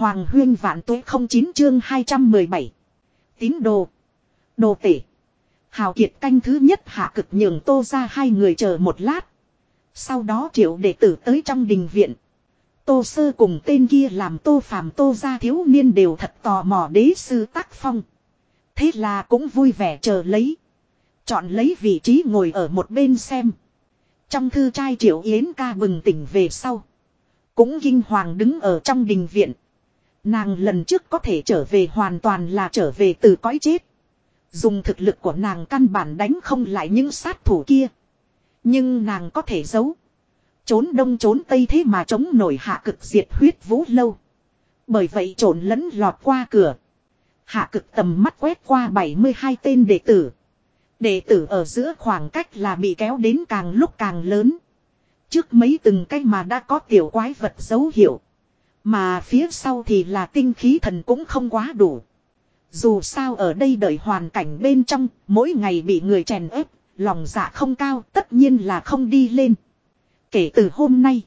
Hoàng huyên vạn tuế không chín chương 217. Tín đồ. Đồ tể. Hào kiệt canh thứ nhất hạ cực nhường tô ra hai người chờ một lát. Sau đó triệu đệ tử tới trong đình viện. Tô sơ cùng tên kia làm tô phàm tô ra thiếu niên đều thật tò mò đế sư tác phong. Thế là cũng vui vẻ chờ lấy. Chọn lấy vị trí ngồi ở một bên xem. Trong thư trai triệu yến ca bừng tỉnh về sau. Cũng kinh hoàng đứng ở trong đình viện. Nàng lần trước có thể trở về hoàn toàn là trở về từ cõi chết. Dùng thực lực của nàng căn bản đánh không lại những sát thủ kia. Nhưng nàng có thể giấu. Trốn đông trốn tây thế mà chống nổi hạ cực diệt huyết vũ lâu. Bởi vậy trộn lẫn lọt qua cửa. Hạ cực tầm mắt quét qua 72 tên đệ tử. Đệ tử ở giữa khoảng cách là bị kéo đến càng lúc càng lớn. Trước mấy từng cách mà đã có tiểu quái vật dấu hiệu. Mà phía sau thì là tinh khí thần cũng không quá đủ. Dù sao ở đây đợi hoàn cảnh bên trong, mỗi ngày bị người chèn ép, lòng dạ không cao, tất nhiên là không đi lên. Kể từ hôm nay,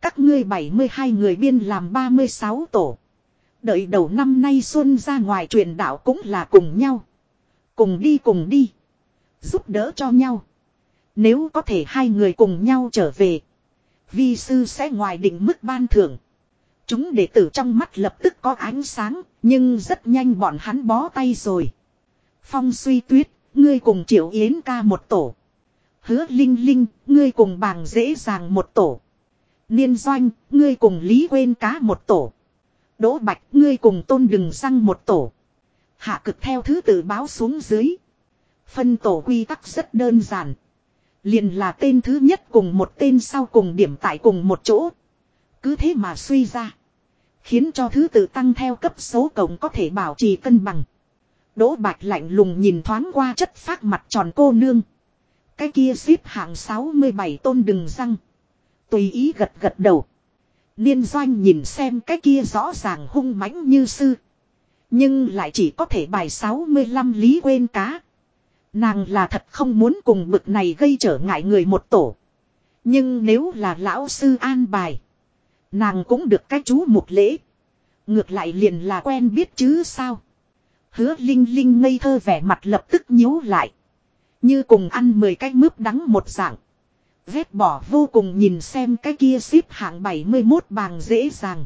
các ngươi 72 người biên làm 36 tổ. Đợi đầu năm nay xuân ra ngoài truyền đạo cũng là cùng nhau. Cùng đi cùng đi. Giúp đỡ cho nhau. Nếu có thể hai người cùng nhau trở về. Vi sư sẽ ngoài định mức ban thưởng. Chúng đệ tử trong mắt lập tức có ánh sáng, nhưng rất nhanh bọn hắn bó tay rồi. Phong suy tuyết, ngươi cùng triệu yến ca một tổ. Hứa linh linh, ngươi cùng bàng dễ dàng một tổ. Niên doanh, ngươi cùng lý quên cá một tổ. Đỗ bạch, ngươi cùng tôn đừng răng một tổ. Hạ cực theo thứ tự báo xuống dưới. Phân tổ quy tắc rất đơn giản. Liền là tên thứ nhất cùng một tên sau cùng điểm tại cùng một chỗ. Cứ thế mà suy ra. Khiến cho thứ tự tăng theo cấp số cộng có thể bảo trì cân bằng. Đỗ bạch lạnh lùng nhìn thoáng qua chất phát mặt tròn cô nương. Cái kia xếp hạng 67 tôn đừng răng. Tùy ý gật gật đầu. Niên doanh nhìn xem cái kia rõ ràng hung mãnh như sư. Nhưng lại chỉ có thể bài 65 lý quên cá. Nàng là thật không muốn cùng bực này gây trở ngại người một tổ. Nhưng nếu là lão sư an bài. Nàng cũng được cái chú một lễ. Ngược lại liền là quen biết chứ sao. Hứa Linh Linh ngây thơ vẻ mặt lập tức nhíu lại. Như cùng ăn 10 cái mướp đắng một dạng. Vét bỏ vô cùng nhìn xem cái kia xếp hạng 71 bàng dễ dàng.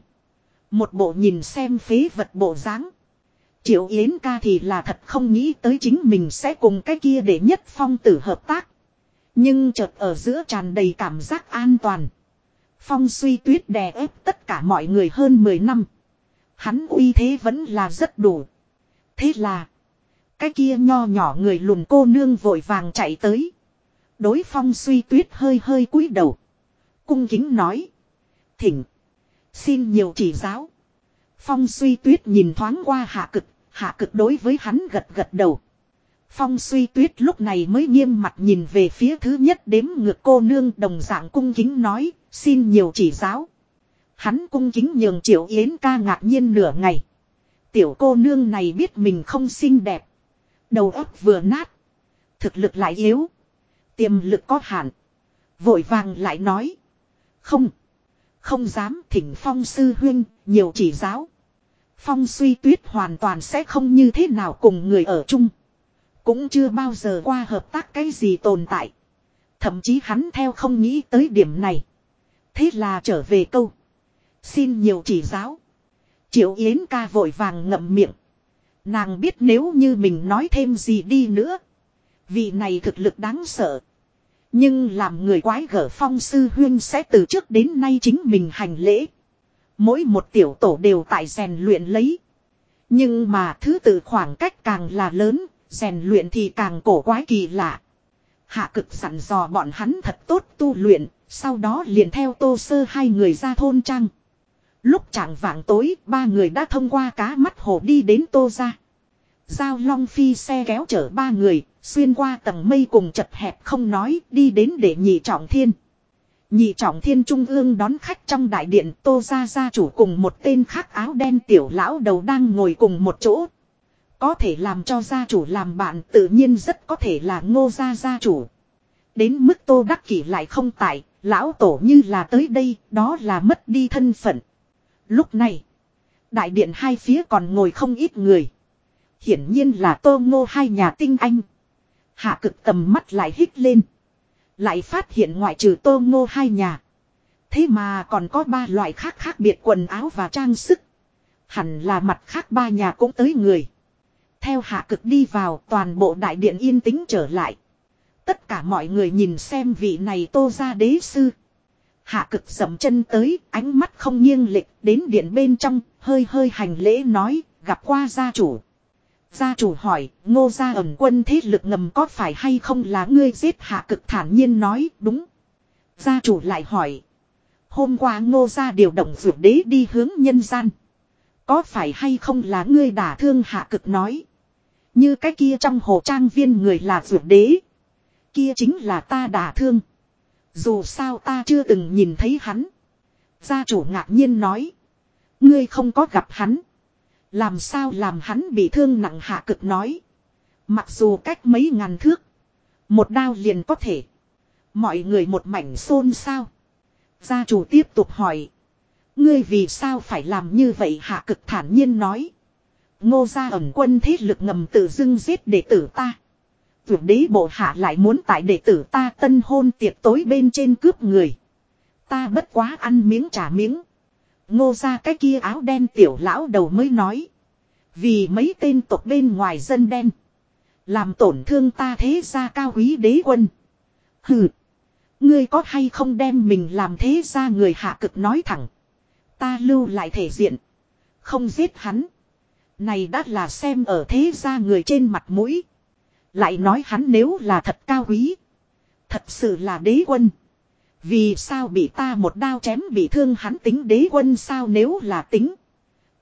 Một bộ nhìn xem phế vật bộ dáng. Triệu Yến ca thì là thật không nghĩ tới chính mình sẽ cùng cái kia để nhất phong tử hợp tác. Nhưng chợt ở giữa tràn đầy cảm giác an toàn. Phong suy tuyết đè ép tất cả mọi người hơn 10 năm. Hắn uy thế vẫn là rất đủ. Thế là. Cái kia nho nhỏ người lùn cô nương vội vàng chạy tới. Đối phong suy tuyết hơi hơi cúi đầu. Cung kính nói. Thỉnh. Xin nhiều chỉ giáo. Phong suy tuyết nhìn thoáng qua hạ cực. Hạ cực đối với hắn gật gật đầu. Phong suy tuyết lúc này mới nghiêm mặt nhìn về phía thứ nhất đếm ngược cô nương đồng dạng cung kính nói. Xin nhiều chỉ giáo. Hắn cung kính nhường triệu yến ca ngạc nhiên nửa ngày. Tiểu cô nương này biết mình không xinh đẹp. Đầu óc vừa nát. Thực lực lại yếu. Tiềm lực có hạn. Vội vàng lại nói. Không. Không dám thỉnh phong sư huyên, nhiều chỉ giáo. Phong suy tuyết hoàn toàn sẽ không như thế nào cùng người ở chung. Cũng chưa bao giờ qua hợp tác cái gì tồn tại. Thậm chí hắn theo không nghĩ tới điểm này. Thế là trở về câu. Xin nhiều chỉ giáo. Triệu Yến ca vội vàng ngậm miệng. Nàng biết nếu như mình nói thêm gì đi nữa. Vị này thực lực đáng sợ. Nhưng làm người quái gở phong sư huyên sẽ từ trước đến nay chính mình hành lễ. Mỗi một tiểu tổ đều tại rèn luyện lấy. Nhưng mà thứ tự khoảng cách càng là lớn, rèn luyện thì càng cổ quái kỳ lạ. Hạ cực sẵn dò bọn hắn thật tốt tu luyện, sau đó liền theo tô sơ hai người ra thôn trang. Lúc chẳng vạng tối, ba người đã thông qua cá mắt hồ đi đến tô ra. Giao Long Phi xe kéo chở ba người, xuyên qua tầng mây cùng chật hẹp không nói, đi đến để nhị trọng thiên. Nhị trọng thiên trung ương đón khách trong đại điện tô ra gia chủ cùng một tên khác áo đen tiểu lão đầu đang ngồi cùng một chỗ. Có thể làm cho gia chủ làm bạn tự nhiên rất có thể là ngô gia gia chủ. Đến mức tô đắc kỷ lại không tại, lão tổ như là tới đây, đó là mất đi thân phận. Lúc này, Đại điện hai phía còn ngồi không ít người. Hiển nhiên là tô ngô hai nhà tinh anh. Hạ cực tầm mắt lại hít lên. Lại phát hiện ngoại trừ tô ngô hai nhà. Thế mà còn có ba loại khác khác biệt quần áo và trang sức. Hẳn là mặt khác ba nhà cũng tới người. Theo hạ cực đi vào toàn bộ đại điện yên tĩnh trở lại. Tất cả mọi người nhìn xem vị này tô ra đế sư. Hạ cực dậm chân tới, ánh mắt không nghiêng lịch, đến điện bên trong, hơi hơi hành lễ nói, gặp qua gia chủ. Gia chủ hỏi, ngô gia ẩn quân thế lực ngầm có phải hay không là ngươi giết hạ cực thản nhiên nói, đúng. Gia chủ lại hỏi. Hôm qua ngô gia điều động vượt đế đi hướng nhân gian. Có phải hay không là ngươi đả thương hạ cực nói. Như cái kia trong hồ trang viên người là vượt đế. Kia chính là ta đả thương. Dù sao ta chưa từng nhìn thấy hắn. Gia chủ ngạc nhiên nói. Ngươi không có gặp hắn. Làm sao làm hắn bị thương nặng hạ cực nói. Mặc dù cách mấy ngàn thước. Một đao liền có thể. Mọi người một mảnh xôn xao. Gia chủ tiếp tục hỏi. Ngươi vì sao phải làm như vậy hạ cực thản nhiên nói. Ngô gia ẩn quân thế lực ngầm tự dưng giết đệ tử ta. Vượt đế bộ hạ lại muốn tại đệ tử ta tân hôn tiệc tối bên trên cướp người. Ta bất quá ăn miếng trả miếng. Ngô gia cái kia áo đen tiểu lão đầu mới nói. Vì mấy tên tộc bên ngoài dân đen. Làm tổn thương ta thế gia cao quý đế quân. Hừ. Ngươi có hay không đem mình làm thế ra người hạ cực nói thẳng. Ta lưu lại thể diện. Không giết hắn. Này đã là xem ở thế ra người trên mặt mũi. Lại nói hắn nếu là thật cao quý. Thật sự là đế quân. Vì sao bị ta một đao chém bị thương hắn tính đế quân sao nếu là tính.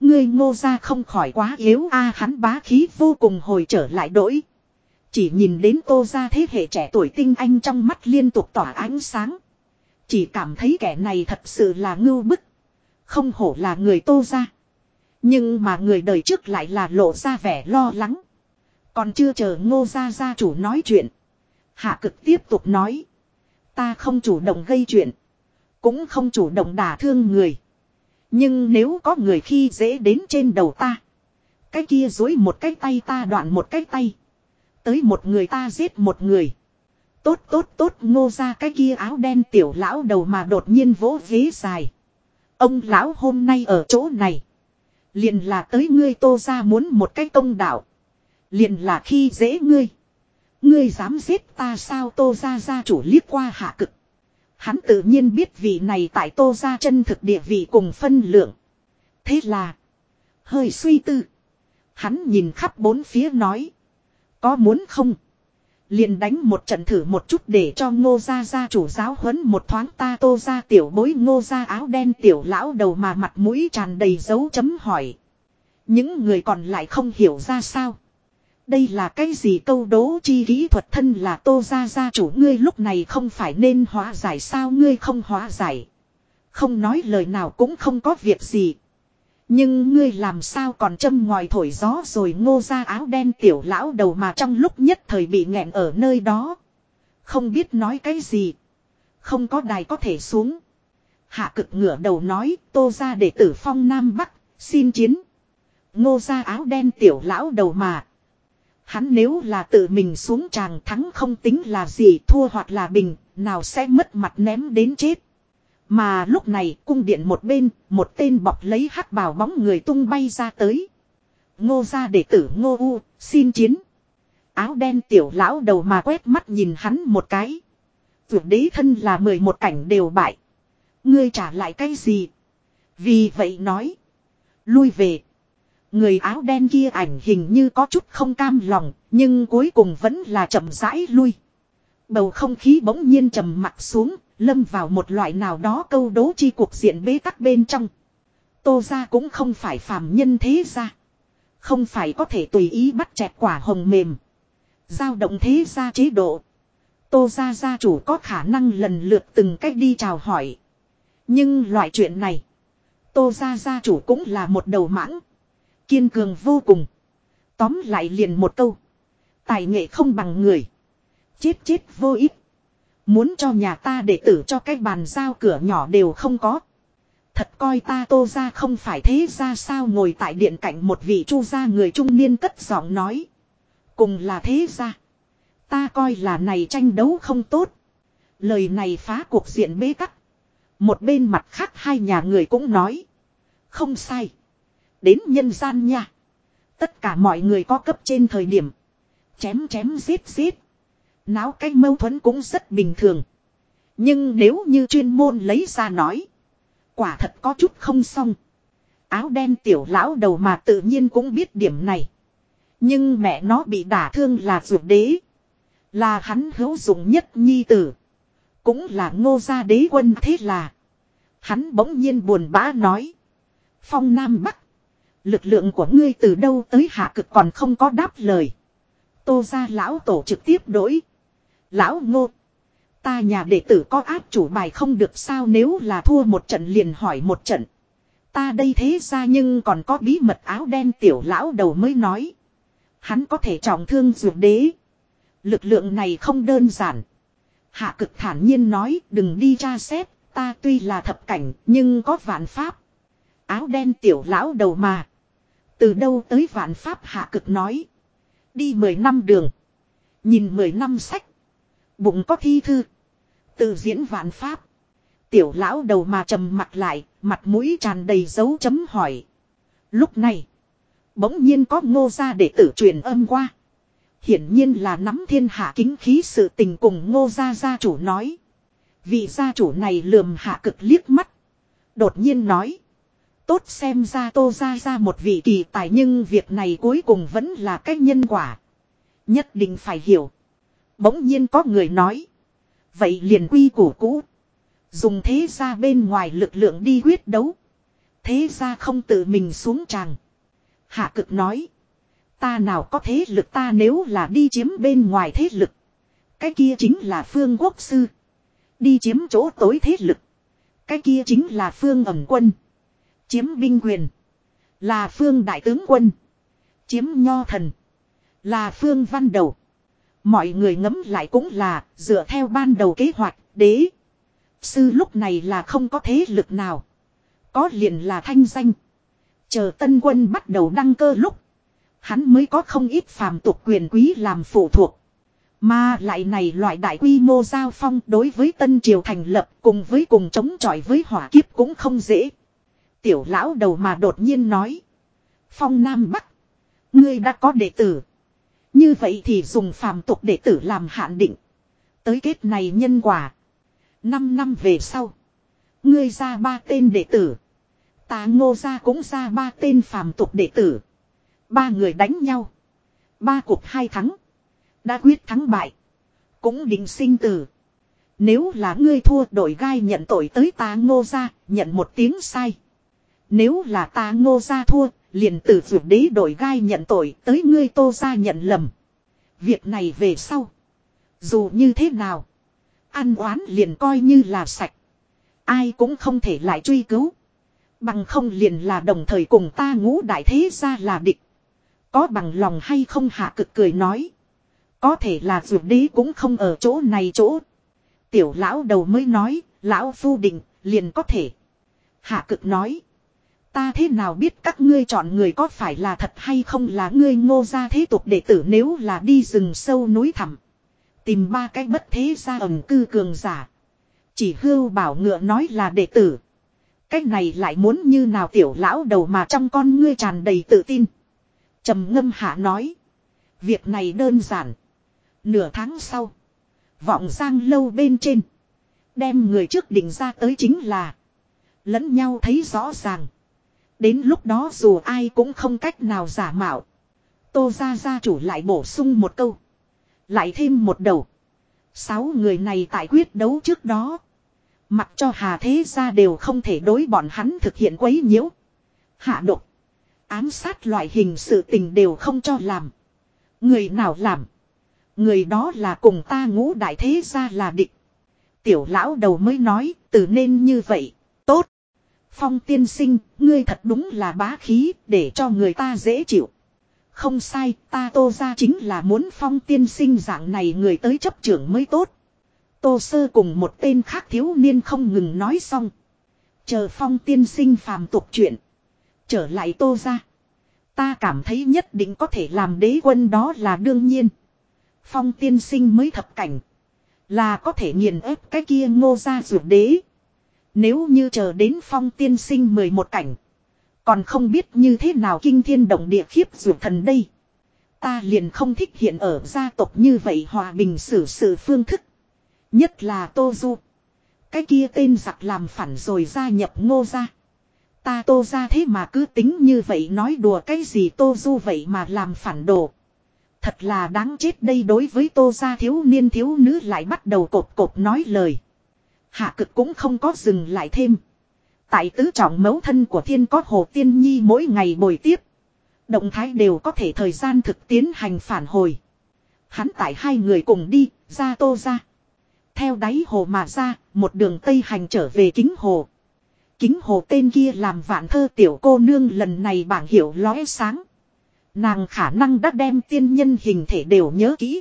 Ngươi ngô ra không khỏi quá yếu a, hắn bá khí vô cùng hồi trở lại đổi. Chỉ nhìn đến tô ra thế hệ trẻ tuổi tinh anh trong mắt liên tục tỏa ánh sáng. Chỉ cảm thấy kẻ này thật sự là ngưu bức. Không hổ là người tô ra. Nhưng mà người đời trước lại là lộ ra vẻ lo lắng. Còn chưa chờ ngô gia gia chủ nói chuyện. Hạ cực tiếp tục nói. Ta không chủ động gây chuyện. Cũng không chủ động đả thương người. Nhưng nếu có người khi dễ đến trên đầu ta. Cái kia dối một cái tay ta đoạn một cái tay. Tới một người ta giết một người. Tốt tốt tốt ngô ra cái kia áo đen tiểu lão đầu mà đột nhiên vỗ ghế dài. Ông lão hôm nay ở chỗ này. Liền là tới ngươi tô ra muốn một cái công đạo. Liền là khi dễ ngươi. Ngươi dám giết ta sao tô ra gia chủ liếc qua hạ cực. Hắn tự nhiên biết vị này tại tô ra chân thực địa vị cùng phân lượng. Thế là. Hơi suy tư. Hắn nhìn khắp bốn phía nói. Có muốn không? Liền đánh một trận thử một chút để cho ngô gia gia chủ giáo huấn một thoáng ta tô ra tiểu bối ngô gia áo đen tiểu lão đầu mà mặt mũi tràn đầy dấu chấm hỏi. Những người còn lại không hiểu ra sao. Đây là cái gì câu đố chi kỹ thuật thân là tô gia gia chủ ngươi lúc này không phải nên hóa giải sao ngươi không hóa giải. Không nói lời nào cũng không có việc gì. Nhưng ngươi làm sao còn châm ngòi thổi gió rồi ngô ra áo đen tiểu lão đầu mà trong lúc nhất thời bị nghẹn ở nơi đó. Không biết nói cái gì. Không có đài có thể xuống. Hạ cực ngửa đầu nói tô ra đệ tử phong Nam Bắc, xin chiến. Ngô ra áo đen tiểu lão đầu mà. Hắn nếu là tự mình xuống tràng thắng không tính là gì thua hoặc là bình, nào sẽ mất mặt ném đến chết. Mà lúc này cung điện một bên, một tên bọc lấy hắc bào bóng người tung bay ra tới. Ngô gia đệ tử ngô u, xin chiến. Áo đen tiểu lão đầu mà quét mắt nhìn hắn một cái. Vượt đế thân là mười một cảnh đều bại. Ngươi trả lại cái gì? Vì vậy nói. Lui về. Người áo đen kia ảnh hình như có chút không cam lòng, nhưng cuối cùng vẫn là chậm rãi lui. Bầu không khí bỗng nhiên trầm mặt xuống, lâm vào một loại nào đó câu đố chi cuộc diện bế tắc bên trong. Tô ra cũng không phải phàm nhân thế ra. Không phải có thể tùy ý bắt chẹt quả hồng mềm. Giao động thế ra chế độ. Tô ra gia chủ có khả năng lần lượt từng cách đi chào hỏi. Nhưng loại chuyện này. Tô ra gia chủ cũng là một đầu mãng. Kiên cường vô cùng. Tóm lại liền một câu. Tài nghệ không bằng người. Chết chết vô ích. Muốn cho nhà ta đệ tử cho cái bàn giao cửa nhỏ đều không có. Thật coi ta tô ra không phải thế ra sao ngồi tại điện cạnh một vị chu gia người trung niên cất giọng nói. Cùng là thế ra. Ta coi là này tranh đấu không tốt. Lời này phá cuộc diện bế tắc. Một bên mặt khác hai nhà người cũng nói. Không sai. Đến nhân gian nha. Tất cả mọi người có cấp trên thời điểm. Chém chém giết giết. Náo cái mâu thuẫn cũng rất bình thường. Nhưng nếu như chuyên môn lấy ra nói. Quả thật có chút không xong. Áo đen tiểu lão đầu mà tự nhiên cũng biết điểm này. Nhưng mẹ nó bị đả thương là ruột đế. Là hắn hữu dụng nhất nhi tử. Cũng là ngô gia đế quân thế là. Hắn bỗng nhiên buồn bã nói. Phong Nam Bắc. Lực lượng của ngươi từ đâu tới hạ cực còn không có đáp lời. Tô gia lão tổ trực tiếp đổi. Lão ngô. Ta nhà đệ tử có áp chủ bài không được sao nếu là thua một trận liền hỏi một trận. Ta đây thế ra nhưng còn có bí mật áo đen tiểu lão đầu mới nói. Hắn có thể trọng thương dược đế. Lực lượng này không đơn giản. Hạ cực thản nhiên nói đừng đi tra xét, ta tuy là thập cảnh nhưng có vạn pháp. Áo đen tiểu lão đầu mà. Từ đâu tới vạn pháp hạ cực nói. Đi mười năm đường. Nhìn mười năm sách. Bụng có thi thư. Từ diễn vạn pháp. Tiểu lão đầu mà trầm mặt lại, mặt mũi tràn đầy dấu chấm hỏi. Lúc này, bỗng nhiên có ngô gia đệ tử truyền âm qua. Hiển nhiên là nắm thiên hạ kính khí sự tình cùng ngô gia gia chủ nói. Vị gia chủ này lườm hạ cực liếc mắt. Đột nhiên nói. Tốt xem ra tô ra ra một vị kỳ tài nhưng việc này cuối cùng vẫn là cách nhân quả. Nhất định phải hiểu. Bỗng nhiên có người nói. Vậy liền quy củ cũ. Dùng thế ra bên ngoài lực lượng đi quyết đấu. Thế ra không tự mình xuống tràng. Hạ cực nói. Ta nào có thế lực ta nếu là đi chiếm bên ngoài thế lực. Cái kia chính là phương quốc sư. Đi chiếm chỗ tối thế lực. Cái kia chính là phương ẩm quân. Chiếm binh quyền. Là phương đại tướng quân. Chiếm nho thần. Là phương văn đầu. Mọi người ngấm lại cũng là dựa theo ban đầu kế hoạch, đế. Sư lúc này là không có thế lực nào. Có liền là thanh danh. Chờ tân quân bắt đầu đăng cơ lúc. Hắn mới có không ít phàm tục quyền quý làm phụ thuộc. Mà lại này loại đại quy mô giao phong đối với tân triều thành lập cùng với cùng chống chọi với hỏa kiếp cũng không dễ. Tiểu lão đầu mà đột nhiên nói. Phong Nam Bắc. Ngươi đã có đệ tử. Như vậy thì dùng phàm tục đệ tử làm hạn định. Tới kết này nhân quả. Năm năm về sau. Ngươi ra ba tên đệ tử. Ta ngô ra cũng ra ba tên phàm tục đệ tử. Ba người đánh nhau. Ba cuộc hai thắng. Đã quyết thắng bại. Cũng định sinh tử. Nếu là ngươi thua đổi gai nhận tội tới ta ngô ra, nhận một tiếng sai. Nếu là ta ngô ra thua, liền từ vượt đế đổi gai nhận tội tới ngươi tô ra nhận lầm. Việc này về sau. Dù như thế nào. Ăn oán liền coi như là sạch. Ai cũng không thể lại truy cứu. Bằng không liền là đồng thời cùng ta ngũ đại thế ra là địch. Có bằng lòng hay không hạ cực cười nói. Có thể là vượt đế cũng không ở chỗ này chỗ. Tiểu lão đầu mới nói, lão phu định, liền có thể. Hạ cực nói. Ta thế nào biết các ngươi chọn người có phải là thật hay không là ngươi ngô gia thế tục đệ tử nếu là đi rừng sâu núi thẳm. Tìm ba cái bất thế gia ẩn cư cường giả. Chỉ hưu bảo ngựa nói là đệ tử. Cái này lại muốn như nào tiểu lão đầu mà trong con ngươi tràn đầy tự tin. trầm ngâm hạ nói. Việc này đơn giản. Nửa tháng sau. Vọng giang lâu bên trên. Đem người trước định ra tới chính là. Lẫn nhau thấy rõ ràng. Đến lúc đó dù ai cũng không cách nào giả mạo. Tô gia gia chủ lại bổ sung một câu. Lại thêm một đầu. Sáu người này tại quyết đấu trước đó. Mặc cho hà thế gia đều không thể đối bọn hắn thực hiện quấy nhiễu. Hạ độc. Ám sát loại hình sự tình đều không cho làm. Người nào làm. Người đó là cùng ta ngũ đại thế gia là địch. Tiểu lão đầu mới nói, từ nên như vậy. Phong tiên sinh, ngươi thật đúng là bá khí, để cho người ta dễ chịu. Không sai, ta tô ra chính là muốn phong tiên sinh dạng này người tới chấp trưởng mới tốt. Tô sơ cùng một tên khác thiếu niên không ngừng nói xong. Chờ phong tiên sinh phàm tục chuyện. Trở lại tô ra. Ta cảm thấy nhất định có thể làm đế quân đó là đương nhiên. Phong tiên sinh mới thập cảnh. Là có thể nghiền ép cái kia ngô ra ruột đế. Nếu như chờ đến phong tiên sinh 11 cảnh. Còn không biết như thế nào kinh thiên động địa khiếp ruột thần đây. Ta liền không thích hiện ở gia tộc như vậy hòa bình xử sự phương thức. Nhất là Tô Du. Cái kia tên giặc làm phản rồi gia nhập ngô gia Ta tô ra thế mà cứ tính như vậy nói đùa cái gì tô du vậy mà làm phản đồ. Thật là đáng chết đây đối với tô ra thiếu niên thiếu nữ lại bắt đầu cột cột nói lời. Hạ cực cũng không có dừng lại thêm. Tại tứ trọng mẫu thân của thiên có hồ tiên nhi mỗi ngày bồi tiếp. Động thái đều có thể thời gian thực tiến hành phản hồi. Hắn tại hai người cùng đi, ra tô ra. Theo đáy hồ mà ra, một đường tây hành trở về kính hồ. Kính hồ tên kia làm vạn thơ tiểu cô nương lần này bảng hiệu lóe sáng. Nàng khả năng đã đem tiên nhân hình thể đều nhớ kỹ.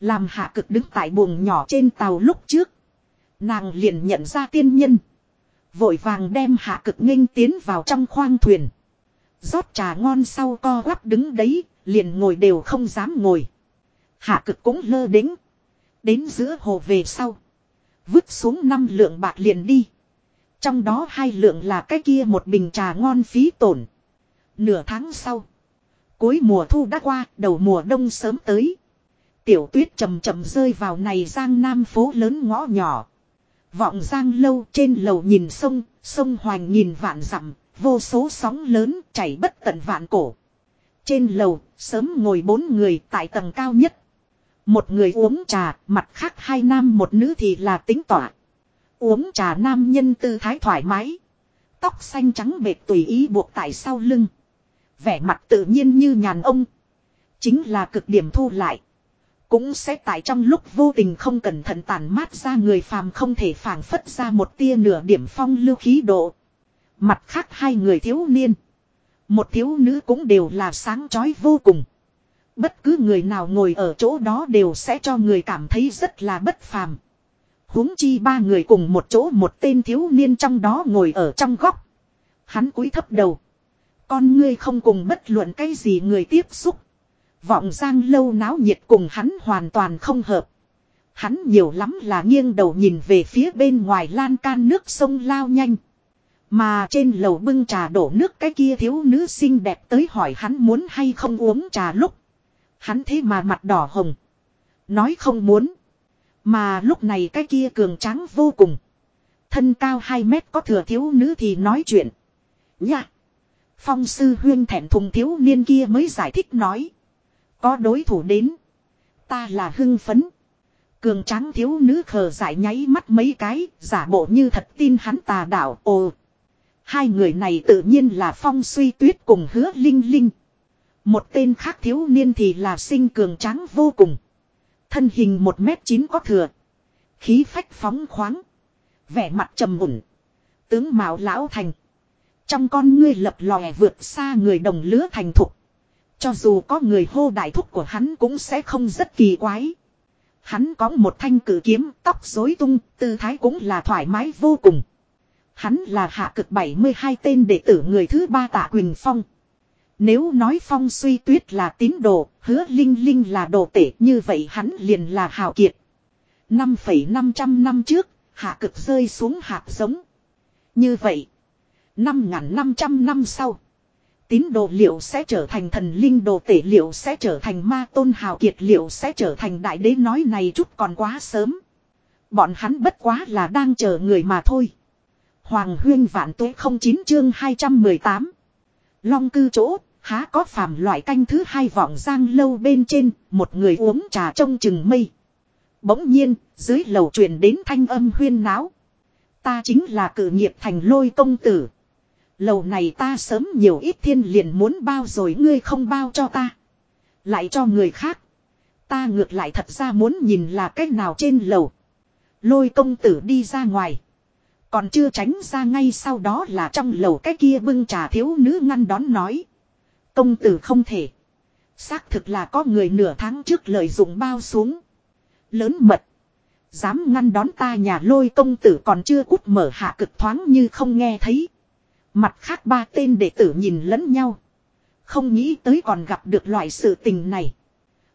Làm hạ cực đứng tại buồng nhỏ trên tàu lúc trước. Nàng liền nhận ra tiên nhân. Vội vàng đem hạ cực nghênh tiến vào trong khoang thuyền. rót trà ngon sau co quắp đứng đấy, liền ngồi đều không dám ngồi. Hạ cực cũng lơ đính. Đến giữa hồ về sau. Vứt xuống năm lượng bạc liền đi. Trong đó hai lượng là cái kia một bình trà ngon phí tổn. Nửa tháng sau. Cuối mùa thu đã qua, đầu mùa đông sớm tới. Tiểu tuyết chầm chậm rơi vào này giang nam phố lớn ngõ nhỏ. Vọng giang lâu trên lầu nhìn sông, sông hoành nhìn vạn dặm, vô số sóng lớn chảy bất tận vạn cổ. Trên lầu, sớm ngồi bốn người tại tầng cao nhất. Một người uống trà, mặt khác hai nam một nữ thì là tính tỏa. Uống trà nam nhân tư thái thoải mái. Tóc xanh trắng bệt tùy ý buộc tại sau lưng. Vẻ mặt tự nhiên như nhàn ông. Chính là cực điểm thu lại. Cũng sẽ tại trong lúc vô tình không cẩn thận tàn mát ra người phàm không thể phảng phất ra một tia nửa điểm phong lưu khí độ. Mặt khác hai người thiếu niên. Một thiếu nữ cũng đều là sáng chói vô cùng. Bất cứ người nào ngồi ở chỗ đó đều sẽ cho người cảm thấy rất là bất phàm huống chi ba người cùng một chỗ một tên thiếu niên trong đó ngồi ở trong góc. Hắn cúi thấp đầu. Con ngươi không cùng bất luận cái gì người tiếp xúc. Vọng giang lâu náo nhiệt cùng hắn hoàn toàn không hợp. Hắn nhiều lắm là nghiêng đầu nhìn về phía bên ngoài lan can nước sông lao nhanh. Mà trên lầu bưng trà đổ nước cái kia thiếu nữ xinh đẹp tới hỏi hắn muốn hay không uống trà lúc. Hắn thế mà mặt đỏ hồng. Nói không muốn. Mà lúc này cái kia cường tráng vô cùng. Thân cao 2 mét có thừa thiếu nữ thì nói chuyện. Nhạ. Phong sư huyên thẹn thùng thiếu niên kia mới giải thích nói. Có đối thủ đến. Ta là hưng phấn. Cường tráng thiếu nữ khờ giải nháy mắt mấy cái, giả bộ như thật tin hắn tà đạo. Ồ. Hai người này tự nhiên là phong suy tuyết cùng hứa linh linh. Một tên khác thiếu niên thì là sinh cường tráng vô cùng. Thân hình một mét chín có thừa. Khí phách phóng khoáng. Vẻ mặt trầm ổn, Tướng mạo lão thành. Trong con ngươi lập lòe vượt xa người đồng lứa thành thục. Cho dù có người hô đại thúc của hắn cũng sẽ không rất kỳ quái. Hắn có một thanh cử kiếm, tóc rối tung, tư thái cũng là thoải mái vô cùng. Hắn là hạ cực 72 tên đệ tử người thứ ba tạ Quỳnh Phong. Nếu nói phong suy tuyết là tín đồ, hứa linh linh là đồ tể như vậy hắn liền là hào kiệt. 5,500 năm trước, hạ cực rơi xuống hạt giống. Như vậy, 5.500 năm sau, tín đồ liệu sẽ trở thành thần linh đồ tể liệu sẽ trở thành ma tôn hào kiệt liệu sẽ trở thành đại đế nói này chút còn quá sớm. Bọn hắn bất quá là đang chờ người mà thôi. Hoàng huyên vạn tuế 09 chương 218. Long cư chỗ, há có phàm loại canh thứ hai vọng giang lâu bên trên, một người uống trà trông chừng mây. Bỗng nhiên, dưới lầu truyền đến thanh âm huyên náo. Ta chính là cử nghiệp thành lôi công tử. Lầu này ta sớm nhiều ít thiên liền muốn bao rồi ngươi không bao cho ta. Lại cho người khác. Ta ngược lại thật ra muốn nhìn là cách nào trên lầu. Lôi công tử đi ra ngoài. Còn chưa tránh ra ngay sau đó là trong lầu cái kia bưng trà thiếu nữ ngăn đón nói. Công tử không thể. Xác thực là có người nửa tháng trước lợi dụng bao xuống. Lớn mật. Dám ngăn đón ta nhà lôi công tử còn chưa cút mở hạ cực thoáng như không nghe thấy. Mặt khác ba tên đệ tử nhìn lẫn nhau. Không nghĩ tới còn gặp được loại sự tình này.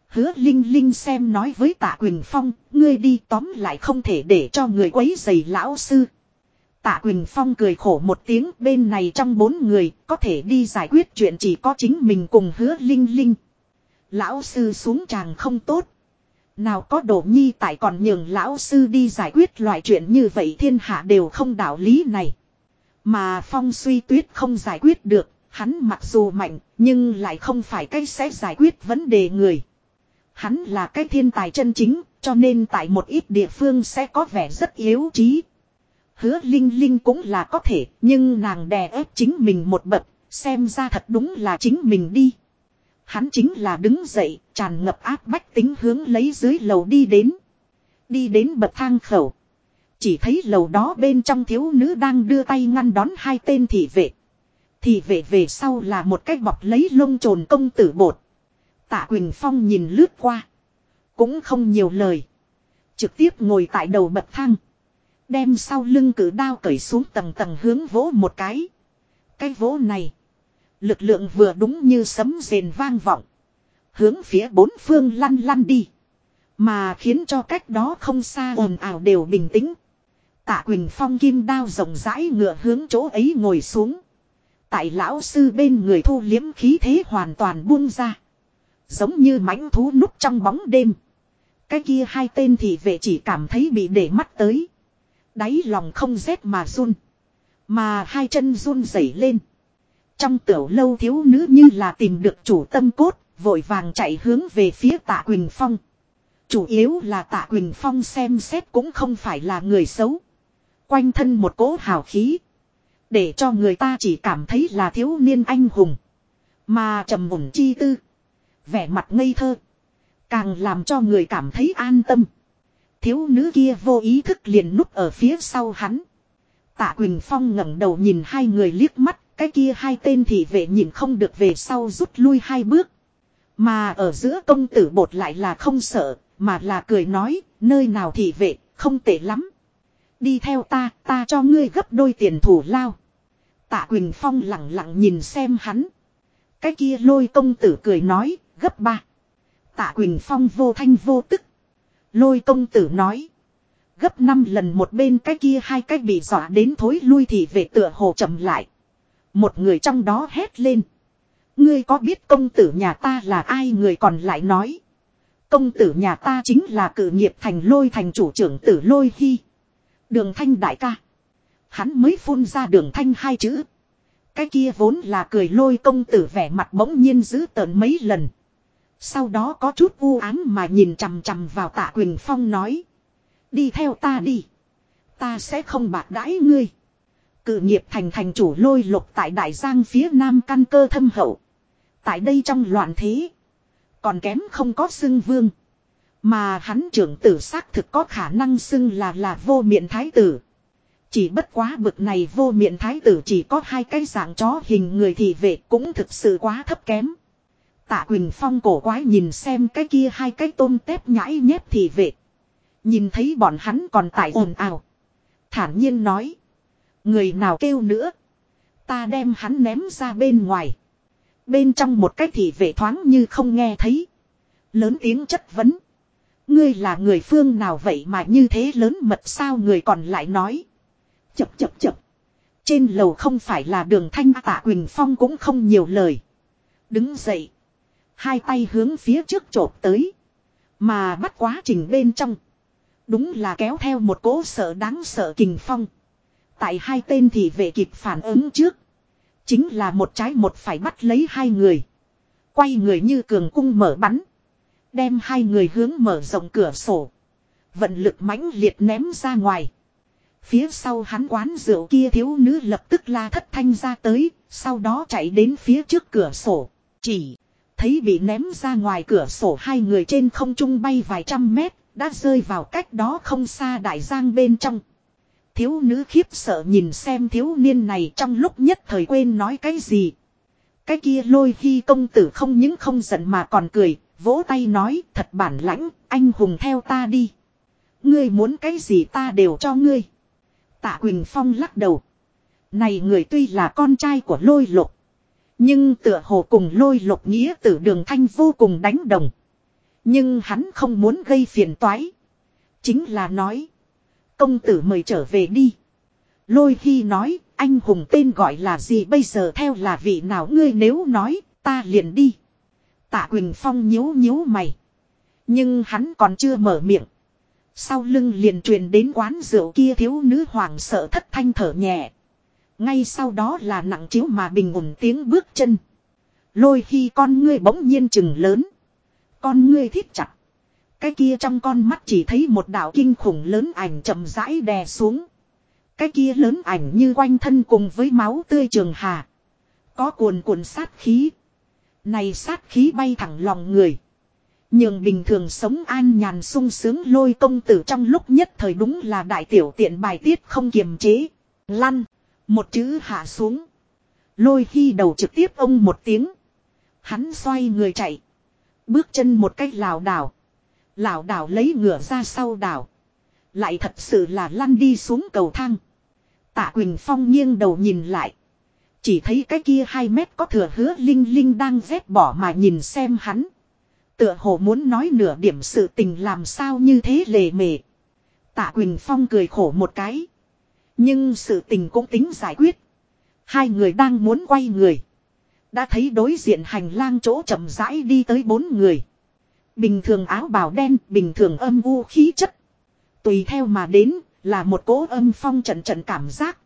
Hứa Linh Linh xem nói với tạ Quỳnh Phong, ngươi đi tóm lại không thể để cho người quấy giày lão sư. Tạ Quỳnh Phong cười khổ một tiếng bên này trong bốn người có thể đi giải quyết chuyện chỉ có chính mình cùng hứa Linh Linh. Lão sư xuống tràng không tốt. Nào có đổ nhi tại còn nhường lão sư đi giải quyết loại chuyện như vậy thiên hạ đều không đạo lý này. Mà phong suy tuyết không giải quyết được, hắn mặc dù mạnh, nhưng lại không phải cách sẽ giải quyết vấn đề người. Hắn là cái thiên tài chân chính, cho nên tại một ít địa phương sẽ có vẻ rất yếu trí. Hứa Linh Linh cũng là có thể, nhưng nàng đè ép chính mình một bậc, xem ra thật đúng là chính mình đi. Hắn chính là đứng dậy, tràn ngập áp bách tính hướng lấy dưới lầu đi đến. Đi đến bậc thang khẩu. Chỉ thấy lầu đó bên trong thiếu nữ đang đưa tay ngăn đón hai tên thị vệ. Thị vệ về sau là một cái bọc lấy lông trồn công tử bột. Tạ Quỳnh Phong nhìn lướt qua. Cũng không nhiều lời. Trực tiếp ngồi tại đầu bậc thang. Đem sau lưng cử đao cởi xuống tầng tầng hướng vỗ một cái. Cái vỗ này. Lực lượng vừa đúng như sấm rền vang vọng. Hướng phía bốn phương lăn lăn đi. Mà khiến cho cách đó không xa ồn ào đều bình tĩnh. Tạ Quỳnh Phong kim đao rộng rãi ngựa hướng chỗ ấy ngồi xuống. Tại lão sư bên người thu liếm khí thế hoàn toàn buông ra. Giống như mãnh thú núp trong bóng đêm. Cái kia hai tên thì vệ chỉ cảm thấy bị để mắt tới. Đáy lòng không rét mà run. Mà hai chân run rẩy lên. Trong tiểu lâu thiếu nữ như là tìm được chủ tâm cốt, vội vàng chạy hướng về phía tạ Quỳnh Phong. Chủ yếu là tạ Quỳnh Phong xem xét cũng không phải là người xấu. Quanh thân một cỗ hào khí. Để cho người ta chỉ cảm thấy là thiếu niên anh hùng. Mà trầm mùng chi tư. Vẻ mặt ngây thơ. Càng làm cho người cảm thấy an tâm. Thiếu nữ kia vô ý thức liền núp ở phía sau hắn. Tạ Quỳnh Phong ngẩng đầu nhìn hai người liếc mắt. Cái kia hai tên thì vệ nhìn không được về sau rút lui hai bước. Mà ở giữa công tử bột lại là không sợ. Mà là cười nói. Nơi nào thì vệ, không tệ lắm. Đi theo ta, ta cho ngươi gấp đôi tiền thủ lao. Tạ Quỳnh Phong lặng lặng nhìn xem hắn. Cái kia lôi công tử cười nói, gấp ba. Tạ Quỳnh Phong vô thanh vô tức. Lôi công tử nói. Gấp năm lần một bên cái kia hai cái bị dọa đến thối lui thì về tựa hồ chậm lại. Một người trong đó hét lên. Ngươi có biết công tử nhà ta là ai người còn lại nói. Công tử nhà ta chính là cử nghiệp thành lôi thành chủ trưởng tử lôi hy. Đường thanh đại ca. Hắn mới phun ra đường thanh hai chữ. Cái kia vốn là cười lôi công tử vẻ mặt bỗng nhiên giữ tợn mấy lần. Sau đó có chút u ám mà nhìn chằm chằm vào tạ Quỳnh Phong nói. Đi theo ta đi. Ta sẽ không bạc đãi ngươi. Cự nghiệp thành thành chủ lôi lục tại đại giang phía nam căn cơ thâm hậu. Tại đây trong loạn thế. Còn kém không có xưng vương. Mà hắn trưởng tử xác thực có khả năng xưng là là vô miệng thái tử. Chỉ bất quá bực này vô miệng thái tử chỉ có hai cái dạng chó hình người thì vệ cũng thực sự quá thấp kém. Tạ Quỳnh Phong cổ quái nhìn xem cái kia hai cái tôm tép nhãi nhép thì vệ. Nhìn thấy bọn hắn còn tại ồn ào. Thản nhiên nói. Người nào kêu nữa. Ta đem hắn ném ra bên ngoài. Bên trong một cái thì vệ thoáng như không nghe thấy. Lớn tiếng chất vấn. Ngươi là người phương nào vậy mà như thế lớn mật sao người còn lại nói. Chập chập chập. Trên lầu không phải là đường thanh tạ Quỳnh Phong cũng không nhiều lời. Đứng dậy. Hai tay hướng phía trước chộp tới. Mà bắt quá trình bên trong. Đúng là kéo theo một cỗ sợ đáng sợ kình phong. Tại hai tên thì về kịp phản ứng trước. Chính là một trái một phải bắt lấy hai người. Quay người như cường cung mở bắn. Đem hai người hướng mở rộng cửa sổ. Vận lực mãnh liệt ném ra ngoài. Phía sau hắn quán rượu kia thiếu nữ lập tức la thất thanh ra tới, sau đó chạy đến phía trước cửa sổ. Chỉ thấy bị ném ra ngoài cửa sổ hai người trên không trung bay vài trăm mét, đã rơi vào cách đó không xa đại giang bên trong. Thiếu nữ khiếp sợ nhìn xem thiếu niên này trong lúc nhất thời quên nói cái gì. Cái kia lôi khi công tử không những không giận mà còn cười, vỗ tay nói thật bản lãnh, anh hùng theo ta đi. Ngươi muốn cái gì ta đều cho ngươi. Tạ Quỳnh Phong lắc đầu. Này người tuy là con trai của lôi lục. Nhưng tựa hồ cùng lôi lục nghĩa tử đường thanh vô cùng đánh đồng. Nhưng hắn không muốn gây phiền toái. Chính là nói. Công tử mời trở về đi. Lôi khi nói anh hùng tên gọi là gì bây giờ theo là vị nào ngươi nếu nói ta liền đi. Tạ Quỳnh Phong nhíu nhíu mày. Nhưng hắn còn chưa mở miệng. Sau lưng liền truyền đến quán rượu kia thiếu nữ hoàng sợ thất thanh thở nhẹ. Ngay sau đó là nặng chiếu mà bình ổn tiếng bước chân. Lôi khi con ngươi bỗng nhiên chừng lớn. Con ngươi thiết chặt. Cái kia trong con mắt chỉ thấy một đạo kinh khủng lớn ảnh chậm rãi đè xuống. Cái kia lớn ảnh như quanh thân cùng với máu tươi trường hà. Có cuồn cuộn sát khí. Này sát khí bay thẳng lòng người. Nhưng bình thường sống an nhàn sung sướng lôi công tử trong lúc nhất thời đúng là đại tiểu tiện bài tiết không kiềm chế. Lăn. Một chữ hạ xuống. Lôi khi đầu trực tiếp ông một tiếng. Hắn xoay người chạy. Bước chân một cách lảo đảo. Lảo đảo lấy ngựa ra sau đảo. Lại thật sự là lăn đi xuống cầu thang. Tạ Quỳnh Phong nghiêng đầu nhìn lại. Chỉ thấy cái kia hai mét có thừa hứa Linh Linh đang vét bỏ mà nhìn xem hắn. Tựa hồ muốn nói nửa điểm sự tình làm sao như thế lề mề. Tạ Quỳnh Phong cười khổ một cái. Nhưng sự tình cũng tính giải quyết. Hai người đang muốn quay người. Đã thấy đối diện hành lang chỗ chậm rãi đi tới bốn người. Bình thường áo bào đen, bình thường âm u khí chất. Tùy theo mà đến, là một cỗ âm phong trận trận cảm giác.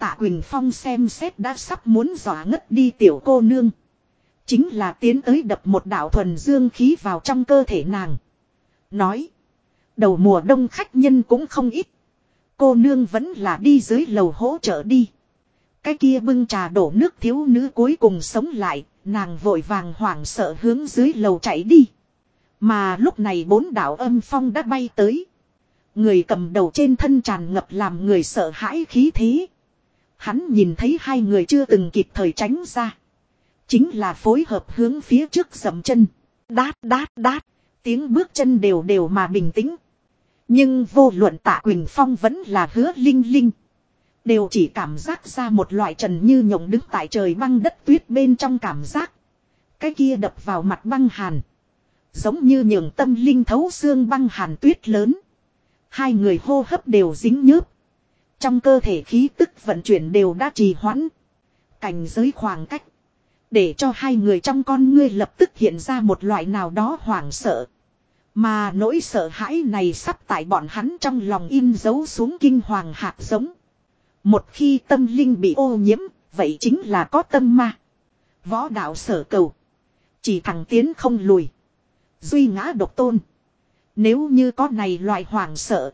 Tạ Quỳnh Phong xem xét đã sắp muốn dọa ngất đi tiểu cô nương. Chính là tiến tới đập một đạo thuần dương khí vào trong cơ thể nàng. Nói. Đầu mùa đông khách nhân cũng không ít. Cô nương vẫn là đi dưới lầu hỗ trợ đi. Cái kia bưng trà đổ nước thiếu nữ cuối cùng sống lại, nàng vội vàng hoảng sợ hướng dưới lầu chạy đi. Mà lúc này bốn đạo âm phong đã bay tới. Người cầm đầu trên thân tràn ngập làm người sợ hãi khí thế. Hắn nhìn thấy hai người chưa từng kịp thời tránh ra. Chính là phối hợp hướng phía trước dầm chân. Đát đát đát. Tiếng bước chân đều đều mà bình tĩnh. Nhưng vô luận tạ Quỳnh Phong vẫn là hứa linh linh. Đều chỉ cảm giác ra một loại trần như nhộng đứng tại trời băng đất tuyết bên trong cảm giác. Cái kia đập vào mặt băng hàn. Giống như nhường tâm linh thấu xương băng hàn tuyết lớn. Hai người hô hấp đều dính nhớp. Trong cơ thể khí tức vận chuyển đều đã trì hoãn. Cảnh giới khoảng cách. Để cho hai người trong con ngươi lập tức hiện ra một loại nào đó hoảng sợ. Mà nỗi sợ hãi này sắp tại bọn hắn trong lòng in dấu xuống kinh hoàng hạt giống. Một khi tâm linh bị ô nhiễm, vậy chính là có tâm ma. Võ đạo sở cầu. Chỉ thẳng tiến không lùi. Duy ngã độc tôn. Nếu như có này loại hoảng sợ.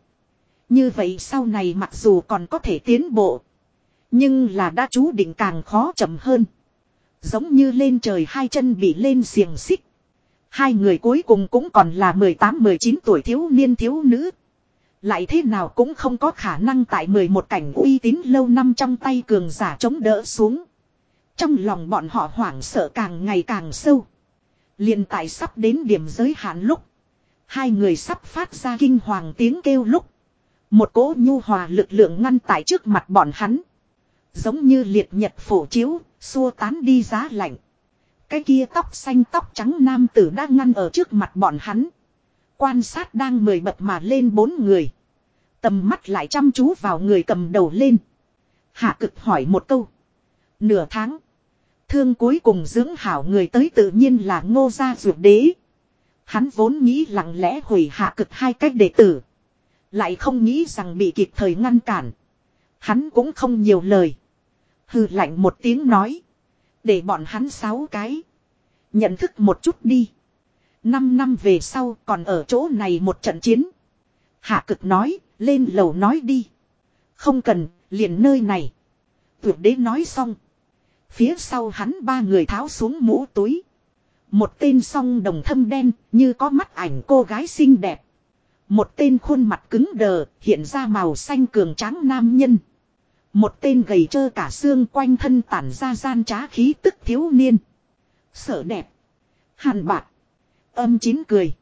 Như vậy sau này mặc dù còn có thể tiến bộ. Nhưng là đã chú định càng khó chậm hơn. Giống như lên trời hai chân bị lên xiềng xích. Hai người cuối cùng cũng còn là 18-19 tuổi thiếu niên thiếu nữ. Lại thế nào cũng không có khả năng tại 11 cảnh uy tín lâu năm trong tay cường giả chống đỡ xuống. Trong lòng bọn họ hoảng sợ càng ngày càng sâu. liền tại sắp đến điểm giới hạn lúc. Hai người sắp phát ra kinh hoàng tiếng kêu lúc. Một cỗ nhu hòa lực lượng ngăn tại trước mặt bọn hắn. Giống như liệt nhật phổ chiếu, xua tán đi giá lạnh. Cái kia tóc xanh tóc trắng nam tử đang ngăn ở trước mặt bọn hắn. Quan sát đang mời bật mà lên bốn người. Tầm mắt lại chăm chú vào người cầm đầu lên. Hạ cực hỏi một câu. Nửa tháng. Thương cuối cùng dưỡng hảo người tới tự nhiên là ngô gia ruột đế. Hắn vốn nghĩ lặng lẽ hủy hạ cực hai cách đệ tử. Lại không nghĩ rằng bị kịp thời ngăn cản. Hắn cũng không nhiều lời. Hừ lạnh một tiếng nói. Để bọn hắn sáu cái. Nhận thức một chút đi. Năm năm về sau còn ở chỗ này một trận chiến. Hạ cực nói, lên lầu nói đi. Không cần, liền nơi này. Tuyệt đế nói xong. Phía sau hắn ba người tháo xuống mũ túi. Một tên song đồng thâm đen, như có mắt ảnh cô gái xinh đẹp. Một tên khuôn mặt cứng đờ, hiện ra màu xanh cường tráng nam nhân. Một tên gầy trơ cả xương quanh thân tản ra gian trá khí tức thiếu niên. sở đẹp. Hàn bạc. Âm chín cười.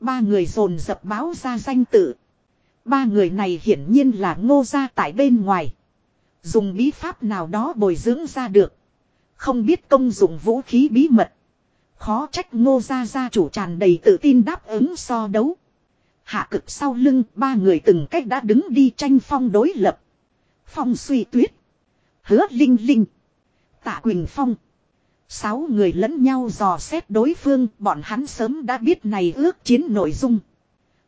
Ba người dồn dập báo ra danh tự. Ba người này hiển nhiên là ngô gia tại bên ngoài. Dùng bí pháp nào đó bồi dưỡng ra được. Không biết công dụng vũ khí bí mật. Khó trách ngô gia gia chủ tràn đầy tự tin đáp ứng so đấu. Hạ cực sau lưng ba người từng cách đã đứng đi tranh phong đối lập. Phong suy tuyết. Hứa linh linh. Tạ Quỳnh Phong. Sáu người lẫn nhau dò xét đối phương, bọn hắn sớm đã biết này ước chiến nội dung.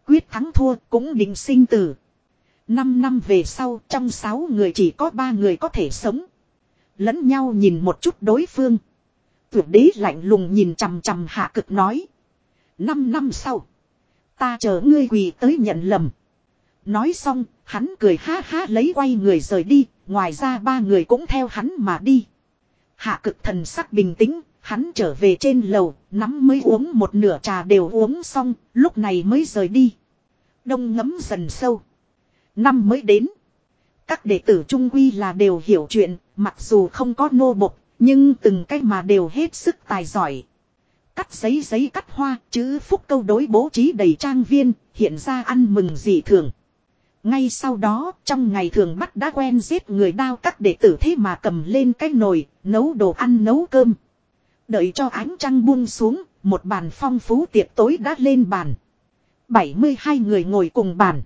Quyết thắng thua cũng định sinh tử. Năm năm về sau, trong sáu người chỉ có ba người có thể sống. Lẫn nhau nhìn một chút đối phương. Tuyệt đế lạnh lùng nhìn chằm chằm hạ cực nói. Năm năm sau. Ta chờ ngươi quỳ tới nhận lầm. Nói xong, hắn cười ha ha lấy quay người rời đi, ngoài ra ba người cũng theo hắn mà đi. Hạ cực thần sắc bình tĩnh, hắn trở về trên lầu, nắm mới uống một nửa trà đều uống xong, lúc này mới rời đi. Đông ngấm dần sâu. Năm mới đến. Các đệ tử trung quy là đều hiểu chuyện, mặc dù không có nô bộc, nhưng từng cách mà đều hết sức tài giỏi. Cắt giấy giấy cắt hoa, chữ phúc câu đối bố trí đầy trang viên, hiện ra ăn mừng dị thường. Ngay sau đó, trong ngày thường bắt đã quen giết người đao các đệ tử thế mà cầm lên cái nồi, nấu đồ ăn nấu cơm. Đợi cho ánh trăng buông xuống, một bàn phong phú tiệc tối đã lên bàn. 72 người ngồi cùng bàn.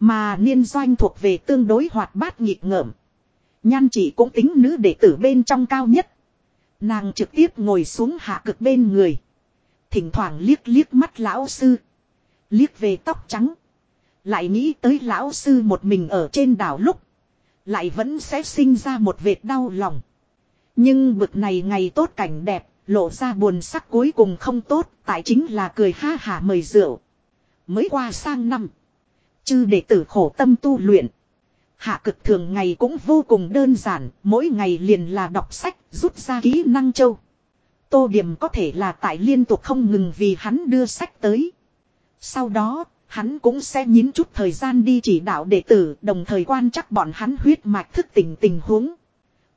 Mà niên doanh thuộc về tương đối hoạt bát nghịch ngợm. Nhan chỉ cũng tính nữ đệ tử bên trong cao nhất. Nàng trực tiếp ngồi xuống hạ cực bên người. Thỉnh thoảng liếc liếc mắt lão sư. Liếc về tóc trắng. Lại nghĩ tới lão sư một mình ở trên đảo lúc. Lại vẫn sẽ sinh ra một vệt đau lòng. Nhưng bực này ngày tốt cảnh đẹp, lộ ra buồn sắc cuối cùng không tốt, tại chính là cười ha hả mời rượu. Mới qua sang năm. Chư đệ tử khổ tâm tu luyện. Hạ cực thường ngày cũng vô cùng đơn giản, mỗi ngày liền là đọc sách, rút ra kỹ năng châu. Tô điểm có thể là tại liên tục không ngừng vì hắn đưa sách tới. Sau đó, hắn cũng sẽ nhín chút thời gian đi chỉ đạo đệ tử, đồng thời quan chắc bọn hắn huyết mạch thức tỉnh tình huống.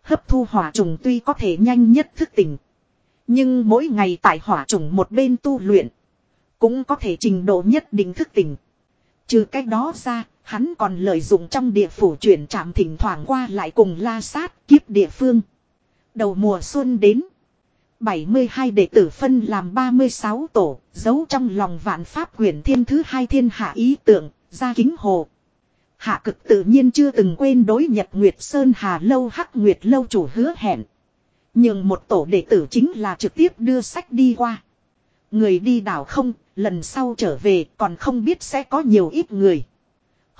Hấp thu hỏa trùng tuy có thể nhanh nhất thức tỉnh. Nhưng mỗi ngày tại hỏa trùng một bên tu luyện, cũng có thể trình độ nhất định thức tỉnh. Trừ cách đó ra, hắn còn lợi dụng trong địa phủ chuyển trạm thỉnh thoảng qua lại cùng la sát kiếp địa phương. Đầu mùa xuân đến. 72 đệ tử phân làm 36 tổ, giấu trong lòng vạn pháp quyển thiên thứ hai thiên hạ ý tưởng, ra kính hồ. Hạ cực tự nhiên chưa từng quên đối nhật Nguyệt Sơn Hà Lâu Hắc Nguyệt Lâu chủ hứa hẹn. Nhưng một tổ đệ tử chính là trực tiếp đưa sách đi qua. Người đi đảo không, lần sau trở về còn không biết sẽ có nhiều ít người.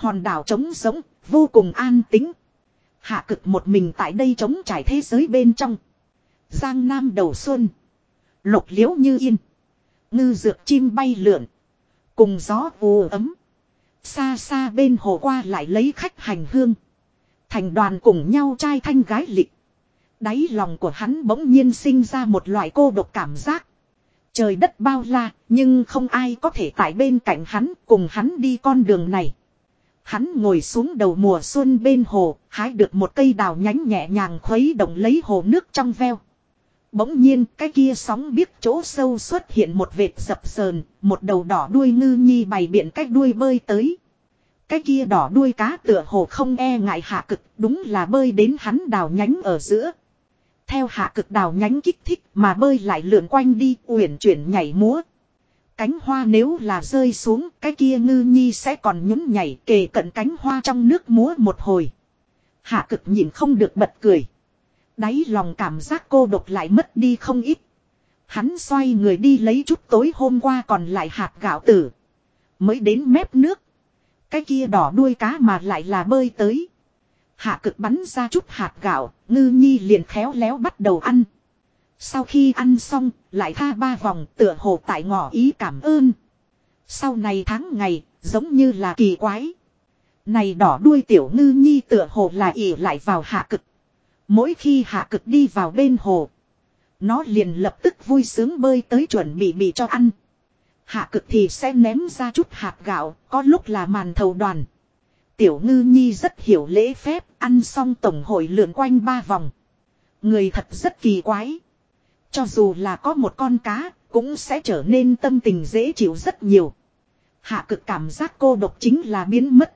Hòn đảo trống rỗng, vô cùng an tính. Hạ cực một mình tại đây trống trải thế giới bên trong. Giang Nam đầu xuân. Lục liễu như yên. Ngư dược chim bay lượn. Cùng gió vù ấm. Xa xa bên hồ qua lại lấy khách hành hương. Thành đoàn cùng nhau trai thanh gái lịch. Đáy lòng của hắn bỗng nhiên sinh ra một loại cô độc cảm giác. Trời đất bao la, nhưng không ai có thể tại bên cạnh hắn cùng hắn đi con đường này. Hắn ngồi xuống đầu mùa xuân bên hồ, hái được một cây đào nhánh nhẹ nhàng khuấy động lấy hồ nước trong veo. Bỗng nhiên cái kia sóng biết chỗ sâu xuất hiện một vệt dập sờn, một đầu đỏ đuôi ngư nhi bày biện cách đuôi bơi tới. Cái kia đỏ đuôi cá tựa hồ không e ngại hạ cực, đúng là bơi đến hắn đào nhánh ở giữa. Theo hạ cực đào nhánh kích thích mà bơi lại lượn quanh đi, uyển chuyển nhảy múa. Cánh hoa nếu là rơi xuống, cái kia ngư nhi sẽ còn nhún nhảy kề cận cánh hoa trong nước múa một hồi. Hạ cực nhìn không được bật cười. Đáy lòng cảm giác cô độc lại mất đi không ít. Hắn xoay người đi lấy chút tối hôm qua còn lại hạt gạo tử. Mới đến mép nước. Cái kia đỏ đuôi cá mà lại là bơi tới. Hạ cực bắn ra chút hạt gạo, ngư nhi liền khéo léo bắt đầu ăn. Sau khi ăn xong, lại tha ba vòng tựa hồ tại ngỏ ý cảm ơn. Sau này tháng ngày, giống như là kỳ quái. Này đỏ đuôi tiểu ngư nhi tựa hồ là ỉ lại vào hạ cực. Mỗi khi hạ cực đi vào bên hồ. Nó liền lập tức vui sướng bơi tới chuẩn bị bị cho ăn. Hạ cực thì sẽ ném ra chút hạt gạo, có lúc là màn thầu đoàn. Tiểu ngư nhi rất hiểu lễ phép, ăn xong tổng hội lượn quanh ba vòng. Người thật rất kỳ quái. Cho dù là có một con cá, cũng sẽ trở nên tâm tình dễ chịu rất nhiều. Hạ cực cảm giác cô độc chính là biến mất.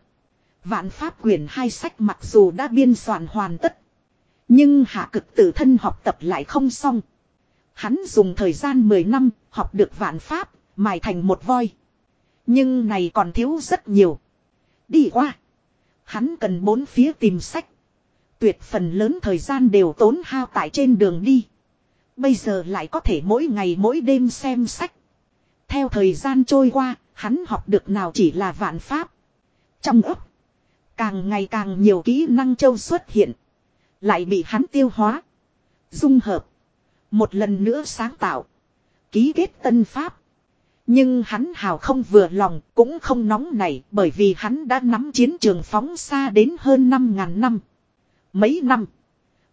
Vạn pháp quyền hai sách mặc dù đã biên soạn hoàn tất. Nhưng hạ cực tự thân học tập lại không xong. Hắn dùng thời gian 10 năm học được vạn pháp, mài thành một voi. Nhưng này còn thiếu rất nhiều. Đi qua. Hắn cần bốn phía tìm sách. Tuyệt phần lớn thời gian đều tốn hao tại trên đường đi. Bây giờ lại có thể mỗi ngày mỗi đêm xem sách. Theo thời gian trôi qua, hắn học được nào chỉ là vạn pháp. Trong ấp, càng ngày càng nhiều kỹ năng châu xuất hiện. Lại bị hắn tiêu hóa. Dung hợp. Một lần nữa sáng tạo. Ký kết tân pháp. Nhưng hắn hào không vừa lòng, cũng không nóng nảy bởi vì hắn đã nắm chiến trường phóng xa đến hơn 5.000 năm. Mấy năm,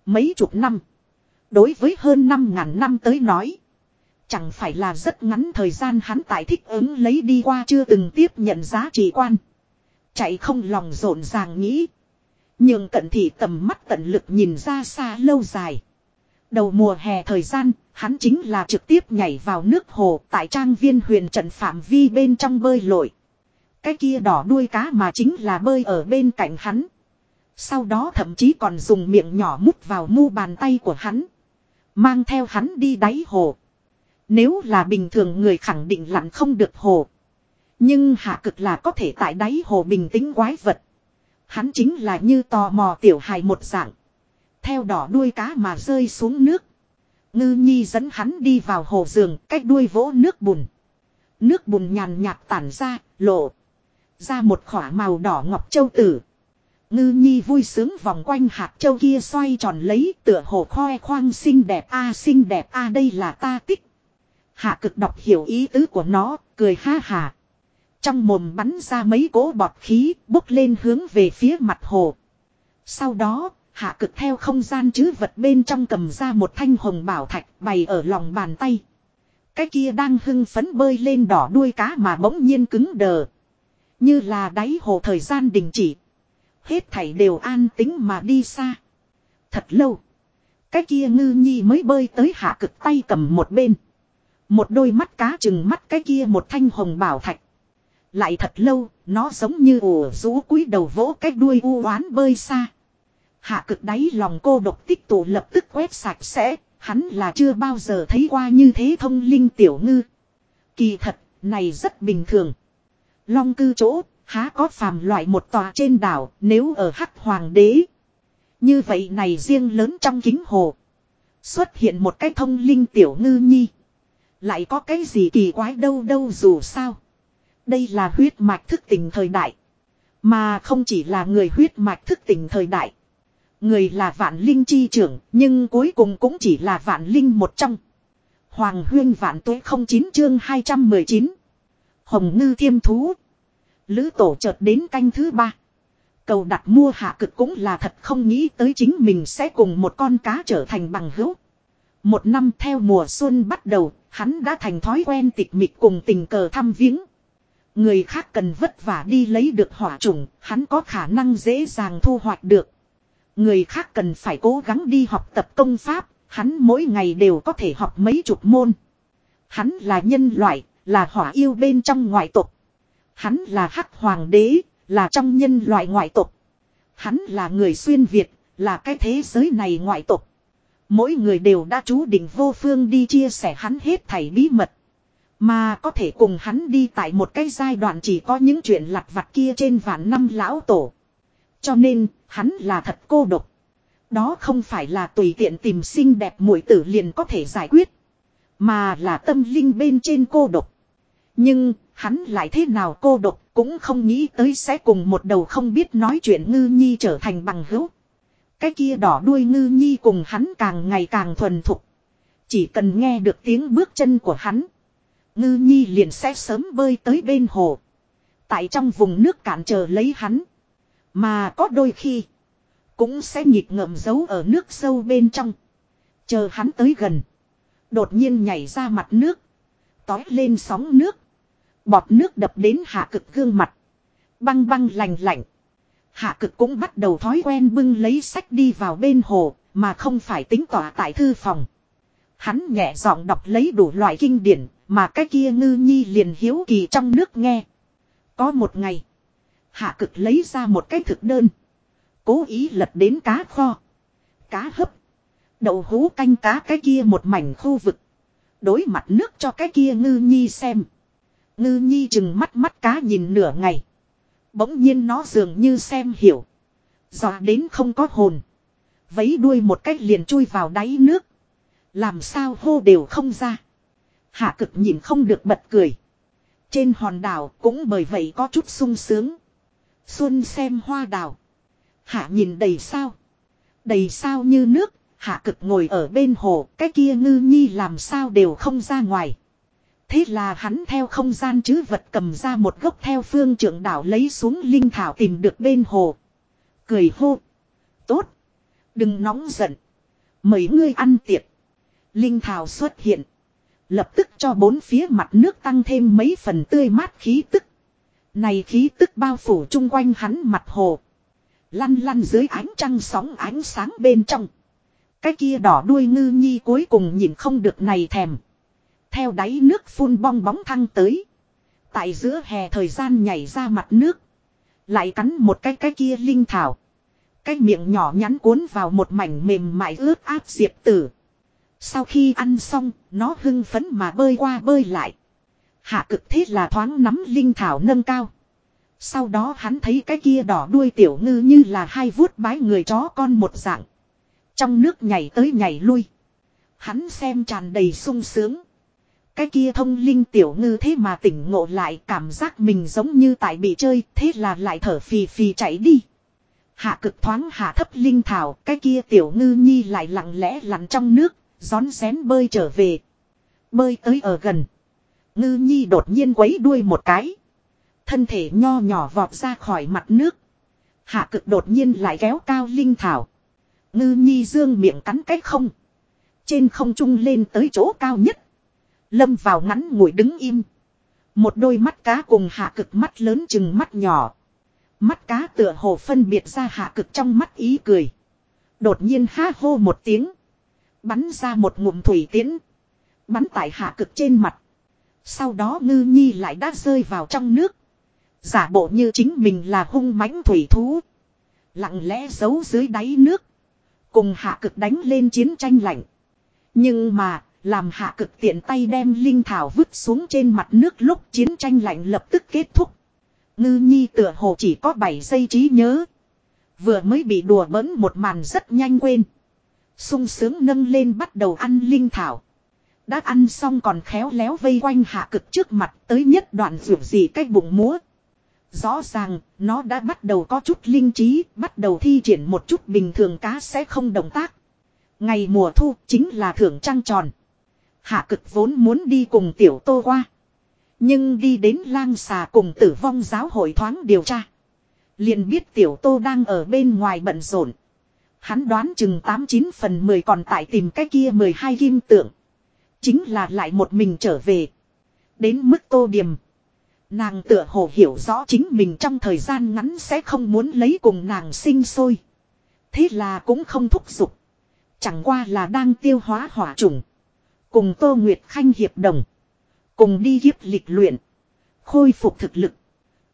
mấy chục năm. Đối với hơn 5.000 năm tới nói. Chẳng phải là rất ngắn thời gian hắn tại thích ứng lấy đi qua chưa từng tiếp nhận giá trị quan. Chạy không lòng rộn ràng nghĩ. Nhưng cận thị tầm mắt tận lực nhìn ra xa lâu dài. Đầu mùa hè thời gian, hắn chính là trực tiếp nhảy vào nước hồ tại trang viên huyền trận phạm vi bên trong bơi lội. Cái kia đỏ đuôi cá mà chính là bơi ở bên cạnh hắn. Sau đó thậm chí còn dùng miệng nhỏ mút vào mu bàn tay của hắn. Mang theo hắn đi đáy hồ. Nếu là bình thường người khẳng định lặn không được hồ. Nhưng hạ cực là có thể tại đáy hồ bình tĩnh quái vật. Hắn chính là như tò mò tiểu hài một dạng. Theo đỏ đuôi cá mà rơi xuống nước. Ngư nhi dẫn hắn đi vào hồ giường cách đuôi vỗ nước bùn. Nước bùn nhàn nhạt tản ra, lộ. Ra một khỏa màu đỏ ngọc châu tử. Ngư nhi vui sướng vòng quanh hạt châu kia xoay tròn lấy tựa hồ khoe khoang xinh đẹp a xinh đẹp a đây là ta tích. Hạ cực đọc hiểu ý tứ của nó, cười ha hà. Trong mồm bắn ra mấy cỗ bọt khí, bốc lên hướng về phía mặt hồ. Sau đó, hạ cực theo không gian chứ vật bên trong cầm ra một thanh hồng bảo thạch bày ở lòng bàn tay. Cái kia đang hưng phấn bơi lên đỏ đuôi cá mà bỗng nhiên cứng đờ. Như là đáy hồ thời gian đình chỉ. Hết thảy đều an tính mà đi xa. Thật lâu. Cái kia ngư nhi mới bơi tới hạ cực tay cầm một bên. Một đôi mắt cá chừng mắt cái kia một thanh hồng bảo thạch. Lại thật lâu, nó giống như ủ rú cúi đầu vỗ cái đuôi u oán bơi xa. Hạ cực đáy lòng cô độc tích tụ lập tức quét sạch sẽ, hắn là chưa bao giờ thấy qua như thế thông linh tiểu ngư. Kỳ thật, này rất bình thường. Long cư chỗ, há có phàm loại một tòa trên đảo, nếu ở hắc hoàng đế. Như vậy này riêng lớn trong kính hồ. Xuất hiện một cái thông linh tiểu ngư nhi. Lại có cái gì kỳ quái đâu đâu dù sao. Đây là huyết mạch thức tỉnh thời đại. Mà không chỉ là người huyết mạch thức tỉnh thời đại. Người là vạn linh chi trưởng, nhưng cuối cùng cũng chỉ là vạn linh một trong. Hoàng huyên vạn tuế 09 chương 219. Hồng ngư thiêm thú. Lữ tổ chợt đến canh thứ ba. Cầu đặt mua hạ cực cũng là thật không nghĩ tới chính mình sẽ cùng một con cá trở thành bằng hữu. Một năm theo mùa xuân bắt đầu, hắn đã thành thói quen tịch mịch cùng tình cờ thăm viếng. Người khác cần vất vả đi lấy được hỏa trùng, hắn có khả năng dễ dàng thu hoạch được. Người khác cần phải cố gắng đi học tập công pháp, hắn mỗi ngày đều có thể học mấy chục môn. Hắn là nhân loại, là hỏa yêu bên trong ngoại tộc. Hắn là hắc hoàng đế, là trong nhân loại ngoại tộc. Hắn là người xuyên Việt, là cái thế giới này ngoại tộc. Mỗi người đều đã chú định vô phương đi chia sẻ hắn hết thảy bí mật. Mà có thể cùng hắn đi tại một cái giai đoạn chỉ có những chuyện lặt vặt kia trên vạn năm lão tổ. Cho nên, hắn là thật cô độc. Đó không phải là tùy tiện tìm xinh đẹp muội tử liền có thể giải quyết. Mà là tâm linh bên trên cô độc. Nhưng, hắn lại thế nào cô độc cũng không nghĩ tới sẽ cùng một đầu không biết nói chuyện ngư nhi trở thành bằng hữu. Cái kia đỏ đuôi ngư nhi cùng hắn càng ngày càng thuần thục. Chỉ cần nghe được tiếng bước chân của hắn. Ngư nhi liền sẽ sớm bơi tới bên hồ. Tại trong vùng nước cạn chờ lấy hắn. Mà có đôi khi. Cũng sẽ nhịp ngậm giấu ở nước sâu bên trong. Chờ hắn tới gần. Đột nhiên nhảy ra mặt nước. Tói lên sóng nước. Bọt nước đập đến hạ cực gương mặt. Băng băng lành lạnh. Hạ cực cũng bắt đầu thói quen bưng lấy sách đi vào bên hồ. Mà không phải tính tỏa tại thư phòng. Hắn nhẹ giọng đọc lấy đủ loại kinh điển. Mà cái kia ngư nhi liền hiếu kỳ trong nước nghe. Có một ngày. Hạ cực lấy ra một cái thực đơn. Cố ý lật đến cá kho. Cá hấp. Đậu hú canh cá cái kia một mảnh khu vực. Đối mặt nước cho cái kia ngư nhi xem. Ngư nhi chừng mắt mắt cá nhìn nửa ngày. Bỗng nhiên nó dường như xem hiểu. Dọa đến không có hồn. Vấy đuôi một cách liền chui vào đáy nước. Làm sao hô đều không ra. Hạ cực nhìn không được bật cười. Trên hòn đảo cũng bởi vậy có chút sung sướng. Xuân xem hoa đào. Hạ nhìn đầy sao. Đầy sao như nước. Hạ cực ngồi ở bên hồ. Cái kia ngư nhi làm sao đều không ra ngoài. Thế là hắn theo không gian chứ vật cầm ra một gốc theo phương trưởng đảo lấy xuống linh thảo tìm được bên hồ. Cười hô. Tốt. Đừng nóng giận. Mấy ngươi ăn tiệc. Linh thảo xuất hiện. Lập tức cho bốn phía mặt nước tăng thêm mấy phần tươi mát khí tức. Này khí tức bao phủ chung quanh hắn mặt hồ. Lăn lăn dưới ánh trăng sóng ánh sáng bên trong. Cái kia đỏ đuôi ngư nhi cuối cùng nhìn không được này thèm. Theo đáy nước phun bong bóng thăng tới. Tại giữa hè thời gian nhảy ra mặt nước. Lại cắn một cái cái kia linh thảo. Cái miệng nhỏ nhắn cuốn vào một mảnh mềm mại ướt áp diệp tử. Sau khi ăn xong, nó hưng phấn mà bơi qua bơi lại. Hạ cực thế là thoáng nắm linh thảo nâng cao. Sau đó hắn thấy cái kia đỏ đuôi tiểu ngư như là hai vuốt bái người chó con một dạng. Trong nước nhảy tới nhảy lui. Hắn xem tràn đầy sung sướng. Cái kia thông linh tiểu ngư thế mà tỉnh ngộ lại, cảm giác mình giống như tại bị chơi, thế là lại thở phì phì chạy đi. Hạ cực thoáng hạ thấp linh thảo, cái kia tiểu ngư nhi lại lặng lẽ lặn trong nước, Gión xén bơi trở về. Bơi tới ở gần. Ngư nhi đột nhiên quấy đuôi một cái. Thân thể nho nhỏ vọt ra khỏi mặt nước. Hạ cực đột nhiên lại kéo cao linh thảo. Ngư nhi dương miệng cắn cách không. Trên không trung lên tới chỗ cao nhất. Lâm vào ngắn ngồi đứng im. Một đôi mắt cá cùng hạ cực mắt lớn chừng mắt nhỏ. Mắt cá tựa hồ phân biệt ra hạ cực trong mắt ý cười. Đột nhiên ha hô một tiếng. Bắn ra một ngụm thủy tiễn. Bắn tại hạ cực trên mặt. Sau đó ngư nhi lại đã rơi vào trong nước. Giả bộ như chính mình là hung mãnh thủy thú. Lặng lẽ giấu dưới đáy nước. Cùng hạ cực đánh lên chiến tranh lạnh. Nhưng mà, làm hạ cực tiện tay đem linh thảo vứt xuống trên mặt nước lúc chiến tranh lạnh lập tức kết thúc. Ngư nhi tựa hồ chỉ có 7 giây trí nhớ. Vừa mới bị đùa bỡn một màn rất nhanh quên sung sướng nâng lên bắt đầu ăn linh thảo. Đã ăn xong còn khéo léo vây quanh hạ cực trước mặt tới nhất đoạn rượu gì cách bụng múa. Rõ ràng, nó đã bắt đầu có chút linh trí, bắt đầu thi triển một chút bình thường cá sẽ không động tác. Ngày mùa thu chính là thưởng trăng tròn. Hạ cực vốn muốn đi cùng tiểu tô qua. Nhưng đi đến lang xà cùng tử vong giáo hội thoáng điều tra. liền biết tiểu tô đang ở bên ngoài bận rộn. Hắn đoán chừng 89 phần 10 còn tại tìm cái kia 12 kim tượng. Chính là lại một mình trở về. Đến mức tô điểm. Nàng tựa hồ hiểu rõ chính mình trong thời gian ngắn sẽ không muốn lấy cùng nàng sinh sôi. Thế là cũng không thúc giục. Chẳng qua là đang tiêu hóa hỏa trùng. Cùng Tô Nguyệt Khanh hiệp đồng. Cùng đi giúp lịch luyện. Khôi phục thực lực.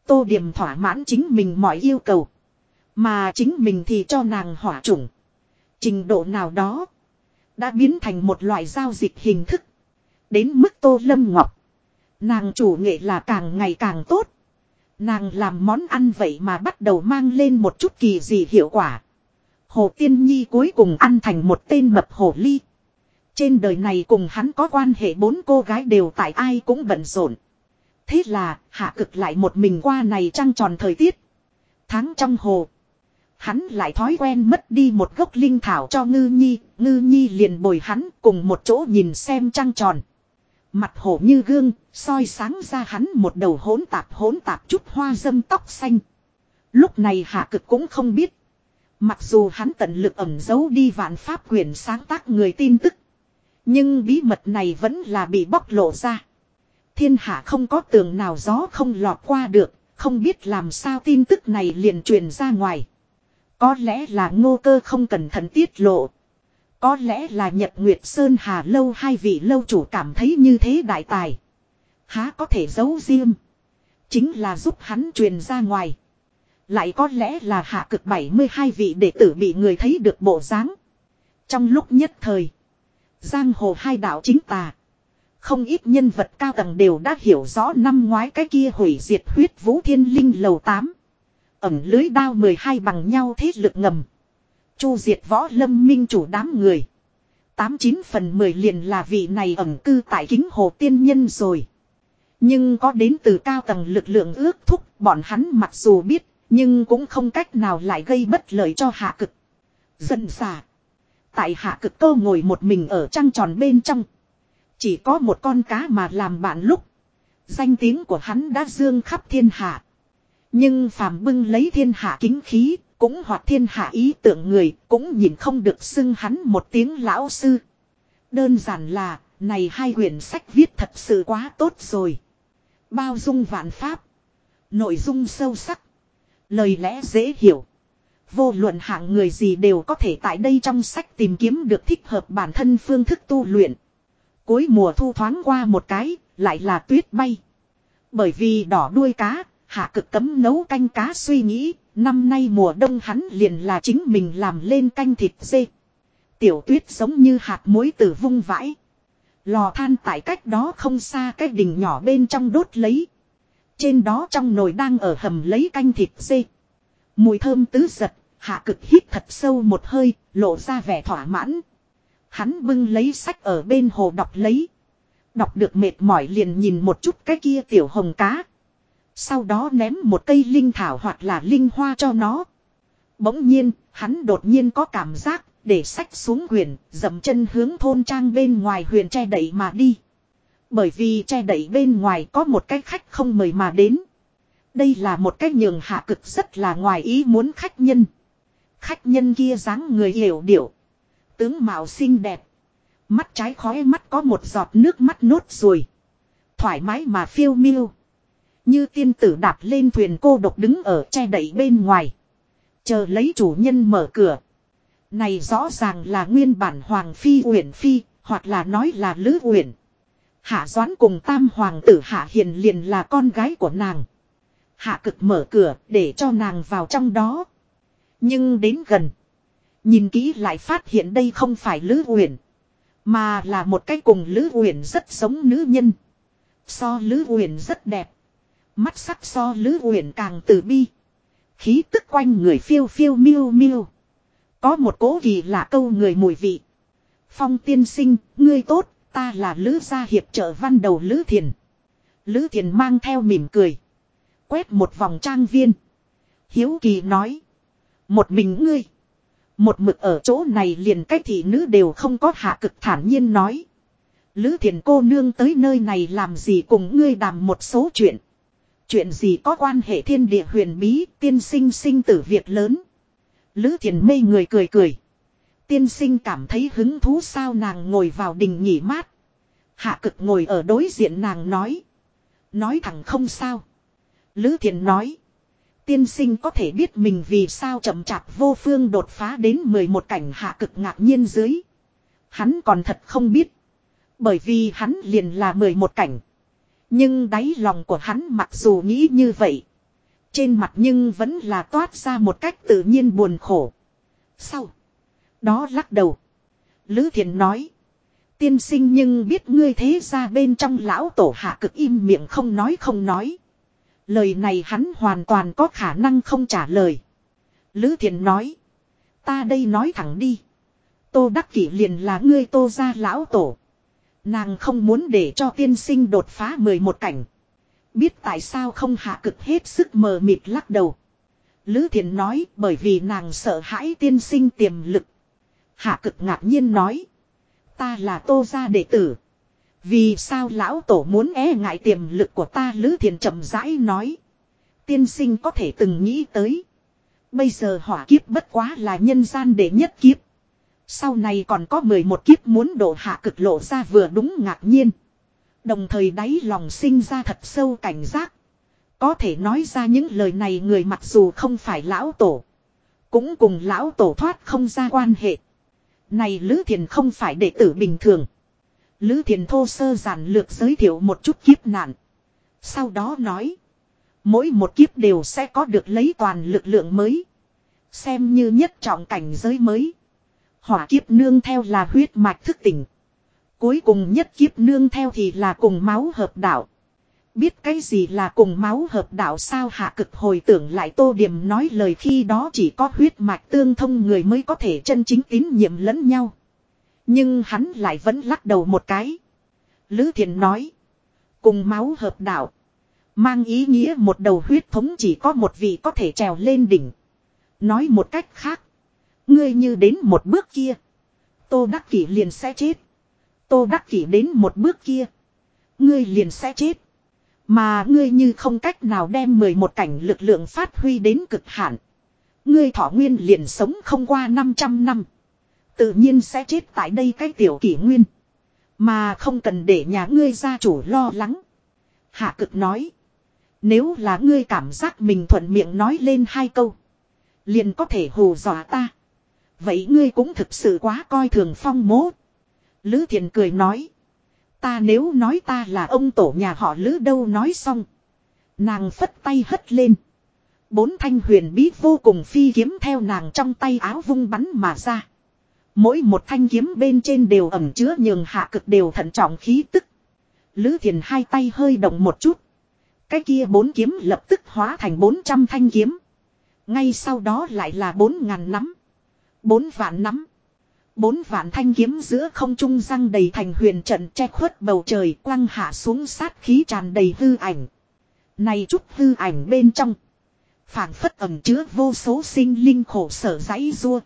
Tô Điểm thỏa mãn chính mình mọi yêu cầu. Mà chính mình thì cho nàng hỏa chủng. Trình độ nào đó. Đã biến thành một loại giao dịch hình thức. Đến mức tô lâm ngọc. Nàng chủ nghệ là càng ngày càng tốt. Nàng làm món ăn vậy mà bắt đầu mang lên một chút kỳ gì hiệu quả. Hồ Tiên Nhi cuối cùng ăn thành một tên mập hồ ly. Trên đời này cùng hắn có quan hệ bốn cô gái đều tại ai cũng bận rộn. Thế là hạ cực lại một mình qua này trăng tròn thời tiết. Tháng trong hồ. Hắn lại thói quen mất đi một gốc linh thảo cho ngư nhi, ngư nhi liền bồi hắn cùng một chỗ nhìn xem trăng tròn. Mặt hổ như gương, soi sáng ra hắn một đầu hỗn tạp hỗn tạp chút hoa dâm tóc xanh. Lúc này hạ cực cũng không biết. Mặc dù hắn tận lực ẩn giấu đi vạn pháp quyền sáng tác người tin tức. Nhưng bí mật này vẫn là bị bóc lộ ra. Thiên hạ không có tường nào gió không lọt qua được, không biết làm sao tin tức này liền truyền ra ngoài. Có lẽ là ngô cơ không cẩn thận tiết lộ. Có lẽ là Nhật Nguyệt Sơn Hà Lâu hai vị lâu chủ cảm thấy như thế đại tài. Há có thể giấu riêng. Chính là giúp hắn truyền ra ngoài. Lại có lẽ là hạ cực 72 vị đệ tử bị người thấy được bộ dáng. Trong lúc nhất thời. Giang hồ hai đạo chính tà. Không ít nhân vật cao tầng đều đã hiểu rõ năm ngoái cái kia hủy diệt huyết vũ thiên linh lầu 8. Ẩm lưới đao 12 bằng nhau thế lực ngầm. Chu diệt võ lâm minh chủ đám người. 89 phần 10 liền là vị này ẩm cư tại kính hồ tiên nhân rồi. Nhưng có đến từ cao tầng lực lượng ước thúc, bọn hắn mặc dù biết, nhưng cũng không cách nào lại gây bất lợi cho hạ cực. Dần xả. Tại hạ cực câu ngồi một mình ở trăng tròn bên trong. Chỉ có một con cá mà làm bạn lúc. Danh tiếng của hắn đã dương khắp thiên hạ. Nhưng phàm bưng lấy thiên hạ kính khí, cũng hoặc thiên hạ ý tưởng người, cũng nhìn không được xưng hắn một tiếng lão sư. Đơn giản là, này hai quyển sách viết thật sự quá tốt rồi. Bao dung vạn pháp. Nội dung sâu sắc. Lời lẽ dễ hiểu. Vô luận hạng người gì đều có thể tại đây trong sách tìm kiếm được thích hợp bản thân phương thức tu luyện. Cuối mùa thu thoáng qua một cái, lại là tuyết bay. Bởi vì đỏ đuôi cá, hạ cực cấm nấu canh cá suy nghĩ, năm nay mùa đông hắn liền là chính mình làm lên canh thịt dê. Tiểu tuyết giống như hạt muối từ vung vãi. Lò than tại cách đó không xa cái đình nhỏ bên trong đốt lấy. Trên đó trong nồi đang ở hầm lấy canh thịt dê. Mùi thơm tứ giật, hạ cực hít thật sâu một hơi, lộ ra vẻ thỏa mãn. Hắn bưng lấy sách ở bên hồ đọc lấy. Đọc được mệt mỏi liền nhìn một chút cái kia tiểu hồng cá. Sau đó ném một cây linh thảo hoặc là linh hoa cho nó. Bỗng nhiên, hắn đột nhiên có cảm giác, để sách xuống huyền, dậm chân hướng thôn trang bên ngoài huyền che đẩy mà đi. Bởi vì che đẩy bên ngoài có một cái khách không mời mà đến. Đây là một cách nhường hạ cực rất là ngoài ý muốn khách nhân. Khách nhân kia dáng người hiểu điệu. Tướng mạo xinh đẹp. Mắt trái khói mắt có một giọt nước mắt nốt rồi. Thoải mái mà phiêu miêu. Như tiên tử đạp lên thuyền cô độc đứng ở che đẩy bên ngoài. Chờ lấy chủ nhân mở cửa. Này rõ ràng là nguyên bản Hoàng Phi Uyển Phi, hoặc là nói là Lữ Uyển. Hạ Doãn cùng tam hoàng tử Hạ Hiền liền là con gái của nàng. Hạ cực mở cửa để cho nàng vào trong đó. Nhưng đến gần. Nhìn kỹ lại phát hiện đây không phải Lữ Uyển. Mà là một cái cùng Lữ Uyển rất giống nữ nhân. So Lữ Uyển rất đẹp. Mắt sắc so Lữ Uyển càng từ bi. Khí tức quanh người phiêu phiêu miêu miêu. Có một cố kỳ lạ câu người mùi vị. Phong tiên sinh, ngươi tốt, ta là Lữ gia hiệp trợ văn đầu Lữ Thiền. Lữ Thiền mang theo mỉm cười. Quét một vòng trang viên. Hiếu kỳ nói. Một mình ngươi. Một mực ở chỗ này liền cách thị nữ đều không có hạ cực thản nhiên nói. Lữ thiền cô nương tới nơi này làm gì cùng ngươi đàm một số chuyện. Chuyện gì có quan hệ thiên địa huyền bí, tiên sinh sinh tử việc lớn. Lữ thiền mê người cười cười. Tiên sinh cảm thấy hứng thú sao nàng ngồi vào đình nghỉ mát. Hạ cực ngồi ở đối diện nàng nói. Nói thẳng không sao. Lữ Thiện nói. Tiên sinh có thể biết mình vì sao chậm chạp vô phương đột phá đến 11 cảnh hạ cực ngạc nhiên dưới. Hắn còn thật không biết. Bởi vì hắn liền là 11 cảnh. Nhưng đáy lòng của hắn mặc dù nghĩ như vậy. Trên mặt nhưng vẫn là toát ra một cách tự nhiên buồn khổ. Sau. Đó lắc đầu. Lữ thiện nói. Tiên sinh nhưng biết ngươi thế ra bên trong lão tổ hạ cực im miệng không nói không nói. Lời này hắn hoàn toàn có khả năng không trả lời. Lữ thiện nói. Ta đây nói thẳng đi. Tô Đắc Kỷ liền là ngươi tô ra lão tổ. Nàng không muốn để cho tiên sinh đột phá 11 cảnh. Biết tại sao không hạ cực hết sức mờ mịt lắc đầu. Lữ thiện nói, bởi vì nàng sợ hãi tiên sinh tiềm lực. Hạ cực ngạc nhiên nói. Ta là tô gia đệ tử. Vì sao lão tổ muốn e ngại tiềm lực của ta Lữ Thiền chậm rãi nói. Tiên sinh có thể từng nghĩ tới. Bây giờ hỏa kiếp bất quá là nhân gian để nhất kiếp. Sau này còn có 11 kiếp muốn độ hạ cực lộ ra vừa đúng ngạc nhiên. Đồng thời đáy lòng sinh ra thật sâu cảnh giác. Có thể nói ra những lời này người mặc dù không phải lão tổ. Cũng cùng lão tổ thoát không ra quan hệ. Này Lữ Thiền không phải đệ tử bình thường. Lữ Thiền thô sơ giản lược giới thiệu một chút kiếp nạn. Sau đó nói. Mỗi một kiếp đều sẽ có được lấy toàn lực lượng mới. Xem như nhất trọng cảnh giới mới. Hỏa kiếp nương theo là huyết mạch thức tỉnh. Cuối cùng nhất kiếp nương theo thì là cùng máu hợp đạo. Biết cái gì là cùng máu hợp đạo sao hạ cực hồi tưởng lại tô điểm nói lời khi đó chỉ có huyết mạch tương thông người mới có thể chân chính tín nhiệm lẫn nhau. Nhưng hắn lại vẫn lắc đầu một cái. Lữ thiện nói. Cùng máu hợp đạo. Mang ý nghĩa một đầu huyết thống chỉ có một vị có thể trèo lên đỉnh. Nói một cách khác. Ngươi như đến một bước kia. Tô Đắc Kỷ liền sẽ chết. Tô Đắc Kỷ đến một bước kia. Ngươi liền sẽ chết. Mà ngươi như không cách nào đem 11 cảnh lực lượng phát huy đến cực hạn. Ngươi thọ nguyên liền sống không qua 500 năm. Tự nhiên sẽ chết tại đây cái tiểu kỷ nguyên. Mà không cần để nhà ngươi gia chủ lo lắng. Hạ cực nói. Nếu là ngươi cảm giác mình thuận miệng nói lên hai câu. Liền có thể hù dọa ta. Vậy ngươi cũng thực sự quá coi thường phong mố. Lữ thiện cười nói. Ta nếu nói ta là ông tổ nhà họ Lữ đâu nói xong. Nàng phất tay hất lên. Bốn thanh huyền bí vô cùng phi kiếm theo nàng trong tay áo vung bắn mà ra. Mỗi một thanh kiếm bên trên đều ẩm chứa nhường hạ cực đều thận trọng khí tức. Lữ thiền hai tay hơi động một chút. Cái kia bốn kiếm lập tức hóa thành bốn trăm thanh kiếm. Ngay sau đó lại là bốn ngàn nắm. Bốn vạn nắm. Bốn vạn thanh kiếm giữa không trung răng đầy thành huyền trận che khuất bầu trời quăng hạ xuống sát khí tràn đầy hư ảnh. Này chút hư ảnh bên trong. phảng phất ẩm chứa vô số sinh linh khổ sở giấy rua.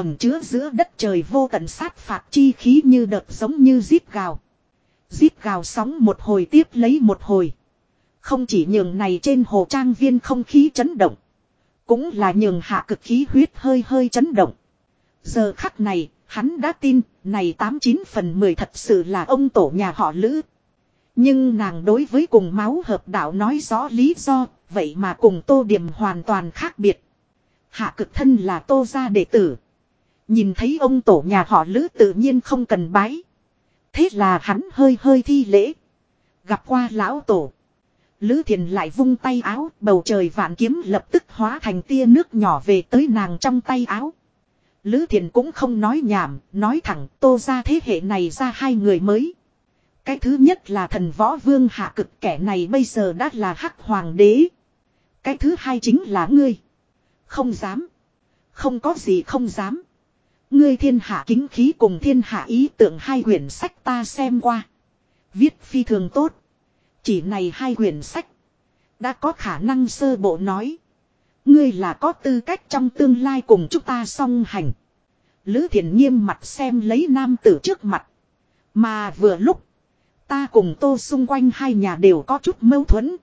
Ẩm chứa giữa đất trời vô tận sát phạt chi khí như đợt giống như giết gào. Giết gào sóng một hồi tiếp lấy một hồi. Không chỉ nhường này trên hồ trang viên không khí chấn động. Cũng là nhường hạ cực khí huyết hơi hơi chấn động. Giờ khắc này, hắn đã tin, này 89 phần 10 thật sự là ông tổ nhà họ Lữ. Nhưng nàng đối với cùng máu hợp đạo nói rõ lý do, vậy mà cùng tô điểm hoàn toàn khác biệt. Hạ cực thân là tô gia đệ tử. Nhìn thấy ông tổ nhà họ Lữ tự nhiên không cần bái. Thế là hắn hơi hơi thi lễ. Gặp qua lão tổ. Lữ thiền lại vung tay áo, bầu trời vạn kiếm lập tức hóa thành tia nước nhỏ về tới nàng trong tay áo. Lữ thiền cũng không nói nhảm, nói thẳng tô ra thế hệ này ra hai người mới. Cái thứ nhất là thần võ vương hạ cực kẻ này bây giờ đã là hắc hoàng đế. Cái thứ hai chính là ngươi. Không dám. Không có gì không dám. Ngươi thiên hạ kính khí cùng thiên hạ ý tưởng hai quyển sách ta xem qua. Viết phi thường tốt. Chỉ này hai quyển sách. Đã có khả năng sơ bộ nói. Ngươi là có tư cách trong tương lai cùng chúng ta song hành. Lữ thiện nghiêm mặt xem lấy nam tử trước mặt. Mà vừa lúc. Ta cùng tô xung quanh hai nhà đều có chút mâu thuẫn.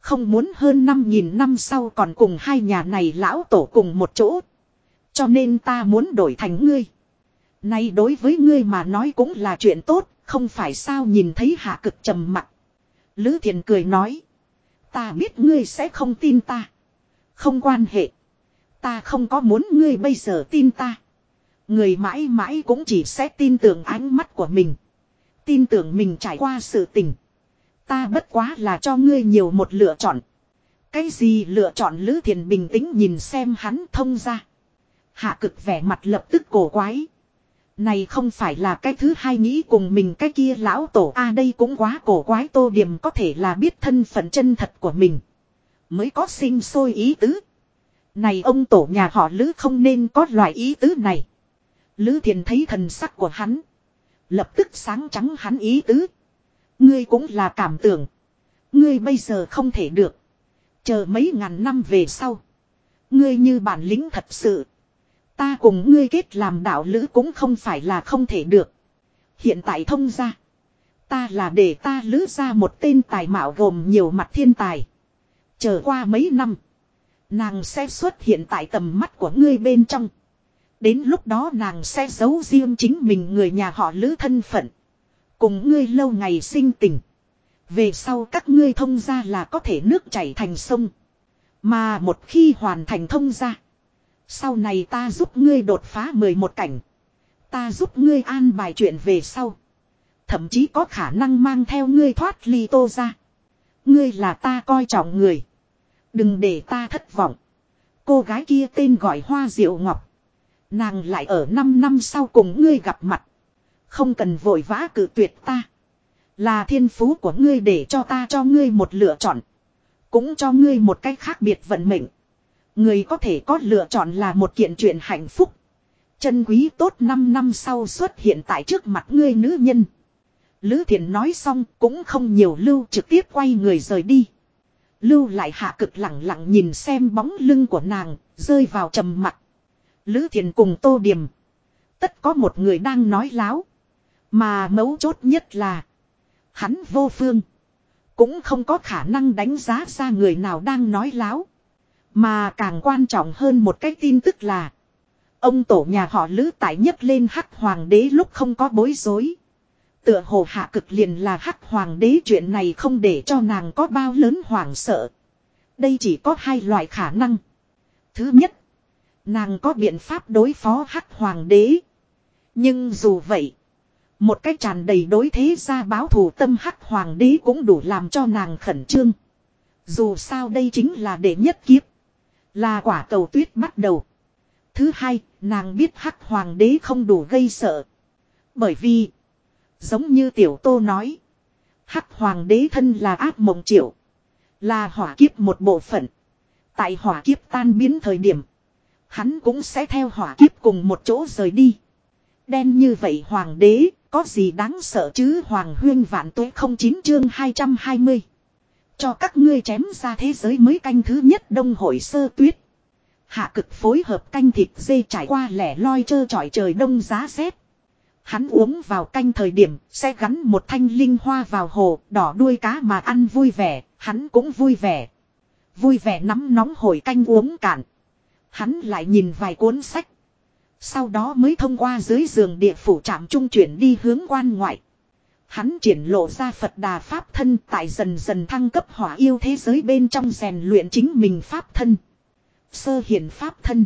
Không muốn hơn 5.000 năm sau còn cùng hai nhà này lão tổ cùng một chỗ. Cho nên ta muốn đổi thành ngươi. Nay đối với ngươi mà nói cũng là chuyện tốt, không phải sao nhìn thấy hạ cực trầm mặt. Lữ thiền cười nói. Ta biết ngươi sẽ không tin ta. Không quan hệ. Ta không có muốn ngươi bây giờ tin ta. Người mãi mãi cũng chỉ sẽ tin tưởng ánh mắt của mình. Tin tưởng mình trải qua sự tình. Ta bất quá là cho ngươi nhiều một lựa chọn. Cái gì lựa chọn Lữ Thiền bình tĩnh nhìn xem hắn thông ra. Hạ cực vẻ mặt lập tức cổ quái. Này không phải là cái thứ hai nghĩ cùng mình cái kia lão tổ a, đây cũng quá cổ quái tô điểm có thể là biết thân phận chân thật của mình. Mới có sinh sôi ý tứ. Này ông tổ nhà họ Lữ không nên có loại ý tứ này. Lữ thiền thấy thần sắc của hắn. Lập tức sáng trắng hắn ý tứ. Ngươi cũng là cảm tưởng. Ngươi bây giờ không thể được. Chờ mấy ngàn năm về sau. Ngươi như bản lĩnh thật sự. Ta cùng ngươi kết làm đạo lữ cũng không phải là không thể được. Hiện tại thông ra. Ta là để ta lữ ra một tên tài mạo gồm nhiều mặt thiên tài. Chờ qua mấy năm. Nàng sẽ xuất hiện tại tầm mắt của ngươi bên trong. Đến lúc đó nàng sẽ giấu riêng chính mình người nhà họ lữ thân phận. Cùng ngươi lâu ngày sinh tình. Về sau các ngươi thông ra là có thể nước chảy thành sông. Mà một khi hoàn thành thông ra. Sau này ta giúp ngươi đột phá 11 cảnh. Ta giúp ngươi an bài chuyện về sau. Thậm chí có khả năng mang theo ngươi thoát ly tô ra. Ngươi là ta coi trọng người. Đừng để ta thất vọng. Cô gái kia tên gọi Hoa Diệu Ngọc. Nàng lại ở 5 năm sau cùng ngươi gặp mặt. Không cần vội vã cử tuyệt ta. Là thiên phú của ngươi để cho ta cho ngươi một lựa chọn. Cũng cho ngươi một cách khác biệt vận mệnh. Người có thể có lựa chọn là một kiện chuyện hạnh phúc. Chân quý tốt 5 năm sau xuất hiện tại trước mặt ngươi nữ nhân. Lữ thiện nói xong cũng không nhiều lưu trực tiếp quay người rời đi. Lưu lại hạ cực lặng lặng nhìn xem bóng lưng của nàng, rơi vào trầm mặt. Lữ thiện cùng tô điểm. Tất có một người đang nói láo. Mà mấu chốt nhất là. Hắn vô phương. Cũng không có khả năng đánh giá ra người nào đang nói láo. Mà càng quan trọng hơn một cái tin tức là. Ông tổ nhà họ Lữ tại nhất lên hắc hoàng đế lúc không có bối rối. Tựa hồ hạ cực liền là hắc hoàng đế chuyện này không để cho nàng có bao lớn hoảng sợ. Đây chỉ có hai loại khả năng. Thứ nhất. Nàng có biện pháp đối phó hắc hoàng đế. Nhưng dù vậy. Một cách tràn đầy đối thế ra báo thù tâm hắc hoàng đế cũng đủ làm cho nàng khẩn trương. Dù sao đây chính là đệ nhất kiếp. Là quả cầu tuyết bắt đầu. Thứ hai, nàng biết hắc hoàng đế không đủ gây sợ. Bởi vì, giống như tiểu tô nói, hắc hoàng đế thân là ác mộng triệu. Là hỏa kiếp một bộ phận. Tại hỏa kiếp tan biến thời điểm, hắn cũng sẽ theo hỏa kiếp cùng một chỗ rời đi. Đen như vậy hoàng đế, có gì đáng sợ chứ hoàng huyên vạn tuế không chín chương 220. Cho các ngươi chém ra thế giới mới canh thứ nhất đông hội sơ tuyết. Hạ cực phối hợp canh thịt dê trải qua lẻ loi chơ trọi trời đông giá rét. Hắn uống vào canh thời điểm sẽ gắn một thanh linh hoa vào hồ đỏ đuôi cá mà ăn vui vẻ, hắn cũng vui vẻ. Vui vẻ nắm nóng hồi canh uống cạn. Hắn lại nhìn vài cuốn sách. Sau đó mới thông qua dưới giường địa phủ trạm trung chuyển đi hướng quan ngoại. Hắn triển lộ ra Phật đà Pháp thân tại dần dần thăng cấp hỏa yêu thế giới bên trong rèn luyện chính mình Pháp thân. Sơ hiển Pháp thân.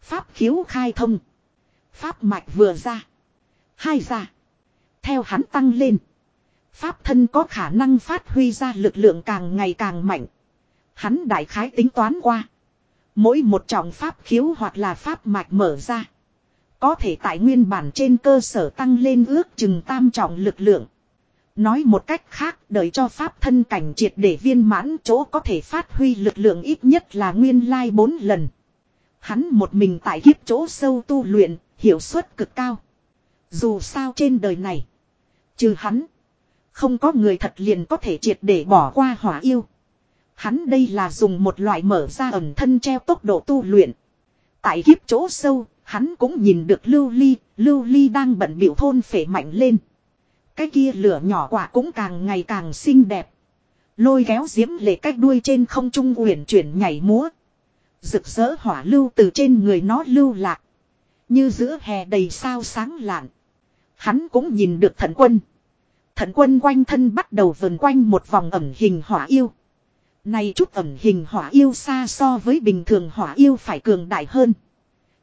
Pháp khiếu khai thông. Pháp mạch vừa ra. Hai ra. Theo hắn tăng lên. Pháp thân có khả năng phát huy ra lực lượng càng ngày càng mạnh. Hắn đại khái tính toán qua. Mỗi một trọng pháp khiếu hoặc là pháp mạch mở ra. Có thể tại nguyên bản trên cơ sở tăng lên ước chừng tam trọng lực lượng. Nói một cách khác, đợi cho pháp thân cảnh triệt để viên mãn chỗ có thể phát huy lực lượng ít nhất là nguyên lai bốn lần. Hắn một mình tại kiếp chỗ sâu tu luyện, hiệu suất cực cao. Dù sao trên đời này, trừ hắn, không có người thật liền có thể triệt để bỏ qua hỏa yêu. Hắn đây là dùng một loại mở ra ẩn thân treo tốc độ tu luyện. Tại kiếp chỗ sâu, hắn cũng nhìn được lưu ly, lưu ly đang bận biểu thôn phể mạnh lên. Cái kia lửa nhỏ quả cũng càng ngày càng xinh đẹp. Lôi kéo diễm lệ cách đuôi trên không trung uyển chuyển nhảy múa. Rực rỡ hỏa lưu từ trên người nó lưu lạc. Như giữa hè đầy sao sáng lạn. Hắn cũng nhìn được thần quân. Thần quân quanh thân bắt đầu vần quanh một vòng ẩm hình hỏa yêu. Này chút ẩm hình hỏa yêu xa so với bình thường hỏa yêu phải cường đại hơn.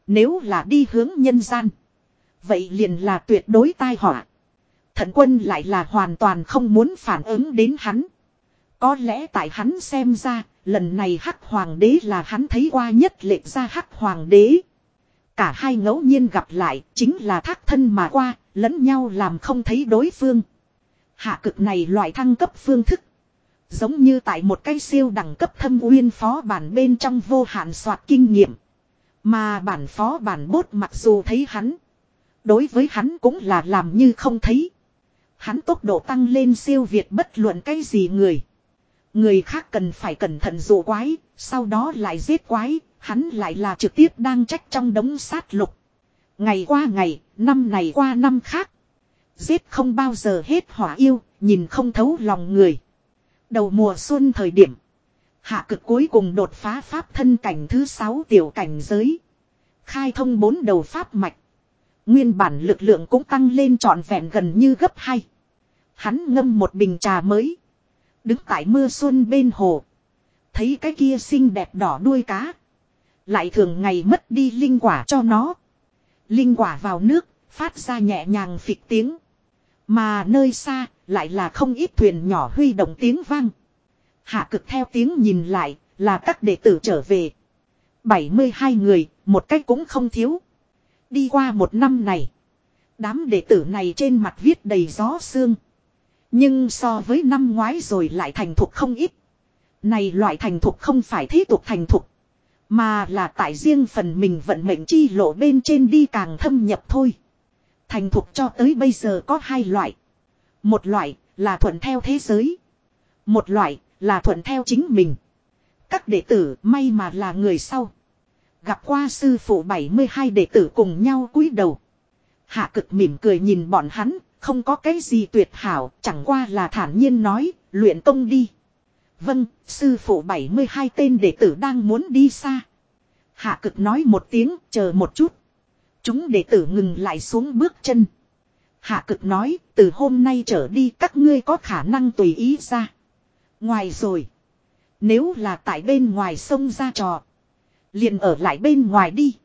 Nếu là đi hướng nhân gian. Vậy liền là tuyệt đối tai họa. Thận quân lại là hoàn toàn không muốn phản ứng đến hắn. Có lẽ tại hắn xem ra, lần này hắc hoàng đế là hắn thấy qua nhất lệch ra hắc hoàng đế. Cả hai ngẫu nhiên gặp lại, chính là thác thân mà qua, lẫn nhau làm không thấy đối phương. Hạ cực này loại thăng cấp phương thức. Giống như tại một cái siêu đẳng cấp thâm uyên phó bản bên trong vô hạn soạt kinh nghiệm. Mà bản phó bản bốt mặc dù thấy hắn. Đối với hắn cũng là làm như không thấy. Hắn tốc độ tăng lên siêu việt bất luận cái gì người. Người khác cần phải cẩn thận dụ quái, sau đó lại giết quái, hắn lại là trực tiếp đang trách trong đống sát lục. Ngày qua ngày, năm này qua năm khác. Giết không bao giờ hết hỏa yêu, nhìn không thấu lòng người. Đầu mùa xuân thời điểm. Hạ cực cuối cùng đột phá pháp thân cảnh thứ sáu tiểu cảnh giới. Khai thông bốn đầu pháp mạch. Nguyên bản lực lượng cũng tăng lên trọn vẹn gần như gấp hai. Hắn ngâm một bình trà mới. Đứng tại mưa xuân bên hồ. Thấy cái kia xinh đẹp đỏ đuôi cá. Lại thường ngày mất đi linh quả cho nó. Linh quả vào nước, phát ra nhẹ nhàng phịch tiếng. Mà nơi xa, lại là không ít thuyền nhỏ huy động tiếng vang. Hạ cực theo tiếng nhìn lại, là các đệ tử trở về. 72 người, một cách cũng không thiếu. Đi qua một năm này. Đám đệ tử này trên mặt viết đầy gió xương. Nhưng so với năm ngoái rồi lại thành thục không ít. Này loại thành thục không phải thế tục thành thục. Mà là tại riêng phần mình vận mệnh chi lộ bên trên đi càng thâm nhập thôi. Thành thục cho tới bây giờ có hai loại. Một loại là thuận theo thế giới. Một loại là thuận theo chính mình. Các đệ tử may mà là người sau. Gặp qua sư phụ 72 đệ tử cùng nhau cúi đầu. Hạ cực mỉm cười nhìn bọn hắn, không có cái gì tuyệt hảo, chẳng qua là thản nhiên nói, luyện công đi. Vâng, sư phụ 72 tên đệ tử đang muốn đi xa. Hạ cực nói một tiếng, chờ một chút. Chúng đệ tử ngừng lại xuống bước chân. Hạ cực nói, từ hôm nay trở đi các ngươi có khả năng tùy ý ra. Ngoài rồi. Nếu là tại bên ngoài sông ra trò. Liền ở lại bên ngoài đi.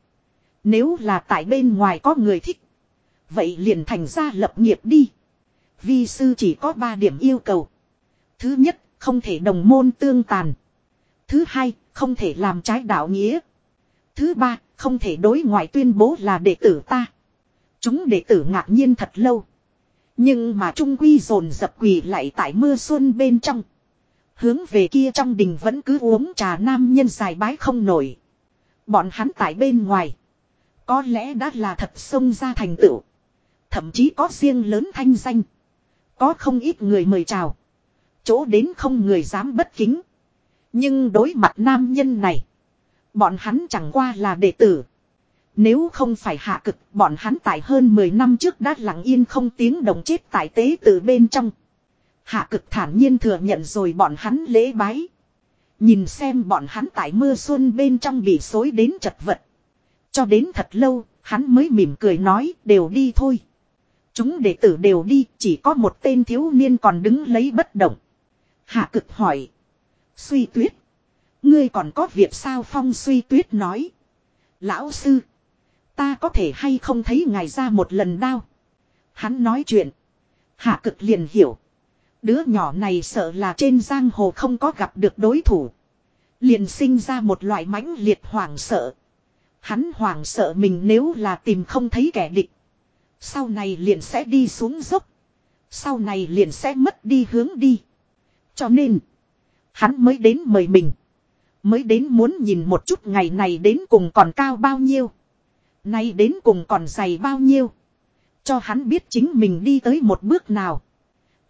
Nếu là tại bên ngoài có người thích. Vậy liền thành ra lập nghiệp đi. Vi sư chỉ có ba điểm yêu cầu. Thứ nhất, không thể đồng môn tương tàn. Thứ hai, không thể làm trái đạo nghĩa. Thứ ba, không thể đối ngoại tuyên bố là đệ tử ta. Chúng đệ tử ngạc nhiên thật lâu. Nhưng mà trung quy dồn dập quỳ lại tại mưa xuân bên trong. Hướng về kia trong đình vẫn cứ uống trà nam nhân dài bái không nổi. Bọn hắn tại bên ngoài. Có lẽ đã là thật xông ra thành tựu. Thậm chí có riêng lớn thanh danh. Có không ít người mời chào. Chỗ đến không người dám bất kính. Nhưng đối mặt nam nhân này. Bọn hắn chẳng qua là đệ tử. Nếu không phải hạ cực, bọn hắn tại hơn 10 năm trước đã lặng yên không tiếng động chết tại tế từ bên trong. Hạ cực thản nhiên thừa nhận rồi bọn hắn lễ bái. Nhìn xem bọn hắn tại mưa xuân bên trong bị xối đến chật vật. Cho đến thật lâu, hắn mới mỉm cười nói đều đi thôi. Chúng đệ tử đều đi, chỉ có một tên thiếu niên còn đứng lấy bất động. Hạ cực hỏi. Suy tuyết. Ngươi còn có việc sao phong suy tuyết nói. Lão sư. Ta có thể hay không thấy ngài ra một lần đau. Hắn nói chuyện. Hạ cực liền hiểu. Đứa nhỏ này sợ là trên giang hồ không có gặp được đối thủ. Liền sinh ra một loại mãnh liệt hoảng sợ. Hắn hoảng sợ mình nếu là tìm không thấy kẻ địch. Sau này liền sẽ đi xuống dốc. Sau này liền sẽ mất đi hướng đi. Cho nên. Hắn mới đến mời mình. Mới đến muốn nhìn một chút ngày này đến cùng còn cao bao nhiêu. Nay đến cùng còn dày bao nhiêu. Cho hắn biết chính mình đi tới một bước nào.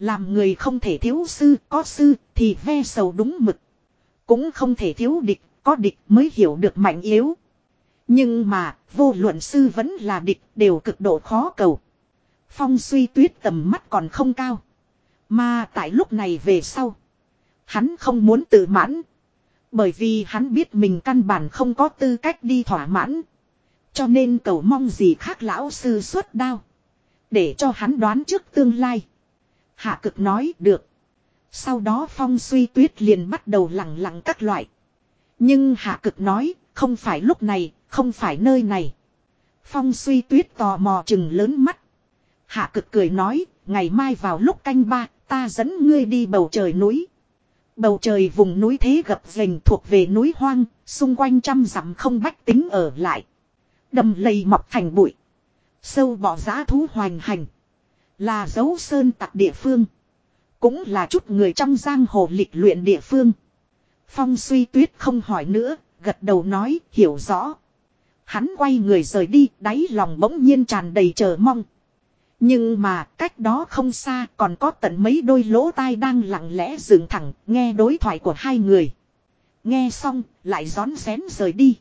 Làm người không thể thiếu sư, có sư thì ve sầu đúng mực. Cũng không thể thiếu địch, có địch mới hiểu được mạnh yếu. Nhưng mà, vô luận sư vẫn là địch đều cực độ khó cầu. Phong suy tuyết tầm mắt còn không cao. Mà tại lúc này về sau. Hắn không muốn tự mãn. Bởi vì hắn biết mình căn bản không có tư cách đi thỏa mãn. Cho nên cầu mong gì khác lão sư xuất đao. Để cho hắn đoán trước tương lai. Hạ cực nói được. Sau đó phong suy tuyết liền bắt đầu lặng lặng các loại. Nhưng hạ cực nói, không phải lúc này, không phải nơi này. Phong suy tuyết tò mò chừng lớn mắt. Hạ cực cười nói, ngày mai vào lúc canh ba, ta dẫn ngươi đi bầu trời núi. Bầu trời vùng núi thế gập rình thuộc về núi hoang, xung quanh trăm dặm không bách tính ở lại. Đầm lầy mọc thành bụi. Sâu bỏ giá thú hoành hành. Là dấu sơn tặc địa phương. Cũng là chút người trong giang hồ lịch luyện địa phương. Phong suy tuyết không hỏi nữa, gật đầu nói, hiểu rõ. Hắn quay người rời đi, đáy lòng bỗng nhiên tràn đầy chờ mong. Nhưng mà cách đó không xa còn có tận mấy đôi lỗ tai đang lặng lẽ dừng thẳng nghe đối thoại của hai người. Nghe xong lại rón rén rời đi.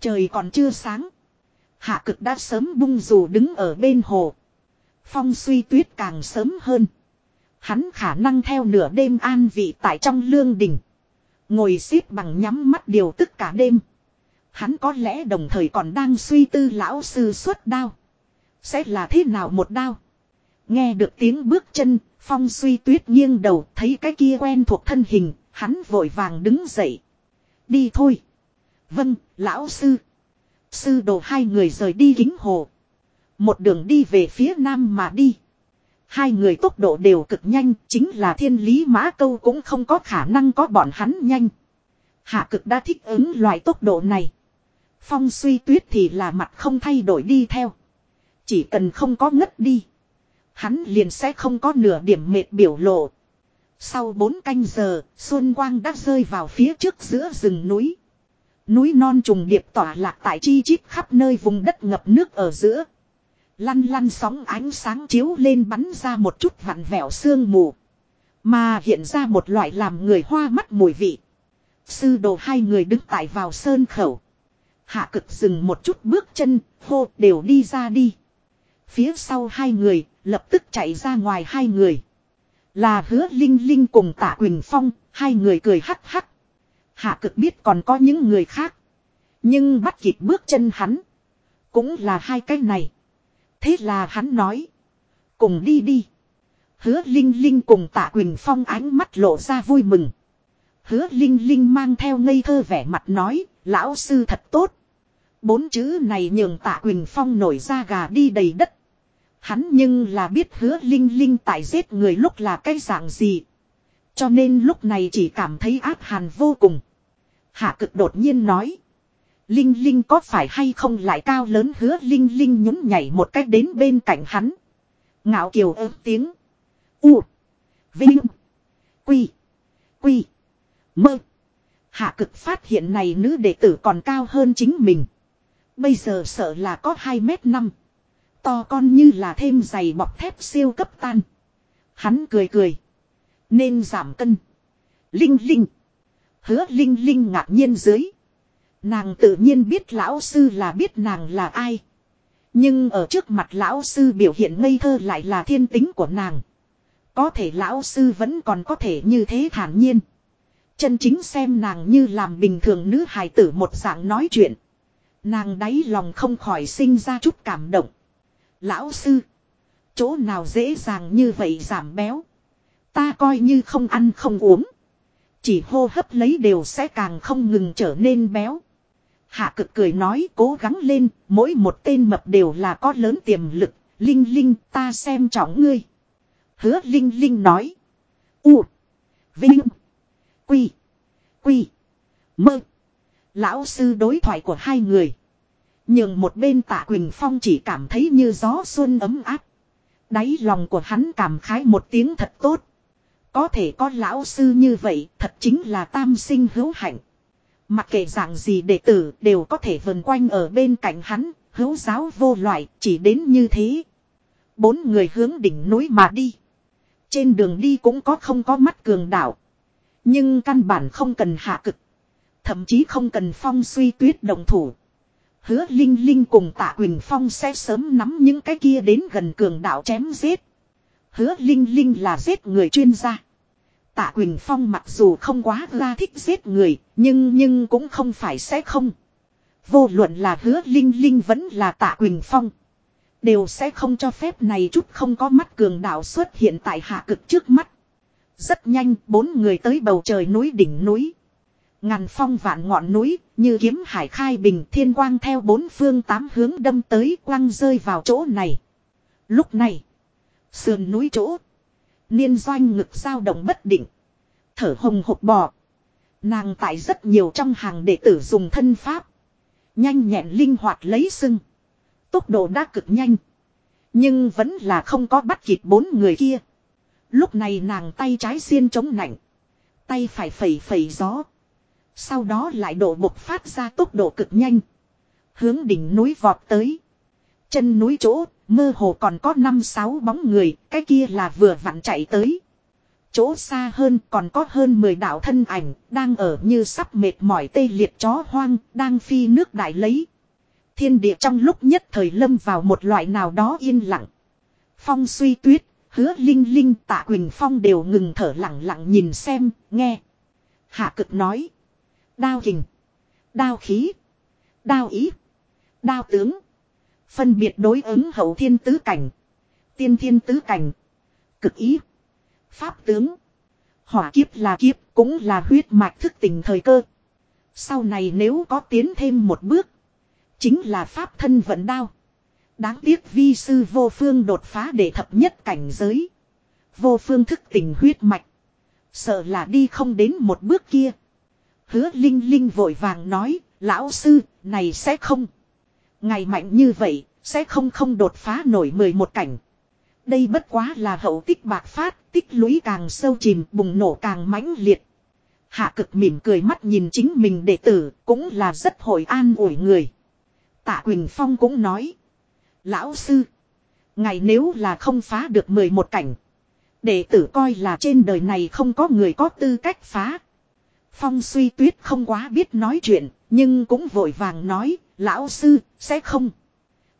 Trời còn chưa sáng. Hạ cực đã sớm bung dù đứng ở bên hồ. Phong suy tuyết càng sớm hơn. Hắn khả năng theo nửa đêm an vị tại trong lương đình. Ngồi xếp bằng nhắm mắt điều tức cả đêm. Hắn có lẽ đồng thời còn đang suy tư lão sư xuất đao. Sẽ là thế nào một đao? Nghe được tiếng bước chân, phong suy tuyết nghiêng đầu thấy cái kia quen thuộc thân hình, hắn vội vàng đứng dậy. Đi thôi. Vâng, lão sư. Sư đồ hai người rời đi kính hồ. Một đường đi về phía nam mà đi. Hai người tốc độ đều cực nhanh, chính là thiên lý mã câu cũng không có khả năng có bọn hắn nhanh. Hạ cực đã thích ứng loại tốc độ này. Phong suy tuyết thì là mặt không thay đổi đi theo. Chỉ cần không có ngất đi. Hắn liền sẽ không có nửa điểm mệt biểu lộ. Sau bốn canh giờ, Xuân Quang đã rơi vào phía trước giữa rừng núi. Núi non trùng điệp tỏa lạc tại chi chít khắp nơi vùng đất ngập nước ở giữa. Lăn lăn sóng ánh sáng chiếu lên bắn ra một chút vặn vẹo sương mù. Mà hiện ra một loại làm người hoa mắt mùi vị. Sư đồ hai người đứng tại vào sơn khẩu. Hạ cực dừng một chút bước chân, hô đều đi ra đi. Phía sau hai người, lập tức chạy ra ngoài hai người. Là hứa Linh Linh cùng tạ Quỳnh Phong, hai người cười hắc hắc. Hạ cực biết còn có những người khác. Nhưng bắt kịp bước chân hắn. Cũng là hai cái này. Thế là hắn nói. Cùng đi đi. Hứa Linh Linh cùng tạ Quỳnh Phong ánh mắt lộ ra vui mừng. Hứa Linh Linh mang theo ngây thơ vẻ mặt nói. Lão sư thật tốt. Bốn chữ này nhường tạ Quỳnh Phong nổi ra gà đi đầy đất. Hắn nhưng là biết hứa Linh Linh tại giết người lúc là cái dạng gì. Cho nên lúc này chỉ cảm thấy áp hàn vô cùng. Hạ cực đột nhiên nói. Linh Linh có phải hay không lại cao lớn hứa Linh Linh nhún nhảy một cách đến bên cạnh hắn. Ngạo kiều ớt tiếng. U. Vinh. Quy. Quy. Mơ. Hạ cực phát hiện này nữ đệ tử còn cao hơn chính mình. Bây giờ sợ là có 2 mét 5. To con như là thêm giày bọc thép siêu cấp tan. Hắn cười cười. Nên giảm cân. Linh Linh. Hứa Linh Linh ngạc nhiên dưới. Nàng tự nhiên biết lão sư là biết nàng là ai. Nhưng ở trước mặt lão sư biểu hiện ngây thơ lại là thiên tính của nàng. Có thể lão sư vẫn còn có thể như thế thản nhiên. Chân chính xem nàng như làm bình thường nữ hài tử một dạng nói chuyện. Nàng đáy lòng không khỏi sinh ra chút cảm động. Lão sư. Chỗ nào dễ dàng như vậy giảm béo. Ta coi như không ăn không uống. Chỉ hô hấp lấy đều sẽ càng không ngừng trở nên béo. Hạ cực cười nói cố gắng lên, mỗi một tên mập đều là có lớn tiềm lực, Linh Linh ta xem trọng ngươi. Hứa Linh Linh nói. U. Vinh. Quy. Quy. Mơ. Lão sư đối thoại của hai người. Nhưng một bên tạ Quỳnh Phong chỉ cảm thấy như gió xuân ấm áp. Đáy lòng của hắn cảm khái một tiếng thật tốt. Có thể có lão sư như vậy thật chính là tam sinh hữu hạnh. Mặc kệ dạng gì đệ tử đều có thể vần quanh ở bên cạnh hắn, hữu giáo vô loại, chỉ đến như thế. Bốn người hướng đỉnh núi mà đi. Trên đường đi cũng có không có mắt cường đạo. Nhưng căn bản không cần hạ cực. Thậm chí không cần phong suy tuyết đồng thủ. Hứa Linh Linh cùng tạ Quỳnh Phong sẽ sớm nắm những cái kia đến gần cường đạo chém giết. Hứa Linh Linh là giết người chuyên gia. Tạ Quỳnh Phong mặc dù không quá ra thích giết người, nhưng nhưng cũng không phải sẽ không. Vô luận là hứa Linh Linh vẫn là Tạ Quỳnh Phong. Đều sẽ không cho phép này chút không có mắt cường đạo xuất hiện tại hạ cực trước mắt. Rất nhanh, bốn người tới bầu trời núi đỉnh núi. Ngàn phong vạn ngọn núi, như kiếm hải khai bình thiên quang theo bốn phương tám hướng đâm tới quăng rơi vào chỗ này. Lúc này, sườn núi chỗ, niên doanh ngực dao động bất định. Thở hồng hộc bò. Nàng tại rất nhiều trong hàng đệ tử dùng thân pháp. Nhanh nhẹn linh hoạt lấy sưng. Tốc độ đã cực nhanh. Nhưng vẫn là không có bắt kịp bốn người kia. Lúc này nàng tay trái xiên chống nạnh. Tay phải phẩy phẩy gió. Sau đó lại đổ bộc phát ra tốc độ cực nhanh. Hướng đỉnh núi vọt tới. Chân núi chỗ, mơ hồ còn có năm sáu bóng người, cái kia là vừa vặn chạy tới. Chỗ xa hơn còn có hơn 10 đạo thân ảnh, đang ở như sắp mệt mỏi tê liệt chó hoang, đang phi nước đại lấy. Thiên địa trong lúc nhất thời lâm vào một loại nào đó yên lặng. Phong suy tuyết, hứa linh linh tạ Quỳnh Phong đều ngừng thở lặng lặng nhìn xem, nghe. Hạ cực nói. Đao hình. Đao khí. Đao ý. Đao tướng. Phân biệt đối ứng hậu thiên tứ cảnh. Tiên thiên tứ cảnh. Cực ý. Pháp tướng. Hỏa kiếp là kiếp cũng là huyết mạch thức tỉnh thời cơ. Sau này nếu có tiến thêm một bước. Chính là pháp thân vận đao. Đáng tiếc vi sư vô phương đột phá để thập nhất cảnh giới. Vô phương thức tỉnh huyết mạch. Sợ là đi không đến một bước kia. Hứa Linh Linh vội vàng nói, lão sư, này sẽ không. Ngày mạnh như vậy, sẽ không không đột phá nổi 11 cảnh. Đây bất quá là hậu tích bạc phát, tích lũy càng sâu chìm, bùng nổ càng mãnh liệt. Hạ cực mỉm cười mắt nhìn chính mình đệ tử, cũng là rất hồi an ủi người. Tạ Quỳnh Phong cũng nói. Lão sư, ngày nếu là không phá được 11 cảnh. Đệ tử coi là trên đời này không có người có tư cách phá. Phong suy tuyết không quá biết nói chuyện, nhưng cũng vội vàng nói, lão sư, sẽ không.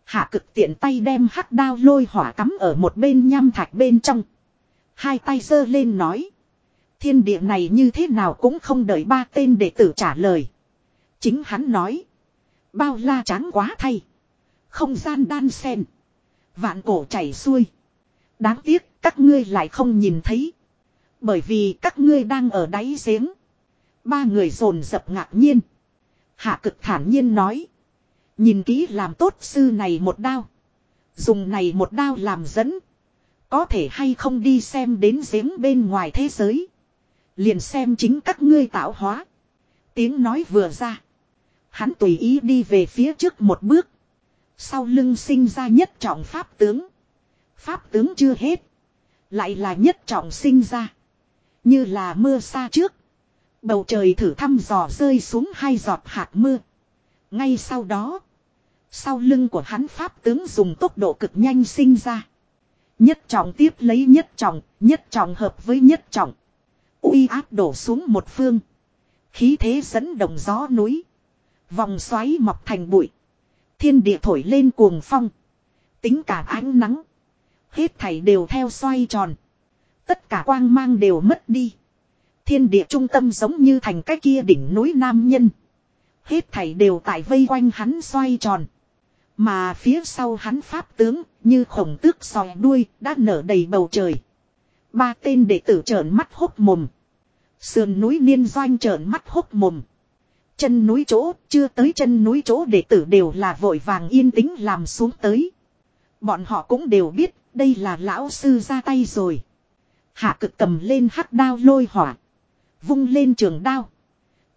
Hạ cực tiện tay đem hắc đao lôi hỏa cắm ở một bên nham thạch bên trong. Hai tay giơ lên nói. Thiên địa này như thế nào cũng không đợi ba tên đệ tử trả lời. Chính hắn nói. Bao la tráng quá thay. Không gian đan sen. Vạn cổ chảy xuôi. Đáng tiếc các ngươi lại không nhìn thấy. Bởi vì các ngươi đang ở đáy giếng. Ba người rồn dập ngạc nhiên. Hạ cực thản nhiên nói. Nhìn kỹ làm tốt sư này một đao. Dùng này một đao làm dẫn. Có thể hay không đi xem đến giếng bên ngoài thế giới. Liền xem chính các ngươi tạo hóa. Tiếng nói vừa ra. Hắn tùy ý đi về phía trước một bước. Sau lưng sinh ra nhất trọng pháp tướng. Pháp tướng chưa hết. Lại là nhất trọng sinh ra. Như là mưa xa trước. Bầu trời thử thăm dò rơi xuống hai giọt hạt mưa. Ngay sau đó. Sau lưng của hắn pháp tướng dùng tốc độ cực nhanh sinh ra. Nhất trọng tiếp lấy nhất trọng, nhất trọng hợp với nhất trọng. uy áp đổ xuống một phương. Khí thế dẫn động gió núi. Vòng xoáy mọc thành bụi. Thiên địa thổi lên cuồng phong. Tính cả ánh nắng. Hết thảy đều theo xoay tròn. Tất cả quang mang đều mất đi. Thiên địa trung tâm giống như thành cái kia đỉnh núi nam nhân. Hết thảy đều tại vây quanh hắn xoay tròn. Mà phía sau hắn pháp tướng, như khổng tước sòi đuôi, đã nở đầy bầu trời. Ba tên đệ tử trợn mắt hốc mồm. Sườn núi liên doanh trợn mắt hốc mồm. Chân núi chỗ, chưa tới chân núi chỗ đệ tử đều là vội vàng yên tĩnh làm xuống tới. Bọn họ cũng đều biết, đây là lão sư ra tay rồi. Hạ cực cầm lên hắc đao lôi hỏa. Vung lên trường đao.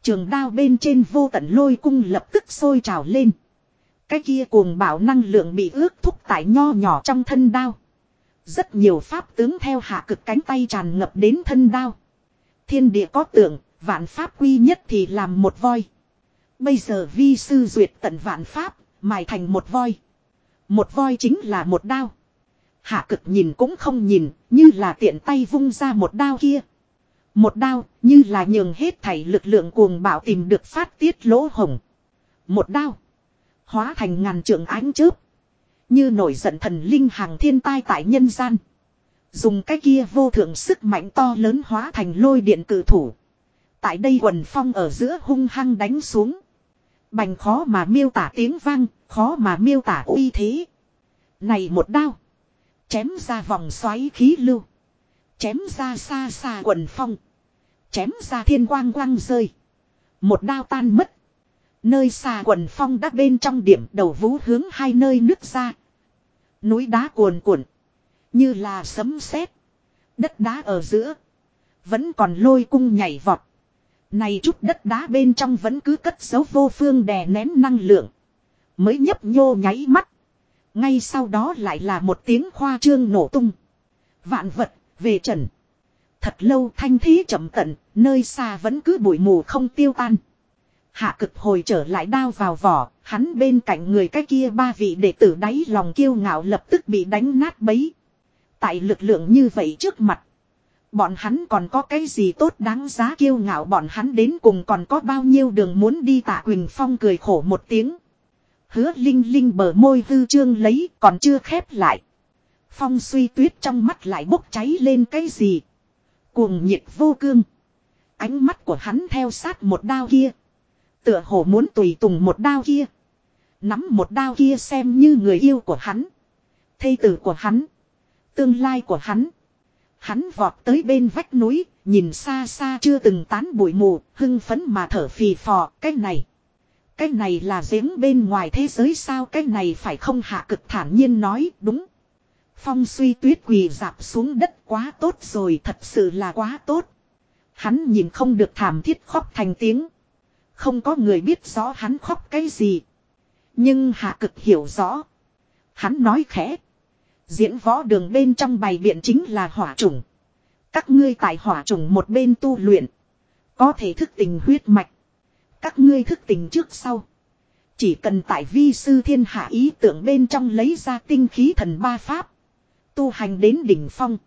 Trường đao bên trên vô tận lôi cung lập tức sôi trào lên. Cái kia cuồng bảo năng lượng bị ước thúc tại nho nhỏ trong thân đao. Rất nhiều pháp tướng theo hạ cực cánh tay tràn ngập đến thân đao. Thiên địa có tượng, vạn pháp quy nhất thì làm một voi. Bây giờ vi sư duyệt tận vạn pháp, mài thành một voi. Một voi chính là một đao. Hạ cực nhìn cũng không nhìn, như là tiện tay vung ra một đao kia. Một đao, như là nhường hết thảy lực lượng cuồng bạo tìm được phát tiết lỗ hồng. Một đao. Hóa thành ngàn trượng ánh chớp. Như nổi giận thần linh hàng thiên tai tại nhân gian. Dùng cái kia vô thượng sức mạnh to lớn hóa thành lôi điện cử thủ. Tại đây quần phong ở giữa hung hăng đánh xuống. Bành khó mà miêu tả tiếng vang, khó mà miêu tả uy thế. Này một đao. Chém ra vòng xoáy khí lưu. Chém ra xa xa quần phong. Chém ra thiên quang quang rơi. Một đao tan mất. Nơi xa quần phong đã bên trong điểm đầu vũ hướng hai nơi nước ra. Núi đá cuồn cuộn. Như là sấm sét Đất đá ở giữa. Vẫn còn lôi cung nhảy vọt. Này chút đất đá bên trong vẫn cứ cất dấu vô phương đè nén năng lượng. Mới nhấp nhô nháy mắt. Ngay sau đó lại là một tiếng khoa trương nổ tung. Vạn vật, về trần. Thật lâu thanh thí chậm tận, nơi xa vẫn cứ bụi mù không tiêu tan. Hạ cực hồi trở lại đao vào vỏ, hắn bên cạnh người cái kia ba vị đệ tử đáy lòng kiêu ngạo lập tức bị đánh nát bấy. Tại lực lượng như vậy trước mặt. Bọn hắn còn có cái gì tốt đáng giá kiêu ngạo bọn hắn đến cùng còn có bao nhiêu đường muốn đi tạ Quỳnh Phong cười khổ một tiếng. Hứa Linh Linh bờ môi hư trương lấy còn chưa khép lại. Phong suy tuyết trong mắt lại bốc cháy lên cái gì. Cuồng nhiệt vô cương. Ánh mắt của hắn theo sát một đao kia. Tựa hồ muốn tùy tùng một đao kia. Nắm một đao kia xem như người yêu của hắn. Thây tử của hắn. Tương lai của hắn. Hắn vọt tới bên vách núi, nhìn xa xa chưa từng tán bụi mù, hưng phấn mà thở phì phò, cái này. Cái này là giếng bên ngoài thế giới sao cái này phải không hạ cực thản nhiên nói đúng. Phong suy tuyết quỳ dạp xuống đất quá tốt rồi thật sự là quá tốt. Hắn nhìn không được thảm thiết khóc thành tiếng. Không có người biết rõ hắn khóc cái gì. Nhưng hạ cực hiểu rõ. Hắn nói khẽ. Diễn võ đường bên trong bài biện chính là hỏa trùng. Các ngươi tại hỏa trùng một bên tu luyện. Có thể thức tình huyết mạch. Các ngươi thức tình trước sau. Chỉ cần tại vi sư thiên hạ ý tưởng bên trong lấy ra tinh khí thần ba pháp. Tu hành đến đỉnh phong.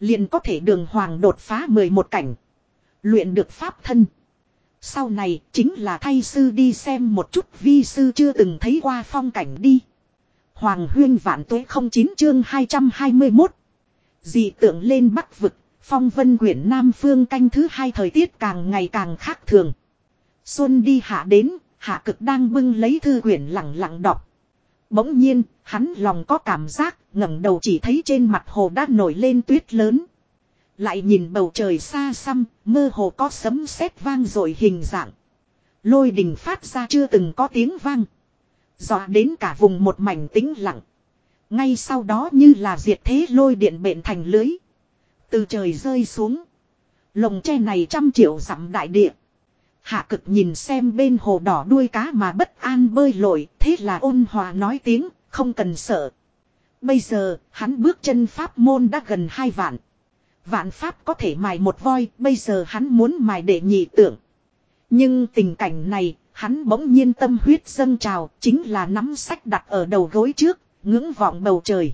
Liền có thể đường hoàng đột phá 11 cảnh. Luyện được pháp thân. Sau này chính là thay sư đi xem một chút vi sư chưa từng thấy qua phong cảnh đi. Hoàng huyên vạn tuế 09 chương 221. Dị tượng lên bắc vực, phong vân quyển Nam phương canh thứ hai thời tiết càng ngày càng khác thường. Xuân đi hạ đến, hạ cực đang bưng lấy thư quyển lặng lặng đọc. Bỗng nhiên, hắn lòng có cảm giác, ngẩng đầu chỉ thấy trên mặt hồ đã nổi lên tuyết lớn. Lại nhìn bầu trời xa xăm, mơ hồ có sấm sét vang rồi hình dạng. Lôi đình phát ra chưa từng có tiếng vang. Dọa đến cả vùng một mảnh tĩnh lặng. Ngay sau đó như là diệt thế lôi điện bện thành lưới. Từ trời rơi xuống. Lồng tre này trăm triệu dặm đại địa. Hạ cực nhìn xem bên hồ đỏ đuôi cá mà bất an bơi lội, thế là ôn hòa nói tiếng, không cần sợ. Bây giờ, hắn bước chân pháp môn đã gần hai vạn. Vạn pháp có thể mài một voi, bây giờ hắn muốn mài để nhị tưởng. Nhưng tình cảnh này, hắn bỗng nhiên tâm huyết dâng trào, chính là nắm sách đặt ở đầu gối trước, ngưỡng vọng bầu trời.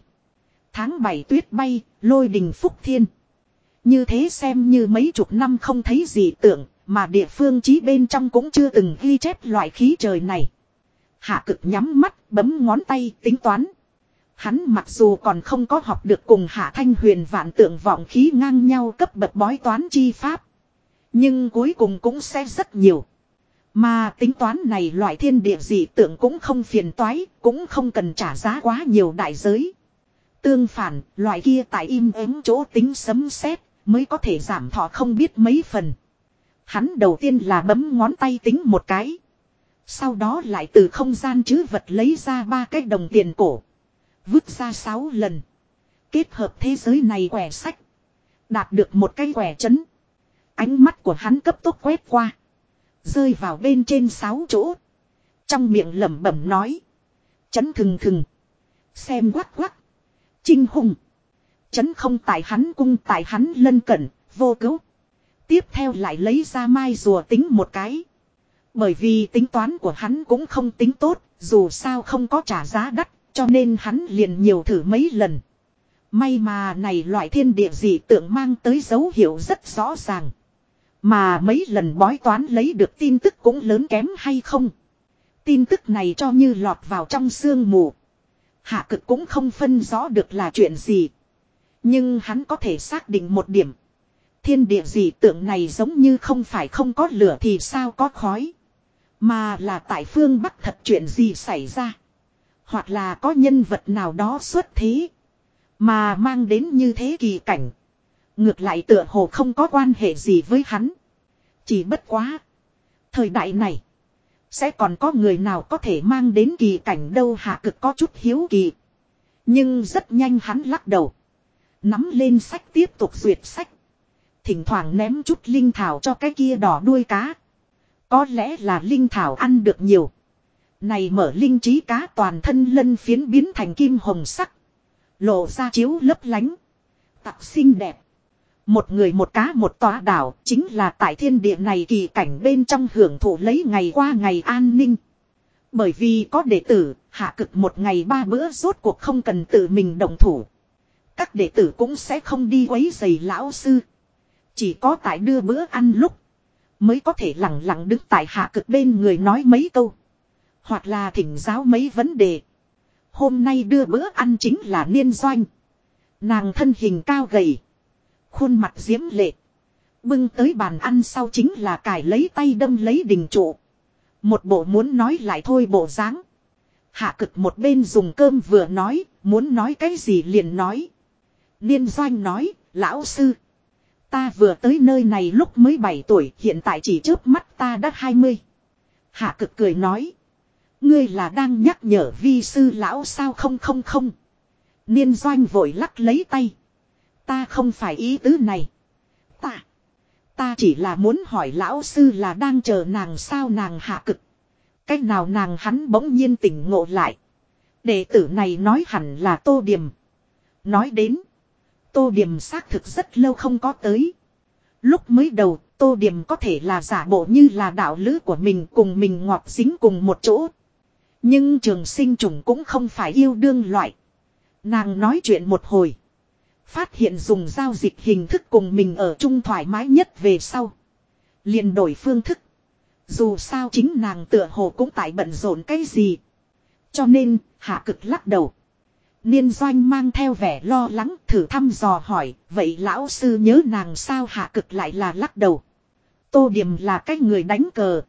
Tháng 7 tuyết bay, lôi đình phúc thiên. Như thế xem như mấy chục năm không thấy gì tưởng, mà địa phương chí bên trong cũng chưa từng ghi chép loại khí trời này. Hạ cực nhắm mắt, bấm ngón tay, tính toán. Hắn mặc dù còn không có học được cùng Hạ Thanh Huyền vạn tượng vọng khí ngang nhau cấp bậc bói toán chi pháp. Nhưng cuối cùng cũng sẽ rất nhiều. Mà tính toán này loại thiên địa dị tượng cũng không phiền toái, cũng không cần trả giá quá nhiều đại giới. Tương phản, loại kia tại im ắng chỗ tính sấm sét mới có thể giảm thọ không biết mấy phần. Hắn đầu tiên là bấm ngón tay tính một cái. Sau đó lại từ không gian chứ vật lấy ra ba cái đồng tiền cổ. Vứt ra sáu lần. Kết hợp thế giới này quẻ sách. Đạt được một cái quẻ chấn. Ánh mắt của hắn cấp tốc quét qua. Rơi vào bên trên sáu chỗ. Trong miệng lẩm bẩm nói. Chấn thừng thừng. Xem quắc quắc. Trinh hùng. Chấn không tại hắn cung tại hắn lân cận, vô cứu. Tiếp theo lại lấy ra mai rùa tính một cái. Bởi vì tính toán của hắn cũng không tính tốt, dù sao không có trả giá đắt, cho nên hắn liền nhiều thử mấy lần. May mà này loại thiên địa dị tượng mang tới dấu hiệu rất rõ ràng. Mà mấy lần bói toán lấy được tin tức cũng lớn kém hay không. Tin tức này cho như lọt vào trong sương mù. Hạ cực cũng không phân rõ được là chuyện gì. Nhưng hắn có thể xác định một điểm. Thiên địa dị tượng này giống như không phải không có lửa thì sao có khói. Mà là tại phương Bắc thật chuyện gì xảy ra. Hoặc là có nhân vật nào đó xuất thế. Mà mang đến như thế kỳ cảnh. Ngược lại tựa hồ không có quan hệ gì với hắn. Chỉ bất quá. Thời đại này. Sẽ còn có người nào có thể mang đến kỳ cảnh đâu hạ cực có chút hiếu kỳ. Nhưng rất nhanh hắn lắc đầu. Nắm lên sách tiếp tục duyệt sách. Thỉnh thoảng ném chút linh thảo cho cái kia đỏ đuôi cá. Có lẽ là linh thảo ăn được nhiều. Này mở linh trí cá toàn thân lân phiến biến thành kim hồng sắc. Lộ ra chiếu lấp lánh. tạc xinh đẹp. Một người một cá một tòa đảo chính là tại thiên địa này kỳ cảnh bên trong hưởng thụ lấy ngày qua ngày an ninh. Bởi vì có đệ tử, hạ cực một ngày ba bữa rốt cuộc không cần tự mình động thủ. Các đệ tử cũng sẽ không đi quấy giày lão sư. Chỉ có tại đưa bữa ăn lúc. Mới có thể lặng lặng đứng tại hạ cực bên người nói mấy câu. Hoặc là thỉnh giáo mấy vấn đề. Hôm nay đưa bữa ăn chính là niên doanh. Nàng thân hình cao gầy. Khuôn mặt diễm lệ. Bưng tới bàn ăn sau chính là cải lấy tay đâm lấy đình trụ. Một bộ muốn nói lại thôi bộ dáng. Hạ cực một bên dùng cơm vừa nói, muốn nói cái gì liền nói. Niên doanh nói, lão sư. Ta vừa tới nơi này lúc mới 7 tuổi, hiện tại chỉ trước mắt ta đã 20. Hạ cực cười nói. Ngươi là đang nhắc nhở vi sư lão sao không không không. Niên doanh vội lắc lấy tay. Ta không phải ý tứ này. Ta. Ta chỉ là muốn hỏi lão sư là đang chờ nàng sao nàng hạ cực. Cách nào nàng hắn bỗng nhiên tỉnh ngộ lại. Đệ tử này nói hẳn là tô điểm. Nói đến. Tô điểm xác thực rất lâu không có tới. Lúc mới đầu, tô điểm có thể là giả bộ như là đạo lữ của mình cùng mình ngọt dính cùng một chỗ. Nhưng trường sinh trùng cũng không phải yêu đương loại. Nàng nói chuyện một hồi. Phát hiện dùng giao dịch hình thức cùng mình ở chung thoải mái nhất về sau. liền đổi phương thức. Dù sao chính nàng tựa hồ cũng tại bận rộn cái gì. Cho nên, hạ cực lắc đầu. Niên doanh mang theo vẻ lo lắng thử thăm dò hỏi, vậy lão sư nhớ nàng sao hạ cực lại là lắc đầu. Tô điểm là cái người đánh cờ.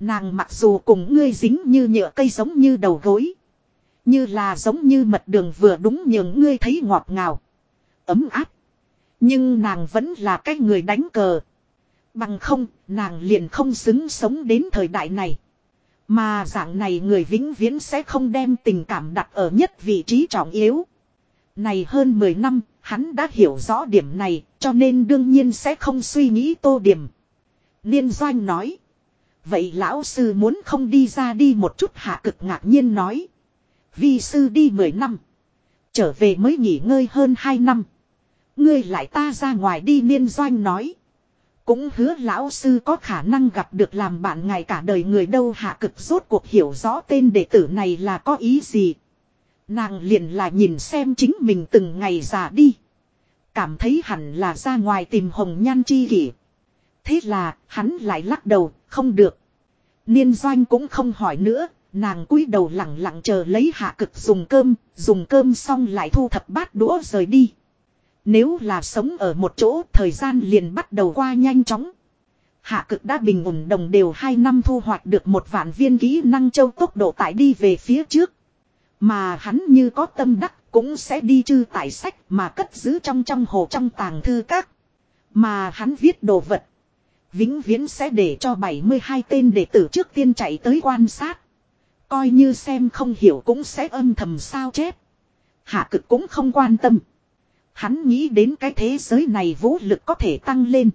Nàng mặc dù cùng ngươi dính như nhựa cây giống như đầu gối. Như là giống như mật đường vừa đúng nhường ngươi thấy ngọt ngào. Ấm áp. Nhưng nàng vẫn là cái người đánh cờ. Bằng không, nàng liền không xứng sống đến thời đại này. Mà dạng này người vĩnh viễn sẽ không đem tình cảm đặt ở nhất vị trí trọng yếu. Này hơn 10 năm, hắn đã hiểu rõ điểm này, cho nên đương nhiên sẽ không suy nghĩ tô điểm. liên doanh nói. Vậy lão sư muốn không đi ra đi một chút hạ cực ngạc nhiên nói. Vi sư đi 10 năm. Trở về mới nghỉ ngơi hơn 2 năm. Ngươi lại ta ra ngoài đi niên doanh nói. Cũng hứa lão sư có khả năng gặp được làm bạn ngài cả đời người đâu hạ cực rốt cuộc hiểu rõ tên đệ tử này là có ý gì. Nàng liền là nhìn xem chính mình từng ngày già đi. Cảm thấy hẳn là ra ngoài tìm hồng nhan chi kỷ. Thế là hắn lại lắc đầu, không được. Niên doanh cũng không hỏi nữa, nàng cúi đầu lặng lặng chờ lấy hạ cực dùng cơm, dùng cơm xong lại thu thập bát đũa rời đi. Nếu là sống ở một chỗ thời gian liền bắt đầu qua nhanh chóng. Hạ cực đã bình ổn đồng đều 2 năm thu hoạch được một vạn viên kỹ năng châu tốc độ tải đi về phía trước. Mà hắn như có tâm đắc cũng sẽ đi chư tải sách mà cất giữ trong trong hồ trong tàng thư các. Mà hắn viết đồ vật. Vĩnh viễn sẽ để cho 72 tên đệ tử trước tiên chạy tới quan sát. Coi như xem không hiểu cũng sẽ âm thầm sao chép. Hạ cực cũng không quan tâm. Hắn nghĩ đến cái thế giới này vũ lực có thể tăng lên.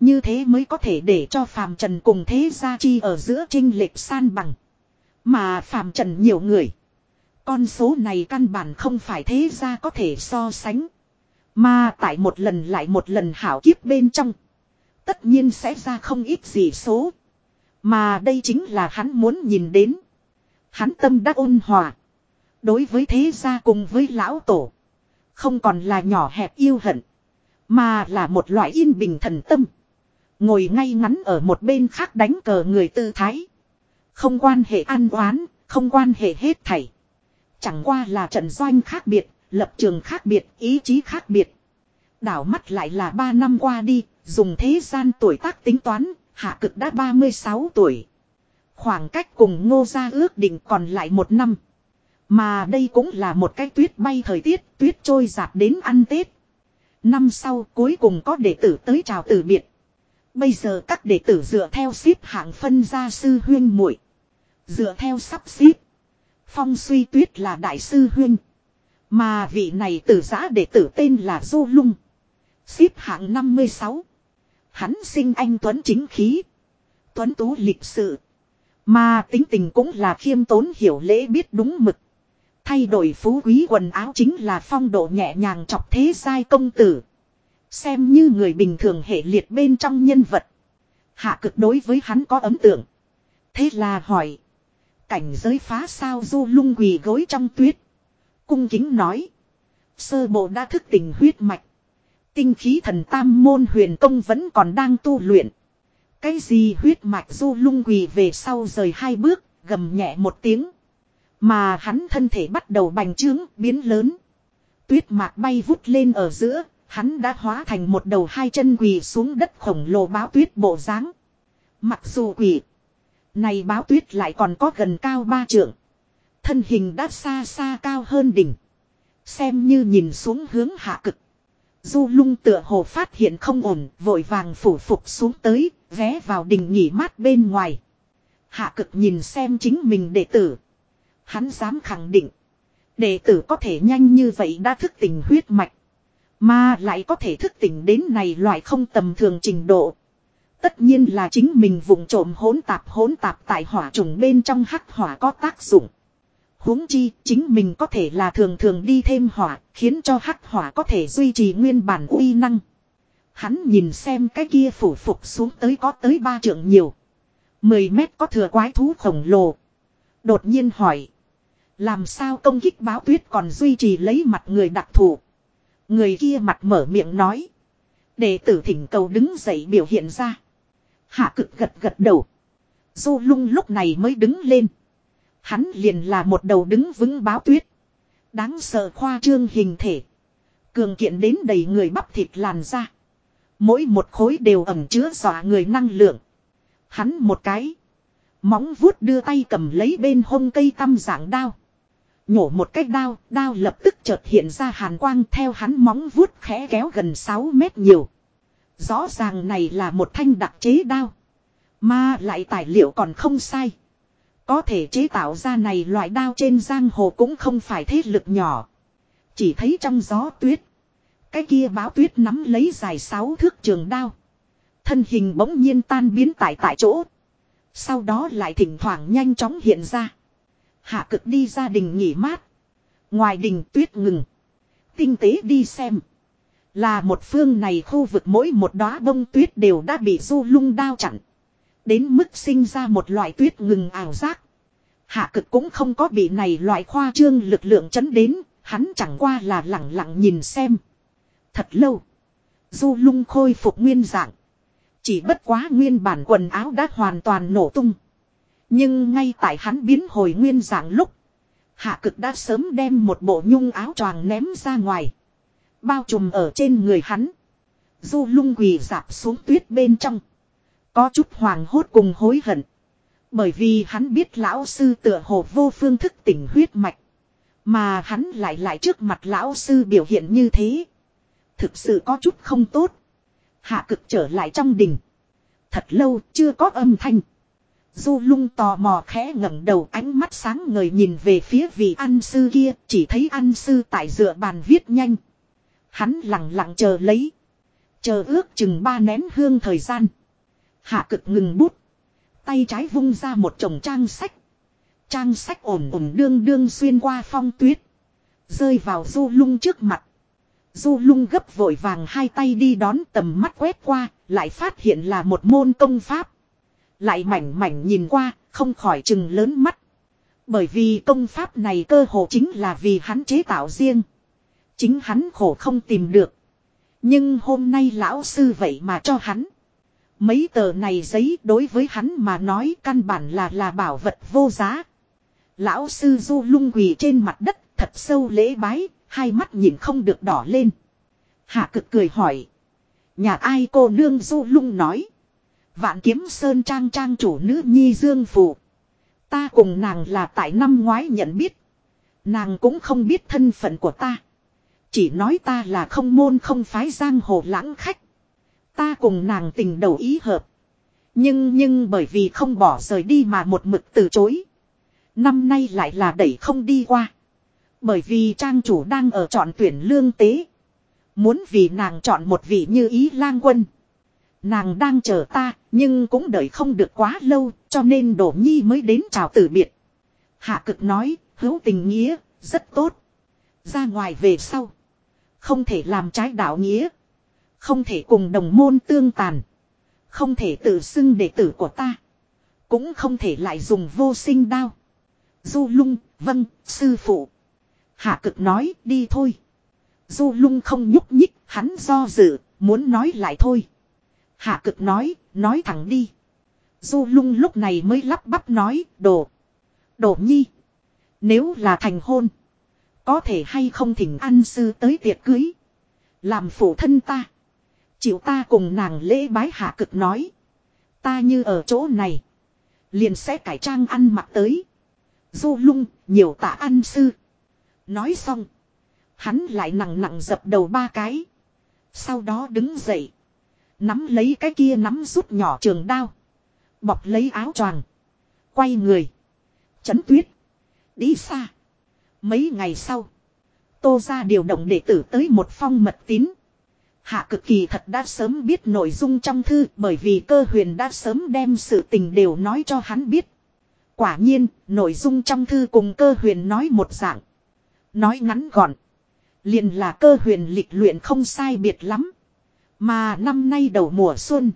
Như thế mới có thể để cho phàm trần cùng thế gia chi ở giữa trinh lệch san bằng. Mà phàm trần nhiều người. Con số này căn bản không phải thế gia có thể so sánh. Mà tại một lần lại một lần hảo kiếp bên trong. Tất nhiên sẽ ra không ít gì số. Mà đây chính là hắn muốn nhìn đến. Hắn tâm đã ôn hòa. Đối với thế gia cùng với lão tổ. Không còn là nhỏ hẹp yêu hận. Mà là một loại yên bình thần tâm. Ngồi ngay ngắn ở một bên khác đánh cờ người tư thái. Không quan hệ an oán, không quan hệ hết thảy. Chẳng qua là trận doanh khác biệt, lập trường khác biệt, ý chí khác biệt. Đảo mắt lại là ba năm qua đi, dùng thế gian tuổi tác tính toán, hạ cực đã 36 tuổi. Khoảng cách cùng ngô gia ước định còn lại một năm. Mà đây cũng là một cái tuyết bay thời tiết, tuyết trôi giạt đến ăn Tết. Năm sau cuối cùng có đệ tử tới chào từ biệt. Bây giờ các đệ tử dựa theo xếp hạng phân gia sư huyên muội Dựa theo sắp xếp. Phong suy tuyết là đại sư huyên. Mà vị này tử giã đệ tử tên là Du Lung. Xếp hạng 56. Hắn sinh anh Tuấn chính khí. Tuấn tú lịch sự. Mà tính tình cũng là khiêm tốn hiểu lễ biết đúng mực. Thay đổi phú quý quần áo chính là phong độ nhẹ nhàng chọc thế giai công tử. Xem như người bình thường hệ liệt bên trong nhân vật. Hạ cực đối với hắn có ấn tượng. Thế là hỏi. Cảnh giới phá sao du lung quỳ gối trong tuyết. Cung kính nói. Sơ bộ đã thức tình huyết mạch. Tinh khí thần tam môn huyền công vẫn còn đang tu luyện. Cái gì huyết mạch du lung quỳ về sau rời hai bước, gầm nhẹ một tiếng. Mà hắn thân thể bắt đầu bành trướng, biến lớn. Tuyết mạc bay vút lên ở giữa, hắn đã hóa thành một đầu hai chân quỳ xuống đất khổng lồ báo tuyết bộ dáng. Mặc dù quỳ, này báo tuyết lại còn có gần cao ba trượng. Thân hình đã xa xa cao hơn đỉnh. Xem như nhìn xuống hướng hạ cực. Du lung tựa hồ phát hiện không ổn, vội vàng phủ phục xuống tới, ghé vào đình nghỉ mát bên ngoài. Hạ cực nhìn xem chính mình đệ tử. Hắn dám khẳng định. Đệ tử có thể nhanh như vậy đã thức tỉnh huyết mạch. Mà lại có thể thức tỉnh đến này loại không tầm thường trình độ. Tất nhiên là chính mình vùng trộm hỗn tạp hỗn tạp tại hỏa trùng bên trong hắc hỏa có tác dụng huống chi, chính mình có thể là thường thường đi thêm hỏa, khiến cho hắc hỏa có thể duy trì nguyên bản uy năng. Hắn nhìn xem cái kia phủ phục xuống tới có tới ba trượng nhiều. mười mét có thừa quái thú khổng lồ. Đột nhiên hỏi. Làm sao công kích báo tuyết còn duy trì lấy mặt người đặc thù. Người kia mặt mở miệng nói. Đệ tử thỉnh cầu đứng dậy biểu hiện ra. Hạ cực gật gật đầu. Du lung lúc này mới đứng lên. Hắn liền là một đầu đứng vững báo tuyết. Đáng sợ khoa trương hình thể. Cường kiện đến đầy người bắp thịt làn ra. Mỗi một khối đều ẩm chứa dọa người năng lượng. Hắn một cái. Móng vuốt đưa tay cầm lấy bên hông cây tăm dạng đao. Nhổ một cách đao, đao lập tức chợt hiện ra hàn quang theo hắn móng vuốt khẽ kéo gần 6 mét nhiều. Rõ ràng này là một thanh đặc chế đao. Mà lại tài liệu còn không sai. Có thể chế tạo ra này loại đao trên giang hồ cũng không phải thế lực nhỏ. Chỉ thấy trong gió tuyết. Cái kia báo tuyết nắm lấy dài sáu thước trường đao. Thân hình bỗng nhiên tan biến tại tại chỗ. Sau đó lại thỉnh thoảng nhanh chóng hiện ra. Hạ cực đi ra đình nghỉ mát. Ngoài đình tuyết ngừng. Tinh tế đi xem. Là một phương này khu vực mỗi một đóa bông tuyết đều đã bị du lung đao chặn. Đến mức sinh ra một loại tuyết ngừng ảo giác. Hạ cực cũng không có bị này loại khoa trương lực lượng chấn đến, hắn chẳng qua là lặng lặng nhìn xem. Thật lâu. Du lung khôi phục nguyên dạng. Chỉ bất quá nguyên bản quần áo đã hoàn toàn nổ tung. Nhưng ngay tại hắn biến hồi nguyên dạng lúc. Hạ cực đã sớm đem một bộ nhung áo choàng ném ra ngoài. Bao trùm ở trên người hắn. Du lung quỳ dạp xuống tuyết bên trong. Có chút hoàng hốt cùng hối hận. Bởi vì hắn biết lão sư tựa hồ vô phương thức tỉnh huyết mạch. Mà hắn lại lại trước mặt lão sư biểu hiện như thế. Thực sự có chút không tốt. Hạ cực trở lại trong đình. Thật lâu chưa có âm thanh. Du lung tò mò khẽ ngẩng đầu ánh mắt sáng ngời nhìn về phía vị ăn sư kia. Chỉ thấy ăn sư tại dựa bàn viết nhanh. Hắn lặng lặng chờ lấy. Chờ ước chừng ba nén hương thời gian. Hạ cực ngừng bút. Tay trái vung ra một chồng trang sách. Trang sách ổn ổn đương đương xuyên qua phong tuyết. Rơi vào du lung trước mặt. Du lung gấp vội vàng hai tay đi đón tầm mắt quét qua, lại phát hiện là một môn công pháp. Lại mảnh mảnh nhìn qua, không khỏi chừng lớn mắt. Bởi vì công pháp này cơ hồ chính là vì hắn chế tạo riêng. Chính hắn khổ không tìm được. Nhưng hôm nay lão sư vậy mà cho hắn. Mấy tờ này giấy đối với hắn mà nói căn bản là là bảo vật vô giá. Lão sư du lung quỳ trên mặt đất thật sâu lễ bái, hai mắt nhìn không được đỏ lên. Hạ cực cười hỏi. Nhà ai cô nương du lung nói. Vạn kiếm sơn trang trang chủ nữ nhi dương phụ. Ta cùng nàng là tại năm ngoái nhận biết. Nàng cũng không biết thân phận của ta. Chỉ nói ta là không môn không phái giang hồ lãng khách. Ta cùng nàng tình đầu ý hợp. Nhưng nhưng bởi vì không bỏ rời đi mà một mực từ chối. Năm nay lại là đẩy không đi qua. Bởi vì trang chủ đang ở chọn tuyển lương tế. Muốn vì nàng chọn một vị như ý lang quân. Nàng đang chờ ta, nhưng cũng đợi không được quá lâu, cho nên đổ nhi mới đến chào từ biệt. Hạ cực nói, hữu tình nghĩa, rất tốt. Ra ngoài về sau. Không thể làm trái đạo nghĩa. Không thể cùng đồng môn tương tàn. Không thể tự xưng đệ tử của ta. Cũng không thể lại dùng vô sinh đao. Du lung, vâng, sư phụ. Hạ cực nói, đi thôi. Du lung không nhúc nhích, hắn do dự, muốn nói lại thôi. Hạ cực nói, nói thẳng đi. Du lung lúc này mới lắp bắp nói, đồ. Đồ nhi. Nếu là thành hôn. Có thể hay không thỉnh ăn sư tới tiệc cưới. Làm phụ thân ta. Chịu ta cùng nàng lễ bái hạ cực nói. Ta như ở chỗ này. Liền sẽ cải trang ăn mặc tới. Du lung, nhiều tạ ăn sư. Nói xong. Hắn lại nặng nặng dập đầu ba cái. Sau đó đứng dậy. Nắm lấy cái kia nắm rút nhỏ trường đao. Bọc lấy áo choàng. Quay người. Chấn tuyết. Đi xa. Mấy ngày sau. Tô ra điều động đệ tử tới một phong mật tín. Hạ cực kỳ thật đã sớm biết nội dung trong thư bởi vì cơ huyền đã sớm đem sự tình đều nói cho hắn biết. Quả nhiên, nội dung trong thư cùng cơ huyền nói một dạng. Nói ngắn gọn. liền là cơ huyền lịch luyện không sai biệt lắm. Mà năm nay đầu mùa xuân.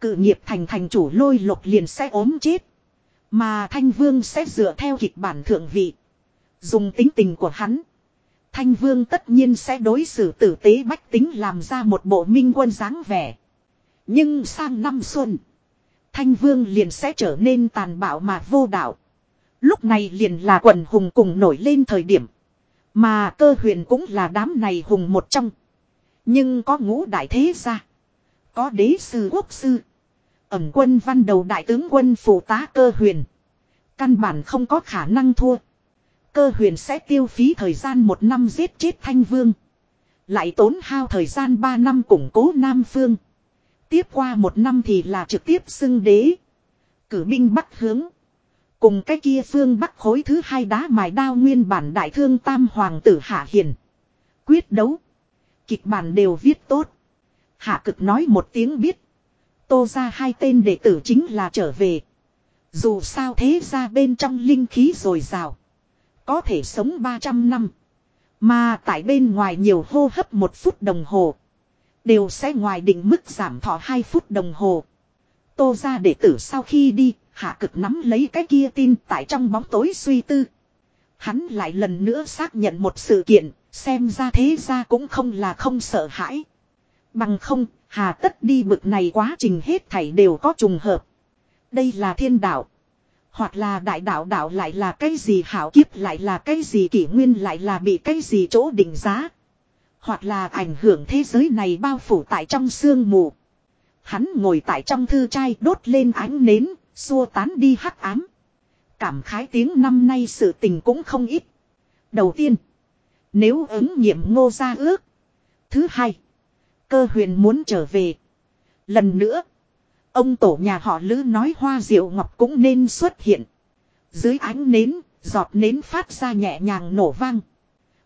Cự nghiệp thành thành chủ lôi lục liền sẽ ốm chết. Mà thanh vương sẽ dựa theo kịch bản thượng vị. Dùng tính tình của hắn. Thanh vương tất nhiên sẽ đối xử tử tế bách tính làm ra một bộ minh quân dáng vẻ. Nhưng sang năm xuân. Thanh vương liền sẽ trở nên tàn bạo mà vô đạo. Lúc này liền là quần hùng cùng nổi lên thời điểm. Mà cơ huyền cũng là đám này hùng một trong. Nhưng có ngũ đại thế gia. Có đế sư quốc sư. Ẩm quân văn đầu đại tướng quân phụ tá cơ huyền. Căn bản không có khả năng thua. Cơ huyền sẽ tiêu phí thời gian một năm giết chết thanh vương. Lại tốn hao thời gian ba năm củng cố Nam Phương. Tiếp qua một năm thì là trực tiếp xưng đế. Cử binh bắc hướng. Cùng cái kia phương bắc khối thứ hai đá mài đao nguyên bản đại thương tam hoàng tử Hạ Hiền. Quyết đấu. Kịch bản đều viết tốt. Hạ cực nói một tiếng biết. Tô ra hai tên đệ tử chính là trở về. Dù sao thế ra bên trong linh khí rồi rào. Có thể sống 300 năm. Mà tại bên ngoài nhiều hô hấp một phút đồng hồ. Đều sẽ ngoài định mức giảm thọ 2 phút đồng hồ. Tô ra đệ tử sau khi đi, hạ cực nắm lấy cái kia tin tại trong bóng tối suy tư. Hắn lại lần nữa xác nhận một sự kiện, xem ra thế ra cũng không là không sợ hãi. Bằng không, hà tất đi bực này quá trình hết thảy đều có trùng hợp. Đây là thiên đạo. Hoặc là đại đạo đạo lại là cái gì hảo kiếp lại là cái gì kỷ nguyên lại là bị cái gì chỗ định giá. Hoặc là ảnh hưởng thế giới này bao phủ tại trong sương mù. Hắn ngồi tại trong thư trai đốt lên ánh nến, xua tán đi hắc ám. Cảm khái tiếng năm nay sự tình cũng không ít. Đầu tiên, nếu ứng nghiệm ngô gia ước. Thứ hai, cơ huyền muốn trở về. Lần nữa, ông tổ nhà họ Lữ nói hoa diệu ngọc cũng nên xuất hiện. Dưới ánh nến, giọt nến phát ra nhẹ nhàng nổ vang.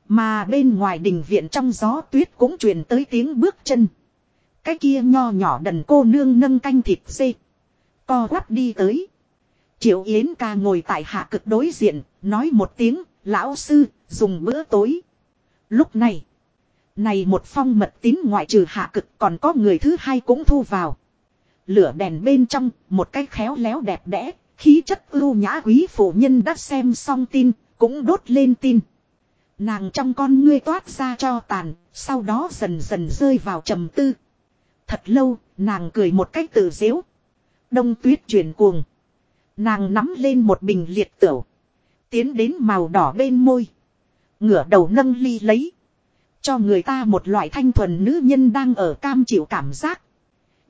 Mà bên ngoài đình viện trong gió tuyết cũng truyền tới tiếng bước chân. Cái kia nho nhỏ đần cô nương nâng canh thịt dê. Co quắp đi tới. Triệu Yến ca ngồi tại hạ cực đối diện, nói một tiếng, lão sư, dùng bữa tối. Lúc này, này một phong mật tín ngoại trừ hạ cực còn có người thứ hai cũng thu vào. Lửa đèn bên trong, một cái khéo léo đẹp đẽ, khí chất ưu nhã quý phụ nhân đã xem xong tin, cũng đốt lên tin. Nàng trong con ngươi toát ra cho tàn, sau đó dần dần rơi vào trầm tư. Thật lâu, nàng cười một cách tự dễu. Đông tuyết chuyển cuồng. Nàng nắm lên một bình liệt tửu. Tiến đến màu đỏ bên môi. Ngửa đầu nâng ly lấy. Cho người ta một loại thanh thuần nữ nhân đang ở cam chịu cảm giác.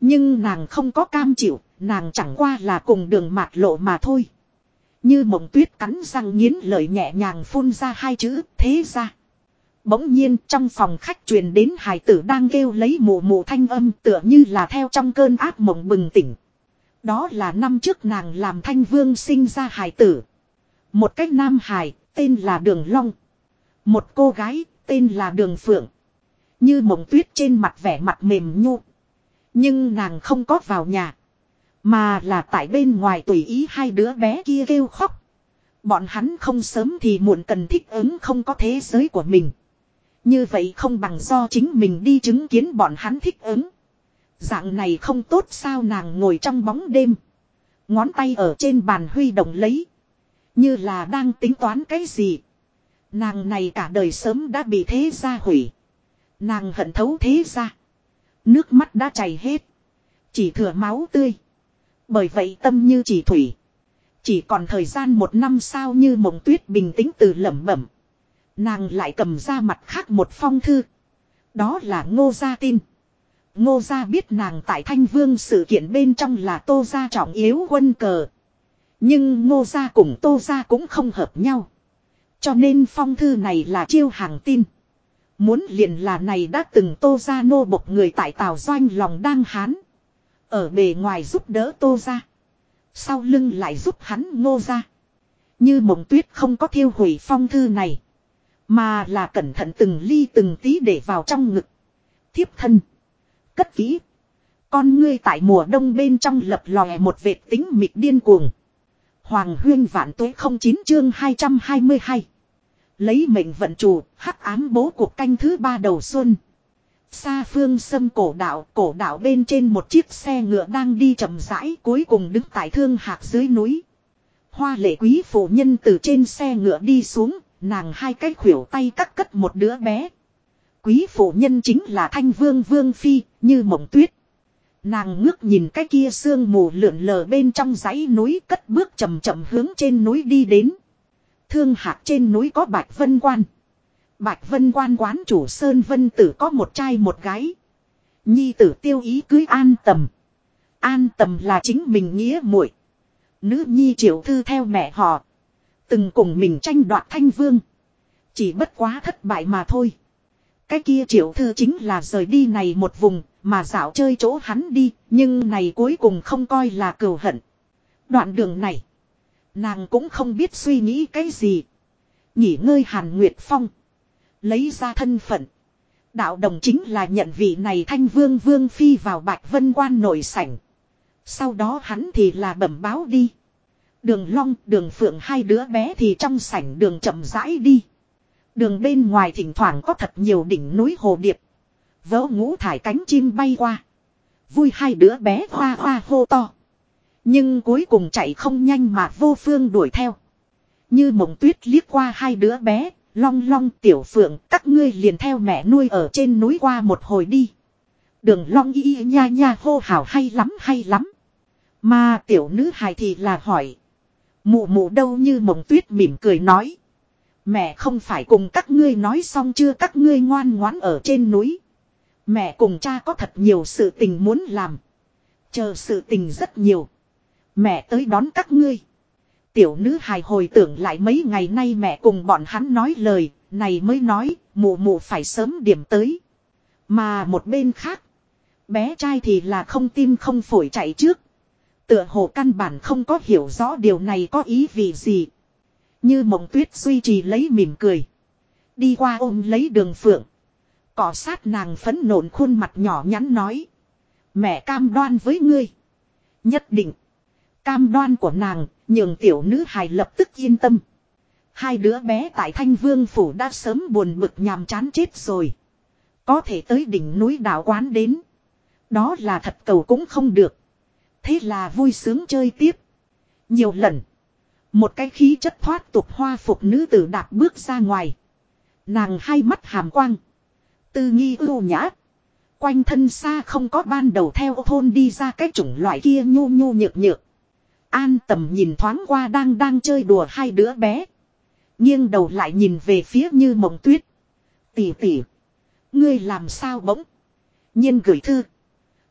Nhưng nàng không có cam chịu, nàng chẳng qua là cùng đường mạt lộ mà thôi. Như mộng tuyết cắn răng nghiến lời nhẹ nhàng phun ra hai chữ thế ra. Bỗng nhiên trong phòng khách truyền đến hải tử đang kêu lấy mụ mụ thanh âm tựa như là theo trong cơn áp mộng bừng tỉnh. Đó là năm trước nàng làm thanh vương sinh ra hải tử. Một cách nam hải, tên là Đường Long. Một cô gái, tên là Đường Phượng. Như mộng tuyết trên mặt vẻ mặt mềm nhu. Nhưng nàng không có vào nhà. Mà là tại bên ngoài tùy ý hai đứa bé kia kêu khóc. Bọn hắn không sớm thì muộn cần thích ứng không có thế giới của mình. Như vậy không bằng do chính mình đi chứng kiến bọn hắn thích ứng. Dạng này không tốt sao nàng ngồi trong bóng đêm. Ngón tay ở trên bàn huy động lấy. Như là đang tính toán cái gì. Nàng này cả đời sớm đã bị thế gia hủy. Nàng hận thấu thế gia. Nước mắt đã chảy hết. Chỉ thừa máu tươi. Bởi vậy tâm như chỉ thủy. Chỉ còn thời gian một năm sao như mộng tuyết bình tĩnh từ lẩm bẩm. Nàng lại cầm ra mặt khác một phong thư. Đó là ngô gia tin. Ngô gia biết nàng tại thanh vương sự kiện bên trong là tô gia trọng yếu quân cờ. Nhưng ngô gia cùng tô gia cũng không hợp nhau. Cho nên phong thư này là chiêu hàng tin. Muốn liền là này đã từng tô gia nô bộc người tại tào doanh lòng đang hán. Ở bề ngoài giúp đỡ tô gia. Sau lưng lại giúp hắn ngô gia. Như mộng tuyết không có thiêu hủy phong thư này. Mà là cẩn thận từng ly từng tí để vào trong ngực. Thiếp thân. Cất kỹ. Con ngươi tại mùa đông bên trong lập lòe một vệt tính mịt điên cuồng. Hoàng huyên vạn tuế 09 chương 222. Lấy mệnh vận chủ, hắc ám bố cuộc canh thứ ba đầu xuân. Xa phương sâm cổ đạo, cổ đạo bên trên một chiếc xe ngựa đang đi chậm rãi cuối cùng đứng tại thương hạc dưới núi. Hoa lệ quý phụ nhân từ trên xe ngựa đi xuống, nàng hai cái khuỷu tay cắt cất một đứa bé. Quý phụ nhân chính là thanh vương vương phi, như mộng tuyết. Nàng ngước nhìn cái kia sương mù lượn lờ bên trong dãy núi cất bước chậm chậm hướng trên núi đi đến. Thương hạc trên núi có bạch vân quan. Bạch vân quan quán chủ Sơn Vân Tử có một trai một gái. Nhi tử tiêu ý cưới an tầm. An tầm là chính mình nghĩa muội Nữ nhi triệu thư theo mẹ họ. Từng cùng mình tranh đoạt thanh vương. Chỉ bất quá thất bại mà thôi. Cái kia triệu thư chính là rời đi này một vùng, mà dạo chơi chỗ hắn đi. Nhưng này cuối cùng không coi là cừu hận. Đoạn đường này. Nàng cũng không biết suy nghĩ cái gì. Nghỉ ngơi Hàn Nguyệt Phong. Lấy ra thân phận. Đạo đồng chính là nhận vị này thanh vương vương phi vào bạch vân quan nội sảnh. Sau đó hắn thì là bẩm báo đi. Đường long, đường phượng hai đứa bé thì trong sảnh đường chậm rãi đi. Đường bên ngoài thỉnh thoảng có thật nhiều đỉnh núi hồ điệp. Vỡ ngũ thải cánh chim bay qua. Vui hai đứa bé hoa hoa hô to. Nhưng cuối cùng chạy không nhanh mà vô phương đuổi theo. Như mộng tuyết liếc qua hai đứa bé, long long tiểu phượng, các ngươi liền theo mẹ nuôi ở trên núi qua một hồi đi. Đường long y nha nha hô hào hay lắm hay lắm. Mà tiểu nữ hài thì là hỏi. Mụ mụ đâu như mộng tuyết mỉm cười nói. Mẹ không phải cùng các ngươi nói xong chưa các ngươi ngoan ngoãn ở trên núi. Mẹ cùng cha có thật nhiều sự tình muốn làm. Chờ sự tình rất nhiều. Mẹ tới đón các ngươi. Tiểu nữ hài hồi tưởng lại mấy ngày nay mẹ cùng bọn hắn nói lời, này mới nói, mụ mụ phải sớm điểm tới. Mà một bên khác, bé trai thì là không tim không phổi chạy trước. Tựa hồ căn bản không có hiểu rõ điều này có ý vì gì. Như mộng tuyết duy trì lấy mỉm cười. Đi qua ôm lấy đường phượng. Cỏ sát nàng phấn nộn khuôn mặt nhỏ nhắn nói. Mẹ cam đoan với ngươi. Nhất định. Cam đoan của nàng, nhường tiểu nữ hài lập tức yên tâm. Hai đứa bé tại Thanh Vương Phủ đã sớm buồn bực nhàm chán chết rồi. Có thể tới đỉnh núi đảo quán đến. Đó là thật cầu cũng không được. Thế là vui sướng chơi tiếp. Nhiều lần. Một cái khí chất thoát tục hoa phục nữ tử đạp bước ra ngoài. Nàng hai mắt hàm quang. Tư nghi ưu nhã. Quanh thân xa không có ban đầu theo thôn đi ra cái chủng loại kia nhu nhu nhược nhược. An tầm nhìn thoáng qua đang đang chơi đùa hai đứa bé. nghiêng đầu lại nhìn về phía như mộng tuyết. Tỷ tỷ. Ngươi làm sao bỗng. nhiên gửi thư.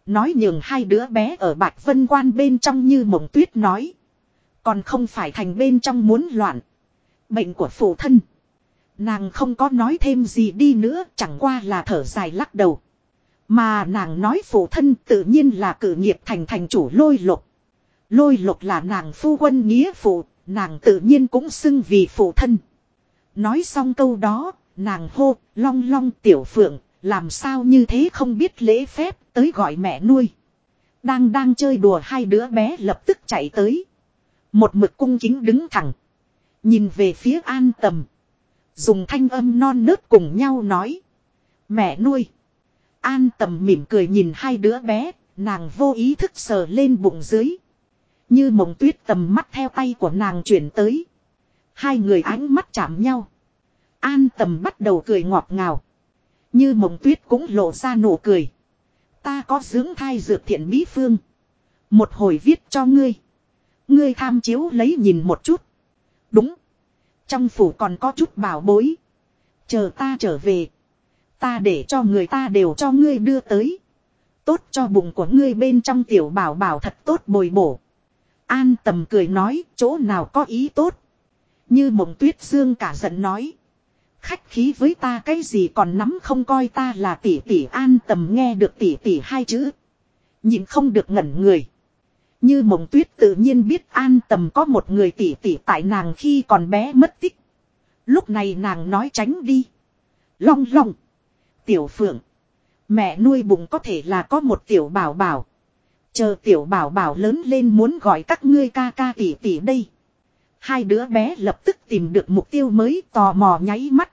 Nói nhường hai đứa bé ở Bạch Vân Quan bên trong như mộng tuyết nói. Còn không phải thành bên trong muốn loạn. Bệnh của phụ thân. Nàng không có nói thêm gì đi nữa, chẳng qua là thở dài lắc đầu. Mà nàng nói phụ thân tự nhiên là cử nghiệp thành thành chủ lôi lục. Lôi lục là nàng phu quân nghĩa phụ, nàng tự nhiên cũng xưng vì phụ thân. Nói xong câu đó, nàng hô, long long tiểu phượng, làm sao như thế không biết lễ phép, tới gọi mẹ nuôi. Đang đang chơi đùa hai đứa bé lập tức chạy tới. Một mực cung kính đứng thẳng. Nhìn về phía an tầm. Dùng thanh âm non nớt cùng nhau nói. Mẹ nuôi. An tầm mỉm cười nhìn hai đứa bé, nàng vô ý thức sờ lên bụng dưới. Như mộng tuyết tầm mắt theo tay của nàng chuyển tới. Hai người ánh mắt chạm nhau. An tầm bắt đầu cười ngọt ngào. Như mộng tuyết cũng lộ ra nụ cười. Ta có dưỡng thai dược thiện bí phương. Một hồi viết cho ngươi. Ngươi tham chiếu lấy nhìn một chút. Đúng. Trong phủ còn có chút bảo bối. Chờ ta trở về. Ta để cho người ta đều cho ngươi đưa tới. Tốt cho bụng của ngươi bên trong tiểu bảo bảo thật tốt bồi bổ. An tầm cười nói, chỗ nào có ý tốt. Như mộng tuyết dương cả giận nói. Khách khí với ta, cái gì còn nắm không coi ta là tỷ tỷ an tầm nghe được tỷ tỷ hai chữ. Nhìn không được ngẩn người. Như mộng tuyết tự nhiên biết an tầm có một người tỷ tỷ tại nàng khi còn bé mất tích. Lúc này nàng nói tránh đi. Long long. Tiểu phượng. Mẹ nuôi bụng có thể là có một tiểu bảo bảo. Chờ tiểu bảo bảo lớn lên muốn gọi các ngươi ca ca tỷ tỷ đây. Hai đứa bé lập tức tìm được mục tiêu mới tò mò nháy mắt.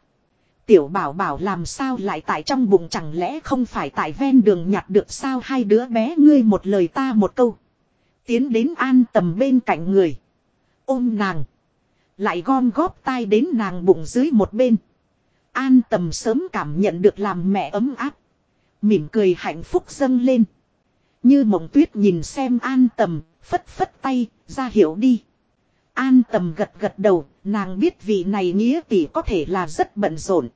Tiểu bảo bảo làm sao lại tại trong bụng chẳng lẽ không phải tại ven đường nhặt được sao hai đứa bé ngươi một lời ta một câu. Tiến đến an tầm bên cạnh người. Ôm nàng. Lại gom góp tai đến nàng bụng dưới một bên. An tầm sớm cảm nhận được làm mẹ ấm áp. Mỉm cười hạnh phúc dâng lên. Như mộng tuyết nhìn xem an tầm, phất phất tay, ra hiệu đi. An tầm gật gật đầu, nàng biết vị này nghĩa tỷ có thể là rất bận rộn.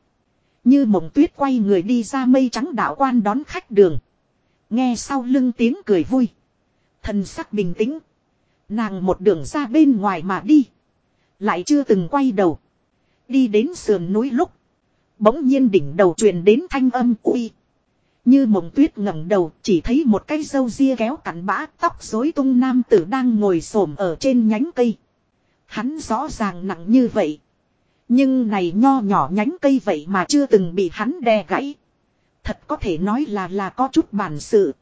Như mộng tuyết quay người đi ra mây trắng đạo quan đón khách đường. Nghe sau lưng tiếng cười vui. Thần sắc bình tĩnh. Nàng một đường ra bên ngoài mà đi. Lại chưa từng quay đầu. Đi đến sườn núi lúc. Bỗng nhiên đỉnh đầu truyền đến thanh âm uy. Như mộng tuyết ngẩng đầu chỉ thấy một cái râu ria kéo cắn bã tóc rối tung nam tử đang ngồi xổm ở trên nhánh cây. Hắn rõ ràng nặng như vậy. Nhưng này nho nhỏ nhánh cây vậy mà chưa từng bị hắn đè gãy. Thật có thể nói là là có chút bản sự.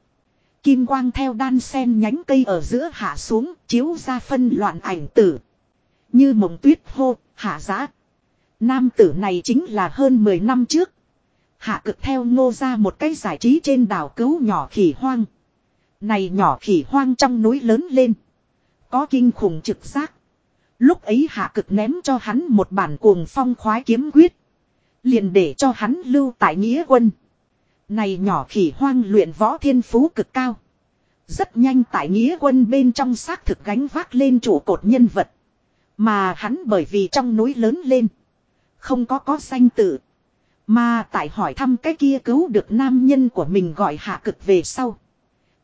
Kim quang theo đan sen nhánh cây ở giữa hạ xuống chiếu ra phân loạn ảnh tử. Như mộng tuyết hô, hạ giá. Nam tử này chính là hơn 10 năm trước. Hạ cực theo ngô ra một cái giải trí trên đảo cứu nhỏ khỉ hoang. Này nhỏ khỉ hoang trong núi lớn lên. Có kinh khủng trực giác. Lúc ấy hạ cực ném cho hắn một bản cuồng phong khoái kiếm quyết. Liền để cho hắn lưu tại nghĩa quân. Này nhỏ khỉ hoang luyện võ thiên phú cực cao. Rất nhanh tại nghĩa quân bên trong xác thực gánh vác lên trụ cột nhân vật. Mà hắn bởi vì trong núi lớn lên. Không có có danh tự. Mà tại hỏi thăm cái kia cứu được nam nhân của mình gọi hạ cực về sau.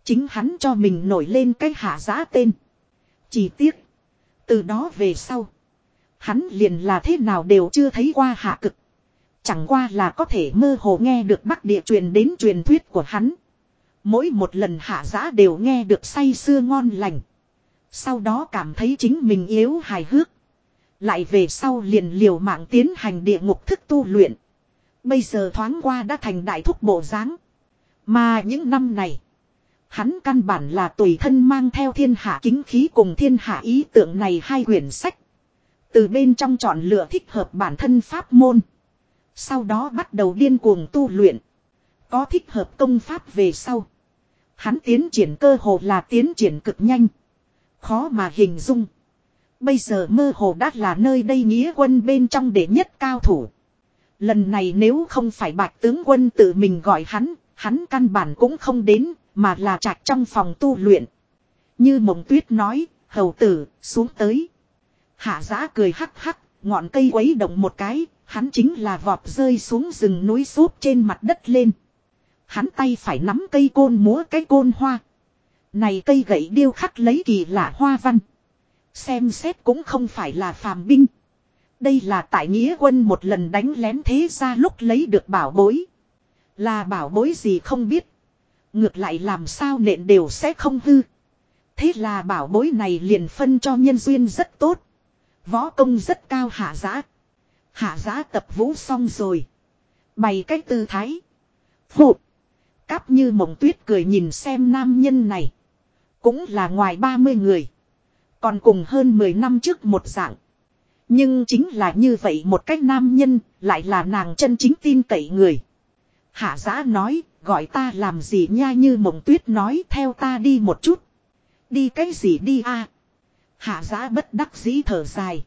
Chính hắn cho mình nổi lên cái hạ giá tên. Chỉ tiếc. Từ đó về sau. Hắn liền là thế nào đều chưa thấy qua hạ cực. Chẳng qua là có thể mơ hồ nghe được bắc địa truyền đến truyền thuyết của hắn. Mỗi một lần hạ giá đều nghe được say sưa ngon lành. Sau đó cảm thấy chính mình yếu hài hước. Lại về sau liền liều mạng tiến hành địa ngục thức tu luyện. Bây giờ thoáng qua đã thành đại thúc bộ dáng Mà những năm này. Hắn căn bản là tùy thân mang theo thiên hạ kính khí cùng thiên hạ ý tưởng này hai quyển sách. Từ bên trong chọn lựa thích hợp bản thân pháp môn. Sau đó bắt đầu điên cuồng tu luyện. Có thích hợp công pháp về sau. Hắn tiến triển cơ hồ là tiến triển cực nhanh. Khó mà hình dung. Bây giờ mơ hồ đã là nơi đây nghĩa quân bên trong đệ nhất cao thủ. Lần này nếu không phải bạch tướng quân tự mình gọi hắn, hắn căn bản cũng không đến, mà là trạch trong phòng tu luyện. Như mộng tuyết nói, hầu tử, xuống tới. Hạ giã cười hắc hắc, ngọn cây quấy động một cái, hắn chính là vọt rơi xuống rừng núi xốp trên mặt đất lên. Hắn tay phải nắm cây côn múa cái côn hoa. Này cây gậy điêu khắc lấy kỳ lạ hoa văn. Xem xét cũng không phải là phàm binh. Đây là tại nghĩa quân một lần đánh lén thế ra lúc lấy được bảo bối. Là bảo bối gì không biết. Ngược lại làm sao nện đều sẽ không hư. Thế là bảo bối này liền phân cho nhân duyên rất tốt. Võ công rất cao hạ giá. Hạ giá tập vũ xong rồi. Bày cách tư thái. Phụ. Cáp như mộng tuyết cười nhìn xem nam nhân này. Cũng là ngoài 30 người. Còn cùng hơn 10 năm trước một dạng. Nhưng chính là như vậy một cách nam nhân, lại là nàng chân chính tin cậy người. Hạ giã nói, gọi ta làm gì nha như mộng tuyết nói theo ta đi một chút. Đi cái gì đi a Hạ giã bất đắc dĩ thở dài.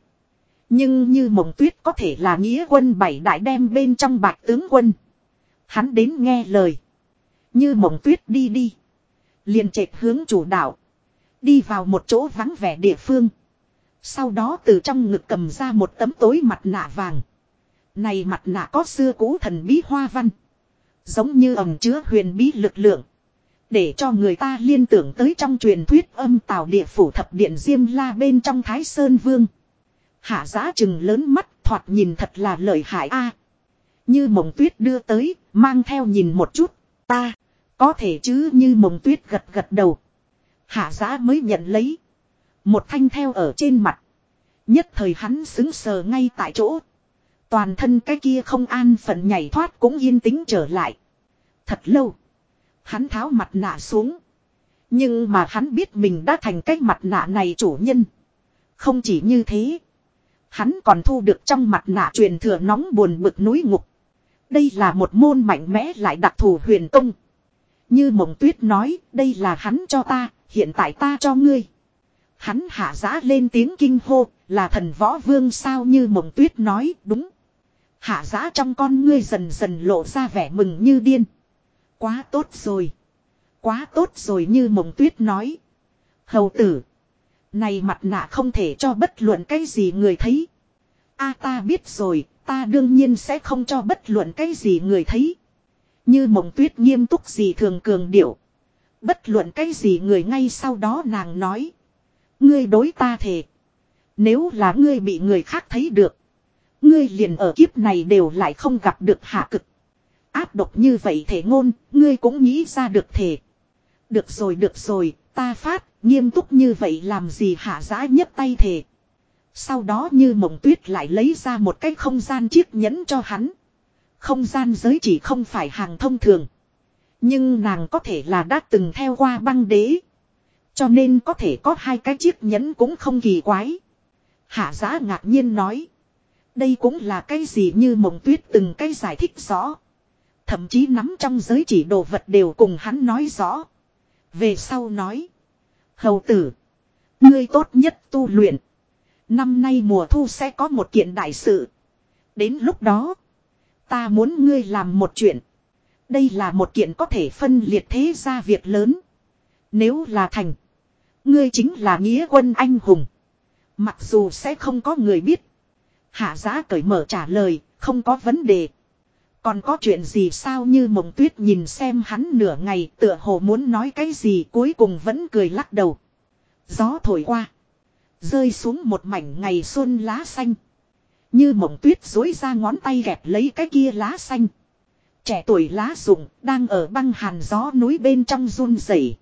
Nhưng như mộng tuyết có thể là nghĩa quân bảy đại đem bên trong bạch tướng quân. Hắn đến nghe lời. Như mộng tuyết đi đi. liền trệt hướng chủ đạo. Đi vào một chỗ vắng vẻ địa phương. Sau đó từ trong ngực cầm ra một tấm tối mặt nạ vàng. Này mặt nạ có xưa cũ thần bí hoa văn. Giống như ẩm chứa huyền bí lực lượng. Để cho người ta liên tưởng tới trong truyền thuyết âm tào địa phủ thập điện Diêm La bên trong Thái Sơn Vương. Hạ giá chừng lớn mắt thoạt nhìn thật là lợi hại a Như mộng tuyết đưa tới, mang theo nhìn một chút. Ta, có thể chứ như mộng tuyết gật gật đầu. Hạ giá mới nhận lấy. Một thanh theo ở trên mặt. Nhất thời hắn xứng sờ ngay tại chỗ. Toàn thân cái kia không an phận nhảy thoát cũng yên tĩnh trở lại. Thật lâu. Hắn tháo mặt nạ xuống. Nhưng mà hắn biết mình đã thành cái mặt nạ này chủ nhân. Không chỉ như thế. Hắn còn thu được trong mặt nạ truyền thừa nóng buồn bực núi ngục. Đây là một môn mạnh mẽ lại đặc thù huyền công. Như mộng tuyết nói, đây là hắn cho ta, hiện tại ta cho ngươi. Hắn hạ giá lên tiếng kinh hô, là thần võ vương sao như mộng tuyết nói, đúng. Hạ giá trong con ngươi dần dần lộ ra vẻ mừng như điên. Quá tốt rồi. Quá tốt rồi như mộng tuyết nói. Hầu tử. Này mặt nạ không thể cho bất luận cái gì người thấy. a ta biết rồi, ta đương nhiên sẽ không cho bất luận cái gì người thấy. Như mộng tuyết nghiêm túc gì thường cường điệu. Bất luận cái gì người ngay sau đó nàng nói. Ngươi đối ta thề. Nếu là ngươi bị người khác thấy được. Ngươi liền ở kiếp này đều lại không gặp được hạ cực. Áp độc như vậy thể ngôn, ngươi cũng nghĩ ra được thể. Được rồi được rồi, ta phát, nghiêm túc như vậy làm gì hạ giá nhất tay thề. Sau đó như mộng tuyết lại lấy ra một cái không gian chiếc nhẫn cho hắn. Không gian giới chỉ không phải hàng thông thường. Nhưng nàng có thể là đã từng theo qua băng đế. Cho nên có thể có hai cái chiếc nhẫn cũng không kỳ quái. Hạ giá ngạc nhiên nói. Đây cũng là cái gì như mộng tuyết từng cái giải thích rõ. Thậm chí nắm trong giới chỉ đồ vật đều cùng hắn nói rõ. Về sau nói. Hầu tử. Ngươi tốt nhất tu luyện. Năm nay mùa thu sẽ có một kiện đại sự. Đến lúc đó. Ta muốn ngươi làm một chuyện. Đây là một kiện có thể phân liệt thế ra việc lớn. Nếu là thành. Ngươi chính là nghĩa quân anh hùng. Mặc dù sẽ không có người biết. Hạ giá cởi mở trả lời, không có vấn đề. Còn có chuyện gì sao như mộng tuyết nhìn xem hắn nửa ngày tựa hồ muốn nói cái gì cuối cùng vẫn cười lắc đầu. Gió thổi qua. Rơi xuống một mảnh ngày xuân lá xanh. Như mộng tuyết dối ra ngón tay gẹp lấy cái kia lá xanh. Trẻ tuổi lá rụng đang ở băng hàn gió núi bên trong run rẩy.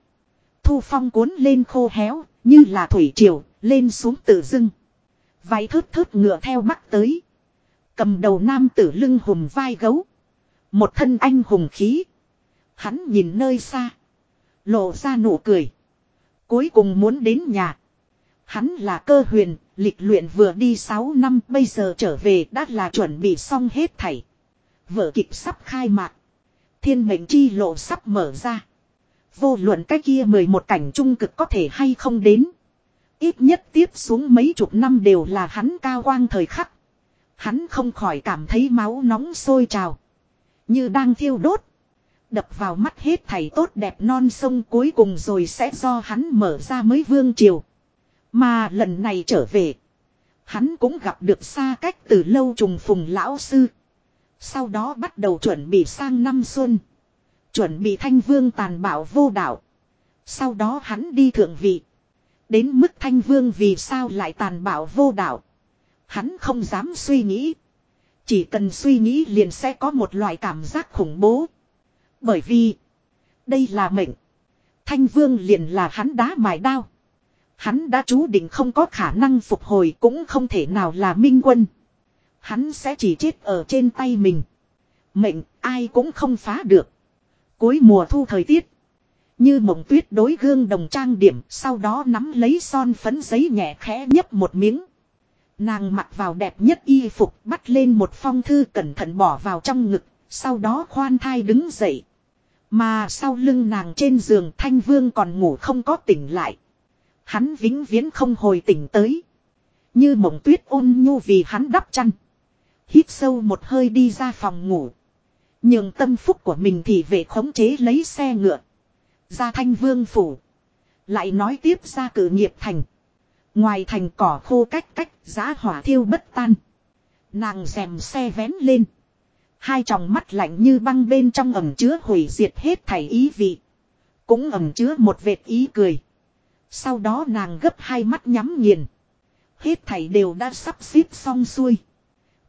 Thu phong cuốn lên khô héo, như là thủy triều, lên xuống tự dưng. Váy thớt thớt ngựa theo bắc tới. Cầm đầu nam tử lưng hùm vai gấu. Một thân anh hùng khí. Hắn nhìn nơi xa. Lộ ra nụ cười. Cuối cùng muốn đến nhà. Hắn là cơ huyền, lịch luyện vừa đi 6 năm bây giờ trở về đã là chuẩn bị xong hết thảy. Vở kịch sắp khai mạc. Thiên mệnh chi lộ sắp mở ra. Vô luận cái kia 11 cảnh trung cực có thể hay không đến. Ít nhất tiếp xuống mấy chục năm đều là hắn cao quang thời khắc. Hắn không khỏi cảm thấy máu nóng sôi trào. Như đang thiêu đốt. Đập vào mắt hết thảy tốt đẹp non sông cuối cùng rồi sẽ do hắn mở ra mới vương triều. Mà lần này trở về. Hắn cũng gặp được xa cách từ lâu trùng phùng lão sư. Sau đó bắt đầu chuẩn bị sang năm xuân. Chuẩn bị thanh vương tàn bạo vô đạo. Sau đó hắn đi thượng vị. Đến mức thanh vương vì sao lại tàn bạo vô đạo. Hắn không dám suy nghĩ. Chỉ cần suy nghĩ liền sẽ có một loại cảm giác khủng bố. Bởi vì. Đây là mệnh. Thanh vương liền là hắn đá mài đao. Hắn đã chú định không có khả năng phục hồi cũng không thể nào là minh quân. Hắn sẽ chỉ chết ở trên tay mình. Mệnh ai cũng không phá được. Cuối mùa thu thời tiết. Như mộng tuyết đối gương đồng trang điểm sau đó nắm lấy son phấn giấy nhẹ khẽ nhấp một miếng. Nàng mặc vào đẹp nhất y phục bắt lên một phong thư cẩn thận bỏ vào trong ngực, sau đó khoan thai đứng dậy. Mà sau lưng nàng trên giường thanh vương còn ngủ không có tỉnh lại. Hắn vĩnh viễn không hồi tỉnh tới. Như mộng tuyết ôn nhu vì hắn đắp chăn. Hít sâu một hơi đi ra phòng ngủ. Nhường tâm phúc của mình thì về khống chế lấy xe ngựa. Ra thanh vương phủ. Lại nói tiếp ra cử nghiệp thành. Ngoài thành cỏ khô cách cách, giá hỏa thiêu bất tan. Nàng dèm xe vén lên. Hai tròng mắt lạnh như băng bên trong ẩm chứa hủy diệt hết thảy ý vị. Cũng ẩm chứa một vệt ý cười. Sau đó nàng gấp hai mắt nhắm nghiền. Hết thảy đều đã sắp xếp xong xuôi.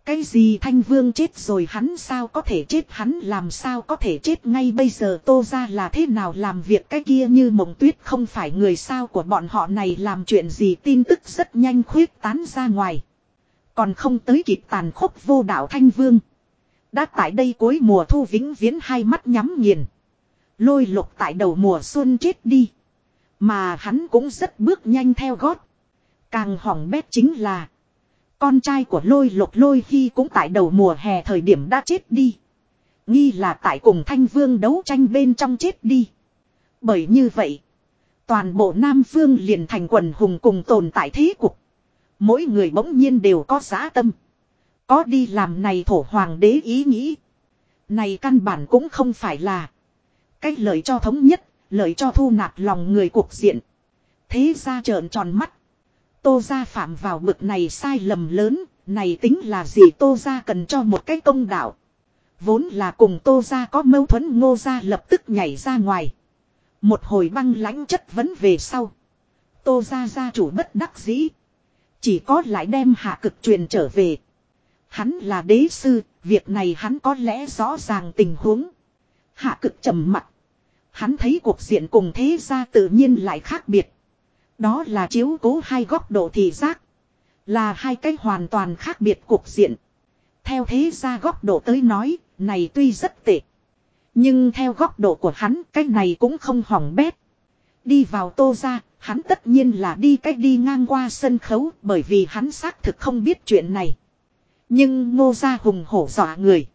Cái gì thanh vương chết rồi hắn sao có thể chết, hắn làm sao có thể chết ngay bây giờ tô ra là thế nào làm việc cái kia như mộng tuyết không phải người sao của bọn họ này làm chuyện gì tin tức rất nhanh khuyết tán ra ngoài. Còn không tới kịp tàn khốc vô đạo Thanh Vương. Đã tại đây cuối mùa thu vĩnh viễn hai mắt nhắm nghiền. Lôi lục tại đầu mùa xuân chết đi. Mà hắn cũng rất bước nhanh theo gót. Càng hỏng bét chính là. Con trai của lôi lục lôi khi cũng tại đầu mùa hè thời điểm đã chết đi. Nghi là tại cùng thanh vương đấu tranh bên trong chết đi. Bởi như vậy. Toàn bộ Nam Phương liền thành quần hùng cùng tồn tại thế cục. Mỗi người bỗng nhiên đều có giá tâm. Có đi làm này thổ hoàng đế ý nghĩ. Này căn bản cũng không phải là. Cách lợi cho thống nhất, lợi cho thu nạp lòng người cuộc diện. Thế ra trợn tròn mắt. Tô gia phạm vào bực này sai lầm lớn, này tính là gì tô gia cần cho một cái công đạo. Vốn là cùng tô gia có mâu thuẫn ngô gia lập tức nhảy ra ngoài. Một hồi băng lãnh chất vấn về sau. Tô gia gia chủ bất đắc dĩ. Chỉ có lại đem hạ cực truyền trở về. Hắn là đế sư, việc này hắn có lẽ rõ ràng tình huống. Hạ cực trầm mặt. Hắn thấy cuộc diện cùng thế gia tự nhiên lại khác biệt. Đó là chiếu cố hai góc độ thị giác. Là hai cái hoàn toàn khác biệt cuộc diện. Theo thế gia góc độ tới nói, này tuy rất tệ. Nhưng theo góc độ của hắn, cái này cũng không hỏng bét. Đi vào tô ra, hắn tất nhiên là đi cách đi ngang qua sân khấu bởi vì hắn xác thực không biết chuyện này. Nhưng ngô gia hùng hổ dọa người.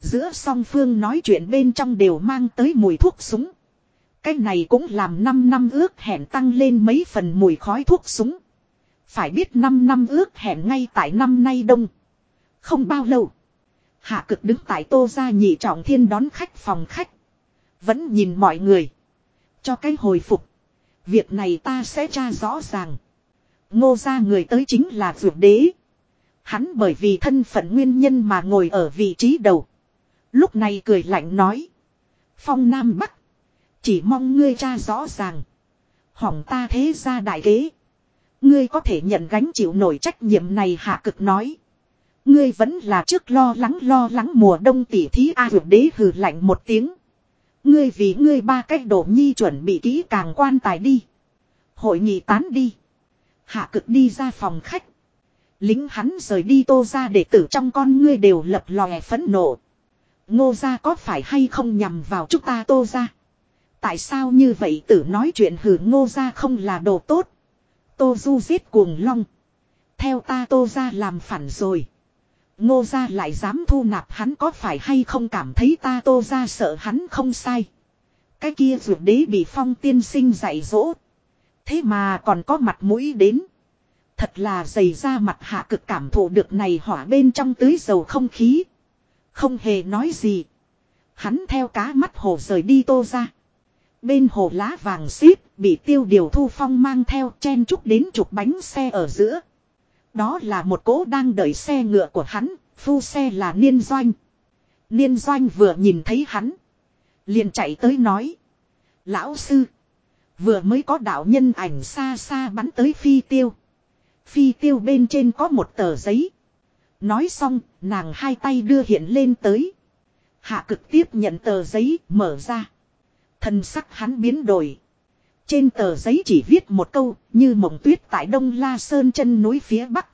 Giữa song phương nói chuyện bên trong đều mang tới mùi thuốc súng. Cái này cũng làm 5 năm ước hẹn tăng lên mấy phần mùi khói thuốc súng. Phải biết 5 năm ước hẹn ngay tại năm nay đông. Không bao lâu. Hạ cực đứng tại tô gia nhị trọng thiên đón khách phòng khách. Vẫn nhìn mọi người. Cho cái hồi phục. Việc này ta sẽ tra rõ ràng. Ngô gia người tới chính là vượt đế. Hắn bởi vì thân phận nguyên nhân mà ngồi ở vị trí đầu. Lúc này cười lạnh nói. Phong Nam Bắc. Chỉ mong ngươi tra rõ ràng. Hỏng ta thế ra đại kế. Ngươi có thể nhận gánh chịu nổi trách nhiệm này hạ cực nói. Ngươi vẫn là trước lo lắng lo lắng mùa đông tỉ thí A à, đế hừ lạnh một tiếng. Ngươi vì ngươi ba cách đổ nhi chuẩn bị kỹ càng quan tài đi. Hội nghị tán đi. Hạ cực đi ra phòng khách. Lính hắn rời đi tô ra để tử trong con ngươi đều lập lòe phẫn nộ. Ngô ra có phải hay không nhằm vào chúng ta tô ra. Tại sao như vậy tử nói chuyện hử ngô ra không là đồ tốt. Tô du giết cuồng long. Theo ta tô ra làm phản rồi. Ngô ra lại dám thu nạp hắn có phải hay không cảm thấy ta tô ra sợ hắn không sai. Cái kia ruột đế bị phong tiên sinh dạy dỗ. Thế mà còn có mặt mũi đến. Thật là dày ra mặt hạ cực cảm thụ được này hỏa bên trong tưới dầu không khí. Không hề nói gì. Hắn theo cá mắt hồ rời đi tô ra. Bên hồ lá vàng xít bị tiêu điều thu phong mang theo chen chúc đến chục bánh xe ở giữa. Đó là một cố đang đợi xe ngựa của hắn, phu xe là Niên Doanh. Niên Doanh vừa nhìn thấy hắn. Liền chạy tới nói. Lão sư. Vừa mới có đạo nhân ảnh xa xa bắn tới phi tiêu. Phi tiêu bên trên có một tờ giấy. Nói xong, nàng hai tay đưa hiện lên tới. Hạ cực tiếp nhận tờ giấy, mở ra. Thân sắc hắn biến đổi. Trên tờ giấy chỉ viết một câu, như mộng tuyết tại Đông La Sơn chân núi phía Bắc.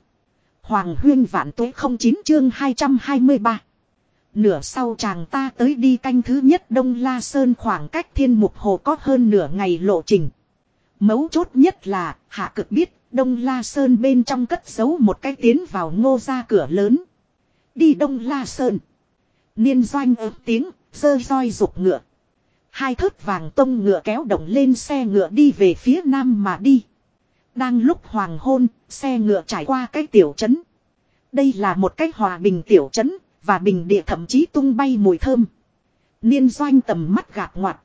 Hoàng huyên vạn tuế không chín chương 223. Nửa sau chàng ta tới đi canh thứ nhất Đông La Sơn khoảng cách thiên mục hồ có hơn nửa ngày lộ trình. Mấu chốt nhất là, hạ cực biết, Đông La Sơn bên trong cất giấu một cái tiến vào ngô ra cửa lớn. Đi Đông La Sơn. Niên doanh ớt tiếng, sơ roi rục ngựa. Hai thớt vàng tông ngựa kéo động lên xe ngựa đi về phía nam mà đi. Đang lúc hoàng hôn, xe ngựa trải qua cái tiểu trấn. Đây là một cái hòa bình tiểu trấn, và bình địa thậm chí tung bay mùi thơm. Niên doanh tầm mắt gạt ngoặt.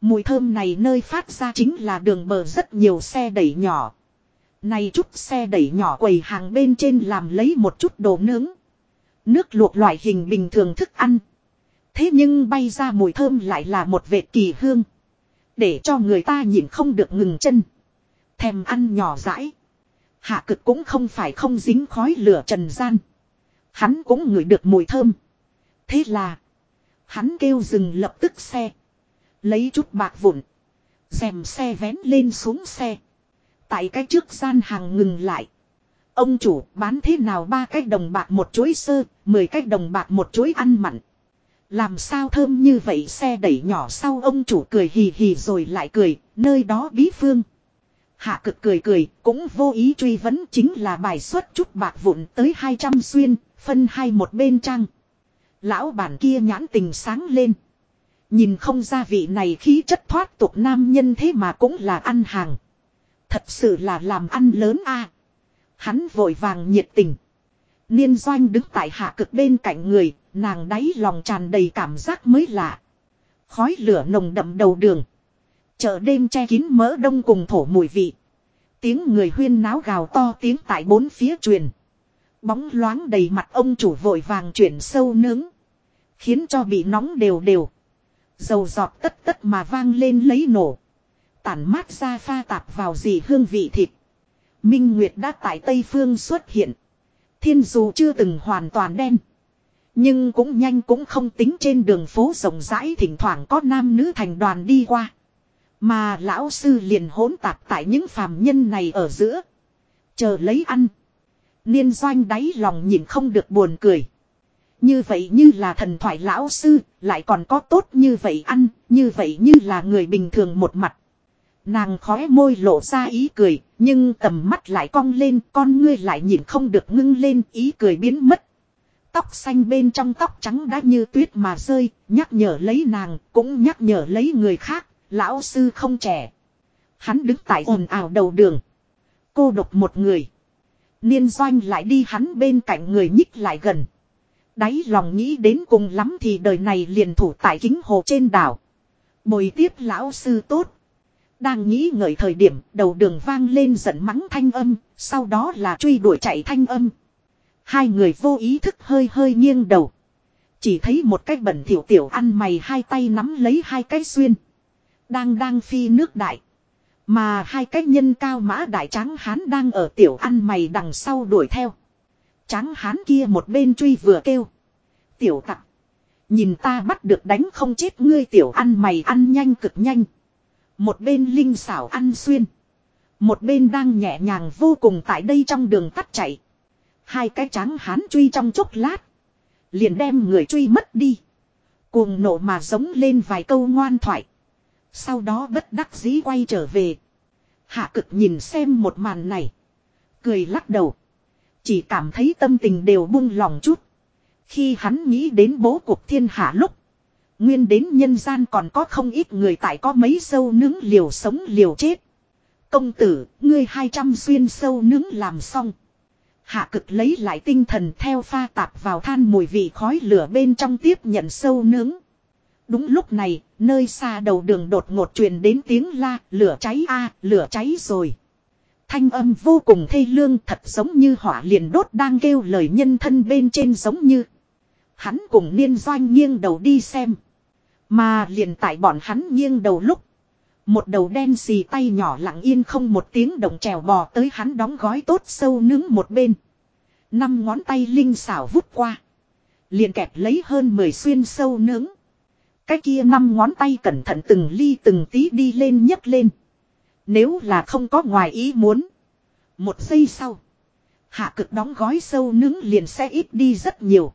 Mùi thơm này nơi phát ra chính là đường bờ rất nhiều xe đẩy nhỏ. Này chút xe đẩy nhỏ quầy hàng bên trên làm lấy một chút đồ nướng. Nước luộc loại hình bình thường thức ăn. Thế nhưng bay ra mùi thơm lại là một vệt kỳ hương. Để cho người ta nhìn không được ngừng chân. Thèm ăn nhỏ rãi. Hạ cực cũng không phải không dính khói lửa trần gian. Hắn cũng ngửi được mùi thơm. Thế là. Hắn kêu dừng lập tức xe. Lấy chút bạc vụn. Dèm xe vén lên xuống xe. Tại cái trước gian hàng ngừng lại. Ông chủ bán thế nào ba cách đồng bạc một chuối sơ, mười cách đồng bạc một chuối ăn mặn. Làm sao thơm như vậy xe đẩy nhỏ sau ông chủ cười hì hì rồi lại cười, nơi đó bí phương. Hạ cực cười cười, cũng vô ý truy vấn chính là bài xuất chút bạc vụn tới 200 xuyên, phân hai một bên trang. Lão bản kia nhãn tình sáng lên. Nhìn không ra vị này khí chất thoát tục nam nhân thế mà cũng là ăn hàng. Thật sự là làm ăn lớn a. Hắn vội vàng nhiệt tình. Niên doanh đứng tại hạ cực bên cạnh người, nàng đáy lòng tràn đầy cảm giác mới lạ. Khói lửa nồng đậm đầu đường. Chợ đêm che kín mỡ đông cùng thổ mùi vị. Tiếng người huyên náo gào to tiếng tại bốn phía truyền. Bóng loáng đầy mặt ông chủ vội vàng chuyển sâu nướng. Khiến cho bị nóng đều đều. Dầu giọt tất tất mà vang lên lấy nổ. Tản mát ra pha tạp vào gì hương vị thịt. Minh Nguyệt đã tại Tây Phương xuất hiện. Thiên dù chưa từng hoàn toàn đen. Nhưng cũng nhanh cũng không tính trên đường phố rộng rãi thỉnh thoảng có nam nữ thành đoàn đi qua. Mà lão sư liền hỗn tạp tại những phàm nhân này ở giữa. Chờ lấy ăn. Niên doanh đáy lòng nhìn không được buồn cười. Như vậy như là thần thoại lão sư, lại còn có tốt như vậy ăn, như vậy như là người bình thường một mặt. Nàng khóe môi lộ ra ý cười, nhưng tầm mắt lại cong lên, con ngươi lại nhìn không được ngưng lên, ý cười biến mất. Tóc xanh bên trong tóc trắng đã như tuyết mà rơi, nhắc nhở lấy nàng, cũng nhắc nhở lấy người khác, lão sư không trẻ. Hắn đứng tại ồn ào đầu đường. Cô độc một người. Niên doanh lại đi hắn bên cạnh người nhích lại gần. Đáy lòng nghĩ đến cùng lắm thì đời này liền thủ tại kính hồ trên đảo. Bồi tiếp lão sư tốt. Đang nghĩ ngợi thời điểm đầu đường vang lên giận mắng thanh âm, sau đó là truy đuổi chạy thanh âm. Hai người vô ý thức hơi hơi nghiêng đầu. Chỉ thấy một cái bẩn thiểu tiểu ăn mày hai tay nắm lấy hai cái xuyên. Đang đang phi nước đại. Mà hai cái nhân cao mã đại trắng hán đang ở tiểu ăn mày đằng sau đuổi theo. Tráng hán kia một bên truy vừa kêu. Tiểu tặc. Nhìn ta bắt được đánh không chết ngươi tiểu ăn mày ăn nhanh cực nhanh. Một bên linh xảo ăn xuyên. Một bên đang nhẹ nhàng vô cùng tại đây trong đường tắt chạy. Hai cái tráng hán truy trong chốc lát. Liền đem người truy mất đi. Cuồng nộ mà giống lên vài câu ngoan thoại. Sau đó bất đắc dĩ quay trở về. Hạ cực nhìn xem một màn này. Cười lắc đầu. Chỉ cảm thấy tâm tình đều buông lòng chút. Khi hắn nghĩ đến bố cục thiên hạ lúc. Nguyên đến nhân gian còn có không ít người tại có mấy sâu nướng liều sống liều chết. Công tử, ngươi hai trăm xuyên sâu nướng làm xong. Hạ cực lấy lại tinh thần theo pha tạp vào than mùi vị khói lửa bên trong tiếp nhận sâu nướng. Đúng lúc này, nơi xa đầu đường đột ngột truyền đến tiếng la, lửa cháy a lửa cháy rồi. Thanh âm vô cùng thê lương thật giống như hỏa liền đốt đang kêu lời nhân thân bên trên giống như. Hắn cùng niên doanh nghiêng đầu đi xem. Mà liền tại bọn hắn nghiêng đầu lúc. Một đầu đen xì tay nhỏ lặng yên không một tiếng động trèo bò tới hắn đóng gói tốt sâu nướng một bên. Năm ngón tay linh xảo vút qua. Liền kẹp lấy hơn 10 xuyên sâu nướng. Cái kia năm ngón tay cẩn thận từng ly từng tí đi lên nhấc lên. Nếu là không có ngoài ý muốn. Một giây sau. Hạ cực đóng gói sâu nướng liền sẽ ít đi rất nhiều.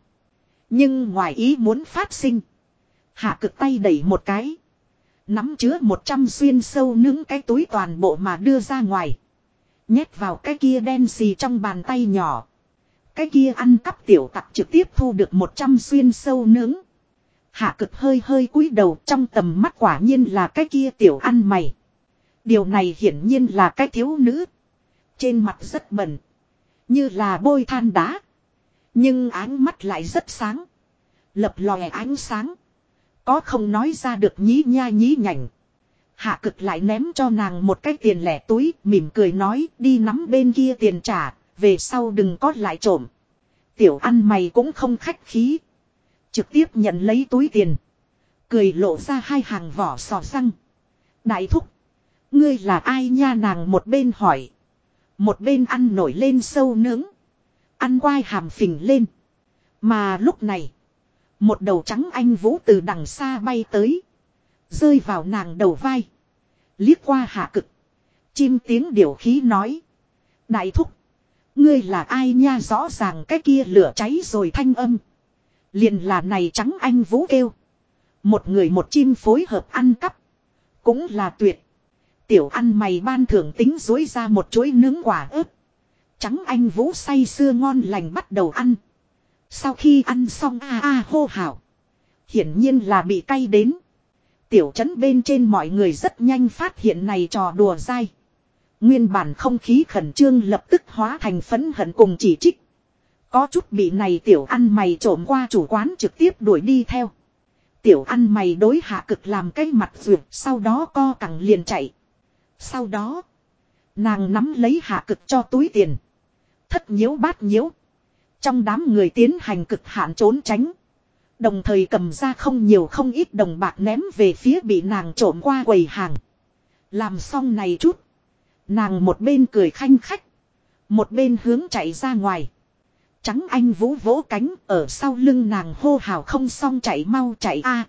Nhưng ngoài ý muốn phát sinh. Hạ cực tay đẩy một cái. Nắm chứa một trăm xuyên sâu nướng cái túi toàn bộ mà đưa ra ngoài. Nhét vào cái kia đen xì trong bàn tay nhỏ. Cái kia ăn cắp tiểu tặc trực tiếp thu được một trăm xuyên sâu nướng. Hạ cực hơi hơi cúi đầu trong tầm mắt quả nhiên là cái kia tiểu ăn mày. Điều này hiển nhiên là cái thiếu nữ. Trên mặt rất bẩn. Như là bôi than đá. Nhưng ánh mắt lại rất sáng. Lập lòe ánh sáng. Có không nói ra được nhí nha nhí nhảnh. Hạ cực lại ném cho nàng một cái tiền lẻ túi, mỉm cười nói đi nắm bên kia tiền trả, về sau đừng có lại trộm. Tiểu ăn mày cũng không khách khí. Trực tiếp nhận lấy túi tiền. Cười lộ ra hai hàng vỏ sò răng. Đại thúc. Ngươi là ai nha nàng một bên hỏi. Một bên ăn nổi lên sâu nướng. Ăn quai hàm phình lên. Mà lúc này. Một đầu trắng anh vũ từ đằng xa bay tới. Rơi vào nàng đầu vai. Liếc qua hạ cực. Chim tiếng điều khí nói. Đại thúc. Ngươi là ai nha rõ ràng cái kia lửa cháy rồi thanh âm. Liền là này trắng anh vũ kêu. Một người một chim phối hợp ăn cắp. Cũng là tuyệt. Tiểu ăn mày ban thưởng tính dối ra một chuỗi nướng quả ớt. Trắng anh vũ say sưa ngon lành bắt đầu ăn. Sau khi ăn xong a a hô hào. Hiển nhiên là bị cay đến. Tiểu trấn bên trên mọi người rất nhanh phát hiện này trò đùa dai. Nguyên bản không khí khẩn trương lập tức hóa thành phấn hận cùng chỉ trích. Có chút bị này tiểu ăn mày trộm qua chủ quán trực tiếp đuổi đi theo. Tiểu ăn mày đối hạ cực làm cái mặt ruột, sau đó co cẳng liền chạy. Sau đó, nàng nắm lấy hạ cực cho túi tiền. Thất nhiễu bát nhiễu. Trong đám người tiến hành cực hạn trốn tránh. Đồng thời cầm ra không nhiều không ít đồng bạc ném về phía bị nàng trộm qua quầy hàng. Làm xong này chút. Nàng một bên cười khanh khách. Một bên hướng chạy ra ngoài. Trắng anh vũ vỗ cánh ở sau lưng nàng hô hào không xong chạy mau chạy a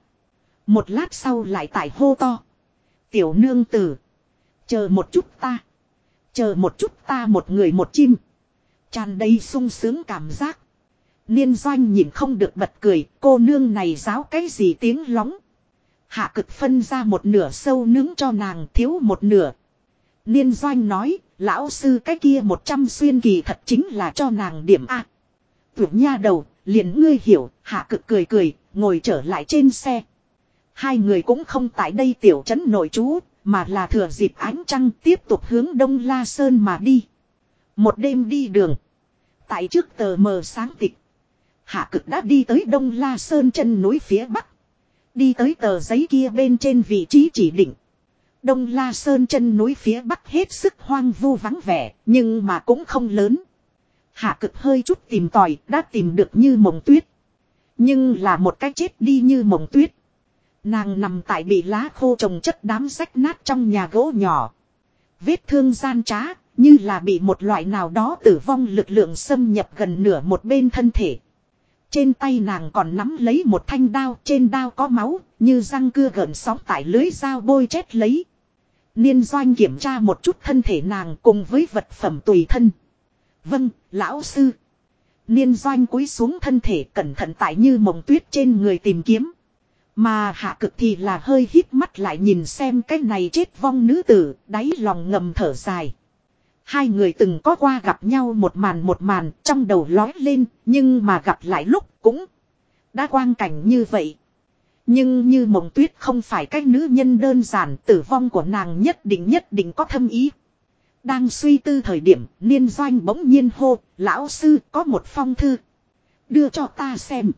Một lát sau lại tại hô to. Tiểu nương tử. Chờ một chút ta. Chờ một chút ta một người một chim tràn đầy sung sướng cảm giác. Niên doanh nhìn không được bật cười, cô nương này giáo cái gì tiếng lóng. Hạ cực phân ra một nửa sâu nướng cho nàng thiếu một nửa. Niên doanh nói, lão sư cái kia một trăm xuyên kỳ thật chính là cho nàng điểm A. Tuyệt nha đầu, liền ngươi hiểu, hạ cực cười cười, ngồi trở lại trên xe. Hai người cũng không tại đây tiểu trấn nội trú, mà là thừa dịp ánh trăng tiếp tục hướng Đông La Sơn mà đi. Một đêm đi đường. Tại trước tờ mờ sáng tịch. Hạ cực đã đi tới Đông La Sơn chân núi phía Bắc. Đi tới tờ giấy kia bên trên vị trí chỉ định. Đông La Sơn chân núi phía Bắc hết sức hoang vu vắng vẻ, nhưng mà cũng không lớn. Hạ cực hơi chút tìm tòi, đã tìm được như mộng tuyết. Nhưng là một cái chết đi như mộng tuyết. Nàng nằm tại bị lá khô trồng chất đám rách nát trong nhà gỗ nhỏ. Vết thương gian trá, như là bị một loại nào đó tử vong lực lượng xâm nhập gần nửa một bên thân thể. Trên tay nàng còn nắm lấy một thanh đao, trên đao có máu, như răng cưa gợn sóng tại lưới dao bôi chết lấy. Niên doanh kiểm tra một chút thân thể nàng cùng với vật phẩm tùy thân. Vâng, lão sư. Niên doanh cúi xuống thân thể cẩn thận tại như mộng tuyết trên người tìm kiếm. Mà hạ cực thì là hơi hít mắt lại nhìn xem cái này chết vong nữ tử, đáy lòng ngầm thở dài. Hai người từng có qua gặp nhau một màn một màn trong đầu lói lên, nhưng mà gặp lại lúc cũng đã quang cảnh như vậy. Nhưng như mộng tuyết không phải cái nữ nhân đơn giản tử vong của nàng nhất định nhất định có thâm ý. Đang suy tư thời điểm niên doanh bỗng nhiên hô, lão sư có một phong thư. Đưa cho ta xem.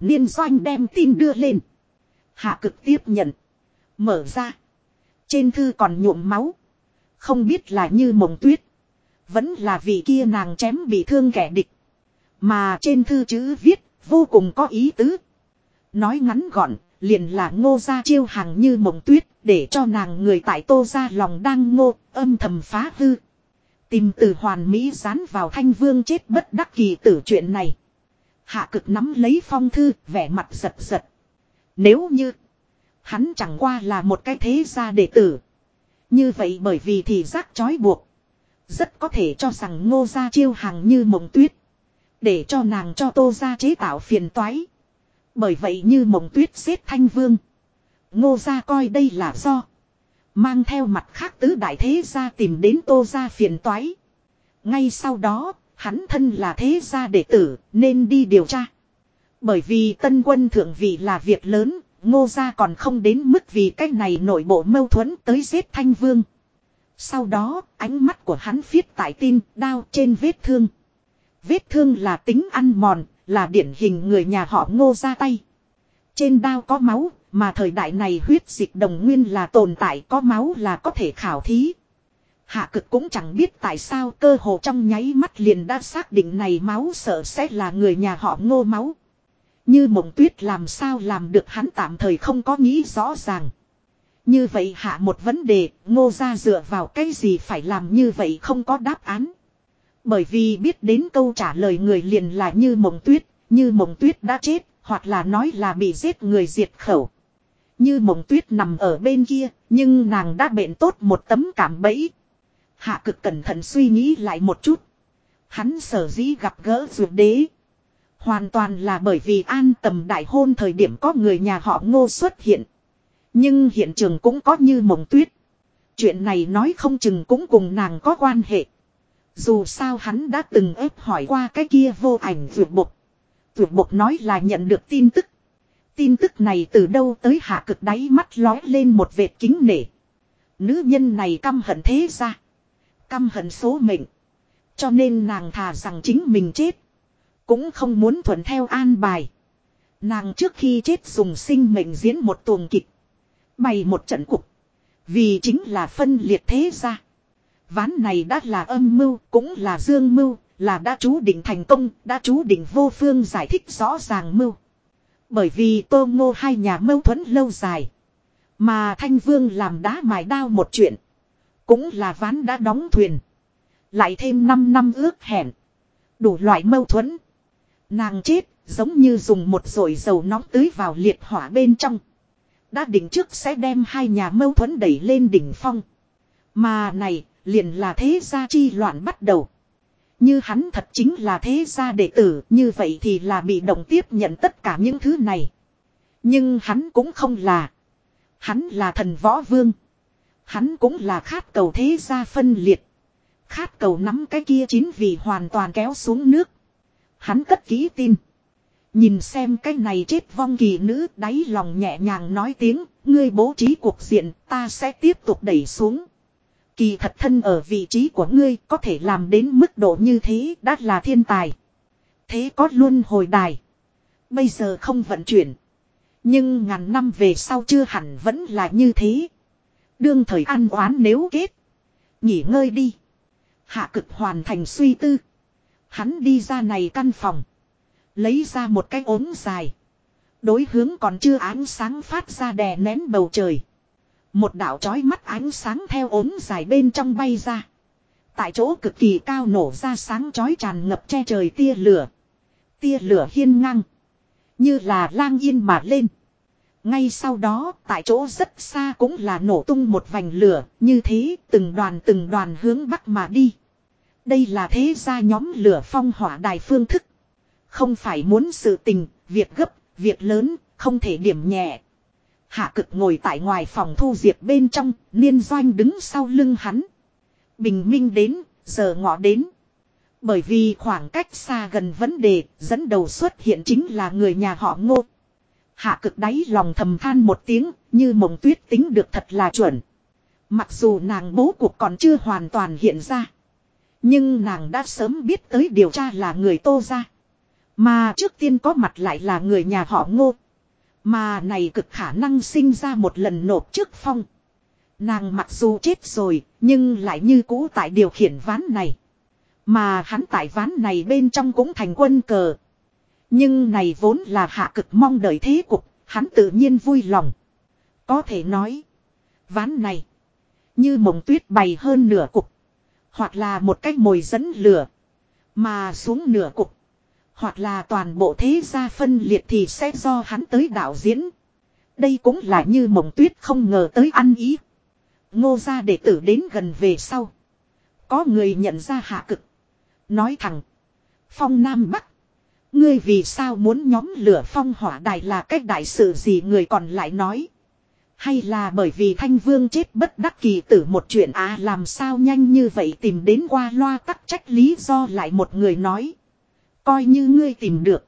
Niên doanh đem tin đưa lên. Hạ cực tiếp nhận. Mở ra. Trên thư còn nhuộm máu. Không biết là như mộng tuyết. Vẫn là vì kia nàng chém bị thương kẻ địch. Mà trên thư chữ viết vô cùng có ý tứ. Nói ngắn gọn, liền là ngô gia chiêu hàng như mộng tuyết, để cho nàng người tại tô ra lòng đang ngô, âm thầm phá hư. Tìm từ hoàn mỹ dán vào thanh vương chết bất đắc kỳ tử chuyện này. Hạ cực nắm lấy phong thư, vẻ mặt giật giật. Nếu như, hắn chẳng qua là một cái thế gia đệ tử. Như vậy bởi vì thì giác trói buộc. Rất có thể cho rằng ngô gia chiêu hàng như mộng tuyết. Để cho nàng cho tô gia chế tạo phiền toái. Bởi vậy như mộng tuyết xếp thanh vương. Ngô gia coi đây là do. Mang theo mặt khác tứ đại thế gia tìm đến tô gia phiền toái. Ngay sau đó, hắn thân là thế gia đệ tử, nên đi điều tra. Bởi vì tân quân thượng vị là việc lớn, ngô gia còn không đến mức vì cách này nội bộ mâu thuẫn tới giết thanh vương. Sau đó, ánh mắt của hắn viết tại tin, đao trên vết thương. Vết thương là tính ăn mòn, là điển hình người nhà họ ngô ra tay. Trên đao có máu, mà thời đại này huyết dịch đồng nguyên là tồn tại có máu là có thể khảo thí. Hạ cực cũng chẳng biết tại sao cơ hồ trong nháy mắt liền đã xác định này máu sợ sẽ là người nhà họ ngô máu. Như mộng tuyết làm sao làm được hắn tạm thời không có nghĩ rõ ràng. Như vậy hạ một vấn đề, ngô ra dựa vào cái gì phải làm như vậy không có đáp án. Bởi vì biết đến câu trả lời người liền là như mộng tuyết, như mộng tuyết đã chết, hoặc là nói là bị giết người diệt khẩu. Như mộng tuyết nằm ở bên kia, nhưng nàng đã bệnh tốt một tấm cảm bẫy. Hạ cực cẩn thận suy nghĩ lại một chút. Hắn sở dĩ gặp gỡ ruột đế. Hoàn toàn là bởi vì an tầm đại hôn thời điểm có người nhà họ ngô xuất hiện. Nhưng hiện trường cũng có như mộng tuyết. Chuyện này nói không chừng cũng cùng nàng có quan hệ. Dù sao hắn đã từng ép hỏi qua cái kia vô ảnh vượt bục. Vượt bục nói là nhận được tin tức. Tin tức này từ đâu tới hạ cực đáy mắt lói lên một vệt kính nể. Nữ nhân này căm hận thế ra. Căm hận số mệnh. Cho nên nàng thà rằng chính mình chết. Cũng không muốn thuận theo an bài. Nàng trước khi chết dùng sinh mệnh diễn một tuồng kịch. Bày một trận cục. Vì chính là phân liệt thế ra. Ván này đã là âm mưu, cũng là dương mưu, là đã chú định thành công, đã chú định vô phương giải thích rõ ràng mưu. Bởi vì tô ngô hai nhà mâu thuẫn lâu dài. Mà Thanh Vương làm đá mài đao một chuyện. Cũng là ván đã đóng thuyền. Lại thêm 5 năm ước hẹn. Đủ loại mâu thuẫn. Nàng chết giống như dùng một rội dầu nóng tưới vào liệt hỏa bên trong. Đã định trước sẽ đem hai nhà mâu thuẫn đẩy lên đỉnh phong. Mà này liền là thế gia chi loạn bắt đầu. Như hắn thật chính là thế gia đệ tử, như vậy thì là bị động tiếp nhận tất cả những thứ này. Nhưng hắn cũng không là. Hắn là thần võ vương. Hắn cũng là khát cầu thế gia phân liệt. Khát cầu nắm cái kia chín vì hoàn toàn kéo xuống nước. Hắn cất ký tin. Nhìn xem cái này chết vong kỳ nữ đáy lòng nhẹ nhàng nói tiếng, ngươi bố trí cuộc diện, ta sẽ tiếp tục đẩy xuống. Kỳ thật thân ở vị trí của ngươi có thể làm đến mức độ như thế đã là thiên tài. Thế có luôn hồi đài. Bây giờ không vận chuyển. Nhưng ngàn năm về sau chưa hẳn vẫn là như thế. Đương thời ăn oán nếu kết. Nghỉ ngơi đi. Hạ cực hoàn thành suy tư. Hắn đi ra này căn phòng. Lấy ra một cái ốm dài. Đối hướng còn chưa ánh sáng phát ra đè nén bầu trời. Một đạo chói mắt ánh sáng theo ốm dài bên trong bay ra. Tại chỗ cực kỳ cao nổ ra sáng chói tràn ngập che trời tia lửa. Tia lửa hiên ngang. Như là lang yên mà lên. Ngay sau đó, tại chỗ rất xa cũng là nổ tung một vành lửa, như thế, từng đoàn từng đoàn hướng bắc mà đi. Đây là thế gia nhóm lửa phong hỏa đài phương thức. Không phải muốn sự tình, việc gấp, việc lớn, không thể điểm nhẹ. Hạ cực ngồi tại ngoài phòng thu diệp bên trong, niên doanh đứng sau lưng hắn. Bình minh đến, giờ ngọ đến. Bởi vì khoảng cách xa gần vấn đề, dẫn đầu xuất hiện chính là người nhà họ ngô. Hạ cực đáy lòng thầm than một tiếng, như mộng tuyết tính được thật là chuẩn. Mặc dù nàng bố cục còn chưa hoàn toàn hiện ra. Nhưng nàng đã sớm biết tới điều tra là người tô ra. Mà trước tiên có mặt lại là người nhà họ ngô. Mà này cực khả năng sinh ra một lần nộp trước phong. Nàng mặc dù chết rồi, nhưng lại như cũ tại điều khiển ván này. Mà hắn tại ván này bên trong cũng thành quân cờ. Nhưng này vốn là hạ cực mong đợi thế cục, hắn tự nhiên vui lòng. Có thể nói, ván này, như mộng tuyết bày hơn nửa cục. Hoặc là một cách mồi dẫn lửa. Mà xuống nửa cục. Hoặc là toàn bộ thế gia phân liệt thì sẽ do hắn tới đạo diễn. Đây cũng là như mộng tuyết không ngờ tới ăn ý. Ngô gia đệ tử đến gần về sau. Có người nhận ra hạ cực. Nói thẳng. Phong Nam Bắc. Ngươi vì sao muốn nhóm lửa phong hỏa đài là cách đại sự gì người còn lại nói. Hay là bởi vì thanh vương chết bất đắc kỳ tử một chuyện à làm sao nhanh như vậy tìm đến qua loa tắc trách lý do lại một người nói. Coi như ngươi tìm được.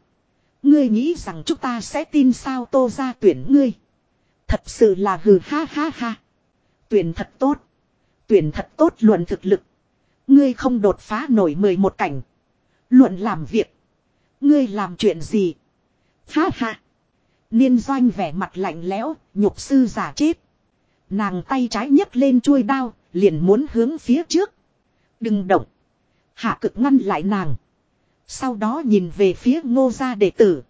Ngươi nghĩ rằng chúng ta sẽ tin sao tô ra tuyển ngươi. Thật sự là hừ ha ha ha. Tuyển thật tốt. Tuyển thật tốt luận thực lực. Ngươi không đột phá nổi 11 cảnh. Luận làm việc. Ngươi làm chuyện gì? Ha ha. Niên doanh vẻ mặt lạnh lẽo, nhục sư giả chết. Nàng tay trái nhấc lên chuôi đao, liền muốn hướng phía trước. Đừng động. Hạ cực ngăn lại nàng. Sau đó nhìn về phía ngô gia đệ tử.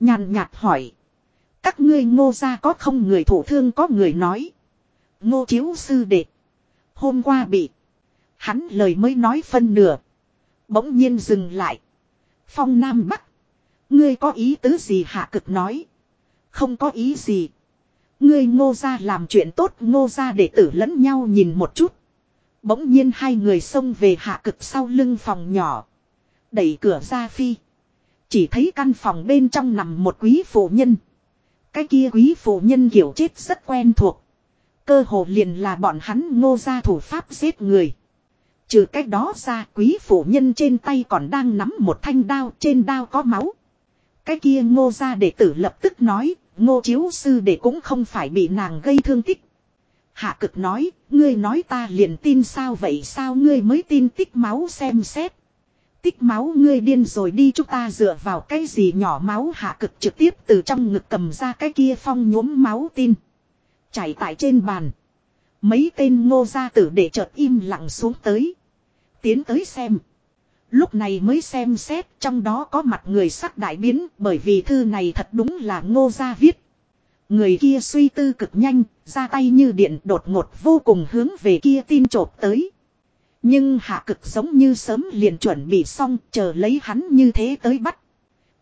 Nhàn nhạt hỏi. Các ngươi ngô gia có không người thổ thương có người nói. Ngô chiếu sư đệ. Hôm qua bị. Hắn lời mới nói phân nửa. Bỗng nhiên dừng lại. Phong Nam Bắc. Ngươi có ý tứ gì hạ cực nói. Không có ý gì. Ngươi ngô ra làm chuyện tốt, ngô ra để tử lẫn nhau nhìn một chút. Bỗng nhiên hai người xông về hạ cực sau lưng phòng nhỏ. Đẩy cửa ra phi. Chỉ thấy căn phòng bên trong nằm một quý phụ nhân. Cái kia quý phụ nhân kiểu chết rất quen thuộc. Cơ hồ liền là bọn hắn ngô ra thủ pháp giết người. Trừ cách đó ra, quý phụ nhân trên tay còn đang nắm một thanh đao, trên đao có máu. Cái kia ngô ra đệ tử lập tức nói ngô chiếu sư để cũng không phải bị nàng gây thương tích. Hạ cực nói, ngươi nói ta liền tin sao vậy sao ngươi mới tin tích máu xem xét. Tích máu ngươi điên rồi đi chúng ta dựa vào cái gì nhỏ máu hạ cực trực tiếp từ trong ngực cầm ra cái kia phong nhuốm máu tin. Chảy tại trên bàn. Mấy tên ngô gia tử để chợt im lặng xuống tới. Tiến tới xem. Lúc này mới xem xét trong đó có mặt người sắc đại biến bởi vì thư này thật đúng là ngô gia viết. Người kia suy tư cực nhanh, ra tay như điện đột ngột vô cùng hướng về kia tin trộp tới. Nhưng hạ cực giống như sớm liền chuẩn bị xong, chờ lấy hắn như thế tới bắt.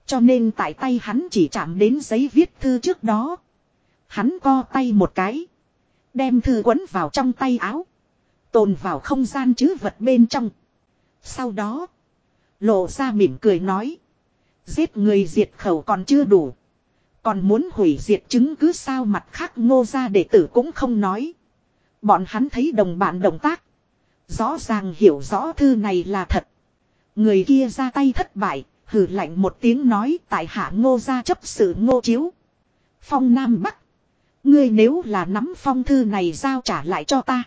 Cho nên tại tay hắn chỉ chạm đến giấy viết thư trước đó. Hắn co tay một cái. Đem thư quấn vào trong tay áo. Tồn vào không gian chứ vật bên trong. Sau đó. Lộ ra mỉm cười nói. Giết người diệt khẩu còn chưa đủ. Còn muốn hủy diệt chứng cứ sao mặt khác ngô ra đệ tử cũng không nói. Bọn hắn thấy đồng bạn động tác. Rõ ràng hiểu rõ thư này là thật. Người kia ra tay thất bại, hử lạnh một tiếng nói tại hạ ngô ra chấp sự ngô chiếu. Phong Nam Bắc. Ngươi nếu là nắm phong thư này giao trả lại cho ta.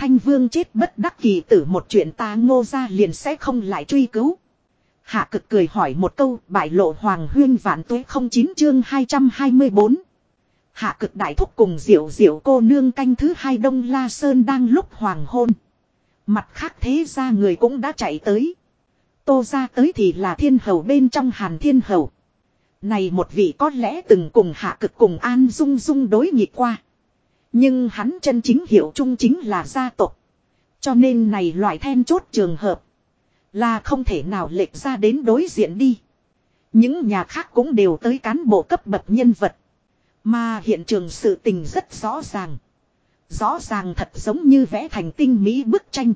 Thanh vương chết bất đắc kỳ tử một chuyện ta ngô ra liền sẽ không lại truy cứu. Hạ cực cười hỏi một câu, bại lộ hoàng huyên vạn tuế không chín chương 224. Hạ cực đại thúc cùng diệu diệu cô nương canh thứ hai đông la sơn đang lúc hoàng hôn. Mặt khác thế ra người cũng đã chạy tới. Tô ra tới thì là thiên hầu bên trong hàn thiên hầu. Này một vị có lẽ từng cùng hạ cực cùng an dung dung đối nghịch qua. Nhưng hắn chân chính hiểu chung chính là gia tộc. Cho nên này loại then chốt trường hợp. Là không thể nào lệch ra đến đối diện đi. Những nhà khác cũng đều tới cán bộ cấp bậc nhân vật. Mà hiện trường sự tình rất rõ ràng. Rõ ràng thật giống như vẽ thành tinh mỹ bức tranh.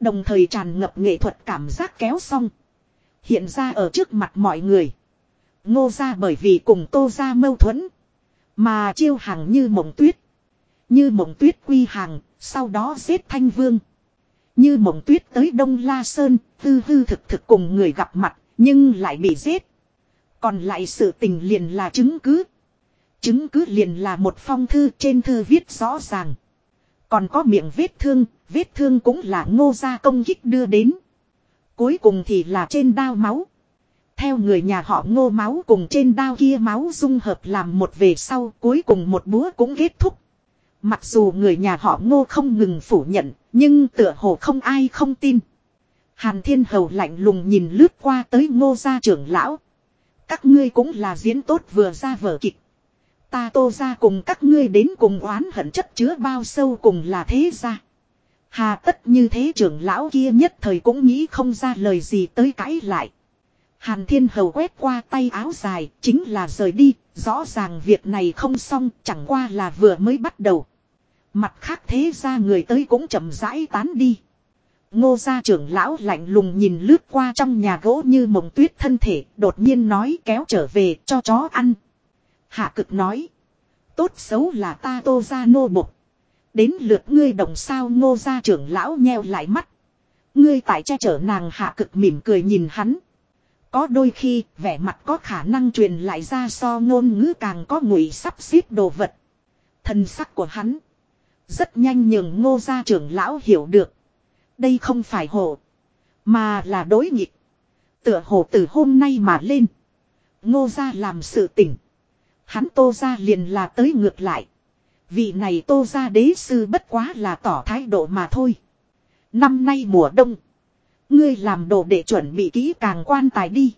Đồng thời tràn ngập nghệ thuật cảm giác kéo xong. Hiện ra ở trước mặt mọi người. Ngô ra bởi vì cùng tô ra mâu thuẫn. Mà chiêu hàng như mộng tuyết. Như mộng tuyết quy hàng, sau đó giết thanh vương. Như mộng tuyết tới Đông La Sơn, Tư hư thực thực cùng người gặp mặt, nhưng lại bị giết. Còn lại sự tình liền là chứng cứ. Chứng cứ liền là một phong thư trên thư viết rõ ràng. Còn có miệng vết thương, vết thương cũng là ngô gia công kích đưa đến. Cuối cùng thì là trên đao máu. Theo người nhà họ ngô máu cùng trên đao kia máu dung hợp làm một về sau cuối cùng một búa cũng kết thúc. Mặc dù người nhà họ ngô không ngừng phủ nhận, nhưng tựa hồ không ai không tin. Hàn Thiên Hầu lạnh lùng nhìn lướt qua tới ngô gia trưởng lão. Các ngươi cũng là diễn tốt vừa ra vở kịch. Ta tô ra cùng các ngươi đến cùng oán hận chất chứa bao sâu cùng là thế ra. Hà tất như thế trưởng lão kia nhất thời cũng nghĩ không ra lời gì tới cãi lại. Hàn Thiên Hầu quét qua tay áo dài, chính là rời đi, rõ ràng việc này không xong, chẳng qua là vừa mới bắt đầu. Mặt khác thế ra người tới cũng chậm rãi tán đi. Ngô gia trưởng lão lạnh lùng nhìn lướt qua trong nhà gỗ như mộng tuyết thân thể, đột nhiên nói kéo trở về cho chó ăn. Hạ cực nói. Tốt xấu là ta tô ra nô bục. Đến lượt ngươi đồng sao ngô gia trưởng lão nheo lại mắt. Ngươi tại che chở nàng hạ cực mỉm cười nhìn hắn. Có đôi khi vẻ mặt có khả năng truyền lại ra so ngôn ngữ càng có ngụy sắp xếp đồ vật. Thần sắc của hắn. Rất nhanh nhường ngô gia trưởng lão hiểu được. Đây không phải hồ. Mà là đối nghịch. Tựa hồ từ hôm nay mà lên. Ngô gia làm sự tỉnh. Hắn tô gia liền là tới ngược lại. Vị này tô gia đế sư bất quá là tỏ thái độ mà thôi. Năm nay mùa đông. Ngươi làm đồ để chuẩn bị kỹ càng quan tài đi.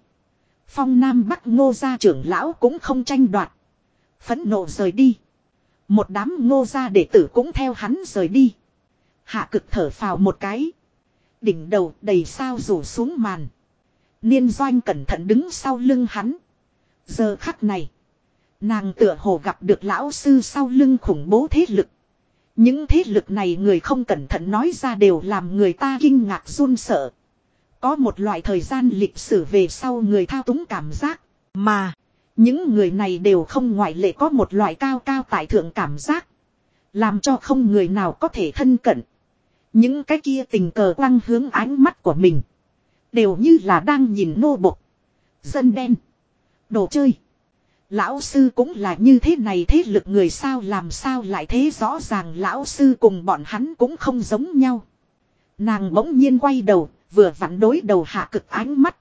Phong Nam Bắc ngô gia trưởng lão cũng không tranh đoạt. Phẫn nộ rời đi. Một đám ngô gia đệ tử cũng theo hắn rời đi. Hạ cực thở phào một cái. Đỉnh đầu đầy sao rủ xuống màn. Niên doanh cẩn thận đứng sau lưng hắn. Giờ khắc này. Nàng tựa hồ gặp được lão sư sau lưng khủng bố thế lực. Những thế lực này người không cẩn thận nói ra đều làm người ta kinh ngạc run sợ. Có một loại thời gian lịch sử về sau người thao túng cảm giác. Mà. Những người này đều không ngoại lệ có một loại cao cao tại thượng cảm giác. Làm cho không người nào có thể thân cận. Những cái kia tình cờ quăng hướng ánh mắt của mình. Đều như là đang nhìn nô bộc. Dân đen. Đồ chơi. Lão sư cũng là như thế này thế lực người sao làm sao lại thế rõ ràng lão sư cùng bọn hắn cũng không giống nhau. Nàng bỗng nhiên quay đầu, vừa vặn đối đầu hạ cực ánh mắt.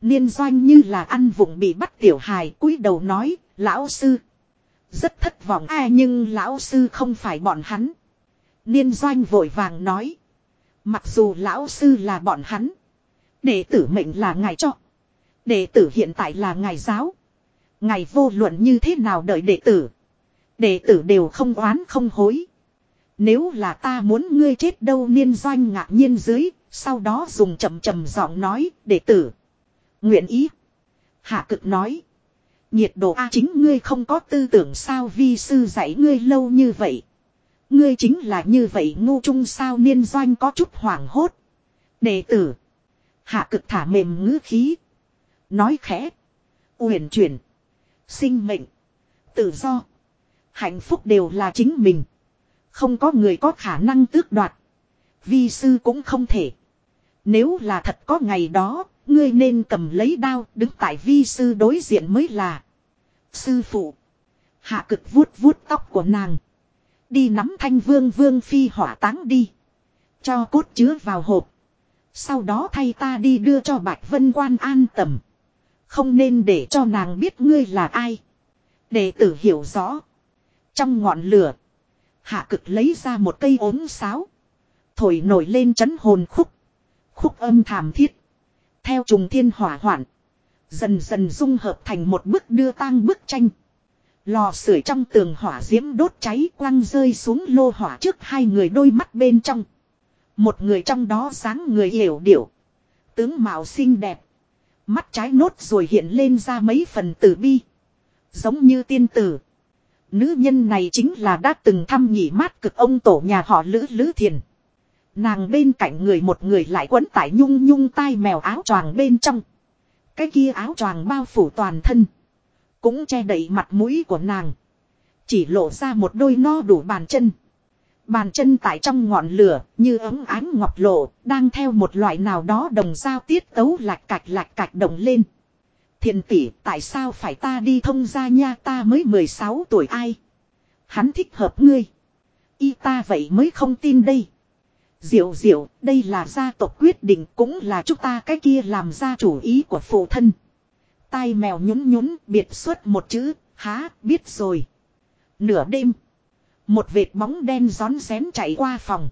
Niên doanh như là ăn vụng bị bắt tiểu hài cúi đầu nói, lão sư. Rất thất vọng ai nhưng lão sư không phải bọn hắn. Niên doanh vội vàng nói. Mặc dù lão sư là bọn hắn. Đệ tử mệnh là ngài cho. Đệ tử hiện tại là ngài giáo. Ngài vô luận như thế nào đợi đệ tử. Đệ tử đều không oán không hối. Nếu là ta muốn ngươi chết đâu niên doanh ngạc nhiên dưới. Sau đó dùng chậm chậm giọng nói đệ tử. Nguyện ý. Hạ cực nói. Nhiệt độ A chính ngươi không có tư tưởng sao vi sư dạy ngươi lâu như vậy. Ngươi chính là như vậy ngu trung sao niên doanh có chút hoảng hốt. Đệ tử. Hạ cực thả mềm ngữ khí. Nói khẽ. Uyển chuyển. Sinh mệnh. Tự do. Hạnh phúc đều là chính mình. Không có người có khả năng tước đoạt. Vi sư cũng không thể. Nếu là thật có ngày đó, ngươi nên cầm lấy đao, đứng tại vi sư đối diện mới là. Sư phụ. Hạ cực vuốt vuốt tóc của nàng. Đi nắm thanh vương vương phi hỏa táng đi. Cho cốt chứa vào hộp. Sau đó thay ta đi đưa cho Bạch Vân Quan an tầm. Không nên để cho nàng biết ngươi là ai. Đệ tử hiểu rõ. Trong ngọn lửa. Hạ cực lấy ra một cây ốm sáo. Thổi nổi lên chấn hồn khúc. Khúc âm thảm thiết. Theo trùng thiên hỏa hoạn. Dần dần dung hợp thành một bức đưa tang bức tranh. Lò sưởi trong tường hỏa diễm đốt cháy quăng rơi xuống lô hỏa trước hai người đôi mắt bên trong. Một người trong đó dáng người hiểu điệu. Tướng mạo xinh đẹp. Mắt trái nốt rồi hiện lên ra mấy phần tử bi. Giống như tiên tử. Nữ nhân này chính là đã từng thăm nhị mát cực ông tổ nhà họ Lữ Lữ Thiền. Nàng bên cạnh người một người lại quấn tại nhung nhung tai mèo áo choàng bên trong. Cái kia áo choàng bao phủ toàn thân. Cũng che đậy mặt mũi của nàng. Chỉ lộ ra một đôi no đủ bàn chân. Bàn chân tại trong ngọn lửa, như ấm ánh ngọc lộ, đang theo một loại nào đó đồng giao tiết tấu lạch cạch lạch cạch động lên. Thiền tỷ, tại sao phải ta đi thông gia nha ta mới 16 tuổi ai? Hắn thích hợp ngươi. Y ta vậy mới không tin đây. Diệu diệu, đây là gia tộc quyết định cũng là chúng ta cái kia làm ra chủ ý của phụ thân. Tai mèo nhún nhún biệt xuất một chữ, há, biết rồi. Nửa đêm. Một vệt bóng đen rón rén chạy qua phòng.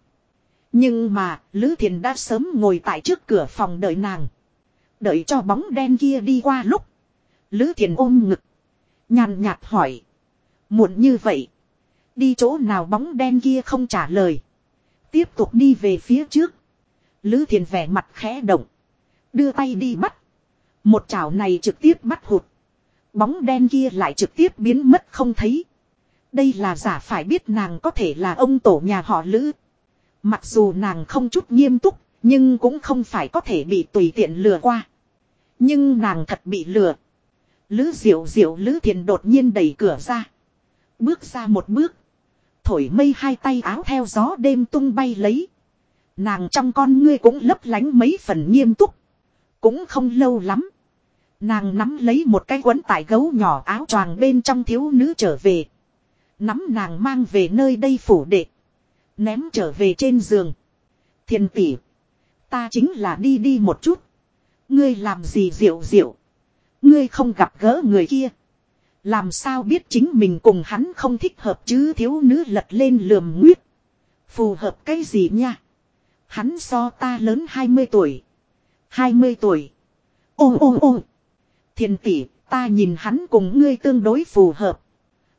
Nhưng mà, Lữ Thiền đã sớm ngồi tại trước cửa phòng đợi nàng. Đợi cho bóng đen kia đi qua lúc. Lữ Thiền ôm ngực. Nhàn nhạt hỏi. Muộn như vậy. Đi chỗ nào bóng đen kia không trả lời. Tiếp tục đi về phía trước. Lữ Thiền vẻ mặt khẽ động. Đưa tay đi bắt. Một chảo này trực tiếp bắt hụt. Bóng đen kia lại trực tiếp biến mất không thấy. Đây là giả phải biết nàng có thể là ông tổ nhà họ Lữ. Mặc dù nàng không chút nghiêm túc, nhưng cũng không phải có thể bị tùy tiện lừa qua. Nhưng nàng thật bị lừa. Lữ diệu diệu Lữ Thiền đột nhiên đẩy cửa ra. Bước ra một bước. Thổi mây hai tay áo theo gió đêm tung bay lấy. Nàng trong con ngươi cũng lấp lánh mấy phần nghiêm túc. Cũng không lâu lắm. Nàng nắm lấy một cái quấn tải gấu nhỏ áo choàng bên trong thiếu nữ trở về. Nắm nàng mang về nơi đây phủ đệ. Ném trở về trên giường. Thiên tỷ. Ta chính là đi đi một chút. Ngươi làm gì diệu diệu. Ngươi không gặp gỡ người kia. Làm sao biết chính mình cùng hắn không thích hợp chứ thiếu nữ lật lên lườm nguyết. Phù hợp cái gì nha. Hắn so ta lớn 20 tuổi. 20 tuổi. Ô ô ô. Thiên tỷ, ta nhìn hắn cùng ngươi tương đối phù hợp.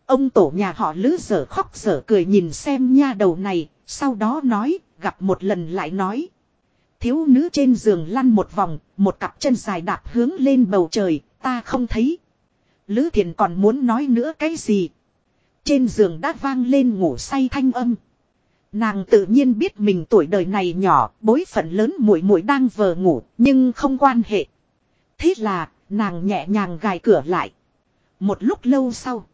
Ông tổ nhà họ lứ sở khóc sở cười nhìn xem nha đầu này, sau đó nói, gặp một lần lại nói. Thiếu nữ trên giường lăn một vòng, một cặp chân dài đạp hướng lên bầu trời, ta không thấy. Lữ thiện còn muốn nói nữa cái gì? Trên giường đã vang lên ngủ say thanh âm. Nàng tự nhiên biết mình tuổi đời này nhỏ, bối phận lớn muội muội đang vờ ngủ, nhưng không quan hệ. Thế là, nàng nhẹ nhàng gài cửa lại. Một lúc lâu sau,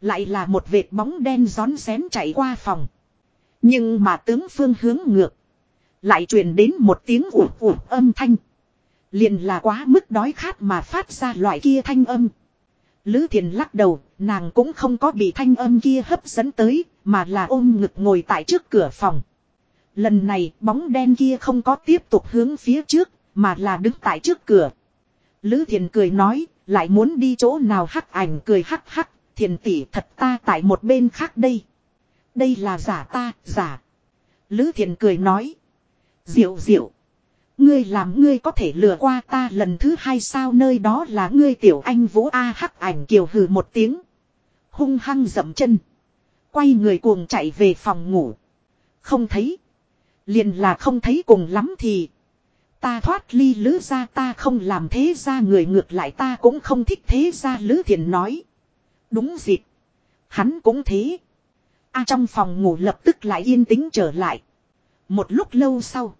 lại là một vệt bóng đen rón rén chạy qua phòng. Nhưng mà tướng phương hướng ngược, lại truyền đến một tiếng ủ ủ âm thanh. Liền là quá mức đói khát mà phát ra loại kia thanh âm. Lữ thiền lắc đầu, nàng cũng không có bị thanh âm kia hấp dẫn tới, mà là ôm ngực ngồi tại trước cửa phòng. Lần này bóng đen kia không có tiếp tục hướng phía trước, mà là đứng tại trước cửa. Lữ thiền cười nói, lại muốn đi chỗ nào hắc ảnh cười hắc hắc, thiền tỷ thật ta tại một bên khác đây. Đây là giả ta, giả. Lữ thiền cười nói. Diệu diệu. Ngươi làm ngươi có thể lừa qua ta lần thứ hai sao nơi đó là ngươi tiểu anh vũ A hắc ảnh kiều hừ một tiếng. Hung hăng dậm chân. Quay người cuồng chạy về phòng ngủ. Không thấy. Liền là không thấy cùng lắm thì. Ta thoát ly lữ ra ta không làm thế ra người ngược lại ta cũng không thích thế ra lữ thiền nói. Đúng dịp. Hắn cũng thế. A trong phòng ngủ lập tức lại yên tĩnh trở lại. Một lúc lâu sau.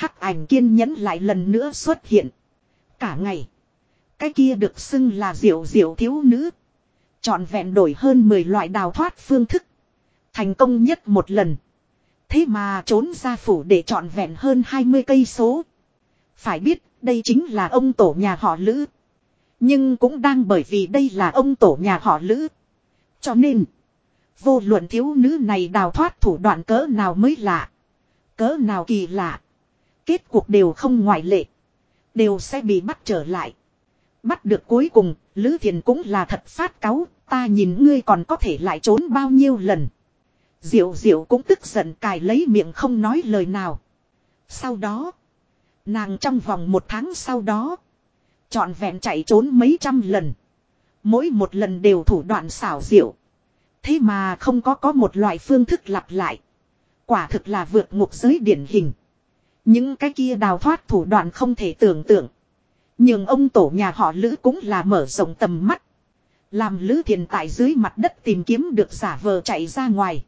Hắc ảnh kiên nhẫn lại lần nữa xuất hiện. Cả ngày. Cái kia được xưng là diệu diệu thiếu nữ. Chọn vẹn đổi hơn 10 loại đào thoát phương thức. Thành công nhất một lần. Thế mà trốn ra phủ để chọn vẹn hơn 20 cây số. Phải biết, đây chính là ông tổ nhà họ Lữ. Nhưng cũng đang bởi vì đây là ông tổ nhà họ Lữ. Cho nên, vô luận thiếu nữ này đào thoát thủ đoạn cỡ nào mới lạ. Cỡ nào kỳ lạ. Kết cuộc đều không ngoại lệ. Đều sẽ bị bắt trở lại. Bắt được cuối cùng, Lữ Thiền cũng là thật phát cáu, ta nhìn ngươi còn có thể lại trốn bao nhiêu lần. Diệu diệu cũng tức giận cài lấy miệng không nói lời nào. Sau đó, nàng trong vòng một tháng sau đó, trọn vẹn chạy trốn mấy trăm lần. Mỗi một lần đều thủ đoạn xảo diệu. Thế mà không có có một loại phương thức lặp lại. Quả thực là vượt ngục giới điển hình. Những cái kia đào thoát thủ đoạn không thể tưởng tượng. Nhưng ông tổ nhà họ Lữ cũng là mở rộng tầm mắt. Làm Lữ Thiền tại dưới mặt đất tìm kiếm được giả vờ chạy ra ngoài.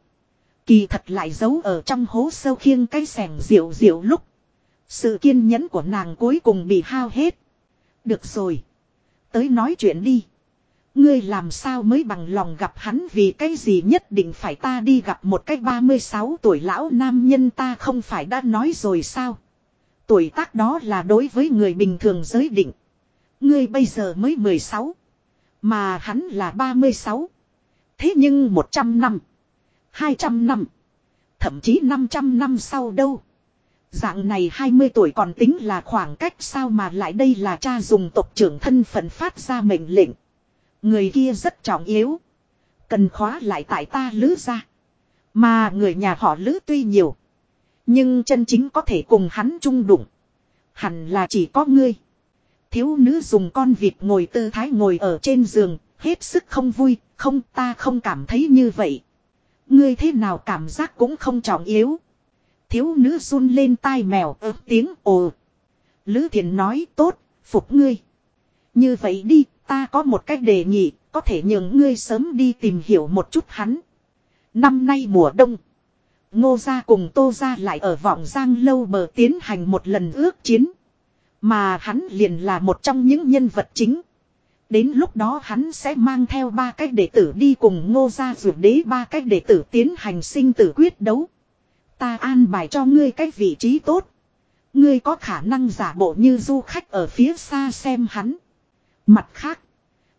Kỳ thật lại giấu ở trong hố sâu khiêng cái sẻng diệu diệu lúc. Sự kiên nhẫn của nàng cuối cùng bị hao hết. Được rồi. Tới nói chuyện đi. Ngươi làm sao mới bằng lòng gặp hắn vì cái gì nhất định phải ta đi gặp một cái 36 tuổi lão nam nhân ta không phải đã nói rồi sao. Tuổi tác đó là đối với người bình thường giới định. Ngươi bây giờ mới 16. Mà hắn là 36. Thế nhưng 100 năm. 200 năm. Thậm chí 500 năm sau đâu. Dạng này 20 tuổi còn tính là khoảng cách sao mà lại đây là cha dùng tộc trưởng thân phận phát ra mệnh lệnh. Người kia rất trọng yếu. Cần khóa lại tại ta lữ ra. Mà người nhà họ lữ tuy nhiều. Nhưng chân chính có thể cùng hắn chung đụng. Hẳn là chỉ có ngươi. Thiếu nữ dùng con vịt ngồi tư thái ngồi ở trên giường. Hết sức không vui. Không ta không cảm thấy như vậy. Ngươi thế nào cảm giác cũng không trọng yếu. Thiếu nữ run lên tai mèo ớt tiếng ồ. Lữ thiện nói tốt, phục ngươi. Như vậy đi, ta có một cách đề nghị, có thể nhường ngươi sớm đi tìm hiểu một chút hắn. Năm nay mùa đông. Ngô gia cùng Tô gia lại ở vọng giang lâu bờ tiến hành một lần ước chiến. Mà hắn liền là một trong những nhân vật chính. Đến lúc đó hắn sẽ mang theo ba cách đệ tử đi cùng ngô gia dụ đế ba cách đệ tử tiến hành sinh tử quyết đấu. Ta an bài cho ngươi cái vị trí tốt. Ngươi có khả năng giả bộ như du khách ở phía xa xem hắn. Mặt khác,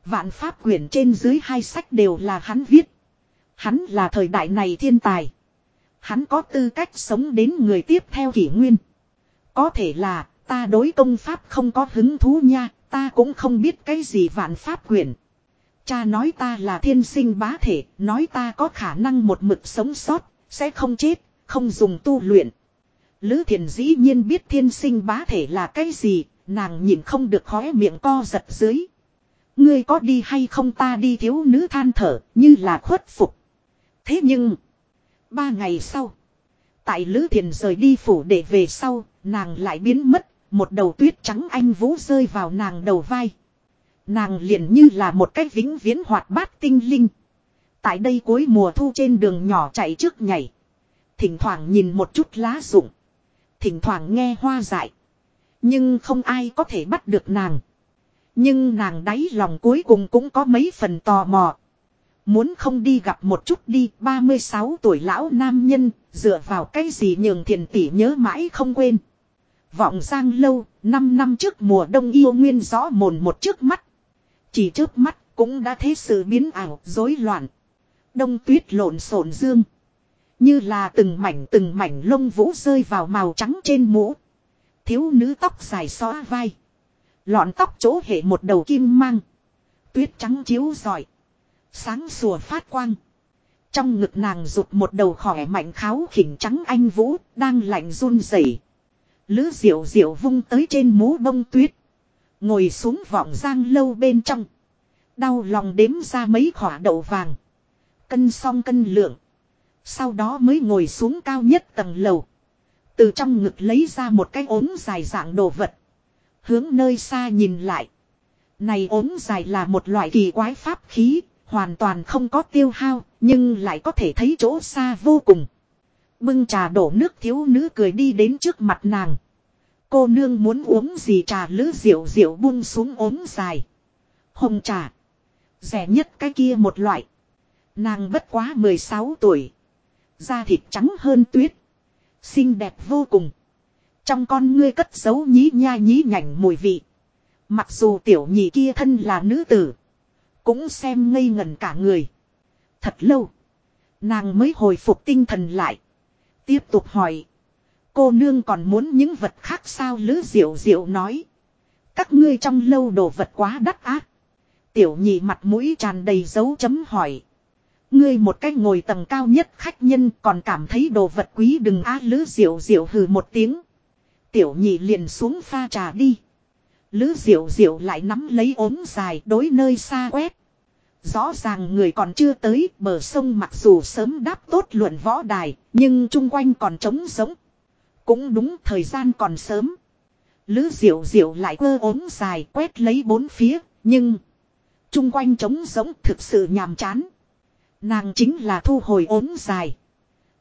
vạn pháp quyển trên dưới hai sách đều là hắn viết. Hắn là thời đại này thiên tài. Hắn có tư cách sống đến người tiếp theo kỷ nguyên. Có thể là ta đối công pháp không có hứng thú nha, ta cũng không biết cái gì vạn pháp quyển. Cha nói ta là thiên sinh bá thể, nói ta có khả năng một mực sống sót, sẽ không chết, không dùng tu luyện. Lữ thiền dĩ nhiên biết thiên sinh bá thể là cái gì, nàng nhìn không được khóe miệng co giật dưới. Ngươi có đi hay không ta đi thiếu nữ than thở, như là khuất phục. Thế nhưng, ba ngày sau, tại Lữ Thiền rời đi phủ để về sau, nàng lại biến mất, một đầu tuyết trắng anh vũ rơi vào nàng đầu vai. Nàng liền như là một cách vĩnh viễn hoạt bát tinh linh. Tại đây cuối mùa thu trên đường nhỏ chạy trước nhảy. Thỉnh thoảng nhìn một chút lá rụng. Thỉnh thoảng nghe hoa dại. Nhưng không ai có thể bắt được nàng. Nhưng nàng đáy lòng cuối cùng cũng có mấy phần tò mò. Muốn không đi gặp một chút đi, 36 tuổi lão nam nhân, dựa vào cái gì nhường thiền tỷ nhớ mãi không quên. Vọng giang lâu, 5 năm trước mùa đông yêu nguyên rõ mồn một trước mắt. Chỉ trước mắt, cũng đã thấy sự biến ảo, rối loạn. Đông tuyết lộn xộn dương. Như là từng mảnh từng mảnh lông vũ rơi vào màu trắng trên mũ. Thiếu nữ tóc dài xóa vai. Lọn tóc chỗ hệ một đầu kim mang. Tuyết trắng chiếu rọi. Sáng sủa phát quang. Trong ngực nàng rụt một đầu khỏe mạnh kháo khỉnh trắng anh vũ, đang lạnh run rẩy. Lứ diệu diệu vung tới trên mũ bông tuyết. Ngồi xuống vọng giang lâu bên trong. Đau lòng đếm ra mấy khỏa đậu vàng. Cân xong cân lượng. Sau đó mới ngồi xuống cao nhất tầng lầu. Từ trong ngực lấy ra một cái ốm dài dạng đồ vật. Hướng nơi xa nhìn lại. Này ốm dài là một loại kỳ quái pháp khí, hoàn toàn không có tiêu hao, nhưng lại có thể thấy chỗ xa vô cùng. Bưng trà đổ nước thiếu nữ cười đi đến trước mặt nàng. Cô nương muốn uống gì trà lứ rượu rượu buông xuống ốm dài. Hồng trà. Rẻ nhất cái kia một loại. Nàng bất quá 16 tuổi. Da thịt trắng hơn tuyết. Xinh đẹp vô cùng. Trong con ngươi cất giấu nhí nha nhí nhảnh mùi vị. Mặc dù tiểu nhị kia thân là nữ tử. Cũng xem ngây ngần cả người. Thật lâu. Nàng mới hồi phục tinh thần lại. Tiếp tục hỏi. Cô nương còn muốn những vật khác sao lứ diệu diệu nói. Các ngươi trong lâu đồ vật quá đắt ác. Tiểu nhị mặt mũi tràn đầy dấu chấm hỏi. Ngươi một cách ngồi tầng cao nhất khách nhân còn cảm thấy đồ vật quý đừng á lứ diệu diệu hừ một tiếng. Tiểu nhị liền xuống pha trà đi. lữ diệu diệu lại nắm lấy ốm dài đối nơi xa quét. Rõ ràng người còn chưa tới, bờ sông mặc dù sớm đáp tốt luận võ đài, nhưng chung quanh còn trống giống. Cũng đúng thời gian còn sớm. lữ diệu diệu lại quơ ốm dài quét lấy bốn phía, nhưng chung quanh trống giống thực sự nhàm chán. Nàng chính là thu hồi ốm dài.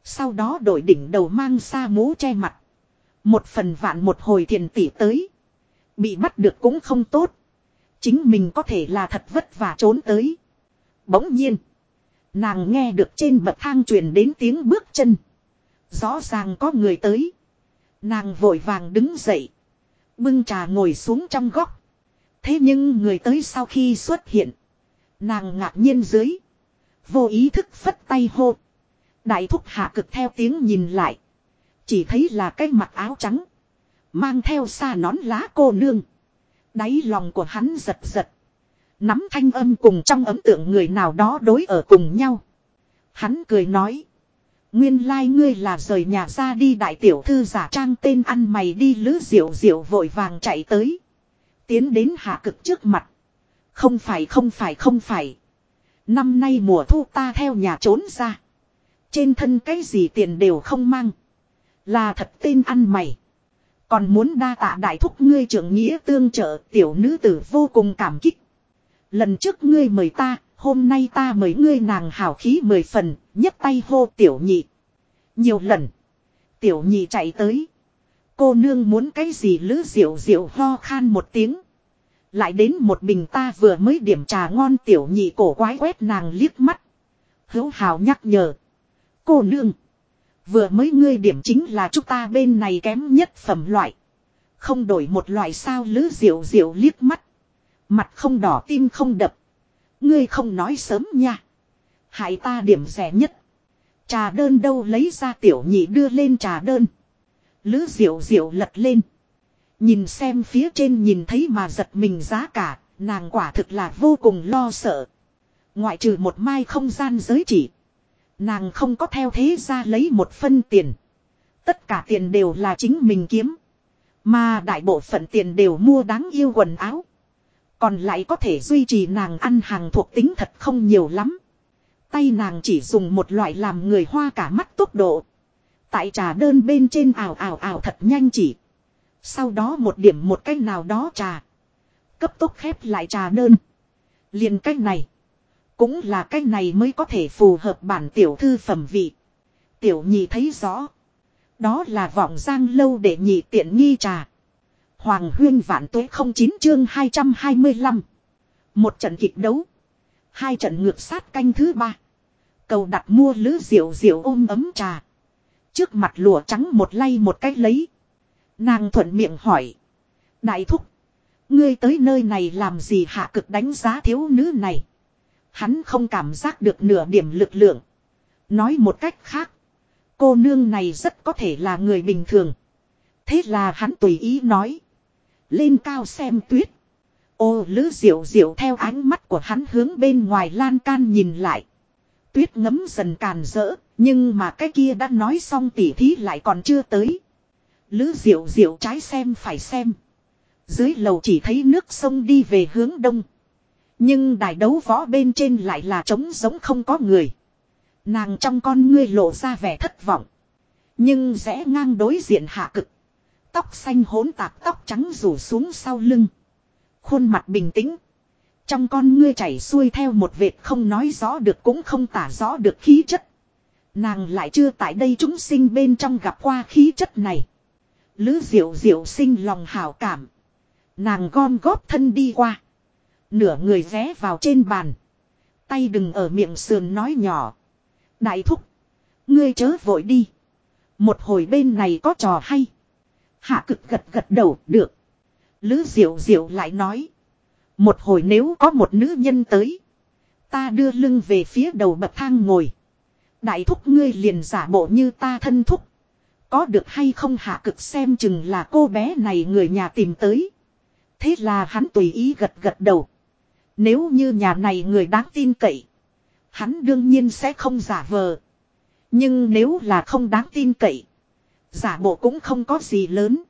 Sau đó đổi đỉnh đầu mang xa mũ che mặt. Một phần vạn một hồi thiền tỷ tới. Bị bắt được cũng không tốt. Chính mình có thể là thật vất vả trốn tới. Bỗng nhiên. Nàng nghe được trên bậc thang truyền đến tiếng bước chân. Rõ ràng có người tới. Nàng vội vàng đứng dậy. Bưng trà ngồi xuống trong góc. Thế nhưng người tới sau khi xuất hiện. Nàng ngạc nhiên dưới. Vô ý thức phất tay hô. Đại thúc hạ cực theo tiếng nhìn lại. Chỉ thấy là cái mặc áo trắng. Mang theo xa nón lá cô nương. Đáy lòng của hắn giật giật. Nắm thanh âm cùng trong ấm tượng người nào đó đối ở cùng nhau. Hắn cười nói. Nguyên lai like ngươi là rời nhà ra đi đại tiểu thư giả trang tên ăn mày đi lứ diệu diệu vội vàng chạy tới. Tiến đến hạ cực trước mặt. Không phải không phải không phải. Năm nay mùa thu ta theo nhà trốn ra. Trên thân cái gì tiền đều không mang. Là thật tên ăn mày. Còn muốn đa tạ đại thúc ngươi trưởng nghĩa tương trợ tiểu nữ tử vô cùng cảm kích. Lần trước ngươi mời ta, hôm nay ta mời ngươi nàng hào khí mười phần, nhấc tay hô tiểu nhị. Nhiều lần, tiểu nhị chạy tới. Cô nương muốn cái gì lứ diệu diệu ho khan một tiếng. Lại đến một bình ta vừa mới điểm trà ngon tiểu nhị cổ quái quét nàng liếc mắt. Hữu hào nhắc nhở. Cô nương. Vừa mới ngươi điểm chính là chúng ta bên này kém nhất phẩm loại. Không đổi một loại sao lứ diệu diệu liếc mắt. Mặt không đỏ tim không đập. Ngươi không nói sớm nha. Hại ta điểm rẻ nhất. Trà đơn đâu lấy ra tiểu nhị đưa lên trà đơn. Lứ diệu diệu lật lên. Nhìn xem phía trên nhìn thấy mà giật mình giá cả, nàng quả thực là vô cùng lo sợ. Ngoại trừ một mai không gian giới chỉ. Nàng không có theo thế ra lấy một phân tiền. Tất cả tiền đều là chính mình kiếm. Mà đại bộ phận tiền đều mua đáng yêu quần áo. Còn lại có thể duy trì nàng ăn hàng thuộc tính thật không nhiều lắm. Tay nàng chỉ dùng một loại làm người hoa cả mắt tốc độ. Tại trà đơn bên trên ảo ảo ảo thật nhanh chỉ. Sau đó một điểm một cách nào đó trà. Cấp tốc khép lại trà đơn. liền cách này. Cũng là cách này mới có thể phù hợp bản tiểu thư phẩm vị. Tiểu nhị thấy rõ. Đó là vọng giang lâu để nhị tiện nghi trà. Hoàng huyên vạn tuế 09 chương 225. Một trận kịch đấu. Hai trận ngược sát canh thứ ba. Cầu đặt mua lữ rượu rượu ôm ấm trà. Trước mặt lụa trắng một lay một cách lấy. Nàng thuận miệng hỏi. Đại thúc. Ngươi tới nơi này làm gì hạ cực đánh giá thiếu nữ này. Hắn không cảm giác được nửa điểm lực lượng. Nói một cách khác. Cô nương này rất có thể là người bình thường. Thế là hắn tùy ý nói. Lên cao xem tuyết. Ô lữ diệu diệu theo ánh mắt của hắn hướng bên ngoài lan can nhìn lại. Tuyết ngấm dần càn rỡ, nhưng mà cái kia đã nói xong tỉ thí lại còn chưa tới. Lữ diệu diệu trái xem phải xem. Dưới lầu chỉ thấy nước sông đi về hướng đông. Nhưng đài đấu võ bên trên lại là trống giống không có người. Nàng trong con ngươi lộ ra vẻ thất vọng. Nhưng rẽ ngang đối diện hạ cực. Tóc xanh hỗn tạp tóc trắng rủ xuống sau lưng. Khuôn mặt bình tĩnh. Trong con ngươi chảy xuôi theo một vệt không nói rõ được cũng không tả rõ được khí chất. Nàng lại chưa tại đây chúng sinh bên trong gặp qua khí chất này. Lứ diệu diệu sinh lòng hào cảm. Nàng gom góp thân đi qua. Nửa người ghé vào trên bàn. Tay đừng ở miệng sườn nói nhỏ. Đại thúc. Ngươi chớ vội đi. Một hồi bên này có trò hay. Hạ cực gật gật đầu, được. Lữ diệu diệu lại nói. Một hồi nếu có một nữ nhân tới. Ta đưa lưng về phía đầu bậc thang ngồi. Đại thúc ngươi liền giả bộ như ta thân thúc. Có được hay không hạ cực xem chừng là cô bé này người nhà tìm tới. Thế là hắn tùy ý gật gật đầu. Nếu như nhà này người đáng tin cậy. Hắn đương nhiên sẽ không giả vờ. Nhưng nếu là không đáng tin cậy. Giả bộ cũng không có gì lớn.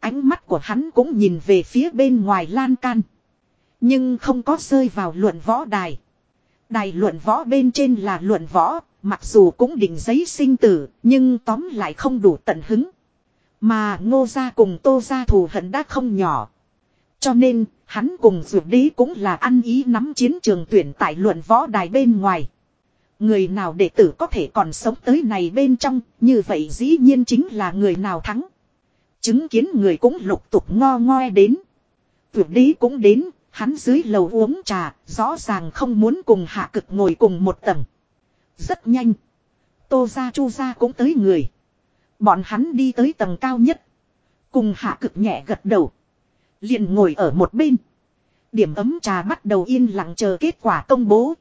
Ánh mắt của hắn cũng nhìn về phía bên ngoài lan can. Nhưng không có rơi vào luận võ đài. Đài luận võ bên trên là luận võ, mặc dù cũng định giấy sinh tử, nhưng tóm lại không đủ tận hứng. Mà ngô gia cùng tô gia thù hận đã không nhỏ. Cho nên, hắn cùng dược đế cũng là ăn ý nắm chiến trường tuyển tại luận võ đài bên ngoài. Người nào đệ tử có thể còn sống tới này bên trong, như vậy dĩ nhiên chính là người nào thắng. Chứng kiến người cũng lục tục ngo ngoe đến. Vượt đế cũng đến, hắn dưới lầu uống trà, rõ ràng không muốn cùng hạ cực ngồi cùng một tầng. Rất nhanh. Tô ra chu ra cũng tới người. Bọn hắn đi tới tầng cao nhất. Cùng hạ cực nhẹ gật đầu liền ngồi ở một bên. Điểm ấm trà bắt đầu yên lặng chờ kết quả công bố.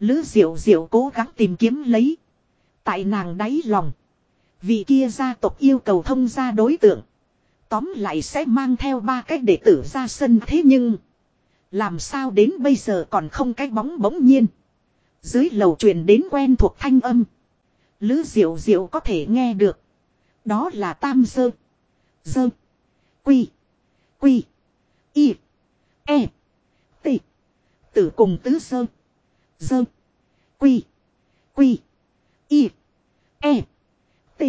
Lữ diệu diệu cố gắng tìm kiếm lấy. Tại nàng đáy lòng. Vị kia gia tộc yêu cầu thông gia đối tượng. Tóm lại sẽ mang theo ba cách đệ tử ra sân thế nhưng. Làm sao đến bây giờ còn không cái bóng bỗng nhiên. Dưới lầu truyền đến quen thuộc thanh âm. Lữ diệu diệu có thể nghe được. Đó là tam sơ. Dơ. Quy. Quy. Y. E. T. Tử cùng tứ sơ. Dơ. Quy. Quy. Y. E. T.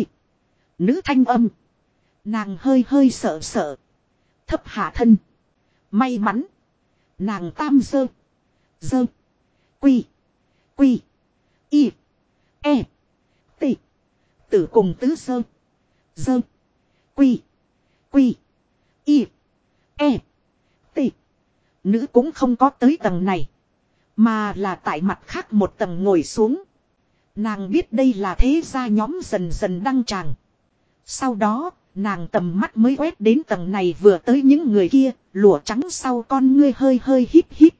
Nữ thanh âm. Nàng hơi hơi sợ sợ. Thấp hạ thân. May mắn. Nàng tam sơ. Dơ. Quy. Quy. Y. E. T. Tử cùng tứ sơ. Dơ. Quy. Quy. Y. E. T. Nữ cũng không có tới tầng này. Mà là tại mặt khác một tầng ngồi xuống. Nàng biết đây là thế gia nhóm dần dần đăng tràng. Sau đó, nàng tầm mắt mới quét đến tầng này vừa tới những người kia, lụa trắng sau con ngươi hơi hơi hít hít.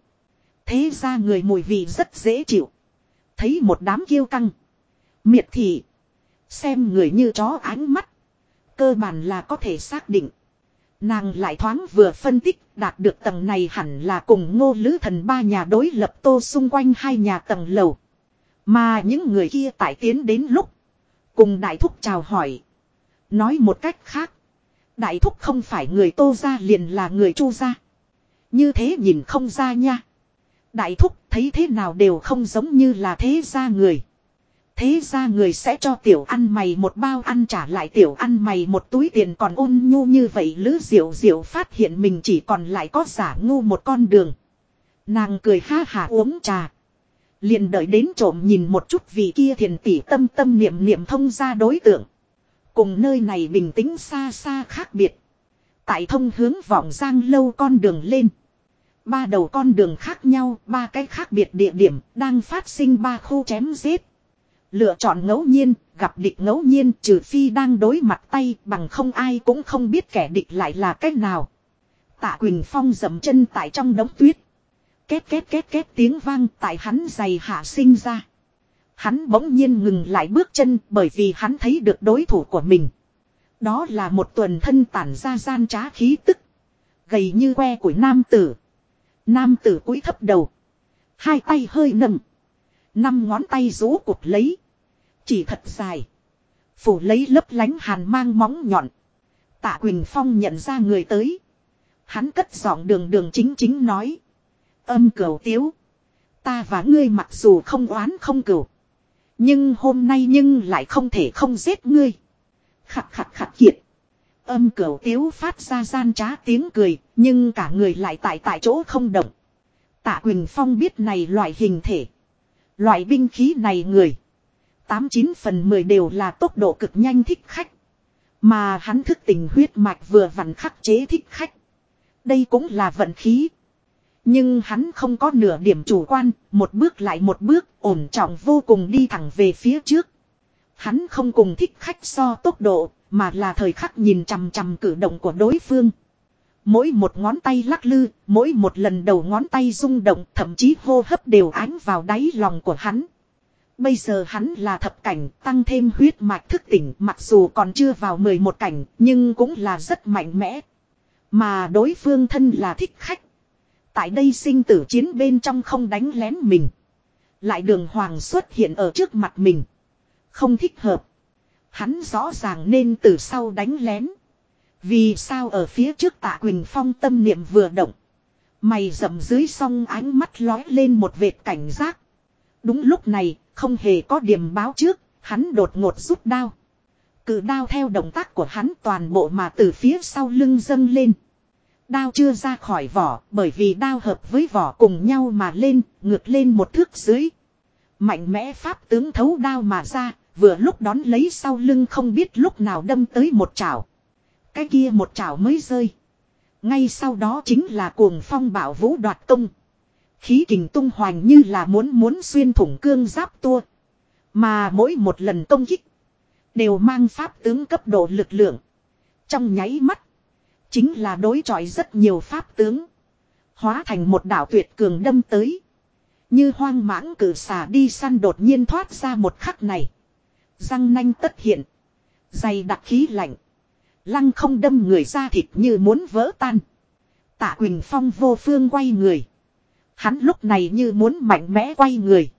Thế ra người mùi vị rất dễ chịu. Thấy một đám kiêu căng. Miệt thị. Xem người như chó ánh mắt. Cơ bản là có thể xác định. Nàng lại thoáng vừa phân tích, đạt được tầng này hẳn là cùng ngô lữ thần ba nhà đối lập tô xung quanh hai nhà tầng lầu. Mà những người kia tại tiến đến lúc. Cùng đại thúc chào hỏi. Nói một cách khác. Đại thúc không phải người tô ra liền là người chu ra. Như thế nhìn không ra nha. Đại thúc thấy thế nào đều không giống như là thế ra người. Thế ra người sẽ cho tiểu ăn mày một bao ăn trả lại tiểu ăn mày một túi tiền còn ôn nhu như vậy lữ diệu diệu phát hiện mình chỉ còn lại có giả ngu một con đường. Nàng cười ha hả uống trà. Liền đợi đến trộm nhìn một chút vì kia thiền tỷ tâm tâm niệm niệm thông ra đối tượng. Cùng nơi này bình tĩnh xa xa khác biệt. Tại thông hướng vọng giang lâu con đường lên. Ba đầu con đường khác nhau, ba cái khác biệt địa điểm, đang phát sinh ba khu chém giết. Lựa chọn ngẫu nhiên, gặp địch ngẫu nhiên trừ phi đang đối mặt tay bằng không ai cũng không biết kẻ địch lại là cách nào. Tạ Quỳnh Phong dậm chân tại trong đống tuyết. Két két két két tiếng vang tại hắn giày hạ sinh ra. Hắn bỗng nhiên ngừng lại bước chân bởi vì hắn thấy được đối thủ của mình. Đó là một tuần thân tản ra gian trá khí tức. Gầy như que của nam tử. Nam tử cúi thấp đầu. Hai tay hơi nầm Năm ngón tay rũ cụt lấy. Chỉ thật dài. Phủ lấy lấp lánh hàn mang móng nhọn. Tạ Quỳnh Phong nhận ra người tới. Hắn cất giọng đường đường chính chính nói. Âm cửu tiếu. Ta và ngươi mặc dù không oán không cửu. Nhưng hôm nay nhưng lại không thể không giết ngươi. Khặt khặt khặt kiệt. Âm cửu tiếu phát ra gian trá tiếng cười. Nhưng cả người lại tại tại chỗ không động. Tạ Quỳnh Phong biết này loại hình thể. Loại binh khí này người. Tám chín phần mười đều là tốc độ cực nhanh thích khách. Mà hắn thức tình huyết mạch vừa vặn khắc chế thích khách. Đây cũng là vận khí. Nhưng hắn không có nửa điểm chủ quan, một bước lại một bước, ổn trọng vô cùng đi thẳng về phía trước. Hắn không cùng thích khách so tốc độ, mà là thời khắc nhìn chằm chằm cử động của đối phương. Mỗi một ngón tay lắc lư, mỗi một lần đầu ngón tay rung động, thậm chí hô hấp đều ánh vào đáy lòng của hắn. Bây giờ hắn là thập cảnh, tăng thêm huyết mạch thức tỉnh, mặc dù còn chưa vào 11 cảnh, nhưng cũng là rất mạnh mẽ. Mà đối phương thân là thích khách. Tại đây sinh tử chiến bên trong không đánh lén mình. Lại đường hoàng xuất hiện ở trước mặt mình. Không thích hợp. Hắn rõ ràng nên từ sau đánh lén. Vì sao ở phía trước tạ Quỳnh Phong tâm niệm vừa động. Mày rậm dưới song ánh mắt lói lên một vệt cảnh giác. Đúng lúc này, không hề có điểm báo trước, hắn đột ngột rút đao. Cự đao theo động tác của hắn toàn bộ mà từ phía sau lưng dâng lên. Đao chưa ra khỏi vỏ bởi vì đao hợp với vỏ cùng nhau mà lên, ngược lên một thước dưới. Mạnh mẽ pháp tướng thấu đao mà ra, vừa lúc đón lấy sau lưng không biết lúc nào đâm tới một chảo. Cái kia một chảo mới rơi. Ngay sau đó chính là cuồng phong bảo vũ đoạt tung. Khí kình tung hoành như là muốn muốn xuyên thủng cương giáp tua. Mà mỗi một lần công kích. Đều mang pháp tướng cấp độ lực lượng. Trong nháy mắt. Chính là đối chọi rất nhiều pháp tướng. Hóa thành một đảo tuyệt cường đâm tới. Như hoang mãng cử xả đi săn đột nhiên thoát ra một khắc này. Răng nanh tất hiện. Dày đặc khí lạnh. Lăng không đâm người ra thịt như muốn vỡ tan. Tạ Quỳnh Phong vô phương quay người. Hắn lúc này như muốn mạnh mẽ quay người.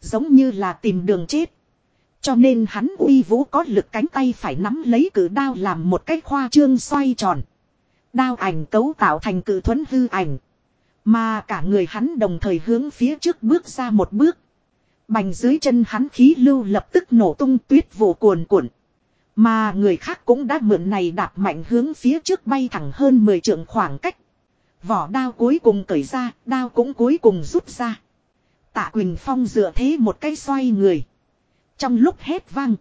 Giống như là tìm đường chết. Cho nên hắn uy vũ có lực cánh tay phải nắm lấy cử đao làm một cách khoa trương xoay tròn. Đao ảnh cấu tạo thành cử thuẫn hư ảnh. Mà cả người hắn đồng thời hướng phía trước bước ra một bước. Bành dưới chân hắn khí lưu lập tức nổ tung tuyết vụ cuồn cuộn. Mà người khác cũng đã mượn này đạp mạnh hướng phía trước bay thẳng hơn 10 trượng khoảng cách. Vỏ đao cuối cùng cởi ra, đao cũng cuối cùng rút ra. Tạ Quỳnh Phong dựa thế một cái xoay người. Trong lúc hét vang.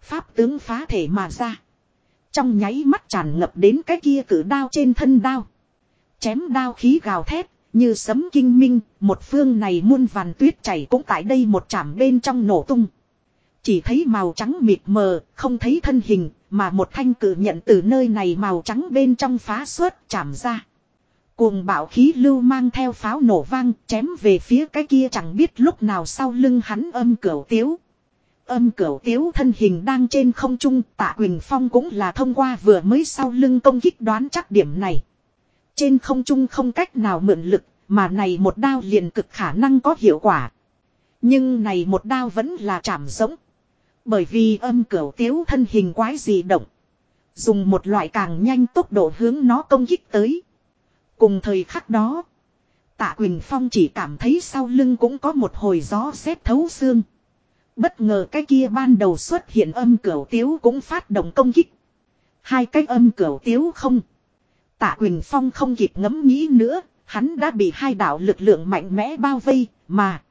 Pháp tướng phá thể mà ra. Trong nháy mắt tràn ngập đến cái kia cử đao trên thân đao. Chém đao khí gào thét, như sấm kinh minh, một phương này muôn vàn tuyết chảy cũng tại đây một chạm bên trong nổ tung. Chỉ thấy màu trắng mịt mờ, không thấy thân hình, mà một thanh cử nhận từ nơi này màu trắng bên trong phá suốt chạm ra. Cuồng bạo khí lưu mang theo pháo nổ vang, chém về phía cái kia chẳng biết lúc nào sau lưng hắn âm cửu tiếu. Âm cửu tiếu thân hình đang trên không trung, tạ Quỳnh Phong cũng là thông qua vừa mới sau lưng công kích đoán chắc điểm này. Trên không trung không cách nào mượn lực, mà này một đao liền cực khả năng có hiệu quả. Nhưng này một đao vẫn là chạm giống. Bởi vì âm cửu tiếu thân hình quái dị động. Dùng một loại càng nhanh tốc độ hướng nó công kích tới. Cùng thời khắc đó. Tạ Quỳnh Phong chỉ cảm thấy sau lưng cũng có một hồi gió xét thấu xương. Bất ngờ cái kia ban đầu xuất hiện âm cửu tiếu cũng phát động công kích. Hai cái âm cửu tiếu không. Tạ Quỳnh Phong không kịp ngẫm nghĩ nữa, hắn đã bị hai đạo lực lượng mạnh mẽ bao vây, mà.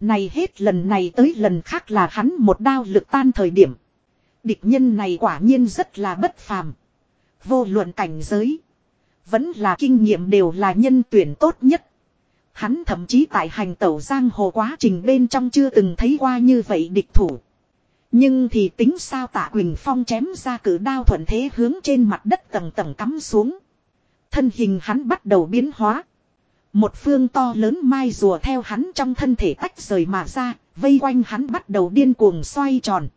Này hết lần này tới lần khác là hắn một đao lực tan thời điểm. Địch nhân này quả nhiên rất là bất phàm. Vô luận cảnh giới. Vẫn là kinh nghiệm đều là nhân tuyển tốt nhất. Hắn thậm chí tại hành tẩu giang hồ quá trình bên trong chưa từng thấy qua như vậy địch thủ. Nhưng thì tính sao tạ Quỳnh Phong chém ra cử đao thuận thế hướng trên mặt đất tầng tầng cắm xuống. Thân hình hắn bắt đầu biến hóa. Một phương to lớn mai rùa theo hắn trong thân thể tách rời mà ra, vây quanh hắn bắt đầu điên cuồng xoay tròn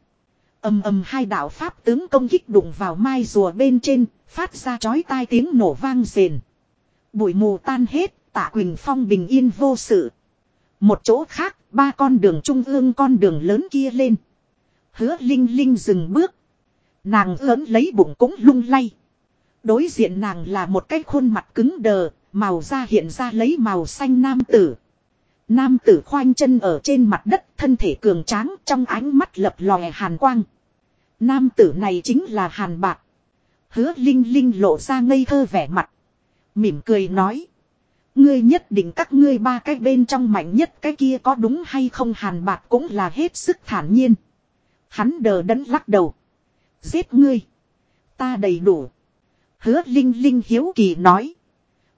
ầm ầm hai đạo pháp tướng công kích đụng vào mai rùa bên trên, phát ra chói tai tiếng nổ vang rền. Bụi mù tan hết, tạ Quỳnh Phong bình yên vô sự. Một chỗ khác, ba con đường trung ương con đường lớn kia lên. Hứa Linh Linh dừng bước. Nàng ớn lấy bụng cũng lung lay. Đối diện nàng là một cái khuôn mặt cứng đờ, màu da hiện ra lấy màu xanh nam tử. Nam tử khoanh chân ở trên mặt đất, thân thể cường tráng trong ánh mắt lập lòe hàn quang. Nam tử này chính là hàn bạc. Hứa Linh Linh lộ ra ngây thơ vẻ mặt. Mỉm cười nói. Ngươi nhất định các ngươi ba cái bên trong mạnh nhất cái kia có đúng hay không hàn bạc cũng là hết sức thản nhiên. Hắn đờ đẫn lắc đầu. Giết ngươi. Ta đầy đủ. Hứa Linh Linh hiếu kỳ nói.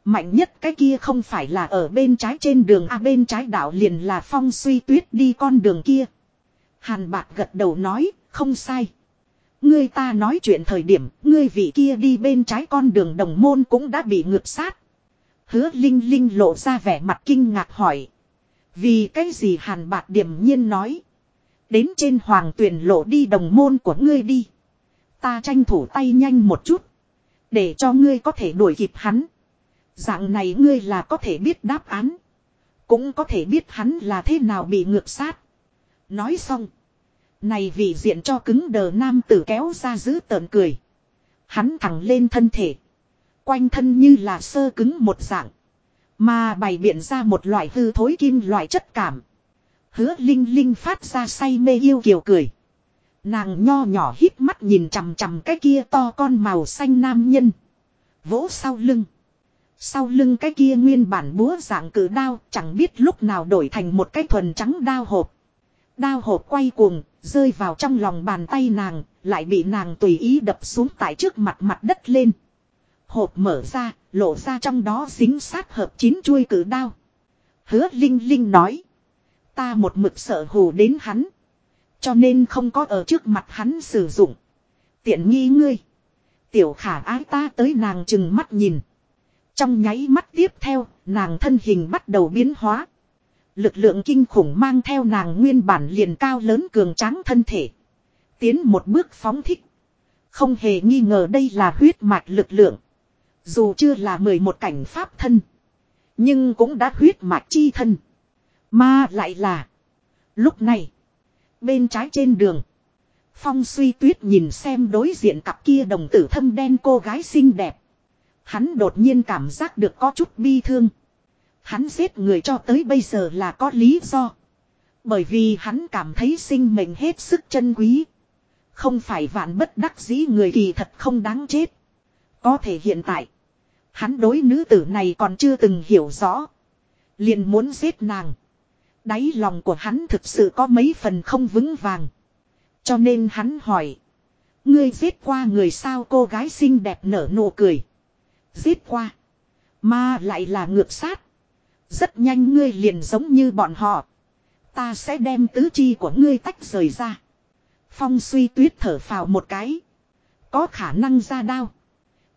Mạnh nhất cái kia không phải là ở bên trái trên đường A bên trái đảo liền là phong suy tuyết đi con đường kia. Hàn bạc gật đầu nói, không sai. Ngươi ta nói chuyện thời điểm, ngươi vị kia đi bên trái con đường đồng môn cũng đã bị ngược sát. Hứa Linh Linh lộ ra vẻ mặt kinh ngạc hỏi. Vì cái gì hàn bạc điểm nhiên nói. Đến trên hoàng tuyển lộ đi đồng môn của ngươi đi. Ta tranh thủ tay nhanh một chút. Để cho ngươi có thể đuổi kịp hắn. Dạng này ngươi là có thể biết đáp án. Cũng có thể biết hắn là thế nào bị ngược sát. Nói xong. Này vì diện cho cứng đờ nam tử kéo ra giữ tợn cười. Hắn thẳng lên thân thể. Quanh thân như là sơ cứng một dạng. Mà bày biện ra một loại hư thối kim loại chất cảm. Hứa Linh Linh phát ra say mê yêu kiều cười. Nàng nho nhỏ hít mắt nhìn chằm chằm cái kia to con màu xanh nam nhân. Vỗ sau lưng. Sau lưng cái kia nguyên bản búa dạng cử đao chẳng biết lúc nào đổi thành một cái thuần trắng đao hộp. Đao hộp quay cuồng, rơi vào trong lòng bàn tay nàng, lại bị nàng tùy ý đập xuống tại trước mặt mặt đất lên. Hộp mở ra, lộ ra trong đó dính sát hợp chín chuôi cử đao. Hứa Linh Linh nói. Ta một mực sợ hù đến hắn. Cho nên không có ở trước mặt hắn sử dụng. Tiện nghi ngươi. Tiểu khả ái ta tới nàng chừng mắt nhìn. Trong nháy mắt tiếp theo, nàng thân hình bắt đầu biến hóa. Lực lượng kinh khủng mang theo nàng nguyên bản liền cao lớn cường tráng thân thể. Tiến một bước phóng thích. Không hề nghi ngờ đây là huyết mạch lực lượng. Dù chưa là 11 cảnh pháp thân. Nhưng cũng đã huyết mạch chi thân. Mà lại là. Lúc này. Bên trái trên đường. Phong suy tuyết nhìn xem đối diện cặp kia đồng tử thâm đen cô gái xinh đẹp. Hắn đột nhiên cảm giác được có chút bi thương. Hắn giết người cho tới bây giờ là có lý do. Bởi vì hắn cảm thấy sinh mệnh hết sức chân quý. Không phải vạn bất đắc dĩ người kỳ thật không đáng chết. Có thể hiện tại. Hắn đối nữ tử này còn chưa từng hiểu rõ. Liền muốn giết nàng. Đáy lòng của hắn thực sự có mấy phần không vững vàng. Cho nên hắn hỏi. Ngươi giết qua người sao cô gái xinh đẹp nở nụ cười. Giết qua. Mà lại là ngược sát. Rất nhanh ngươi liền giống như bọn họ. Ta sẽ đem tứ chi của ngươi tách rời ra. Phong suy tuyết thở phào một cái. Có khả năng ra đao.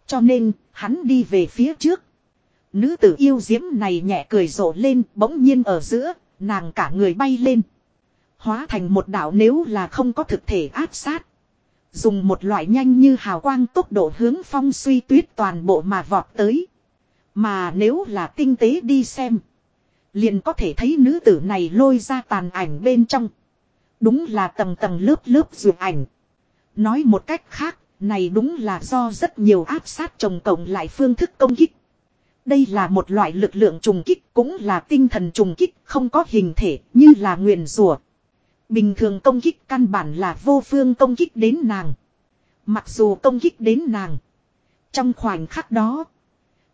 Cho nên, hắn đi về phía trước. Nữ tử yêu diễm này nhẹ cười rộ lên, bỗng nhiên ở giữa, nàng cả người bay lên. Hóa thành một đảo nếu là không có thực thể áp sát. Dùng một loại nhanh như hào quang tốc độ hướng phong suy tuyết toàn bộ mà vọt tới. Mà nếu là tinh tế đi xem. Liền có thể thấy nữ tử này lôi ra tàn ảnh bên trong. Đúng là tầng tầng lớp lớp dù ảnh. Nói một cách khác, này đúng là do rất nhiều áp sát trồng cộng lại phương thức công kích. Đây là một loại lực lượng trùng kích cũng là tinh thần trùng kích không có hình thể như là nguyền rùa. Bình thường công kích căn bản là vô phương công kích đến nàng. Mặc dù công kích đến nàng. Trong khoảnh khắc đó.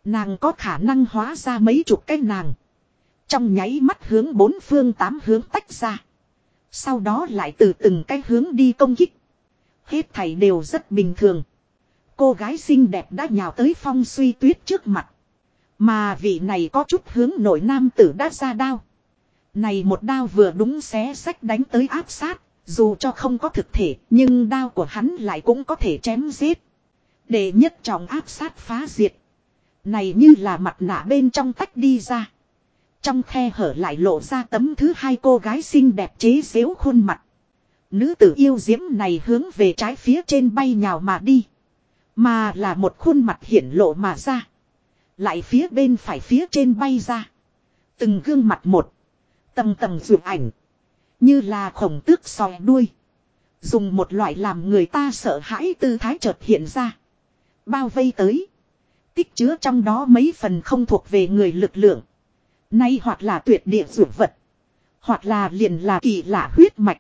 Nàng có khả năng hóa ra mấy chục cái nàng. Trong nháy mắt hướng bốn phương tám hướng tách ra. Sau đó lại từ từng cái hướng đi công kích. Hết thảy đều rất bình thường. Cô gái xinh đẹp đã nhào tới phong suy tuyết trước mặt. Mà vị này có chút hướng nội nam tử đã ra đao. Này một đao vừa đúng xé sách đánh tới áp sát. Dù cho không có thực thể, nhưng đao của hắn lại cũng có thể chém giết. Để nhất trọng áp sát phá diệt. Này như là mặt nạ bên trong tách đi ra. Trong khe hở lại lộ ra tấm thứ hai cô gái xinh đẹp chế xếu khuôn mặt. Nữ tử yêu diễm này hướng về trái phía trên bay nhào mà đi. Mà là một khuôn mặt hiển lộ mà ra. Lại phía bên phải phía trên bay ra. Từng gương mặt một. Tầng tầng dược ảnh. Như là khổng tước sòi đuôi. Dùng một loại làm người ta sợ hãi tư thái chợt hiện ra. Bao vây tới. Tích chứa trong đó mấy phần không thuộc về người lực lượng. Nay hoặc là tuyệt địa dược vật. Hoặc là liền là kỳ lạ huyết mạch.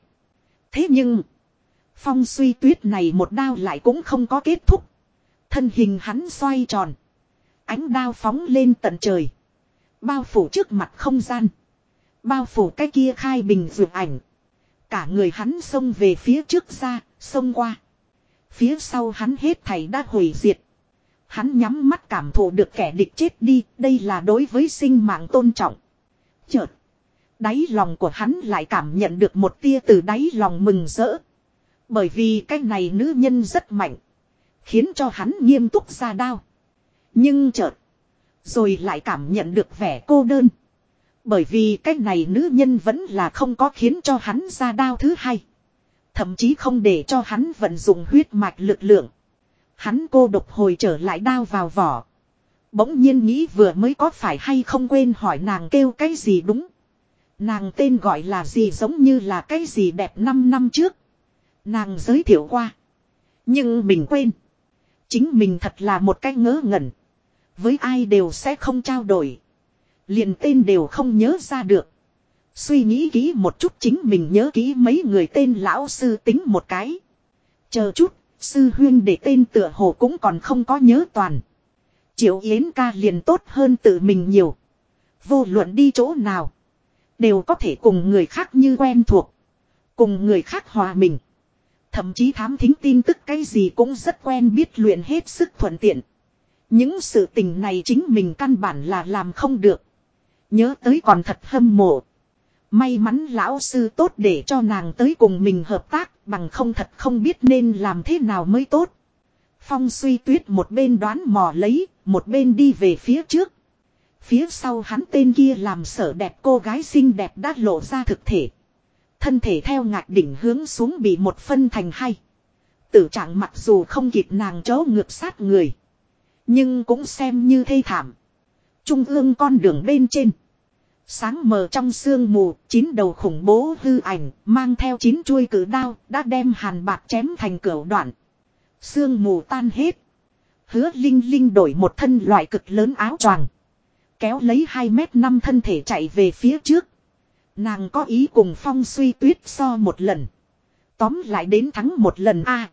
Thế nhưng. Phong suy tuyết này một đao lại cũng không có kết thúc. Thân hình hắn xoay tròn. Ánh đao phóng lên tận trời. Bao phủ trước mặt không gian. Bao phủ cái kia khai bình dược ảnh. Cả người hắn xông về phía trước ra, xông qua. Phía sau hắn hết thảy đã hủy diệt. Hắn nhắm mắt cảm thụ được kẻ địch chết đi, đây là đối với sinh mạng tôn trọng. Chợt, đáy lòng của hắn lại cảm nhận được một tia từ đáy lòng mừng rỡ. Bởi vì cái này nữ nhân rất mạnh. Khiến cho hắn nghiêm túc ra đao. Nhưng chợt, rồi lại cảm nhận được vẻ cô đơn. Bởi vì cái này nữ nhân vẫn là không có khiến cho hắn ra đao thứ hai. Thậm chí không để cho hắn vận dụng huyết mạch lực lượng. Hắn cô độc hồi trở lại đao vào vỏ. Bỗng nhiên nghĩ vừa mới có phải hay không quên hỏi nàng kêu cái gì đúng. Nàng tên gọi là gì giống như là cái gì đẹp 5 năm trước. Nàng giới thiệu qua. Nhưng mình quên. Chính mình thật là một cái ngớ ngẩn. Với ai đều sẽ không trao đổi. Liền tên đều không nhớ ra được. Suy nghĩ kỹ một chút chính mình nhớ kỹ mấy người tên lão sư tính một cái. Chờ chút, sư huyên để tên tựa hồ cũng còn không có nhớ toàn. Triệu Yến ca liền tốt hơn tự mình nhiều. Vô luận đi chỗ nào. Đều có thể cùng người khác như quen thuộc. Cùng người khác hòa mình. Thậm chí thám thính tin tức cái gì cũng rất quen biết luyện hết sức thuận tiện. Những sự tình này chính mình căn bản là làm không được. Nhớ tới còn thật hâm mộ. May mắn lão sư tốt để cho nàng tới cùng mình hợp tác bằng không thật không biết nên làm thế nào mới tốt. Phong suy tuyết một bên đoán mò lấy, một bên đi về phía trước. Phía sau hắn tên kia làm sở đẹp cô gái xinh đẹp đã lộ ra thực thể. Thân thể theo ngạc đỉnh hướng xuống bị một phân thành hai. Tử trạng mặc dù không kịp nàng chó ngược sát người. Nhưng cũng xem như thê thảm. Trung ương con đường bên trên. Sáng mờ trong sương mù, chín đầu khủng bố hư ảnh, mang theo chín chuôi cử đao, đã đem hàn bạc chém thành cửa đoạn. Sương mù tan hết. Hứa Linh Linh đổi một thân loại cực lớn áo choàng. Kéo lấy 2 mét năm thân thể chạy về phía trước. Nàng có ý cùng phong suy tuyết so một lần. Tóm lại đến thắng một lần a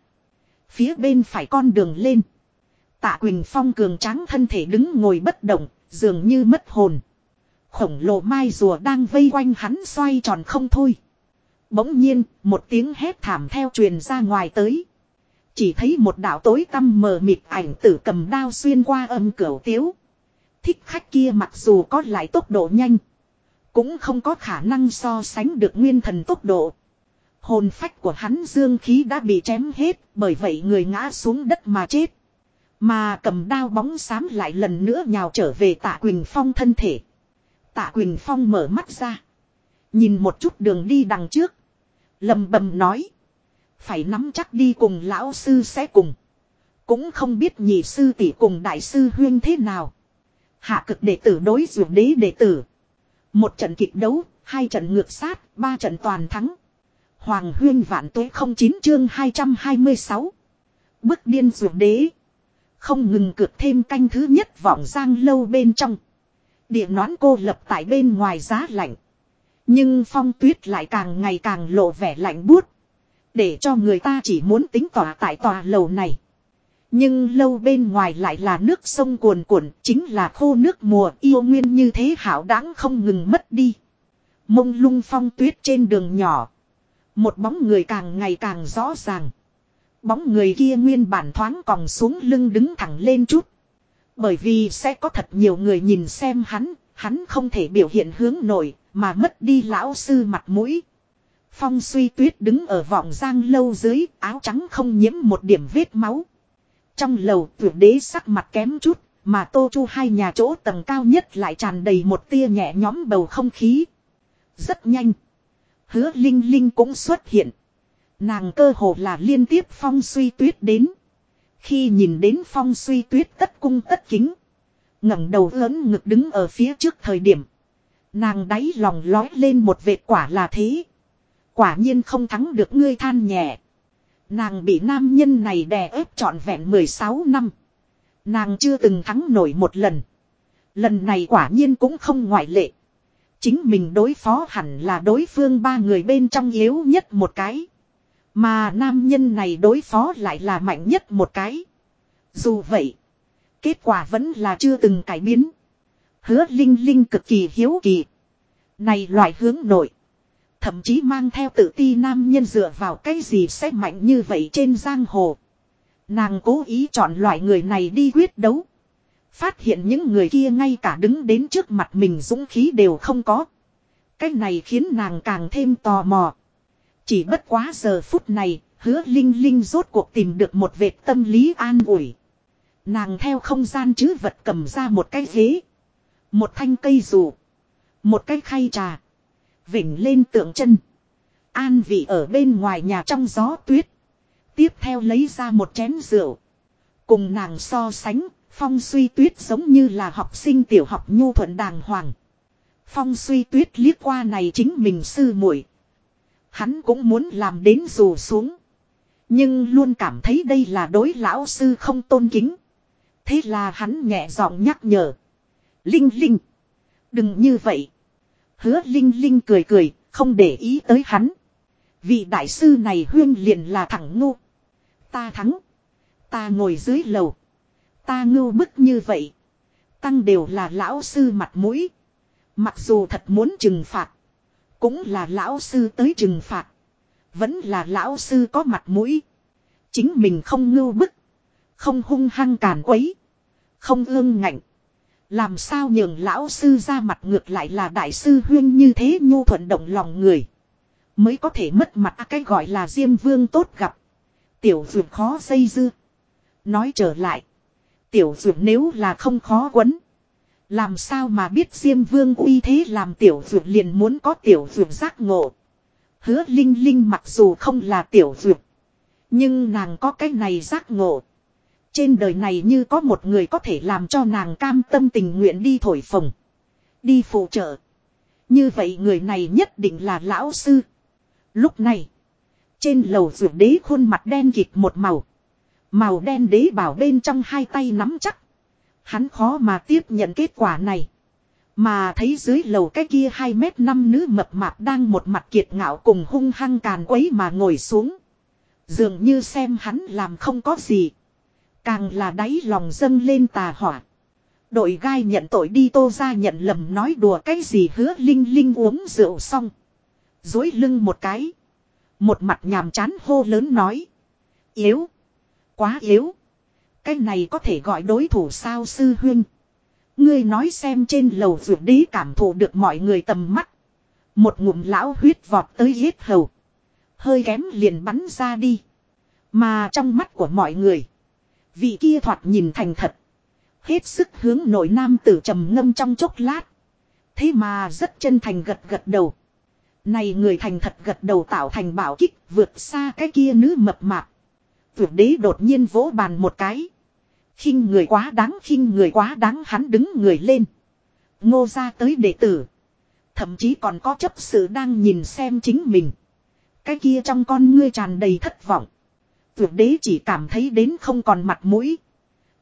Phía bên phải con đường lên. Tạ Quỳnh Phong cường tráng thân thể đứng ngồi bất động, dường như mất hồn. Khổng lồ mai rùa đang vây quanh hắn xoay tròn không thôi. Bỗng nhiên, một tiếng hét thảm theo truyền ra ngoài tới. Chỉ thấy một đạo tối tăm mờ mịt ảnh tử cầm đao xuyên qua âm cửu tiếu. Thích khách kia mặc dù có lại tốc độ nhanh. Cũng không có khả năng so sánh được nguyên thần tốc độ. Hồn phách của hắn dương khí đã bị chém hết, bởi vậy người ngã xuống đất mà chết. Mà cầm đao bóng xám lại lần nữa nhào trở về tạ Quỳnh Phong thân thể. Tạ Quỳnh Phong mở mắt ra. Nhìn một chút đường đi đằng trước. lầm bầm nói. Phải nắm chắc đi cùng lão sư sẽ cùng. Cũng không biết nhị sư tỷ cùng đại sư huyên thế nào. Hạ cực đệ tử đối dụ đế đệ tử. Một trận kịch đấu, hai trận ngược sát, ba trận toàn thắng. Hoàng huyên vạn tuế không chín chương 226. Bức điên dụ đế. Không ngừng cược thêm canh thứ nhất vọng giang lâu bên trong. Địa nón cô lập tại bên ngoài giá lạnh. Nhưng phong tuyết lại càng ngày càng lộ vẻ lạnh buốt. Để cho người ta chỉ muốn tính tỏa tại tòa lầu này. Nhưng lâu bên ngoài lại là nước sông cuồn cuộn, chính là khô nước mùa yêu nguyên như thế hảo đáng không ngừng mất đi. Mông lung phong tuyết trên đường nhỏ. Một bóng người càng ngày càng rõ ràng. Bóng người kia nguyên bản thoáng còng xuống lưng đứng thẳng lên chút. Bởi vì sẽ có thật nhiều người nhìn xem hắn, hắn không thể biểu hiện hướng nổi, mà mất đi lão sư mặt mũi. Phong suy tuyết đứng ở vọng giang lâu dưới, áo trắng không nhiễm một điểm vết máu. Trong lầu tuyệt đế sắc mặt kém chút, mà tô chu hai nhà chỗ tầng cao nhất lại tràn đầy một tia nhẹ nhóm bầu không khí. Rất nhanh. Hứa Linh Linh cũng xuất hiện. Nàng cơ hồ là liên tiếp phong suy tuyết đến. Khi nhìn đến phong suy tuyết tất cung tất kính. ngẩng đầu lớn ngực đứng ở phía trước thời điểm. Nàng đáy lòng lói lên một vệt quả là thế. Quả nhiên không thắng được ngươi than nhẹ. Nàng bị nam nhân này đè ép trọn vẹn 16 năm. Nàng chưa từng thắng nổi một lần. Lần này quả nhiên cũng không ngoại lệ. Chính mình đối phó hẳn là đối phương ba người bên trong yếu nhất một cái. Mà nam nhân này đối phó lại là mạnh nhất một cái. Dù vậy, kết quả vẫn là chưa từng cải biến. Hứa Linh Linh cực kỳ hiếu kỳ. Này loại hướng nội. Thậm chí mang theo tự ti nam nhân dựa vào cái gì sẽ mạnh như vậy trên giang hồ. Nàng cố ý chọn loại người này đi quyết đấu. Phát hiện những người kia ngay cả đứng đến trước mặt mình dũng khí đều không có. Cái này khiến nàng càng thêm tò mò. Chỉ bất quá giờ phút này, hứa Linh Linh rốt cuộc tìm được một vệt tâm lý an ủi. Nàng theo không gian chứ vật cầm ra một cái ghế. Một thanh cây dù Một cái khay trà. Vỉnh lên tượng chân. An vị ở bên ngoài nhà trong gió tuyết. Tiếp theo lấy ra một chén rượu. Cùng nàng so sánh, phong suy tuyết giống như là học sinh tiểu học nhu thuận đàng hoàng. Phong suy tuyết liếc qua này chính mình sư muội Hắn cũng muốn làm đến dù xuống. Nhưng luôn cảm thấy đây là đối lão sư không tôn kính. Thế là hắn nhẹ giọng nhắc nhở. Linh Linh. Đừng như vậy. Hứa Linh Linh cười cười, không để ý tới hắn. Vị đại sư này huyên liền là thẳng ngu. Ta thắng. Ta ngồi dưới lầu. Ta ngưu bức như vậy. Tăng đều là lão sư mặt mũi. Mặc dù thật muốn trừng phạt. Cũng là lão sư tới trừng phạt. Vẫn là lão sư có mặt mũi. Chính mình không ngưu bức. Không hung hăng càn quấy. Không ương ngạnh. Làm sao nhường lão sư ra mặt ngược lại là đại sư huyên như thế nhu thuận động lòng người. Mới có thể mất mặt à, cái gọi là diêm vương tốt gặp. Tiểu dược khó dây dưa. Nói trở lại. Tiểu dược nếu là không khó quấn. Làm sao mà biết Diêm Vương uy thế làm tiểu dược liền muốn có tiểu dược giác ngộ. Hứa Linh Linh mặc dù không là tiểu dược. Nhưng nàng có cái này giác ngộ. Trên đời này như có một người có thể làm cho nàng cam tâm tình nguyện đi thổi phồng. Đi phụ trợ. Như vậy người này nhất định là lão sư. Lúc này. Trên lầu dược đế khuôn mặt đen kịt một màu. Màu đen đế bảo bên trong hai tay nắm chắc. Hắn khó mà tiếp nhận kết quả này. Mà thấy dưới lầu cái kia 2 mét năm nữ mập mạp đang một mặt kiệt ngạo cùng hung hăng càn quấy mà ngồi xuống. Dường như xem hắn làm không có gì. Càng là đáy lòng dâng lên tà hỏa. Đội gai nhận tội đi tô ra nhận lầm nói đùa cái gì hứa linh linh uống rượu xong. Dối lưng một cái. Một mặt nhàm chán hô lớn nói. Yếu. Quá yếu. Cái này có thể gọi đối thủ sao sư huyên. Ngươi nói xem trên lầu vượt đế cảm thụ được mọi người tầm mắt. Một ngụm lão huyết vọt tới yết hầu. Hơi kém liền bắn ra đi. Mà trong mắt của mọi người. Vị kia thoạt nhìn thành thật. Hết sức hướng nội nam tử trầm ngâm trong chốc lát. Thế mà rất chân thành gật gật đầu. Này người thành thật gật đầu tạo thành bảo kích vượt xa cái kia nữ mập mạp. Vượt đế đột nhiên vỗ bàn một cái khinh người quá đáng, khinh người quá đáng, hắn đứng người lên. Ngô ra tới đệ tử. Thậm chí còn có chấp sự đang nhìn xem chính mình. Cái kia trong con ngươi tràn đầy thất vọng. Vượt đế chỉ cảm thấy đến không còn mặt mũi.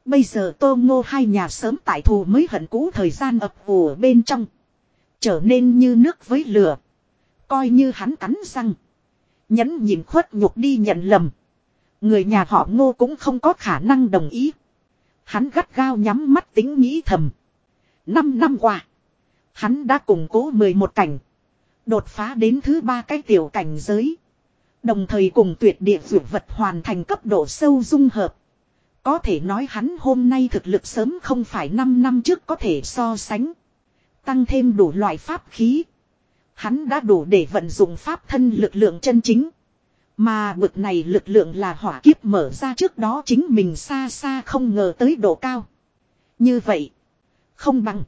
Bây giờ tô ngô hai nhà sớm tại thù mới hận cũ thời gian ập ùa bên trong. Trở nên như nước với lửa. Coi như hắn cắn răng. Nhẫn nhìn khuất nhục đi nhận lầm. Người nhà họ ngô cũng không có khả năng đồng ý. Hắn gắt gao nhắm mắt tính nghĩ thầm. Năm năm qua. Hắn đã củng cố 11 cảnh. Đột phá đến thứ ba cái tiểu cảnh giới. Đồng thời cùng tuyệt địa dược vật hoàn thành cấp độ sâu dung hợp. Có thể nói hắn hôm nay thực lực sớm không phải 5 năm trước có thể so sánh. Tăng thêm đủ loại pháp khí. Hắn đã đủ để vận dụng pháp thân lực lượng chân chính. Mà bực này lực lượng là hỏa kiếp mở ra trước đó chính mình xa xa không ngờ tới độ cao. Như vậy. Không bằng.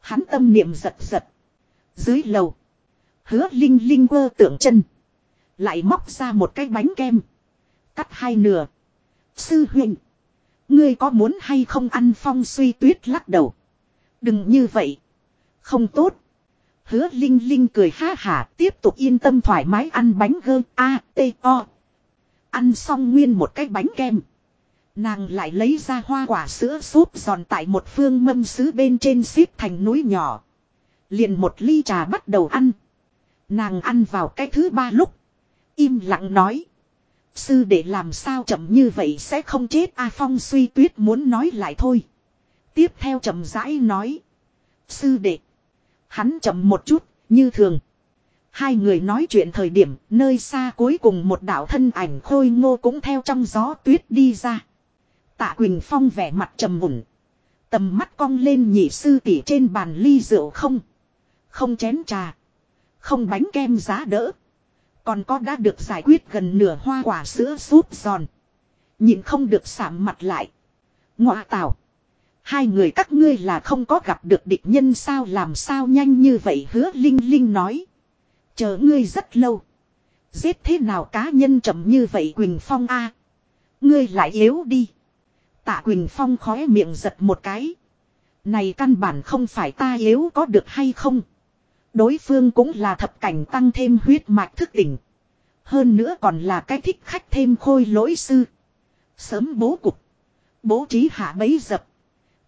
Hắn tâm niệm giật giật. Dưới lầu. Hứa linh linh quơ tượng chân. Lại móc ra một cái bánh kem. Cắt hai nửa. Sư huynh. Ngươi có muốn hay không ăn phong suy tuyết lắc đầu. Đừng như vậy. Không tốt. Hứa Linh Linh cười ha hả tiếp tục yên tâm thoải mái ăn bánh gơ A, T, O. Ăn xong nguyên một cái bánh kem. Nàng lại lấy ra hoa quả sữa súp giòn tại một phương mâm sứ bên trên xếp thành núi nhỏ. Liền một ly trà bắt đầu ăn. Nàng ăn vào cái thứ ba lúc. Im lặng nói. Sư để làm sao chậm như vậy sẽ không chết A Phong suy tuyết muốn nói lại thôi. Tiếp theo chậm rãi nói. Sư đệ. Hắn chậm một chút, như thường. Hai người nói chuyện thời điểm, nơi xa cuối cùng một đạo thân ảnh khôi ngô cũng theo trong gió tuyết đi ra. Tạ Quỳnh Phong vẻ mặt trầm mụn. Tầm mắt cong lên nhị sư tỷ trên bàn ly rượu không. Không chén trà. Không bánh kem giá đỡ. Còn có đã được giải quyết gần nửa hoa quả sữa súp giòn. Nhìn không được sảm mặt lại. Ngọa tảo. Hai người các ngươi là không có gặp được địch nhân sao, làm sao nhanh như vậy, hứa Linh Linh nói. Chờ ngươi rất lâu. Giết thế nào cá nhân chậm như vậy Quỳnh Phong a Ngươi lại yếu đi. Tạ Quỳnh Phong khóe miệng giật một cái. Này căn bản không phải ta yếu có được hay không. Đối phương cũng là thập cảnh tăng thêm huyết mạch thức tỉnh. Hơn nữa còn là cái thích khách thêm khôi lỗi sư. Sớm bố cục. Bố trí hạ bấy dập.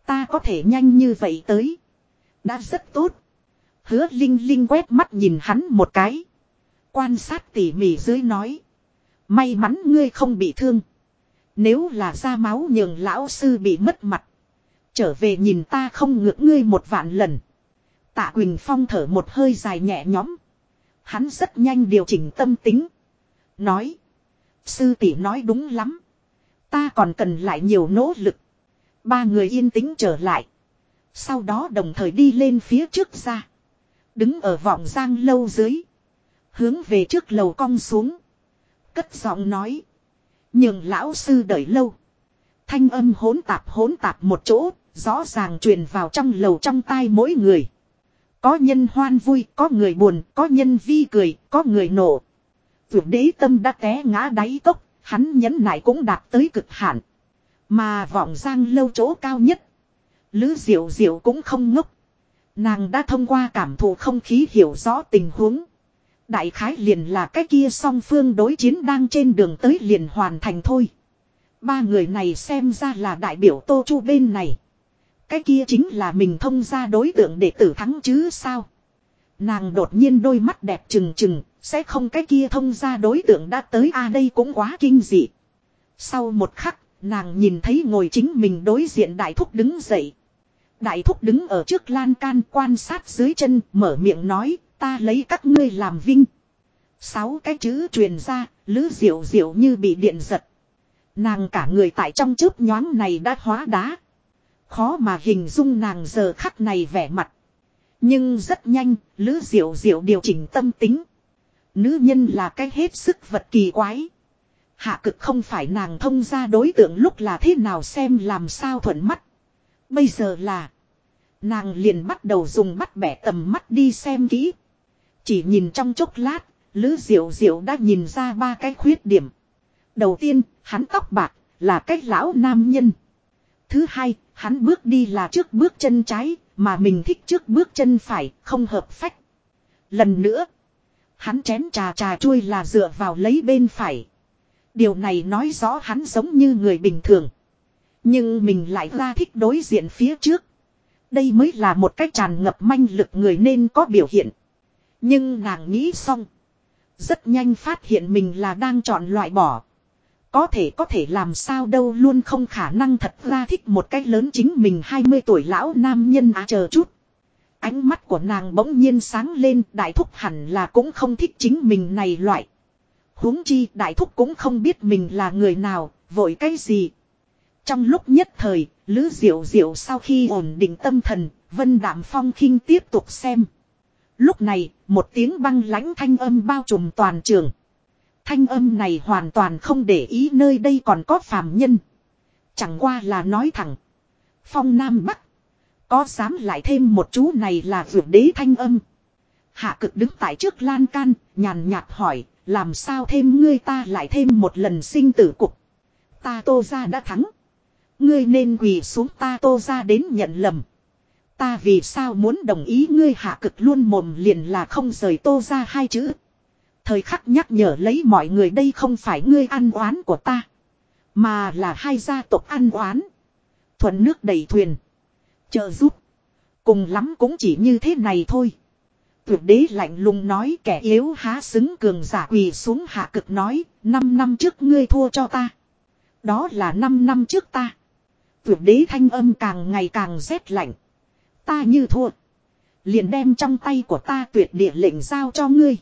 Ta có thể nhanh như vậy tới. Đã rất tốt. Hứa Linh Linh quét mắt nhìn hắn một cái. Quan sát tỉ mỉ dưới nói. May mắn ngươi không bị thương. Nếu là ra máu nhường lão sư bị mất mặt. Trở về nhìn ta không ngược ngươi một vạn lần. Tạ Quỳnh Phong thở một hơi dài nhẹ nhõm. Hắn rất nhanh điều chỉnh tâm tính. Nói. Sư tỷ nói đúng lắm. Ta còn cần lại nhiều nỗ lực. Ba người yên tĩnh trở lại. Sau đó đồng thời đi lên phía trước ra. Đứng ở vọng giang lâu dưới. Hướng về trước lầu cong xuống. Cất giọng nói. Nhưng lão sư đợi lâu. Thanh âm hỗn tạp hỗn tạp một chỗ. Rõ ràng truyền vào trong lầu trong tai mỗi người. Có nhân hoan vui, có người buồn, có nhân vi cười, có người nổ. Vượt đế tâm đã té ngã đáy cốc, hắn nhấn nại cũng đạt tới cực hạn. Mà vọng giang lâu chỗ cao nhất. Lữ diệu diệu cũng không ngốc. Nàng đã thông qua cảm thụ không khí hiểu rõ tình huống. Đại khái liền là cái kia song phương đối chiến đang trên đường tới liền hoàn thành thôi. Ba người này xem ra là đại biểu Tô Chu bên này. Cái kia chính là mình thông ra đối tượng để tử thắng chứ sao. Nàng đột nhiên đôi mắt đẹp trừng trừng, sẽ không cái kia thông ra đối tượng đã tới a đây cũng quá kinh dị. Sau một khắc, Nàng nhìn thấy ngồi chính mình đối diện đại thúc đứng dậy. Đại thúc đứng ở trước lan can quan sát dưới chân mở miệng nói ta lấy các ngươi làm vinh. Sáu cái chữ truyền ra, lứ diệu diệu như bị điện giật. Nàng cả người tại trong chớp nhoáng này đã hóa đá. Khó mà hình dung nàng giờ khắc này vẻ mặt. Nhưng rất nhanh, lứ diệu diệu điều chỉnh tâm tính. Nữ nhân là cái hết sức vật kỳ quái. Hạ cực không phải nàng thông ra đối tượng lúc là thế nào xem làm sao thuận mắt. Bây giờ là. Nàng liền bắt đầu dùng bắt bẻ tầm mắt đi xem kỹ. Chỉ nhìn trong chốc lát, Lữ Diệu Diệu đã nhìn ra ba cái khuyết điểm. Đầu tiên, hắn tóc bạc, là cách lão nam nhân. Thứ hai, hắn bước đi là trước bước chân trái, mà mình thích trước bước chân phải, không hợp phách. Lần nữa, hắn chén trà trà chui là dựa vào lấy bên phải. Điều này nói rõ hắn giống như người bình thường. Nhưng mình lại ra thích đối diện phía trước. Đây mới là một cách tràn ngập manh lực người nên có biểu hiện. Nhưng nàng nghĩ xong. Rất nhanh phát hiện mình là đang chọn loại bỏ. Có thể có thể làm sao đâu luôn không khả năng thật ra thích một cách lớn chính mình 20 tuổi lão nam nhân à chờ chút. Ánh mắt của nàng bỗng nhiên sáng lên, đại thúc hẳn là cũng không thích chính mình này loại huống chi đại thúc cũng không biết mình là người nào, vội cái gì. Trong lúc nhất thời, Lữ Diệu Diệu sau khi ổn định tâm thần, Vân Đạm Phong khinh tiếp tục xem. Lúc này, một tiếng băng lãnh thanh âm bao trùm toàn trường. Thanh âm này hoàn toàn không để ý nơi đây còn có phàm nhân. Chẳng qua là nói thẳng. Phong Nam Bắc. Có dám lại thêm một chú này là vượt đế thanh âm. Hạ cực đứng tại trước lan can, nhàn nhạt hỏi, làm sao thêm ngươi ta lại thêm một lần sinh tử cục. Ta tô ra đã thắng. Ngươi nên quỳ xuống ta tô ra đến nhận lầm. Ta vì sao muốn đồng ý ngươi hạ cực luôn mồm liền là không rời tô ra hai chữ. Thời khắc nhắc nhở lấy mọi người đây không phải ngươi ăn oán của ta. Mà là hai gia tộc ăn oán. Thuận nước đầy thuyền. Trợ giúp. Cùng lắm cũng chỉ như thế này thôi. Tuyệt đế lạnh lùng nói kẻ yếu há xứng cường giả quỳ xuống hạ cực nói. Năm năm trước ngươi thua cho ta. Đó là năm năm trước ta. Tuyệt đế thanh âm càng ngày càng rét lạnh. Ta như thua. Liền đem trong tay của ta tuyệt địa lệnh giao cho ngươi.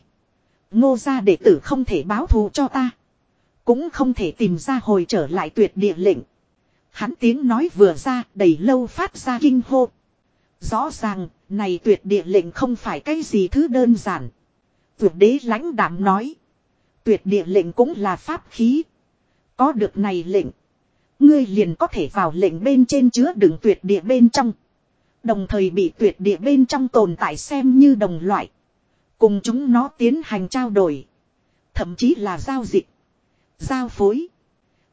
Ngô gia đệ tử không thể báo thù cho ta. Cũng không thể tìm ra hồi trở lại tuyệt địa lệnh. Hắn tiếng nói vừa ra đầy lâu phát ra kinh hô. Rõ ràng, này tuyệt địa lệnh không phải cái gì thứ đơn giản. Tuyệt đế lãnh đảm nói. Tuyệt địa lệnh cũng là pháp khí. Có được này lệnh. Ngươi liền có thể vào lệnh bên trên chứa đựng tuyệt địa bên trong. Đồng thời bị tuyệt địa bên trong tồn tại xem như đồng loại. Cùng chúng nó tiến hành trao đổi. Thậm chí là giao dịch. Giao phối.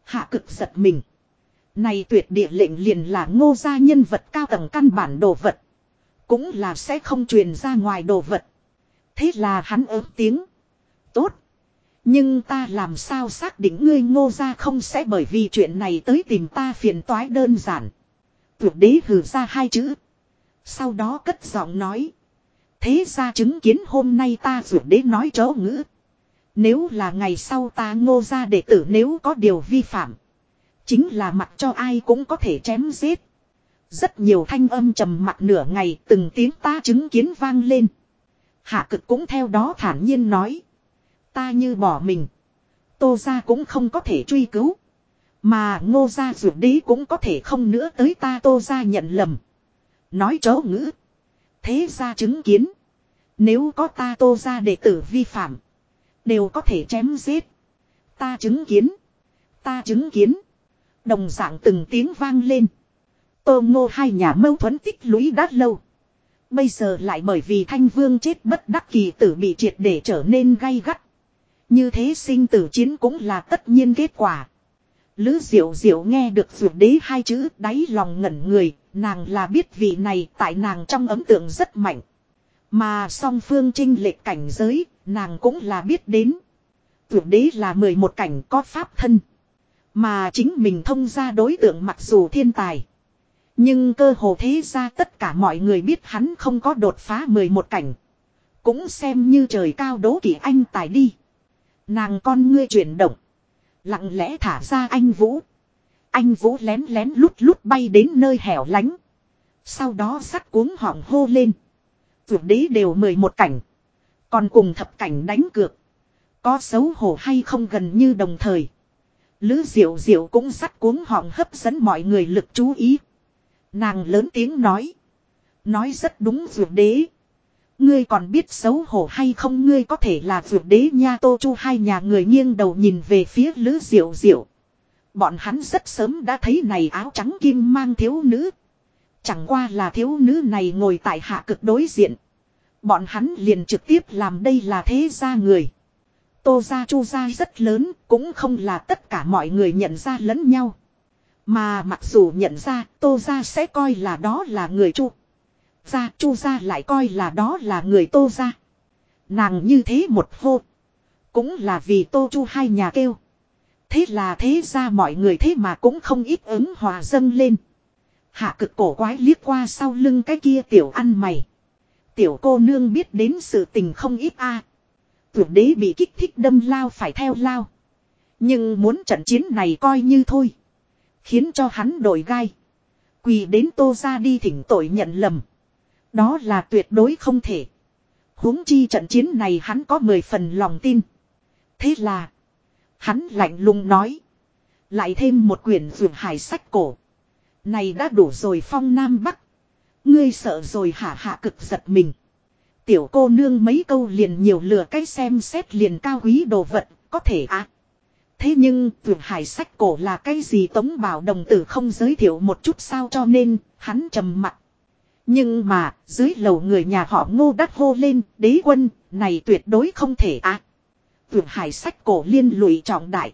Hạ cực giật mình. Này tuyệt địa lệnh liền là ngô gia nhân vật cao tầng căn bản đồ vật. Cũng là sẽ không truyền ra ngoài đồ vật. Thế là hắn ớm tiếng. Tốt. Nhưng ta làm sao xác định ngươi ngô gia không sẽ bởi vì chuyện này tới tìm ta phiền toái đơn giản. Tuyệt đế hử ra hai chữ. Sau đó cất giọng nói. Thế ra chứng kiến hôm nay ta vượt đế nói chỗ ngữ. Nếu là ngày sau ta ngô ra đệ tử nếu có điều vi phạm. Chính là mặc cho ai cũng có thể chém giết. Rất nhiều thanh âm trầm mặt nửa ngày, từng tiếng ta chứng kiến vang lên. Hạ cực cũng theo đó thản nhiên nói. Ta như bỏ mình. Tô ra cũng không có thể truy cứu. Mà ngô gia dược đế cũng có thể không nữa tới ta tô ra nhận lầm. Nói chớ ngữ. Thế ra chứng kiến. Nếu có ta tô ra đệ tử vi phạm. Đều có thể chém giết. Ta chứng kiến. Ta chứng kiến. Đồng dạng từng tiếng vang lên. Tô ngô hai nhà mâu thuẫn tích lũy đã lâu. Bây giờ lại bởi vì thanh vương chết bất đắc kỳ tử bị triệt để trở nên gay gắt. Như thế sinh tử chiến cũng là tất nhiên kết quả. Lữ diệu diệu nghe được ruột đế hai chữ đáy lòng ngẩn người, nàng là biết vị này tại nàng trong ấn tượng rất mạnh. Mà song phương trinh lệch cảnh giới, nàng cũng là biết đến. Ruột đế là 11 cảnh có pháp thân. Mà chính mình thông ra đối tượng mặc dù thiên tài. Nhưng cơ hồ thế ra tất cả mọi người biết hắn không có đột phá 11 cảnh. Cũng xem như trời cao đố kỵ anh tài đi. Nàng con ngươi chuyển động. Lặng lẽ thả ra anh Vũ. Anh Vũ lén lén lút lút bay đến nơi hẻo lánh. Sau đó sắt cuống họng hô lên. Vượt đế đều mười một cảnh. Còn cùng thập cảnh đánh cược. Có xấu hổ hay không gần như đồng thời. Lữ diệu diệu cũng sắt cuống họng hấp dẫn mọi người lực chú ý. Nàng lớn tiếng nói. Nói rất đúng vượt đế. Ngươi còn biết xấu hổ hay không ngươi có thể là vượt đế nha tô chu hai nhà người nghiêng đầu nhìn về phía lữ diệu diệu. Bọn hắn rất sớm đã thấy này áo trắng kim mang thiếu nữ. Chẳng qua là thiếu nữ này ngồi tại hạ cực đối diện. Bọn hắn liền trực tiếp làm đây là thế gia người. Tô gia chu gia rất lớn, cũng không là tất cả mọi người nhận ra lẫn nhau. Mà mặc dù nhận ra, tô gia sẽ coi là đó là người chu. Gia chu gia lại coi là đó là người tô gia. Nàng như thế một hô. Cũng là vì tô chu hai nhà kêu. Thế là thế ra mọi người thế mà cũng không ít ứng hòa dâng lên. Hạ cực cổ quái liếc qua sau lưng cái kia tiểu ăn mày. Tiểu cô nương biết đến sự tình không ít a. À. Tuyệt đế bị kích thích đâm lao phải theo lao. Nhưng muốn trận chiến này coi như thôi. Khiến cho hắn đổi gai. Quỳ đến tô ra đi thỉnh tội nhận lầm. Đó là tuyệt đối không thể. huống chi trận chiến này hắn có mười phần lòng tin. Thế là. Hắn lạnh lùng nói. Lại thêm một quyển vườn hải sách cổ. Này đã đủ rồi phong nam bắc. Ngươi sợ rồi hả hạ cực giật mình. Tiểu cô nương mấy câu liền nhiều lừa cái xem xét liền cao quý đồ vật, có thể à. Thế nhưng tuyệt hải sách cổ là cái gì tống bảo đồng tử không giới thiệu một chút sao cho nên, hắn trầm mặt. Nhưng mà, dưới lầu người nhà họ ngô đắt hô lên, đế quân, này tuyệt đối không thể à. tuyệt hải sách cổ liên lụy trọng đại.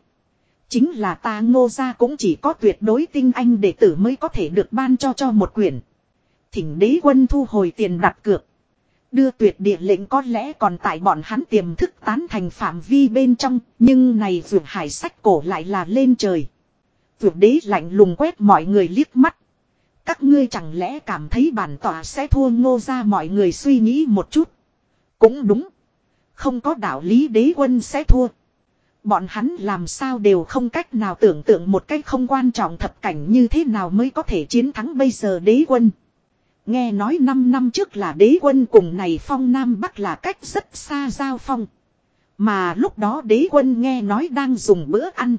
Chính là ta ngô ra cũng chỉ có tuyệt đối tinh anh đệ tử mới có thể được ban cho cho một quyển. Thỉnh đế quân thu hồi tiền đặt cược. Đưa tuyệt địa lệnh có lẽ còn tại bọn hắn tiềm thức tán thành phạm vi bên trong, nhưng này vượt hải sách cổ lại là lên trời. Vượt đế lạnh lùng quét mọi người liếc mắt. Các ngươi chẳng lẽ cảm thấy bản tỏa sẽ thua ngô ra mọi người suy nghĩ một chút. Cũng đúng. Không có đạo lý đế quân sẽ thua. Bọn hắn làm sao đều không cách nào tưởng tượng một cách không quan trọng thập cảnh như thế nào mới có thể chiến thắng bây giờ đế quân. Nghe nói 5 năm trước là đế quân cùng này phong Nam Bắc là cách rất xa giao phong. Mà lúc đó đế quân nghe nói đang dùng bữa ăn.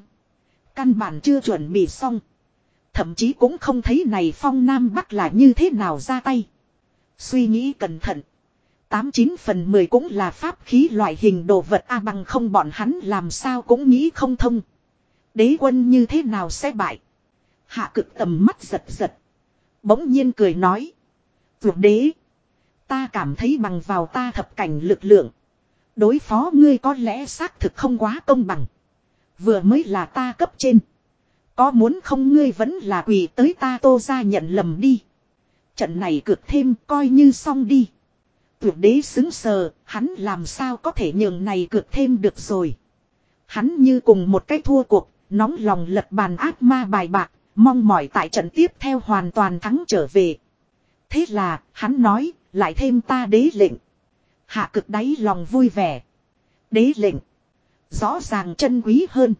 Căn bản chưa chuẩn bị xong. Thậm chí cũng không thấy này phong Nam Bắc là như thế nào ra tay. Suy nghĩ cẩn thận. 89 phần 10 cũng là pháp khí loại hình đồ vật A bằng không bọn hắn làm sao cũng nghĩ không thông. Đế quân như thế nào sẽ bại. Hạ cực tầm mắt giật giật. Bỗng nhiên cười nói. Vượt đế. Ta cảm thấy bằng vào ta thập cảnh lực lượng. Đối phó ngươi có lẽ xác thực không quá công bằng. Vừa mới là ta cấp trên. Có muốn không ngươi vẫn là quỳ tới ta tô ra nhận lầm đi. Trận này cược thêm coi như xong đi. Tuyệt đế xứng sờ, hắn làm sao có thể nhường này cược thêm được rồi. Hắn như cùng một cái thua cuộc, nóng lòng lật bàn ác ma bài bạc, mong mỏi tại trận tiếp theo hoàn toàn thắng trở về. Thế là, hắn nói, lại thêm ta đế lệnh. Hạ cực đáy lòng vui vẻ. Đế lệnh. Rõ ràng chân quý hơn.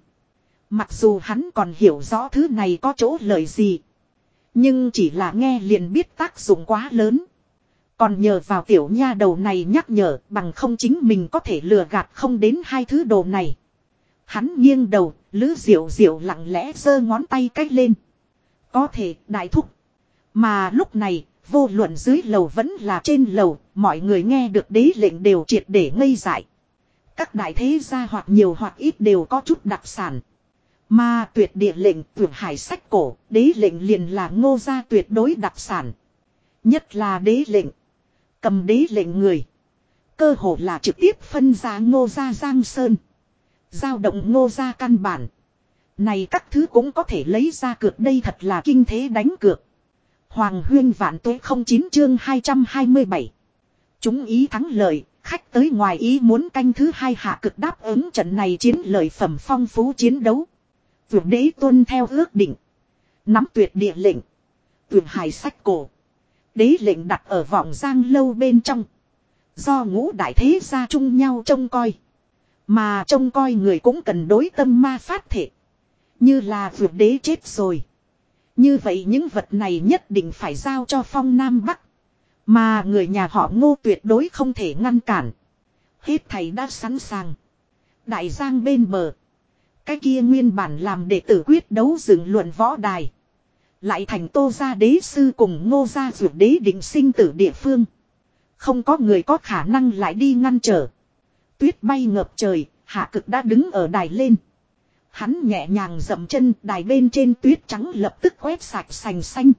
Mặc dù hắn còn hiểu rõ thứ này có chỗ lợi gì. Nhưng chỉ là nghe liền biết tác dụng quá lớn. Còn nhờ vào tiểu nha đầu này nhắc nhở bằng không chính mình có thể lừa gạt không đến hai thứ đồ này. Hắn nghiêng đầu, lữ diệu diệu lặng lẽ giơ ngón tay cách lên. Có thể, đại thúc. Mà lúc này, vô luận dưới lầu vẫn là trên lầu, mọi người nghe được đế lệnh đều triệt để ngây dại. Các đại thế gia hoặc nhiều hoặc ít đều có chút đặc sản. Mà tuyệt địa lệnh tuyệt hải sách cổ, đế lệnh liền là ngô gia tuyệt đối đặc sản. Nhất là đế lệnh. Cầm đế lệnh người. Cơ hồ là trực tiếp phân ra ngô gia giang sơn. Giao động ngô gia căn bản. Này các thứ cũng có thể lấy ra cược đây thật là kinh thế đánh cược. Hoàng huyên vạn tuế không chín chương 227. Chúng ý thắng lợi, khách tới ngoài ý muốn canh thứ hai hạ cực đáp ứng trận này chiến lợi phẩm phong phú chiến đấu. Vượt đế tuân theo ước định. Nắm tuyệt địa lệnh. Tuyệt hài sách cổ. Đế lệnh đặt ở vọng giang lâu bên trong. Do ngũ đại thế gia chung nhau trông coi. Mà trông coi người cũng cần đối tâm ma phát thể. Như là vượt đế chết rồi. Như vậy những vật này nhất định phải giao cho phong Nam Bắc. Mà người nhà họ ngô tuyệt đối không thể ngăn cản. Hết thầy đã sẵn sàng. Đại giang bên bờ. Cái kia nguyên bản làm đệ tử quyết đấu dựng luận võ đài. Lại thành tô gia đế sư cùng ngô gia ruột đế định sinh tử địa phương. Không có người có khả năng lại đi ngăn trở. Tuyết bay ngập trời, hạ cực đã đứng ở đài lên. Hắn nhẹ nhàng dậm chân, đài bên trên tuyết trắng lập tức quét sạch sành xanh.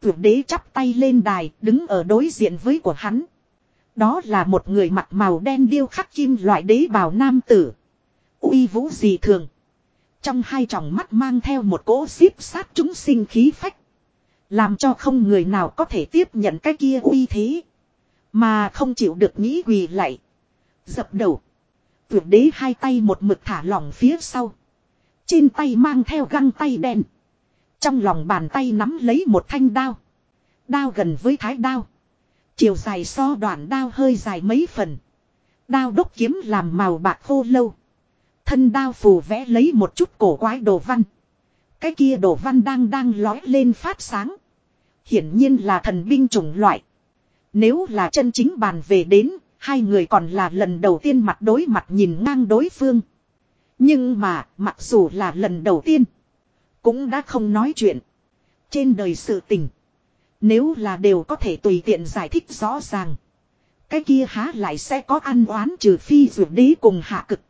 Tuyệt đế chắp tay lên đài, đứng ở đối diện với của hắn. Đó là một người mặc màu đen điêu khắc kim loại đế bào nam tử. uy vũ dị thường. Trong hai tròng mắt mang theo một cỗ xíp sát chúng sinh khí phách. Làm cho không người nào có thể tiếp nhận cái kia uy thế. Mà không chịu được nghĩ quỳ lại. Dập đầu. Tuyệt đế hai tay một mực thả lỏng phía sau. Trên tay mang theo găng tay đen. Trong lòng bàn tay nắm lấy một thanh đao. Đao gần với thái đao. Chiều dài so đoạn đao hơi dài mấy phần. Đao đốc kiếm làm màu bạc khô lâu. Thân đao phù vẽ lấy một chút cổ quái đồ văn. Cái kia đồ văn đang đang lói lên phát sáng. Hiển nhiên là thần binh chủng loại. Nếu là chân chính bàn về đến, hai người còn là lần đầu tiên mặt đối mặt nhìn ngang đối phương. Nhưng mà, mặc dù là lần đầu tiên, cũng đã không nói chuyện. Trên đời sự tình, nếu là đều có thể tùy tiện giải thích rõ ràng. Cái kia há lại sẽ có ăn oán trừ phi dụ đế cùng hạ cực.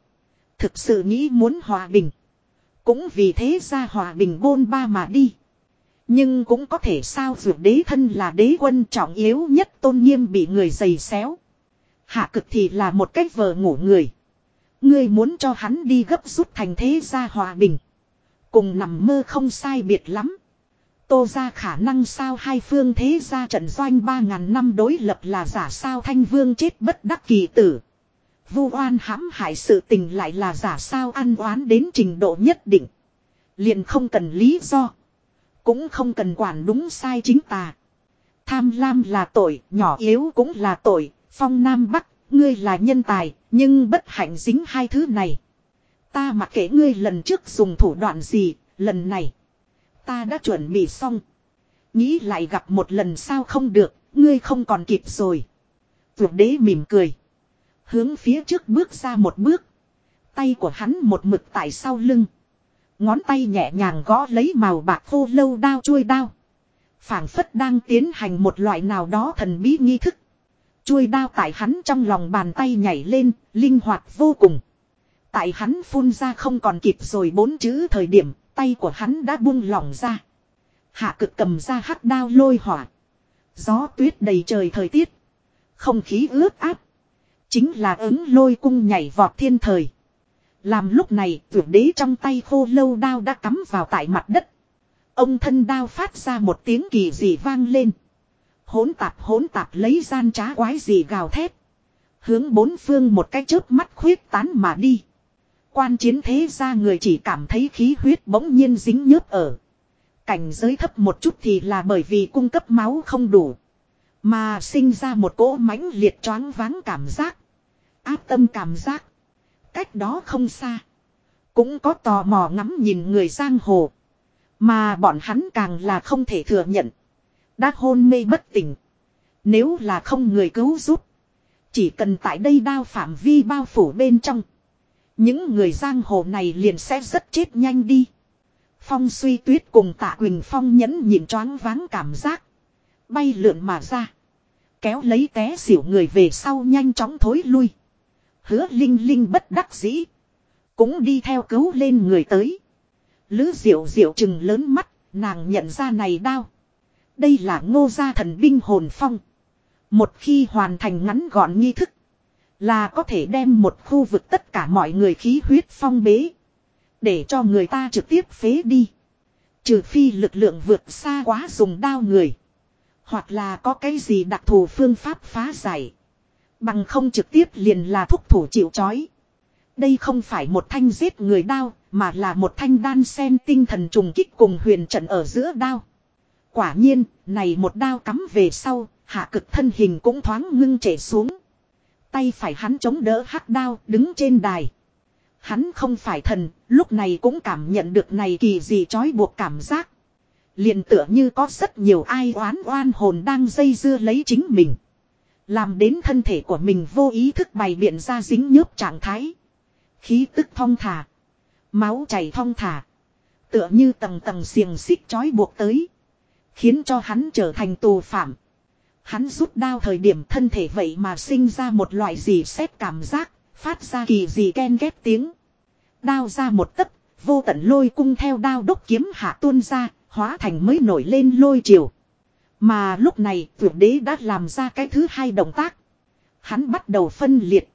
Thực sự nghĩ muốn hòa bình. Cũng vì thế ra hòa bình bôn ba mà đi. Nhưng cũng có thể sao dụ đế thân là đế quân trọng yếu nhất tôn nghiêm bị người giày xéo. Hạ cực thì là một cách vờ ngủ người. Ngươi muốn cho hắn đi gấp rút thành thế gia hòa bình. Cùng nằm mơ không sai biệt lắm. Tô ra khả năng sao hai phương thế gia trận doanh ba ngàn năm đối lập là giả sao thanh vương chết bất đắc kỳ tử. Vu oan hãm hại sự tình lại là giả sao ăn oán đến trình độ nhất định. Liền không cần lý do. Cũng không cần quản đúng sai chính tà. Tham lam là tội, nhỏ yếu cũng là tội, phong nam bắc, ngươi là nhân tài, nhưng bất hạnh dính hai thứ này. Ta mặc kệ ngươi lần trước dùng thủ đoạn gì, lần này. Ta đã chuẩn bị xong. Nghĩ lại gặp một lần sao không được, ngươi không còn kịp rồi. Vượt đế mỉm cười. Hướng phía trước bước ra một bước. Tay của hắn một mực tại sau lưng. Ngón tay nhẹ nhàng gõ lấy màu bạc khô lâu đao chuôi đao. phảng phất đang tiến hành một loại nào đó thần bí nghi thức. Chuôi đao tại hắn trong lòng bàn tay nhảy lên, linh hoạt vô cùng. Tại hắn phun ra không còn kịp rồi bốn chữ thời điểm, tay của hắn đã buông lỏng ra. Hạ cực cầm ra hắc đao lôi hỏa. Gió tuyết đầy trời thời tiết. Không khí ướt áp. Chính là ứng lôi cung nhảy vọt thiên thời. Làm lúc này tuyệt đế trong tay khô lâu đao đã cắm vào tại mặt đất. Ông thân đao phát ra một tiếng kỳ dị vang lên. Hỗn tạp hỗn tạp lấy gian trá quái gì gào thét. Hướng bốn phương một cái chớp mắt khuyết tán mà đi. Quan chiến thế ra người chỉ cảm thấy khí huyết bỗng nhiên dính nhớp ở. Cảnh giới thấp một chút thì là bởi vì cung cấp máu không đủ. Mà sinh ra một cỗ mãnh liệt choáng váng cảm giác. Áp tâm cảm giác. Cách đó không xa. Cũng có tò mò ngắm nhìn người giang hồ. Mà bọn hắn càng là không thể thừa nhận. Đã hôn mê bất tỉnh. Nếu là không người cứu giúp. Chỉ cần tại đây đao phạm vi bao phủ bên trong. Những người giang hồ này liền sẽ rất chết nhanh đi. Phong suy tuyết cùng tạ Quỳnh Phong nhẫn nhịn choáng váng cảm giác. Bay lượn mà ra. Kéo lấy té xỉu người về sau nhanh chóng thối lui. Hứa Linh Linh bất đắc dĩ. Cũng đi theo cứu lên người tới. Lứ diệu diệu chừng lớn mắt, nàng nhận ra này đau. Đây là ngô gia thần binh hồn phong. Một khi hoàn thành ngắn gọn nghi thức. Là có thể đem một khu vực tất cả mọi người khí huyết phong bế. Để cho người ta trực tiếp phế đi. Trừ phi lực lượng vượt xa quá dùng đao người. Hoặc là có cái gì đặc thù phương pháp phá giải. Bằng không trực tiếp liền là thúc thủ chịu chói. Đây không phải một thanh giết người đao, mà là một thanh đan sen tinh thần trùng kích cùng huyền trận ở giữa đao. Quả nhiên, này một đao cắm về sau, hạ cực thân hình cũng thoáng ngưng trễ xuống. Tay phải hắn chống đỡ hắc đao, đứng trên đài. Hắn không phải thần, lúc này cũng cảm nhận được này kỳ gì trói buộc cảm giác. liền tựa như có rất nhiều ai oán oan hồn đang dây dưa lấy chính mình. Làm đến thân thể của mình vô ý thức bày biện ra dính nhớp trạng thái. Khí tức thong thả. Máu chảy thong thả. Tựa như tầng tầng xiềng xích trói buộc tới. Khiến cho hắn trở thành tù phạm. Hắn rút đao thời điểm thân thể vậy mà sinh ra một loại gì xét cảm giác, phát ra kỳ gì ken ghép tiếng. Đao ra một tấc, vô tận lôi cung theo đao đốc kiếm hạ tuôn ra, hóa thành mới nổi lên lôi chiều. Mà lúc này vượt đế đã làm ra cái thứ hai động tác. Hắn bắt đầu phân liệt.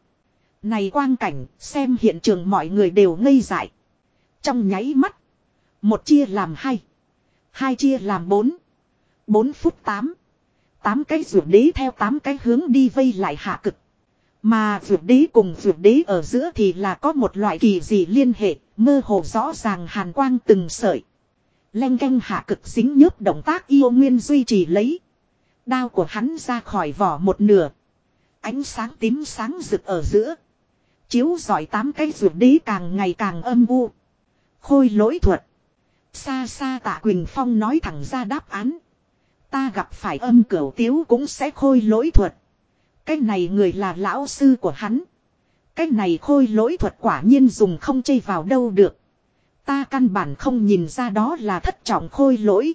Này quang cảnh, xem hiện trường mọi người đều ngây dại. Trong nháy mắt. Một chia làm hai. Hai chia làm bốn. Bốn phút tám. Tám cái rượu đế theo tám cái hướng đi vây lại hạ cực. Mà rượu đế cùng rượu đế ở giữa thì là có một loại kỳ dị liên hệ, mơ hồ rõ ràng hàn quang từng sợi. Leng canh hạ cực dính nhớp động tác yêu nguyên duy trì lấy. Đao của hắn ra khỏi vỏ một nửa. Ánh sáng tím sáng rực ở giữa. Chiếu giỏi tám cái ruột đế càng ngày càng âm u. Khôi lỗi thuật. Xa xa tạ Quỳnh Phong nói thẳng ra đáp án. Ta gặp phải âm cửu tiếu cũng sẽ khôi lỗi thuật. Cái này người là lão sư của hắn. Cái này khôi lỗi thuật quả nhiên dùng không chây vào đâu được. Ta căn bản không nhìn ra đó là thất trọng khôi lỗi.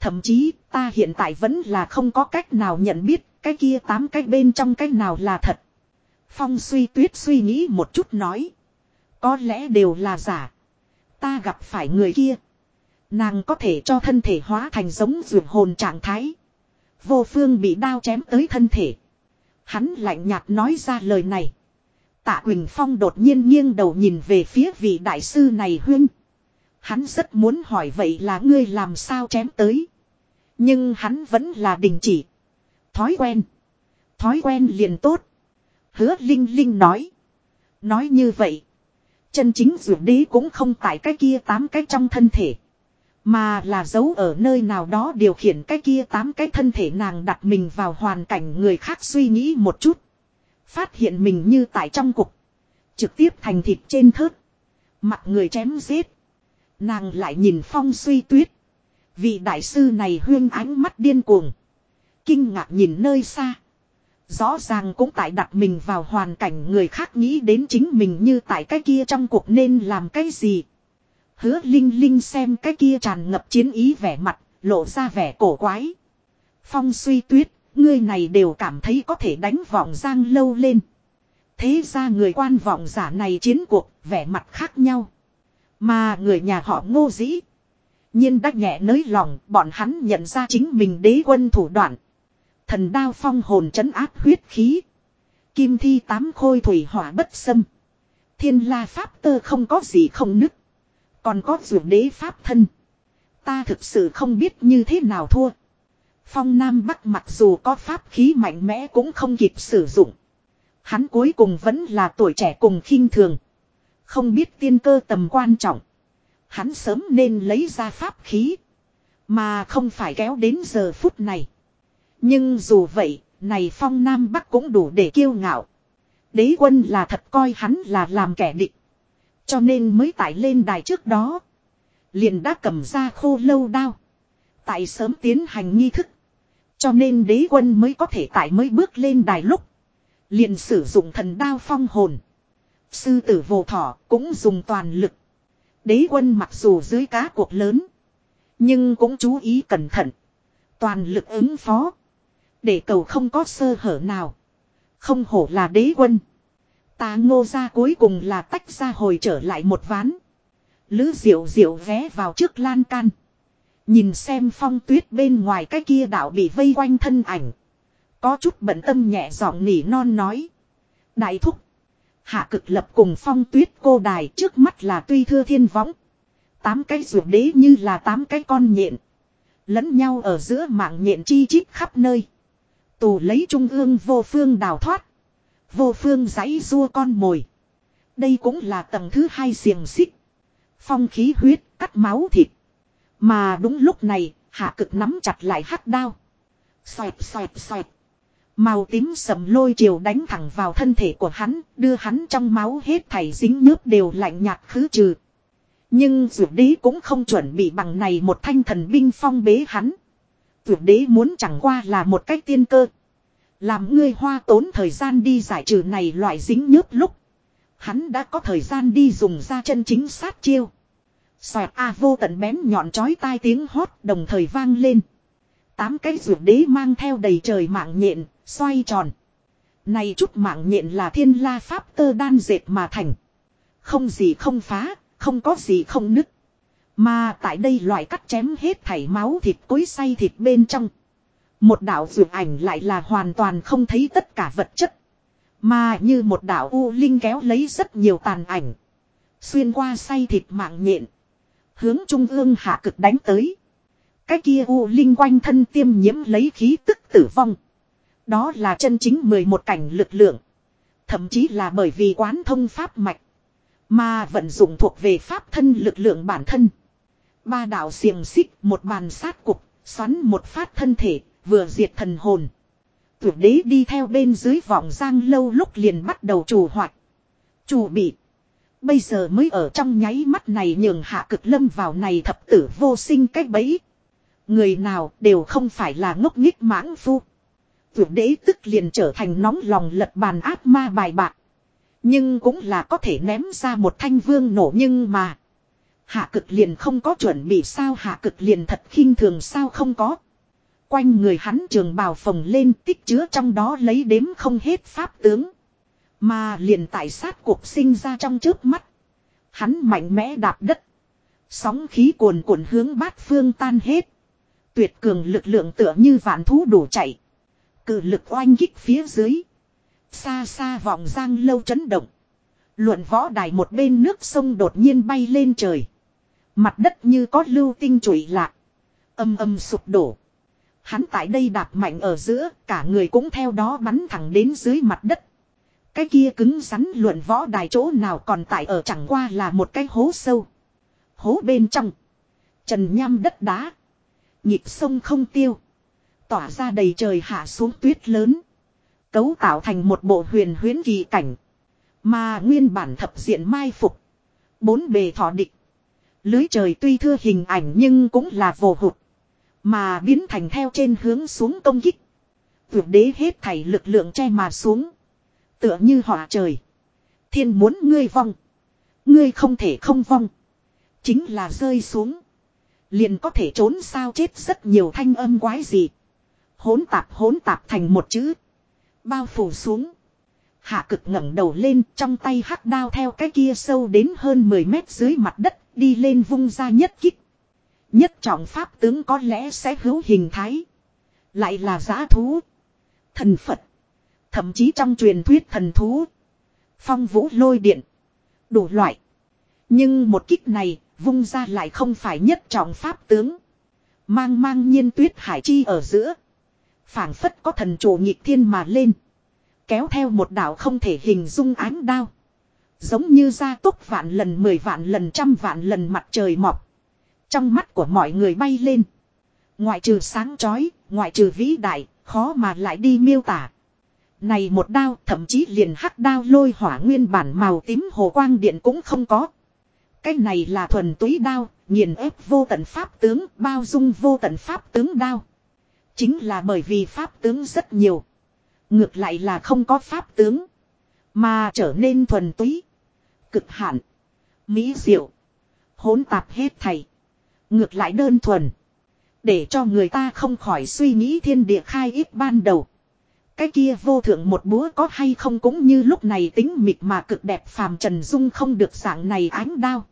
Thậm chí, ta hiện tại vẫn là không có cách nào nhận biết cái kia tám cái bên trong cái nào là thật. Phong suy tuyết suy nghĩ một chút nói. Có lẽ đều là giả. Ta gặp phải người kia. Nàng có thể cho thân thể hóa thành giống dược hồn trạng thái. Vô phương bị đao chém tới thân thể. Hắn lạnh nhạt nói ra lời này. Tạ Quỳnh Phong đột nhiên nghiêng đầu nhìn về phía vị đại sư này huyên. Hắn rất muốn hỏi vậy là ngươi làm sao chém tới. Nhưng hắn vẫn là đình chỉ. Thói quen. Thói quen liền tốt. Hứa Linh Linh nói. Nói như vậy. Chân chính dược đế cũng không tại cái kia tám cái trong thân thể. Mà là giấu ở nơi nào đó điều khiển cái kia tám cái thân thể nàng đặt mình vào hoàn cảnh người khác suy nghĩ một chút. Phát hiện mình như tại trong cục. Trực tiếp thành thịt trên thớt. Mặt người chém giết. Nàng lại nhìn phong suy tuyết. Vị đại sư này huyên ánh mắt điên cuồng. Kinh ngạc nhìn nơi xa. Rõ ràng cũng tại đặt mình vào hoàn cảnh người khác nghĩ đến chính mình như tại cái kia trong cuộc nên làm cái gì. Hứa Linh Linh xem cái kia tràn ngập chiến ý vẻ mặt, lộ ra vẻ cổ quái. Phong suy tuyết, ngươi này đều cảm thấy có thể đánh vọng giang lâu lên. Thế ra người quan vọng giả này chiến cuộc, vẻ mặt khác nhau. Mà người nhà họ ngô dĩ. nhiên đắc nhẹ nới lòng, bọn hắn nhận ra chính mình đế quân thủ đoạn. Thần đao phong hồn trấn áp huyết khí. Kim thi tám khôi thủy hỏa bất xâm. Thiên la pháp tơ không có gì không nứt. Còn có dù đế pháp thân. Ta thực sự không biết như thế nào thua. Phong Nam Bắc mặc dù có pháp khí mạnh mẽ cũng không kịp sử dụng. Hắn cuối cùng vẫn là tuổi trẻ cùng khinh thường. Không biết tiên cơ tầm quan trọng. Hắn sớm nên lấy ra pháp khí. Mà không phải kéo đến giờ phút này. Nhưng dù vậy, này phong Nam Bắc cũng đủ để kiêu ngạo. Đế quân là thật coi hắn là làm kẻ địch. Cho nên mới tải lên đài trước đó. Liền đã cầm ra khô lâu đao. Tại sớm tiến hành nghi thức. Cho nên đế quân mới có thể tải mới bước lên đài lúc. Liền sử dụng thần đao phong hồn. Sư tử vô thỏ cũng dùng toàn lực. Đế quân mặc dù dưới cá cuộc lớn. Nhưng cũng chú ý cẩn thận. Toàn lực ứng phó. Để cầu không có sơ hở nào. Không hổ là đế quân. Ta ngô ra cuối cùng là tách ra hồi trở lại một ván. Lữ diệu diệu ghé vào trước lan can. Nhìn xem phong tuyết bên ngoài cái kia đảo bị vây quanh thân ảnh. Có chút bận tâm nhẹ giọng nỉ non nói. Đại thúc. Hạ cực lập cùng phong tuyết cô đài trước mắt là tuy thưa thiên võng. Tám cái ruột đế như là tám cái con nhện. Lẫn nhau ở giữa mạng nhện chi chít khắp nơi. Tù lấy trung ương vô phương đào thoát. Vô phương giấy rua con mồi. Đây cũng là tầng thứ hai xiềng xích. Phong khí huyết cắt máu thịt. Mà đúng lúc này, hạ cực nắm chặt lại hắc đao. Xoẹt xoẹt xoẹt. Màu tím sầm lôi chiều đánh thẳng vào thân thể của hắn, đưa hắn trong máu hết thảy dính nhớp đều lạnh nhạt khứ trừ. Nhưng dược đế cũng không chuẩn bị bằng này một thanh thần binh phong bế hắn. Dược đế muốn chẳng qua là một cách tiên cơ. Làm ngươi hoa tốn thời gian đi giải trừ này loại dính nhớp lúc. Hắn đã có thời gian đi dùng ra chân chính sát chiêu. Xoẹt A vô tận bén nhọn chói tai tiếng hót đồng thời vang lên. Tám cái ruột đế mang theo đầy trời mạng nhện, xoay tròn. Này chút mạng nhện là thiên la pháp tơ đan dệt mà thành. Không gì không phá, không có gì không nứt. Mà tại đây loại cắt chém hết thảy máu thịt cối say thịt bên trong. Một đạo dược ảnh lại là hoàn toàn không thấy tất cả vật chất. Mà như một đạo U Linh kéo lấy rất nhiều tàn ảnh. Xuyên qua say thịt mạng nhện. Hướng trung ương hạ cực đánh tới. Cái kia U Linh quanh thân tiêm nhiễm lấy khí tức tử vong. Đó là chân chính 11 cảnh lực lượng. Thậm chí là bởi vì quán thông pháp mạch. Mà vận dụng thuộc về pháp thân lực lượng bản thân. Ba đạo xiềng xích, một bàn sát cục, xoắn một phát thân thể, vừa diệt thần hồn. Tuyệt đế đi theo bên dưới vọng giang lâu lúc liền bắt đầu chủ hoạt. Chủ bị. Bây giờ mới ở trong nháy mắt này nhường hạ cực lâm vào này thập tử vô sinh cách bẫy. Người nào đều không phải là ngốc nghích mãng phu. tuyệt đế tức liền trở thành nóng lòng lật bàn áp ma bài bạc. Nhưng cũng là có thể ném ra một thanh vương nổ nhưng mà. Hạ cực liền không có chuẩn bị sao, hạ cực liền thật khinh thường sao không có. Quanh người hắn trường bào phồng lên tích chứa trong đó lấy đếm không hết pháp tướng. Mà liền tại sát cuộc sinh ra trong trước mắt. Hắn mạnh mẽ đạp đất. Sóng khí cuồn cuộn hướng bát phương tan hết. Tuyệt cường lực lượng tựa như vạn thú đổ chạy. Cự lực oanh kích phía dưới. Xa xa vọng giang lâu chấn động. Luận võ đài một bên nước sông đột nhiên bay lên trời. Mặt đất như có lưu tinh trụi lạc. Âm âm sụp đổ. Hắn tại đây đạp mạnh ở giữa, cả người cũng theo đó bắn thẳng đến dưới mặt đất. Cái kia cứng rắn luận võ đài chỗ nào còn tại ở chẳng qua là một cái hố sâu. Hố bên trong. Trần nham đất đá. Nhịp sông không tiêu. Tỏa ra đầy trời hạ xuống tuyết lớn. Cấu tạo thành một bộ huyền huyến kỳ cảnh. Mà nguyên bản thập diện mai phục. Bốn bề thọ địch. Lưới trời tuy thưa hình ảnh nhưng cũng là vô hụt. Mà biến thành theo trên hướng xuống công kích. Vượt đế hết thảy lực lượng che mà xuống. Tựa như họa trời. Thiên muốn ngươi vong. Ngươi không thể không vong. Chính là rơi xuống. Liền có thể trốn sao chết rất nhiều thanh âm quái gì. Hỗn tạp hỗn tạp thành một chữ. Bao phủ xuống. Hạ cực ngẩng đầu lên trong tay hắc đao theo cái kia sâu đến hơn 10 mét dưới mặt đất đi lên vung ra nhất kích. Nhất trọng pháp tướng có lẽ sẽ hữu hình thái. Lại là giá thú. Thần Phật. Thậm chí trong truyền thuyết thần thú. Phong vũ lôi điện. Đủ loại. Nhưng một kích này vung ra lại không phải nhất trọng pháp tướng. Mang mang nhiên tuyết hải chi ở giữa. phảng phất có thần chủ nhịp thiên mà lên. Kéo theo một đạo không thể hình dung ánh đao. Giống như ra tốc vạn lần, mười vạn lần, trăm vạn lần mặt trời mọc. Trong mắt của mọi người bay lên. Ngoại trừ sáng chói, ngoại trừ vĩ đại, khó mà lại đi miêu tả. Này một đao thậm chí liền hắc đao lôi hỏa nguyên bản màu tím hồ quang điện cũng không có. Cái này là thuần túy đao, nghiền ép vô tận pháp tướng, bao dung vô tận pháp tướng đao. Chính là bởi vì pháp tướng rất nhiều. Ngược lại là không có pháp tướng. Mà trở nên thuần túy. Cực hạn. Mỹ diệu. Hỗn tạp hết thầy. Ngược lại đơn thuần. Để cho người ta không khỏi suy nghĩ thiên địa khai ít ban đầu. Cái kia vô thượng một búa có hay không cũng như lúc này tính mịt mà cực đẹp phàm trần dung không được dạng này ánh đao.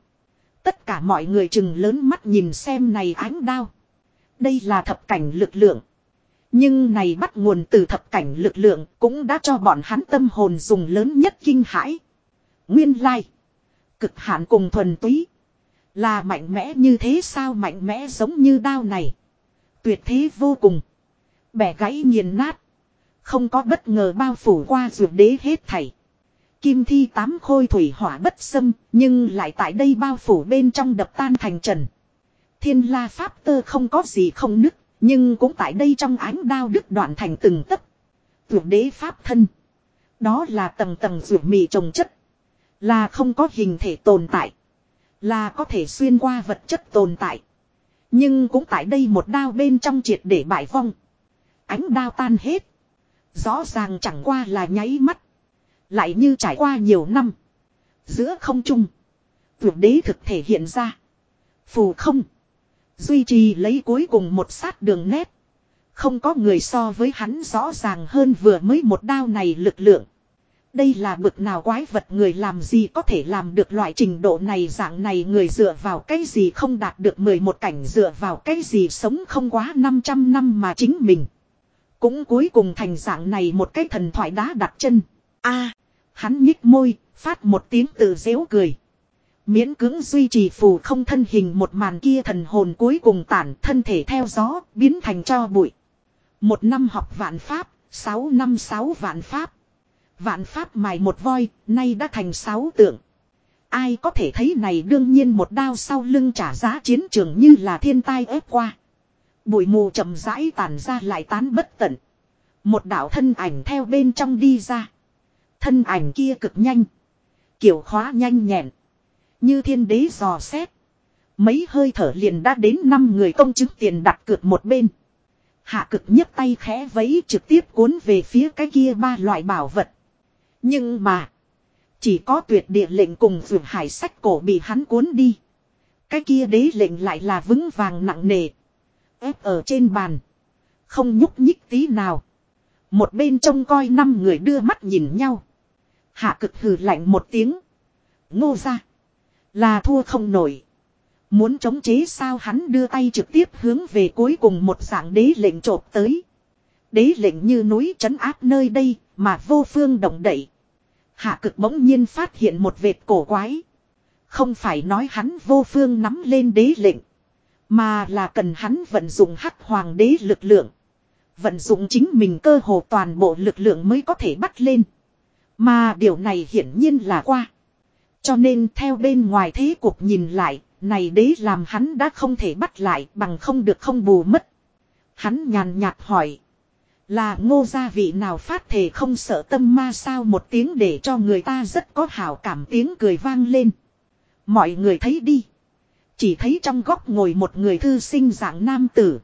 Tất cả mọi người chừng lớn mắt nhìn xem này ánh đao. Đây là thập cảnh lực lượng. Nhưng này bắt nguồn từ thập cảnh lực lượng cũng đã cho bọn hắn tâm hồn dùng lớn nhất kinh hãi. Nguyên lai. Cực hạn cùng thuần túy. Là mạnh mẽ như thế sao mạnh mẽ giống như đao này. Tuyệt thế vô cùng. Bẻ gãy nghiền nát. Không có bất ngờ bao phủ qua dược đế hết thảy. Kim thi tám khôi thủy hỏa bất xâm, nhưng lại tại đây bao phủ bên trong đập tan thành trần. Thiên la pháp tơ không có gì không nứt, nhưng cũng tại đây trong ánh đao đứt đoạn thành từng tấc. Dược đế pháp thân. Đó là tầng tầng dược mì trồng chất. Là không có hình thể tồn tại. Là có thể xuyên qua vật chất tồn tại. Nhưng cũng tại đây một đao bên trong triệt để bại vong. Ánh đao tan hết. Rõ ràng chẳng qua là nháy mắt. Lại như trải qua nhiều năm. Giữa không trung. Vượt đế thực thể hiện ra. Phù không. Duy trì lấy cuối cùng một sát đường nét. Không có người so với hắn rõ ràng hơn vừa mới một đao này lực lượng. Đây là bực nào quái vật người làm gì có thể làm được loại trình độ này dạng này người dựa vào cái gì không đạt được 11 cảnh dựa vào cái gì sống không quá 500 năm mà chính mình. Cũng cuối cùng thành dạng này một cái thần thoại đá đặt chân. a à, hắn nhích môi, phát một tiếng tự dễu cười. Miễn cưỡng duy trì phù không thân hình một màn kia thần hồn cuối cùng tản thân thể theo gió, biến thành cho bụi. Một năm học vạn pháp, sáu năm sáu vạn pháp. Vạn pháp mài một voi, nay đã thành sáu tượng. Ai có thể thấy này đương nhiên một đao sau lưng trả giá chiến trường như là thiên tai ép qua. Bụi mù chậm rãi tàn ra lại tán bất tận. Một đạo thân ảnh theo bên trong đi ra. Thân ảnh kia cực nhanh. Kiểu khóa nhanh nhẹn. Như thiên đế dò xét. Mấy hơi thở liền đã đến năm người công chứng tiền đặt cược một bên. Hạ cực nhấc tay khẽ vẫy trực tiếp cuốn về phía cái kia ba loại bảo vật. Nhưng mà. Chỉ có tuyệt địa lệnh cùng vượt hải sách cổ bị hắn cuốn đi. Cái kia đế lệnh lại là vững vàng nặng nề. ép ở trên bàn. Không nhúc nhích tí nào. Một bên trông coi năm người đưa mắt nhìn nhau. Hạ cực hừ lạnh một tiếng. Ngô ra. Là thua không nổi. Muốn chống chế sao hắn đưa tay trực tiếp hướng về cuối cùng một dạng đế lệnh trộp tới. Đế lệnh như núi trấn áp nơi đây mà vô phương động đậy. Hạ cực bỗng nhiên phát hiện một vệt cổ quái. Không phải nói hắn vô phương nắm lên đế lệnh. Mà là cần hắn vận dụng hắc hoàng đế lực lượng. Vận dụng chính mình cơ hồ toàn bộ lực lượng mới có thể bắt lên. Mà điều này hiển nhiên là qua. Cho nên theo bên ngoài thế cuộc nhìn lại, này đế làm hắn đã không thể bắt lại bằng không được không bù mất. Hắn nhàn nhạt hỏi. Là ngô gia vị nào phát thể không sợ tâm ma sao một tiếng để cho người ta rất có hảo cảm tiếng cười vang lên. Mọi người thấy đi. Chỉ thấy trong góc ngồi một người thư sinh dạng nam tử.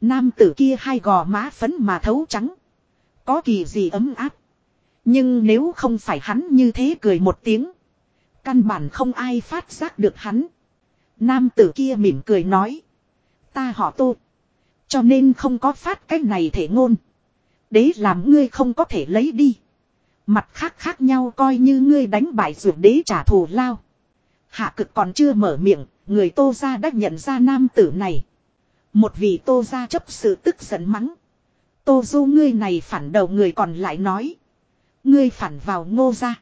Nam tử kia hai gò má phấn mà thấu trắng. Có kỳ gì ấm áp. Nhưng nếu không phải hắn như thế cười một tiếng. Căn bản không ai phát giác được hắn. Nam tử kia mỉm cười nói. Ta họ tô. Cho nên không có phát cái này thể ngôn. Đế làm ngươi không có thể lấy đi. Mặt khác khác nhau coi như ngươi đánh bại ruột đế trả thù lao. Hạ cực còn chưa mở miệng, người tô ra đã nhận ra nam tử này. Một vị tô ra chấp sự tức giận mắng. Tô du ngươi này phản đầu người còn lại nói. Ngươi phản vào ngô ra.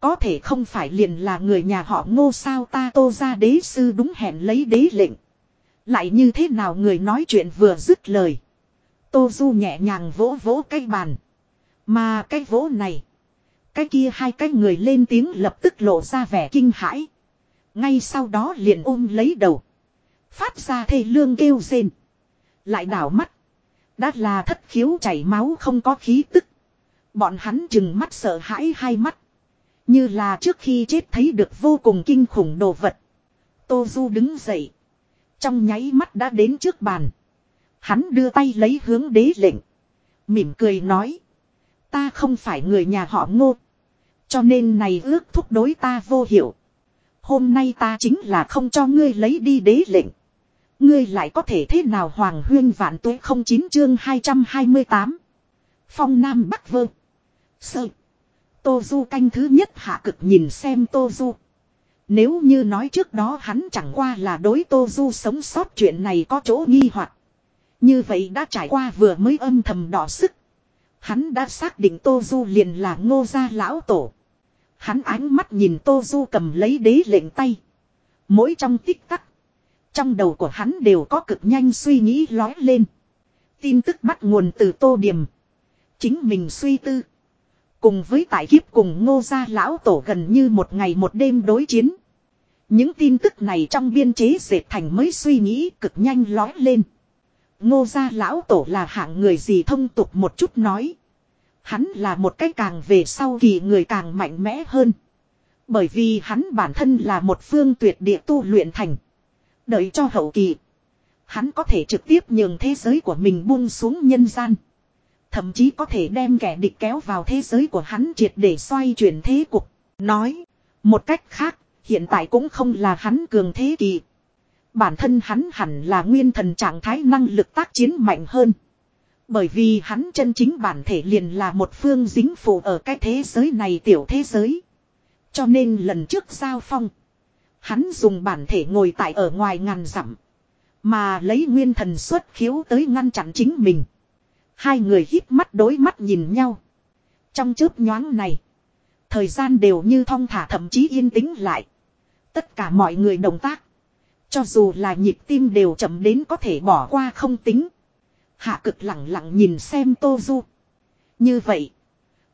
Có thể không phải liền là người nhà họ ngô sao ta tô ra đế sư đúng hẹn lấy đế lệnh. Lại như thế nào người nói chuyện vừa dứt lời. Tô du nhẹ nhàng vỗ vỗ cái bàn. Mà cái vỗ này. Cái kia hai cái người lên tiếng lập tức lộ ra vẻ kinh hãi. Ngay sau đó liền ôm lấy đầu. Phát ra thê lương kêu rên. Lại đảo mắt. Đã là thất khiếu chảy máu không có khí tức. Bọn hắn chừng mắt sợ hãi hai mắt. Như là trước khi chết thấy được vô cùng kinh khủng đồ vật. Tô Du đứng dậy. Trong nháy mắt đã đến trước bàn. Hắn đưa tay lấy hướng đế lệnh. Mỉm cười nói. Ta không phải người nhà họ ngô. Cho nên này ước thúc đối ta vô hiệu. Hôm nay ta chính là không cho ngươi lấy đi đế lệnh. Ngươi lại có thể thế nào hoàng huyên vạn tuế không chín chương 228. Phong Nam Bắc Vơ. Sơ. Tô Du canh thứ nhất hạ cực nhìn xem Tô Du. Nếu như nói trước đó hắn chẳng qua là đối Tô Du sống sót chuyện này có chỗ nghi hoặc như vậy đã trải qua vừa mới âm thầm đỏ sức. Hắn đã xác định Tô Du liền là ngô gia lão tổ. Hắn ánh mắt nhìn Tô Du cầm lấy đế lệnh tay. Mỗi trong tích tắc. Trong đầu của hắn đều có cực nhanh suy nghĩ lói lên. Tin tức bắt nguồn từ Tô Điểm. Chính mình suy tư. Cùng với tại kiếp cùng ngô gia lão tổ gần như một ngày một đêm đối chiến. Những tin tức này trong biên chế dệt thành mới suy nghĩ cực nhanh lói lên. Ngô gia lão tổ là hạng người gì thông tục một chút nói. Hắn là một cái càng về sau kỳ người càng mạnh mẽ hơn. Bởi vì hắn bản thân là một phương tuyệt địa tu luyện thành. Đợi cho hậu kỳ. Hắn có thể trực tiếp nhường thế giới của mình buông xuống nhân gian. Thậm chí có thể đem kẻ địch kéo vào thế giới của hắn triệt để xoay chuyển thế cục. Nói. Một cách khác, hiện tại cũng không là hắn cường thế kỳ. Bản thân hắn hẳn là nguyên thần trạng thái năng lực tác chiến mạnh hơn. Bởi vì hắn chân chính bản thể liền là một phương dính phụ ở cái thế giới này tiểu thế giới. Cho nên lần trước giao phong. Hắn dùng bản thể ngồi tại ở ngoài ngàn dặm. Mà lấy nguyên thần xuất khiếu tới ngăn chặn chính mình. Hai người hít mắt đối mắt nhìn nhau. Trong chớp nhoáng này. Thời gian đều như thong thả thậm chí yên tĩnh lại. Tất cả mọi người động tác. Cho dù là nhịp tim đều chậm đến có thể bỏ qua không tính. Hạ cực lặng lặng nhìn xem Tô Du. Như vậy.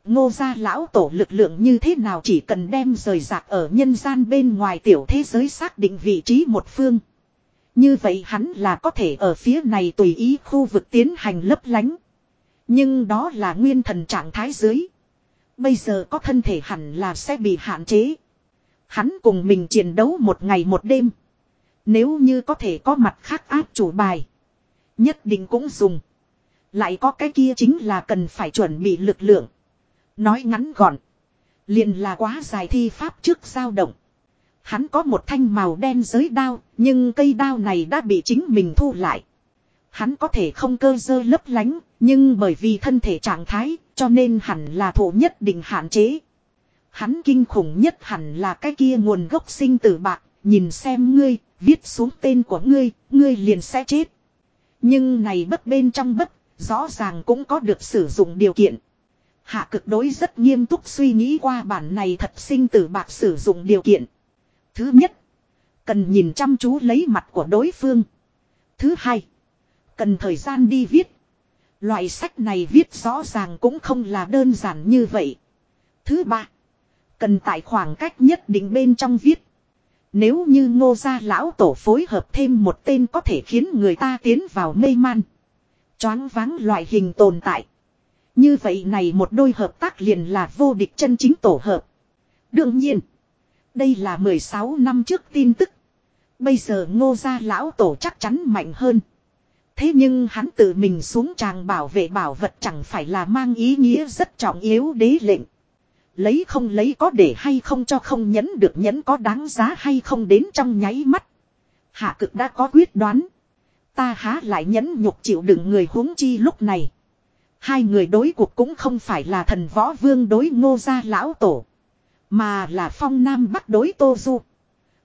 Ngô gia lão tổ lực lượng như thế nào chỉ cần đem rời rạc ở nhân gian bên ngoài tiểu thế giới xác định vị trí một phương. Như vậy hắn là có thể ở phía này tùy ý khu vực tiến hành lấp lánh. Nhưng đó là nguyên thần trạng thái dưới. Bây giờ có thân thể hẳn là sẽ bị hạn chế. Hắn cùng mình chiến đấu một ngày một đêm. Nếu như có thể có mặt khác áp chủ bài. Nhất định cũng dùng. Lại có cái kia chính là cần phải chuẩn bị lực lượng. Nói ngắn gọn. Liền là quá dài thi pháp trước dao động. Hắn có một thanh màu đen giới đao, nhưng cây đao này đã bị chính mình thu lại. Hắn có thể không cơ dơ lấp lánh, nhưng bởi vì thân thể trạng thái, cho nên hẳn là thổ nhất định hạn chế. Hắn kinh khủng nhất hẳn là cái kia nguồn gốc sinh từ bạc, nhìn xem ngươi, viết xuống tên của ngươi, ngươi liền sẽ chết. Nhưng này bất bên trong bất, rõ ràng cũng có được sử dụng điều kiện. Hạ cực đối rất nghiêm túc suy nghĩ qua bản này thật sinh tử bạc sử dụng điều kiện. Thứ nhất, cần nhìn chăm chú lấy mặt của đối phương. Thứ hai, cần thời gian đi viết. Loại sách này viết rõ ràng cũng không là đơn giản như vậy. Thứ ba, cần tại khoảng cách nhất định bên trong viết. Nếu như ngô gia lão tổ phối hợp thêm một tên có thể khiến người ta tiến vào mê man. Choáng váng loại hình tồn tại. Như vậy này một đôi hợp tác liền là vô địch chân chính tổ hợp. Đương nhiên. Đây là 16 năm trước tin tức. Bây giờ ngô gia lão tổ chắc chắn mạnh hơn. Thế nhưng hắn tự mình xuống tràng bảo vệ bảo vật chẳng phải là mang ý nghĩa rất trọng yếu đế lệnh. Lấy không lấy có để hay không cho không nhẫn được nhẫn có đáng giá hay không đến trong nháy mắt. Hạ cực đã có quyết đoán. Ta há lại nhẫn nhục chịu đựng người huống chi lúc này. Hai người đối cuộc cũng không phải là thần võ vương đối ngô gia lão tổ. Mà là phong nam bắc đối tô du.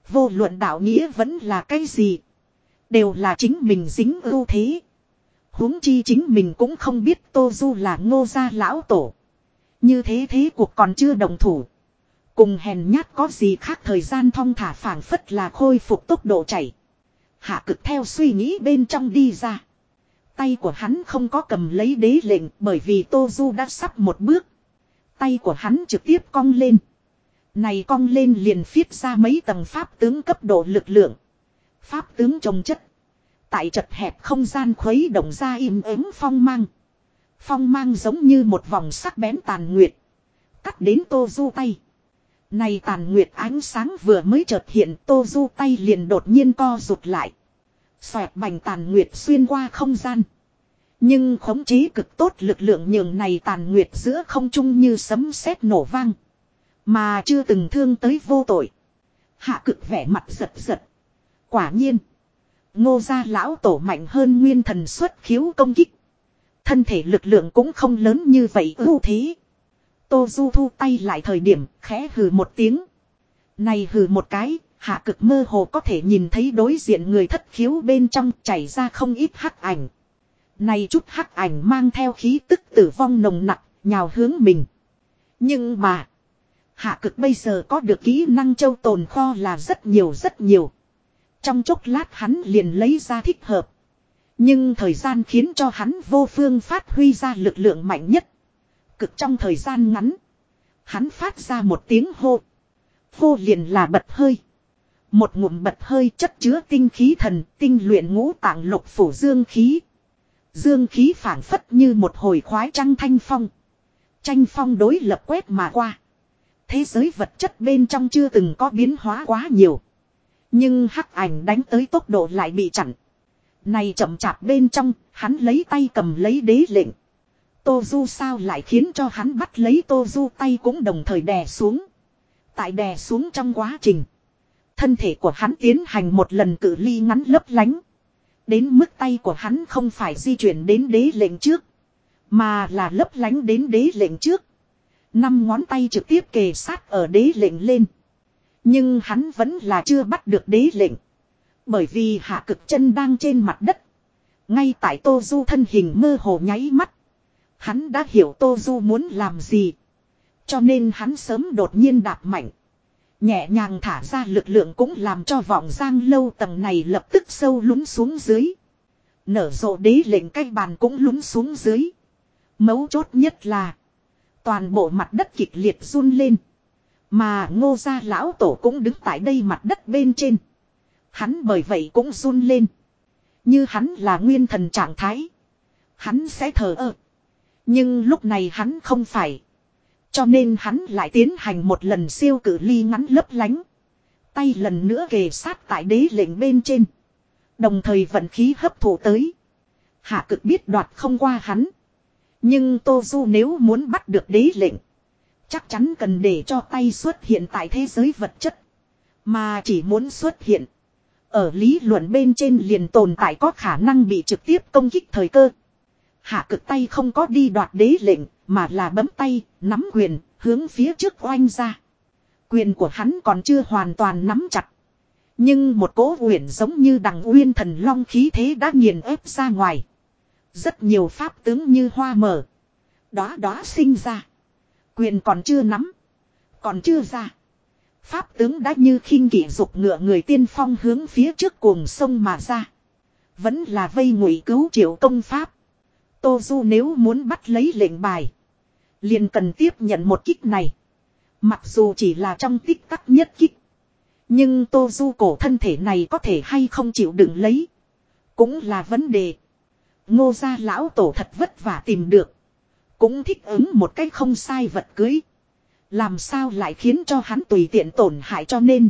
Vô luận đạo nghĩa vẫn là cái gì. Đều là chính mình dính ưu thế. huống chi chính mình cũng không biết tô du là ngô gia lão tổ. Như thế thế cuộc còn chưa đồng thủ. Cùng hèn nhát có gì khác thời gian thong thả phảng phất là khôi phục tốc độ chảy. Hạ cực theo suy nghĩ bên trong đi ra. Tay của hắn không có cầm lấy đế lệnh bởi vì Tô Du đã sắp một bước. Tay của hắn trực tiếp cong lên. Này cong lên liền phiết ra mấy tầng pháp tướng cấp độ lực lượng. Pháp tướng trồng chất. Tại chật hẹp không gian khuấy động ra im ắng phong mang. Phong mang giống như một vòng sắc bén tàn nguyệt. Cắt đến Tô Du tay. Này tàn nguyệt ánh sáng vừa mới chợt hiện, Tô Du tay liền đột nhiên co rụt lại. Xoẹt bành tàn nguyệt xuyên qua không gian. Nhưng khống chế cực tốt lực lượng nhường này tàn nguyệt giữa không trung như sấm sét nổ vang. Mà chưa từng thương tới vô tội. Hạ cực vẻ mặt giật giật. Quả nhiên. Ngô gia lão tổ mạnh hơn nguyên thần xuất khiếu công kích. Thân thể lực lượng cũng không lớn như vậy ưu thế. Tô Du thu tay lại thời điểm khẽ hừ một tiếng. Này hừ một cái, hạ cực mơ hồ có thể nhìn thấy đối diện người thất khiếu bên trong chảy ra không ít hắc ảnh. Này chút hắc ảnh mang theo khí tức tử vong nồng nặc, nhào hướng mình. Nhưng mà, hạ cực bây giờ có được kỹ năng châu tồn kho là rất nhiều rất nhiều. Trong chốc lát hắn liền lấy ra thích hợp. Nhưng thời gian khiến cho hắn vô phương phát huy ra lực lượng mạnh nhất. Cực trong thời gian ngắn. Hắn phát ra một tiếng hô. Hô liền là bật hơi. Một ngụm bật hơi chất chứa tinh khí thần, tinh luyện ngũ tạng lục phủ dương khí. Dương khí phản phất như một hồi khoái trăng thanh phong. Tranh phong đối lập quét mà qua. Thế giới vật chất bên trong chưa từng có biến hóa quá nhiều. Nhưng hắc ảnh đánh tới tốc độ lại bị chặn. Này chậm chạp bên trong, hắn lấy tay cầm lấy đế lệnh. Tô Du sao lại khiến cho hắn bắt lấy Tô Du tay cũng đồng thời đè xuống. Tại đè xuống trong quá trình. Thân thể của hắn tiến hành một lần cử ly ngắn lấp lánh. Đến mức tay của hắn không phải di chuyển đến đế lệnh trước. Mà là lấp lánh đến đế lệnh trước. Năm ngón tay trực tiếp kề sát ở đế lệnh lên. Nhưng hắn vẫn là chưa bắt được đế lệnh. Bởi vì hạ cực chân đang trên mặt đất. Ngay tại Tô Du thân hình mơ hồ nháy mắt. Hắn đã hiểu Tô Du muốn làm gì. Cho nên hắn sớm đột nhiên đạp mạnh. Nhẹ nhàng thả ra lực lượng cũng làm cho vọng giang lâu tầng này lập tức sâu lún xuống dưới. Nở rộ đế lệnh cái bàn cũng lún xuống dưới. Mấu chốt nhất là. Toàn bộ mặt đất kịch liệt run lên. Mà ngô gia lão tổ cũng đứng tại đây mặt đất bên trên. Hắn bởi vậy cũng run lên. Như hắn là nguyên thần trạng thái. Hắn sẽ thờ ơ. Nhưng lúc này hắn không phải. Cho nên hắn lại tiến hành một lần siêu cử ly ngắn lấp lánh. Tay lần nữa kề sát tại đế lệnh bên trên. Đồng thời vận khí hấp thụ tới. Hạ cực biết đoạt không qua hắn. Nhưng Tô Du nếu muốn bắt được đế lệnh. Chắc chắn cần để cho tay xuất hiện tại thế giới vật chất. Mà chỉ muốn xuất hiện. Ở lý luận bên trên liền tồn tại có khả năng bị trực tiếp công kích thời cơ. Hạ cực tay không có đi đoạt đế lệnh, mà là bấm tay, nắm quyền, hướng phía trước oanh ra. Quyền của hắn còn chưa hoàn toàn nắm chặt. Nhưng một cỗ uyển giống như đằng uyên thần long khí thế đã nghiền ép ra ngoài. Rất nhiều pháp tướng như hoa mở. đó đó sinh ra. Quyền còn chưa nắm. Còn chưa ra. Pháp tướng đã như khinh kỷ dục ngựa người tiên phong hướng phía trước cuồng sông mà ra. Vẫn là vây ngụy cứu triệu công pháp. Tô Du nếu muốn bắt lấy lệnh bài. Liền cần tiếp nhận một kích này. Mặc dù chỉ là trong tích tắc nhất kích. Nhưng Tô Du cổ thân thể này có thể hay không chịu đựng lấy. Cũng là vấn đề. Ngô gia lão tổ thật vất vả tìm được. Cũng thích ứng một cách không sai vật cưới. Làm sao lại khiến cho hắn tùy tiện tổn hại cho nên.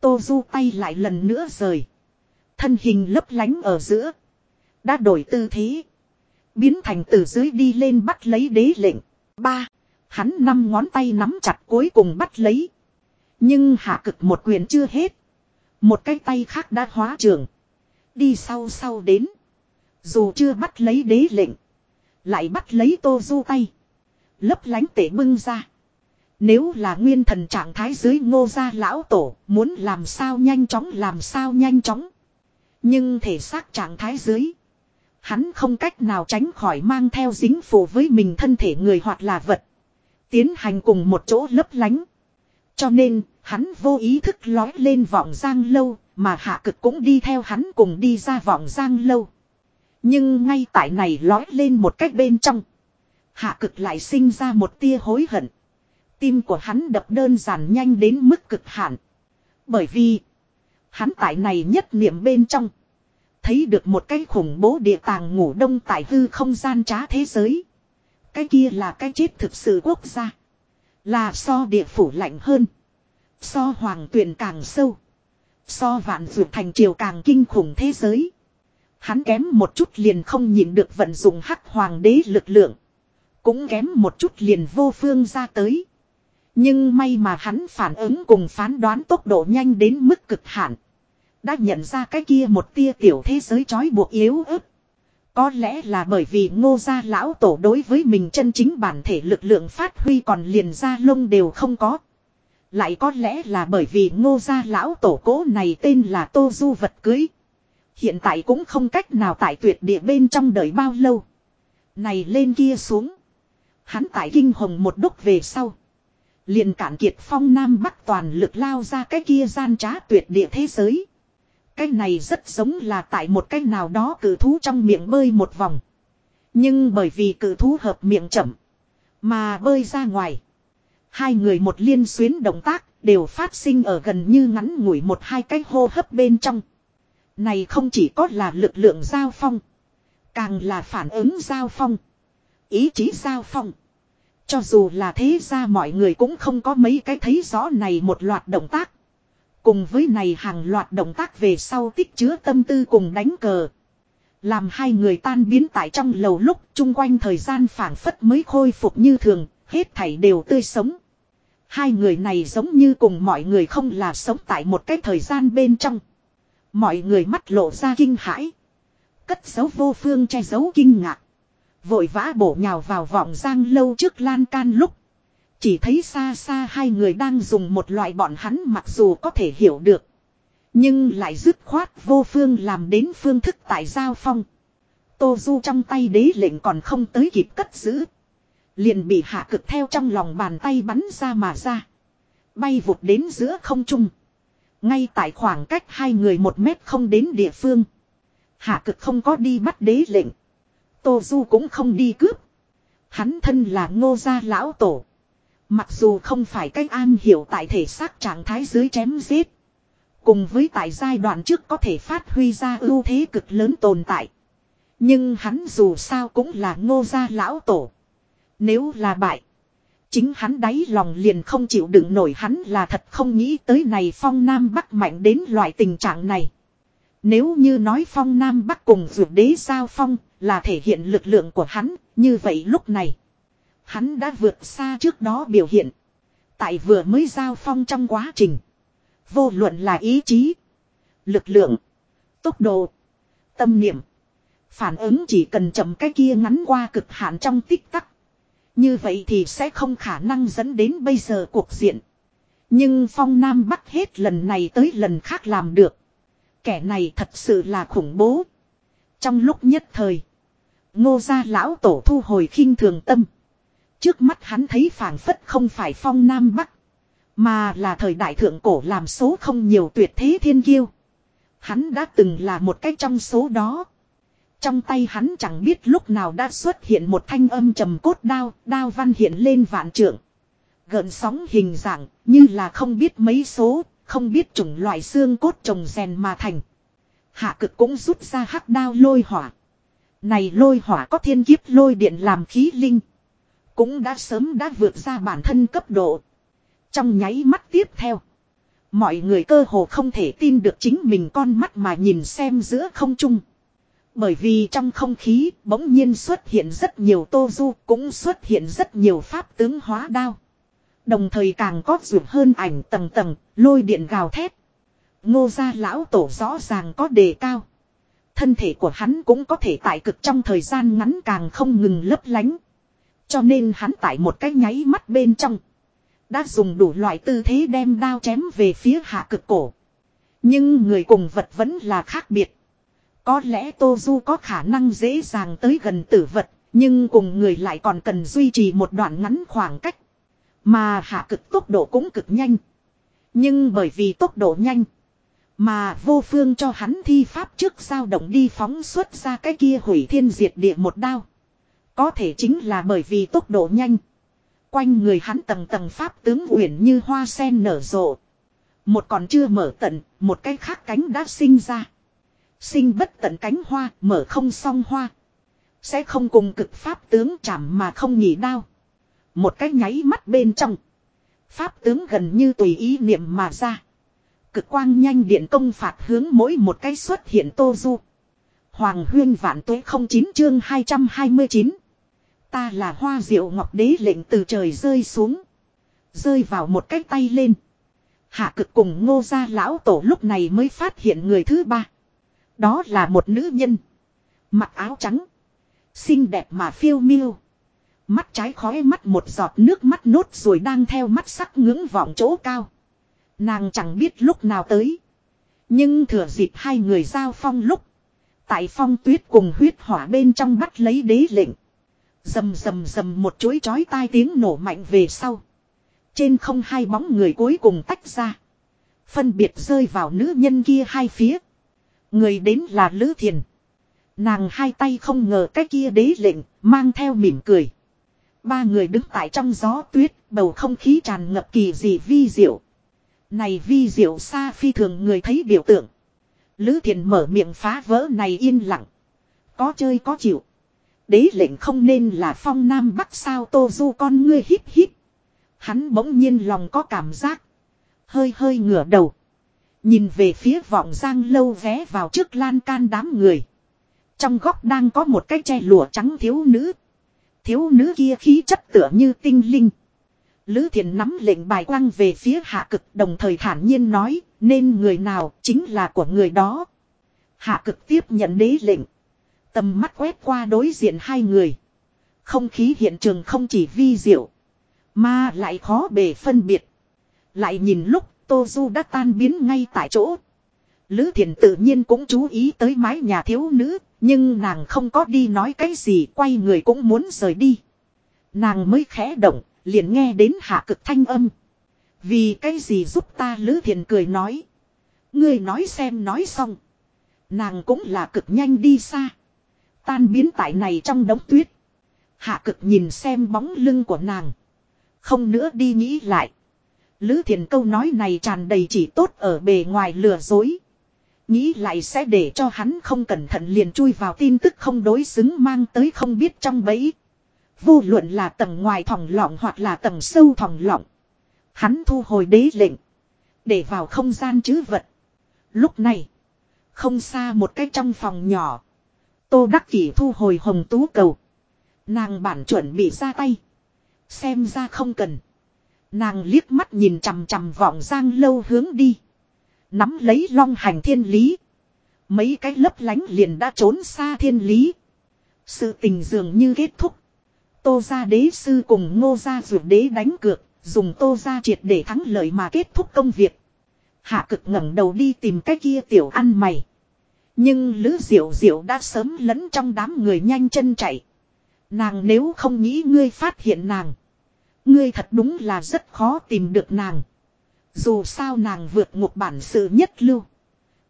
Tô Du tay lại lần nữa rời. Thân hình lấp lánh ở giữa. Đã đổi tư thế. Biến thành từ dưới đi lên bắt lấy đế lệnh. Ba. Hắn năm ngón tay nắm chặt cuối cùng bắt lấy. Nhưng hạ cực một quyền chưa hết. Một cái tay khác đã hóa trường. Đi sau sau đến. Dù chưa bắt lấy đế lệnh. Lại bắt lấy tô du tay. Lấp lánh tể bưng ra. Nếu là nguyên thần trạng thái dưới ngô gia lão tổ, muốn làm sao nhanh chóng làm sao nhanh chóng. Nhưng thể xác trạng thái dưới. Hắn không cách nào tránh khỏi mang theo dính phù với mình thân thể người hoặc là vật. Tiến hành cùng một chỗ lấp lánh. Cho nên, hắn vô ý thức lói lên vọng giang lâu, mà hạ cực cũng đi theo hắn cùng đi ra vọng giang lâu. Nhưng ngay tại này lói lên một cách bên trong. Hạ cực lại sinh ra một tia hối hận. Tim của hắn đập đơn giản nhanh đến mức cực hạn. Bởi vì, hắn tại này nhất niệm bên trong. Thấy được một cái khủng bố địa tàng ngủ đông tại hư không gian trá thế giới. Cái kia là cái chết thực sự quốc gia. Là so địa phủ lạnh hơn. So hoàng tuyển càng sâu. So vạn dược thành triều càng kinh khủng thế giới. Hắn kém một chút liền không nhìn được vận dụng hắc hoàng đế lực lượng. Cũng kém một chút liền vô phương ra tới. Nhưng may mà hắn phản ứng cùng phán đoán tốc độ nhanh đến mức cực hạn. Đã nhận ra cái kia một tia tiểu thế giới trói buộc yếu ớt. Có lẽ là bởi vì ngô gia lão tổ đối với mình chân chính bản thể lực lượng phát huy còn liền ra lông đều không có. Lại có lẽ là bởi vì ngô gia lão tổ cố này tên là Tô Du vật cưới. Hiện tại cũng không cách nào tại tuyệt địa bên trong đời bao lâu. Này lên kia xuống. Hắn tại kinh hồng một đúc về sau. Liền cản kiệt phong nam bắc toàn lực lao ra cái kia gian trá tuyệt địa thế giới. Cái này rất giống là tại một cái nào đó cử thú trong miệng bơi một vòng. Nhưng bởi vì cử thú hợp miệng chậm. Mà bơi ra ngoài. Hai người một liên xuyến động tác đều phát sinh ở gần như ngắn ngủi một hai cái hô hấp bên trong. Này không chỉ có là lực lượng giao phong. Càng là phản ứng giao phong. Ý chí giao phong. Cho dù là thế ra mọi người cũng không có mấy cái thấy rõ này một loạt động tác. Cùng với này hàng loạt động tác về sau tích chứa tâm tư cùng đánh cờ. Làm hai người tan biến tại trong lầu lúc chung quanh thời gian phản phất mới khôi phục như thường, hết thảy đều tươi sống. Hai người này giống như cùng mọi người không là sống tại một cái thời gian bên trong. Mọi người mắt lộ ra kinh hãi. Cất dấu vô phương che giấu kinh ngạc. Vội vã bổ nhào vào vọng giang lâu trước lan can lúc. Chỉ thấy xa xa hai người đang dùng một loại bọn hắn mặc dù có thể hiểu được. Nhưng lại dứt khoát vô phương làm đến phương thức tại giao phong. Tô Du trong tay đế lệnh còn không tới kịp cất giữ. Liền bị hạ cực theo trong lòng bàn tay bắn ra mà ra. Bay vụt đến giữa không trung. Ngay tại khoảng cách hai người một mét không đến địa phương. Hạ cực không có đi bắt đế lệnh. Tô Du cũng không đi cướp. Hắn thân là ngô gia lão tổ. Mặc dù không phải cách an hiểu tại thể xác trạng thái dưới chém giết. Cùng với tại giai đoạn trước có thể phát huy ra ưu thế cực lớn tồn tại. Nhưng hắn dù sao cũng là ngô gia lão tổ. Nếu là bại. Chính hắn đáy lòng liền không chịu đựng nổi, hắn là thật không nghĩ tới này phong Nam Bắc mạnh đến loại tình trạng này. Nếu như nói phong Nam Bắc cùng vượt đế giao phong là thể hiện lực lượng của hắn, như vậy lúc này. Hắn đã vượt xa trước đó biểu hiện. Tại vừa mới giao phong trong quá trình. Vô luận là ý chí, lực lượng, tốc độ, tâm niệm. Phản ứng chỉ cần chậm cái kia ngắn qua cực hạn trong tích tắc. Như vậy thì sẽ không khả năng dẫn đến bây giờ cuộc diện. Nhưng phong Nam Bắc hết lần này tới lần khác làm được. Kẻ này thật sự là khủng bố. Trong lúc nhất thời. Ngô gia lão tổ thu hồi khinh thường tâm. Trước mắt hắn thấy phảng phất không phải phong Nam Bắc. Mà là thời đại thượng cổ làm số không nhiều tuyệt thế thiên kiêu. Hắn đã từng là một cái trong số đó. Trong tay hắn chẳng biết lúc nào đã xuất hiện một thanh âm trầm cốt đao, đao văn hiện lên vạn trượng. Gợn sóng hình dạng, như là không biết mấy số, không biết chủng loại xương cốt trồng rèn mà thành. Hạ cực cũng rút ra hắc đao lôi hỏa. Này lôi hỏa có thiên kiếp lôi điện làm khí linh. Cũng đã sớm đã vượt ra bản thân cấp độ. Trong nháy mắt tiếp theo. Mọi người cơ hồ không thể tin được chính mình con mắt mà nhìn xem giữa không trung. Bởi vì trong không khí bỗng nhiên xuất hiện rất nhiều tô du, cũng xuất hiện rất nhiều pháp tướng hóa đao. Đồng thời càng có dụng hơn ảnh tầng tầng, lôi điện gào thét. Ngô gia lão tổ rõ ràng có đề cao. Thân thể của hắn cũng có thể tại cực trong thời gian ngắn càng không ngừng lấp lánh. Cho nên hắn tại một cái nháy mắt bên trong. Đã dùng đủ loại tư thế đem đao chém về phía hạ cực cổ. Nhưng người cùng vật vẫn là khác biệt. Có lẽ Tô Du có khả năng dễ dàng tới gần tử vật, nhưng cùng người lại còn cần duy trì một đoạn ngắn khoảng cách. Mà hạ cực tốc độ cũng cực nhanh. Nhưng bởi vì tốc độ nhanh, mà vô phương cho hắn thi pháp trước sao động đi phóng xuất ra cái kia hủy thiên diệt địa một đao. Có thể chính là bởi vì tốc độ nhanh. Quanh người hắn tầng tầng pháp tướng uyển như hoa sen nở rộ. Một còn chưa mở tận, một cái khác cánh đã sinh ra. Sinh bất tận cánh hoa, mở không song hoa. Sẽ không cùng cực pháp tướng chạm mà không nhỉ đao. Một cái nháy mắt bên trong. Pháp tướng gần như tùy ý niệm mà ra. Cực quang nhanh điện công phạt hướng mỗi một cái xuất hiện tô du. Hoàng huyên vạn tuế 09 chương 229. Ta là hoa diệu ngọc đế lệnh từ trời rơi xuống. Rơi vào một cái tay lên. Hạ cực cùng ngô gia lão tổ lúc này mới phát hiện người thứ ba. Đó là một nữ nhân. Mặc áo trắng. Xinh đẹp mà phiêu miêu. Mắt trái khói mắt một giọt nước mắt nốt rồi đang theo mắt sắc ngưỡng vọng chỗ cao. Nàng chẳng biết lúc nào tới. Nhưng thừa dịp hai người giao phong lúc. Tại phong tuyết cùng huyết hỏa bên trong bắt lấy đế lệnh. Dầm dầm dầm một chuỗi chói tai tiếng nổ mạnh về sau. Trên không hai bóng người cuối cùng tách ra. Phân biệt rơi vào nữ nhân kia hai phía. Người đến là Lữ Thiền. Nàng hai tay không ngờ cái kia đế lệnh, mang theo mỉm cười. Ba người đứng tại trong gió tuyết, bầu không khí tràn ngập kỳ dị vi diệu. Này vi diệu xa phi thường người thấy biểu tượng. Lữ Thiền mở miệng phá vỡ này yên lặng. Có chơi có chịu. Đế lệnh không nên là phong nam bắc sao tô du con ngươi hít hít. Hắn bỗng nhiên lòng có cảm giác. Hơi hơi ngửa đầu. Nhìn về phía vọng giang lâu vé vào trước lan can đám người. Trong góc đang có một cái che lụa trắng thiếu nữ. Thiếu nữ kia khí chất tựa như tinh linh. Lữ thiện nắm lệnh bài quăng về phía hạ cực, đồng thời thản nhiên nói, nên người nào chính là của người đó. Hạ cực tiếp nhận đế lệnh. Tầm mắt quét qua đối diện hai người. Không khí hiện trường không chỉ vi diệu. Mà lại khó bề phân biệt. Lại nhìn lúc Tô Du đã tan biến ngay tại chỗ. Lữ Thiện tự nhiên cũng chú ý tới mái nhà thiếu nữ. Nhưng nàng không có đi nói cái gì quay người cũng muốn rời đi. Nàng mới khẽ động, liền nghe đến hạ cực thanh âm. Vì cái gì giúp ta Lữ Thiền cười nói. Ngươi nói xem nói xong. Nàng cũng là cực nhanh đi xa. Tan biến tại này trong đống tuyết. Hạ cực nhìn xem bóng lưng của nàng. Không nữa đi nghĩ lại. Lữ thiền câu nói này tràn đầy chỉ tốt ở bề ngoài lừa dối. Nghĩ lại sẽ để cho hắn không cẩn thận liền chui vào tin tức không đối xứng mang tới không biết trong bẫy. Vô luận là tầng ngoài thòng lọng hoặc là tầng sâu thòng lọng. Hắn thu hồi đế lệnh. Để vào không gian chứ vật. Lúc này. Không xa một cái trong phòng nhỏ. Tô Đắc Kỷ thu hồi hồng tú cầu. Nàng bản chuẩn bị ra tay. Xem ra không cần. Nàng liếc mắt nhìn chằm chằm vọng giang lâu hướng đi. Nắm lấy long hành thiên lý. Mấy cái lấp lánh liền đã trốn xa thiên lý. Sự tình dường như kết thúc. Tô gia đế sư cùng ngô gia rượu đế đánh cược. Dùng tô gia triệt để thắng lợi mà kết thúc công việc. Hạ cực ngẩng đầu đi tìm cái kia tiểu ăn mày. Nhưng Lữ Diệu Diệu đã sớm lẫn trong đám người nhanh chân chạy. Nàng nếu không nghĩ ngươi phát hiện nàng. Ngươi thật đúng là rất khó tìm được nàng. Dù sao nàng vượt ngục bản sự nhất lưu.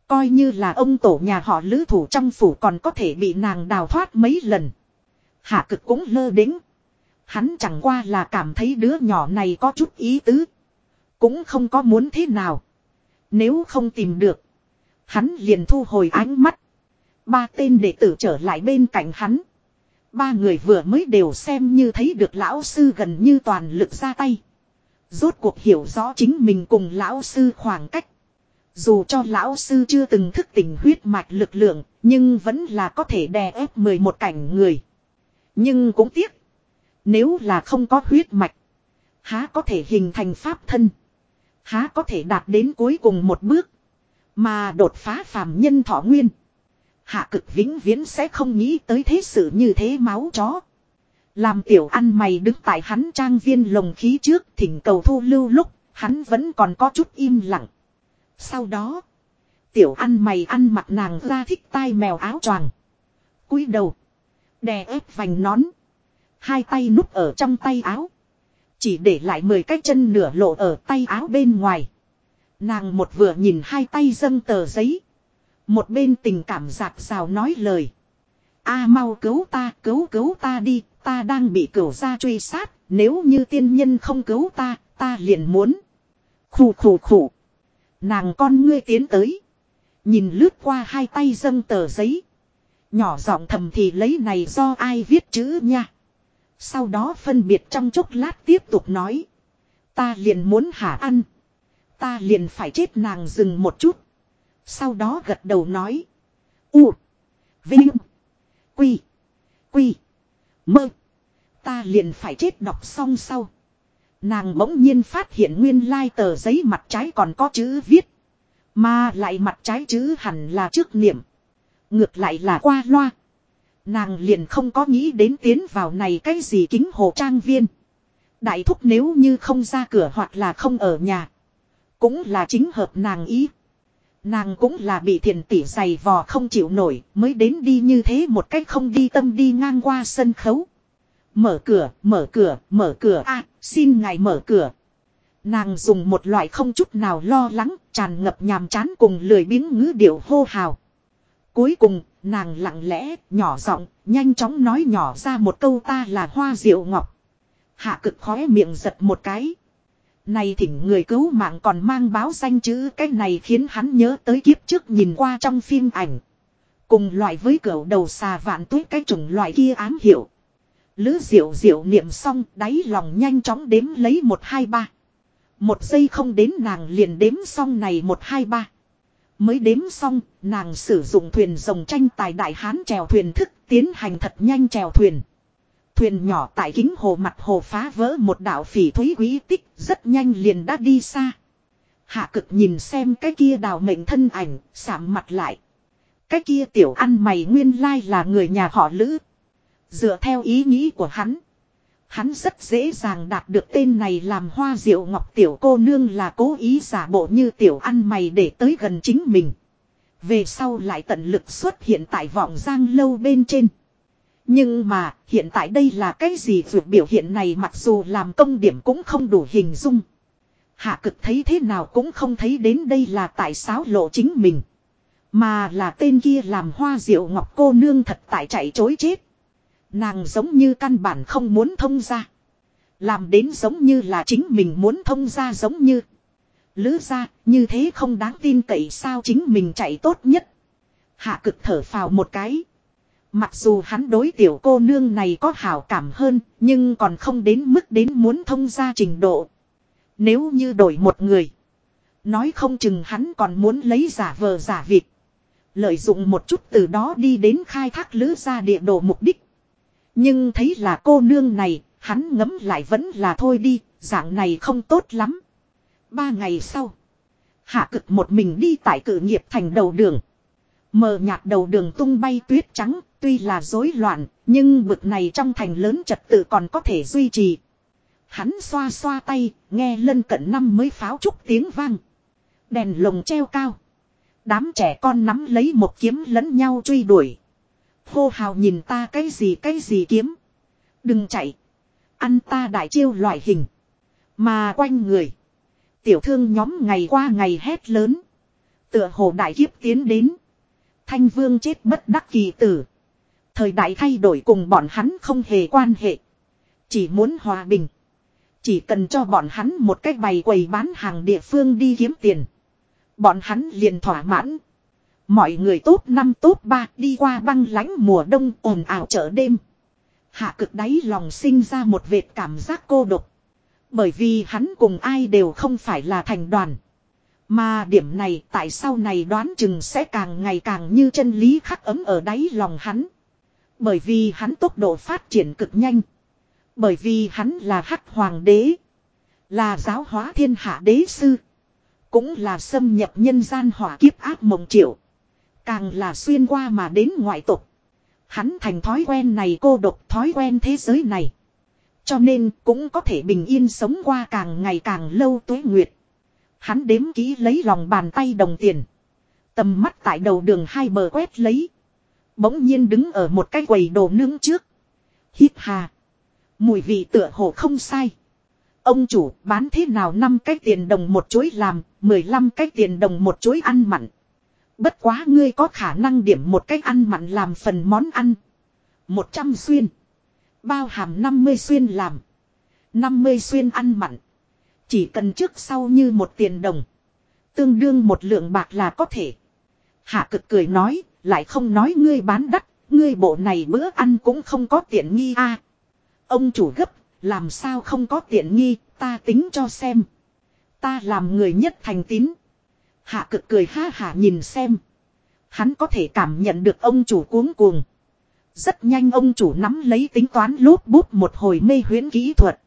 Coi như là ông tổ nhà họ lữ thủ trong phủ còn có thể bị nàng đào thoát mấy lần. Hạ cực cũng lơ đính. Hắn chẳng qua là cảm thấy đứa nhỏ này có chút ý tứ. Cũng không có muốn thế nào. Nếu không tìm được. Hắn liền thu hồi ánh mắt. Ba tên đệ tử trở lại bên cạnh hắn. Ba người vừa mới đều xem như thấy được lão sư gần như toàn lực ra tay. Rốt cuộc hiểu rõ chính mình cùng lão sư khoảng cách. Dù cho lão sư chưa từng thức tỉnh huyết mạch lực lượng, nhưng vẫn là có thể đè ép 11 cảnh người. Nhưng cũng tiếc. Nếu là không có huyết mạch, há có thể hình thành pháp thân. Há có thể đạt đến cuối cùng một bước. Mà đột phá phàm nhân thọ nguyên. Hạ cực vĩnh viễn sẽ không nghĩ tới thế sự như thế máu chó. Làm tiểu ăn mày đứng tại hắn trang viên lồng khí trước thỉnh cầu thu lưu lúc, hắn vẫn còn có chút im lặng. Sau đó, tiểu ăn mày ăn mặc nàng ra thích tai mèo áo choàng cúi đầu, đè ép vành nón, hai tay núp ở trong tay áo. Chỉ để lại 10 cái chân nửa lộ ở tay áo bên ngoài. Nàng một vừa nhìn hai tay dâng tờ giấy. Một bên tình cảm giạc rào nói lời. A mau cứu ta, cứu cứu ta đi, ta đang bị cửu gia truy sát, nếu như tiên nhân không cứu ta, ta liền muốn. Khủ khủ khủ. Nàng con ngươi tiến tới. Nhìn lướt qua hai tay dâng tờ giấy. Nhỏ giọng thầm thì lấy này do ai viết chữ nha. Sau đó phân biệt trong chốc lát tiếp tục nói. Ta liền muốn hả ăn. Ta liền phải chết nàng dừng một chút. Sau đó gật đầu nói. U. Vinh. Quy. Quy. Mơ. Ta liền phải chết đọc xong sau. Nàng bỗng nhiên phát hiện nguyên lai tờ giấy mặt trái còn có chữ viết. Mà lại mặt trái chữ hẳn là trước niệm. Ngược lại là qua loa. Nàng liền không có nghĩ đến tiến vào này cái gì kính hồ trang viên. Đại thúc nếu như không ra cửa hoặc là không ở nhà. Cũng là chính hợp nàng ý. Nàng cũng là bị thiền tỷ giày vò không chịu nổi, mới đến đi như thế một cách không đi tâm đi ngang qua sân khấu. Mở cửa, mở cửa, mở cửa a xin ngài mở cửa. Nàng dùng một loại không chút nào lo lắng, tràn ngập nhàm chán cùng lười biếng ngữ điệu hô hào. Cuối cùng, nàng lặng lẽ, nhỏ giọng, nhanh chóng nói nhỏ ra một câu ta là hoa diệu ngọc. Hạ cực khóe miệng giật một cái. Này thỉnh người cứu mạng còn mang báo danh chữ cái này khiến hắn nhớ tới kiếp trước nhìn qua trong phim ảnh. Cùng loại với cửa đầu xà vạn tuyết cái chủng loại kia ám hiệu. Lữ diệu diệu niệm xong đáy lòng nhanh chóng đếm lấy một hai ba. Một giây không đến nàng liền đếm xong này một hai ba. Mới đếm xong, nàng sử dụng thuyền rồng tranh tài đại hán chèo thuyền thức tiến hành thật nhanh chèo thuyền. Thuyền nhỏ tại kính hồ mặt hồ phá vỡ một đảo phỉ thúy quý tích rất nhanh liền đã đi xa. Hạ cực nhìn xem cái kia đào mệnh thân ảnh, sạm mặt lại. Cái kia tiểu ăn mày nguyên lai là người nhà họ Lữ. Dựa theo ý nghĩ của hắn. Hắn rất dễ dàng đạt được tên này làm hoa diệu ngọc tiểu cô nương là cố ý giả bộ như tiểu ăn mày để tới gần chính mình. Về sau lại tận lực xuất hiện tại vọng giang lâu bên trên. Nhưng mà, hiện tại đây là cái gì vượt biểu hiện này mặc dù làm công điểm cũng không đủ hình dung. Hạ cực thấy thế nào cũng không thấy đến đây là tại sao lộ chính mình. Mà là tên kia làm hoa diệu ngọc cô nương thật tại chạy chối chết. Nàng giống như căn bản không muốn thông ra. Làm đến giống như là chính mình muốn thông ra giống như. Lứ ra, như thế không đáng tin cậy sao chính mình chạy tốt nhất. Hạ cực thở phào một cái. Mặc dù hắn đối tiểu cô nương này có hảo cảm hơn, nhưng còn không đến mức đến muốn thông ra trình độ. Nếu như đổi một người, nói không chừng hắn còn muốn lấy giả vờ giả vịt. Lợi dụng một chút từ đó đi đến khai thác lữ ra địa đồ mục đích. Nhưng thấy là cô nương này, hắn ngấm lại vẫn là thôi đi, dạng này không tốt lắm. Ba ngày sau, hạ cực một mình đi tại cử nghiệp thành đầu đường. Mờ nhạt đầu đường tung bay tuyết trắng, tuy là rối loạn, nhưng bực này trong thành lớn trật tự còn có thể duy trì. Hắn xoa xoa tay, nghe lân cận năm mới pháo trúc tiếng vang. Đèn lồng treo cao. Đám trẻ con nắm lấy một kiếm lẫn nhau truy đuổi. Hô hào nhìn ta cái gì cái gì kiếm. Đừng chạy. Ăn ta đại chiêu loại hình. Mà quanh người. Tiểu thương nhóm ngày qua ngày hét lớn. Tựa hồ đại kiếp tiến đến. Thanh vương chết bất đắc kỳ tử. Thời đại thay đổi cùng bọn hắn không hề quan hệ. Chỉ muốn hòa bình. Chỉ cần cho bọn hắn một cách bày quầy bán hàng địa phương đi kiếm tiền. Bọn hắn liền thỏa mãn. Mọi người tốt năm tốt ba, đi qua băng lánh mùa đông ồn ào chợ đêm. Hạ cực đáy lòng sinh ra một vệt cảm giác cô độc. Bởi vì hắn cùng ai đều không phải là thành đoàn. Mà điểm này tại sau này đoán chừng sẽ càng ngày càng như chân lý khắc ấm ở đáy lòng hắn. Bởi vì hắn tốc độ phát triển cực nhanh. Bởi vì hắn là hắc hoàng đế. Là giáo hóa thiên hạ đế sư. Cũng là xâm nhập nhân gian hỏa kiếp áp mộng triệu. Càng là xuyên qua mà đến ngoại tục. Hắn thành thói quen này cô độc thói quen thế giới này. Cho nên cũng có thể bình yên sống qua càng ngày càng lâu tuế nguyệt. Hắn đếm kỹ lấy lòng bàn tay đồng tiền. Tầm mắt tại đầu đường hai bờ quét lấy. Bỗng nhiên đứng ở một cái quầy đồ nướng trước. Hít hà. Mùi vị tựa hồ không sai. Ông chủ bán thế nào năm cái tiền đồng một chuối làm, 15 cái tiền đồng một chuối ăn mặn. Bất quá ngươi có khả năng điểm một cách ăn mặn làm phần món ăn. 100 xuyên. Bao hàm 50 xuyên làm. 50 xuyên ăn mặn. Chỉ cần trước sau như một tiền đồng. Tương đương một lượng bạc là có thể. Hạ cực cười nói, lại không nói ngươi bán đắt, ngươi bộ này bữa ăn cũng không có tiện nghi a. ông chủ gấp, làm sao không có tiện nghi, ta tính cho xem. Ta làm người nhất thành tín. Hạ cực cười ha hả nhìn xem. Hắn có thể cảm nhận được ông chủ cuống cuồng. Rất nhanh ông chủ nắm lấy tính toán lốp bút một hồi mê huyễn kỹ thuật.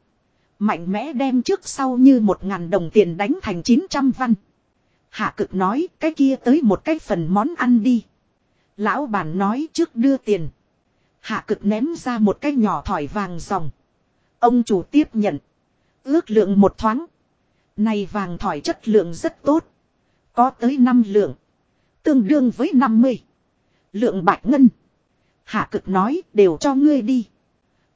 Mạnh mẽ đem trước sau như một ngàn đồng tiền đánh thành 900 văn. Hạ cực nói, cái kia tới một cái phần món ăn đi. Lão bản nói, trước đưa tiền. Hạ cực ném ra một cái nhỏ thỏi vàng dòng. Ông chủ tiếp nhận. Ước lượng một thoáng. Này vàng thỏi chất lượng rất tốt. Có tới 5 lượng. Tương đương với 50. Lượng bạch ngân. Hạ cực nói đều cho ngươi đi.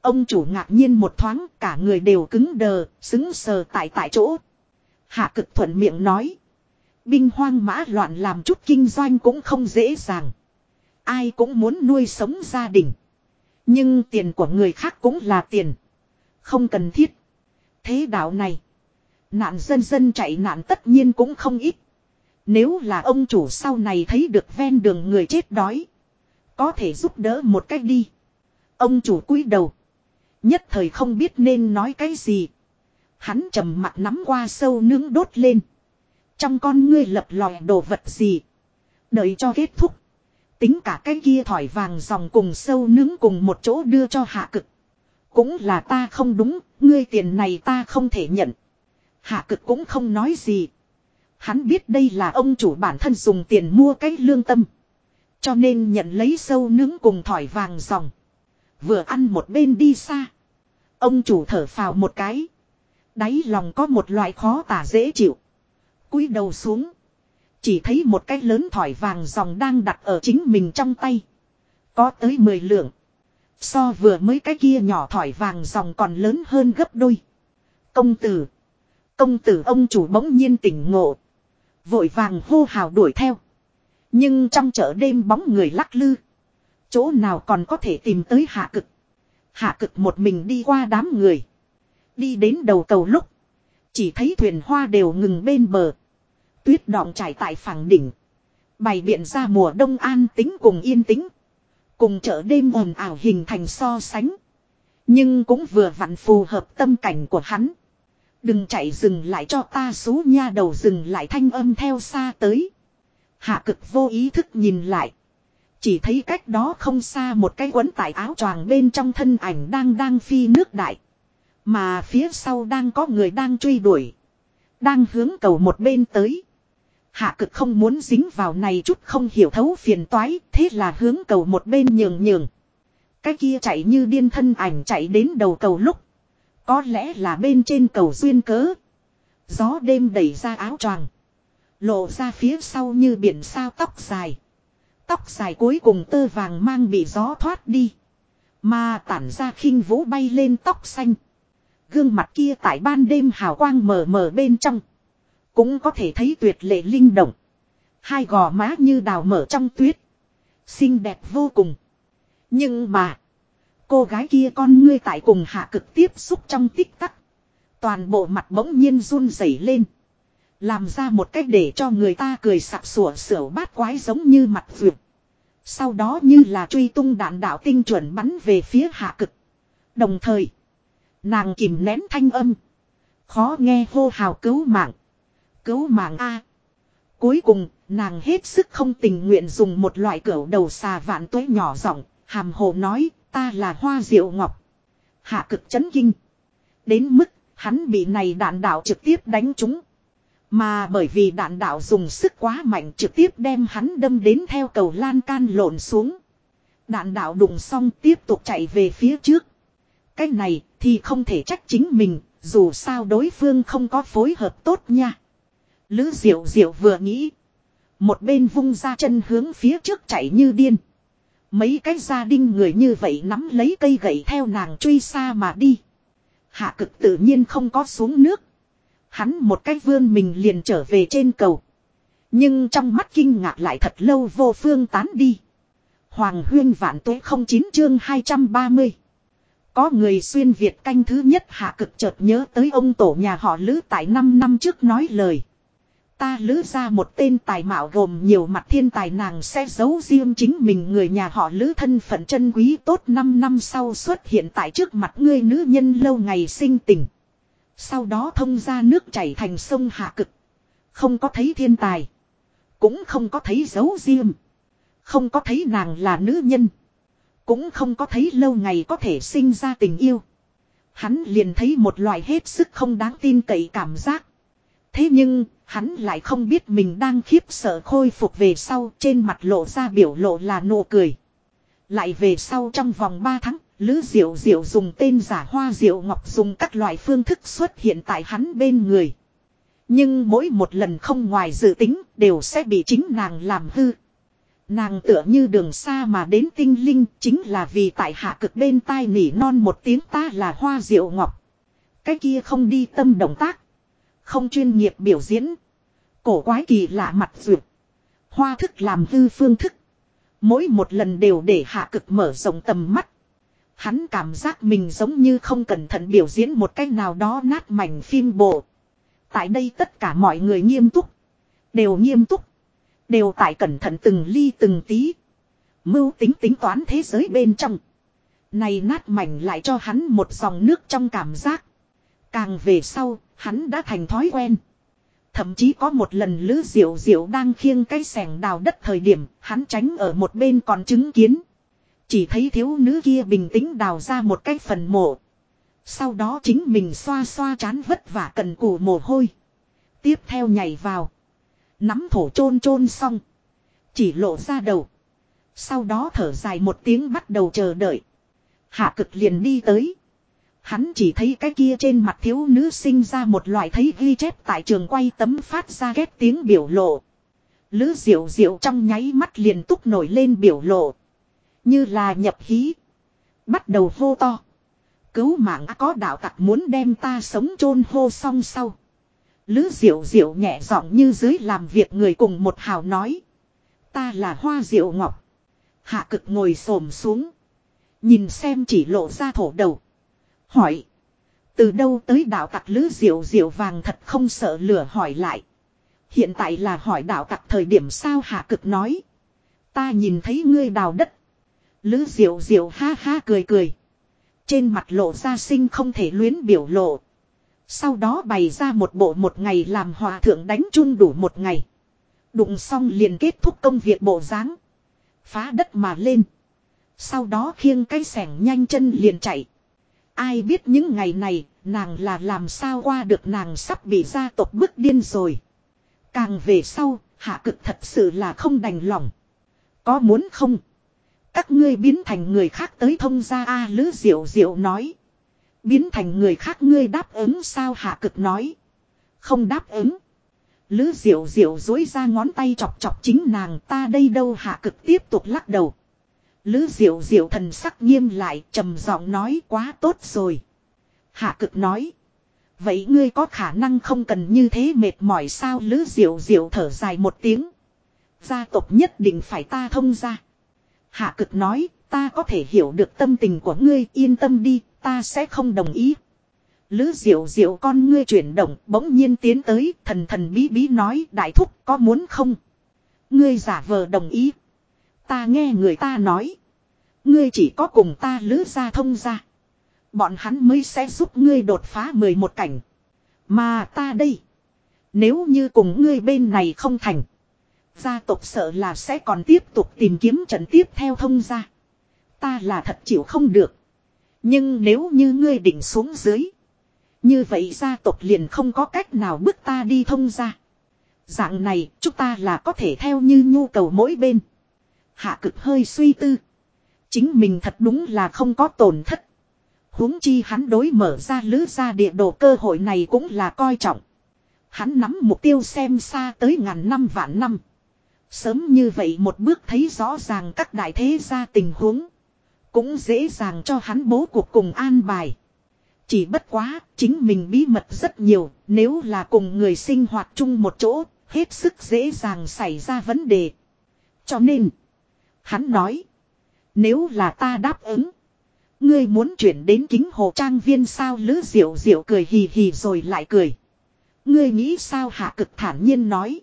Ông chủ ngạc nhiên một thoáng cả người đều cứng đờ, xứng sờ tại tại chỗ. Hạ cực thuận miệng nói. Binh hoang mã loạn làm chút kinh doanh cũng không dễ dàng. Ai cũng muốn nuôi sống gia đình. Nhưng tiền của người khác cũng là tiền. Không cần thiết. Thế đạo này. Nạn dân dân chạy nạn tất nhiên cũng không ít. Nếu là ông chủ sau này thấy được ven đường người chết đói. Có thể giúp đỡ một cách đi. Ông chủ cúi đầu. Nhất thời không biết nên nói cái gì. Hắn trầm mặt nắm qua sâu nướng đốt lên. Trong con ngươi lập lòi đồ vật gì. Đợi cho kết thúc. Tính cả cái kia thỏi vàng dòng cùng sâu nướng cùng một chỗ đưa cho hạ cực. Cũng là ta không đúng, ngươi tiền này ta không thể nhận. Hạ cực cũng không nói gì. Hắn biết đây là ông chủ bản thân dùng tiền mua cái lương tâm. Cho nên nhận lấy sâu nướng cùng thỏi vàng dòng. Vừa ăn một bên đi xa. Ông chủ thở phào một cái. Đáy lòng có một loại khó tả dễ chịu. cúi đầu xuống. Chỉ thấy một cái lớn thỏi vàng dòng đang đặt ở chính mình trong tay. Có tới 10 lượng. So vừa mới cái kia nhỏ thỏi vàng dòng còn lớn hơn gấp đôi. Công tử. Công tử ông chủ bỗng nhiên tỉnh ngộ. Vội vàng hô hào đuổi theo. Nhưng trong chợ đêm bóng người lắc lư. Chỗ nào còn có thể tìm tới hạ cực. Hạ cực một mình đi qua đám người. Đi đến đầu cầu lúc. Chỉ thấy thuyền hoa đều ngừng bên bờ. Tuyết đọng trải tại phẳng đỉnh. Bày biện ra mùa đông an tính cùng yên tĩnh. Cùng chợ đêm ồn ảo hình thành so sánh. Nhưng cũng vừa vặn phù hợp tâm cảnh của hắn. Đừng chạy dừng lại cho ta xú nha đầu dừng lại thanh âm theo xa tới. Hạ cực vô ý thức nhìn lại. Chỉ thấy cách đó không xa một cái quấn tại áo choàng bên trong thân ảnh đang đang phi nước đại. Mà phía sau đang có người đang truy đuổi. Đang hướng cầu một bên tới. Hạ cực không muốn dính vào này chút không hiểu thấu phiền toái, thế là hướng cầu một bên nhường nhường. Cái kia chạy như điên thân ảnh chạy đến đầu cầu lúc. Có lẽ là bên trên cầu duyên cớ. Gió đêm đẩy ra áo choàng. Lộ ra phía sau như biển sao tóc dài. Tóc dài cuối cùng tơ vàng mang bị gió thoát đi. Mà tản ra khinh vũ bay lên tóc xanh. Gương mặt kia tại ban đêm hào quang mờ mờ bên trong. Cũng có thể thấy tuyệt lệ linh động. Hai gò má như đào mở trong tuyết. Xinh đẹp vô cùng. Nhưng mà. Cô gái kia con ngươi tại cùng hạ cực tiếp xúc trong tích tắc. Toàn bộ mặt bỗng nhiên run rẩy lên. Làm ra một cách để cho người ta cười sặc sủa sửa bát quái giống như mặt vượt. Sau đó như là truy tung đạn đạo tinh chuẩn bắn về phía hạ cực. Đồng thời. Nàng kìm nén thanh âm. Khó nghe hô hào cứu mạng. Cứu mạng A. Cuối cùng, nàng hết sức không tình nguyện dùng một loại cửu đầu xà vạn tuế nhỏ giọng, hàm hồ nói, ta là hoa diệu ngọc. Hạ cực chấn kinh. Đến mức, hắn bị này đạn đạo trực tiếp đánh trúng. Mà bởi vì đạn đạo dùng sức quá mạnh trực tiếp đem hắn đâm đến theo cầu lan can lộn xuống. Đạn đạo đụng xong tiếp tục chạy về phía trước. Cái này thì không thể trách chính mình, dù sao đối phương không có phối hợp tốt nha. Lữ diệu diệu vừa nghĩ. Một bên vung ra chân hướng phía trước chạy như điên. Mấy cái gia đình người như vậy nắm lấy cây gậy theo nàng truy xa mà đi. Hạ cực tự nhiên không có xuống nước. Hắn một cái vươn mình liền trở về trên cầu. Nhưng trong mắt kinh ngạc lại thật lâu vô phương tán đi. Hoàng huyên vạn tuế không chín chương 230. Có người xuyên Việt canh thứ nhất hạ cực chợt nhớ tới ông tổ nhà họ Lữ tại 5 năm trước nói lời. Ta lữ ra một tên tài mạo gồm nhiều mặt thiên tài nàng sẽ giấu riêng chính mình người nhà họ lữ thân phận chân quý tốt 5 năm sau xuất hiện tại trước mặt ngươi nữ nhân lâu ngày sinh tình. Sau đó thông ra nước chảy thành sông hạ cực. Không có thấy thiên tài. Cũng không có thấy giấu riêng. Không có thấy nàng là nữ nhân. Cũng không có thấy lâu ngày có thể sinh ra tình yêu. Hắn liền thấy một loại hết sức không đáng tin cậy cảm giác. Thế nhưng, hắn lại không biết mình đang khiếp sợ khôi phục về sau trên mặt lộ ra biểu lộ là nụ cười. Lại về sau trong vòng 3 tháng, Lữ Diệu Diệu dùng tên giả Hoa Diệu Ngọc dùng các loại phương thức xuất hiện tại hắn bên người. Nhưng mỗi một lần không ngoài dự tính đều sẽ bị chính nàng làm hư. Nàng tựa như đường xa mà đến tinh linh chính là vì tại hạ cực bên tai nỉ non một tiếng ta là Hoa Diệu Ngọc. Cái kia không đi tâm động tác. Không chuyên nghiệp biểu diễn. Cổ quái kỳ lạ mặt duyệt. Hoa thức làm hư phương thức. Mỗi một lần đều để hạ cực mở rộng tầm mắt. Hắn cảm giác mình giống như không cẩn thận biểu diễn một cách nào đó nát mảnh phim bộ. Tại đây tất cả mọi người nghiêm túc. Đều nghiêm túc. Đều tại cẩn thận từng ly từng tí. Mưu tính tính toán thế giới bên trong. Này nát mảnh lại cho hắn một dòng nước trong cảm giác. Càng về sau, hắn đã thành thói quen. Thậm chí có một lần Lữ Diệu Diệu đang khiêng cây sẻng đào đất thời điểm, hắn tránh ở một bên còn chứng kiến. Chỉ thấy thiếu nữ kia bình tĩnh đào ra một cái phần mộ. Sau đó chính mình xoa xoa chán vất vả cần củ mồ hôi. Tiếp theo nhảy vào. Nắm thổ chôn chôn xong. Chỉ lộ ra đầu. Sau đó thở dài một tiếng bắt đầu chờ đợi. Hạ cực liền đi tới. Hắn chỉ thấy cái kia trên mặt thiếu nữ sinh ra một loại thấy ghi chép tại trường quay tấm phát ra ghét tiếng biểu lộ. Lữ diệu diệu trong nháy mắt liền túc nổi lên biểu lộ. Như là nhập hí. Bắt đầu hô to. Cứu mạng có đạo tặc muốn đem ta sống chôn hô xong sau. Lữ diệu diệu nhẹ giọng như dưới làm việc người cùng một hào nói. Ta là hoa diệu ngọc. Hạ cực ngồi xổm xuống. Nhìn xem chỉ lộ ra thổ đầu. Hỏi. Từ đâu tới đạo tặc lữ diệu diệu vàng thật không sợ lửa hỏi lại. Hiện tại là hỏi đạo tặc thời điểm sao hạ cực nói. Ta nhìn thấy ngươi đào đất. Lữ diệu diệu ha ha cười cười. Trên mặt lộ ra sinh không thể luyến biểu lộ. Sau đó bày ra một bộ một ngày làm hòa thượng đánh chun đủ một ngày. Đụng xong liền kết thúc công việc bộ dáng Phá đất mà lên. Sau đó khiêng cái sẻng nhanh chân liền chạy. Ai biết những ngày này, nàng là làm sao qua được nàng sắp bị gia tộc bức điên rồi. Càng về sau, hạ cực thật sự là không đành lòng. Có muốn không? Các ngươi biến thành người khác tới thông gia A Lữ Diệu Diệu nói. Biến thành người khác ngươi đáp ứng sao hạ cực nói. Không đáp ứng. Lữ Diệu Diệu dối ra ngón tay chọc chọc chính nàng ta đây đâu hạ cực tiếp tục lắc đầu. Lữ Diệu Diệu thần sắc nghiêm lại, trầm giọng nói, quá tốt rồi. Hạ cực nói. Vậy ngươi có khả năng không cần như thế mệt mỏi sao Lữ Diệu Diệu thở dài một tiếng. Gia tộc nhất định phải ta thông ra. Hạ cực nói, ta có thể hiểu được tâm tình của ngươi, yên tâm đi, ta sẽ không đồng ý. Lữ diệu diệu con ngươi chuyển động, bỗng nhiên tiến tới, thần thần bí bí nói, đại thúc có muốn không. Ngươi giả vờ đồng ý. Ta nghe người ta nói. Ngươi chỉ có cùng ta lữ ra thông ra. Bọn hắn mới sẽ giúp ngươi đột phá 11 cảnh. Mà ta đây. Nếu như cùng ngươi bên này không thành. Gia tộc sợ là sẽ còn tiếp tục tìm kiếm trận tiếp theo thông ra. Ta là thật chịu không được. Nhưng nếu như ngươi định xuống dưới. Như vậy gia tộc liền không có cách nào bước ta đi thông ra. Dạng này, chúng ta là có thể theo như nhu cầu mỗi bên. Hạ cực hơi suy tư. Chính mình thật đúng là không có tổn thất. huống chi hắn đối mở ra lứ ra địa đồ cơ hội này cũng là coi trọng. Hắn nắm mục tiêu xem xa tới ngàn năm vạn năm. Sớm như vậy một bước thấy rõ ràng các đại thế gia tình huống. Cũng dễ dàng cho hắn bố cuộc cùng an bài. Chỉ bất quá, chính mình bí mật rất nhiều, nếu là cùng người sinh hoạt chung một chỗ, hết sức dễ dàng xảy ra vấn đề. Cho nên, hắn nói, nếu là ta đáp ứng, ngươi muốn chuyển đến kính hồ trang viên sao lữ diệu diệu cười hì hì rồi lại cười. Ngươi nghĩ sao hạ cực thản nhiên nói.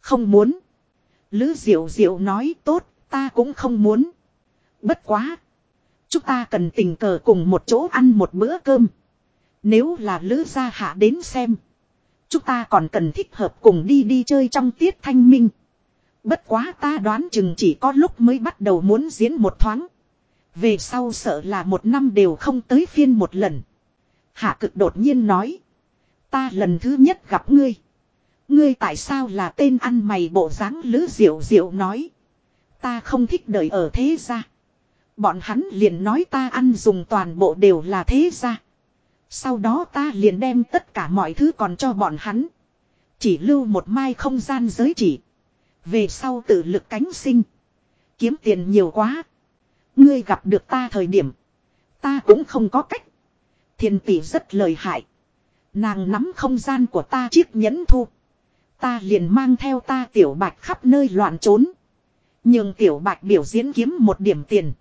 Không muốn. Lữ diệu diệu nói tốt, ta cũng không muốn. Bất quá. Chúng ta cần tình cờ cùng một chỗ ăn một bữa cơm. Nếu là lữ gia hạ đến xem. Chúng ta còn cần thích hợp cùng đi đi chơi trong tiết thanh minh. Bất quá ta đoán chừng chỉ có lúc mới bắt đầu muốn diễn một thoáng. Về sau sợ là một năm đều không tới phiên một lần. Hạ cực đột nhiên nói. Ta lần thứ nhất gặp ngươi. Ngươi tại sao là tên ăn mày bộ dáng lứ diệu diệu nói. Ta không thích đời ở thế gia. Bọn hắn liền nói ta ăn dùng toàn bộ đều là thế gia. Sau đó ta liền đem tất cả mọi thứ còn cho bọn hắn. Chỉ lưu một mai không gian giới chỉ. Về sau tự lực cánh sinh. Kiếm tiền nhiều quá. Ngươi gặp được ta thời điểm. Ta cũng không có cách. Thiên tỷ rất lời hại. Nàng nắm không gian của ta chiếc nhẫn thu. Ta liền mang theo ta tiểu bạch khắp nơi loạn trốn. Nhưng tiểu bạch biểu diễn kiếm một điểm tiền.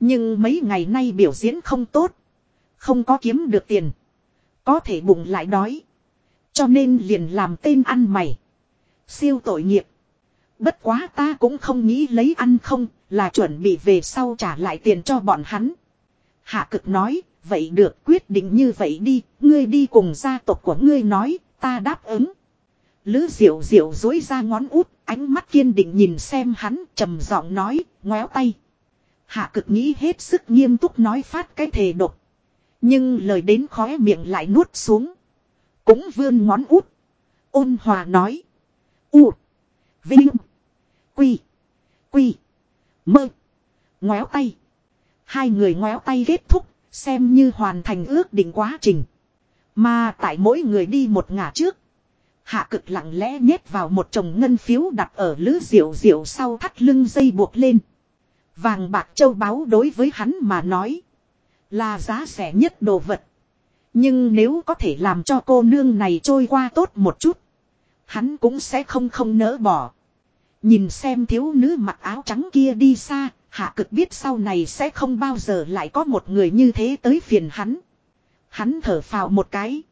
Nhưng mấy ngày nay biểu diễn không tốt. Không có kiếm được tiền. Có thể bụng lại đói. Cho nên liền làm tên ăn mày. Siêu tội nghiệp. Bất quá ta cũng không nghĩ lấy ăn không, là chuẩn bị về sau trả lại tiền cho bọn hắn. Hạ cực nói, vậy được quyết định như vậy đi, ngươi đi cùng gia tộc của ngươi nói, ta đáp ứng. Lữ diệu diệu dối ra ngón út, ánh mắt kiên định nhìn xem hắn, trầm giọng nói, ngoéo tay. Hạ cực nghĩ hết sức nghiêm túc nói phát cái thề độc. Nhưng lời đến khóe miệng lại nuốt xuống. Cũng vươn ngón út. Ôn hòa nói. U. Vinh. Quy. Quy. Mơ. Ngoéo tay. Hai người ngoéo tay kết thúc. Xem như hoàn thành ước định quá trình. Mà tại mỗi người đi một ngả trước. Hạ cực lặng lẽ nhét vào một chồng ngân phiếu đặt ở lứ diệu diệu sau thắt lưng dây buộc lên. Vàng bạc châu báu đối với hắn mà nói. Là giá rẻ nhất đồ vật. Nhưng nếu có thể làm cho cô nương này trôi qua tốt một chút. Hắn cũng sẽ không không nỡ bỏ. Nhìn xem thiếu nữ mặc áo trắng kia đi xa. Hạ cực biết sau này sẽ không bao giờ lại có một người như thế tới phiền hắn. Hắn thở phào một cái.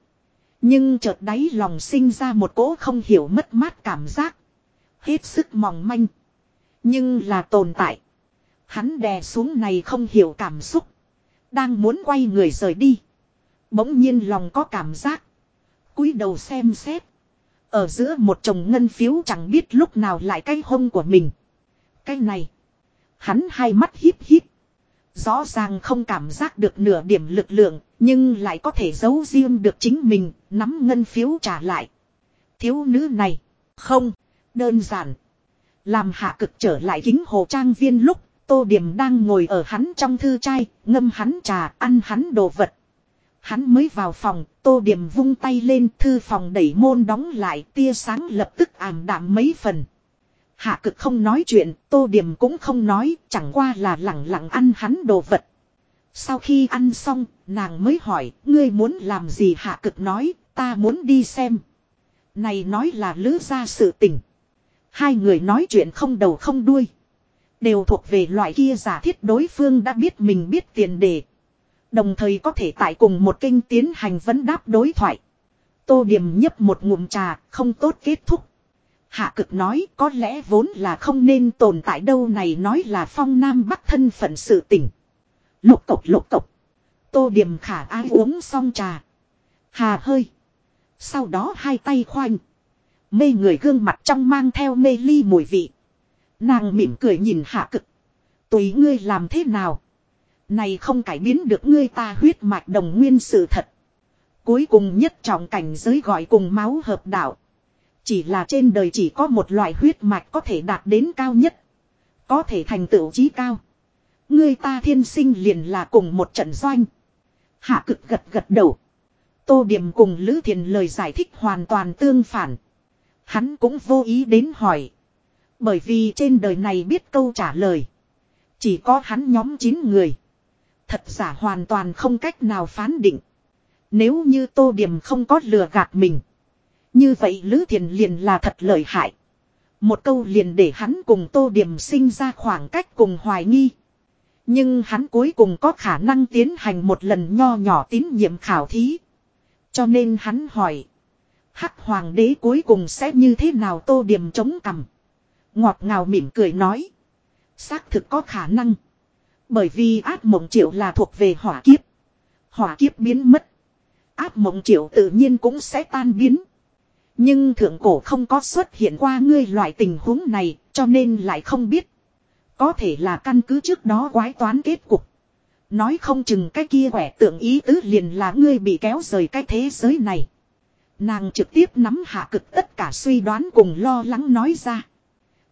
Nhưng chợt đáy lòng sinh ra một cỗ không hiểu mất mát cảm giác. Hết sức mỏng manh. Nhưng là tồn tại. Hắn đè xuống này không hiểu cảm xúc. Đang muốn quay người rời đi. Bỗng nhiên lòng có cảm giác. cúi đầu xem xét. Ở giữa một chồng ngân phiếu chẳng biết lúc nào lại cái hông của mình. Cái này. Hắn hai mắt híp híp. Rõ ràng không cảm giác được nửa điểm lực lượng. Nhưng lại có thể giấu riêng được chính mình. Nắm ngân phiếu trả lại. Thiếu nữ này. Không. Đơn giản. Làm hạ cực trở lại kính hồ trang viên lúc. Tô Điểm đang ngồi ở hắn trong thư trai. Ngâm hắn trà, ăn hắn đồ vật. Hắn mới vào phòng, tô điểm vung tay lên thư phòng đẩy môn đóng lại tia sáng lập tức ảm đạm mấy phần. Hạ cực không nói chuyện, tô điểm cũng không nói, chẳng qua là lặng lặng ăn hắn đồ vật. Sau khi ăn xong, nàng mới hỏi, ngươi muốn làm gì hạ cực nói, ta muốn đi xem. Này nói là lứa ra sự tình. Hai người nói chuyện không đầu không đuôi. Đều thuộc về loại kia giả thiết đối phương đã biết mình biết tiền đề. Đồng thời có thể tại cùng một kênh tiến hành vấn đáp đối thoại. Tô Điềm nhấp một ngụm trà, không tốt kết thúc. Hạ cực nói có lẽ vốn là không nên tồn tại đâu này nói là phong nam bắc thân phận sự tỉnh. Lục cộc lục cộc. Tô Điềm khả ai uống xong trà. Hà hơi. Sau đó hai tay khoanh. Mê người gương mặt trong mang theo mê ly mùi vị. Nàng mỉm cười nhìn hạ cực. Tùy ngươi làm thế nào. Này không cải biến được ngươi ta huyết mạch đồng nguyên sự thật. Cuối cùng nhất trọng cảnh giới gọi cùng máu hợp đạo. Chỉ là trên đời chỉ có một loại huyết mạch có thể đạt đến cao nhất. Có thể thành tựu trí cao. Ngươi ta thiên sinh liền là cùng một trận doanh. Hạ cực gật gật đầu. Tô Điểm cùng Lữ Thiền lời giải thích hoàn toàn tương phản. Hắn cũng vô ý đến hỏi. Bởi vì trên đời này biết câu trả lời. Chỉ có hắn nhóm 9 người. Thật giả hoàn toàn không cách nào phán định. Nếu như Tô Điểm không có lừa gạt mình. Như vậy Lữ Thiền liền là thật lợi hại. Một câu liền để hắn cùng Tô Điểm sinh ra khoảng cách cùng hoài nghi. Nhưng hắn cuối cùng có khả năng tiến hành một lần nho nhỏ tín nhiệm khảo thí. Cho nên hắn hỏi. Hắc hoàng đế cuối cùng sẽ như thế nào Tô Điểm chống cằm. Ngọt ngào mỉm cười nói. Xác thực có khả năng. Bởi vì ác mộng triệu là thuộc về hỏa kiếp. Hỏa kiếp biến mất. Ác mộng triệu tự nhiên cũng sẽ tan biến. Nhưng thượng cổ không có xuất hiện qua ngươi loại tình huống này, cho nên lại không biết. Có thể là căn cứ trước đó quái toán kết cục. Nói không chừng cái kia quẻ tượng ý tứ liền là ngươi bị kéo rời cái thế giới này. Nàng trực tiếp nắm hạ cực tất cả suy đoán cùng lo lắng nói ra.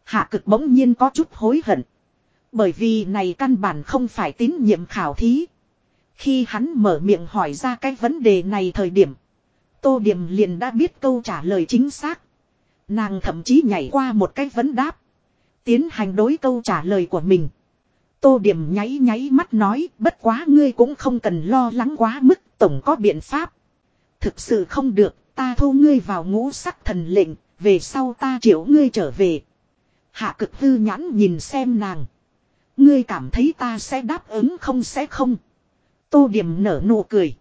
Hạ cực bỗng nhiên có chút hối hận. Bởi vì này căn bản không phải tín nhiệm khảo thí. Khi hắn mở miệng hỏi ra cái vấn đề này thời điểm. Tô Điểm liền đã biết câu trả lời chính xác. Nàng thậm chí nhảy qua một cái vấn đáp. Tiến hành đối câu trả lời của mình. Tô Điểm nháy nháy mắt nói, bất quá ngươi cũng không cần lo lắng quá mức, tổng có biện pháp. Thực sự không được, ta thu ngươi vào ngũ sắc thần lệnh, về sau ta triệu ngươi trở về. Hạ cực hư nhãn nhìn xem nàng. Ngươi cảm thấy ta sẽ đáp ứng không sẽ không. Tô điểm nở nụ cười.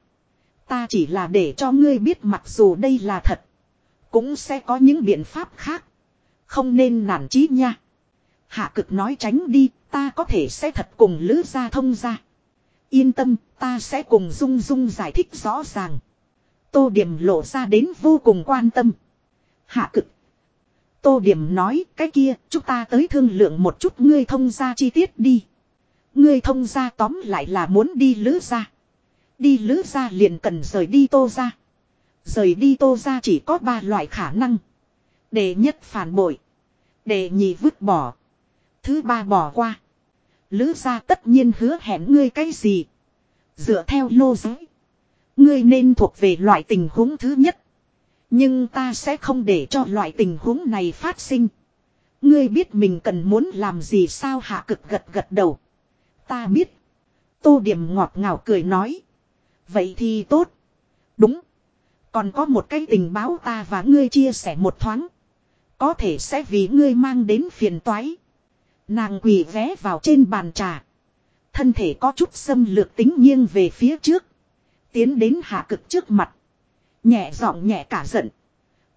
Ta chỉ là để cho ngươi biết mặc dù đây là thật. Cũng sẽ có những biện pháp khác. Không nên nản chí nha. Hạ cực nói tránh đi, ta có thể sẽ thật cùng lữ gia thông ra. Yên tâm, ta sẽ cùng Dung Dung giải thích rõ ràng. Tô điểm lộ ra đến vô cùng quan tâm. Hạ cực Tô Điểm nói, cái kia, chúng ta tới thương lượng một chút, ngươi thông ra chi tiết đi. Ngươi thông ra tóm lại là muốn đi lữ ra. Đi lữ ra liền cần rời đi tô ra. Rời đi tô ra chỉ có ba loại khả năng. Đệ nhất phản bội. Đệ nhị vứt bỏ. Thứ ba bỏ qua. Lữ ra tất nhiên hứa hẹn ngươi cái gì. Dựa theo lô giới. Ngươi nên thuộc về loại tình huống thứ nhất. Nhưng ta sẽ không để cho loại tình huống này phát sinh. Ngươi biết mình cần muốn làm gì sao hạ cực gật gật đầu. Ta biết. Tô điểm ngọt ngào cười nói. Vậy thì tốt. Đúng. Còn có một cái tình báo ta và ngươi chia sẻ một thoáng. Có thể sẽ vì ngươi mang đến phiền toái. Nàng quỳ vé vào trên bàn trà. Thân thể có chút xâm lược tính nghiêng về phía trước. Tiến đến hạ cực trước mặt. Nhẹ giọng nhẹ cả giận.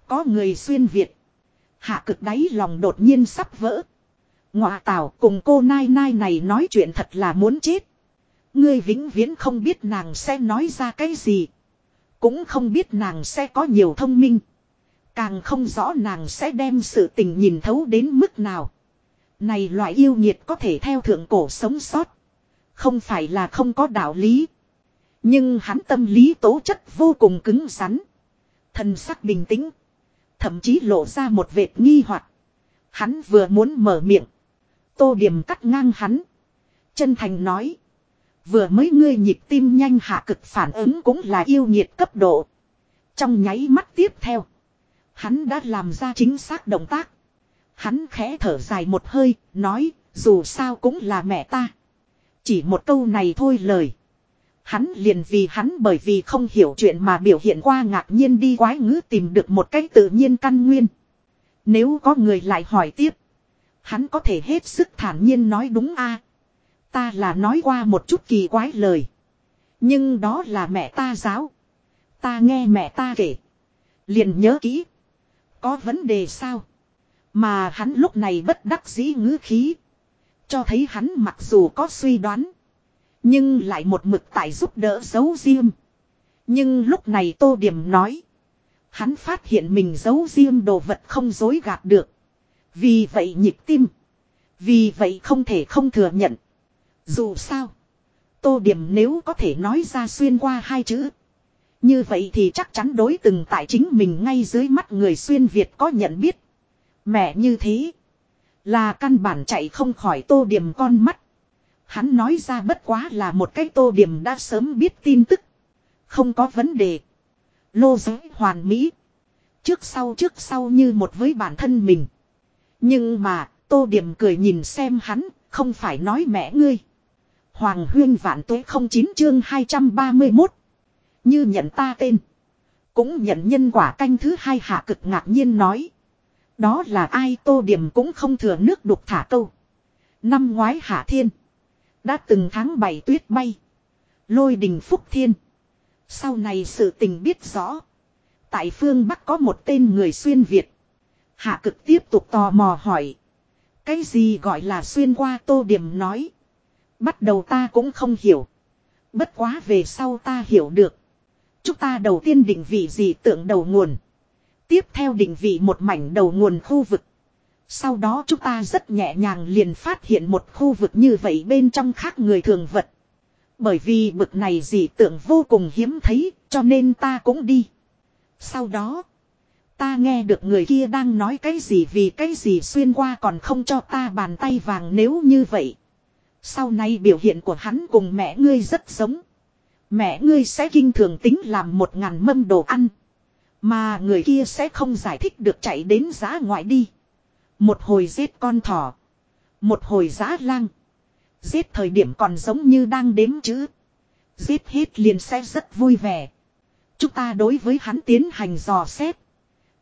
Có người xuyên Việt. Hạ cực đáy lòng đột nhiên sắp vỡ. Ngọa tào cùng cô nai nai này nói chuyện thật là muốn chết. Ngươi vĩnh viễn không biết nàng sẽ nói ra cái gì. Cũng không biết nàng sẽ có nhiều thông minh. Càng không rõ nàng sẽ đem sự tình nhìn thấu đến mức nào. Này loại yêu nhiệt có thể theo thượng cổ sống sót. Không phải là không có đạo lý. Nhưng hắn tâm lý tố chất vô cùng cứng rắn. Thần sắc bình tĩnh. Thậm chí lộ ra một vệt nghi hoặc. Hắn vừa muốn mở miệng. Tô điểm cắt ngang hắn. Chân thành nói. Vừa mới ngươi nhịp tim nhanh hạ cực phản ứng cũng là yêu nhiệt cấp độ. Trong nháy mắt tiếp theo. Hắn đã làm ra chính xác động tác. Hắn khẽ thở dài một hơi, nói, dù sao cũng là mẹ ta. Chỉ một câu này thôi lời. Hắn liền vì hắn bởi vì không hiểu chuyện mà biểu hiện qua ngạc nhiên đi quái ngữ tìm được một cách tự nhiên căn nguyên. Nếu có người lại hỏi tiếp. Hắn có thể hết sức thản nhiên nói đúng a Ta là nói qua một chút kỳ quái lời. Nhưng đó là mẹ ta giáo. Ta nghe mẹ ta kể. Liền nhớ kỹ. Có vấn đề sao? Mà hắn lúc này bất đắc dĩ ngữ khí. Cho thấy hắn mặc dù có suy đoán. Nhưng lại một mực tại giúp đỡ giấu riêng. Nhưng lúc này tô điểm nói. Hắn phát hiện mình giấu riêng đồ vật không dối gạt được. Vì vậy nhịp tim. Vì vậy không thể không thừa nhận. Dù sao. Tô điểm nếu có thể nói ra xuyên qua hai chữ. Như vậy thì chắc chắn đối từng tại chính mình ngay dưới mắt người xuyên Việt có nhận biết. Mẹ như thế. Là căn bản chạy không khỏi tô điểm con mắt. Hắn nói ra bất quá là một cái tô điểm đã sớm biết tin tức. Không có vấn đề. Lô giới hoàn mỹ. Trước sau trước sau như một với bản thân mình. Nhưng mà, tô điểm cười nhìn xem hắn, không phải nói mẹ ngươi. Hoàng huyên vạn tuế không chín chương 231. Như nhận ta tên. Cũng nhận nhân quả canh thứ hai hạ cực ngạc nhiên nói. Đó là ai tô điểm cũng không thừa nước đục thả câu. Năm ngoái hạ thiên. Đã từng tháng bảy tuyết bay. Lôi đình phúc thiên. Sau này sự tình biết rõ. Tại phương Bắc có một tên người xuyên Việt. Hạ cực tiếp tục tò mò hỏi. Cái gì gọi là xuyên qua tô điểm nói. Bắt đầu ta cũng không hiểu. Bất quá về sau ta hiểu được. Chúng ta đầu tiên định vị gì tượng đầu nguồn. Tiếp theo định vị một mảnh đầu nguồn khu vực. Sau đó chúng ta rất nhẹ nhàng liền phát hiện một khu vực như vậy bên trong khác người thường vật. Bởi vì bực này dị tượng vô cùng hiếm thấy, cho nên ta cũng đi. Sau đó, ta nghe được người kia đang nói cái gì vì cái gì xuyên qua còn không cho ta bàn tay vàng nếu như vậy. Sau này biểu hiện của hắn cùng mẹ ngươi rất giống. Mẹ ngươi sẽ kinh thường tính làm một ngàn mâm đồ ăn. Mà người kia sẽ không giải thích được chạy đến giá ngoại đi. Một hồi giết con thỏ. Một hồi giá lang. Giết thời điểm còn giống như đang đếm chữ. Giết hết liền sẽ rất vui vẻ. Chúng ta đối với hắn tiến hành dò xét.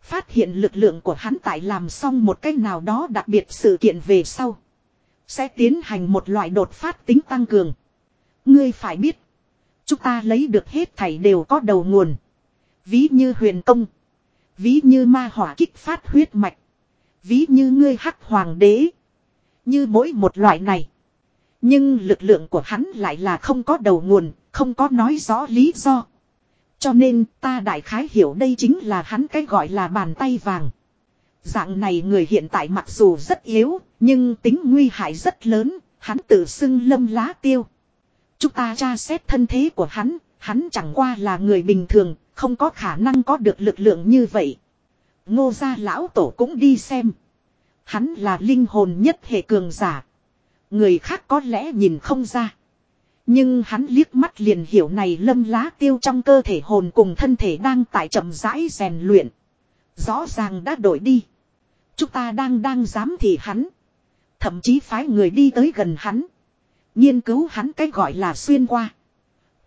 Phát hiện lực lượng của hắn tại làm xong một cách nào đó đặc biệt sự kiện về sau. Sẽ tiến hành một loại đột phát tính tăng cường. Ngươi phải biết. Chúng ta lấy được hết thảy đều có đầu nguồn. Ví như huyền công. Ví như ma hỏa kích phát huyết mạch. Ví như ngươi hắc hoàng đế. Như mỗi một loại này. Nhưng lực lượng của hắn lại là không có đầu nguồn, không có nói rõ lý do. Cho nên ta đại khái hiểu đây chính là hắn cái gọi là bàn tay vàng. Dạng này người hiện tại mặc dù rất yếu, nhưng tính nguy hại rất lớn, hắn tự xưng lâm lá tiêu. Chúng ta tra xét thân thế của hắn, hắn chẳng qua là người bình thường, không có khả năng có được lực lượng như vậy. Ngô gia lão tổ cũng đi xem. Hắn là linh hồn nhất hệ cường giả. Người khác có lẽ nhìn không ra. Nhưng hắn liếc mắt liền hiểu này lâm lá tiêu trong cơ thể hồn cùng thân thể đang tại chậm rãi rèn luyện. Rõ ràng đã đổi đi. Chúng ta đang đang dám thì hắn. Thậm chí phái người đi tới gần hắn. Nghiên cứu hắn cái gọi là xuyên qua.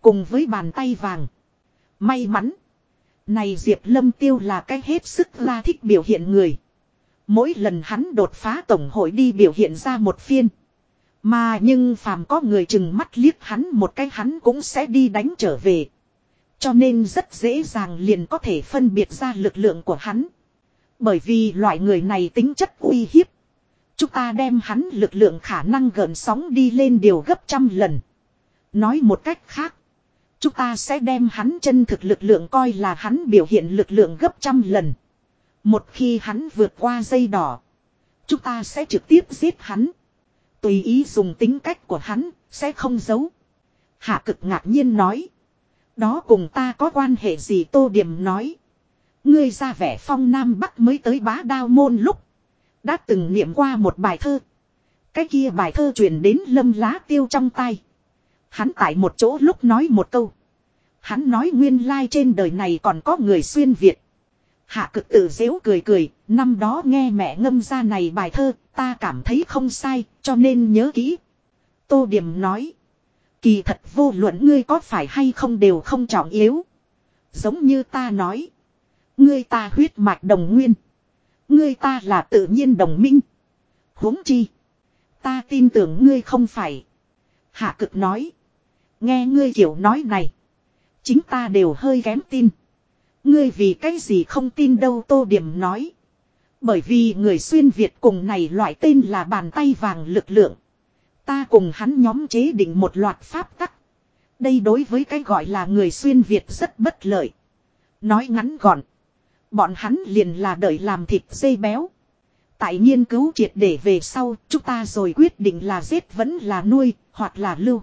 Cùng với bàn tay vàng. May mắn. Này Diệp Lâm Tiêu là cái hết sức la thích biểu hiện người. Mỗi lần hắn đột phá tổng hội đi biểu hiện ra một phiên. Mà nhưng phàm có người chừng mắt liếc hắn một cái hắn cũng sẽ đi đánh trở về. Cho nên rất dễ dàng liền có thể phân biệt ra lực lượng của hắn. Bởi vì loại người này tính chất uy hiếp. Chúng ta đem hắn lực lượng khả năng gần sóng đi lên điều gấp trăm lần. Nói một cách khác. Chúng ta sẽ đem hắn chân thực lực lượng coi là hắn biểu hiện lực lượng gấp trăm lần. Một khi hắn vượt qua dây đỏ. Chúng ta sẽ trực tiếp giết hắn. Tùy ý dùng tính cách của hắn, sẽ không giấu. Hạ cực ngạc nhiên nói. Đó cùng ta có quan hệ gì tô điểm nói. Ngươi ra vẻ phong nam bắc mới tới bá đao môn lúc. Đã từng niệm qua một bài thơ. Cái kia bài thơ truyền đến lâm lá tiêu trong tay. Hắn tại một chỗ lúc nói một câu. Hắn nói nguyên lai trên đời này còn có người xuyên Việt. Hạ cực tự dễu cười cười, năm đó nghe mẹ ngâm ra này bài thơ, ta cảm thấy không sai, cho nên nhớ kỹ. Tô Điểm nói. Kỳ thật vô luận ngươi có phải hay không đều không trọng yếu. Giống như ta nói. Ngươi ta huyết mạch đồng nguyên. Ngươi ta là tự nhiên đồng minh. huống chi. Ta tin tưởng ngươi không phải. Hạ cực nói. Nghe ngươi kiểu nói này. Chính ta đều hơi kém tin. Ngươi vì cái gì không tin đâu tô điểm nói. Bởi vì người xuyên Việt cùng này loại tên là bàn tay vàng lực lượng. Ta cùng hắn nhóm chế định một loạt pháp tắc. Đây đối với cái gọi là người xuyên Việt rất bất lợi. Nói ngắn gọn. Bọn hắn liền là đợi làm thịt dây béo. Tại nghiên cứu triệt để về sau, chúng ta rồi quyết định là giết vẫn là nuôi, hoặc là lưu.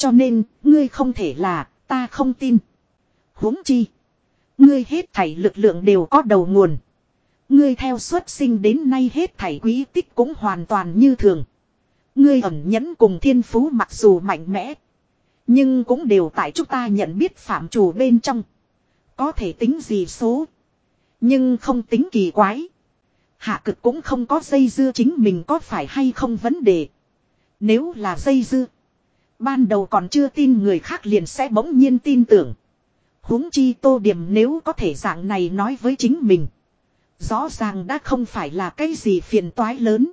Cho nên, ngươi không thể là, ta không tin. huống chi. Ngươi hết thảy lực lượng đều có đầu nguồn. Ngươi theo xuất sinh đến nay hết thảy quý tích cũng hoàn toàn như thường. Ngươi ẩn nhẫn cùng thiên phú mặc dù mạnh mẽ. Nhưng cũng đều tại chúng ta nhận biết phạm chủ bên trong. Có thể tính gì số. Nhưng không tính kỳ quái. Hạ cực cũng không có dây dưa chính mình có phải hay không vấn đề. Nếu là dây dưa. Ban đầu còn chưa tin người khác liền sẽ bỗng nhiên tin tưởng huống chi tô điểm nếu có thể dạng này nói với chính mình. Rõ ràng đã không phải là cái gì phiền toái lớn.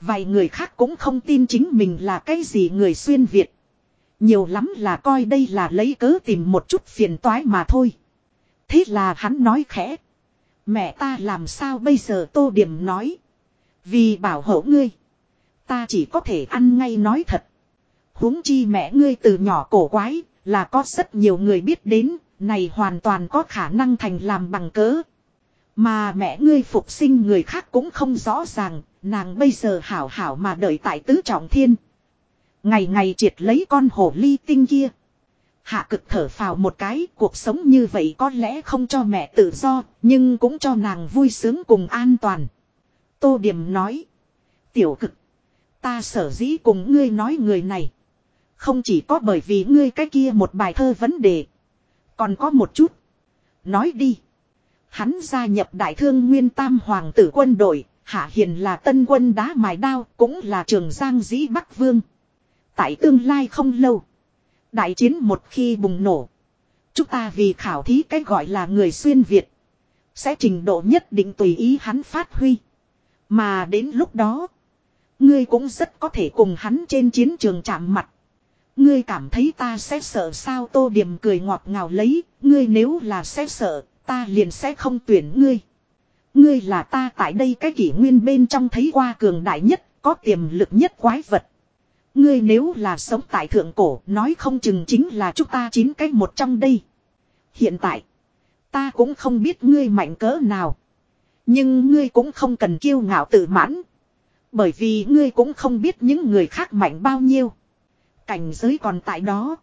Vài người khác cũng không tin chính mình là cái gì người xuyên Việt. Nhiều lắm là coi đây là lấy cớ tìm một chút phiền toái mà thôi. Thế là hắn nói khẽ. Mẹ ta làm sao bây giờ tô điểm nói. Vì bảo hộ ngươi. Ta chỉ có thể ăn ngay nói thật huống chi mẹ ngươi từ nhỏ cổ quái là có rất nhiều người biết đến này hoàn toàn có khả năng thành làm bằng cớ. Mà mẹ ngươi phục sinh người khác cũng không rõ ràng, nàng bây giờ hảo hảo mà đợi tại tứ trọng thiên. Ngày ngày triệt lấy con hổ ly tinh kia. Hạ cực thở phào một cái, cuộc sống như vậy có lẽ không cho mẹ tự do, nhưng cũng cho nàng vui sướng cùng an toàn. Tô Điểm nói. Tiểu cực. Ta sở dĩ cùng ngươi nói người này. Không chỉ có bởi vì ngươi cái kia một bài thơ vấn đề. Còn có một chút. Nói đi. Hắn gia nhập đại thương nguyên tam hoàng tử quân đội. Hạ Hiền là tân quân đá mài đao. Cũng là trường giang dĩ Bắc Vương. Tại tương lai không lâu. Đại chiến một khi bùng nổ. Chúng ta vì khảo thí cái gọi là người xuyên Việt. Sẽ trình độ nhất định tùy ý hắn phát huy. Mà đến lúc đó. Ngươi cũng rất có thể cùng hắn trên chiến trường chạm mặt. Ngươi cảm thấy ta sẽ sợ sao tô điểm cười ngọt ngào lấy, ngươi nếu là sẽ sợ, ta liền sẽ không tuyển ngươi. Ngươi là ta tại đây cái kỷ nguyên bên trong thấy qua cường đại nhất, có tiềm lực nhất quái vật. Ngươi nếu là sống tại thượng cổ, nói không chừng chính là chúng ta chín cái một trong đây. Hiện tại, ta cũng không biết ngươi mạnh cỡ nào. Nhưng ngươi cũng không cần kiêu ngạo tự mãn. Bởi vì ngươi cũng không biết những người khác mạnh bao nhiêu cảnh giới còn tại đó.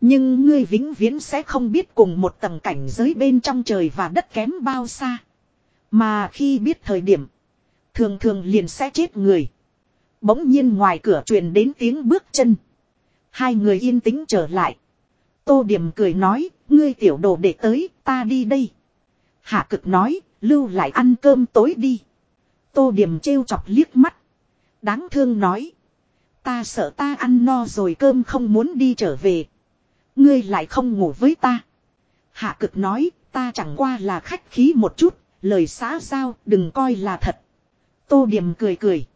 Nhưng ngươi vĩnh viễn sẽ không biết cùng một tầng cảnh giới bên trong trời và đất kém bao xa. Mà khi biết thời điểm, thường thường liền sẽ chết người. Bỗng nhiên ngoài cửa truyền đến tiếng bước chân. Hai người yên tĩnh trở lại. Tô Điểm cười nói, ngươi tiểu đồ để tới, ta đi đây. Hạ cực nói, lưu lại ăn cơm tối đi. Tô Điểm trêu chọc liếc mắt. Đáng thương nói. Ta sợ ta ăn no rồi cơm không muốn đi trở về. Ngươi lại không ngủ với ta. Hạ cực nói, ta chẳng qua là khách khí một chút, lời xã giao đừng coi là thật. Tô điểm cười cười.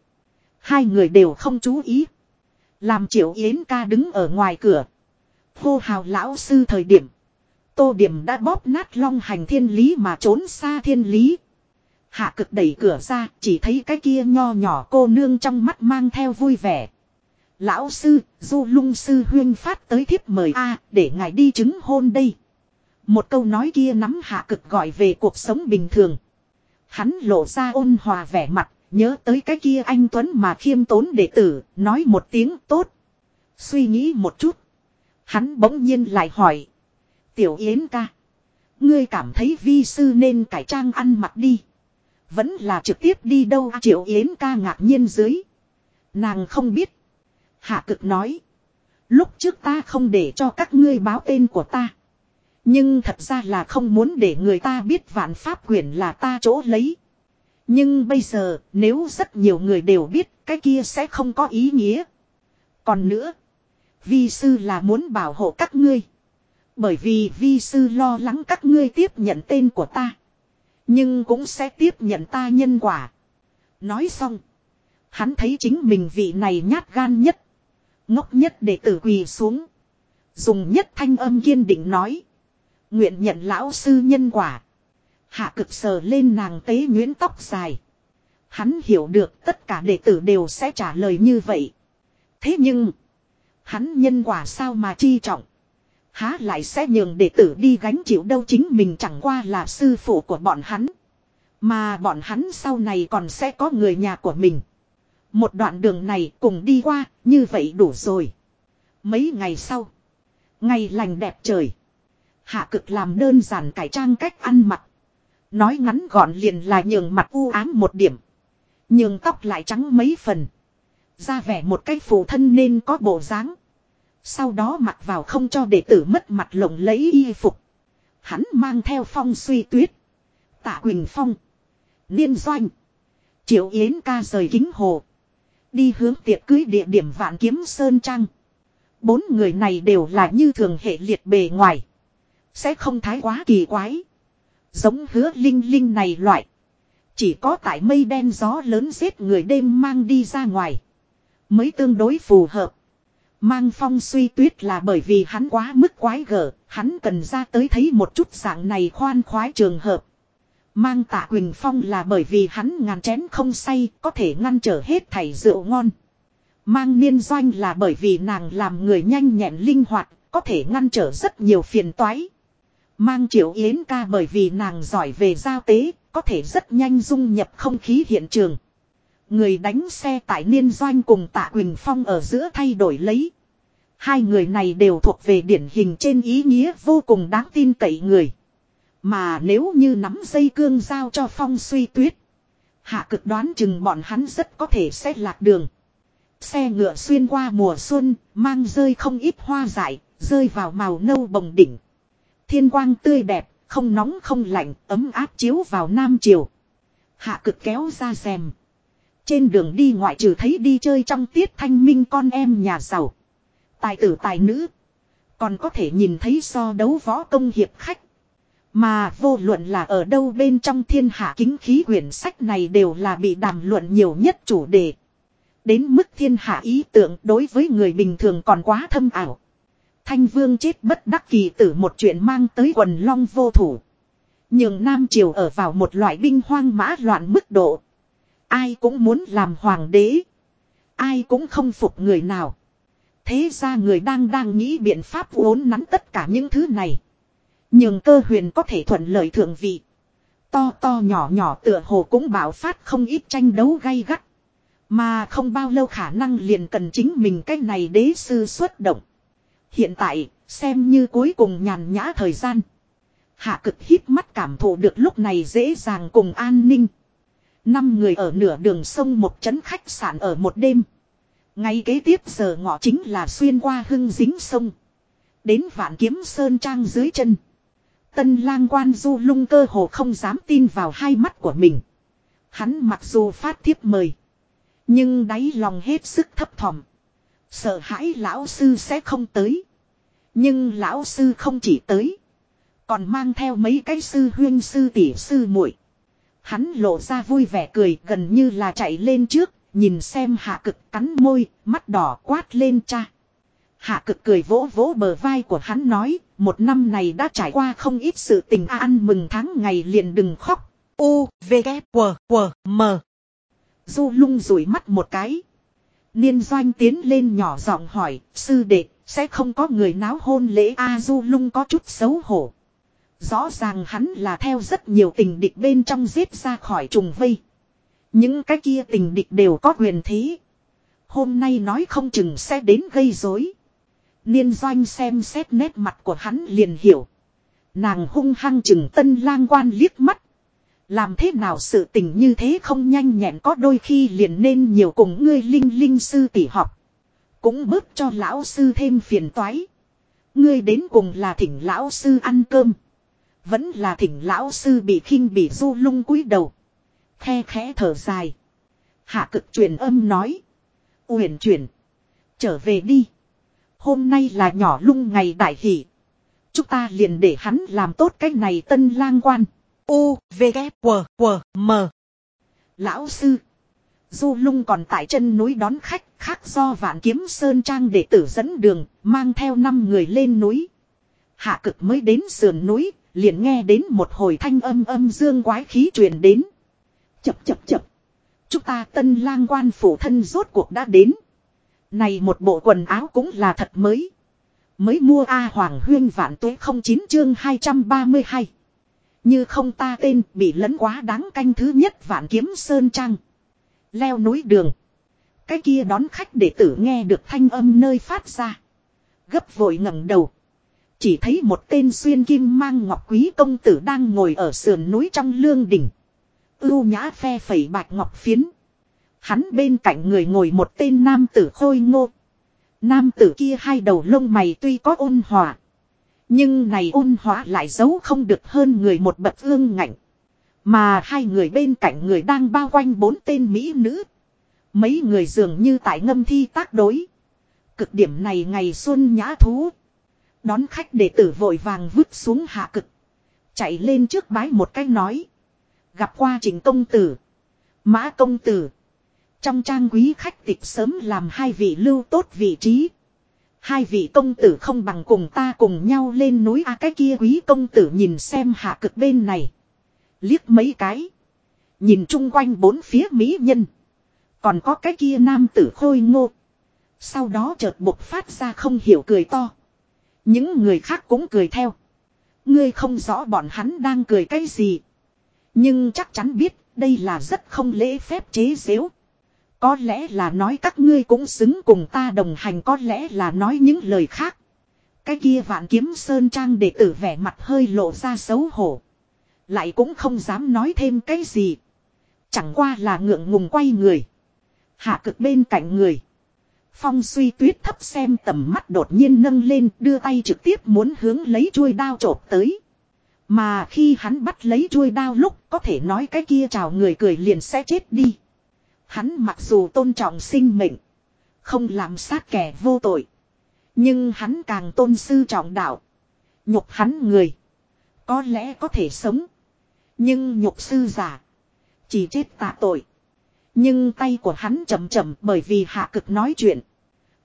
Hai người đều không chú ý. Làm triệu yến ca đứng ở ngoài cửa. Hô hào lão sư thời điểm. Tô điểm đã bóp nát long hành thiên lý mà trốn xa thiên lý. Hạ cực đẩy cửa ra, chỉ thấy cái kia nho nhỏ cô nương trong mắt mang theo vui vẻ. Lão sư, du lung sư huyên phát tới thiếp mời a để ngài đi chứng hôn đây. Một câu nói kia nắm hạ cực gọi về cuộc sống bình thường. Hắn lộ ra ôn hòa vẻ mặt, nhớ tới cái kia anh Tuấn mà khiêm tốn đệ tử, nói một tiếng tốt. Suy nghĩ một chút. Hắn bỗng nhiên lại hỏi. Tiểu Yến ca. Ngươi cảm thấy vi sư nên cải trang ăn mặc đi. Vẫn là trực tiếp đi đâu Triệu Yến ca ngạc nhiên dưới. Nàng không biết. Hạ cực nói. Lúc trước ta không để cho các ngươi báo tên của ta. Nhưng thật ra là không muốn để người ta biết vạn pháp quyền là ta chỗ lấy. Nhưng bây giờ, nếu rất nhiều người đều biết, cái kia sẽ không có ý nghĩa. Còn nữa. Vi sư là muốn bảo hộ các ngươi. Bởi vì vi sư lo lắng các ngươi tiếp nhận tên của ta. Nhưng cũng sẽ tiếp nhận ta nhân quả. Nói xong. Hắn thấy chính mình vị này nhát gan nhất. Ngốc nhất để tử quỳ xuống. Dùng nhất thanh âm kiên định nói. Nguyện nhận lão sư nhân quả. Hạ cực sờ lên nàng tế nguyễn tóc dài. Hắn hiểu được tất cả đệ tử đều sẽ trả lời như vậy. Thế nhưng. Hắn nhân quả sao mà chi trọng. Há lại sẽ nhường đệ tử đi gánh chịu đâu chính mình chẳng qua là sư phụ của bọn hắn. Mà bọn hắn sau này còn sẽ có người nhà của mình. Một đoạn đường này cùng đi qua, như vậy đủ rồi. Mấy ngày sau. Ngày lành đẹp trời. Hạ cực làm đơn giản cải trang cách ăn mặc. Nói ngắn gọn liền là nhường mặt u ám một điểm. Nhường tóc lại trắng mấy phần. Ra vẻ một cách phụ thân nên có bộ dáng. Sau đó mặc vào không cho đệ tử mất mặt lộng lấy y phục. Hắn mang theo phong suy tuyết. Tạ Quỳnh Phong. Niên Doanh. Triệu Yến ca rời kính hồ. Đi hướng tiệc cưới địa điểm Vạn Kiếm Sơn trang Bốn người này đều là như thường hệ liệt bề ngoài. Sẽ không thái quá kỳ quái. Giống hứa linh linh này loại. Chỉ có tại mây đen gió lớn giết người đêm mang đi ra ngoài. Mới tương đối phù hợp. Mang phong suy tuyết là bởi vì hắn quá mức quái gở, hắn cần ra tới thấy một chút dạng này khoan khoái trường hợp. Mang tạ Quỳnh Phong là bởi vì hắn ngàn chén không say, có thể ngăn trở hết thảy rượu ngon. Mang niên doanh là bởi vì nàng làm người nhanh nhẹn linh hoạt, có thể ngăn trở rất nhiều phiền toái. Mang triệu yến ca bởi vì nàng giỏi về giao tế, có thể rất nhanh dung nhập không khí hiện trường. Người đánh xe tại niên doanh cùng tạ Quỳnh Phong ở giữa thay đổi lấy. Hai người này đều thuộc về điển hình trên ý nghĩa vô cùng đáng tin cậy người. Mà nếu như nắm dây cương giao cho phong suy tuyết. Hạ cực đoán chừng bọn hắn rất có thể sẽ lạc đường. Xe ngựa xuyên qua mùa xuân, mang rơi không ít hoa dại, rơi vào màu nâu bồng đỉnh. Thiên quang tươi đẹp, không nóng không lạnh, ấm áp chiếu vào nam chiều. Hạ cực kéo ra xem Trên đường đi ngoại trừ thấy đi chơi trong tiết thanh minh con em nhà giàu. Tài tử tài nữ. Còn có thể nhìn thấy so đấu võ công hiệp khách. Mà vô luận là ở đâu bên trong thiên hạ kính khí quyển sách này đều là bị đàm luận nhiều nhất chủ đề. Đến mức thiên hạ ý tưởng đối với người bình thường còn quá thâm ảo. Thanh vương chết bất đắc kỳ tử một chuyện mang tới quần long vô thủ. Nhưng Nam Triều ở vào một loại binh hoang mã loạn mức độ. Ai cũng muốn làm hoàng đế. Ai cũng không phục người nào. Thế ra người đang đang nghĩ biện pháp uốn nắn tất cả những thứ này. Nhưng cơ huyền có thể thuận lợi thượng vị. To to nhỏ nhỏ tựa hồ cũng bảo phát không ít tranh đấu gay gắt. Mà không bao lâu khả năng liền cần chính mình cái này đế sư xuất động. Hiện tại, xem như cuối cùng nhàn nhã thời gian. Hạ cực hít mắt cảm thụ được lúc này dễ dàng cùng an ninh. Năm người ở nửa đường sông một trấn khách sạn ở một đêm. Ngay kế tiếp giờ ngọ chính là xuyên qua hưng dính sông. Đến vạn kiếm sơn trang dưới chân. Tân lang quan du lung cơ hồ không dám tin vào hai mắt của mình. Hắn mặc dù phát thiếp mời. Nhưng đáy lòng hết sức thấp thỏm. Sợ hãi lão sư sẽ không tới. Nhưng lão sư không chỉ tới. Còn mang theo mấy cái sư huyên sư tỷ sư muội Hắn lộ ra vui vẻ cười gần như là chạy lên trước. Nhìn xem hạ cực cắn môi, mắt đỏ quát lên cha. Hạ cực cười vỗ vỗ bờ vai của hắn nói, một năm này đã trải qua không ít sự tình ăn mừng tháng ngày liền đừng khóc. U, V, K, W, W, M. Du lung rủi mắt một cái. Niên doanh tiến lên nhỏ giọng hỏi, sư đệ, sẽ không có người náo hôn lễ A du lung có chút xấu hổ. Rõ ràng hắn là theo rất nhiều tình địch bên trong giết ra khỏi trùng vây. Những cái kia tình địch đều có quyền thế. Hôm nay nói không chừng sẽ đến gây rối. Niên doanh xem xét nét mặt của hắn liền hiểu. Nàng hung hăng chừng tân lang quan liếc mắt. Làm thế nào sự tình như thế không nhanh nhẹn có đôi khi liền nên nhiều cùng ngươi linh linh sư tỷ học. Cũng bớt cho lão sư thêm phiền toái. Ngươi đến cùng là thỉnh lão sư ăn cơm. Vẫn là thỉnh lão sư bị khinh bị du lung cúi đầu. Khe khẽ thở dài. Hạ cực truyền âm nói. Uyển chuyển. Trở về đi. Hôm nay là nhỏ lung ngày đại hỷ. Chúng ta liền để hắn làm tốt cái này tân lang quan. U, V, K, W, W, M. Lão sư. Du lung còn tại chân núi đón khách khác do vạn kiếm sơn trang để tử dẫn đường, mang theo năm người lên núi. Hạ cực mới đến sườn núi, liền nghe đến một hồi thanh âm âm dương quái khí truyền đến. Chập chập chập. Chúng ta tân lang quan phủ thân rốt cuộc đã đến. Này một bộ quần áo cũng là thật mới. Mới mua A Hoàng Huyên vạn tuế 09 chương 232. Như không ta tên bị lấn quá đáng canh thứ nhất vạn kiếm sơn trang. Leo núi đường. Cái kia đón khách để tử nghe được thanh âm nơi phát ra. Gấp vội ngẩng đầu. Chỉ thấy một tên xuyên kim mang ngọc quý công tử đang ngồi ở sườn núi trong lương đỉnh. Ưu nhã phe phẩy bạch ngọc phiến. Hắn bên cạnh người ngồi một tên nam tử khôi ngô. Nam tử kia hai đầu lông mày tuy có ôn hòa. Nhưng này ôn hòa lại giấu không được hơn người một bậc ương ngạnh. Mà hai người bên cạnh người đang bao quanh bốn tên mỹ nữ. Mấy người dường như tại ngâm thi tác đối. Cực điểm này ngày xuân nhã thú. Đón khách đệ tử vội vàng vứt xuống hạ cực. Chạy lên trước bái một cái nói. Gặp qua trình công tử. Mã công tử. Trong trang quý khách tịch sớm làm hai vị lưu tốt vị trí. Hai vị công tử không bằng cùng ta cùng nhau lên núi a cái kia quý công tử nhìn xem hạ cực bên này. Liếc mấy cái. Nhìn chung quanh bốn phía mỹ nhân. Còn có cái kia nam tử khôi ngô. Sau đó chợt bộc phát ra không hiểu cười to. Những người khác cũng cười theo. Ngươi không rõ bọn hắn đang cười cái gì. Nhưng chắc chắn biết đây là rất không lễ phép chế xếu. Có lẽ là nói các ngươi cũng xứng cùng ta đồng hành, có lẽ là nói những lời khác. Cái kia vạn kiếm sơn trang đệ tử vẻ mặt hơi lộ ra xấu hổ. Lại cũng không dám nói thêm cái gì. Chẳng qua là ngượng ngùng quay người. Hạ cực bên cạnh người. Phong suy tuyết thấp xem tầm mắt đột nhiên nâng lên, đưa tay trực tiếp muốn hướng lấy chuôi đao trộp tới. Mà khi hắn bắt lấy chuôi đao lúc, có thể nói cái kia chào người cười liền sẽ chết đi. Hắn mặc dù tôn trọng sinh mệnh. Không làm sát kẻ vô tội. Nhưng hắn càng tôn sư trọng đạo. Nhục hắn người. Có lẽ có thể sống. Nhưng nhục sư giả. Chỉ chết tạ tội. Nhưng tay của hắn chậm chậm bởi vì hạ cực nói chuyện.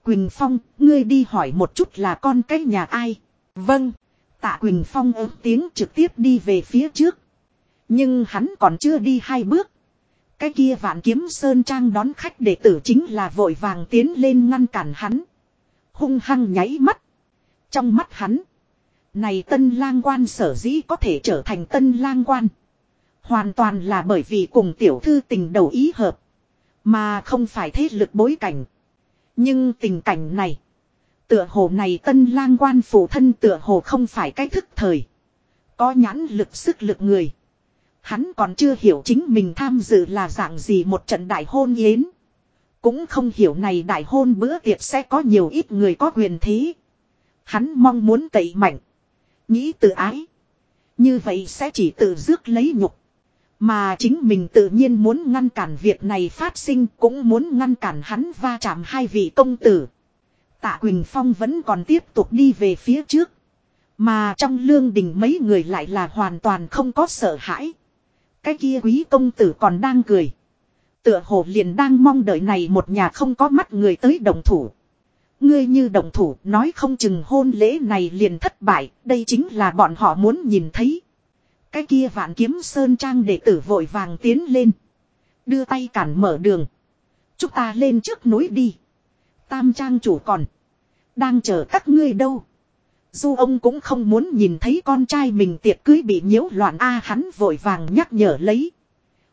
Quỳnh Phong, ngươi đi hỏi một chút là con cái nhà ai. Vâng. Tạ Quỳnh Phong ớt tiếng trực tiếp đi về phía trước. Nhưng hắn còn chưa đi hai bước. Cái kia vạn kiếm sơn trang đón khách đệ tử chính là vội vàng tiến lên ngăn cản hắn. Hung hăng nháy mắt. Trong mắt hắn. Này tân lang quan sở dĩ có thể trở thành tân lang quan. Hoàn toàn là bởi vì cùng tiểu thư tình đầu ý hợp. Mà không phải thế lực bối cảnh. Nhưng tình cảnh này. Tựa hồ này tân lang quan phụ thân tựa hồ không phải cái thức thời. Có nhãn lực sức lực người. Hắn còn chưa hiểu chính mình tham dự là dạng gì một trận đại hôn yến. Cũng không hiểu này đại hôn bữa tiệc sẽ có nhiều ít người có quyền thế. Hắn mong muốn tẩy mạnh. Nghĩ tự ái. Như vậy sẽ chỉ tự rước lấy nhục. Mà chính mình tự nhiên muốn ngăn cản việc này phát sinh, cũng muốn ngăn cản hắn va chạm hai vị công tử. Tạ Quỳnh Phong vẫn còn tiếp tục đi về phía trước. Mà trong lương đình mấy người lại là hoàn toàn không có sợ hãi. Cái kia quý công tử còn đang cười. Tựa hồ liền đang mong đợi này một nhà không có mắt người tới đồng thủ. Ngươi như đồng thủ nói không chừng hôn lễ này liền thất bại, đây chính là bọn họ muốn nhìn thấy. Cái kia vạn kiếm sơn trang đệ tử vội vàng tiến lên. Đưa tay cản mở đường. Chúng ta lên trước núi đi. Tam trang chủ còn. Đang chờ các ngươi đâu. Du ông cũng không muốn nhìn thấy con trai mình tiệc cưới bị nhiễu loạn a, hắn vội vàng nhắc nhở lấy.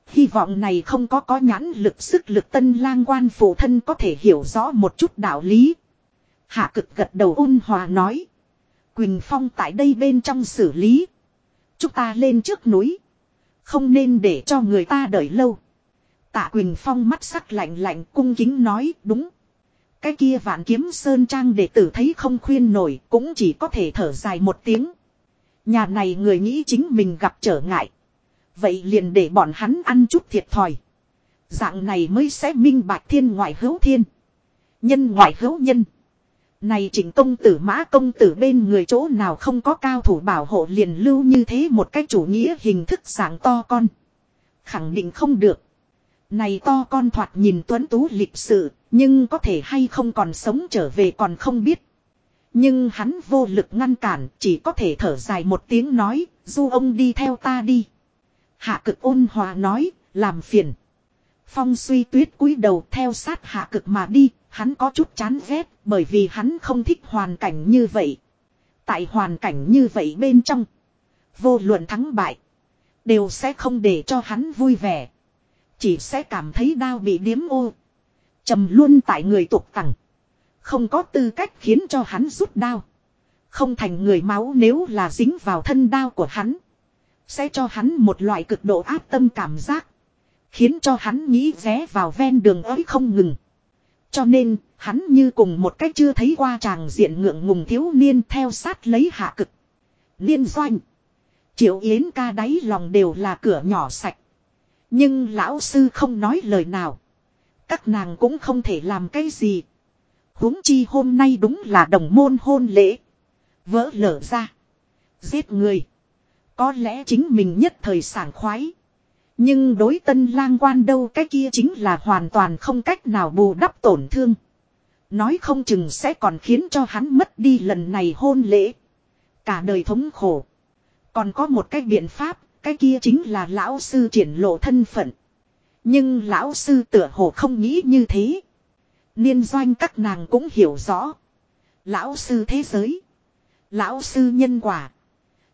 Hy vọng này không có có nhãn lực sức lực tân lang quan phụ thân có thể hiểu rõ một chút đạo lý. Hạ cực gật đầu ôn hòa nói. Quỳnh Phong tại đây bên trong xử lý. Chúng ta lên trước núi. Không nên để cho người ta đợi lâu. Tạ Quỳnh Phong mắt sắc lạnh lạnh cung kính nói, đúng. Cái kia vạn kiếm sơn trang đệ tử thấy không khuyên nổi, cũng chỉ có thể thở dài một tiếng. Nhà này người nghĩ chính mình gặp trở ngại. Vậy liền để bọn hắn ăn chút thiệt thòi. Dạng này mới sẽ minh bạch thiên ngoại hữu thiên. Nhân ngoại hữu nhân. Này chỉnh công tử, mã công tử bên người chỗ nào không có cao thủ bảo hộ liền lưu như thế một cách chủ nghĩa hình thức sáng to con. Khẳng định không được. Này to con thoạt nhìn tuấn tú lịch sự, nhưng có thể hay không còn sống trở về còn không biết. Nhưng hắn vô lực ngăn cản, chỉ có thể thở dài một tiếng nói, du ông đi theo ta đi. Hạ cực ôn hòa nói, làm phiền. Phong suy tuyết cúi đầu theo sát hạ cực mà đi, hắn có chút chán ghét, bởi vì hắn không thích hoàn cảnh như vậy. Tại hoàn cảnh như vậy bên trong, vô luận thắng bại, đều sẽ không để cho hắn vui vẻ. Chỉ sẽ cảm thấy đau bị điếm ô. trầm luôn tại người tục tẳng. Không có tư cách khiến cho hắn rút đau. Không thành người máu nếu là dính vào thân đau của hắn. Sẽ cho hắn một loại cực độ áp tâm cảm giác. Khiến cho hắn nghĩ ré vào ven đường ấy không ngừng. Cho nên, hắn như cùng một cách chưa thấy qua chàng diện ngượng ngùng thiếu niên theo sát lấy hạ cực. Niên doanh. Triệu Yến ca đáy lòng đều là cửa nhỏ sạch. Nhưng lão sư không nói lời nào. Các nàng cũng không thể làm cái gì. huống chi hôm nay đúng là đồng môn hôn lễ. Vỡ lở ra. Giết người. Có lẽ chính mình nhất thời sảng khoái. Nhưng đối tân lang quan đâu cái kia chính là hoàn toàn không cách nào bù đắp tổn thương. Nói không chừng sẽ còn khiến cho hắn mất đi lần này hôn lễ. Cả đời thống khổ. Còn có một cái biện pháp, cái kia chính là lão sư triển lộ thân phận. Nhưng lão sư tựa hồ không nghĩ như thế. Niên doanh các nàng cũng hiểu rõ. Lão sư thế giới. Lão sư nhân quả.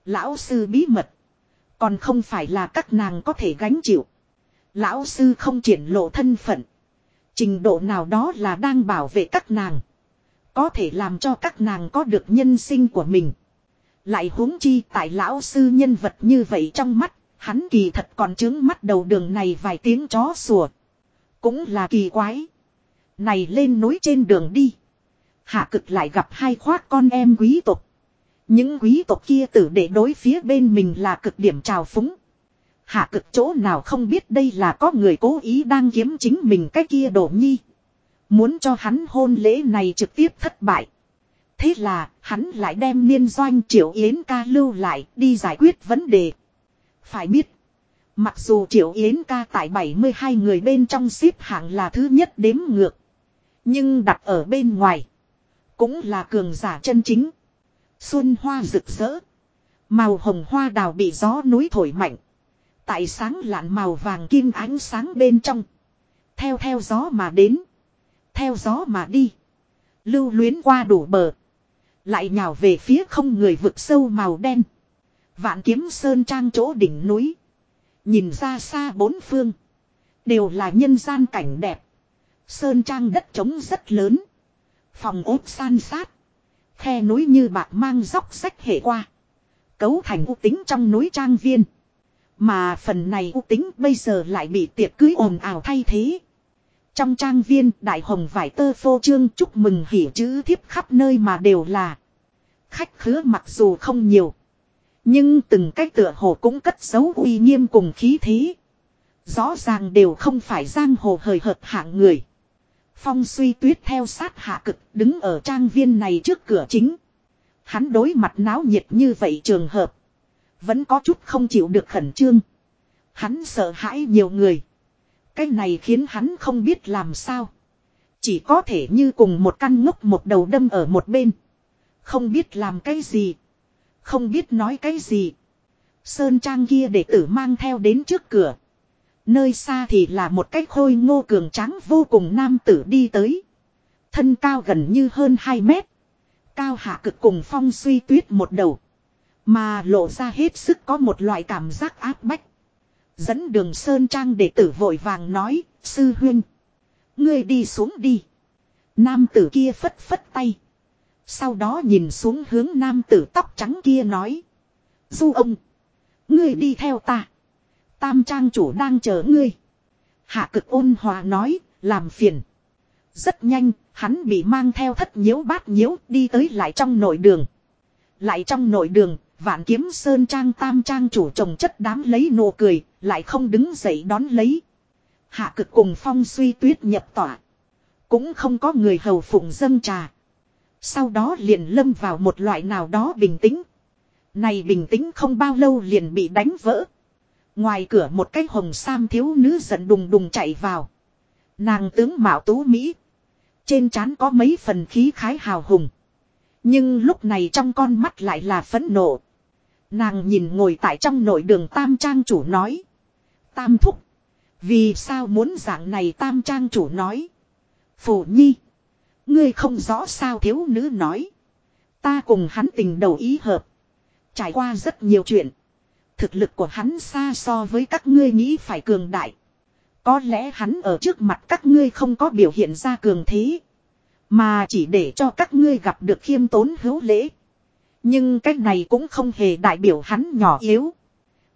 Lão sư bí mật. Còn không phải là các nàng có thể gánh chịu. Lão sư không triển lộ thân phận. Trình độ nào đó là đang bảo vệ các nàng. Có thể làm cho các nàng có được nhân sinh của mình. Lại huống chi tại lão sư nhân vật như vậy trong mắt, hắn kỳ thật còn chứng mắt đầu đường này vài tiếng chó sủa. Cũng là kỳ quái. Này lên núi trên đường đi. Hạ cực lại gặp hai khoác con em quý tộc. Những quý tộc kia tử để đối phía bên mình là cực điểm trào phúng. Hạ cực chỗ nào không biết đây là có người cố ý đang kiếm chính mình cái kia đổ nhi. Muốn cho hắn hôn lễ này trực tiếp thất bại. Thế là, hắn lại đem niên doanh triệu yến ca lưu lại đi giải quyết vấn đề. Phải biết, mặc dù triệu yến ca tại 72 người bên trong xếp hạng là thứ nhất đếm ngược. Nhưng đặt ở bên ngoài, cũng là cường giả chân chính. Xuân hoa rực rỡ. Màu hồng hoa đào bị gió núi thổi mạnh. Tại sáng lạn màu vàng kim ánh sáng bên trong. Theo theo gió mà đến. Theo gió mà đi. Lưu luyến qua đủ bờ. Lại nhào về phía không người vực sâu màu đen. Vạn kiếm sơn trang chỗ đỉnh núi. Nhìn ra xa bốn phương. Đều là nhân gian cảnh đẹp. Sơn trang đất trống rất lớn. Phòng ốt san sát. Khe núi như bạc mang dốc sách hệ qua. Cấu thành u tính trong núi trang viên. Mà phần này u tính bây giờ lại bị tiệc cưới ồn ào thay thế. Trong trang viên, đại hồng vải tơ phô trương chúc mừng hỉ chữ thiếp khắp nơi mà đều là. Khách khứa mặc dù không nhiều. Nhưng từng cái tựa hồ cũng cất giấu uy nghiêm cùng khí thế. Rõ ràng đều không phải giang hồ hời hợt hạng người. Phong suy tuyết theo sát hạ cực, đứng ở trang viên này trước cửa chính. Hắn đối mặt náo nhiệt như vậy trường hợp. Vẫn có chút không chịu được khẩn trương. Hắn sợ hãi nhiều người. Cái này khiến hắn không biết làm sao. Chỉ có thể như cùng một căn ngốc một đầu đâm ở một bên. Không biết làm cái gì. Không biết nói cái gì. Sơn trang kia đệ tử mang theo đến trước cửa. Nơi xa thì là một cái khôi ngô cường trắng vô cùng nam tử đi tới. Thân cao gần như hơn 2 mét. Cao hạ cực cùng phong suy tuyết một đầu. Mà lộ ra hết sức có một loại cảm giác áp bách. Dẫn đường Sơn Trang đệ tử vội vàng nói, sư huyên Ngươi đi xuống đi. Nam tử kia phất phất tay. Sau đó nhìn xuống hướng nam tử tóc trắng kia nói. Du ông. Ngươi đi theo ta. Tam trang chủ đang chờ ngươi. Hạ cực ôn hòa nói, làm phiền. Rất nhanh, hắn bị mang theo thất nhiễu bát nhiễu đi tới lại trong nội đường. Lại trong nội đường, vạn kiếm sơn trang tam trang chủ trồng chất đám lấy nụ cười, lại không đứng dậy đón lấy. Hạ cực cùng phong suy tuyết nhập tỏa. Cũng không có người hầu phụng dâng trà. Sau đó liền lâm vào một loại nào đó bình tĩnh. Này bình tĩnh không bao lâu liền bị đánh vỡ. Ngoài cửa một cái hồng sam thiếu nữ giận đùng đùng chạy vào. Nàng tướng Mạo Tú Mỹ. Trên trán có mấy phần khí khái hào hùng. Nhưng lúc này trong con mắt lại là phẫn nộ. Nàng nhìn ngồi tại trong nội đường tam trang chủ nói. Tam thúc. Vì sao muốn dạng này tam trang chủ nói. Phủ nhi. Ngươi không rõ sao thiếu nữ nói. Ta cùng hắn tình đầu ý hợp. Trải qua rất nhiều chuyện. Thực lực của hắn xa so với các ngươi nghĩ phải cường đại. Có lẽ hắn ở trước mặt các ngươi không có biểu hiện ra cường thế. Mà chỉ để cho các ngươi gặp được khiêm tốn hữu lễ. Nhưng cái này cũng không hề đại biểu hắn nhỏ yếu.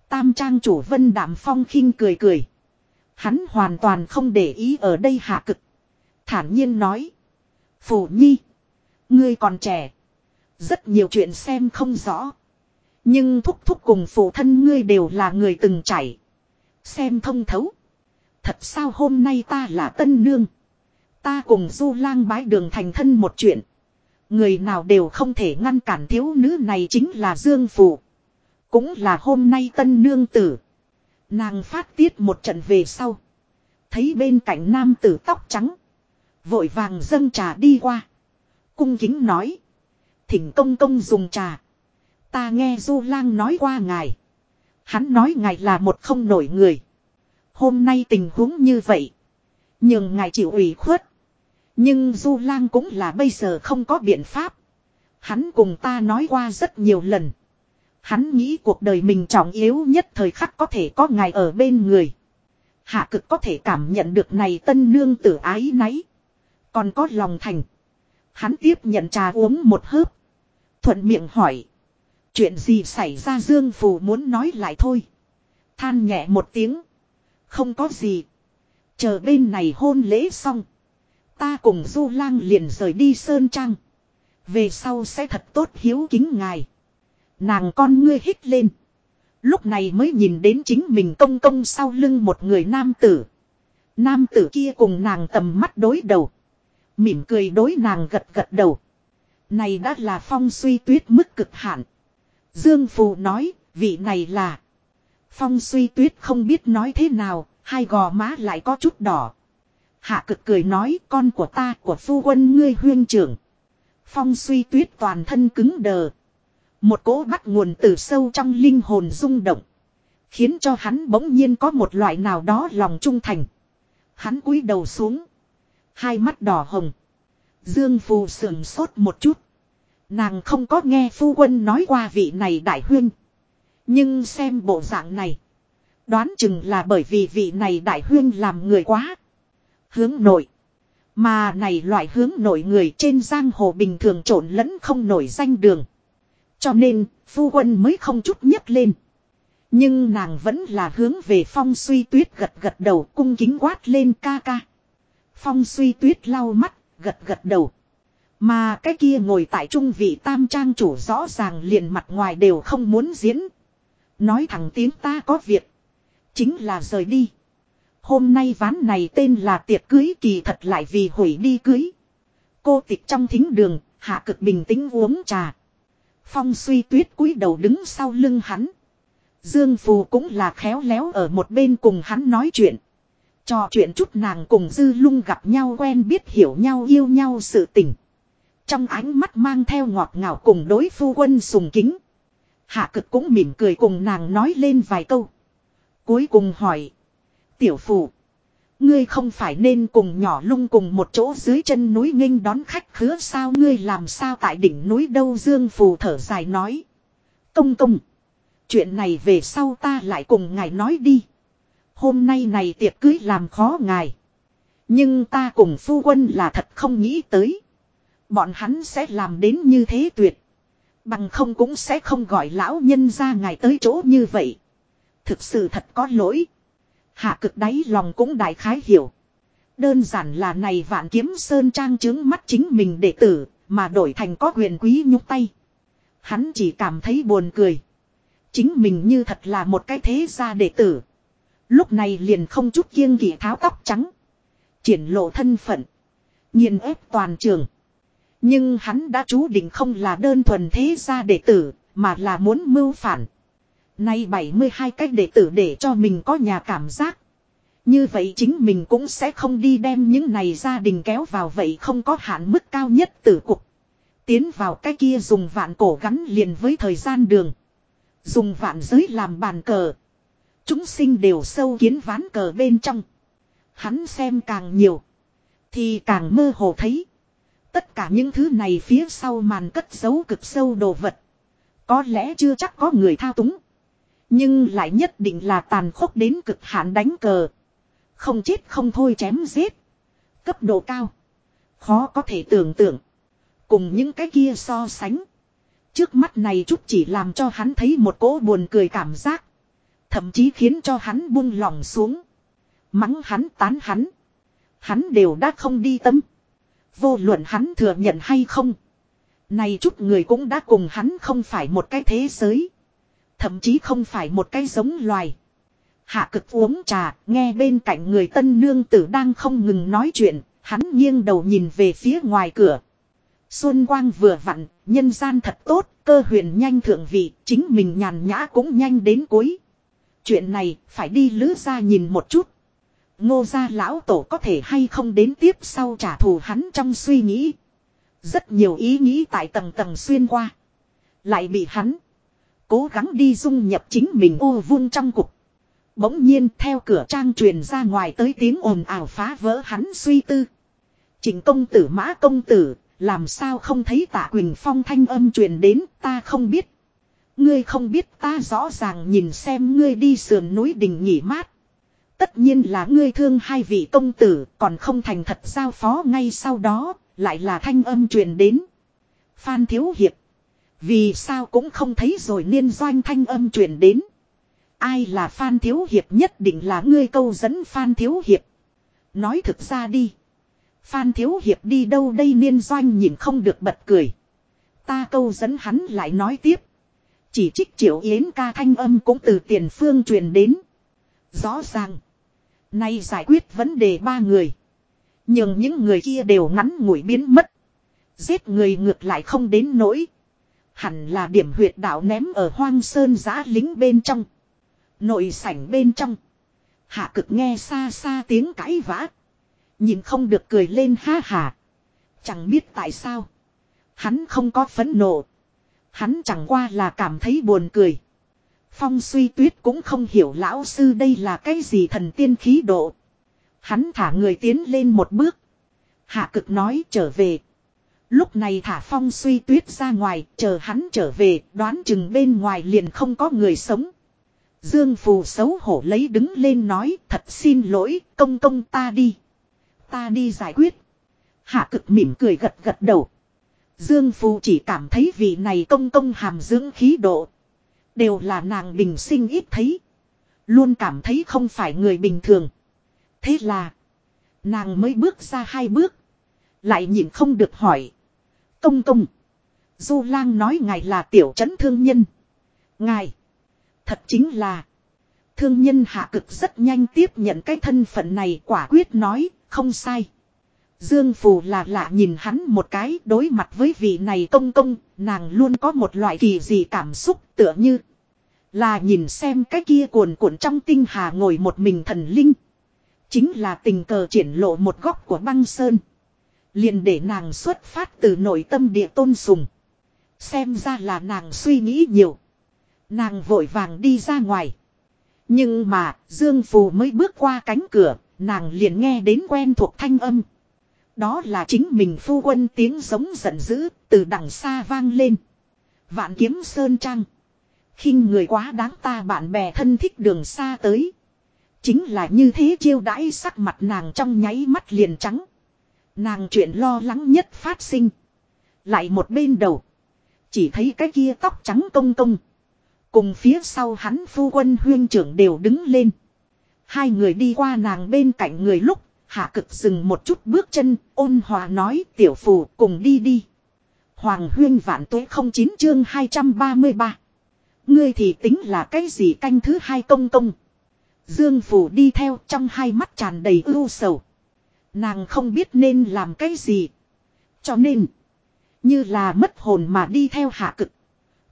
Tam trang chủ vân Đạm phong khinh cười cười. Hắn hoàn toàn không để ý ở đây hạ cực. Thản nhiên nói. Phủ nhi. Ngươi còn trẻ. Rất nhiều chuyện xem không rõ. Nhưng thúc thúc cùng phụ thân ngươi đều là người từng chảy, Xem thông thấu. Thật sao hôm nay ta là tân nương. Ta cùng du lang bái đường thành thân một chuyện. Người nào đều không thể ngăn cản thiếu nữ này chính là Dương Phụ. Cũng là hôm nay tân nương tử. Nàng phát tiết một trận về sau. Thấy bên cạnh nam tử tóc trắng. Vội vàng dâng trà đi qua. Cung kính nói. Thỉnh công công dùng trà. Ta nghe Du Lang nói qua ngài. Hắn nói ngài là một không nổi người. Hôm nay tình huống như vậy. Nhưng ngài chịu ủy khuất. Nhưng Du Lang cũng là bây giờ không có biện pháp. Hắn cùng ta nói qua rất nhiều lần. Hắn nghĩ cuộc đời mình trọng yếu nhất thời khắc có thể có ngài ở bên người. Hạ cực có thể cảm nhận được này tân nương tử ái náy. Còn có lòng thành. Hắn tiếp nhận trà uống một hớp. Thuận miệng hỏi. Chuyện gì xảy ra Dương Phù muốn nói lại thôi. Than nhẹ một tiếng. Không có gì. Chờ bên này hôn lễ xong. Ta cùng Du Lang liền rời đi Sơn Trang. Về sau sẽ thật tốt hiếu kính ngài. Nàng con ngươi hít lên. Lúc này mới nhìn đến chính mình công công sau lưng một người nam tử. Nam tử kia cùng nàng tầm mắt đối đầu. Mỉm cười đối nàng gật gật đầu. Này đã là phong suy tuyết mức cực hạn. Dương Phù nói, vị này là. Phong suy tuyết không biết nói thế nào, hai gò má lại có chút đỏ. Hạ cực cười nói, con của ta, của phu quân ngươi huyên trưởng. Phong suy tuyết toàn thân cứng đờ. Một cỗ bắt nguồn từ sâu trong linh hồn rung động. Khiến cho hắn bỗng nhiên có một loại nào đó lòng trung thành. Hắn cúi đầu xuống. Hai mắt đỏ hồng. Dương phù sườn sốt một chút. Nàng không có nghe phu quân nói qua vị này đại huyên. Nhưng xem bộ dạng này. Đoán chừng là bởi vì vị này đại huyên làm người quá. Hướng nội. Mà này loại hướng nội người trên giang hồ bình thường trộn lẫn không nổi danh đường. Cho nên, phu quân mới không chút nhấc lên. Nhưng nàng vẫn là hướng về phong suy tuyết gật gật đầu cung kính quát lên ca ca. Phong suy tuyết lau mắt, gật gật đầu. Mà cái kia ngồi tại trung vị tam trang chủ rõ ràng liền mặt ngoài đều không muốn diễn. Nói thẳng tiếng ta có việc. Chính là rời đi. Hôm nay ván này tên là tiệc cưới kỳ thật lại vì hủy đi cưới. Cô tịch trong thính đường, hạ cực bình tĩnh uống trà. Phong suy tuyết cúi đầu đứng sau lưng hắn. Dương Phù cũng là khéo léo ở một bên cùng hắn nói chuyện. Trò chuyện chút nàng cùng Dư lung gặp nhau quen biết hiểu nhau yêu nhau sự tình. Trong ánh mắt mang theo ngọt ngào cùng đối phu quân sùng kính. Hạ cực cũng mỉm cười cùng nàng nói lên vài câu. Cuối cùng hỏi. Tiểu phụ. Ngươi không phải nên cùng nhỏ lung cùng một chỗ dưới chân núi nghênh đón khách khứa sao ngươi làm sao tại đỉnh núi đâu dương phù thở dài nói. Công công. Chuyện này về sau ta lại cùng ngài nói đi. Hôm nay này tiệc cưới làm khó ngài. Nhưng ta cùng phu quân là thật không nghĩ tới. Bọn hắn sẽ làm đến như thế tuyệt. Bằng không cũng sẽ không gọi lão nhân ra ngài tới chỗ như vậy. Thực sự thật có lỗi. Hạ cực đáy lòng cũng đại khái hiểu. Đơn giản là này vạn kiếm sơn trang chứng mắt chính mình đệ tử, mà đổi thành có quyền quý nhúc tay. Hắn chỉ cảm thấy buồn cười. Chính mình như thật là một cái thế gia đệ tử. Lúc này liền không chút kiêng kỵ tháo tóc trắng. Triển lộ thân phận. Nhìn ép toàn trường. Nhưng hắn đã chú định không là đơn thuần thế gia đệ tử, mà là muốn mưu phản. Nay 72 cách đệ tử để cho mình có nhà cảm giác. Như vậy chính mình cũng sẽ không đi đem những này gia đình kéo vào vậy không có hạn mức cao nhất tử cục. Tiến vào cái kia dùng vạn cổ gắn liền với thời gian đường. Dùng vạn giới làm bàn cờ. Chúng sinh đều sâu kiến ván cờ bên trong. Hắn xem càng nhiều. Thì càng mơ hồ thấy. Tất cả những thứ này phía sau màn cất giấu cực sâu đồ vật. Có lẽ chưa chắc có người thao túng. Nhưng lại nhất định là tàn khốc đến cực hạn đánh cờ. Không chết không thôi chém giết. Cấp độ cao. Khó có thể tưởng tượng. Cùng những cái kia so sánh. Trước mắt này chút chỉ làm cho hắn thấy một cỗ buồn cười cảm giác. Thậm chí khiến cho hắn buông lỏng xuống. Mắng hắn tán hắn. Hắn đều đã không đi tâm. Vô luận hắn thừa nhận hay không. Này chút người cũng đã cùng hắn không phải một cái thế giới. Thậm chí không phải một cái giống loài. Hạ cực uống trà, nghe bên cạnh người tân nương tử đang không ngừng nói chuyện, hắn nghiêng đầu nhìn về phía ngoài cửa. Xuân quang vừa vặn, nhân gian thật tốt, cơ huyền nhanh thượng vị, chính mình nhàn nhã cũng nhanh đến cuối. Chuyện này, phải đi lứ ra nhìn một chút. Ngô gia lão tổ có thể hay không đến tiếp sau trả thù hắn trong suy nghĩ. Rất nhiều ý nghĩ tại tầng tầng xuyên qua. Lại bị hắn cố gắng đi dung nhập chính mình ô vung trong cục. Bỗng nhiên theo cửa trang truyền ra ngoài tới tiếng ồn ào phá vỡ hắn suy tư. Trình công tử mã công tử, làm sao không thấy tạ Quỳnh Phong thanh âm truyền đến ta không biết. Ngươi không biết ta rõ ràng nhìn xem ngươi đi sườn núi đình nghỉ mát. Tất nhiên là ngươi thương hai vị công tử còn không thành thật giao phó ngay sau đó, lại là thanh âm truyền đến. Phan Thiếu Hiệp. Vì sao cũng không thấy rồi niên doanh thanh âm truyền đến. Ai là Phan Thiếu Hiệp nhất định là ngươi câu dẫn Phan Thiếu Hiệp. Nói thực ra đi. Phan Thiếu Hiệp đi đâu đây niên doanh nhìn không được bật cười. Ta câu dẫn hắn lại nói tiếp. Chỉ trích triệu yến ca thanh âm cũng từ tiền phương truyền đến. Rõ ràng. Nay giải quyết vấn đề ba người. Nhưng những người kia đều ngắn ngủi biến mất. Giết người ngược lại không đến nỗi. Hẳn là điểm huyệt đạo ném ở hoang sơn giã lính bên trong. Nội sảnh bên trong. Hạ cực nghe xa xa tiếng cãi vã. Nhìn không được cười lên ha hà. Chẳng biết tại sao. Hắn không có phấn nộ. Hắn chẳng qua là cảm thấy buồn cười. Phong suy tuyết cũng không hiểu lão sư đây là cái gì thần tiên khí độ. Hắn thả người tiến lên một bước. Hạ cực nói trở về. Lúc này thả phong suy tuyết ra ngoài, chờ hắn trở về, đoán chừng bên ngoài liền không có người sống. Dương Phù xấu hổ lấy đứng lên nói, thật xin lỗi, công công ta đi. Ta đi giải quyết. Hạ cực mỉm cười gật gật đầu. Dương Phù chỉ cảm thấy vị này công công hàm dưỡng khí độ. Đều là nàng bình sinh ít thấy. Luôn cảm thấy không phải người bình thường. Thế là. Nàng mới bước ra hai bước. Lại nhìn không được hỏi. Công công. Du lang nói ngài là tiểu trấn thương nhân. Ngài. Thật chính là. Thương nhân hạ cực rất nhanh tiếp nhận cái thân phận này quả quyết nói. Không sai. Dương Phù là lạ nhìn hắn một cái đối mặt với vị này công công, nàng luôn có một loại kỳ gì cảm xúc tựa như là nhìn xem cái kia cuồn cuộn trong tinh hà ngồi một mình thần linh. Chính là tình cờ triển lộ một góc của băng sơn. Liền để nàng xuất phát từ nội tâm địa tôn sùng. Xem ra là nàng suy nghĩ nhiều. Nàng vội vàng đi ra ngoài. Nhưng mà, Dương Phù mới bước qua cánh cửa, nàng liền nghe đến quen thuộc thanh âm. Đó là chính mình phu quân tiếng giống giận dữ, từ đằng xa vang lên. Vạn kiếm sơn trăng, khinh người quá đáng ta bạn bè thân thích đường xa tới. Chính là như thế chiêu đãi sắc mặt nàng trong nháy mắt liền trắng. Nàng chuyện lo lắng nhất phát sinh. Lại một bên đầu. Chỉ thấy cái kia tóc trắng công công. Cùng phía sau hắn phu quân huyên trưởng đều đứng lên. Hai người đi qua nàng bên cạnh người lúc, hạ cực dừng một chút bước chân, ôn hòa nói tiểu phù cùng đi đi. Hoàng huyên vạn tuế không chín chương 233. Ngươi thì tính là cái gì canh thứ hai công công. Dương phù đi theo trong hai mắt tràn đầy ưu sầu. Nàng không biết nên làm cái gì. Cho nên, như là mất hồn mà đi theo hạ cực.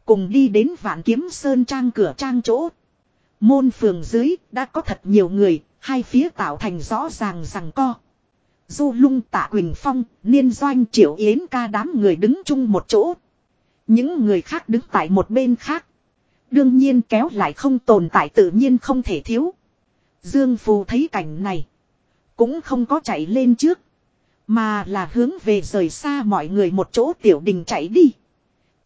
Cùng đi đến vạn kiếm sơn trang cửa trang chỗ. Môn phường dưới đã có thật nhiều người, hai phía tạo thành rõ ràng rằng co. Du lung tạ Quỳnh Phong, Niên Doanh Triệu Yến ca đám người đứng chung một chỗ. Những người khác đứng tại một bên khác. Đương nhiên kéo lại không tồn tại tự nhiên không thể thiếu. Dương Phù thấy cảnh này. Cũng không có chạy lên trước. Mà là hướng về rời xa mọi người một chỗ tiểu đình chạy đi.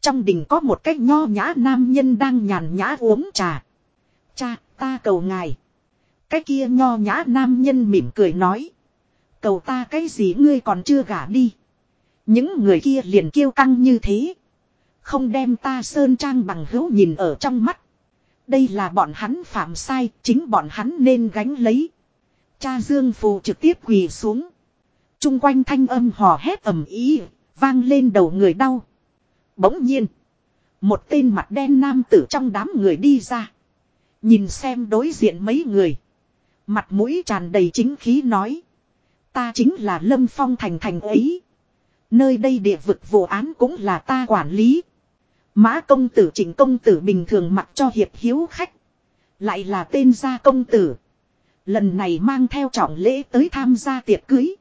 Trong đình có một cái nho nhã nam nhân đang nhàn nhã uống trà. Cha, ta cầu ngài. Cái kia nho nhã nam nhân mỉm cười nói. Cầu ta cái gì ngươi còn chưa gả đi. Những người kia liền kêu căng như thế. Không đem ta sơn trang bằng hữu nhìn ở trong mắt. Đây là bọn hắn phạm sai, chính bọn hắn nên gánh lấy. Cha Dương Phù trực tiếp quỳ xuống. Trung quanh thanh âm hò hét ầm ý, vang lên đầu người đau. Bỗng nhiên, một tên mặt đen nam tử trong đám người đi ra. Nhìn xem đối diện mấy người. Mặt mũi tràn đầy chính khí nói. Ta chính là Lâm Phong thành thành ấy. Nơi đây địa vực vụ án cũng là ta quản lý. Mã công tử chỉnh công tử bình thường mặc cho hiệp hiếu khách. Lại là tên gia công tử. Lần này mang theo trọng lễ tới tham gia tiệc cưới.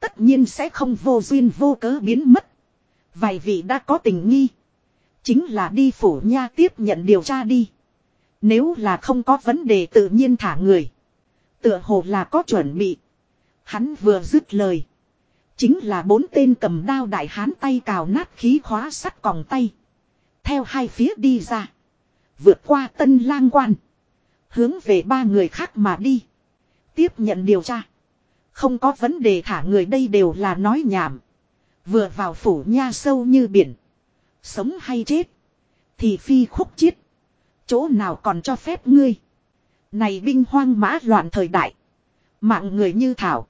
Tất nhiên sẽ không vô duyên vô cớ biến mất. Vài vị đã có tình nghi. Chính là đi phủ nha tiếp nhận điều tra đi. Nếu là không có vấn đề tự nhiên thả người. Tựa hồ là có chuẩn bị. Hắn vừa dứt lời. Chính là bốn tên cầm đao đại hán tay cào nát khí khóa sắt còng tay. Theo hai phía đi ra. Vượt qua tân lang quan. Hướng về ba người khác mà đi. Tiếp nhận điều tra. Không có vấn đề thả người đây đều là nói nhảm. Vừa vào phủ nha sâu như biển. Sống hay chết. Thì phi khúc chiết. Chỗ nào còn cho phép ngươi. Này binh hoang mã loạn thời đại. Mạng người như thảo.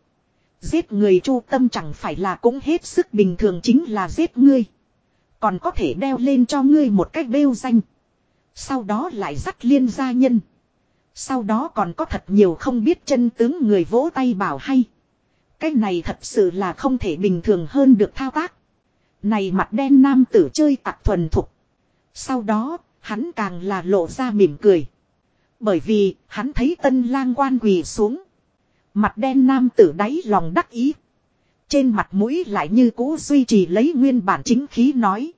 Giết người chu tâm chẳng phải là cũng hết sức bình thường chính là giết ngươi. Còn có thể đeo lên cho ngươi một cách bêu danh. Sau đó lại dắt liên gia nhân. Sau đó còn có thật nhiều không biết chân tướng người vỗ tay bảo hay. Cái này thật sự là không thể bình thường hơn được thao tác. Này mặt đen nam tử chơi tặc thuần thục. Sau đó, hắn càng là lộ ra mỉm cười. Bởi vì, hắn thấy tân lang quan quỳ xuống. Mặt đen nam tử đáy lòng đắc ý. Trên mặt mũi lại như cũ duy trì lấy nguyên bản chính khí nói.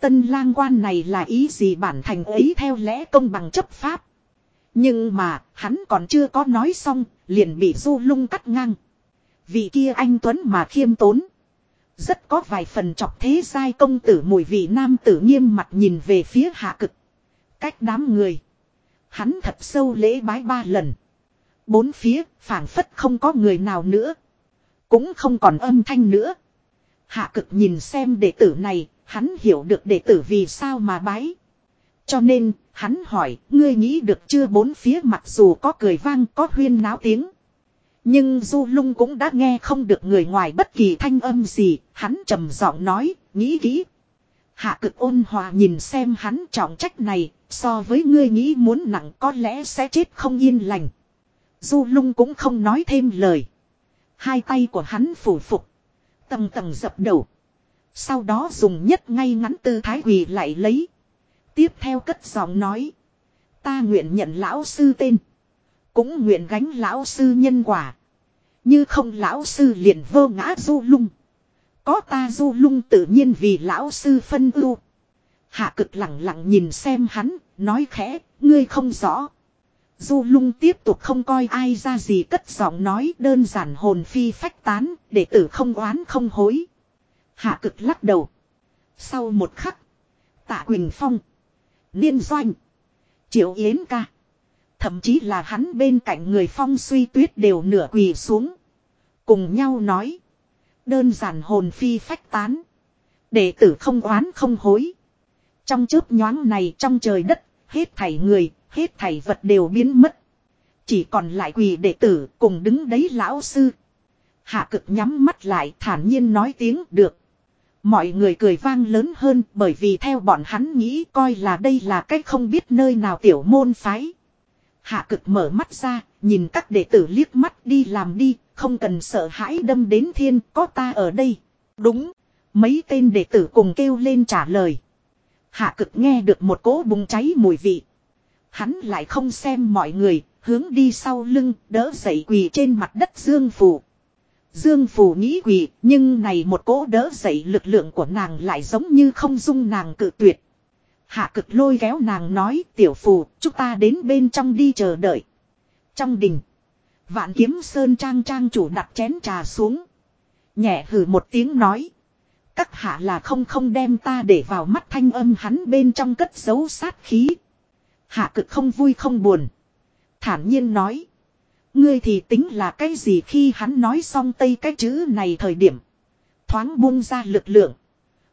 Tân lang quan này là ý gì bản thành ấy theo lẽ công bằng chấp pháp. Nhưng mà, hắn còn chưa có nói xong, liền bị du lung cắt ngang. Vị kia anh Tuấn mà khiêm tốn. Rất có vài phần chọc thế sai công tử mùi vị nam tử nghiêm mặt nhìn về phía hạ cực. Cách đám người. Hắn thật sâu lễ bái ba lần. Bốn phía, phảng phất không có người nào nữa. Cũng không còn âm thanh nữa. Hạ cực nhìn xem đệ tử này, hắn hiểu được đệ tử vì sao mà bái. Cho nên, hắn hỏi, ngươi nghĩ được chưa bốn phía mặc dù có cười vang có huyên náo tiếng. Nhưng Du Lung cũng đã nghe không được người ngoài bất kỳ thanh âm gì, hắn trầm giọng nói, nghĩ kỹ. Hạ cực ôn hòa nhìn xem hắn trọng trách này, so với ngươi nghĩ muốn nặng có lẽ sẽ chết không yên lành. Du Lung cũng không nói thêm lời. Hai tay của hắn phủ phục. Tầng tầng dập đầu. Sau đó dùng nhất ngay ngắn tư thái quỳ lại lấy. Tiếp theo cất giọng nói. Ta nguyện nhận lão sư tên. Cũng nguyện gánh lão sư nhân quả. Như không lão sư liền vô ngã du lung. Có ta du lung tự nhiên vì lão sư phân ưu. Hạ cực lặng lặng nhìn xem hắn, nói khẽ, ngươi không rõ. Du lung tiếp tục không coi ai ra gì cất giọng nói đơn giản hồn phi phách tán, để tử không oán không hối. Hạ cực lắc đầu. Sau một khắc, tạ Quỳnh Phong, Niên Doanh, Triệu Yến ca. Thậm chí là hắn bên cạnh người phong suy tuyết đều nửa quỳ xuống. Cùng nhau nói. Đơn giản hồn phi phách tán. Đệ tử không oán không hối. Trong chớp nhoáng này trong trời đất, hết thảy người, hết thảy vật đều biến mất. Chỉ còn lại quỳ đệ tử cùng đứng đấy lão sư. Hạ cực nhắm mắt lại thản nhiên nói tiếng được. Mọi người cười vang lớn hơn bởi vì theo bọn hắn nghĩ coi là đây là cách không biết nơi nào tiểu môn phái. Hạ cực mở mắt ra, nhìn các đệ tử liếc mắt đi làm đi, không cần sợ hãi đâm đến thiên, có ta ở đây. Đúng, mấy tên đệ tử cùng kêu lên trả lời. Hạ cực nghe được một cỗ bùng cháy mùi vị. Hắn lại không xem mọi người, hướng đi sau lưng, đỡ dậy quỳ trên mặt đất Dương phủ. Dương Phù nghĩ quỷ, nhưng này một cỗ đỡ dậy lực lượng của nàng lại giống như không dung nàng cự tuyệt. Hạ cực lôi kéo nàng nói tiểu phù chúng ta đến bên trong đi chờ đợi. Trong đình. Vạn kiếm sơn trang trang chủ đặt chén trà xuống. Nhẹ hừ một tiếng nói. Các hạ là không không đem ta để vào mắt thanh âm hắn bên trong cất giấu sát khí. Hạ cực không vui không buồn. Thản nhiên nói. Ngươi thì tính là cái gì khi hắn nói xong tây cái chữ này thời điểm. Thoáng buông ra lực lượng.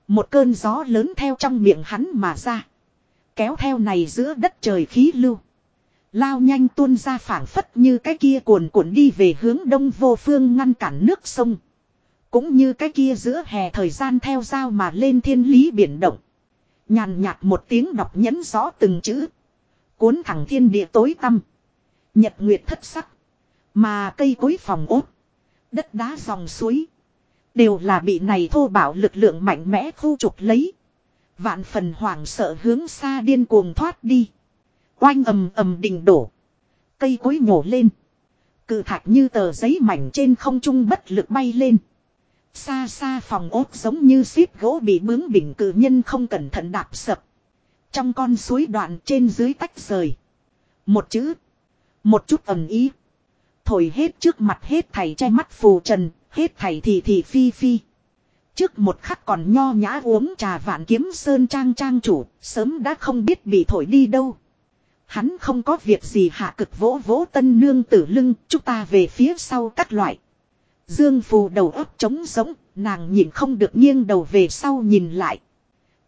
Một cơn gió lớn theo trong miệng hắn mà ra. Kéo theo này giữa đất trời khí lưu. Lao nhanh tuôn ra phảng phất như cái kia cuồn cuộn đi về hướng đông vô phương ngăn cản nước sông. Cũng như cái kia giữa hè thời gian theo dao mà lên thiên lý biển động. Nhàn nhạt một tiếng đọc nhấn rõ từng chữ. Cuốn thẳng thiên địa tối tăm. Nhật nguyệt thất sắc. Mà cây cối phòng ốt. Đất đá dòng suối. Đều là bị này thô bảo lực lượng mạnh mẽ khu trục lấy. Vạn phần hoảng sợ hướng xa điên cuồng thoát đi. Oanh ầm ầm đỉnh đổ. Cây cối nhổ lên. Cự thạch như tờ giấy mảnh trên không trung bất lực bay lên. Xa xa phòng ốt giống như xếp gỗ bị bướng bỉnh cử nhân không cẩn thận đạp sập. Trong con suối đoạn trên dưới tách rời. Một chữ. Một chút ẩm ý. Thổi hết trước mặt hết thầy che mắt phù trần, hết thầy thì thì phi phi. Trước một khắc còn nho nhã uống trà vạn kiếm sơn trang trang chủ, sớm đã không biết bị thổi đi đâu. Hắn không có việc gì hạ cực vỗ vỗ tân nương tử lưng, chúng ta về phía sau các loại. Dương phù đầu ấp trống giống, nàng nhìn không được nghiêng đầu về sau nhìn lại.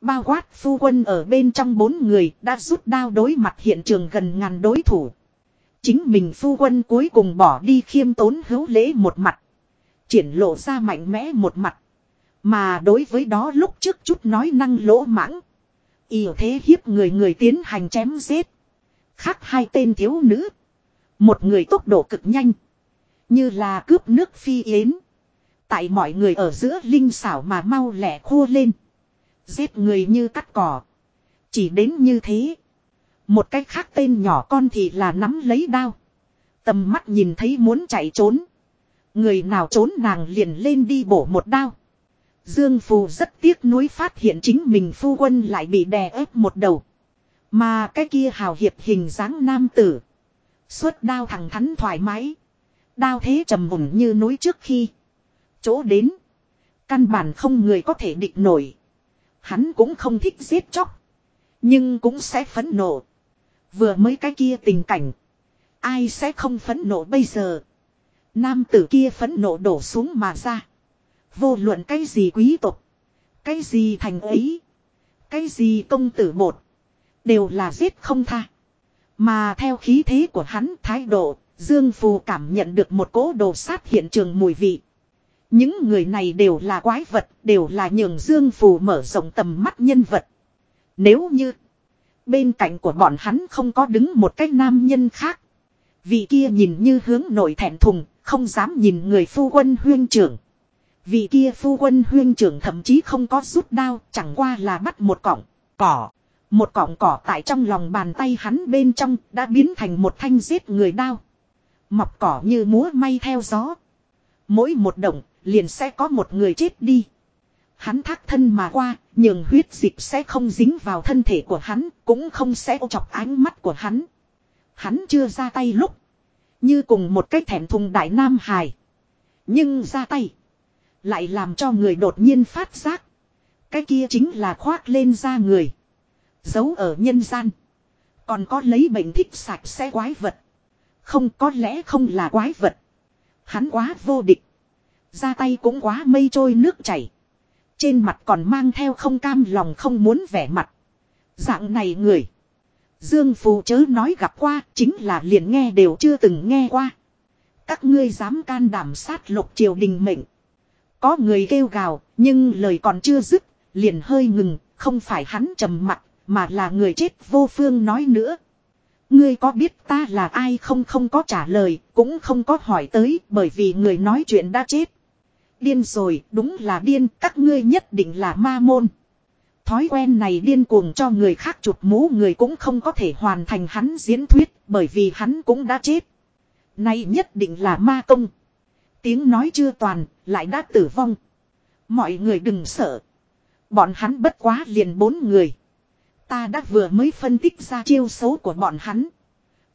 Bao quát phu quân ở bên trong bốn người đã rút đao đối mặt hiện trường gần ngàn đối thủ. Chính mình phu quân cuối cùng bỏ đi khiêm tốn hữu lễ một mặt. Triển lộ ra mạnh mẽ một mặt. Mà đối với đó lúc trước chút nói năng lỗ mãng. ỉ thế hiếp người người tiến hành chém giết. Khác hai tên thiếu nữ. Một người tốc độ cực nhanh. Như là cướp nước phi yến. Tại mọi người ở giữa linh xảo mà mau lẻ khua lên. Giết người như cắt cỏ. Chỉ đến như thế. Một cách khác tên nhỏ con thì là nắm lấy đao. Tầm mắt nhìn thấy muốn chạy trốn. Người nào trốn nàng liền lên đi bổ một đao. Dương Phù rất tiếc nuối phát hiện chính mình phu quân lại bị đè ép một đầu. Mà cái kia hào hiệp hình dáng nam tử. Xuất đao thẳng thắn thoải mái. Đao thế trầm mùng như núi trước khi. Chỗ đến. Căn bản không người có thể địch nổi. Hắn cũng không thích giết chóc. Nhưng cũng sẽ phẫn nộ. Vừa mới cái kia tình cảnh. Ai sẽ không phẫn nộ bây giờ. Nam tử kia phẫn nộ đổ xuống mà ra. Vô luận cái gì quý tộc. Cái gì thành ấy. Cái gì công tử bột. Đều là giết không tha. Mà theo khí thế của hắn thái độ. Dương Phù cảm nhận được một cỗ đồ sát hiện trường mùi vị. Những người này đều là quái vật, đều là nhường Dương Phù mở rộng tầm mắt nhân vật. Nếu như bên cạnh của bọn hắn không có đứng một cái nam nhân khác. Vị kia nhìn như hướng nổi thẹn thùng, không dám nhìn người phu quân huyên trưởng. Vị kia phu quân huyên trưởng thậm chí không có rút đao, chẳng qua là bắt một cọng cỏ. Một cọng cỏ tại trong lòng bàn tay hắn bên trong đã biến thành một thanh giết người đao. Mọc cỏ như múa may theo gió. Mỗi một động liền sẽ có một người chết đi hắn thác thân mà qua, nhường huyết dịch sẽ không dính vào thân thể của hắn, cũng không sẽ ô chọc ánh mắt của hắn. Hắn chưa ra tay lúc, như cùng một cái thẻm thùng đại nam hài. Nhưng ra tay, lại làm cho người đột nhiên phát giác. Cái kia chính là khoác lên da người. Giấu ở nhân gian. Còn có lấy bệnh thích sạch sẽ quái vật. Không có lẽ không là quái vật. Hắn quá vô địch. Ra tay cũng quá mây trôi nước chảy. Trên mặt còn mang theo không cam lòng không muốn vẻ mặt. Dạng này người. Dương Phù chớ nói gặp qua chính là liền nghe đều chưa từng nghe qua. Các ngươi dám can đảm sát lục triều đình mệnh. Có người kêu gào nhưng lời còn chưa dứt liền hơi ngừng không phải hắn trầm mặt mà là người chết vô phương nói nữa. Ngươi có biết ta là ai không không có trả lời, cũng không có hỏi tới bởi vì người nói chuyện đã chết. Điên rồi, đúng là điên, các ngươi nhất định là ma môn. Thói quen này điên cuồng cho người khác chụp mũ người cũng không có thể hoàn thành hắn diễn thuyết, bởi vì hắn cũng đã chết. Nay nhất định là ma công. Tiếng nói chưa toàn, lại đã tử vong. Mọi người đừng sợ. Bọn hắn bất quá liền bốn người. Ta đã vừa mới phân tích ra chiêu xấu của bọn hắn.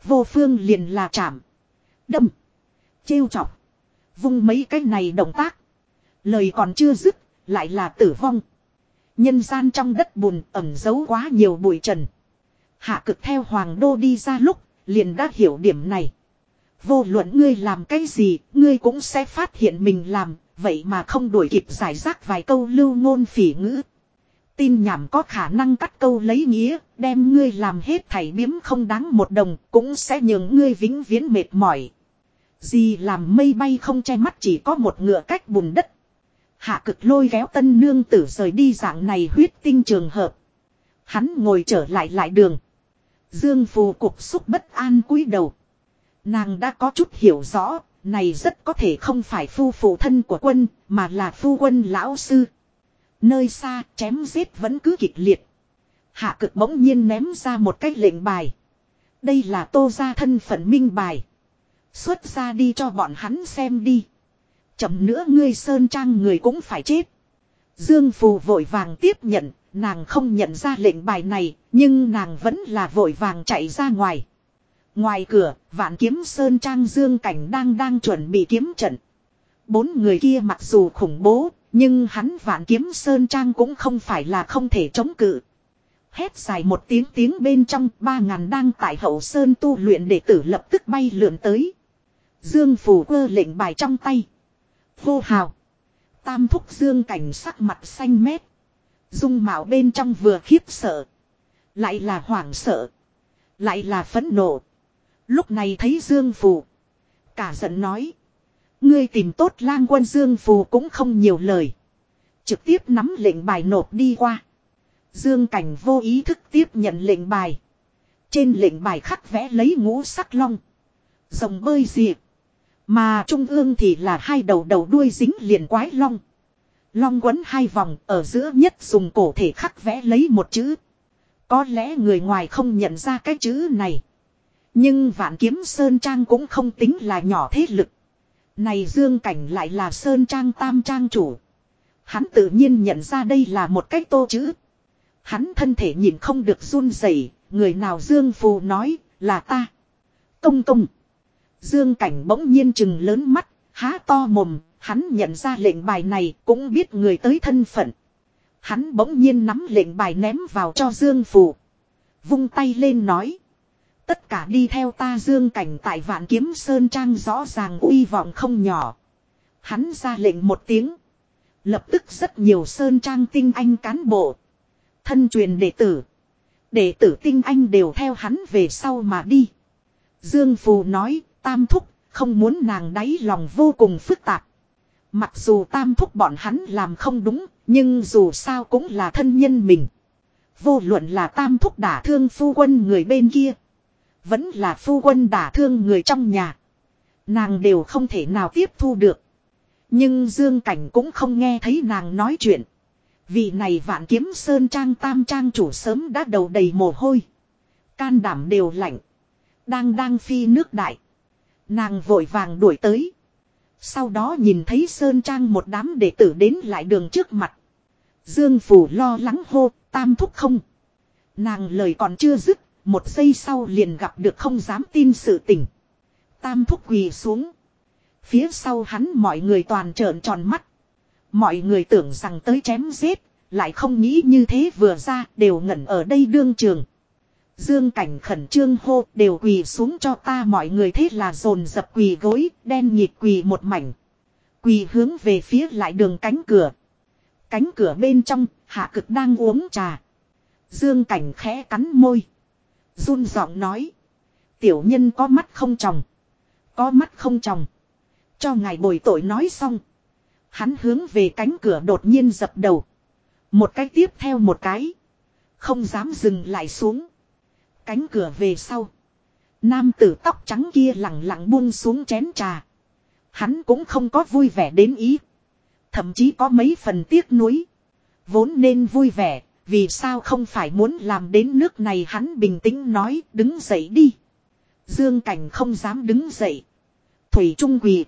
Vô phương liền là chạm. Đâm. Trêu chọc. Vung mấy cái này động tác. Lời còn chưa dứt. Lại là tử vong. Nhân gian trong đất bùn ẩm giấu quá nhiều bụi trần. Hạ cực theo hoàng đô đi ra lúc. Liền đã hiểu điểm này. Vô luận ngươi làm cái gì. Ngươi cũng sẽ phát hiện mình làm. Vậy mà không đuổi kịp giải rác vài câu lưu ngôn phỉ ngữ. Tin nhảm có khả năng cắt câu lấy nghĩa, đem ngươi làm hết thảy biếm không đáng một đồng, cũng sẽ nhường ngươi vĩnh viễn mệt mỏi. Gì làm mây bay không che mắt chỉ có một ngựa cách bùn đất. Hạ cực lôi kéo tân nương tử rời đi dạng này huyết tinh trường hợp. Hắn ngồi trở lại lại đường. Dương phù cục xúc bất an cúi đầu. Nàng đã có chút hiểu rõ, này rất có thể không phải phu phụ thân của quân, mà là phu quân lão sư. Nơi xa chém giết vẫn cứ kịch liệt. Hạ cực bỗng nhiên ném ra một cái lệnh bài. Đây là tô ra thân phận minh bài. Xuất ra đi cho bọn hắn xem đi. Chậm nữa ngươi sơn trang người cũng phải chết. Dương Phù vội vàng tiếp nhận, nàng không nhận ra lệnh bài này, nhưng nàng vẫn là vội vàng chạy ra ngoài. Ngoài cửa, vạn kiếm sơn trang Dương Cảnh đang đang chuẩn bị kiếm trận. Bốn người kia mặc dù khủng bố, nhưng hắn vạn kiếm sơn trang cũng không phải là không thể chống cự. Hét dài một tiếng tiếng bên trong ba ngàn đang tại hậu sơn tu luyện đệ tử lập tức bay lượn tới. Dương phù quơ lệnh bài trong tay. Hô hào. Tam thúc dương cảnh sắc mặt xanh mét. Dung mạo bên trong vừa khiếp sợ. Lại là hoảng sợ. Lại là phẫn nộ. Lúc này thấy dương phù Cả giận nói. Ngươi tìm tốt lang quân Dương Phù cũng không nhiều lời. Trực tiếp nắm lệnh bài nộp đi qua. Dương Cảnh vô ý thức tiếp nhận lệnh bài. Trên lệnh bài khắc vẽ lấy ngũ sắc long. Rồng bơi diệt mà trung ương thì là hai đầu đầu đuôi dính liền quái long. Long quấn hai vòng ở giữa nhất dùng cổ thể khắc vẽ lấy một chữ. Có lẽ người ngoài không nhận ra cái chữ này. Nhưng vạn kiếm sơn trang cũng không tính là nhỏ thế lực. Này Dương Cảnh lại là Sơn Trang Tam Trang chủ. Hắn tự nhiên nhận ra đây là một cách tô chữ. Hắn thân thể nhìn không được run rẩy, người nào Dương Phù nói là ta. Công công. Dương Cảnh bỗng nhiên chừng lớn mắt, há to mồm, hắn nhận ra lệnh bài này cũng biết người tới thân phận. Hắn bỗng nhiên nắm lệnh bài ném vào cho Dương Phù. Vung tay lên nói. Tất cả đi theo ta dương cảnh tại vạn kiếm sơn trang rõ ràng uy vọng không nhỏ. Hắn ra lệnh một tiếng. Lập tức rất nhiều sơn trang tinh anh cán bộ. Thân truyền đệ tử. Đệ tử tinh anh đều theo hắn về sau mà đi. Dương Phù nói tam thúc không muốn nàng đáy lòng vô cùng phức tạp. Mặc dù tam thúc bọn hắn làm không đúng, nhưng dù sao cũng là thân nhân mình. Vô luận là tam thúc đả thương phu quân người bên kia. Vẫn là phu quân đả thương người trong nhà. Nàng đều không thể nào tiếp thu được. Nhưng Dương Cảnh cũng không nghe thấy nàng nói chuyện. Vì này vạn kiếm sơn trang tam trang chủ sớm đã đầu đầy mồ hôi. Can đảm đều lạnh. Đang đang phi nước đại. Nàng vội vàng đuổi tới. Sau đó nhìn thấy sơn trang một đám đệ tử đến lại đường trước mặt. Dương Phủ lo lắng hô, tam thúc không. Nàng lời còn chưa dứt, một giây sau liền gặp được không dám tin sự tình. Tam thúc quỳ xuống. Phía sau hắn mọi người toàn trợn tròn mắt. Mọi người tưởng rằng tới chém giết, lại không nghĩ như thế vừa ra đều ngẩn ở đây đương trường. Dương cảnh khẩn trương hô đều quỳ xuống cho ta mọi người thế là dồn dập quỳ gối, đen nhịp quỳ một mảnh. Quỳ hướng về phía lại đường cánh cửa. Cánh cửa bên trong, hạ cực đang uống trà. Dương cảnh khẽ cắn môi. run giọng nói. Tiểu nhân có mắt không tròng. Có mắt không tròng. Cho ngài bồi tội nói xong. Hắn hướng về cánh cửa đột nhiên dập đầu. Một cái tiếp theo một cái. Không dám dừng lại xuống. Cánh cửa về sau. Nam tử tóc trắng kia lặng lặng buông xuống chén trà. Hắn cũng không có vui vẻ đến ý. Thậm chí có mấy phần tiếc nuối. Vốn nên vui vẻ, vì sao không phải muốn làm đến nước này hắn bình tĩnh nói đứng dậy đi. Dương Cảnh không dám đứng dậy. Thủy Trung quỳ.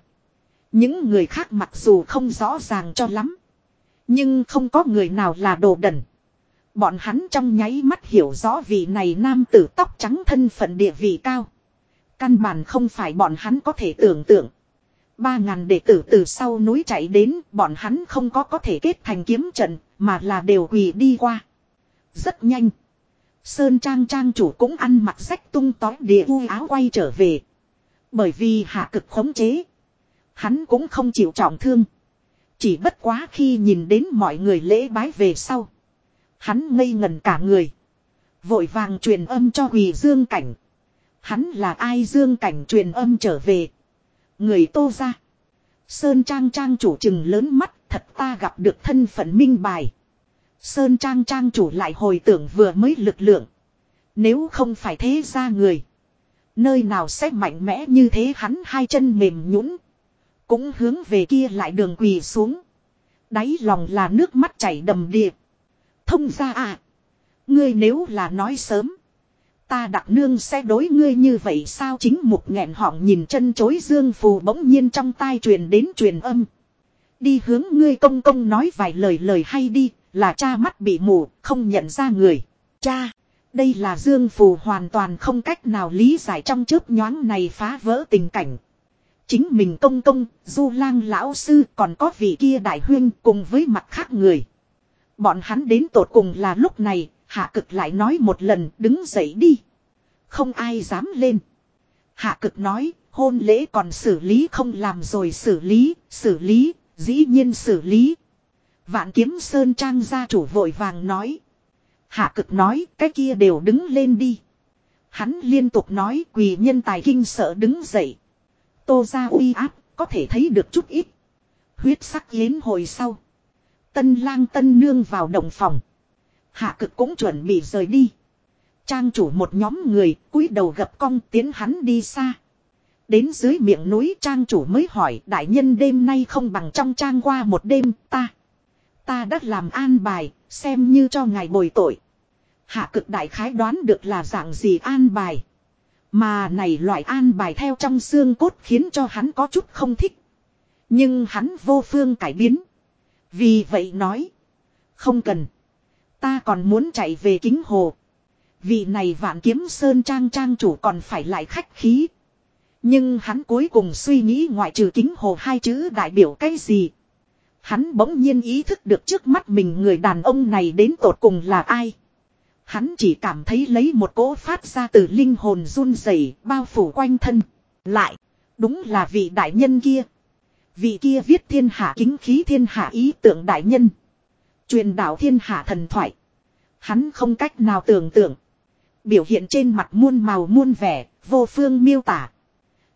Những người khác mặc dù không rõ ràng cho lắm. Nhưng không có người nào là đồ đần. Bọn hắn trong nháy mắt hiểu rõ vị này nam tử tóc trắng thân phận địa vị cao. Căn bản không phải bọn hắn có thể tưởng tượng. Ba ngàn đệ tử từ sau núi chạy đến, bọn hắn không có có thể kết thành kiếm trận, mà là đều quỳ đi qua. Rất nhanh. Sơn Trang Trang chủ cũng ăn mặc rách tung tói địa u áo quay trở về. Bởi vì hạ cực khống chế. Hắn cũng không chịu trọng thương. Chỉ bất quá khi nhìn đến mọi người lễ bái về sau. Hắn ngây ngần cả người. Vội vàng truyền âm cho quỳ dương cảnh. Hắn là ai dương cảnh truyền âm trở về. Người tô ra. Sơn Trang Trang chủ chừng lớn mắt, thật ta gặp được thân phận minh bài. Sơn Trang Trang chủ lại hồi tưởng vừa mới lực lượng. Nếu không phải thế ra người. Nơi nào sẽ mạnh mẽ như thế hắn hai chân mềm nhũn Cũng hướng về kia lại đường quỳ xuống. Đáy lòng là nước mắt chảy đầm điệp. Thông ra à. Ngươi nếu là nói sớm. Ta đặc nương sẽ đối ngươi như vậy sao chính mục nghẹn họng nhìn chân chối dương phù bỗng nhiên trong tai truyền đến truyền âm. Đi hướng ngươi công công nói vài lời lời hay đi, là cha mắt bị mù, không nhận ra người. Cha, đây là dương phù hoàn toàn không cách nào lý giải trong chớp nhoáng này phá vỡ tình cảnh. Chính mình công công, du lang lão sư còn có vị kia đại huyên cùng với mặt khác người. Bọn hắn đến tột cùng là lúc này, hạ cực lại nói một lần đứng dậy đi. Không ai dám lên. Hạ cực nói, hôn lễ còn xử lý không làm rồi xử lý, xử lý, dĩ nhiên xử lý. Vạn kiếm sơn trang gia chủ vội vàng nói. Hạ cực nói, cái kia đều đứng lên đi. Hắn liên tục nói quỳ nhân tài kinh sợ đứng dậy. Tô ra uy áp, có thể thấy được chút ít. Huyết sắc yến hồi sau. Tân lang tân nương vào động phòng. Hạ cực cũng chuẩn bị rời đi. Trang chủ một nhóm người cúi đầu gập cong tiến hắn đi xa. Đến dưới miệng núi trang chủ mới hỏi đại nhân đêm nay không bằng trong trang qua một đêm ta. Ta đã làm an bài, xem như cho ngài bồi tội. Hạ cực đại khái đoán được là dạng gì an bài. Mà này loại an bài theo trong xương cốt khiến cho hắn có chút không thích. Nhưng hắn vô phương cải biến. Vì vậy nói. Không cần. Ta còn muốn chạy về kính hồ. Vị này vạn kiếm sơn trang trang chủ còn phải lại khách khí. Nhưng hắn cuối cùng suy nghĩ ngoại trừ kính hồ hai chữ đại biểu cái gì. Hắn bỗng nhiên ý thức được trước mắt mình người đàn ông này đến tột cùng là ai. Hắn chỉ cảm thấy lấy một cỗ phát ra từ linh hồn run rẩy bao phủ quanh thân. Lại, đúng là vị đại nhân kia. Vị kia viết thiên hạ kính khí thiên hạ ý tưởng đại nhân. Truyền đạo thiên hạ thần thoại. Hắn không cách nào tưởng tượng. Biểu hiện trên mặt muôn màu muôn vẻ, vô phương miêu tả.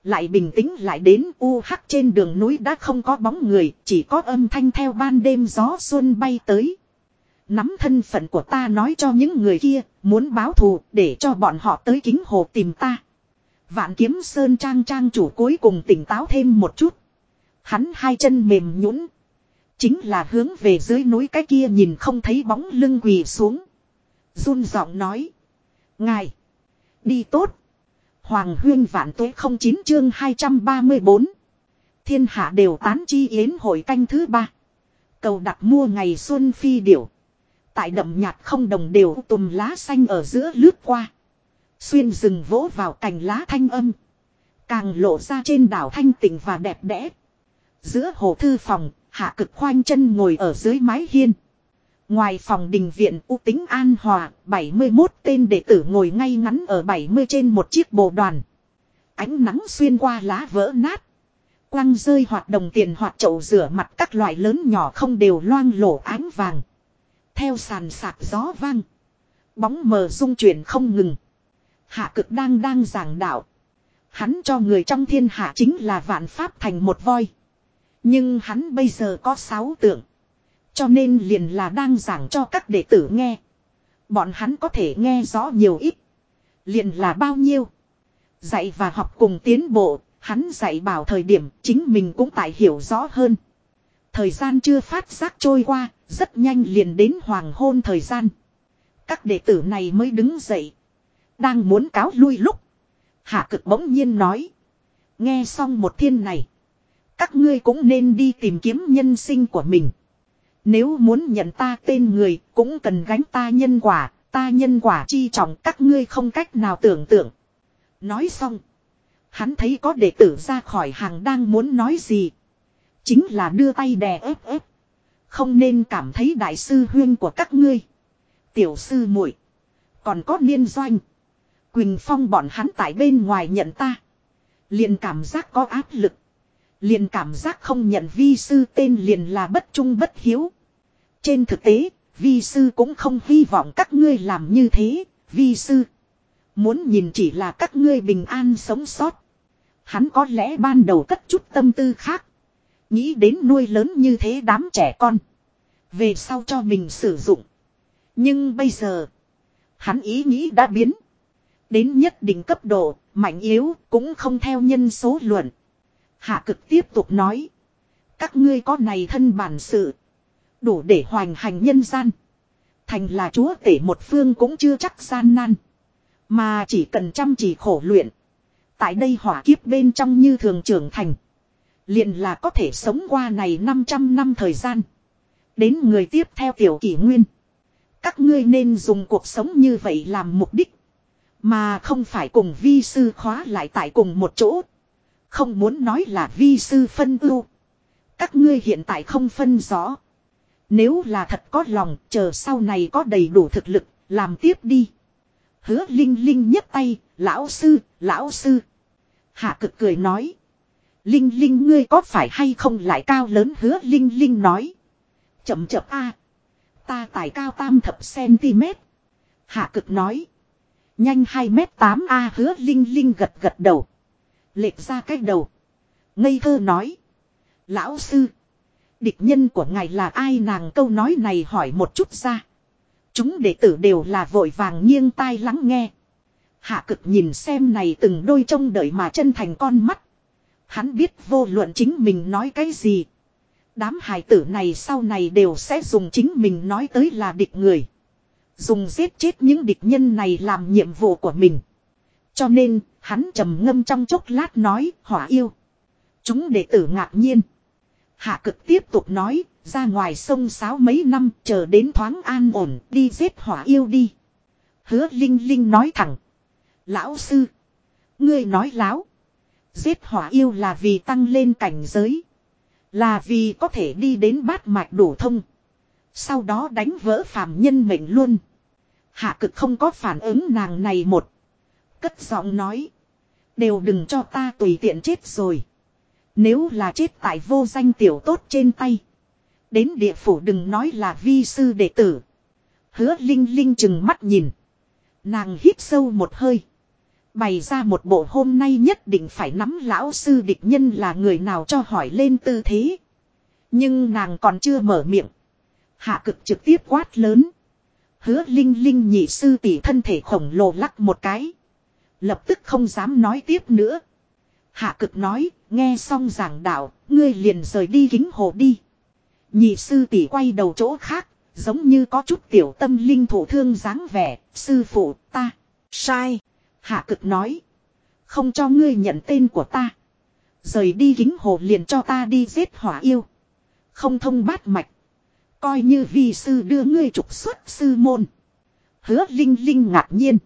Lại bình tĩnh lại đến u hắc trên đường núi đã không có bóng người, chỉ có âm thanh theo ban đêm gió xuân bay tới. Nắm thân phận của ta nói cho những người kia, muốn báo thù để cho bọn họ tới kính hồ tìm ta. Vạn kiếm sơn trang trang chủ cuối cùng tỉnh táo thêm một chút. Hắn hai chân mềm nhũn Chính là hướng về dưới núi cái kia nhìn không thấy bóng lưng quỳ xuống. run giọng nói. Ngài. Đi tốt. Hoàng huyên vạn tuế không chín chương 234. Thiên hạ đều tán chi yến hội canh thứ ba. Cầu đặt mua ngày xuân phi điểu. Tại đậm nhạt không đồng đều tùm lá xanh ở giữa lướt qua. Xuyên rừng vỗ vào cành lá thanh âm. Càng lộ ra trên đảo thanh tịnh và đẹp đẽ. Giữa hồ thư phòng, hạ cực khoanh chân ngồi ở dưới mái hiên. Ngoài phòng đình viện U tính An Hòa, 71 tên đệ tử ngồi ngay ngắn ở 70 trên một chiếc bộ đoàn. Ánh nắng xuyên qua lá vỡ nát. Quăng rơi hoạt đồng tiền hoạt chậu rửa mặt các loại lớn nhỏ không đều loang lổ ánh vàng. Theo sàn sạc gió vang. Bóng mờ rung chuyển không ngừng. Hạ cực đang đang giảng đạo. Hắn cho người trong thiên hạ chính là vạn pháp thành một voi. Nhưng hắn bây giờ có sáu tượng. Cho nên liền là đang giảng cho các đệ tử nghe. Bọn hắn có thể nghe rõ nhiều ít. Liền là bao nhiêu. Dạy và học cùng tiến bộ, hắn dạy bảo thời điểm chính mình cũng tại hiểu rõ hơn. Thời gian chưa phát giác trôi qua, rất nhanh liền đến hoàng hôn thời gian. Các đệ tử này mới đứng dậy. Đang muốn cáo lui lúc. Hạ cực bỗng nhiên nói. Nghe xong một thiên này. Các ngươi cũng nên đi tìm kiếm nhân sinh của mình. Nếu muốn nhận ta tên người, cũng cần gánh ta nhân quả. Ta nhân quả chi trọng các ngươi không cách nào tưởng tượng. Nói xong. Hắn thấy có đệ tử ra khỏi hàng đang muốn nói gì. Chính là đưa tay đè ép ép. Không nên cảm thấy đại sư huyên của các ngươi. Tiểu sư muội, Còn có liên doanh. Quỳnh Phong bọn hắn tại bên ngoài nhận ta. Liền cảm giác có áp lực. Liền cảm giác không nhận vi sư tên liền là bất trung bất hiếu. Trên thực tế, vi sư cũng không hy vọng các ngươi làm như thế, vi sư. Muốn nhìn chỉ là các ngươi bình an sống sót. Hắn có lẽ ban đầu cất chút tâm tư khác. Nghĩ đến nuôi lớn như thế đám trẻ con. Về sau cho mình sử dụng. Nhưng bây giờ, hắn ý nghĩ đã biến. Đến nhất định cấp độ, mạnh yếu cũng không theo nhân số luận. Hạ cực tiếp tục nói. Các ngươi có này thân bản sự. Đủ để hoành hành nhân gian. Thành là chúa tể một phương cũng chưa chắc gian nan. Mà chỉ cần chăm chỉ khổ luyện. Tại đây hỏa kiếp bên trong như thường trưởng thành. liền là có thể sống qua này 500 năm thời gian. Đến người tiếp theo tiểu kỷ nguyên. Các ngươi nên dùng cuộc sống như vậy làm mục đích. Mà không phải cùng vi sư khóa lại tại cùng một chỗ. Không muốn nói là vi sư phân ưu. Các ngươi hiện tại không phân rõ. Nếu là thật có lòng, chờ sau này có đầy đủ thực lực, làm tiếp đi. Hứa Linh Linh nhấc tay, lão sư, lão sư. Hạ cực cười nói. Linh Linh ngươi có phải hay không lại cao lớn hứa Linh Linh nói. Chậm chậm a Ta tài cao tam thập cm. Hạ cực nói. Nhanh 2 mét 8 A hứa Linh Linh gật gật đầu. Lệch ra cái đầu. Ngây thơ nói. Lão sư. Địch nhân của ngài là ai nàng câu nói này hỏi một chút ra. Chúng đệ tử đều là vội vàng nghiêng tai lắng nghe. Hạ cực nhìn xem này từng đôi trông đợi mà chân thành con mắt. Hắn biết vô luận chính mình nói cái gì. Đám hài tử này sau này đều sẽ dùng chính mình nói tới là địch người. Dùng giết chết những địch nhân này làm nhiệm vụ của mình. Cho nên, hắn trầm ngâm trong chốc lát nói, hỏa yêu. Chúng đệ tử ngạc nhiên. Hạ cực tiếp tục nói, ra ngoài sông sáo mấy năm, chờ đến thoáng an ổn, đi giết hỏa yêu đi. Hứa Linh Linh nói thẳng. Lão sư. Ngươi nói láo. Giết hỏa yêu là vì tăng lên cảnh giới. Là vì có thể đi đến bát mạch đủ thông. Sau đó đánh vỡ phàm nhân mệnh luôn. Hạ cực không có phản ứng nàng này một. Cất giọng nói. Đều đừng cho ta tùy tiện chết rồi. Nếu là chết tại vô danh tiểu tốt trên tay. Đến địa phủ đừng nói là vi sư đệ tử. Hứa Linh Linh chừng mắt nhìn. Nàng hít sâu một hơi. Bày ra một bộ hôm nay nhất định phải nắm lão sư địch nhân là người nào cho hỏi lên tư thế. Nhưng nàng còn chưa mở miệng. Hạ cực trực tiếp quát lớn. Hứa Linh Linh nhị sư tỷ thân thể khổng lồ lắc một cái. Lập tức không dám nói tiếp nữa. Hạ cực nói, nghe xong giảng đạo, ngươi liền rời đi kính hồ đi. Nhị sư tỷ quay đầu chỗ khác, giống như có chút tiểu tâm linh thủ thương dáng vẻ, sư phụ ta, sai. Hạ cực nói, không cho ngươi nhận tên của ta. Rời đi kính hồ liền cho ta đi giết hỏa yêu. Không thông bát mạch. Coi như vi sư đưa ngươi trục xuất sư môn. Hứa Linh Linh ngạc nhiên.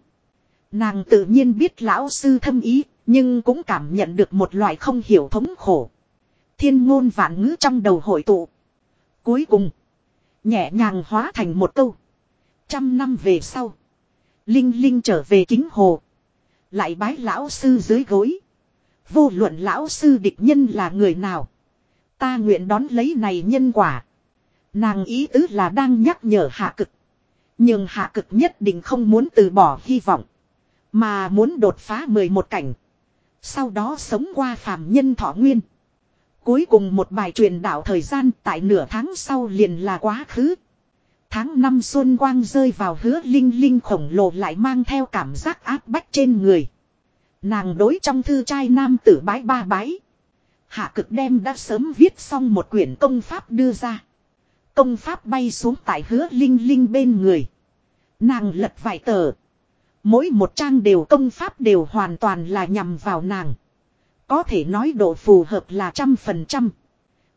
Nàng tự nhiên biết lão sư thâm ý, nhưng cũng cảm nhận được một loại không hiểu thống khổ. Thiên ngôn vạn ngữ trong đầu hội tụ. Cuối cùng, nhẹ nhàng hóa thành một câu. Trăm năm về sau, Linh Linh trở về kính hồ. Lại bái lão sư dưới gối. Vô luận lão sư địch nhân là người nào. Ta nguyện đón lấy này nhân quả. Nàng ý tứ là đang nhắc nhở hạ cực. Nhưng hạ cực nhất định không muốn từ bỏ hy vọng. Mà muốn đột phá 11 cảnh. Sau đó sống qua phàm nhân thọ nguyên. Cuối cùng một bài truyền đạo thời gian tại nửa tháng sau liền là quá khứ. Tháng năm xuân quang rơi vào hứa linh linh khổng lồ lại mang theo cảm giác áp bách trên người. Nàng đối trong thư trai nam tử bái ba bái. Hạ cực đem đã sớm viết xong một quyển công pháp đưa ra. Công pháp bay xuống tại hứa linh linh bên người. Nàng lật vài tờ. Mỗi một trang đều công pháp đều hoàn toàn là nhằm vào nàng. Có thể nói độ phù hợp là trăm phần trăm.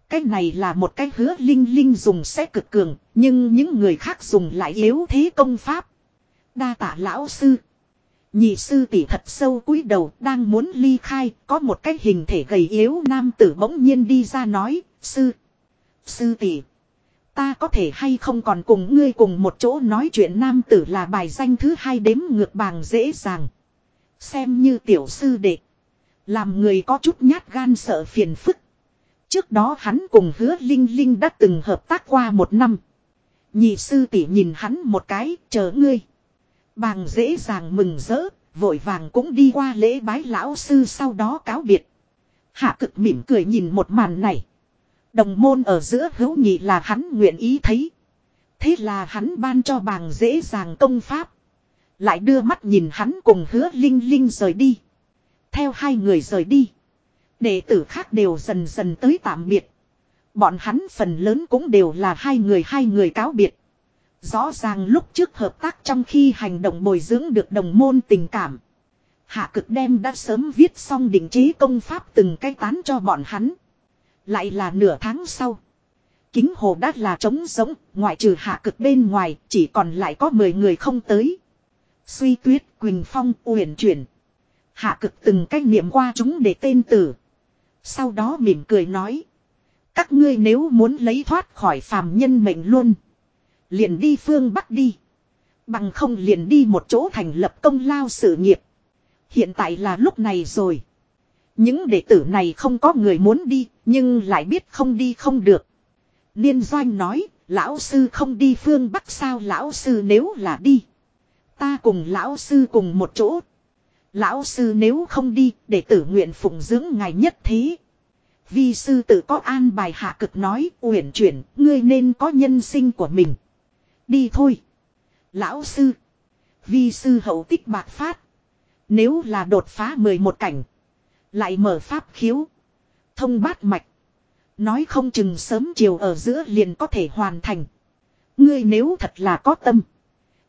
Cái này là một cái hứa linh linh dùng sẽ cực cường, nhưng những người khác dùng lại yếu thế công pháp. Đa tả lão sư. Nhị sư tỷ thật sâu cúi đầu đang muốn ly khai, có một cái hình thể gầy yếu nam tử bỗng nhiên đi ra nói, sư. Sư tỷ. Ta có thể hay không còn cùng ngươi cùng một chỗ nói chuyện nam tử là bài danh thứ hai đếm ngược bàng dễ dàng. Xem như tiểu sư đệ. Làm người có chút nhát gan sợ phiền phức. Trước đó hắn cùng hứa Linh Linh đã từng hợp tác qua một năm. Nhị sư tỷ nhìn hắn một cái, chờ ngươi. Bàng dễ dàng mừng rỡ, vội vàng cũng đi qua lễ bái lão sư sau đó cáo biệt. Hạ cực mỉm cười nhìn một màn này. Đồng môn ở giữa hữu nhị là hắn nguyện ý thấy. Thế là hắn ban cho bàng dễ dàng công pháp. Lại đưa mắt nhìn hắn cùng hứa Linh Linh rời đi. Theo hai người rời đi. Đệ tử khác đều dần dần tới tạm biệt. Bọn hắn phần lớn cũng đều là hai người hai người cáo biệt. Rõ ràng lúc trước hợp tác trong khi hành động bồi dưỡng được đồng môn tình cảm. Hạ cực đem đã sớm viết xong định chế công pháp từng cái tán cho bọn hắn. Lại là nửa tháng sau. Kính hồ đã là trống giống, ngoại trừ hạ cực bên ngoài, chỉ còn lại có 10 người không tới. Suy tuyết, Quỳnh Phong, uyển chuyển. Hạ cực từng cách niệm qua chúng để tên tử. Sau đó mỉm cười nói. Các ngươi nếu muốn lấy thoát khỏi phàm nhân mệnh luôn. Liền đi phương Bắc đi. Bằng không liền đi một chỗ thành lập công lao sự nghiệp. Hiện tại là lúc này rồi. Những đệ tử này không có người muốn đi, nhưng lại biết không đi không được. Niên Doanh nói, lão sư không đi phương Bắc sao lão sư nếu là đi. Ta cùng lão sư cùng một chỗ. Lão sư nếu không đi, để tử nguyện phụng dưỡng ngài nhất thế. Vi sư tự có an bài hạ cực nói, uyển chuyển, ngươi nên có nhân sinh của mình. Đi thôi. Lão sư. Vi sư hậu tích bạc phát. Nếu là đột phá 11 cảnh. Lại mở pháp khiếu. Thông bát mạch. Nói không chừng sớm chiều ở giữa liền có thể hoàn thành. Ngươi nếu thật là có tâm.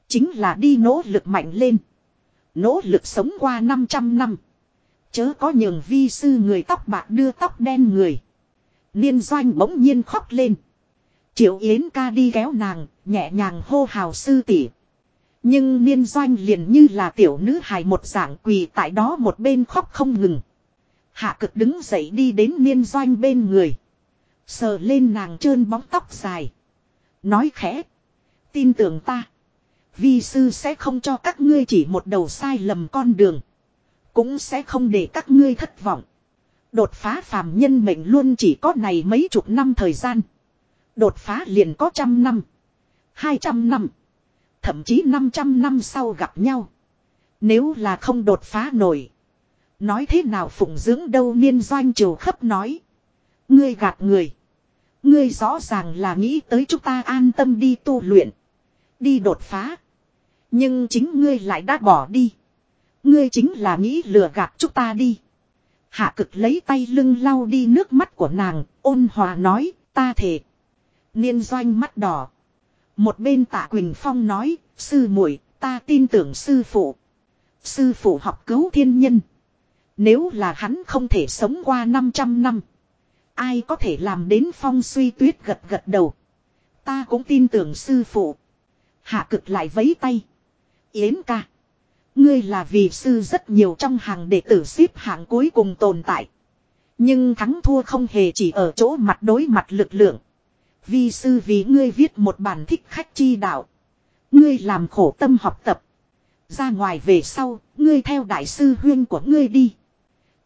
Chính là đi nỗ lực mạnh lên. Nỗ lực sống qua 500 năm. Chớ có nhường vi sư người tóc bạc đưa tóc đen người. Niên doanh bỗng nhiên khóc lên. Triệu Yến ca đi kéo nàng, nhẹ nhàng hô hào sư tỷ. Nhưng niên doanh liền như là tiểu nữ hài một dạng quỳ tại đó một bên khóc không ngừng. Hạ cực đứng dậy đi đến niên doanh bên người. Sờ lên nàng trơn bóng tóc dài. Nói khẽ. Tin tưởng ta. Vi sư sẽ không cho các ngươi chỉ một đầu sai lầm con đường. Cũng sẽ không để các ngươi thất vọng. Đột phá phàm nhân mệnh luôn chỉ có này mấy chục năm thời gian. Đột phá liền có trăm năm. Hai trăm năm. Thậm chí năm trăm năm sau gặp nhau. Nếu là không đột phá nổi. Nói thế nào phụng dưỡng đâu niên doanh triều khấp nói. Ngươi gạt người. Ngươi rõ ràng là nghĩ tới chúng ta an tâm đi tu luyện. Đi đột phá. Nhưng chính ngươi lại đã bỏ đi. Ngươi chính là nghĩ lừa gạt chúng ta đi. Hạ cực lấy tay lưng lau đi nước mắt của nàng, ôn hòa nói, ta thề. Niên doanh mắt đỏ. Một bên tạ Quỳnh Phong nói, sư muội ta tin tưởng sư phụ. Sư phụ học cứu thiên nhân. Nếu là hắn không thể sống qua 500 năm. Ai có thể làm đến phong suy tuyết gật gật đầu. Ta cũng tin tưởng sư phụ. Hạ cực lại vấy tay. Yến ca. Ngươi là vì sư rất nhiều trong hàng đệ tử xếp hạng cuối cùng tồn tại. Nhưng thắng thua không hề chỉ ở chỗ mặt đối mặt lực lượng. Vi sư vì ngươi viết một bản thích khách chi đạo. Ngươi làm khổ tâm học tập. Ra ngoài về sau, ngươi theo đại sư huyên của ngươi đi.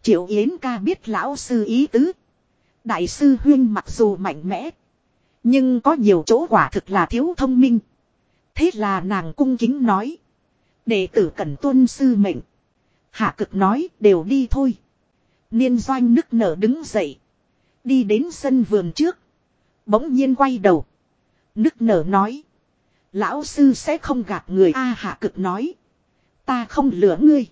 Triệu Yến ca biết lão sư ý tứ. Đại sư huyên mặc dù mạnh mẽ. Nhưng có nhiều chỗ quả thực là thiếu thông minh. Thế là nàng cung kính nói. Đệ tử cần tuân sư mệnh. Hạ cực nói, đều đi thôi. Niên doanh nức nở đứng dậy. Đi đến sân vườn trước. Bỗng nhiên quay đầu. Nức nở nói. Lão sư sẽ không gạt người A hạ cực nói. Ta không lừa ngươi.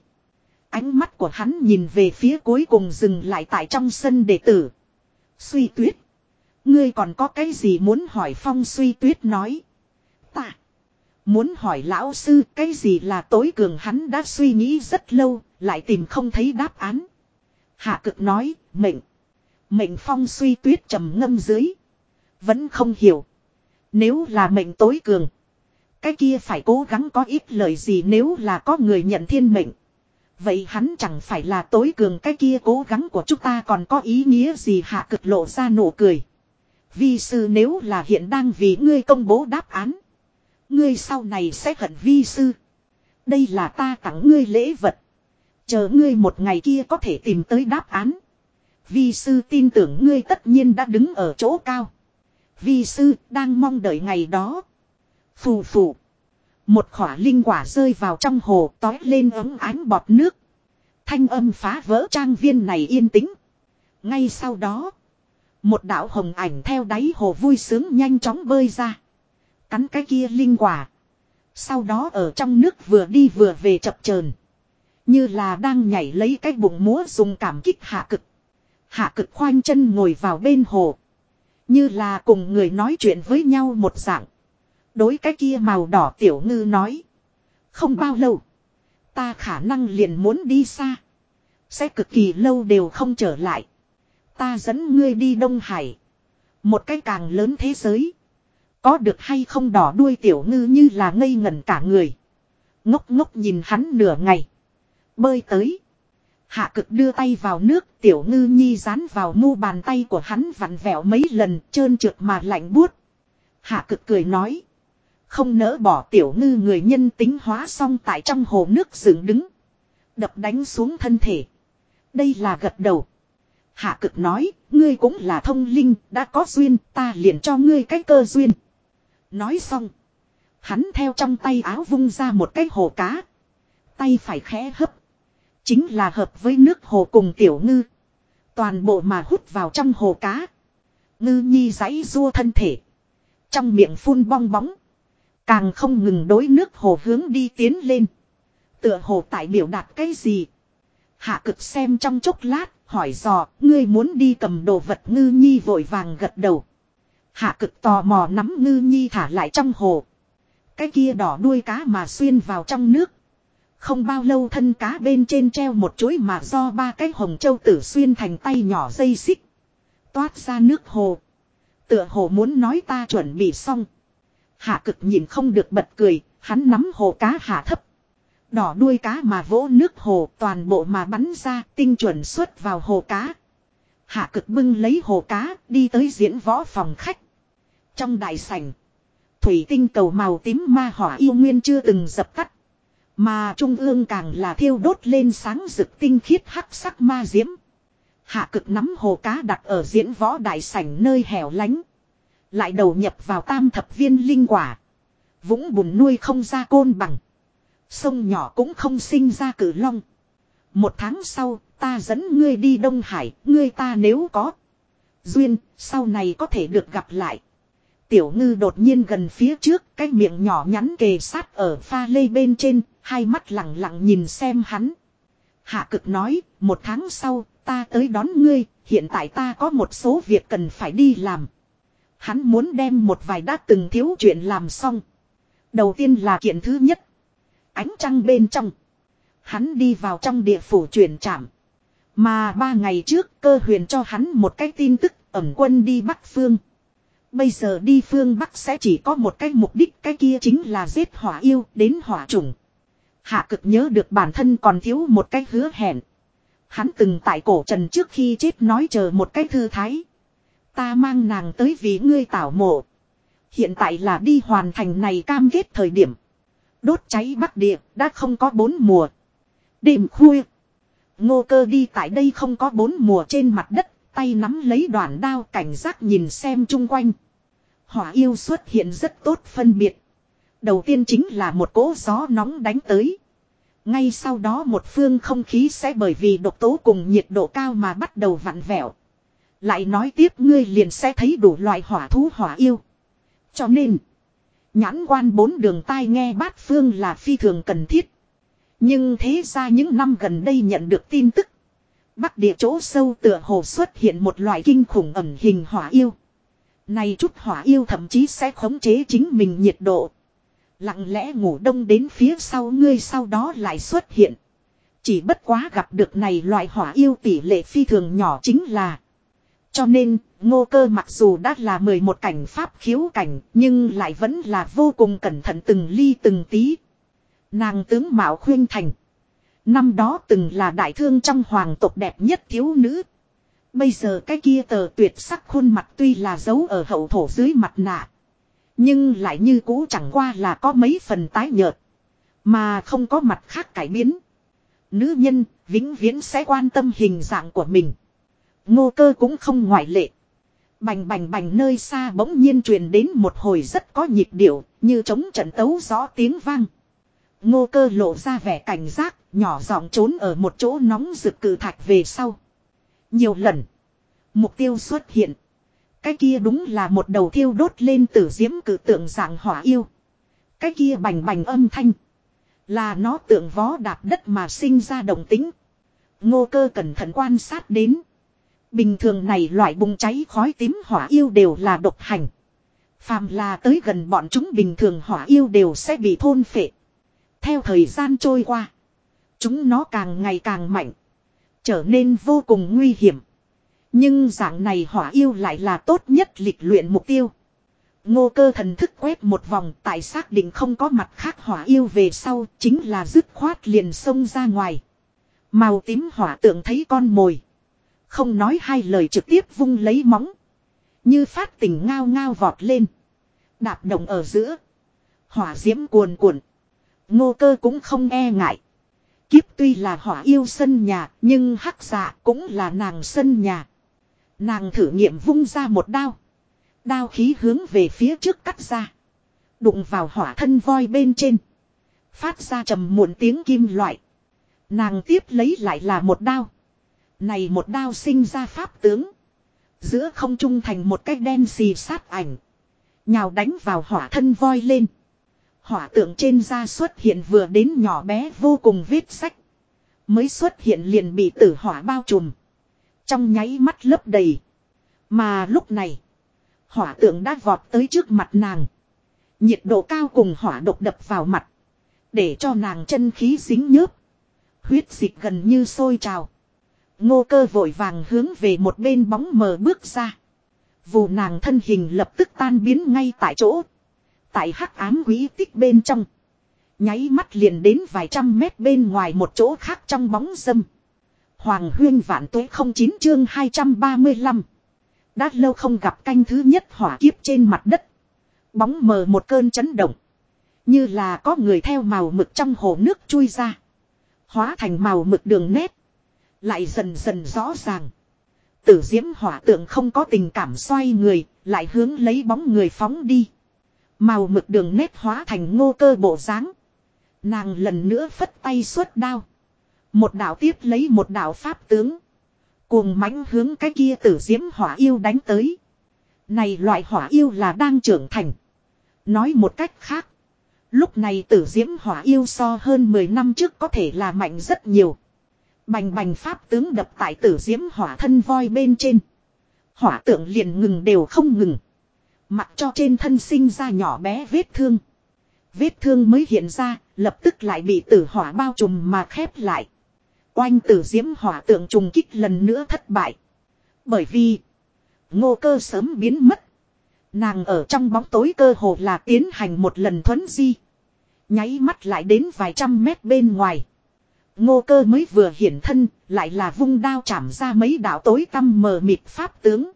Ánh mắt của hắn nhìn về phía cuối cùng dừng lại tại trong sân đệ tử. Suy tuyết. Ngươi còn có cái gì muốn hỏi phong suy tuyết nói. Ta. Muốn hỏi lão sư cái gì là tối cường hắn đã suy nghĩ rất lâu, lại tìm không thấy đáp án. Hạ cực nói, mệnh. Mệnh phong suy tuyết trầm ngâm dưới. Vẫn không hiểu. Nếu là mệnh tối cường. Cái kia phải cố gắng có ít lời gì nếu là có người nhận thiên mệnh. Vậy hắn chẳng phải là tối cường cái kia cố gắng của chúng ta còn có ý nghĩa gì hạ cực lộ ra nụ cười. Vi sư nếu là hiện đang vì ngươi công bố đáp án. Ngươi sau này sẽ hận vi sư. Đây là ta tặng ngươi lễ vật. Chờ ngươi một ngày kia có thể tìm tới đáp án. Vi sư tin tưởng ngươi tất nhiên đã đứng ở chỗ cao. Vi sư đang mong đợi ngày đó. Phù phù. Một khỏa linh quả rơi vào trong hồ, tói lên ấm ánh bọt nước. Thanh âm phá vỡ trang viên này yên tĩnh. Ngay sau đó. Một đạo hồng ảnh theo đáy hồ vui sướng nhanh chóng bơi ra. Cắn cái kia linh quả. Sau đó ở trong nước vừa đi vừa về chập chờn Như là đang nhảy lấy cái bụng múa dùng cảm kích hạ cực. Hạ cực khoanh chân ngồi vào bên hồ. Như là cùng người nói chuyện với nhau một dạng. Đối cái kia màu đỏ tiểu ngư nói. Không bao lâu. Ta khả năng liền muốn đi xa. Sẽ cực kỳ lâu đều không trở lại. Ta dẫn ngươi đi Đông Hải. Một cái càng lớn thế giới. Có được hay không đỏ đuôi tiểu ngư như là ngây ngẩn cả người. Ngốc ngốc nhìn hắn nửa ngày. Bơi tới. Hạ cực đưa tay vào nước, tiểu ngư nhi dán vào mu bàn tay của hắn vặn vẹo mấy lần, trơn trượt mà lạnh buốt. Hạ cực cười nói. Không nỡ bỏ tiểu ngư người nhân tính hóa xong tại trong hồ nước dựng đứng. Đập đánh xuống thân thể. Đây là gật đầu. Hạ cực nói, ngươi cũng là thông linh, đã có duyên, ta liền cho ngươi cái cơ duyên. Nói xong. Hắn theo trong tay áo vung ra một cái hồ cá. Tay phải khẽ hấp. Chính là hợp với nước hồ cùng tiểu ngư. Toàn bộ mà hút vào trong hồ cá. Ngư nhi giãy rua thân thể. Trong miệng phun bong bóng. Càng không ngừng đối nước hồ hướng đi tiến lên. Tựa hồ tại biểu đạt cái gì. Hạ cực xem trong chốc lát, hỏi dò, ngươi muốn đi cầm đồ vật ngư nhi vội vàng gật đầu. Hạ cực tò mò nắm ngư nhi thả lại trong hồ. Cái kia đỏ đuôi cá mà xuyên vào trong nước. Không bao lâu thân cá bên trên treo một chuỗi mà do ba cái hồng châu tử xuyên thành tay nhỏ dây xích. Toát ra nước hồ. Tựa hồ muốn nói ta chuẩn bị xong. Hạ cực nhìn không được bật cười, hắn nắm hồ cá hạ thấp. Đỏ đuôi cá mà vỗ nước hồ toàn bộ mà bắn ra tinh chuẩn xuất vào hồ cá. Hạ cực bưng lấy hồ cá đi tới diễn võ phòng khách. Trong đại sảnh. Thủy tinh cầu màu tím ma hỏa yêu nguyên chưa từng dập tắt. Mà trung ương càng là thiêu đốt lên sáng rực tinh khiết hắc sắc ma diễm. Hạ cực nắm hồ cá đặt ở diễn võ đại sảnh nơi hẻo lánh. Lại đầu nhập vào tam thập viên linh quả. Vũng bùn nuôi không ra côn bằng. Sông nhỏ cũng không sinh ra cử long. Một tháng sau, ta dẫn ngươi đi Đông Hải, ngươi ta nếu có. Duyên, sau này có thể được gặp lại. Tiểu ngư đột nhiên gần phía trước, cái miệng nhỏ nhắn kề sát ở pha lê bên trên, hai mắt lặng lặng nhìn xem hắn. Hạ cực nói, một tháng sau, ta tới đón ngươi, hiện tại ta có một số việc cần phải đi làm. Hắn muốn đem một vài đã từng thiếu chuyện làm xong. Đầu tiên là kiện thứ nhất. Ánh trăng bên trong. Hắn đi vào trong địa phủ chuyển trạm. Mà ba ngày trước, cơ huyền cho hắn một cái tin tức, ẩm quân đi Bắc Phương. Bây giờ đi phương Bắc sẽ chỉ có một cái mục đích, cái kia chính là giết hỏa yêu, đến hỏa trùng. Hạ cực nhớ được bản thân còn thiếu một cái hứa hẹn. Hắn từng tại cổ trần trước khi chết nói chờ một cái thư thái. Ta mang nàng tới vì ngươi tảo mộ. Hiện tại là đi hoàn thành này cam kết thời điểm. Đốt cháy bắc địa, đã không có bốn mùa. Đêm khuya. Ngô cơ đi tại đây không có bốn mùa trên mặt đất. Tay nắm lấy đoạn đao cảnh giác nhìn xem chung quanh. Hỏa yêu xuất hiện rất tốt phân biệt. Đầu tiên chính là một cỗ gió nóng đánh tới. Ngay sau đó một phương không khí sẽ bởi vì độc tố cùng nhiệt độ cao mà bắt đầu vặn vẹo. Lại nói tiếp ngươi liền sẽ thấy đủ loại hỏa thú hỏa yêu. Cho nên, nhãn quan bốn đường tai nghe bát phương là phi thường cần thiết. Nhưng thế ra những năm gần đây nhận được tin tức. Bắc địa chỗ sâu tựa hồ xuất hiện một loại kinh khủng ẩn hình hỏa yêu. Này chút hỏa yêu thậm chí sẽ khống chế chính mình nhiệt độ. Lặng lẽ ngủ đông đến phía sau ngươi sau đó lại xuất hiện. Chỉ bất quá gặp được này loại hỏa yêu tỷ lệ phi thường nhỏ chính là. Cho nên, ngô cơ mặc dù đã là 11 cảnh pháp khiếu cảnh, nhưng lại vẫn là vô cùng cẩn thận từng ly từng tí. Nàng tướng Mạo Khuyên Thành. Năm đó từng là đại thương trong hoàng tộc đẹp nhất thiếu nữ. Bây giờ cái kia tờ tuyệt sắc khuôn mặt tuy là giấu ở hậu thổ dưới mặt nạ. Nhưng lại như cũ chẳng qua là có mấy phần tái nhợt. Mà không có mặt khác cải biến. Nữ nhân vĩnh viễn sẽ quan tâm hình dạng của mình. Ngô cơ cũng không ngoại lệ. Bành bành bành nơi xa bỗng nhiên truyền đến một hồi rất có nhịp điệu, như chống trận tấu gió tiếng vang. Ngô cơ lộ ra vẻ cảnh giác, nhỏ giọng trốn ở một chỗ nóng rực cử thạch về sau. Nhiều lần, mục tiêu xuất hiện. Cái kia đúng là một đầu thiêu đốt lên tử diễm cử tượng dạng hỏa yêu. Cái kia bành bành âm thanh. Là nó tượng vó đạp đất mà sinh ra động tính. Ngô cơ cẩn thận quan sát đến. Bình thường này loại bùng cháy khói tím hỏa yêu đều là độc hành. Phàm là tới gần bọn chúng bình thường hỏa yêu đều sẽ bị thôn phệ. Theo thời gian trôi qua. Chúng nó càng ngày càng mạnh. Trở nên vô cùng nguy hiểm. Nhưng dạng này hỏa yêu lại là tốt nhất lịch luyện mục tiêu. Ngô cơ thần thức quét một vòng tại xác định không có mặt khác hỏa yêu về sau chính là dứt khoát liền xông ra ngoài. Màu tím hỏa tượng thấy con mồi. Không nói hai lời trực tiếp vung lấy móng. Như phát tình ngao ngao vọt lên. Đạp động ở giữa. Hỏa diễm cuồn cuộn. Ngô cơ cũng không e ngại. Kiếp tuy là hỏa yêu sân nhà, nhưng hắc dạ cũng là nàng sân nhà. Nàng thử nghiệm vung ra một đao. Đao khí hướng về phía trước cắt ra. Đụng vào hỏa thân voi bên trên. Phát ra trầm muộn tiếng kim loại. Nàng tiếp lấy lại là một đao. Này một đao sinh ra pháp tướng. Giữa không trung thành một cái đen xì sát ảnh. Nhào đánh vào hỏa thân voi lên. Hỏa tượng trên da xuất hiện vừa đến nhỏ bé vô cùng vết sách. Mới xuất hiện liền bị tử hỏa bao trùm. Trong nháy mắt lấp đầy. Mà lúc này. Hỏa tượng đã vọt tới trước mặt nàng. Nhiệt độ cao cùng hỏa độc đập vào mặt. Để cho nàng chân khí dính nhớp. Huyết dịch gần như sôi trào. Ngô cơ vội vàng hướng về một bên bóng mờ bước ra. Vù nàng thân hình lập tức tan biến ngay tại chỗ. Tại hắc ám quý tích bên trong. Nháy mắt liền đến vài trăm mét bên ngoài một chỗ khác trong bóng dâm. Hoàng huyên vạn tuế không chín chương 235. Đã lâu không gặp canh thứ nhất hỏa kiếp trên mặt đất. Bóng mờ một cơn chấn động. Như là có người theo màu mực trong hồ nước chui ra. Hóa thành màu mực đường nét. Lại dần dần rõ ràng. Tử diễm hỏa tượng không có tình cảm xoay người, lại hướng lấy bóng người phóng đi. Màu mực đường nét hóa thành ngô cơ bộ dáng Nàng lần nữa phất tay xuất đao. Một đạo tiếp lấy một đạo pháp tướng. Cuồng mãnh hướng cái kia tử diễm hỏa yêu đánh tới. Này loại hỏa yêu là đang trưởng thành. Nói một cách khác. Lúc này tử diễm hỏa yêu so hơn 10 năm trước có thể là mạnh rất nhiều. Bành bành pháp tướng đập tại tử diễm hỏa thân voi bên trên. Hỏa tượng liền ngừng đều không ngừng. Mặc cho trên thân sinh ra nhỏ bé vết thương. Vết thương mới hiện ra, lập tức lại bị tử hỏa bao trùm mà khép lại. Oanh tử diễm hỏa tượng trùng kích lần nữa thất bại. Bởi vì ngô cơ sớm biến mất. Nàng ở trong bóng tối cơ hồ là tiến hành một lần thuấn di. Nháy mắt lại đến vài trăm mét bên ngoài. Ngô cơ mới vừa hiển thân, lại là vung đao chạm ra mấy đạo tối tăm mờ mịt pháp tướng.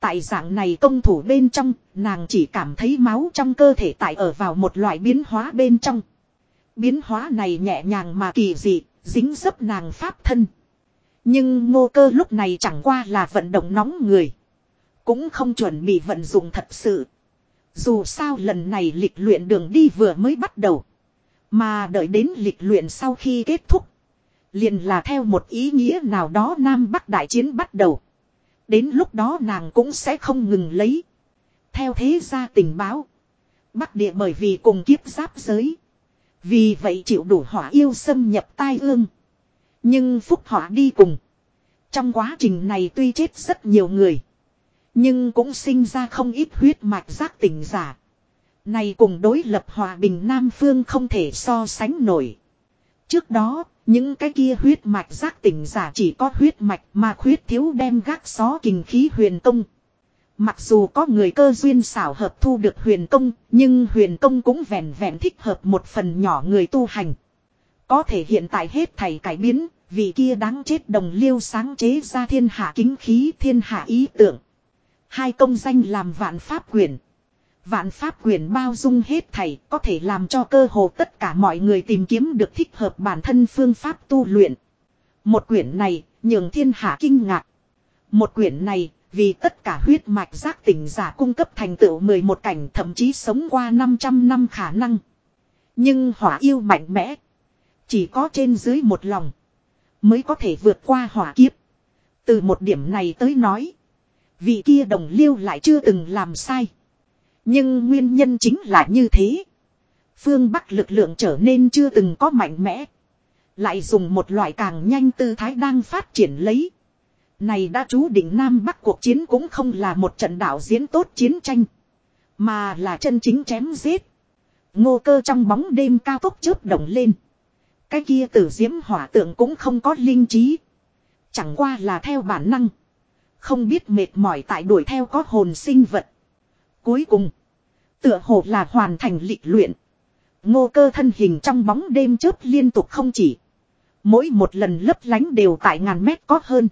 Tại dạng này công thủ bên trong, nàng chỉ cảm thấy máu trong cơ thể tại ở vào một loại biến hóa bên trong. Biến hóa này nhẹ nhàng mà kỳ dị, dính dấp nàng pháp thân. Nhưng ngô cơ lúc này chẳng qua là vận động nóng người. Cũng không chuẩn bị vận dụng thật sự. Dù sao lần này lịch luyện đường đi vừa mới bắt đầu. Mà đợi đến lịch luyện sau khi kết thúc. Liền là theo một ý nghĩa nào đó Nam Bắc đại chiến bắt đầu. Đến lúc đó nàng cũng sẽ không ngừng lấy. Theo thế gia tình báo. Bắc địa bởi vì cùng kiếp giáp giới. Vì vậy chịu đủ hỏa yêu xâm nhập tai ương. Nhưng phúc hỏa đi cùng. Trong quá trình này tuy chết rất nhiều người. Nhưng cũng sinh ra không ít huyết mạch giác tỉnh giả. Này cùng đối lập hòa bình Nam Phương không thể so sánh nổi. Trước đó, những cái kia huyết mạch giác tỉnh giả chỉ có huyết mạch mà khuyết thiếu đem gác xó kình khí huyền công. Mặc dù có người cơ duyên xảo hợp thu được huyền công, nhưng huyền công cũng vẹn vẹn thích hợp một phần nhỏ người tu hành. Có thể hiện tại hết thầy cải biến, vì kia đáng chết đồng liêu sáng chế ra thiên hạ kính khí thiên hạ ý tưởng. Hai công danh làm vạn pháp quyền. Vạn pháp quyền bao dung hết thảy có thể làm cho cơ hồ tất cả mọi người tìm kiếm được thích hợp bản thân phương pháp tu luyện. Một quyển này, nhường thiên hạ kinh ngạc. Một quyển này, vì tất cả huyết mạch giác tỉnh giả cung cấp thành tựu 11 cảnh, thậm chí sống qua 500 năm khả năng. Nhưng hỏa yêu mạnh mẽ. Chỉ có trên dưới một lòng. Mới có thể vượt qua hỏa kiếp. Từ một điểm này tới nói. Vị kia đồng liêu lại chưa từng làm sai. Nhưng nguyên nhân chính là như thế. Phương Bắc lực lượng trở nên chưa từng có mạnh mẽ. Lại dùng một loại càng nhanh tư thái đang phát triển lấy. Này đã chú định Nam Bắc cuộc chiến cũng không là một trận đảo diễn tốt chiến tranh. Mà là chân chính chém giết. Ngô cơ trong bóng đêm cao tốc chớp động lên. Cái kia tử diễm hỏa tượng cũng không có linh trí. Chẳng qua là theo bản năng. Không biết mệt mỏi tại đuổi theo có hồn sinh vật. Cuối cùng. Tựa hồ là hoàn thành lịch luyện. Ngô cơ thân hình trong bóng đêm chớp liên tục không chỉ. Mỗi một lần lấp lánh đều tại ngàn mét có hơn.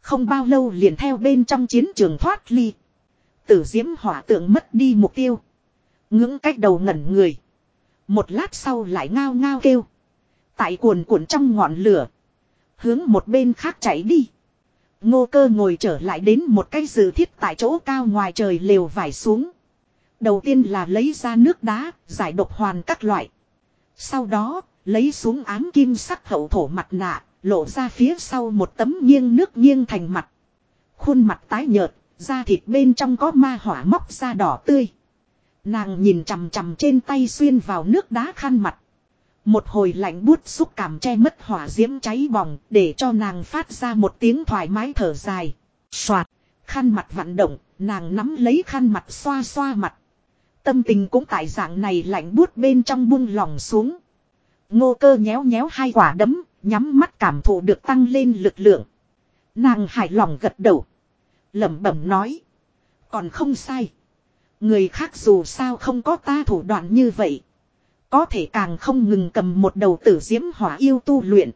Không bao lâu liền theo bên trong chiến trường thoát ly. Tử diễm hỏa tượng mất đi mục tiêu. Ngưỡng cách đầu ngẩn người. Một lát sau lại ngao ngao kêu. Tại cuồn cuộn trong ngọn lửa. Hướng một bên khác chạy đi. Ngô cơ ngồi trở lại đến một cái dự thiết tại chỗ cao ngoài trời lều vải xuống. Đầu tiên là lấy ra nước đá, giải độc hoàn các loại. Sau đó, lấy xuống ám kim sắc hậu thổ mặt nạ, lộ ra phía sau một tấm nghiêng nước nghiêng thành mặt. Khuôn mặt tái nhợt, da thịt bên trong có ma hỏa móc da đỏ tươi. Nàng nhìn chằm chằm trên tay xuyên vào nước đá khăn mặt. Một hồi lạnh bút xúc cảm che mất hỏa diễm cháy bỏng để cho nàng phát ra một tiếng thoải mái thở dài. Xoạt, khăn mặt vận động, nàng nắm lấy khăn mặt xoa xoa mặt. Tâm tình cũng tại dạng này lạnh bút bên trong buông lòng xuống. Ngô cơ nhéo nhéo hai quả đấm, nhắm mắt cảm thụ được tăng lên lực lượng. Nàng hài lòng gật đầu. lẩm bẩm nói. Còn không sai. Người khác dù sao không có ta thủ đoạn như vậy. Có thể càng không ngừng cầm một đầu tử diễm hỏa yêu tu luyện.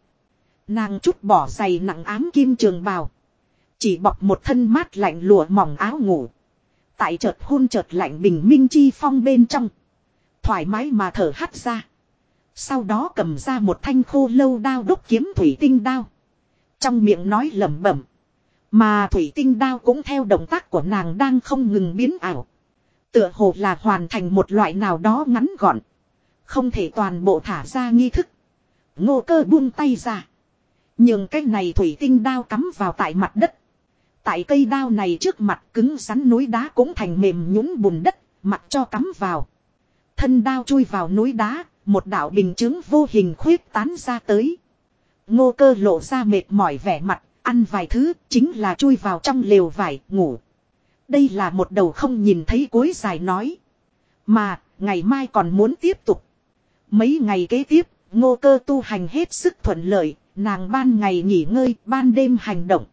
Nàng chút bỏ giày nặng ám kim trường bào. Chỉ bọc một thân mát lạnh lụa mỏng áo ngủ. Tại chợt hôn chợt lạnh bình minh chi phong bên trong. Thoải mái mà thở hắt ra. Sau đó cầm ra một thanh khô lâu đao đúc kiếm thủy tinh đao. Trong miệng nói lẩm bẩm. Mà thủy tinh đao cũng theo động tác của nàng đang không ngừng biến ảo. Tựa hồ là hoàn thành một loại nào đó ngắn gọn. Không thể toàn bộ thả ra nghi thức. Ngô cơ buông tay ra. Nhưng cái này thủy tinh đao cắm vào tại mặt đất. Tại cây đao này trước mặt cứng rắn núi đá cũng thành mềm nhũn bùn đất, mặt cho cắm vào. Thân đao chui vào núi đá, một đạo bình chứng vô hình khuyết tán ra tới. Ngô cơ lộ ra mệt mỏi vẻ mặt, ăn vài thứ, chính là chui vào trong lều vải, ngủ. Đây là một đầu không nhìn thấy cuối dài nói. Mà, ngày mai còn muốn tiếp tục. Mấy ngày kế tiếp, ngô cơ tu hành hết sức thuận lợi, nàng ban ngày nghỉ ngơi, ban đêm hành động.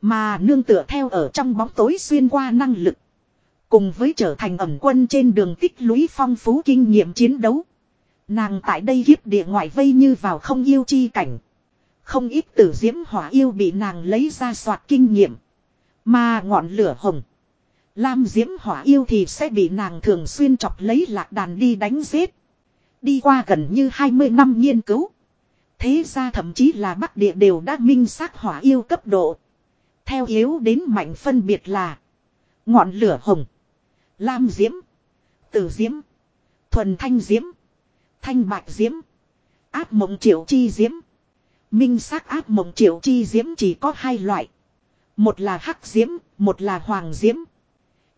Mà nương tựa theo ở trong bóng tối xuyên qua năng lực. Cùng với trở thành ẩm quân trên đường tích lũy phong phú kinh nghiệm chiến đấu. Nàng tại đây hiếp địa ngoại vây như vào không yêu chi cảnh. Không ít tử diễm hỏa yêu bị nàng lấy ra soạt kinh nghiệm. Mà ngọn lửa hồng. Lam diễm hỏa yêu thì sẽ bị nàng thường xuyên chọc lấy lạc đàn đi đánh giết. Đi qua gần như 20 năm nghiên cứu. Thế ra thậm chí là Bắc Địa đều đã minh xác hỏa yêu cấp độ. Theo yếu đến mạnh phân biệt là Ngọn lửa hồng, Lam diễm, Tử diễm, Thuần thanh diễm, Thanh bạch diễm, Áp mộng triệu chi diễm Minh xác áp mộng triệu chi diễm chỉ có hai loại Một là hắc diễm, Một là hoàng diễm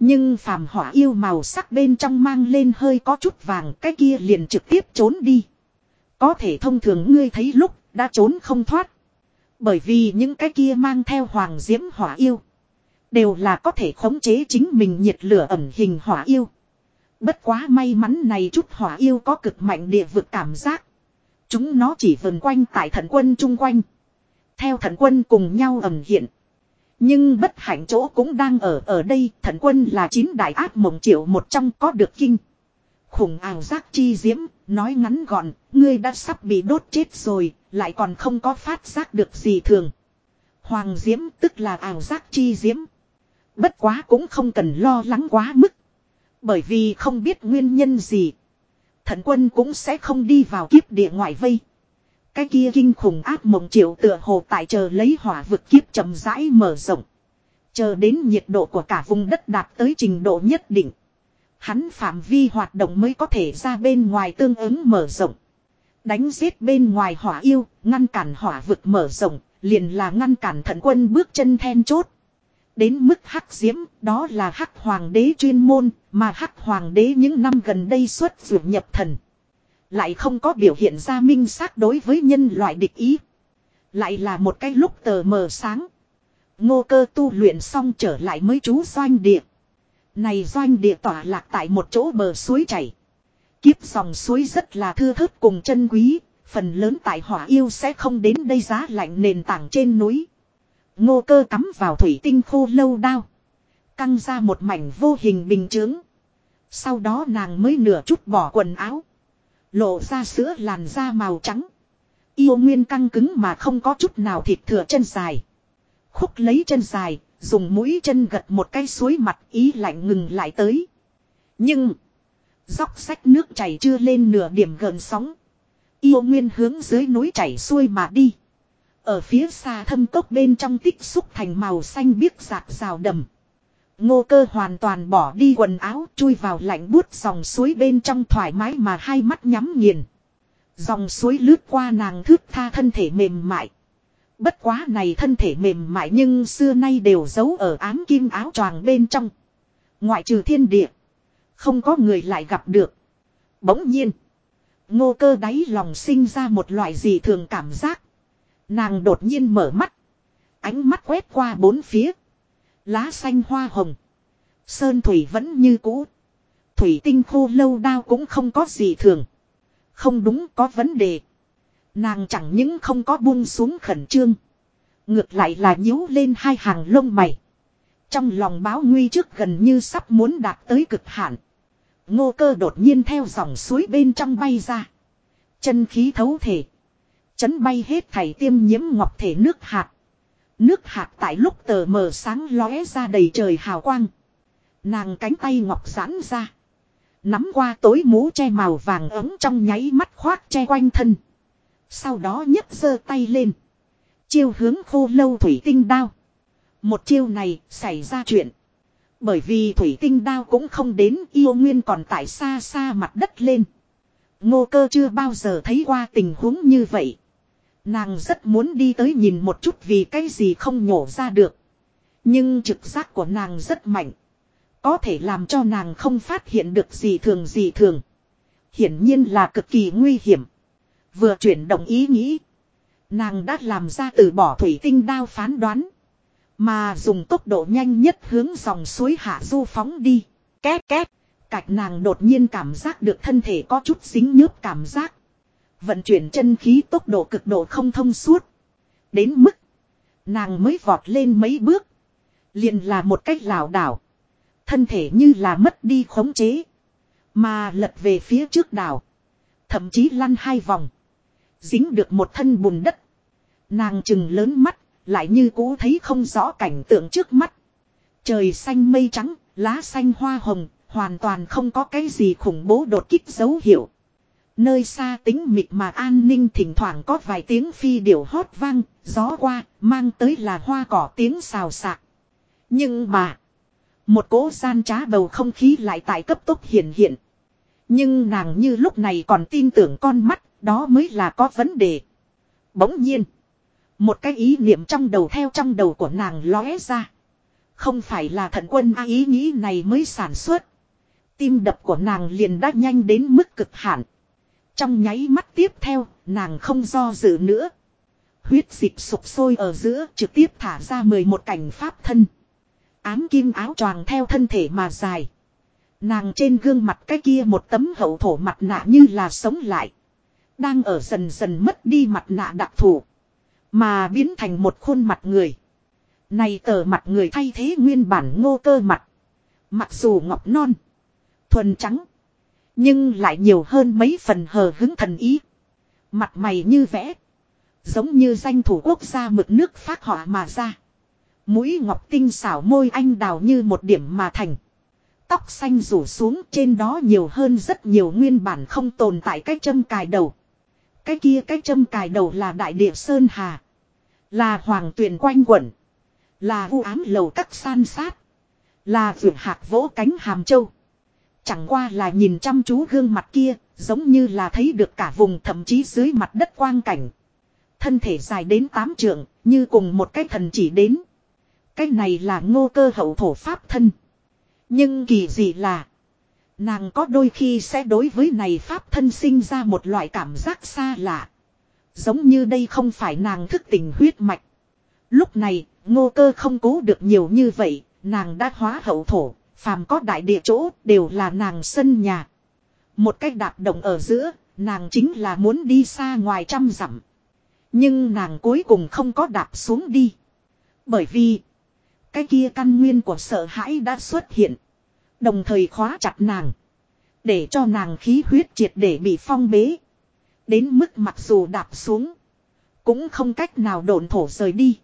nhưng phàm hỏa yêu màu sắc bên trong mang lên hơi có chút vàng, Cái kia liền trực tiếp trốn đi Có thể thông thường ngươi thấy lúc đã trốn không thoát Bởi vì những cái kia mang theo hoàng diễm hỏa yêu Đều là có thể khống chế chính mình nhiệt lửa ẩn hình hỏa yêu Bất quá may mắn này chút hỏa yêu có cực mạnh địa vực cảm giác. Chúng nó chỉ vần quanh tại thần quân chung quanh. Theo thần quân cùng nhau ẩn hiện. Nhưng bất hạnh chỗ cũng đang ở ở đây. Thần quân là chín đại ác mộng triệu một trong có được kinh. Khủng ảo giác chi diễm. Nói ngắn gọn. Ngươi đã sắp bị đốt chết rồi. Lại còn không có phát giác được gì thường. Hoàng diễm tức là ảo giác chi diễm. Bất quá cũng không cần lo lắng quá mức. Bởi vì không biết nguyên nhân gì. Thần quân cũng sẽ không đi vào kiếp địa ngoại vây. Cái kia kinh khủng áp mộng triệu tựa hồ tại chờ lấy hỏa vực kiếp chậm rãi mở rộng. Chờ đến nhiệt độ của cả vùng đất đạt tới trình độ nhất định. Hắn phạm vi hoạt động mới có thể ra bên ngoài tương ứng mở rộng. Đánh giết bên ngoài hỏa yêu, ngăn cản hỏa vực mở rộng, liền là ngăn cản thần quân bước chân then chốt. Đến mức hắc diễm, đó là hắc hoàng đế chuyên môn, mà hắc hoàng đế những năm gần đây xuất vượt nhập thần. Lại không có biểu hiện ra minh xác đối với nhân loại địch ý. Lại là một cái lúc tờ mờ sáng. Ngô cơ tu luyện xong trở lại mới chú doanh địa. Này doanh địa tỏa lạc tại một chỗ bờ suối chảy. Kiếp dòng suối rất là thưa thớt cùng chân quý, phần lớn tại hỏa yêu sẽ không đến đây giá lạnh nền tảng trên núi. Ngô cơ cắm vào thủy tinh khô lâu đao. Căng ra một mảnh vô hình bình chướng. Sau đó nàng mới nửa chút bỏ quần áo. Lộ ra sữa làn da màu trắng. Yêu nguyên căng cứng mà không có chút nào thịt thừa chân dài. Khúc lấy chân dài, dùng mũi chân gật một cái suối mặt ý lạnh ngừng lại tới. Nhưng, dốc sách nước chảy chưa lên nửa điểm gần sóng. Yêu nguyên hướng dưới núi chảy xuôi mà đi. Ở phía xa thâm cốc bên trong tích xúc thành màu xanh biếc giạt rào đầm. Ngô cơ hoàn toàn bỏ đi quần áo, chui vào lạnh buốt dòng suối bên trong thoải mái mà hai mắt nhắm nghiền. Dòng suối lướt qua nàng thước tha thân thể mềm mại. Bất quá này thân thể mềm mại nhưng xưa nay đều giấu ở ám kim áo choàng bên trong. Ngoại trừ thiên địa. Không có người lại gặp được. Bỗng nhiên. Ngô cơ đáy lòng sinh ra một loại gì thường cảm giác. Nàng đột nhiên mở mắt. Ánh mắt quét qua bốn phía. Lá xanh hoa hồng. Sơn thủy vẫn như cũ. Thủy tinh khô lâu đao cũng không có gì thường. Không đúng có vấn đề. Nàng chẳng những không có buông xuống khẩn trương. Ngược lại là nhíu lên hai hàng lông mày. Trong lòng báo nguy trước gần như sắp muốn đạt tới cực hạn. Ngô cơ đột nhiên theo dòng suối bên trong bay ra. Chân khí thấu thể. Chấn bay hết thảy tiêm nhiễm ngọc thể nước hạt. Nước hạt tại lúc tờ mờ sáng lóe ra đầy trời hào quang. Nàng cánh tay ngọc giãn ra. Nắm qua tối mũ che màu vàng ấm trong nháy mắt khoác che quanh thân. Sau đó nhấc giơ tay lên. Chiêu hướng khô lâu thủy tinh đao. Một chiêu này xảy ra chuyện. Bởi vì thủy tinh đao cũng không đến, yêu nguyên còn tại xa xa mặt đất lên. Ngô cơ chưa bao giờ thấy qua tình huống như vậy. Nàng rất muốn đi tới nhìn một chút vì cái gì không nhổ ra được. Nhưng trực giác của nàng rất mạnh. Có thể làm cho nàng không phát hiện được gì thường gì thường. Hiển nhiên là cực kỳ nguy hiểm. Vừa chuyển động ý nghĩ. Nàng đã làm ra từ bỏ thủy tinh đao phán đoán. Mà dùng tốc độ nhanh nhất hướng dòng suối hạ du phóng đi. Két két. Cạch nàng đột nhiên cảm giác được thân thể có chút dính nhớp cảm giác. Vận chuyển chân khí tốc độ cực độ không thông suốt. Đến mức. Nàng mới vọt lên mấy bước. Liền là một cách lảo đảo. Thân thể như là mất đi khống chế. Mà lật về phía trước đảo. Thậm chí lăn hai vòng. Dính được một thân bùn đất. Nàng chừng lớn mắt, lại như cũ thấy không rõ cảnh tượng trước mắt. Trời xanh mây trắng, lá xanh hoa hồng, hoàn toàn không có cái gì khủng bố đột kích dấu hiệu. Nơi xa tính mịt mà an ninh thỉnh thoảng có vài tiếng phi điểu hót vang, gió qua, mang tới là hoa cỏ tiếng xào xạc. Nhưng mà, một cỗ gian trá bầu không khí lại tại cấp tốc hiện hiện. Nhưng nàng như lúc này còn tin tưởng con mắt, đó mới là có vấn đề. Bỗng nhiên, một cái ý niệm trong đầu theo trong đầu của nàng lóe ra. Không phải là thận quân a ý nghĩ này mới sản xuất. Tim đập của nàng liền đã nhanh đến mức cực hạn. Trong nháy mắt tiếp theo, nàng không do dự nữa. Huyết dịch sụp sôi ở giữa trực tiếp thả ra 11 cảnh pháp thân. Ám kim áo choàng theo thân thể mà dài. Nàng trên gương mặt cái kia một tấm hậu thổ mặt nạ như là sống lại. Đang ở dần dần mất đi mặt nạ đặc thù. Mà biến thành một khuôn mặt người. Này tờ mặt người thay thế nguyên bản ngô cơ mặt. Mặc dù ngọc non. Thuần trắng. Nhưng lại nhiều hơn mấy phần hờ hứng thần ý. Mặt mày như vẽ. Giống như danh thủ quốc gia mực nước phát họa mà ra. Mũi ngọc tinh xảo môi anh đào như một điểm mà thành. Tóc xanh rủ xuống trên đó nhiều hơn rất nhiều nguyên bản không tồn tại cái châm cài đầu. Cái kia cái châm cài đầu là đại địa Sơn Hà. Là hoàng tuyền quanh quẩn. Là u ám lầu các san sát. Là vượt hạt vỗ cánh hàm châu. Chẳng qua là nhìn chăm chú gương mặt kia, giống như là thấy được cả vùng thậm chí dưới mặt đất quang cảnh. Thân thể dài đến tám trượng, như cùng một cái thần chỉ đến. Cái này là ngô cơ hậu thổ pháp thân. Nhưng kỳ dị là, nàng có đôi khi sẽ đối với này pháp thân sinh ra một loại cảm giác xa lạ. Giống như đây không phải nàng thức tình huyết mạch. Lúc này, ngô cơ không cố được nhiều như vậy, nàng đã hóa hậu thổ, phàm có đại địa chỗ đều là nàng sân nhà. Một cách đạp động ở giữa, nàng chính là muốn đi xa ngoài trăm dặm. Nhưng nàng cuối cùng không có đạp xuống đi. Bởi vì, cái kia căn nguyên của sợ hãi đã xuất hiện. Đồng thời khóa chặt nàng. Để cho nàng khí huyết triệt để bị phong bế. Đến mức mặc dù đạp xuống. Cũng không cách nào độn thổ rời đi.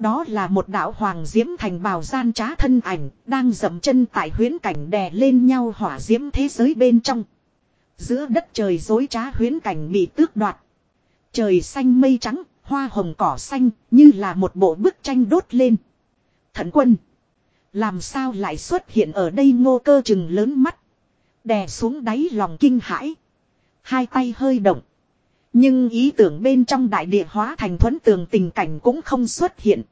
Đó là một đạo hoàng diễm thành bào gian trá thân ảnh, đang dậm chân tại huyến cảnh đè lên nhau hỏa diễm thế giới bên trong. Giữa đất trời dối trá huyến cảnh bị tước đoạt. Trời xanh mây trắng, hoa hồng cỏ xanh, như là một bộ bức tranh đốt lên. Thần quân. Làm sao lại xuất hiện ở đây ngô cơ chừng lớn mắt. Đè xuống đáy lòng kinh hãi. Hai tay hơi động. Nhưng ý tưởng bên trong đại địa hóa thành thuẫn tường tình cảnh cũng không xuất hiện.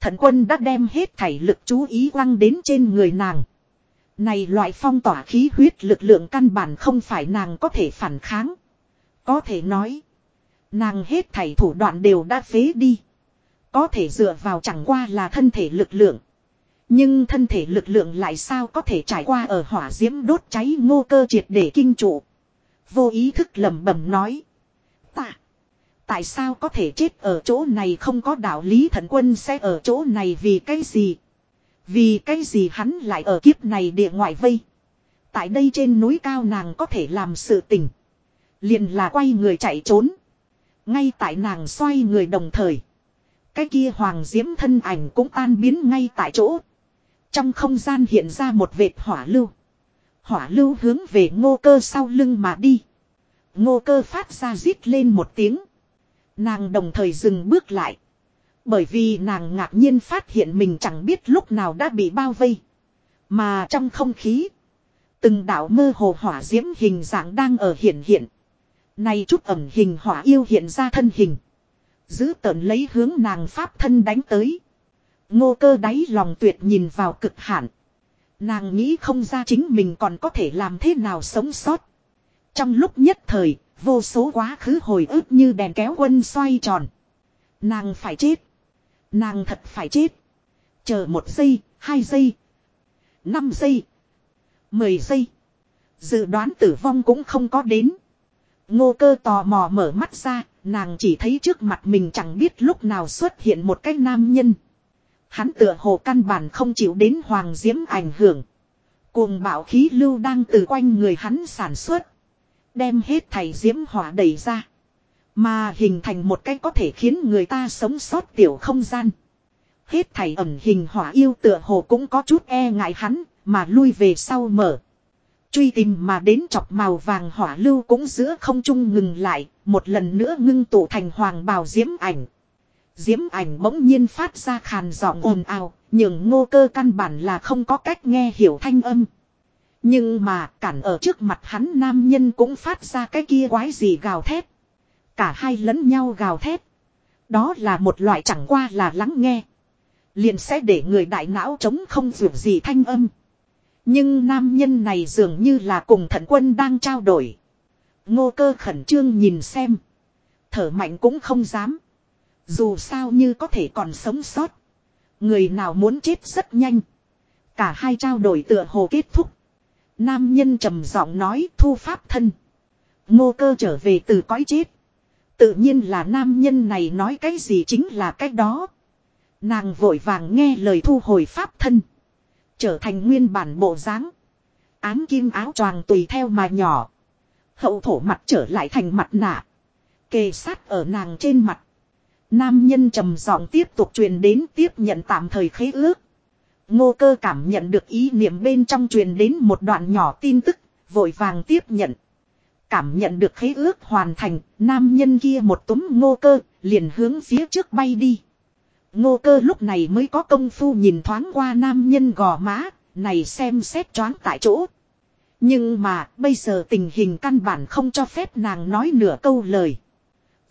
Thần quân đã đem hết thảy lực chú ý quăng đến trên người nàng. Này loại phong tỏa khí huyết lực lượng căn bản không phải nàng có thể phản kháng. Có thể nói. Nàng hết thảy thủ đoạn đều đã phế đi. Có thể dựa vào chẳng qua là thân thể lực lượng. Nhưng thân thể lực lượng lại sao có thể trải qua ở hỏa diễm đốt cháy ngô cơ triệt để kinh trụ. Vô ý thức lẩm bẩm nói. Tại sao có thể chết ở chỗ này không có đạo lý thần quân sẽ ở chỗ này vì cái gì? Vì cái gì hắn lại ở kiếp này địa ngoại vây? Tại đây trên núi cao nàng có thể làm sự tình. Liền là quay người chạy trốn. Ngay tại nàng xoay người đồng thời. Cái kia hoàng diễm thân ảnh cũng tan biến ngay tại chỗ. Trong không gian hiện ra một vệt hỏa lưu. Hỏa lưu hướng về ngô cơ sau lưng mà đi. Ngô cơ phát ra rít lên một tiếng. Nàng đồng thời dừng bước lại. Bởi vì nàng ngạc nhiên phát hiện mình chẳng biết lúc nào đã bị bao vây. Mà trong không khí. Từng đạo mơ hồ hỏa diễm hình dạng đang ở hiện hiện. Này chút ẩm hình hỏa yêu hiện ra thân hình. Giữ tợn lấy hướng nàng pháp thân đánh tới. Ngô cơ đáy lòng tuyệt nhìn vào cực hạn. Nàng nghĩ không ra chính mình còn có thể làm thế nào sống sót. Trong lúc nhất thời, vô số quá khứ hồi ức như đèn kéo quân xoay tròn. Nàng phải chết. Nàng thật phải chết. Chờ một giây, hai giây, năm giây, mười giây. Dự đoán tử vong cũng không có đến. Ngô cơ tò mò mở mắt ra, nàng chỉ thấy trước mặt mình chẳng biết lúc nào xuất hiện một cái nam nhân. Hắn tựa hồ căn bản không chịu đến hoàng diễm ảnh hưởng. Cuồng bạo khí lưu đang từ quanh người hắn sản xuất. Đem hết thầy diễm hỏa đẩy ra. Mà hình thành một cái có thể khiến người ta sống sót tiểu không gian. Hết thảy ẩn hình hỏa yêu tựa hồ cũng có chút e ngại hắn, mà lui về sau mở. Truy tìm mà đến chọc màu vàng hỏa lưu cũng giữa không trung ngừng lại, một lần nữa ngưng tụ thành hoàng bào diễm ảnh. Diễm ảnh bỗng nhiên phát ra khàn giọng ồn ào, nhưng ngô cơ căn bản là không có cách nghe hiểu thanh âm. Nhưng mà, cản ở trước mặt hắn nam nhân cũng phát ra cái kia quái gì gào thét. Cả hai lẫn nhau gào thét. Đó là một loại chẳng qua là lắng nghe. Liền sẽ để người đại não chống không dù gì thanh âm. Nhưng nam nhân này dường như là cùng thần quân đang trao đổi. Ngô cơ khẩn trương nhìn xem. Thở mạnh cũng không dám. Dù sao như có thể còn sống sót. Người nào muốn chết rất nhanh. Cả hai trao đổi tựa hồ kết thúc. Nam nhân trầm giọng nói, thu pháp thân. Ngô cơ trở về từ cõi chết. Tự nhiên là nam nhân này nói cái gì chính là cái đó. Nàng vội vàng nghe lời thu hồi pháp thân. Trở thành nguyên bản bộ dáng Ám kim áo choàng tùy theo mà nhỏ. Hậu thổ mặt trở lại thành mặt nạ. Kề sát ở nàng trên mặt. Nam nhân trầm giọng tiếp tục truyền đến tiếp nhận tạm thời khế ước. Ngô cơ cảm nhận được ý niệm bên trong truyền đến một đoạn nhỏ tin tức, vội vàng tiếp nhận. Cảm nhận được khế ước hoàn thành, nam nhân kia một túm ngô cơ, liền hướng phía trước bay đi. Ngô cơ lúc này mới có công phu nhìn thoáng qua nam nhân gò má, này xem xét choáng tại chỗ. Nhưng mà bây giờ tình hình căn bản không cho phép nàng nói nửa câu lời.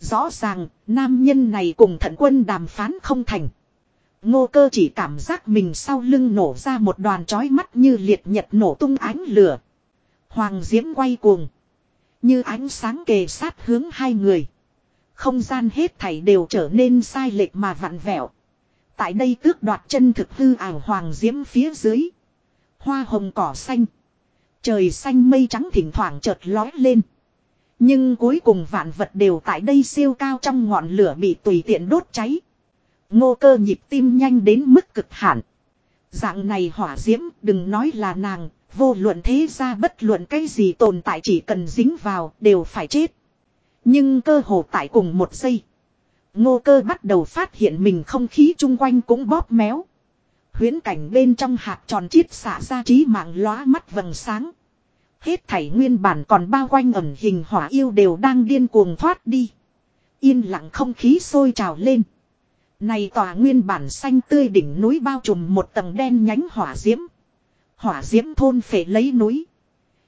Rõ ràng, nam nhân này cùng thận quân đàm phán không thành. Ngô cơ chỉ cảm giác mình sau lưng nổ ra một đoàn chói mắt như liệt nhật nổ tung ánh lửa. Hoàng diễm quay cuồng. Như ánh sáng kề sát hướng hai người. Không gian hết thảy đều trở nên sai lệch mà vặn vẹo. Tại đây tước đoạt chân thực hư ảo hoàng diễm phía dưới. Hoa hồng cỏ xanh. Trời xanh mây trắng thỉnh thoảng chợt lói lên. Nhưng cuối cùng vạn vật đều tại đây siêu cao trong ngọn lửa bị tùy tiện đốt cháy. Ngô cơ nhịp tim nhanh đến mức cực hạn. Dạng này hỏa diễm đừng nói là nàng, vô luận thế ra bất luận cái gì tồn tại chỉ cần dính vào đều phải chết. Nhưng cơ hồ tại cùng một giây. Ngô cơ bắt đầu phát hiện mình không khí chung quanh cũng bóp méo. Huyến cảnh bên trong hạt tròn chiết xả ra trí mạng lóa mắt vầng sáng. Hết thảy nguyên bản còn bao quanh ẩn hình hỏa yêu đều đang điên cuồng thoát đi. Yên lặng không khí sôi trào lên. Này tòa nguyên bản xanh tươi đỉnh núi bao trùm một tầng đen nhánh hỏa diễm. Hỏa diễm thôn phệ lấy núi.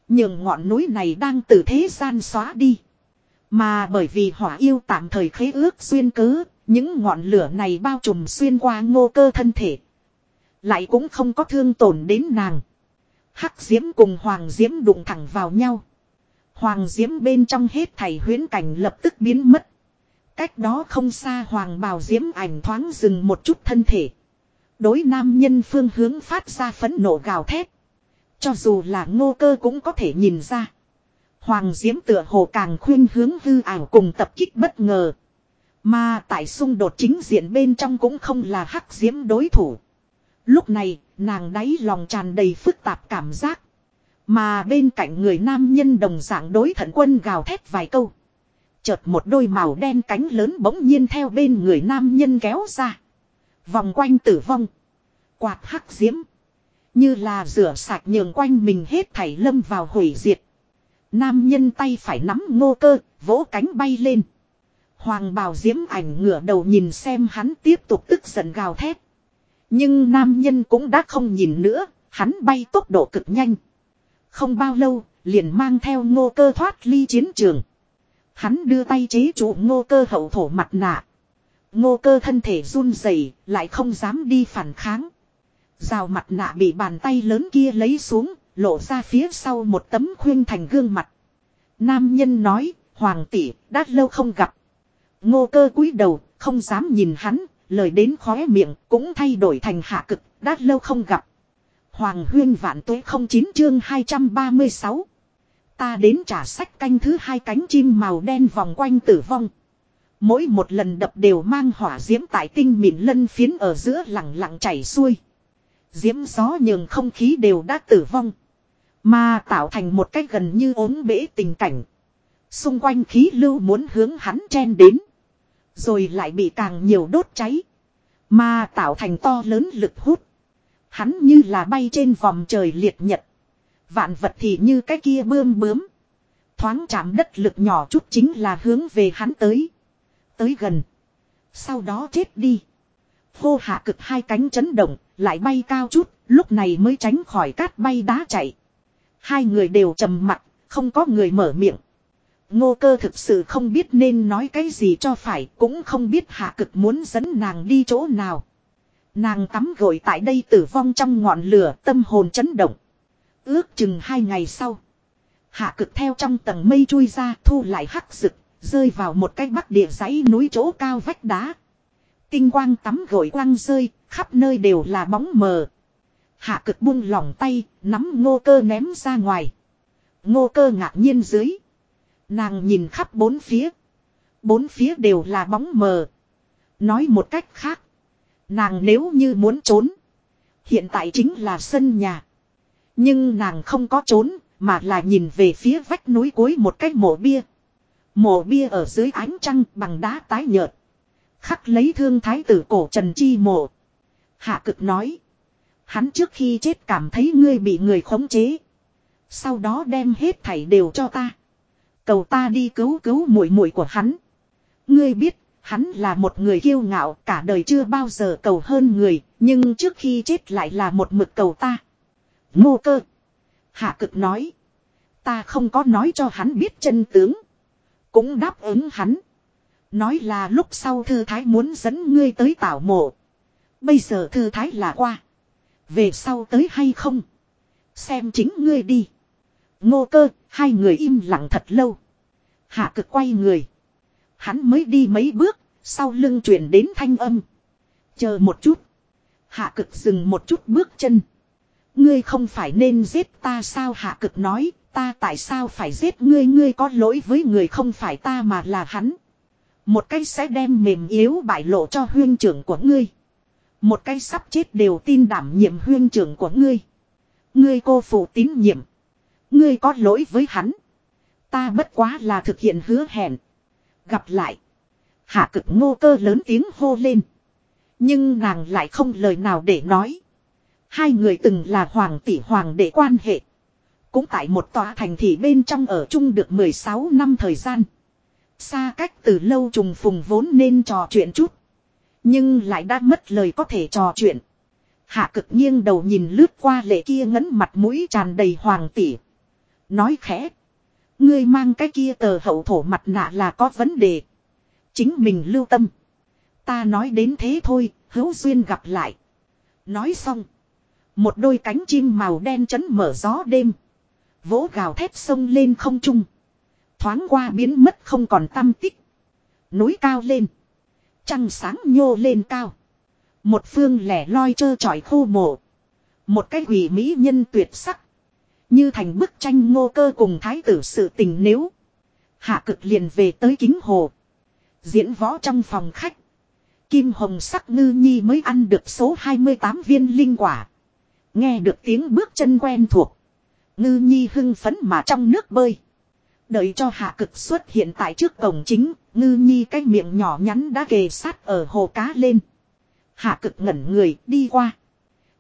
Nhưng ngọn núi này đang từ thế gian xóa đi. Mà bởi vì hỏa yêu tạm thời khế ước xuyên cớ, những ngọn lửa này bao trùm xuyên qua ngô cơ thân thể. Lại cũng không có thương tổn đến nàng. Hắc diễm cùng hoàng diễm đụng thẳng vào nhau. Hoàng diễm bên trong hết thảy huyến cảnh lập tức biến mất. Cách đó không xa hoàng bào diễm ảnh thoáng dừng một chút thân thể. Đối nam nhân phương hướng phát ra phấn nộ gào thét. Cho dù là ngô cơ cũng có thể nhìn ra. Hoàng diễm tựa hồ càng khuyên hướng hư ảo cùng tập kích bất ngờ. Mà tại xung đột chính diện bên trong cũng không là hắc diễm đối thủ. Lúc này, nàng đáy lòng tràn đầy phức tạp cảm giác. Mà bên cạnh người nam nhân đồng dạng đối thận quân gào thét vài câu. Chợt một đôi màu đen cánh lớn bỗng nhiên theo bên người nam nhân kéo ra. Vòng quanh tử vong. Quạt hắc diễm. Như là rửa sạch nhường quanh mình hết thảy lâm vào hủy diệt. Nam nhân tay phải nắm ngô cơ, vỗ cánh bay lên. Hoàng bào diễm ảnh ngửa đầu nhìn xem hắn tiếp tục tức giận gào thét. Nhưng nam nhân cũng đã không nhìn nữa, hắn bay tốc độ cực nhanh. Không bao lâu, liền mang theo ngô cơ thoát ly chiến trường. Hắn đưa tay chế trụ ngô cơ hậu thổ mặt nạ. Ngô cơ thân thể run rẩy lại không dám đi phản kháng. Rào mặt nạ bị bàn tay lớn kia lấy xuống, lộ ra phía sau một tấm khuyên thành gương mặt. Nam nhân nói, hoàng tỷ, đã lâu không gặp. Ngô cơ cúi đầu, không dám nhìn hắn, lời đến khóe miệng cũng thay đổi thành hạ cực, đã lâu không gặp. Hoàng huyên vạn tuế không chín chương 236. Ta đến trả sách canh thứ hai cánh chim màu đen vòng quanh tử vong. Mỗi một lần đập đều mang hỏa diễm tại tinh mịn lân phiến ở giữa lặng lặng chảy xuôi. Diễm gió nhường không khí đều đã tử vong. Mà tạo thành một cái gần như ốm bể tình cảnh. Xung quanh khí lưu muốn hướng hắn chen đến. Rồi lại bị càng nhiều đốt cháy. Mà tạo thành to lớn lực hút. Hắn như là bay trên vòng trời liệt nhật. Vạn vật thì như cái kia bươm bướm. Thoáng chạm đất lực nhỏ chút chính là hướng về hắn tới. Tới gần. Sau đó chết đi. Khô hạ cực hai cánh chấn động, lại bay cao chút, lúc này mới tránh khỏi cát bay đá chạy. Hai người đều trầm mặt, không có người mở miệng. Ngô cơ thực sự không biết nên nói cái gì cho phải, cũng không biết hạ cực muốn dẫn nàng đi chỗ nào. Nàng tắm gội tại đây tử vong trong ngọn lửa, tâm hồn chấn động. Ước chừng hai ngày sau. Hạ cực theo trong tầng mây chui ra thu lại hắc rực, rơi vào một cái bắc địa dãy núi chỗ cao vách đá. Tinh quang tắm gội quang rơi, khắp nơi đều là bóng mờ. Hạ cực buông lỏng tay, nắm ngô cơ ném ra ngoài. Ngô cơ ngạc nhiên dưới. Nàng nhìn khắp bốn phía. Bốn phía đều là bóng mờ. Nói một cách khác. Nàng nếu như muốn trốn. Hiện tại chính là sân nhà. Nhưng nàng không có trốn, mà là nhìn về phía vách núi cuối một cái mộ bia. Mộ bia ở dưới ánh trăng bằng đá tái nhợt. Khắc lấy thương thái tử cổ Trần Chi mộ. Hạ cực nói. Hắn trước khi chết cảm thấy ngươi bị người khống chế. Sau đó đem hết thảy đều cho ta. Cầu ta đi cứu cứu muội muội của hắn. Ngươi biết, hắn là một người kiêu ngạo, cả đời chưa bao giờ cầu hơn người, nhưng trước khi chết lại là một mực cầu ta. Ngô cơ. Hạ cực nói. Ta không có nói cho hắn biết chân tướng. Cũng đáp ứng hắn. Nói là lúc sau thư thái muốn dẫn ngươi tới tảo mộ. Bây giờ thư thái là qua. Về sau tới hay không? Xem chính ngươi đi. Ngô cơ, hai người im lặng thật lâu. Hạ cực quay người. Hắn mới đi mấy bước, sau lưng chuyển đến thanh âm. Chờ một chút. Hạ cực dừng một chút bước chân. Ngươi không phải nên giết ta sao hạ cực nói, ta tại sao phải giết ngươi ngươi có lỗi với người không phải ta mà là hắn. Một cái sẽ đem mềm yếu bại lộ cho huyên trưởng của ngươi. Một cái sắp chết đều tin đảm nhiệm huyên trưởng của ngươi. Ngươi cô phụ tín nhiệm. Ngươi có lỗi với hắn. Ta bất quá là thực hiện hứa hẹn. Gặp lại. Hạ cực ngô cơ lớn tiếng hô lên. Nhưng nàng lại không lời nào để nói. Hai người từng là hoàng tỷ hoàng đệ quan hệ. Cũng tại một tòa thành thị bên trong ở chung được 16 năm thời gian. Xa cách từ lâu trùng phùng vốn nên trò chuyện chút. Nhưng lại đã mất lời có thể trò chuyện. Hạ cực nghiêng đầu nhìn lướt qua lệ kia ngấn mặt mũi tràn đầy hoàng tỷ. Nói khẽ. Ngươi mang cái kia tờ hậu thổ mặt nạ là có vấn đề. Chính mình lưu tâm. Ta nói đến thế thôi, hữu duyên gặp lại. Nói xong. Một đôi cánh chim màu đen chấn mở gió đêm. Vỗ gào thét sông lên không trung. Thoáng qua biến mất không còn tâm tích. Núi cao lên. Trăng sáng nhô lên cao. Một phương lẻ loi trơ trọi khô mộ. Một cái quỷ mỹ nhân tuyệt sắc. Như thành bức tranh ngô cơ cùng thái tử sự tình nếu. Hạ cực liền về tới kính hồ. Diễn võ trong phòng khách. Kim hồng sắc ngư nhi mới ăn được số 28 viên linh quả. Nghe được tiếng bước chân quen thuộc. Ngư nhi hưng phấn mà trong nước bơi. Đợi cho hạ cực xuất hiện tại trước cổng chính, ngư nhi cái miệng nhỏ nhắn đã kề sát ở hồ cá lên. Hạ cực ngẩn người đi qua.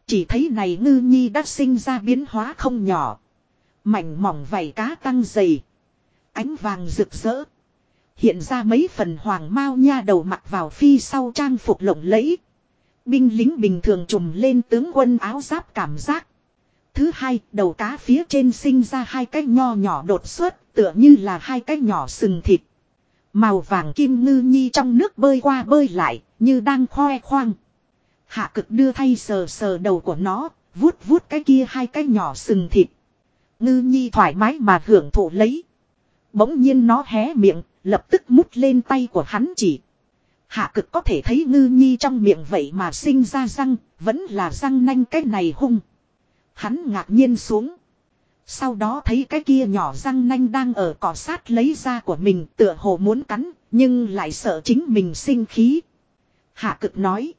Chỉ thấy này ngư nhi đã sinh ra biến hóa không nhỏ. Mảnh mỏng vảy cá tăng dày. Ánh vàng rực rỡ. Hiện ra mấy phần hoàng mao nha đầu mặc vào phi sau trang phục lộng lẫy. Binh lính bình thường trùm lên tướng quân áo giáp cảm giác. Thứ hai, đầu cá phía trên sinh ra hai cái nho nhỏ đột xuất, tựa như là hai cái nhỏ sừng thịt. Màu vàng kim ngư nhi trong nước bơi qua bơi lại, như đang khoe khoang. Hạ cực đưa thay sờ sờ đầu của nó, vuốt vuốt cái kia hai cái nhỏ sừng thịt. Ngư nhi thoải mái mà hưởng thụ lấy. Bỗng nhiên nó hé miệng, lập tức mút lên tay của hắn chỉ. Hạ cực có thể thấy ngư nhi trong miệng vậy mà sinh ra răng, vẫn là răng nanh cái này hung. Hắn ngạc nhiên xuống. Sau đó thấy cái kia nhỏ răng nanh đang ở cỏ sát lấy da của mình tựa hồ muốn cắn, nhưng lại sợ chính mình sinh khí. Hạ cực nói.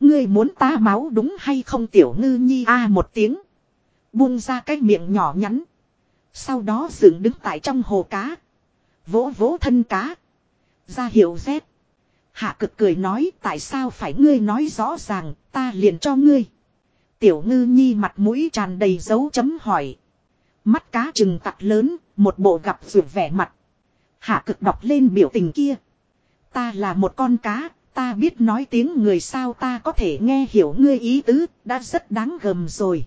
Ngươi muốn ta máu đúng hay không tiểu ngư nhi a một tiếng. Buông ra cái miệng nhỏ nhắn. Sau đó dựng đứng tại trong hồ cá. Vỗ vỗ thân cá. Ra hiệu rét. Hạ cực cười nói tại sao phải ngươi nói rõ ràng ta liền cho ngươi. Tiểu ngư nhi mặt mũi tràn đầy dấu chấm hỏi. Mắt cá trừng tặc lớn, một bộ gặp rượu vẻ mặt. Hạ cực đọc lên biểu tình kia. Ta là một con cá, ta biết nói tiếng người sao ta có thể nghe hiểu ngươi ý tứ, đã rất đáng gầm rồi.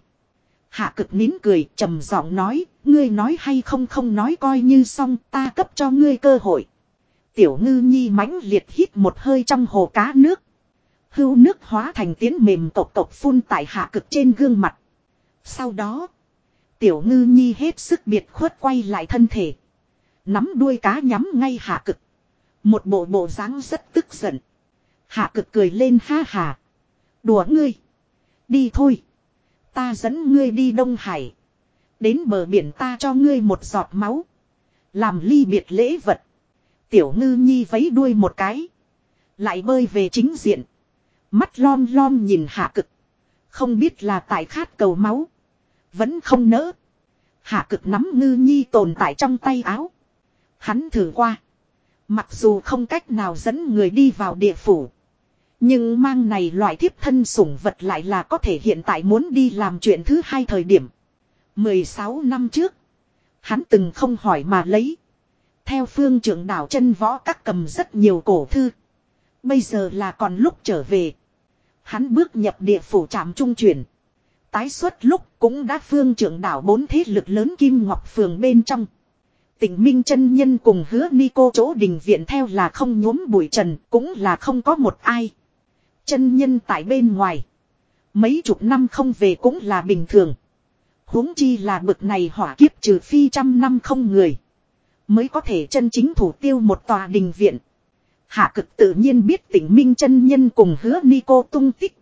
Hạ cực nín cười, trầm giọng nói, ngươi nói hay không không nói coi như xong, ta cấp cho ngươi cơ hội. Tiểu ngư nhi mãnh liệt hít một hơi trong hồ cá nước. Hưu nước hóa thành tiến mềm cộc cộc phun tại hạ cực trên gương mặt. Sau đó, tiểu ngư nhi hết sức biệt khuất quay lại thân thể. Nắm đuôi cá nhắm ngay hạ cực. Một bộ bộ dáng rất tức giận. Hạ cực cười lên ha hà. Đùa ngươi. Đi thôi. Ta dẫn ngươi đi Đông Hải. Đến bờ biển ta cho ngươi một giọt máu. Làm ly biệt lễ vật. Tiểu ngư nhi vấy đuôi một cái. Lại bơi về chính diện. Mắt lom lom nhìn hạ cực. Không biết là tại khát cầu máu. Vẫn không nỡ. Hạ cực nắm ngư nhi tồn tại trong tay áo. Hắn thử qua. Mặc dù không cách nào dẫn người đi vào địa phủ. Nhưng mang này loại thiếp thân sủng vật lại là có thể hiện tại muốn đi làm chuyện thứ hai thời điểm. 16 năm trước. Hắn từng không hỏi mà lấy. Theo phương trưởng đảo chân võ các cầm rất nhiều cổ thư. Bây giờ là còn lúc trở về. Hắn bước nhập địa phủ trạm trung chuyển. Tái xuất lúc cũng đã phương trưởng đảo bốn thế lực lớn kim ngọc phường bên trong. Tỉnh Minh chân Nhân cùng hứa ni cô chỗ đình viện theo là không nhuốm bụi trần, cũng là không có một ai. Chân nhân tại bên ngoài. Mấy chục năm không về cũng là bình thường. huống chi là bực này hỏa kiếp trừ phi trăm năm không người. Mới có thể chân chính thủ tiêu một tòa đình viện. Hạ cực tự nhiên biết tỉnh Minh chân Nhân cùng hứa ni cô tung tích.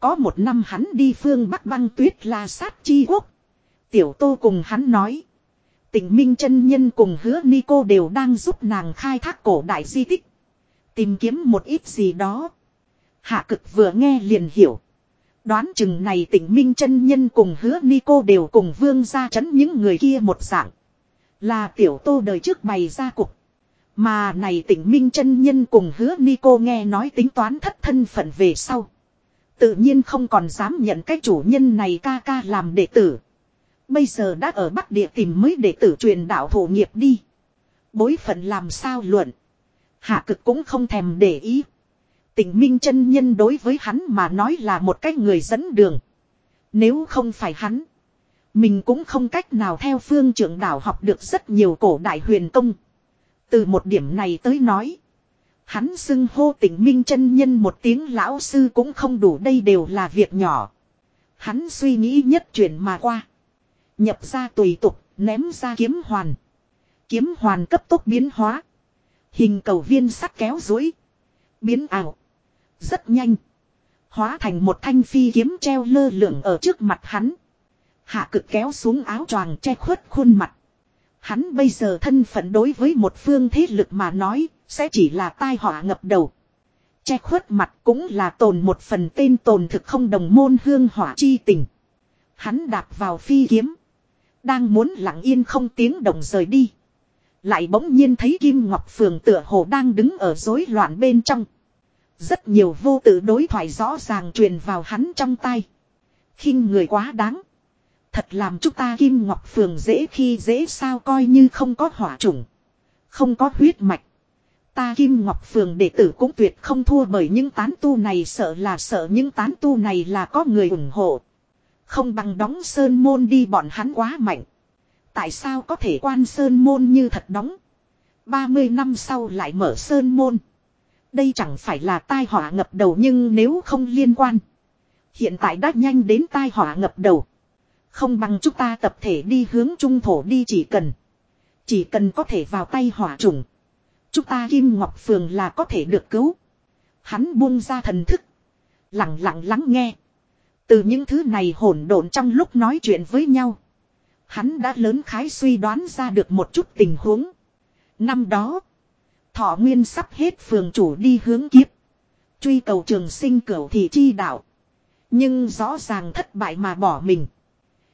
Có một năm hắn đi phương Bắc băng tuyết la sát chi quốc. Tiểu tô cùng hắn nói. Tỉnh Minh chân Nhân cùng hứa ni cô đều đang giúp nàng khai thác cổ đại di tích. Tìm kiếm một ít gì đó. Hạ cực vừa nghe liền hiểu. Đoán chừng này tỉnh Minh chân Nhân cùng hứa ni cô đều cùng vương ra chấn những người kia một dạng. Là tiểu tô đời trước bày ra cục. Mà này tỉnh Minh chân Nhân cùng hứa ni cô nghe nói tính toán thất thân phận về sau. Tự nhiên không còn dám nhận cái chủ nhân này ca ca làm đệ tử. Bây giờ đã ở Bắc Địa tìm mới đệ tử truyền đạo thổ nghiệp đi. Bối phận làm sao luận. Hạ cực cũng không thèm để ý. Tỉnh Minh chân Nhân đối với hắn mà nói là một cái người dẫn đường. Nếu không phải hắn. Mình cũng không cách nào theo phương trưởng đảo học được rất nhiều cổ đại huyền công. Từ một điểm này tới nói. Hắn xưng hô tỉnh Minh chân Nhân một tiếng lão sư cũng không đủ đây đều là việc nhỏ. Hắn suy nghĩ nhất chuyển mà qua. Nhập ra tùy tục, ném ra kiếm hoàn. Kiếm hoàn cấp tốc biến hóa. Hình cầu viên sắt kéo dối. Biến ảo. Rất nhanh. Hóa thành một thanh phi kiếm treo lơ lửng ở trước mặt hắn. Hạ cực kéo xuống áo choàng che khuất khuôn mặt. Hắn bây giờ thân phận đối với một phương thế lực mà nói, sẽ chỉ là tai họa ngập đầu. Che khuất mặt cũng là tồn một phần tên tồn thực không đồng môn hương hỏa chi tình. Hắn đạp vào phi kiếm. Đang muốn lặng yên không tiếng động rời đi. Lại bỗng nhiên thấy Kim Ngọc Phường tựa hồ đang đứng ở rối loạn bên trong. Rất nhiều vô tự đối thoại rõ ràng truyền vào hắn trong tay. khinh người quá đáng. Thật làm chúng ta Kim Ngọc Phường dễ khi dễ sao coi như không có hỏa chủng. Không có huyết mạch. Ta Kim Ngọc Phường đệ tử cũng tuyệt không thua bởi những tán tu này, sợ là sợ những tán tu này là có người ủng hộ. Không bằng đóng sơn môn đi, bọn hắn quá mạnh. Tại sao có thể quan sơn môn như thật đóng. 30 năm sau lại mở sơn môn. Đây chẳng phải là tai họa ngập đầu nhưng nếu không liên quan. Hiện tại đã nhanh đến tai họa ngập đầu. Không bằng chúng ta tập thể đi hướng trung thổ đi chỉ cần. Chỉ cần có thể vào tay hỏa trùng. Chúng ta Kim Ngọc Phường là có thể được cứu. Hắn buông ra thần thức. Lặng lặng lắng nghe. Từ những thứ này hỗn độn trong lúc nói chuyện với nhau. Hắn đã lớn khái suy đoán ra được một chút tình huống. Năm đó. Thọ nguyên sắp hết phường chủ đi hướng kiếp. Truy cầu trường sinh cửu thị chi đạo. Nhưng rõ ràng thất bại mà bỏ mình.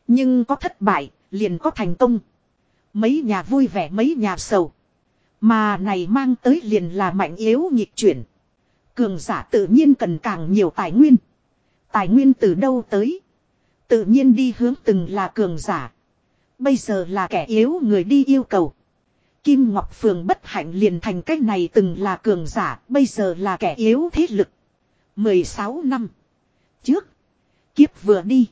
Nhưng có thất bại, liền có thành công. Mấy nhà vui vẻ mấy nhà sầu. Mà này mang tới liền là mạnh yếu nhịp chuyển. Cường giả tự nhiên cần càng nhiều tài nguyên. Tài nguyên từ đâu tới? Tự nhiên đi hướng từng là cường giả. Bây giờ là kẻ yếu người đi yêu cầu. Kim Ngọc Phường bất hạnh liền thành cách này từng là cường giả, bây giờ là kẻ yếu thế lực. 16 năm trước, kiếp vừa đi.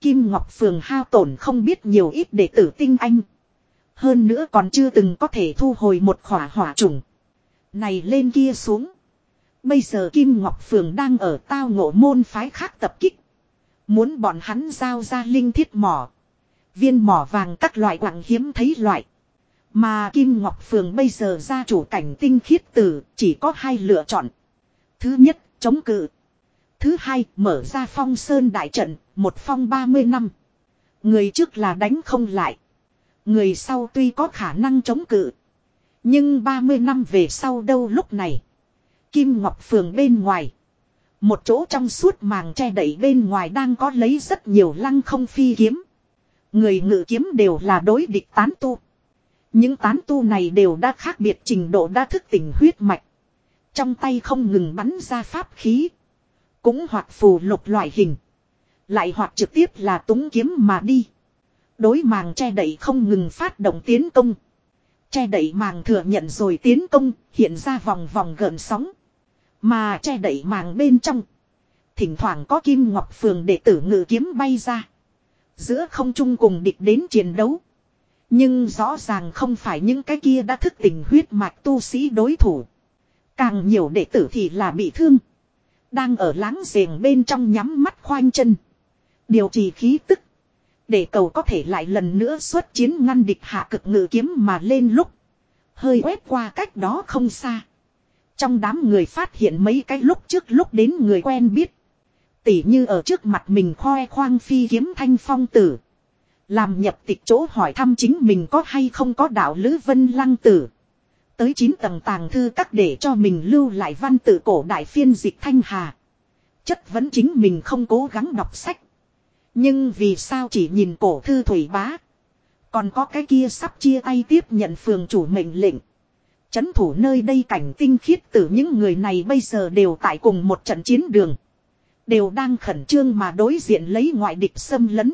Kim Ngọc Phường hao tổn không biết nhiều ít để tử tinh anh. Hơn nữa còn chưa từng có thể thu hồi một khỏa hỏa trùng. Này lên kia xuống. Bây giờ Kim Ngọc Phường đang ở tao ngộ môn phái khác tập kích. Muốn bọn hắn giao ra linh thiết mỏ. Viên mỏ vàng các loại quặng hiếm thấy loại. Mà Kim Ngọc Phường bây giờ ra chủ cảnh tinh khiết tử chỉ có hai lựa chọn. Thứ nhất, chống cự. Thứ hai, mở ra phong sơn đại trận, một phong 30 năm. Người trước là đánh không lại. Người sau tuy có khả năng chống cự. Nhưng 30 năm về sau đâu lúc này. Kim Ngọc Phường bên ngoài. Một chỗ trong suốt màng che đẩy bên ngoài đang có lấy rất nhiều lăng không phi kiếm. Người ngự kiếm đều là đối địch tán tu. Những tán tu này đều đã khác biệt trình độ đã thức tỉnh huyết mạch. Trong tay không ngừng bắn ra pháp khí. Cũng hoặc phù lục loại hình. Lại hoặc trực tiếp là túng kiếm mà đi. Đối màng che đẩy không ngừng phát động tiến công. Che đẩy màng thừa nhận rồi tiến công, hiện ra vòng vòng gợn sóng. Mà che đẩy màng bên trong. Thỉnh thoảng có kim ngọc phường để tử ngự kiếm bay ra. Giữa không trung cùng địch đến chiến đấu. Nhưng rõ ràng không phải những cái kia đã thức tỉnh huyết mạch tu sĩ đối thủ. Càng nhiều đệ tử thì là bị thương. Đang ở láng giềng bên trong nhắm mắt khoanh chân. Điều trì khí tức. Để cầu có thể lại lần nữa xuất chiến ngăn địch hạ cực ngự kiếm mà lên lúc. Hơi quét qua cách đó không xa. Trong đám người phát hiện mấy cái lúc trước lúc đến người quen biết. Tỉ như ở trước mặt mình khoe khoang phi kiếm thanh phong tử. Làm nhập tịch chỗ hỏi thăm chính mình có hay không có đạo lữ vân lăng tử. Tới 9 tầng tàng thư các để cho mình lưu lại văn tự cổ đại phiên dịch thanh hà. Chất vẫn chính mình không cố gắng đọc sách. Nhưng vì sao chỉ nhìn cổ thư thủy bá. Còn có cái kia sắp chia tay tiếp nhận phường chủ mệnh lệnh. Chấn thủ nơi đây cảnh tinh khiết từ những người này bây giờ đều tại cùng một trận chiến đường. Đều đang khẩn trương mà đối diện lấy ngoại địch xâm lấn.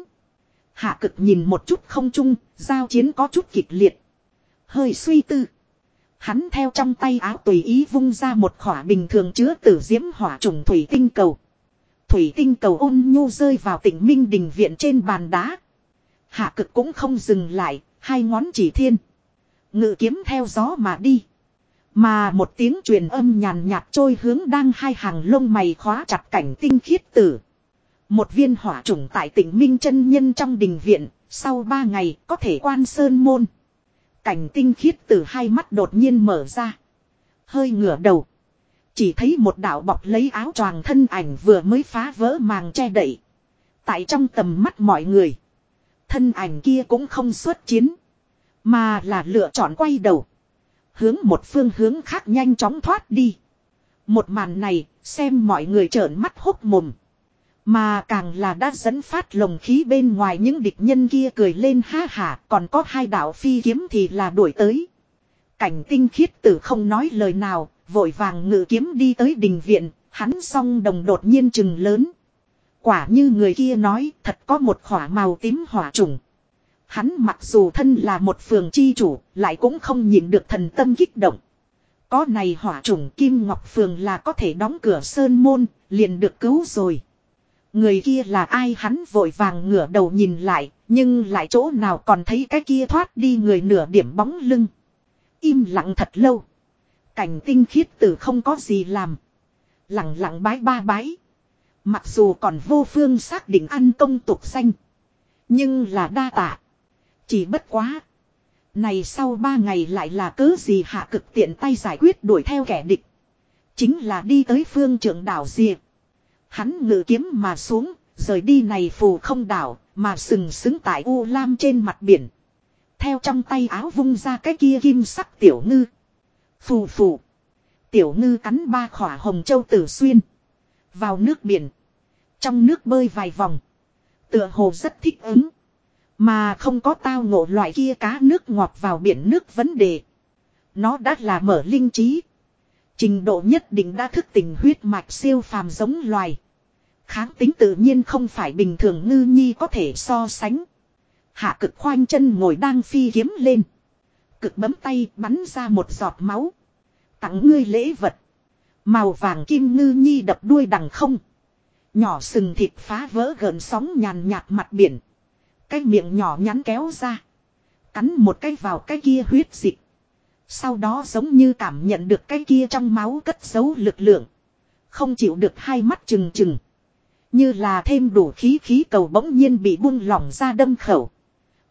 Hạ cực nhìn một chút không chung, giao chiến có chút kịch liệt. Hơi suy tư. Hắn theo trong tay áo tùy ý vung ra một khỏa bình thường chứa tử diễm hỏa trùng thủy tinh cầu. Thủy tinh cầu ôn nhu rơi vào tỉnh Minh Đình Viện trên bàn đá. Hạ cực cũng không dừng lại, hai ngón chỉ thiên. Ngự kiếm theo gió mà đi. Mà một tiếng truyền âm nhàn nhạt trôi hướng đang hai hàng lông mày khóa chặt cảnh tinh khiết tử. Một viên hỏa trùng tại tỉnh Minh chân Nhân trong đình viện, sau ba ngày có thể quan sơn môn. Cảnh tinh khiết từ hai mắt đột nhiên mở ra. Hơi ngửa đầu. Chỉ thấy một đạo bọc lấy áo choàng thân ảnh vừa mới phá vỡ màng che đậy. Tại trong tầm mắt mọi người. Thân ảnh kia cũng không xuất chiến. Mà là lựa chọn quay đầu. Hướng một phương hướng khác nhanh chóng thoát đi. Một màn này, xem mọi người trợn mắt hốc mồm. Mà càng là đã dẫn phát lồng khí bên ngoài những địch nhân kia cười lên ha hả còn có hai đạo phi kiếm thì là đuổi tới. Cảnh tinh khiết tử không nói lời nào, vội vàng ngự kiếm đi tới đình viện, hắn song đồng đột nhiên chừng lớn. Quả như người kia nói, thật có một khỏa màu tím hỏa trùng. Hắn mặc dù thân là một phường chi chủ, lại cũng không nhìn được thần tâm kích động. Có này hỏa trùng kim ngọc phường là có thể đóng cửa sơn môn, liền được cứu rồi. Người kia là ai hắn vội vàng ngửa đầu nhìn lại, nhưng lại chỗ nào còn thấy cái kia thoát đi người nửa điểm bóng lưng. Im lặng thật lâu. Cảnh tinh khiết tử không có gì làm. Lặng lặng bái ba bái. Mặc dù còn vô phương xác định ăn công tục xanh. Nhưng là đa tạ. Chỉ bất quá. Này sau ba ngày lại là cớ gì hạ cực tiện tay giải quyết đuổi theo kẻ địch. Chính là đi tới phương trưởng đảo diệt. Hắn ngự kiếm mà xuống, rời đi này phù không đảo, mà sừng sững tại U Lam trên mặt biển. Theo trong tay áo vung ra cái kia kim sắc tiểu ngư. Phù phù. Tiểu ngư cắn ba khỏa hồng châu tử xuyên. Vào nước biển. Trong nước bơi vài vòng. Tựa hồ rất thích ứng. Mà không có tao ngộ loại kia cá nước ngọt vào biển nước vấn đề. Nó đã là mở linh trí. Trình độ nhất định đã thức tỉnh huyết mạch siêu phàm giống loài. Kháng tính tự nhiên không phải bình thường ngư nhi có thể so sánh. Hạ cực khoanh chân ngồi đang phi kiếm lên. Cực bấm tay bắn ra một giọt máu. Tặng ngươi lễ vật. Màu vàng kim ngư nhi đập đuôi đằng không. Nhỏ sừng thịt phá vỡ gần sóng nhàn nhạt mặt biển. Cái miệng nhỏ nhắn kéo ra. Cắn một cái vào cái kia huyết dịch. Sau đó giống như cảm nhận được cái kia trong máu cất giấu lực lượng. Không chịu được hai mắt trừng trừng. Như là thêm đủ khí khí cầu bỗng nhiên bị buông lỏng ra đâm khẩu.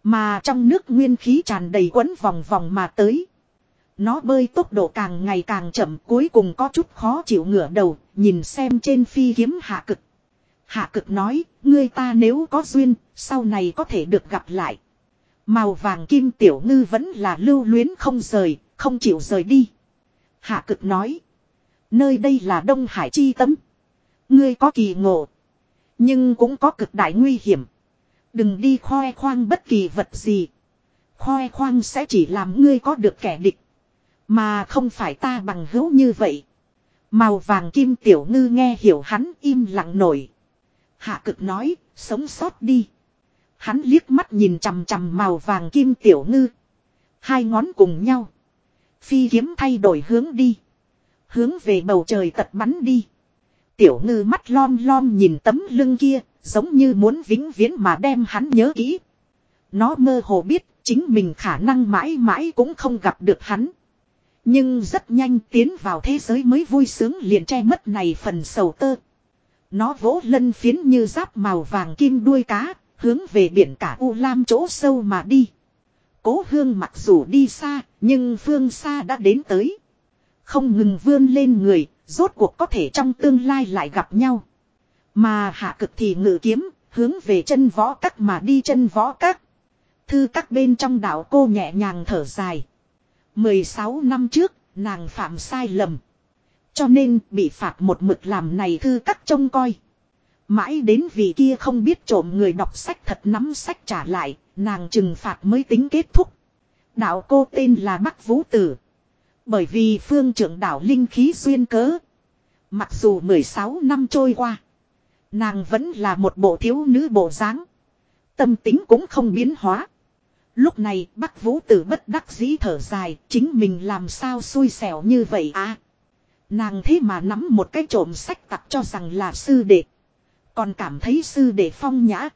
Mà trong nước nguyên khí tràn đầy quấn vòng vòng mà tới. Nó bơi tốc độ càng ngày càng chậm cuối cùng có chút khó chịu ngửa đầu, nhìn xem trên phi kiếm hạ cực. Hạ cực nói, ngươi ta nếu có duyên, sau này có thể được gặp lại. Màu vàng kim tiểu ngư vẫn là lưu luyến không rời, không chịu rời đi. Hạ cực nói, nơi đây là Đông Hải chi tấm. Ngươi có kỳ ngộ, nhưng cũng có cực đại nguy hiểm. Đừng đi khoe khoang bất kỳ vật gì. Khoe khoang sẽ chỉ làm ngươi có được kẻ địch. Mà không phải ta bằng hữu như vậy. Màu vàng kim tiểu ngư nghe hiểu hắn im lặng nổi. Hạ cực nói, sống sót đi. Hắn liếc mắt nhìn chằm chằm màu vàng kim tiểu ngư. Hai ngón cùng nhau. Phi kiếm thay đổi hướng đi. Hướng về bầu trời tật bắn đi. Tiểu ngư mắt lom lom nhìn tấm lưng kia, giống như muốn vĩnh viễn mà đem hắn nhớ kỹ. Nó mơ hồ biết, chính mình khả năng mãi mãi cũng không gặp được hắn. Nhưng rất nhanh tiến vào thế giới mới vui sướng liền che mất này phần sầu tơ. Nó vỗ lân phiến như giáp màu vàng kim đuôi cá, hướng về biển cả U Lam chỗ sâu mà đi. Cố hương mặc dù đi xa, nhưng phương xa đã đến tới. Không ngừng vươn lên người, rốt cuộc có thể trong tương lai lại gặp nhau. Mà hạ cực thì ngự kiếm, hướng về chân võ các mà đi chân võ các. Thư các bên trong đảo cô nhẹ nhàng thở dài. 16 năm trước, nàng phạm sai lầm. Cho nên bị phạt một mực làm này thư các trông coi. Mãi đến vì kia không biết trộm người đọc sách thật nắm sách trả lại, nàng trừng phạt mới tính kết thúc. Đạo cô tên là Bắc Vũ Tử. Bởi vì phương trưởng đảo linh khí duyên cớ. Mặc dù 16 năm trôi qua. Nàng vẫn là một bộ thiếu nữ bộ dáng Tâm tính cũng không biến hóa. Lúc này Bắc Vũ Tử bất đắc dĩ thở dài, chính mình làm sao xui xẻo như vậy à. Nàng thế mà nắm một cái trộm sách tặc cho rằng là sư đệ. Còn cảm thấy sư đệ phong nhã.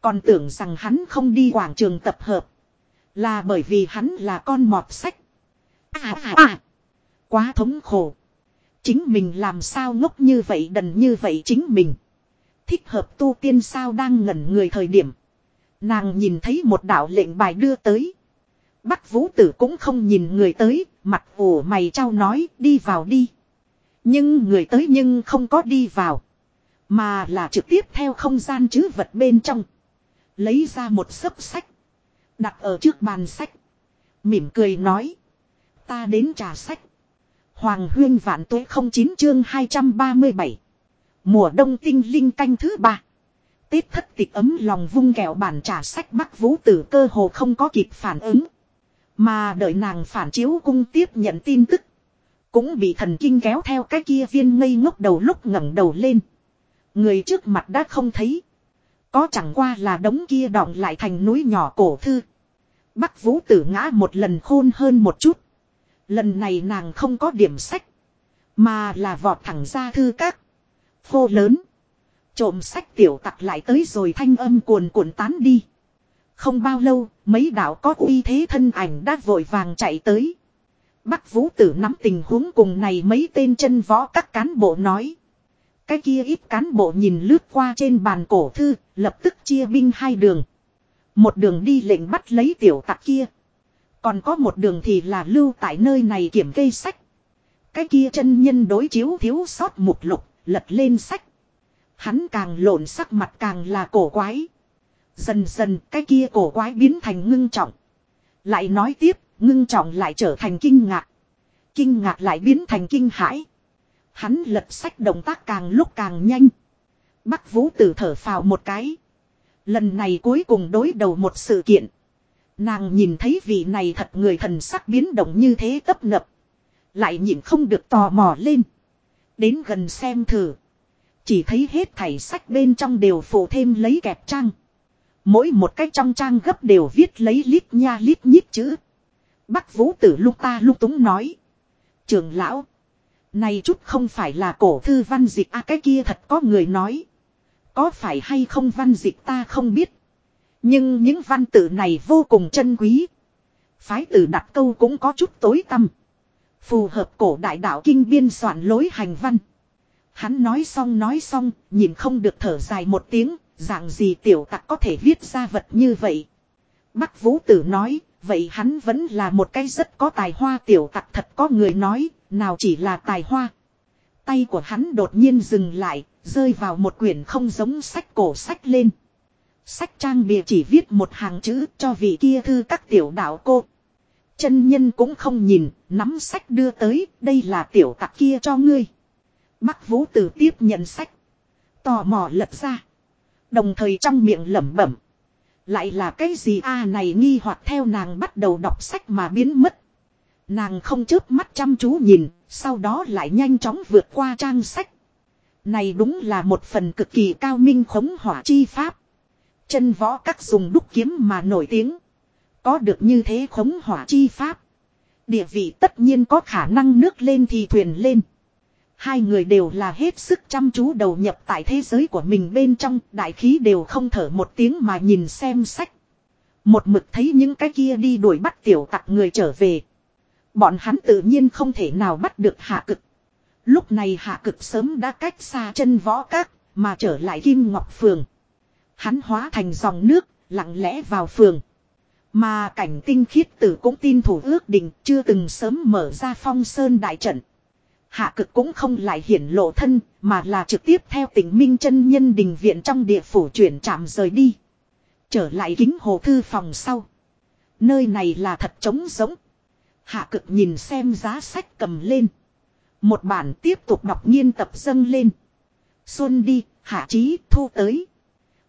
Còn tưởng rằng hắn không đi quảng trường tập hợp. Là bởi vì hắn là con mọt sách. À à à. Quá thống khổ. Chính mình làm sao ngốc như vậy đần như vậy chính mình. Thích hợp tu tiên sao đang ngẩn người thời điểm. Nàng nhìn thấy một đạo lệnh bài đưa tới. Bắc vũ tử cũng không nhìn người tới, mặt ủ mày trao nói đi vào đi. Nhưng người tới nhưng không có đi vào. Mà là trực tiếp theo không gian chứ vật bên trong. Lấy ra một sấp sách. Đặt ở trước bàn sách. Mỉm cười nói. Ta đến trả sách. Hoàng huyên vạn tuế 09 chương 237. Mùa đông tinh linh canh thứ ba. Tết thất tịch ấm lòng vung kẹo bản trả sách bắc vũ tử cơ hồ không có kịp phản ứng. Mà đợi nàng phản chiếu cung tiếp nhận tin tức. Cũng bị thần kinh kéo theo cái kia viên ngây ngốc đầu lúc ngẩng đầu lên. Người trước mặt đã không thấy. Có chẳng qua là đống kia đọng lại thành núi nhỏ cổ thư. Bắc vũ tử ngã một lần khôn hơn một chút. Lần này nàng không có điểm sách. Mà là vọt thẳng ra thư các. Phô lớn. Trộm sách tiểu tặc lại tới rồi thanh âm cuồn cuộn tán đi. Không bao lâu, mấy đạo có uy thế thân ảnh đã vội vàng chạy tới. Bắc Vũ Tử nắm tình huống cùng này mấy tên chân võ các cán bộ nói. Cái kia ít cán bộ nhìn lướt qua trên bàn cổ thư, lập tức chia binh hai đường. Một đường đi lệnh bắt lấy tiểu tặc kia. Còn có một đường thì là lưu tại nơi này kiểm kê sách. Cái kia chân nhân đối chiếu thiếu sót mục lục, lật lên sách. Hắn càng lộn sắc mặt càng là cổ quái. Dần dần cái kia cổ quái biến thành ngưng trọng. Lại nói tiếp, ngưng trọng lại trở thành kinh ngạc. Kinh ngạc lại biến thành kinh hãi. Hắn lật sách động tác càng lúc càng nhanh. Bắc vũ tử thở phào một cái. Lần này cuối cùng đối đầu một sự kiện. Nàng nhìn thấy vị này thật người thần sắc biến động như thế tấp nập. Lại nhìn không được tò mò lên. Đến gần xem thử. Chỉ thấy hết thảy sách bên trong đều phụ thêm lấy kẹp trang. Mỗi một cách trong trang gấp đều viết lấy lít nha lít nhít chữ. Bắc vũ tử lúc ta lúc túng nói. Trường lão. Này chút không phải là cổ thư văn dịch à cái kia thật có người nói. Có phải hay không văn dịch ta không biết. Nhưng những văn tự này vô cùng chân quý. Phái tử đặt câu cũng có chút tối tâm. Phù hợp cổ đại đạo kinh biên soạn lối hành văn. Hắn nói xong nói xong, nhìn không được thở dài một tiếng, dạng gì tiểu tặc có thể viết ra vật như vậy. Bắc Vũ Tử nói, vậy hắn vẫn là một cái rất có tài hoa tiểu tặc thật có người nói, nào chỉ là tài hoa. Tay của hắn đột nhiên dừng lại, rơi vào một quyển không giống sách cổ sách lên. Sách trang bìa chỉ viết một hàng chữ cho vị kia thư các tiểu đạo cô. Chân nhân cũng không nhìn, nắm sách đưa tới, đây là tiểu tặc kia cho ngươi. Bắc Vũ Tử tiếp nhận sách. Tò mò lật ra. Đồng thời trong miệng lẩm bẩm. Lại là cái gì a này nghi hoặc theo nàng bắt đầu đọc sách mà biến mất. Nàng không chớp mắt chăm chú nhìn, sau đó lại nhanh chóng vượt qua trang sách. Này đúng là một phần cực kỳ cao minh khống hỏa chi pháp. Chân võ các dùng đúc kiếm mà nổi tiếng. Có được như thế khống hỏa chi pháp. Địa vị tất nhiên có khả năng nước lên thì thuyền lên. Hai người đều là hết sức chăm chú đầu nhập tại thế giới của mình bên trong, đại khí đều không thở một tiếng mà nhìn xem sách. Một mực thấy những cái kia đi đuổi bắt tiểu tặc người trở về. Bọn hắn tự nhiên không thể nào bắt được hạ cực. Lúc này hạ cực sớm đã cách xa chân võ các, mà trở lại Kim Ngọc Phường. Hắn hóa thành dòng nước, lặng lẽ vào phường. Mà cảnh tinh khiết tử cũng tin thủ ước định chưa từng sớm mở ra phong sơn đại trận. Hạ cực cũng không lại hiển lộ thân, mà là trực tiếp theo tỉnh Minh chân nhân đình viện trong địa phủ chuyển trạm rời đi. Trở lại kính hồ thư phòng sau. Nơi này là thật trống giống. Hạ cực nhìn xem giá sách cầm lên. Một bản tiếp tục đọc nghiên tập dâng lên. Xuân đi, hạ trí, thu tới.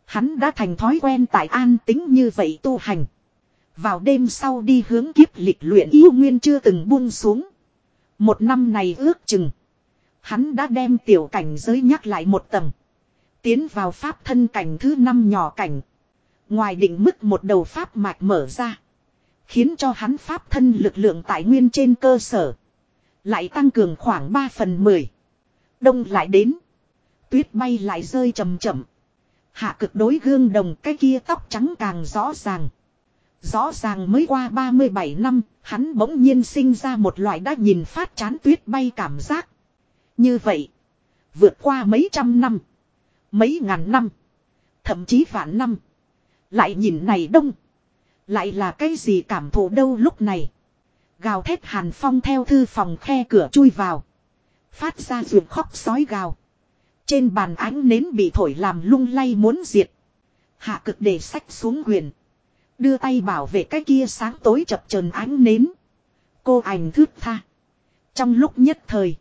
Hắn đã thành thói quen tại an tính như vậy tu hành. Vào đêm sau đi hướng kiếp lịch luyện yêu nguyên chưa từng buông xuống. Một năm này ước chừng. Hắn đã đem tiểu cảnh giới nhắc lại một tầng. Tiến vào pháp thân cảnh thứ năm nhỏ cảnh. Ngoài định mức một đầu pháp mạch mở ra. Khiến cho hắn pháp thân lực lượng tại nguyên trên cơ sở. Lại tăng cường khoảng 3 phần 10. Đông lại đến. Tuyết bay lại rơi chậm chậm. Hạ cực đối gương đồng cái kia tóc trắng càng rõ ràng. Rõ ràng mới qua 37 năm, hắn bỗng nhiên sinh ra một loại đã nhìn phát chán tuyết bay cảm giác. Như vậy, vượt qua mấy trăm năm, mấy ngàn năm, thậm chí vạn năm. Lại nhìn này đông, lại là cái gì cảm thụ đâu lúc này. Gào thét hàn phong theo thư phòng khe cửa chui vào. Phát ra ruột khóc sói gào. Trên bàn ánh nến bị thổi làm lung lay muốn diệt. Hạ cực để sách xuống quyền. Đưa tay bảo vệ cái kia sáng tối chập chờn ánh nến. Cô ảnh thước tha. Trong lúc nhất thời.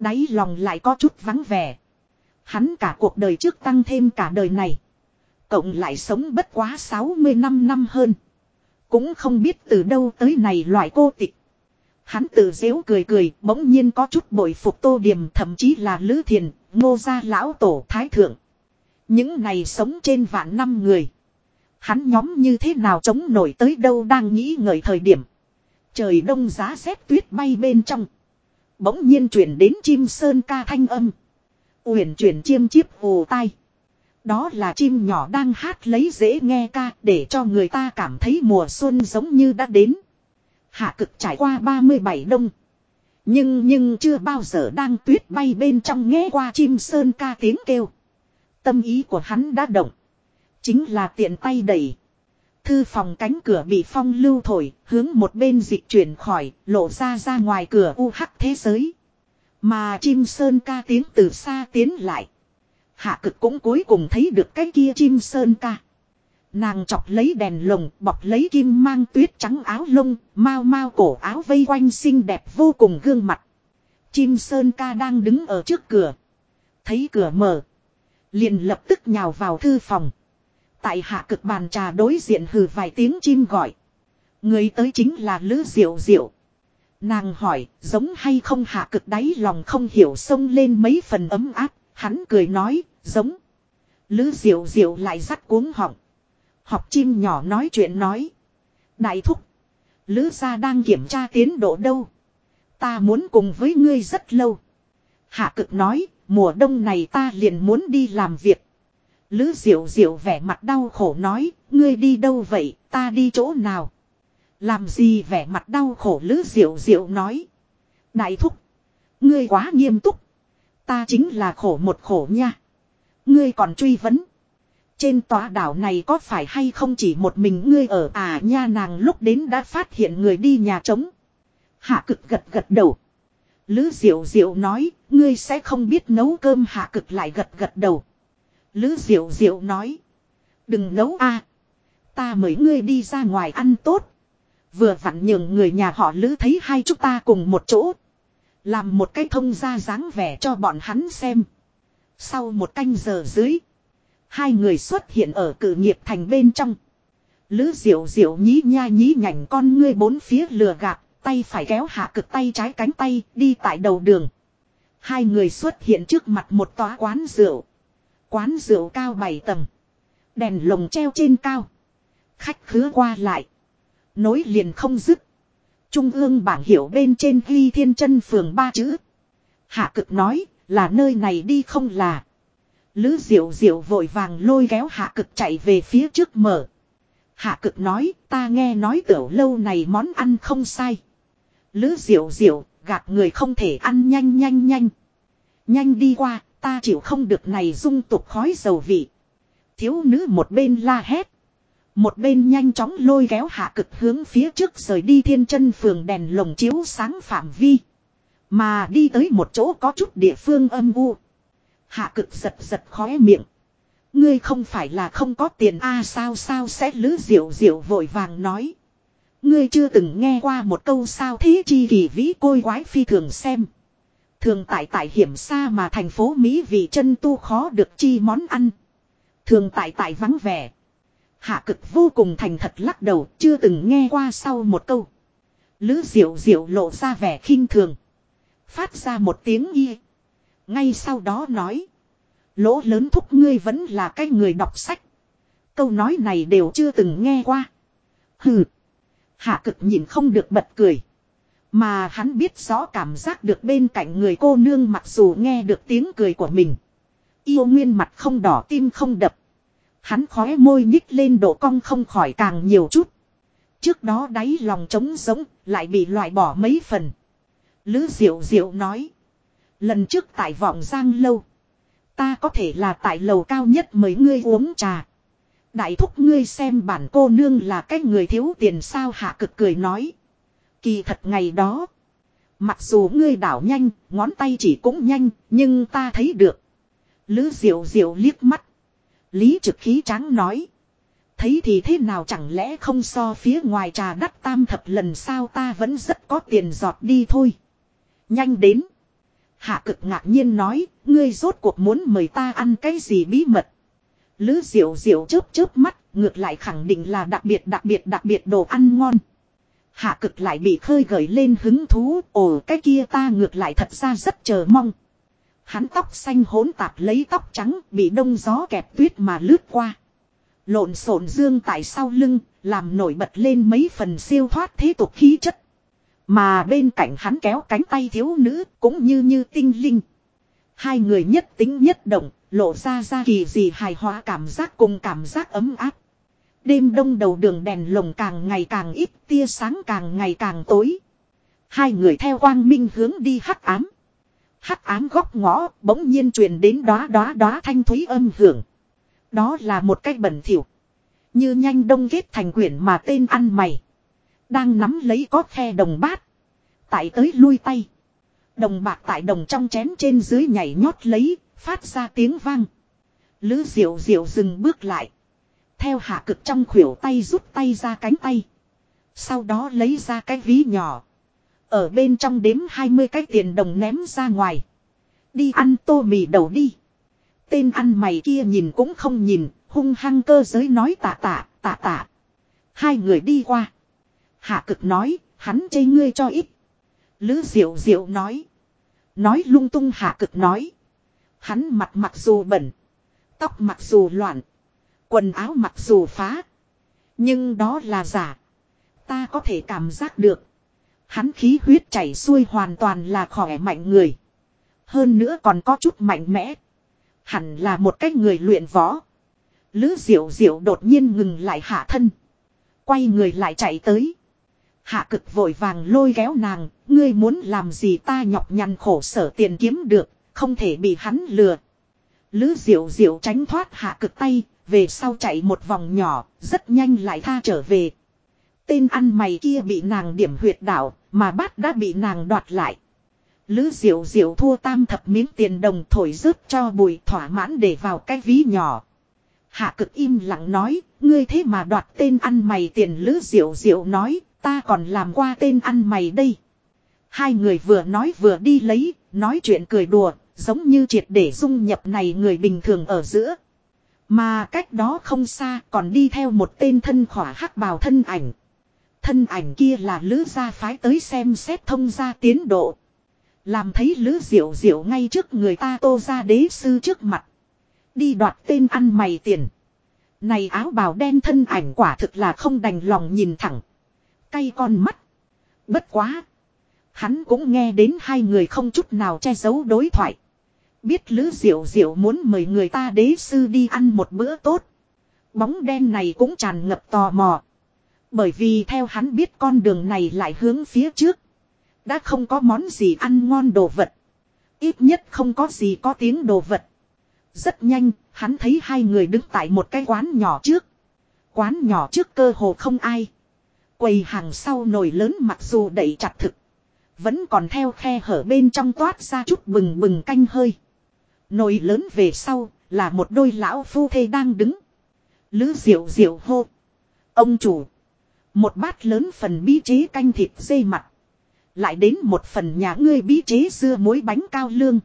Đáy lòng lại có chút vắng vẻ. Hắn cả cuộc đời trước tăng thêm cả đời này. Cộng lại sống bất quá 65 năm hơn. Cũng không biết từ đâu tới này loại cô tịch. Hắn tự dễu cười cười bỗng nhiên có chút bội phục tô điểm thậm chí là lữ thiền, ngô gia lão tổ thái thượng. Những này sống trên vạn năm người. Hắn nhóm như thế nào chống nổi tới đâu đang nghĩ ngợi thời điểm. Trời đông giá rét tuyết bay bên trong. Bỗng nhiên chuyển đến chim sơn ca thanh âm. Uyển chuyển chiêm chiếp hồ tai. Đó là chim nhỏ đang hát lấy dễ nghe ca để cho người ta cảm thấy mùa xuân giống như đã đến. Hạ cực trải qua 37 đông. Nhưng nhưng chưa bao giờ đang tuyết bay bên trong nghe qua chim sơn ca tiếng kêu. Tâm ý của hắn đã động. Chính là tiện tay đẩy. Thư phòng cánh cửa bị phong lưu thổi, hướng một bên dịch chuyển khỏi, lộ ra ra ngoài cửa u hắc thế giới. Mà chim sơn ca tiếng từ xa tiến lại. Hạ cực cũng cuối cùng thấy được cái kia chim sơn ca. Nàng chọc lấy đèn lồng, bọc lấy kim mang tuyết trắng áo lông, mau mau cổ áo vây quanh xinh đẹp vô cùng gương mặt. Chim sơn ca đang đứng ở trước cửa. Thấy cửa mở. Liền lập tức nhào vào thư phòng. Tại hạ cực bàn trà đối diện hừ vài tiếng chim gọi. Người tới chính là Lữ Diệu Diệu. Nàng hỏi, giống hay không hạ cực đáy lòng không hiểu sông lên mấy phần ấm áp, hắn cười nói, giống. Lữ Diệu Diệu lại dắt cuống họng. Học chim nhỏ nói chuyện nói. Đại thúc, Lữ gia đang kiểm tra tiến độ đâu. Ta muốn cùng với ngươi rất lâu. Hạ cực nói, mùa đông này ta liền muốn đi làm việc. Lữ diệu diệu vẻ mặt đau khổ nói, ngươi đi đâu vậy, ta đi chỗ nào. Làm gì vẻ mặt đau khổ Lữ diệu diệu nói. Đại thúc, ngươi quá nghiêm túc. Ta chính là khổ một khổ nha. Ngươi còn truy vấn. Trên tòa đảo này có phải hay không chỉ một mình ngươi ở à nha nàng lúc đến đã phát hiện người đi nhà trống. Hạ cực gật gật đầu. Lữ diệu diệu nói, ngươi sẽ không biết nấu cơm hạ cực lại gật gật đầu. Lữ diệu diệu nói, đừng nấu a Ta mời ngươi đi ra ngoài ăn tốt. Vừa vặn nhường người nhà họ Lữ thấy hai chúng ta cùng một chỗ. Làm một cái thông ra dáng vẻ cho bọn hắn xem. Sau một canh giờ dưới. Hai người xuất hiện ở cử nghiệp thành bên trong. Lữ diệu diệu nhí nha nhí nhảnh con ngươi bốn phía lừa gạt, tay phải kéo hạ cực tay trái cánh tay đi tại đầu đường. Hai người xuất hiện trước mặt một tòa quán rượu. Quán rượu cao bảy tầng. Đèn lồng treo trên cao. Khách khứa qua lại. Nối liền không dứt. Trung ương bảng hiệu bên trên ghi thiên chân phường ba chữ. Hạ cực nói là nơi này đi không là. Lữ diệu diệu vội vàng lôi kéo hạ cực chạy về phía trước mở. Hạ cực nói, ta nghe nói tiểu lâu này món ăn không sai. Lữ diệu diệu, gạt người không thể ăn nhanh nhanh nhanh. Nhanh đi qua, ta chịu không được này dung tục khói dầu vị. Thiếu nữ một bên la hét. Một bên nhanh chóng lôi kéo hạ cực hướng phía trước rời đi thiên chân phường đèn lồng chiếu sáng phạm vi. Mà đi tới một chỗ có chút địa phương âm u. Hạ cực giật giật khóe miệng. Ngươi không phải là không có tiền a à, sao sao sẽ lứ diệu diệu vội vàng nói. Ngươi chưa từng nghe qua một câu sao thế chi kỳ vĩ côi quái phi thường xem. Thường tại tại hiểm xa mà thành phố Mỹ vì chân tu khó được chi món ăn. Thường tại tại vắng vẻ. Hạ cực vô cùng thành thật lắc đầu chưa từng nghe qua sau một câu. Lữ diệu diệu lộ ra vẻ khinh thường. Phát ra một tiếng y. Ngay sau đó nói. Lỗ lớn thúc ngươi vẫn là cái người đọc sách. Câu nói này đều chưa từng nghe qua. Hừ. Hạ cực nhìn không được bật cười. Mà hắn biết rõ cảm giác được bên cạnh người cô nương mặc dù nghe được tiếng cười của mình. Yêu nguyên mặt không đỏ tim không đập. Hắn khóe môi nhích lên độ cong không khỏi càng nhiều chút. Trước đó đáy lòng trống giống lại bị loại bỏ mấy phần. Lữ diệu diệu nói. Lần trước tại vọng giang lâu. Ta có thể là tại lầu cao nhất mấy ngươi uống trà. Đại thúc ngươi xem bản cô nương là cái người thiếu tiền sao hạ cực cười nói. Kỳ thật ngày đó. Mặc dù ngươi đảo nhanh, ngón tay chỉ cũng nhanh, nhưng ta thấy được. Lữ diệu diệu liếc mắt. Lý trực khí tráng nói. Thấy thì thế nào chẳng lẽ không so phía ngoài trà đắt tam thập lần sao ta vẫn rất có tiền giọt đi thôi. Nhanh đến. Hạ cực ngạc nhiên nói, ngươi rốt cuộc muốn mời ta ăn cái gì bí mật. Lữ diệu diệu chớp chớp mắt, ngược lại khẳng định là đặc biệt đặc biệt đặc biệt đồ ăn ngon. Hạ cực lại bị khơi gợi lên hứng thú, ồ cái kia ta ngược lại thật ra rất chờ mong. Hắn tóc xanh hỗn tạp lấy tóc trắng, bị đông gió kẹp tuyết mà lướt qua. Lộn xộn dương tại sau lưng, làm nổi bật lên mấy phần siêu thoát thế tục khí chất. Mà bên cạnh hắn kéo cánh tay thiếu nữ cũng như như tinh linh. Hai người nhất tính nhất động, lộ ra ra kỳ gì hài hòa cảm giác cùng cảm giác ấm áp. Đêm đông đầu đường đèn lồng càng ngày càng ít, tia sáng càng ngày càng tối. Hai người theo quang minh hướng đi hắc ám. Hắc ám góc ngõ bỗng nhiên truyền đến đóa đóa đóa thanh thúy âm hưởng. Đó là một cách bẩn thỉu. Như nhanh đông ghét thành quyển mà tên ăn mày. Đang nắm lấy có khe đồng bát. Tại tới lui tay. Đồng bạc tại đồng trong chén trên dưới nhảy nhót lấy, phát ra tiếng vang. Lữ diệu diệu dừng bước lại. Theo hạ cực trong khuỷu tay rút tay ra cánh tay. Sau đó lấy ra cái ví nhỏ. Ở bên trong đếm 20 cái tiền đồng ném ra ngoài. Đi ăn tô mì đầu đi. Tên ăn mày kia nhìn cũng không nhìn, hung hăng cơ giới nói tạ tạ, tạ tạ. Hai người đi qua. Hạ cực nói, hắn chê ngươi cho ít. Lữ diệu diệu nói. Nói lung tung hạ cực nói. Hắn mặt mặc dù bẩn. Tóc mặc dù loạn. Quần áo mặc dù phá. Nhưng đó là giả. Ta có thể cảm giác được. Hắn khí huyết chảy xuôi hoàn toàn là khỏe mạnh người. Hơn nữa còn có chút mạnh mẽ. Hẳn là một cách người luyện võ. Lữ diệu diệu đột nhiên ngừng lại hạ thân. Quay người lại chạy tới. Hạ cực vội vàng lôi kéo nàng. Ngươi muốn làm gì ta nhọc nhằn khổ sở tiền kiếm được. Không thể bị hắn lừa. Lữ diệu diệu tránh thoát hạ cực tay. Về sau chạy một vòng nhỏ. Rất nhanh lại tha trở về. Tên ăn mày kia bị nàng điểm huyệt đảo. Mà bát đã bị nàng đoạt lại. Lữ diệu diệu thua tam thập miếng tiền đồng thổi rớt cho bùi thỏa mãn để vào cái ví nhỏ. Hạ cực im lặng nói, ngươi thế mà đoạt tên ăn mày tiền lữ diệu diệu nói, ta còn làm qua tên ăn mày đây. Hai người vừa nói vừa đi lấy, nói chuyện cười đùa, giống như triệt để dung nhập này người bình thường ở giữa. Mà cách đó không xa còn đi theo một tên thân khỏa hắc bào thân ảnh. Thân ảnh kia là lữ gia phái tới xem xét thông gia tiến độ. Làm thấy lữ diệu diệu ngay trước người ta tô ra đế sư trước mặt. Đi đoạt tên ăn mày tiền. Này áo bào đen thân ảnh quả thực là không đành lòng nhìn thẳng. Cay con mắt. Bất quá. Hắn cũng nghe đến hai người không chút nào che giấu đối thoại. Biết Lữ Diệu Diệu muốn mời người ta đế sư đi ăn một bữa tốt. Bóng đen này cũng tràn ngập tò mò. Bởi vì theo hắn biết con đường này lại hướng phía trước. Đã không có món gì ăn ngon đồ vật. Ít nhất không có gì có tiếng đồ vật. Rất nhanh, hắn thấy hai người đứng tại một cái quán nhỏ trước. Quán nhỏ trước cơ hồ không ai. Quầy hàng sau nồi lớn mặc dù đẩy chặt thực. Vẫn còn theo khe hở bên trong toát ra chút bừng bừng canh hơi. Nồi lớn về sau là một đôi lão phu thê đang đứng. Lứ diệu diệu hô. Ông chủ. Một bát lớn phần bí chế canh thịt dê mặt. Lại đến một phần nhà ngươi bí chế dưa muối bánh cao lương.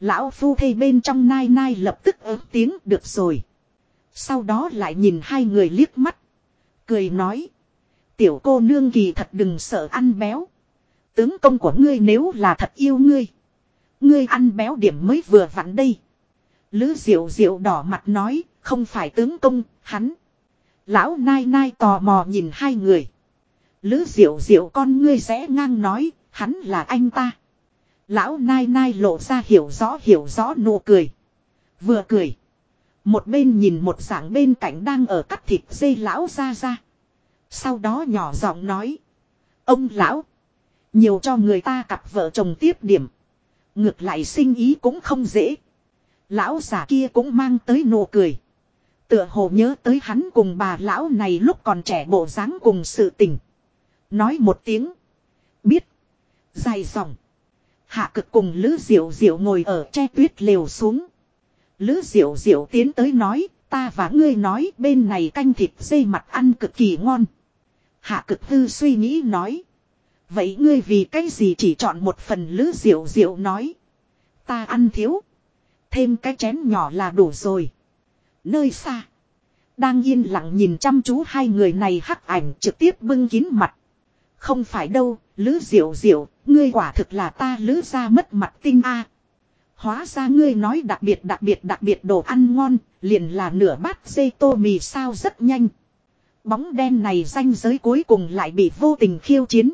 Lão phu thê bên trong nai nai lập tức ớt tiếng, được rồi. Sau đó lại nhìn hai người liếc mắt. Cười nói. Tiểu cô nương kỳ thật đừng sợ ăn béo. Tướng công của ngươi nếu là thật yêu ngươi. Ngươi ăn béo điểm mới vừa vặn đây. Lữ diệu diệu đỏ mặt nói. Không phải tướng công, hắn. Lão nai nai tò mò nhìn hai người. Lữ diệu diệu con ngươi rẽ ngang nói. Hắn là anh ta. Lão nai nai lộ ra hiểu rõ hiểu rõ nụ cười. Vừa cười. Một bên nhìn một dạng bên cạnh đang ở cắt thịt dây lão ra ra. Sau đó nhỏ giọng nói. Ông lão. Nhiều cho người ta cặp vợ chồng tiếp điểm. Ngược lại sinh ý cũng không dễ. Lão già kia cũng mang tới nụ cười. Tựa hồ nhớ tới hắn cùng bà lão này lúc còn trẻ bộ dáng cùng sự tình. Nói một tiếng. Biết. Dài dòng. Hạ cực cùng Lữ Diệu Diệu ngồi ở che tuyết lều xuống. Lữ Diệu Diệu tiến tới nói, ta và ngươi nói bên này canh thịt dây mặt ăn cực kỳ ngon. Hạ cực tư suy nghĩ nói. Vậy ngươi vì cái gì chỉ chọn một phần Lữ Diệu Diệu nói. Ta ăn thiếu. Thêm cái chén nhỏ là đủ rồi. Nơi xa. Đang yên lặng nhìn chăm chú hai người này hắc ảnh trực tiếp bưng kín mặt. Không phải đâu, Lữ Diệu Diệu, ngươi quả thực là ta lữ ra mất mặt tinh a. Hóa ra ngươi nói đặc biệt đặc biệt đặc biệt đồ ăn ngon, liền là nửa bát dây tô mì sao rất nhanh. Bóng đen này danh giới cuối cùng lại bị vô tình khiêu chiến.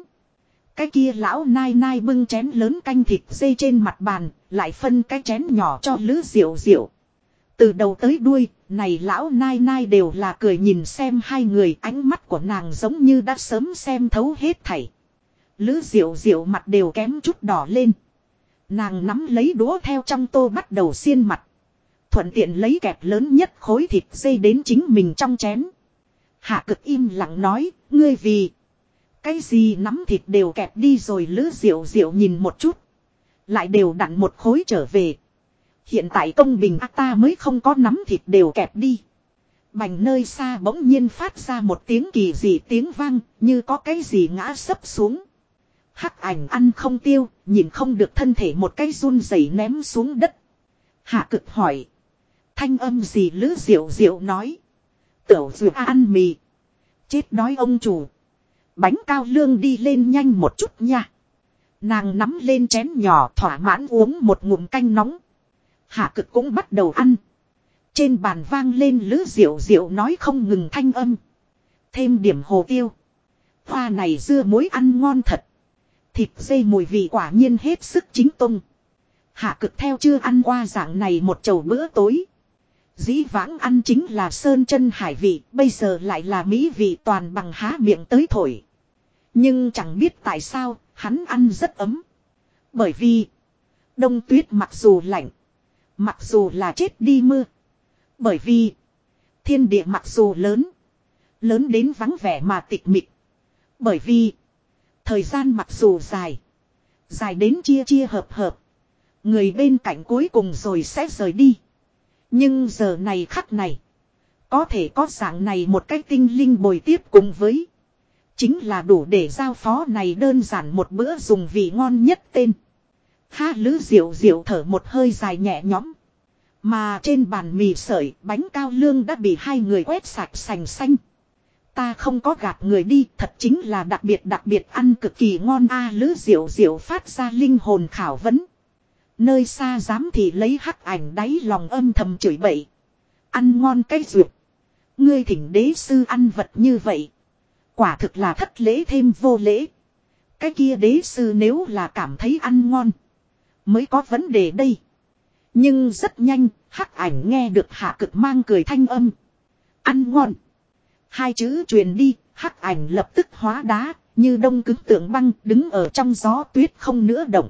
Cái kia lão nai nai bưng chén lớn canh thịt dây trên mặt bàn, lại phân cái chén nhỏ cho lữ diệu diệu. Từ đầu tới đuôi, này lão nai nai đều là cười nhìn xem hai người ánh mắt của nàng giống như đã sớm xem thấu hết thảy. Lữ diệu diệu mặt đều kém chút đỏ lên. Nàng nắm lấy đũa theo trong tô bắt đầu xiên mặt. Thuận tiện lấy kẹp lớn nhất khối thịt dây đến chính mình trong chén. Hạ cực im lặng nói, ngươi vì. Cái gì nắm thịt đều kẹp đi rồi lữ diệu diệu nhìn một chút. Lại đều đặn một khối trở về. Hiện tại công bình ta mới không có nắm thịt đều kẹp đi. Bành nơi xa bỗng nhiên phát ra một tiếng kỳ dị tiếng vang, như có cái gì ngã sấp xuống. Hắc ảnh ăn không tiêu, nhìn không được thân thể một cái run rẩy ném xuống đất. Hạ cực hỏi. Thanh âm gì lứ diệu diệu nói. Tiểu dừa ăn mì. Chết đói ông chủ. Bánh cao lương đi lên nhanh một chút nha. Nàng nắm lên chén nhỏ thỏa mãn uống một ngụm canh nóng. Hạ cực cũng bắt đầu ăn. Trên bàn vang lên lứ diệu diệu nói không ngừng thanh âm. Thêm điểm hồ tiêu. Hoa này dưa muối ăn ngon thật. Thịt dây mùi vị quả nhiên hết sức chính tung. Hạ cực theo chưa ăn qua dạng này một chầu bữa tối. Dĩ vãng ăn chính là sơn chân hải vị, bây giờ lại là mỹ vị toàn bằng há miệng tới thổi. Nhưng chẳng biết tại sao, hắn ăn rất ấm. Bởi vì, đông tuyết mặc dù lạnh, mặc dù là chết đi mưa. Bởi vì, thiên địa mặc dù lớn, lớn đến vắng vẻ mà tịch mịch. Bởi vì, thời gian mặc dù dài, dài đến chia chia hợp hợp. Người bên cạnh cuối cùng rồi sẽ rời đi. Nhưng giờ này khắc này. Có thể có dạng này một cách tinh linh bồi tiếp cùng với. Chính là đủ để giao phó này đơn giản một bữa dùng vị ngon nhất tên. Ha lứ diệu diệu thở một hơi dài nhẹ nhõm. Mà trên bàn mì sợi, bánh cao lương đã bị hai người quét sạch sành xanh. Ta không có gạt người đi, thật chính là đặc biệt đặc biệt ăn cực kỳ ngon a lứ diệu diệu phát ra linh hồn khảo vấn. Nơi xa dám thì lấy hắc ảnh đáy lòng âm thầm chửi bậy. Ăn ngon cái ruột. Ngươi thỉnh đế sư ăn vật như vậy. Quả thực là thất lễ thêm vô lễ. Cái kia đế sư nếu là cảm thấy ăn ngon. Mới có vấn đề đây. Nhưng rất nhanh, hắc ảnh nghe được hạ cực mang cười thanh âm. Ăn ngon. Hai chữ truyền đi, hắc ảnh lập tức hóa đá, như đông cứng tượng băng đứng ở trong gió tuyết không nữa động.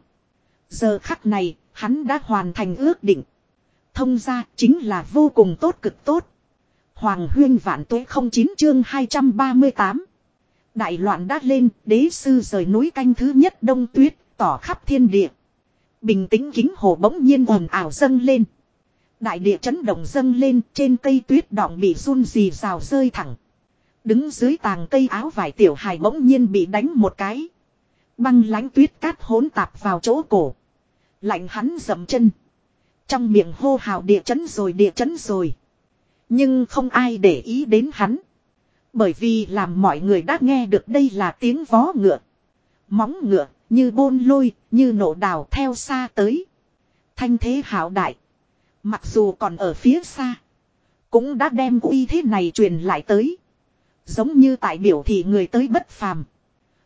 Giờ khắc này, hắn đã hoàn thành ước định. Thông ra chính là vô cùng tốt cực tốt. Hoàng huyên vạn tuế 09 chương 238. Đại loạn đã lên, đế sư rời núi canh thứ nhất đông tuyết, tỏ khắp thiên địa. Bình tĩnh kính hồ bỗng nhiên ồn ảo dâng lên. Đại địa chấn động dâng lên, trên cây tuyết đọng bị run rì rào rơi thẳng. Đứng dưới tàng cây áo vải tiểu hài bỗng nhiên bị đánh một cái. Băng lánh tuyết cát hỗn tạp vào chỗ cổ. Lạnh hắn dậm chân. Trong miệng hô hào địa chấn rồi địa chấn rồi. Nhưng không ai để ý đến hắn. Bởi vì làm mọi người đã nghe được đây là tiếng vó ngựa. Móng ngựa, như bôn lôi, như nổ đào theo xa tới. Thanh thế hảo đại. Mặc dù còn ở phía xa. Cũng đã đem uy thế này truyền lại tới. Giống như tại biểu thị người tới bất phàm.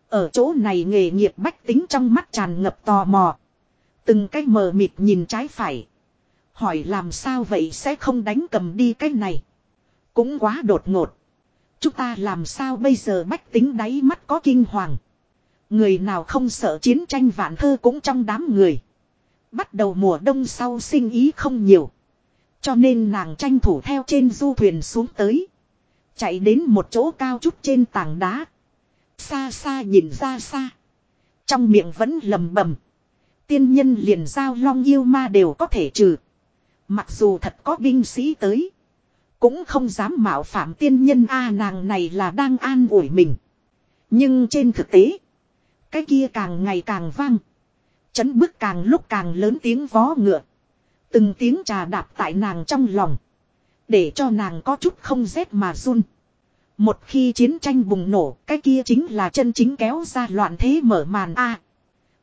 Ở chỗ này nghề nghiệp bách tính trong mắt tràn ngập tò mò. Từng cái mờ mịt nhìn trái phải. Hỏi làm sao vậy sẽ không đánh cầm đi cái này. Cũng quá đột ngột. Chúng ta làm sao bây giờ bách tính đáy mắt có kinh hoàng. Người nào không sợ chiến tranh vạn thơ cũng trong đám người. Bắt đầu mùa đông sau sinh ý không nhiều. Cho nên nàng tranh thủ theo trên du thuyền xuống tới. Chạy đến một chỗ cao chút trên tảng đá. Xa xa nhìn ra xa. Trong miệng vẫn lầm bầm. Tiên nhân liền giao long yêu ma đều có thể trừ. Mặc dù thật có binh sĩ tới. Cũng không dám mạo phạm tiên nhân a nàng này là đang an ủi mình. Nhưng trên thực tế. Cái kia càng ngày càng vang. Chấn bước càng lúc càng lớn tiếng vó ngựa. Từng tiếng trà đạp tại nàng trong lòng. Để cho nàng có chút không rét mà run. Một khi chiến tranh bùng nổ, cái kia chính là chân chính kéo ra loạn thế mở màn a.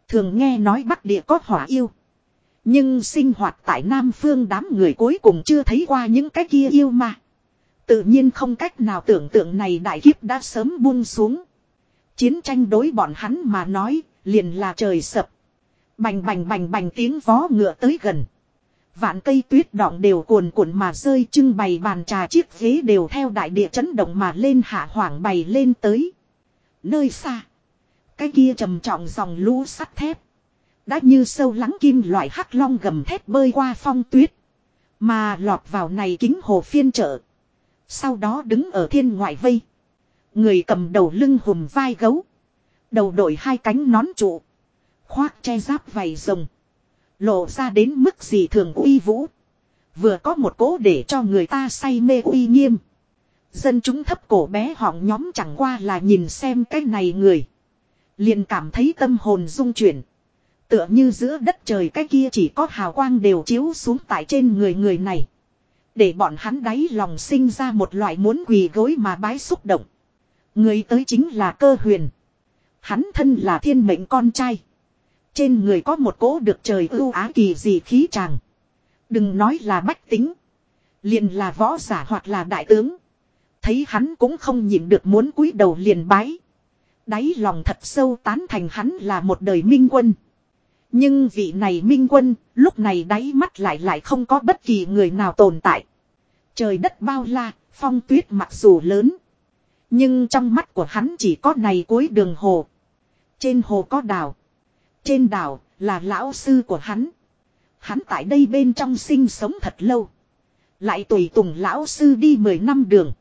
Thường nghe nói Bắc Địa có hỏa yêu. Nhưng sinh hoạt tại Nam Phương đám người cuối cùng chưa thấy qua những cái kia yêu mà. Tự nhiên không cách nào tưởng tượng này đại kiếp đã sớm buông xuống. Chiến tranh đối bọn hắn mà nói, liền là trời sập. Bành bành bành bành tiếng vó ngựa tới gần. Vạn cây tuyết đọng đều cuồn cuộn mà rơi trưng bày bàn trà chiếc ghế đều theo đại địa chấn động mà lên hạ hoảng bày lên tới. Nơi xa. Cái kia trầm trọng dòng lũ sắt thép. Đã như sâu lắng kim loại hắc long gầm thép bơi qua phong tuyết. Mà lọt vào này kính hồ phiên trợ. Sau đó đứng ở thiên ngoại vây. Người cầm đầu lưng hùm vai gấu. Đầu đội hai cánh nón trụ. Khoác che giáp vầy rồng. Lộ ra đến mức gì thường uy vũ. Vừa có một cố để cho người ta say mê uy nghiêm. Dân chúng thấp cổ bé họng nhóm chẳng qua là nhìn xem cái này người. Liền cảm thấy tâm hồn rung chuyển. Tựa như giữa đất trời cái kia chỉ có hào quang đều chiếu xuống tại trên người người này. Để bọn hắn đáy lòng sinh ra một loại muốn quỳ gối mà bái xúc động. Người tới chính là cơ huyền. Hắn thân là thiên mệnh con trai. Trên người có một cỗ được trời ưu á kỳ gì khí chàng, Đừng nói là bách tính. Liền là võ giả hoặc là đại tướng. Thấy hắn cũng không nhịn được muốn cúi đầu liền bái. Đáy lòng thật sâu tán thành hắn là một đời minh quân. Nhưng vị này minh quân, lúc này đáy mắt lại lại không có bất kỳ người nào tồn tại. Trời đất bao la, phong tuyết mặc dù lớn. Nhưng trong mắt của hắn chỉ có này cuối đường hồ. Trên hồ có đảo. Trên đảo là lão sư của hắn. Hắn tại đây bên trong sinh sống thật lâu. Lại tùy tùng lão sư đi 10 năm đường.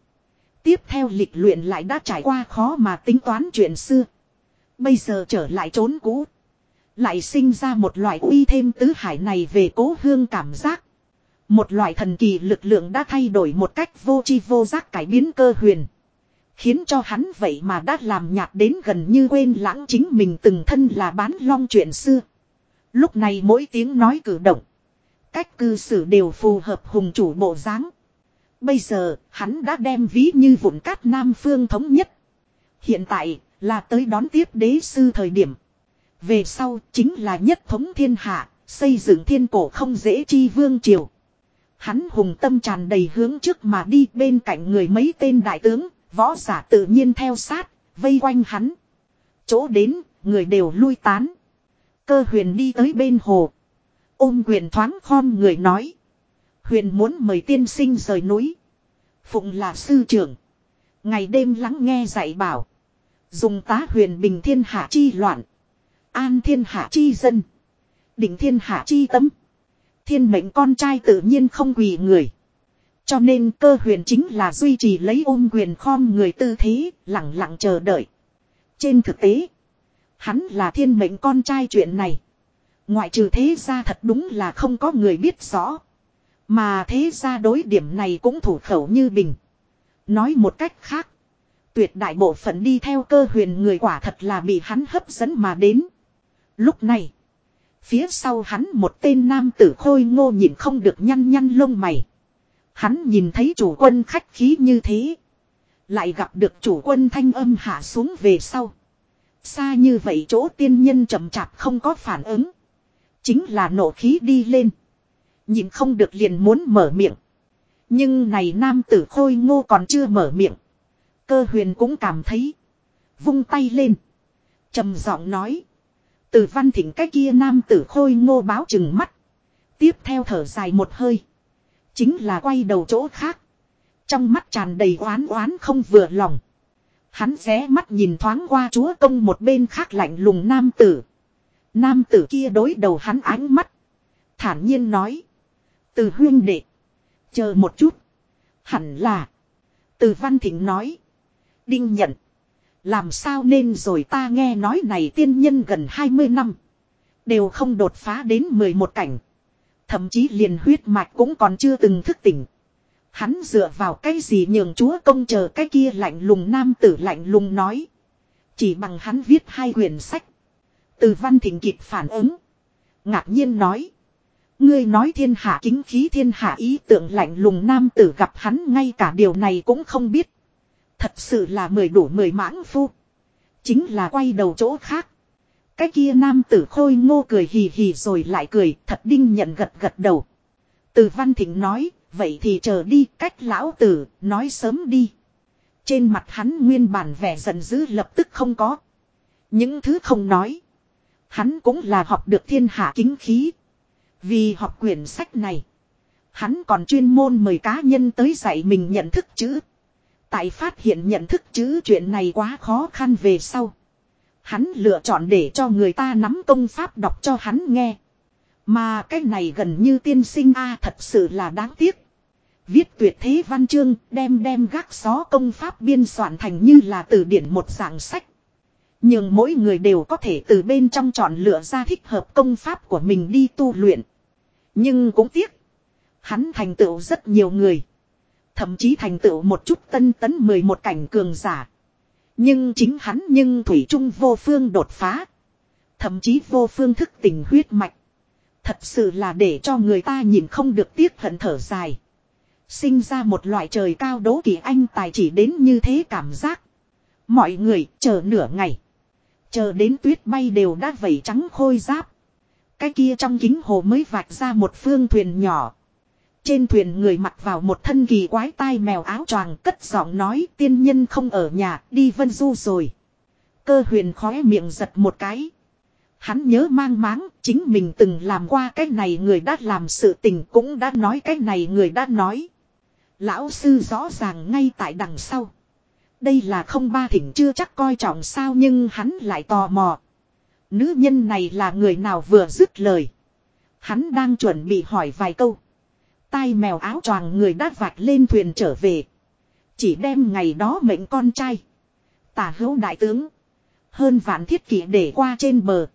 Tiếp theo lịch luyện lại đã trải qua khó mà tính toán chuyện xưa. Bây giờ trở lại trốn cũ. Lại sinh ra một loại uy thêm tứ hải này về cố hương cảm giác. Một loại thần kỳ lực lượng đã thay đổi một cách vô chi vô giác cải biến cơ huyền. Khiến cho hắn vậy mà đã làm nhạt đến gần như quên lãng chính mình từng thân là bán long chuyện xưa. Lúc này mỗi tiếng nói cử động. Cách cư xử đều phù hợp hùng chủ bộ dáng. Bây giờ, hắn đã đem ví như vụn cát Nam Phương thống nhất. Hiện tại, là tới đón tiếp đế sư thời điểm. Về sau, chính là nhất thống thiên hạ, xây dựng thiên cổ không dễ chi vương triều. Hắn hùng tâm tràn đầy hướng trước mà đi bên cạnh người mấy tên đại tướng, võ giả tự nhiên theo sát, vây quanh hắn. Chỗ đến, người đều lui tán. Cơ huyền đi tới bên hồ. Ôm quyền thoáng khom người nói. Huyền muốn mời tiên sinh rời núi. Phụng là sư trưởng. Ngày đêm lắng nghe dạy bảo. Dùng tá huyền bình thiên hạ chi loạn. An thiên hạ chi dân. Định thiên hạ chi tâm. Thiên mệnh con trai tự nhiên không quỳ người. Cho nên cơ huyền chính là duy trì lấy ôm quyền khom người tư thế, lặng lặng chờ đợi. Trên thực tế, hắn là thiên mệnh con trai chuyện này. Ngoại trừ thế ra thật đúng là không có người biết rõ. Mà thế ra đối điểm này cũng thủ khẩu như bình. Nói một cách khác. Tuyệt đại bộ phận đi theo cơ huyền người quả thật là bị hắn hấp dẫn mà đến. Lúc này. Phía sau hắn một tên nam tử khôi ngô nhìn không được nhăn nhăn lông mày. Hắn nhìn thấy chủ quân khách khí như thế. Lại gặp được chủ quân thanh âm hạ xuống về sau. Xa như vậy chỗ tiên nhân chậm chạp không có phản ứng. Chính là nổ khí đi lên. Nhìn không được liền muốn mở miệng. Nhưng này nam tử khôi ngô còn chưa mở miệng. Cơ huyền cũng cảm thấy. Vung tay lên. trầm giọng nói. Từ văn thỉnh cái kia nam tử khôi ngô báo chừng mắt. Tiếp theo thở dài một hơi. Chính là quay đầu chỗ khác. Trong mắt tràn đầy oán oán không vừa lòng. Hắn ré mắt nhìn thoáng qua chúa công một bên khác lạnh lùng nam tử. Nam tử kia đối đầu hắn ánh mắt. Thản nhiên nói. Từ huyên đệ. Chờ một chút. Hẳn là. Từ văn thịnh nói. Đinh nhận. Làm sao nên rồi ta nghe nói này tiên nhân gần 20 năm. Đều không đột phá đến 11 cảnh. Thậm chí liền huyết mạch cũng còn chưa từng thức tỉnh. Hắn dựa vào cái gì nhường chúa công chờ cái kia lạnh lùng nam tử lạnh lùng nói. Chỉ bằng hắn viết hai quyển sách. Từ văn thịnh kịp phản ứng. Ngạc nhiên nói. Ngươi nói thiên hạ kính khí thiên hạ ý tưởng lạnh lùng nam tử gặp hắn ngay cả điều này cũng không biết. Thật sự là mười đủ mười mãng phu. Chính là quay đầu chỗ khác. Cái kia nam tử khôi ngô cười hì hì rồi lại cười thật đinh nhận gật gật đầu. Từ văn thịnh nói, vậy thì chờ đi cách lão tử, nói sớm đi. Trên mặt hắn nguyên bản vẻ giận dữ lập tức không có. Những thứ không nói. Hắn cũng là học được thiên hạ kính khí. Vì học quyển sách này. Hắn còn chuyên môn mời cá nhân tới dạy mình nhận thức chữ. Tại phát hiện nhận thức chữ chuyện này quá khó khăn về sau. Hắn lựa chọn để cho người ta nắm công pháp đọc cho hắn nghe. Mà cái này gần như tiên sinh a thật sự là đáng tiếc. Viết tuyệt thế văn chương, đem đem gác xó công pháp biên soạn thành như là từ điển một dạng sách. Nhưng mỗi người đều có thể từ bên trong chọn lựa ra thích hợp công pháp của mình đi tu luyện. Nhưng cũng tiếc. Hắn thành tựu rất nhiều người. Thậm chí thành tựu một chút tân tấn 11 cảnh cường giả. Nhưng chính hắn nhưng Thủy Trung vô phương đột phá. Thậm chí vô phương thức tình huyết mạch. Thật sự là để cho người ta nhìn không được tiếc hận thở dài. Sinh ra một loại trời cao đố kỵ anh tài chỉ đến như thế cảm giác. Mọi người chờ nửa ngày. Chờ đến tuyết bay đều đã vẩy trắng khôi giáp. Cái kia trong kính hồ mới vạch ra một phương thuyền nhỏ. Trên thuyền người mặc vào một thân kỳ quái tai mèo áo choàng cất giọng nói, tiên nhân không ở nhà, đi vân du rồi. Cơ huyền khóe miệng giật một cái. Hắn nhớ mang máng, chính mình từng làm qua cái này người đã làm sự tình cũng đã nói cái này người đã nói. Lão sư rõ ràng ngay tại đằng sau. Đây là không ba thỉnh chưa chắc coi trọng sao nhưng hắn lại tò mò. Nữ nhân này là người nào vừa dứt lời. Hắn đang chuẩn bị hỏi vài câu. Tai mèo áo choàng người đã vạch lên thuyền trở về. Chỉ đem ngày đó mệnh con trai. Tả hữu đại tướng. Hơn vạn thiết kỷ để qua trên bờ.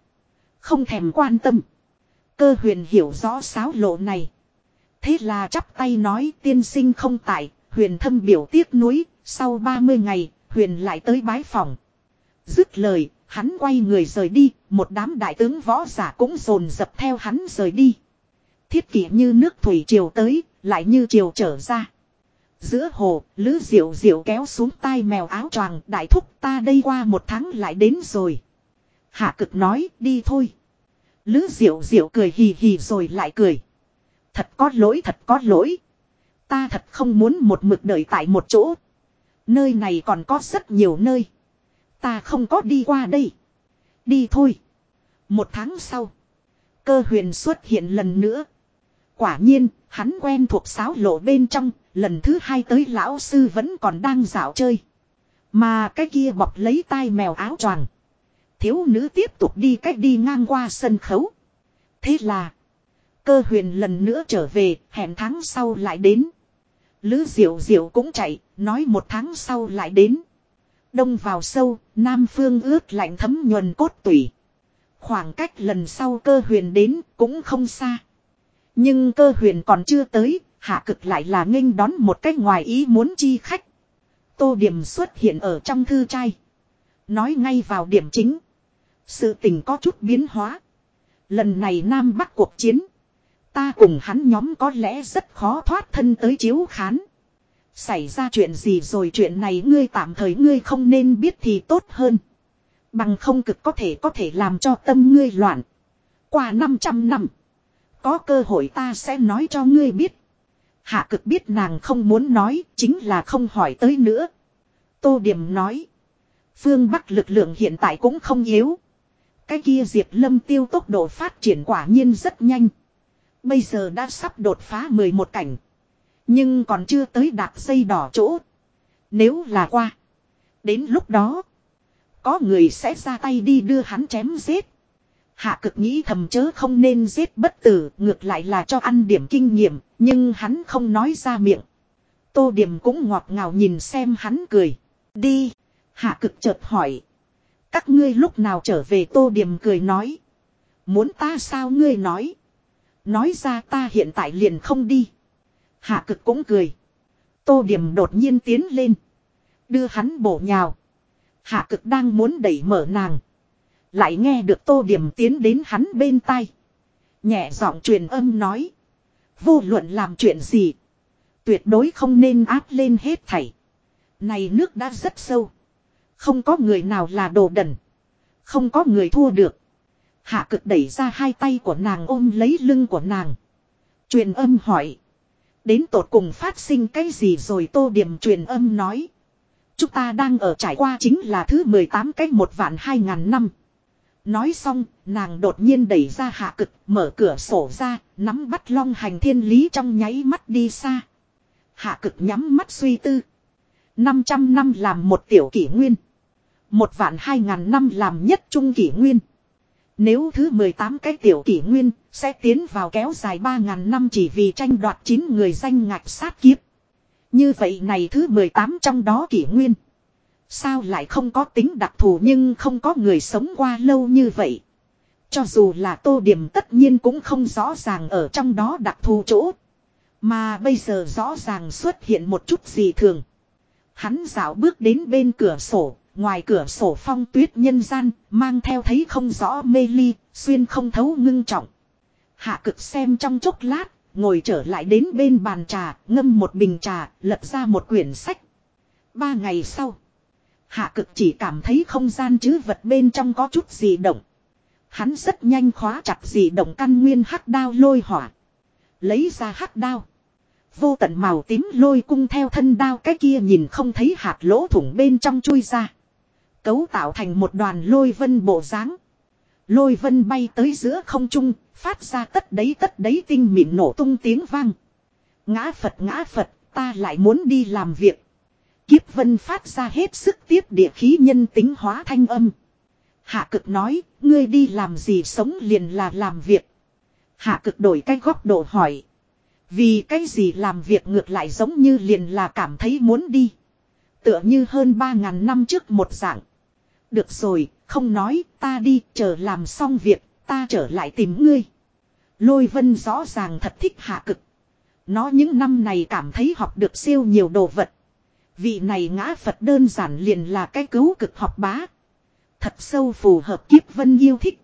Không thèm quan tâm. Cơ huyền hiểu rõ sáo lộ này. Thế là chắp tay nói tiên sinh không tại, huyền thâm biểu tiếc núi, sau 30 ngày, huyền lại tới bái phòng. Dứt lời, hắn quay người rời đi, một đám đại tướng võ giả cũng dồn dập theo hắn rời đi. Thiết kỷ như nước thủy triều tới, lại như triều trở ra. Giữa hồ, lữ diệu diệu kéo xuống tai mèo áo choàng đại thúc ta đây qua một tháng lại đến rồi. Hạ cực nói đi thôi. Lữ diệu diệu cười hì hì rồi lại cười. Thật có lỗi thật có lỗi. Ta thật không muốn một mực đợi tại một chỗ. Nơi này còn có rất nhiều nơi. Ta không có đi qua đây. Đi thôi. Một tháng sau. Cơ huyền xuất hiện lần nữa. Quả nhiên, hắn quen thuộc sáo lộ bên trong, lần thứ hai tới lão sư vẫn còn đang dạo chơi. Mà cái kia bọc lấy tai mèo áo choàng. Thiếu nữ tiếp tục đi cách đi ngang qua sân khấu. Thế là, cơ huyền lần nữa trở về, hẹn tháng sau lại đến. Lữ diệu diệu cũng chạy, nói một tháng sau lại đến. Đông vào sâu, Nam phương ướt lạnh thấm nhuần cốt tủy. Khoảng cách lần sau cơ huyền đến cũng không xa. Nhưng cơ huyền còn chưa tới, hạ cực lại là nghênh đón một cách ngoài ý muốn chi khách. Tô điểm xuất hiện ở trong thư trai. Nói ngay vào điểm chính. Sự tình có chút biến hóa. Lần này Nam Bắc cuộc chiến. Ta cùng hắn nhóm có lẽ rất khó thoát thân tới chiếu khán. Xảy ra chuyện gì rồi chuyện này ngươi tạm thời ngươi không nên biết thì tốt hơn. Bằng không cực có thể có thể làm cho tâm ngươi loạn. Qua 500 năm. Có cơ hội ta sẽ nói cho ngươi biết. Hạ cực biết nàng không muốn nói, chính là không hỏi tới nữa. Tô Điểm nói. Phương Bắc lực lượng hiện tại cũng không yếu. Cái kia Diệp Lâm tiêu tốc độ phát triển quả nhiên rất nhanh. Bây giờ đã sắp đột phá 11 cảnh. Nhưng còn chưa tới đạp dây đỏ chỗ. Nếu là qua. Đến lúc đó. Có người sẽ ra tay đi đưa hắn chém giết. Hạ cực nghĩ thầm chớ không nên giết bất tử. Ngược lại là cho ăn điểm kinh nghiệm. Nhưng hắn không nói ra miệng. Tô điểm cũng ngọt ngào nhìn xem hắn cười. Đi. Hạ cực chợt hỏi. Các ngươi lúc nào trở về tô điểm cười nói. Muốn ta sao ngươi nói. Nói ra ta hiện tại liền không đi. Hạ cực cũng cười. Tô điểm đột nhiên tiến lên. Đưa hắn bổ nhào. Hạ cực đang muốn đẩy mở nàng. Lại nghe được tô điểm tiến đến hắn bên tai. Nhẹ giọng truyền âm nói. Vô luận làm chuyện gì. Tuyệt đối không nên áp lên hết thảy. Này nước đã rất sâu. Không có người nào là đồ đần. Không có người thua được. Hạ cực đẩy ra hai tay của nàng ôm lấy lưng của nàng. Truyền âm hỏi. Đến tột cùng phát sinh cái gì rồi tô điểm truyền âm nói. Chúng ta đang ở trải qua chính là thứ 18 cách một vạn hai ngàn năm. Nói xong, nàng đột nhiên đẩy ra hạ cực, mở cửa sổ ra, nắm bắt long hành thiên lý trong nháy mắt đi xa. Hạ cực nhắm mắt suy tư. 500 năm làm một tiểu kỷ nguyên. Một vạn hai ngàn năm làm nhất trung kỷ nguyên. Nếu thứ 18 cái tiểu kỷ nguyên sẽ tiến vào kéo dài 3.000 năm chỉ vì tranh đoạt 9 người danh ngạch sát kiếp. Như vậy này thứ 18 trong đó kỷ nguyên. Sao lại không có tính đặc thù nhưng không có người sống qua lâu như vậy. Cho dù là tô điểm tất nhiên cũng không rõ ràng ở trong đó đặc thù chỗ. Mà bây giờ rõ ràng xuất hiện một chút gì thường. Hắn dạo bước đến bên cửa sổ, ngoài cửa sổ phong tuyết nhân gian, mang theo thấy không rõ mê ly, xuyên không thấu ngưng trọng. Hạ cực xem trong chốc lát, ngồi trở lại đến bên bàn trà, ngâm một bình trà, lật ra một quyển sách. Ba ngày sau, hạ cực chỉ cảm thấy không gian chứ vật bên trong có chút gì động. Hắn rất nhanh khóa chặt gì động căn nguyên hắc đao lôi hỏa. Lấy ra hắc đao. Vô tận màu tím lôi cung theo thân đao cái kia nhìn không thấy hạt lỗ thủng bên trong chui ra. Cấu tạo thành một đoàn lôi vân bộ dáng Lôi vân bay tới giữa không trung, phát ra tất đấy tất đấy tinh mịn nổ tung tiếng vang. Ngã Phật ngã Phật, ta lại muốn đi làm việc. Kiếp vân phát ra hết sức tiếp địa khí nhân tính hóa thanh âm. Hạ cực nói, ngươi đi làm gì sống liền là làm việc. Hạ cực đổi cái góc độ hỏi. Vì cái gì làm việc ngược lại giống như liền là cảm thấy muốn đi. Tựa như hơn 3.000 năm trước một dạng. Được rồi, không nói, ta đi, chờ làm xong việc, ta trở lại tìm ngươi. Lôi vân rõ ràng thật thích hạ cực. Nó những năm này cảm thấy học được siêu nhiều đồ vật. Vị này ngã Phật đơn giản liền là cái cứu cực học bá. Thật sâu phù hợp kiếp vân yêu thích.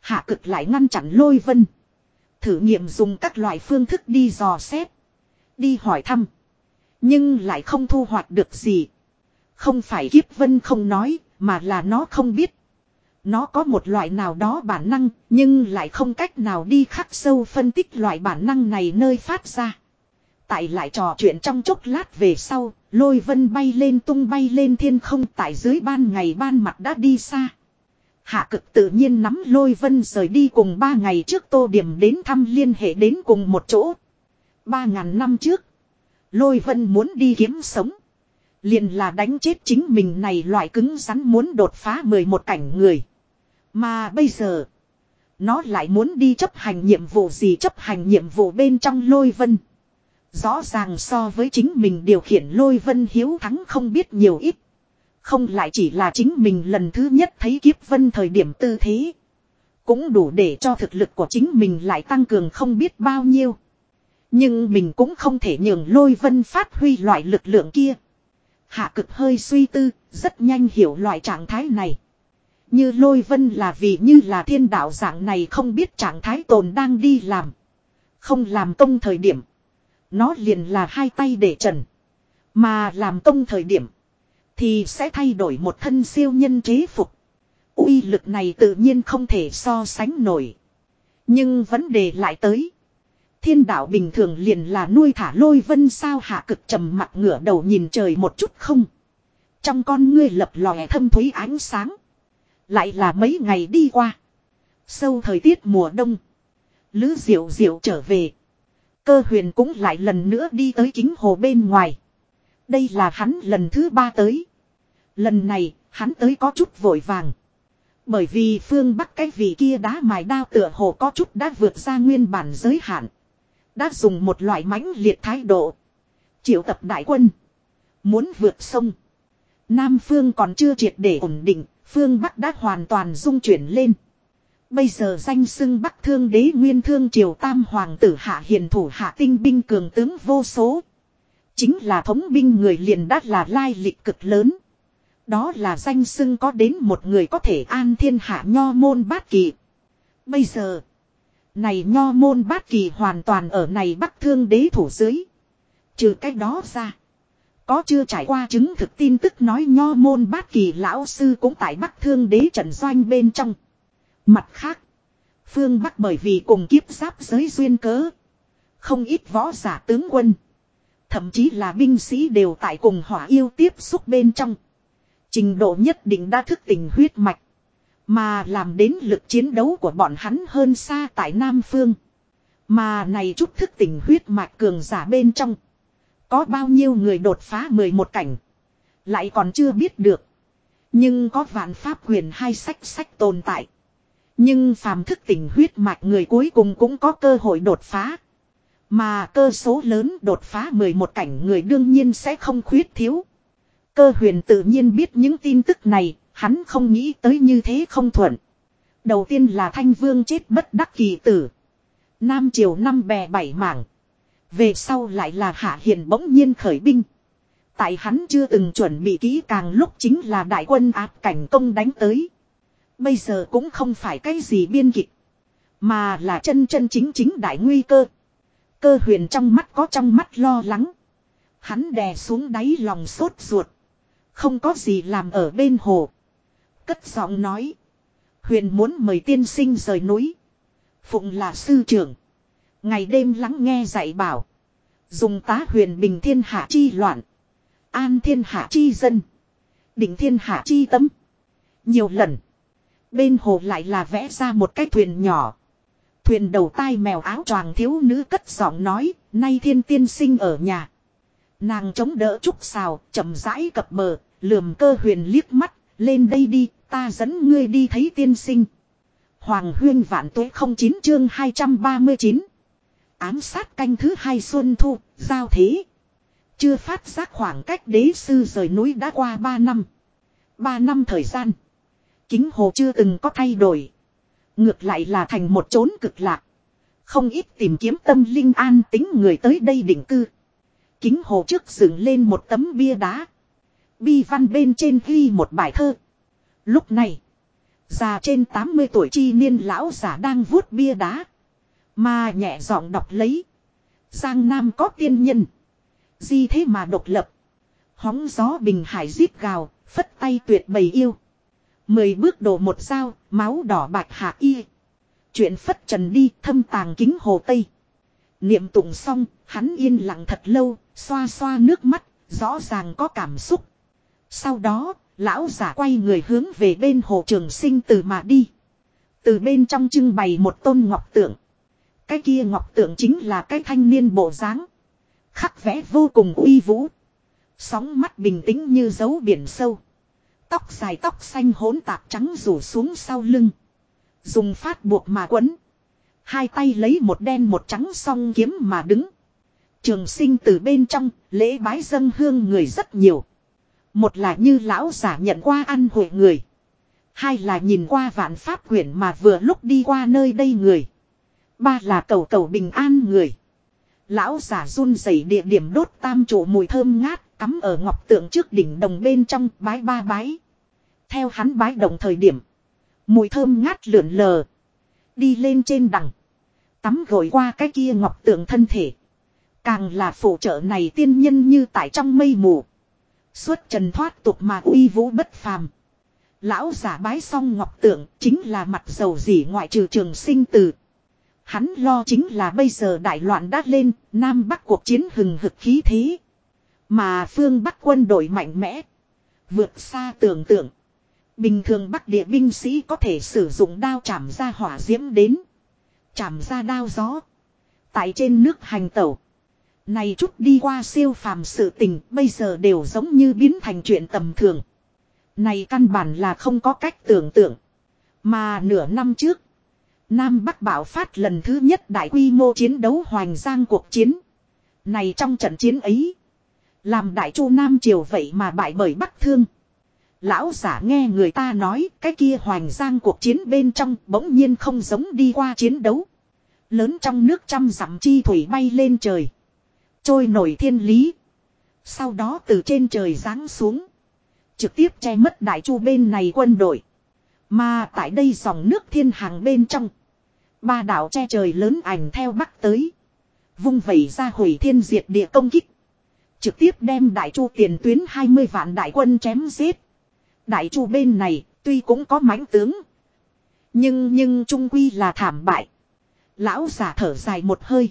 Hạ cực lại ngăn chặn lôi vân. Thử nghiệm dùng các loại phương thức đi dò xét. Đi hỏi thăm. Nhưng lại không thu hoạch được gì. Không phải kiếp vân không nói, mà là nó không biết. Nó có một loại nào đó bản năng, nhưng lại không cách nào đi khắc sâu phân tích loại bản năng này nơi phát ra. Tại lại trò chuyện trong chốc lát về sau, lôi vân bay lên tung bay lên thiên không tại dưới ban ngày ban mặt đã đi xa. Hạ cực tự nhiên nắm lôi vân rời đi cùng ba ngày trước tô điểm đến thăm liên hệ đến cùng một chỗ. Ba ngàn năm trước, lôi vân muốn đi kiếm sống. Liền là đánh chết chính mình này loại cứng rắn muốn đột phá 11 cảnh người. Mà bây giờ, nó lại muốn đi chấp hành nhiệm vụ gì chấp hành nhiệm vụ bên trong lôi vân. Rõ ràng so với chính mình điều khiển lôi vân hiếu thắng không biết nhiều ít. Không lại chỉ là chính mình lần thứ nhất thấy kiếp vân thời điểm tư thế. Cũng đủ để cho thực lực của chính mình lại tăng cường không biết bao nhiêu. Nhưng mình cũng không thể nhường lôi vân phát huy loại lực lượng kia. Hạ cực hơi suy tư, rất nhanh hiểu loại trạng thái này. Như lôi vân là vì như là thiên đạo dạng này không biết trạng thái tồn đang đi làm. Không làm công thời điểm. Nó liền là hai tay để trần. Mà làm công thời điểm. Thì sẽ thay đổi một thân siêu nhân chế phục. uy lực này tự nhiên không thể so sánh nổi. Nhưng vấn đề lại tới. Thiên đạo bình thường liền là nuôi thả lôi vân sao hạ cực trầm mặt ngửa đầu nhìn trời một chút không. Trong con ngươi lập lòe thâm thúy ánh sáng. Lại là mấy ngày đi qua. Sâu thời tiết mùa đông. lữ diệu diệu trở về. Cơ huyền cũng lại lần nữa đi tới kính hồ bên ngoài. Đây là hắn lần thứ ba tới. Lần này, hắn tới có chút vội vàng. Bởi vì phương bắc cái vị kia đá mài đao tựa hồ có chút đã vượt ra nguyên bản giới hạn. Đã dùng một loại mãnh liệt thái độ. Triệu tập đại quân. Muốn vượt sông. Nam phương còn chưa triệt để ổn định, phương Bắc đã hoàn toàn dung chuyển lên. Bây giờ danh xưng Bắc Thương Đế Nguyên Thương Triều Tam Hoàng tử Hạ Hiền thủ hạ tinh binh cường tướng vô số. Chính là thống binh người liền đắt là lai lịch cực lớn. Đó là danh xưng có đến một người có thể an thiên hạ nho môn bát kỳ. Bây giờ, này nho môn bát kỳ hoàn toàn ở này Bắc Thương Đế thủ dưới. Trừ cách đó ra. Có chưa trải qua chứng thực tin tức nói nho môn bát kỳ lão sư cũng tại Bắc Thương Đế trận doanh bên trong. Mặt khác, phương Bắc bởi vì cùng kiếp giáp giới duyên cớ. Không ít võ giả tướng quân. Thậm chí là binh sĩ đều tại cùng hỏa yêu tiếp xúc bên trong. Trình độ nhất định đã thức tỉnh huyết mạch. Mà làm đến lực chiến đấu của bọn hắn hơn xa tại Nam Phương. Mà này chút thức tỉnh huyết mạch cường giả bên trong. Có bao nhiêu người đột phá 11 cảnh. Lại còn chưa biết được. Nhưng có vạn pháp quyền hai sách sách tồn tại. Nhưng phàm thức tỉnh huyết mạch người cuối cùng cũng có cơ hội đột phá. Mà cơ số lớn đột phá 11 cảnh người đương nhiên sẽ không khuyết thiếu. Cơ huyền tự nhiên biết những tin tức này, hắn không nghĩ tới như thế không thuận. Đầu tiên là thanh vương chết bất đắc kỳ tử. Nam triều năm bè bảy mảng. Về sau lại là hạ hiền bỗng nhiên khởi binh. Tại hắn chưa từng chuẩn bị kỹ càng lúc chính là đại quân áp cảnh công đánh tới. Bây giờ cũng không phải cái gì biên kịch. Mà là chân chân chính chính đại nguy cơ. Cơ huyền trong mắt có trong mắt lo lắng. Hắn đè xuống đáy lòng sốt ruột. Không có gì làm ở bên hồ. Cất giọng nói. Huyền muốn mời tiên sinh rời núi. Phụng là sư trưởng. Ngày đêm lắng nghe dạy bảo. Dùng tá huyền bình thiên hạ chi loạn. An thiên hạ chi dân. Định thiên hạ chi tâm. Nhiều lần. Bên hồ lại là vẽ ra một cái thuyền nhỏ. Thuyền đầu tai mèo áo choàng thiếu nữ cất giọng nói. Nay thiên tiên sinh ở nhà. Nàng chống đỡ trúc xào. chậm rãi cập bờ. Lườm cơ huyền liếc mắt. Lên đây đi. Ta dẫn ngươi đi thấy tiên sinh. Hoàng huyên vạn tuế 09 chương 239. Ám sát canh thứ hai xuân thu, giao thế. Chưa phát giác khoảng cách đế sư rời núi đã qua 3 năm. 3 năm thời gian. Kính hồ chưa từng có thay đổi. Ngược lại là thành một chốn cực lạc. Không ít tìm kiếm tâm linh an tính người tới đây định cư. Kính hồ trước dựng lên một tấm bia đá. Bi văn bên trên ghi một bài thơ. Lúc này. Già trên 80 tuổi chi niên lão giả đang vuốt bia đá. Mà nhẹ giọng đọc lấy. Giang Nam có tiên nhân. Gì thế mà độc lập. Hóng gió bình hải giết gào, phất tay tuyệt bầy yêu. Mười bước đổ một dao, máu đỏ bạch hạ y. Chuyện phất trần đi, thâm tàng kính hồ Tây. Niệm tụng xong, hắn yên lặng thật lâu, xoa xoa nước mắt, rõ ràng có cảm xúc. Sau đó, lão giả quay người hướng về bên hồ trường sinh từ mà đi. Từ bên trong trưng bày một tôn ngọc tượng. Cái kia ngọc tượng chính là cái thanh niên bộ dáng Khắc vẽ vô cùng uy vũ. Sóng mắt bình tĩnh như dấu biển sâu. Tóc dài tóc xanh hỗn tạp trắng rủ xuống sau lưng. Dùng phát buộc mà quấn. Hai tay lấy một đen một trắng song kiếm mà đứng. Trường sinh từ bên trong, lễ bái dân hương người rất nhiều. Một là như lão giả nhận qua ăn hội người. Hai là nhìn qua vạn pháp quyển mà vừa lúc đi qua nơi đây người. Ba là cầu cầu bình an người. Lão giả run rẩy địa điểm đốt tam trụ mùi thơm ngát, cắm ở ngọc tượng trước đỉnh đồng bên trong, bái ba bái. Theo hắn bái đồng thời điểm. Mùi thơm ngát lượn lờ. Đi lên trên đằng. Tắm gội qua cái kia ngọc tượng thân thể. Càng là phụ trợ này tiên nhân như tại trong mây mù xuất trần thoát tục mà uy vũ bất phàm. Lão giả bái xong ngọc tượng chính là mặt dầu gì ngoại trừ trường sinh tử. Hắn lo chính là bây giờ đại loạn đã lên, Nam Bắc cuộc chiến hừng hực khí thế. Mà phương Bắc quân đội mạnh mẽ. Vượt xa tưởng tượng. Bình thường Bắc địa binh sĩ có thể sử dụng đao chạm ra hỏa diễm đến. Chạm ra đao gió. Tại trên nước hành tẩu. Này chút đi qua siêu phàm sự tình, bây giờ đều giống như biến thành chuyện tầm thường. Này căn bản là không có cách tưởng tượng. Mà nửa năm trước. Nam Bắc bạo phát lần thứ nhất đại quy mô chiến đấu hoành giang cuộc chiến. Này trong trận chiến ấy. Làm đại chu Nam Triều vậy mà bại bởi Bắc Thương. Lão giả nghe người ta nói, cái kia hoành giang cuộc chiến bên trong bỗng nhiên không giống đi qua chiến đấu. Lớn trong nước trăm dặm chi thủy bay lên trời. Trôi nổi thiên lý. Sau đó từ trên trời giáng xuống. Trực tiếp che mất đại chu bên này quân đội. Mà tại đây dòng nước thiên hàng bên trong. Ba đảo che trời lớn ảnh theo bắc tới. Vung vẩy ra hủy thiên diệt địa công kích. Trực tiếp đem đại chu tiền tuyến 20 vạn đại quân chém giết. Đại chu bên này, tuy cũng có mãnh tướng. Nhưng nhưng trung quy là thảm bại. Lão giả thở dài một hơi.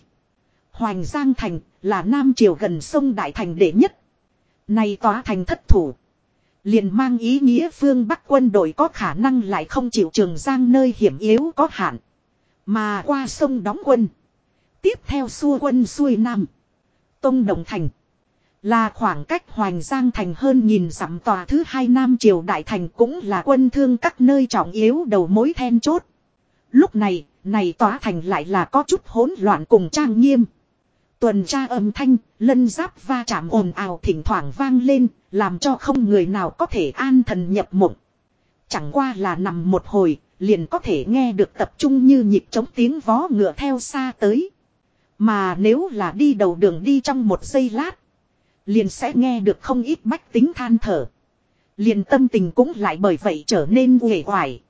Hoành Giang Thành là Nam Triều gần sông Đại Thành đệ nhất. nay tòa thành thất thủ. Liền mang ý nghĩa phương Bắc quân đội có khả năng lại không chịu trường giang nơi hiểm yếu có hạn. Mà qua sông đóng quân. Tiếp theo xua quân xuôi Nam. Tông Đồng Thành. Là khoảng cách Hoành Giang Thành hơn nhìn dặm tòa thứ hai Nam Triều Đại Thành cũng là quân thương các nơi trọng yếu đầu mối then chốt. Lúc này, này tòa thành lại là có chút hỗn loạn cùng trang nghiêm. Tuần tra âm thanh, lân giáp va chạm ồn ào thỉnh thoảng vang lên, làm cho không người nào có thể an thần nhập mộng. Chẳng qua là nằm một hồi, liền có thể nghe được tập trung như nhịp chống tiếng vó ngựa theo xa tới. Mà nếu là đi đầu đường đi trong một giây lát, liền sẽ nghe được không ít bách tính than thở. Liền tâm tình cũng lại bởi vậy trở nên uể oải.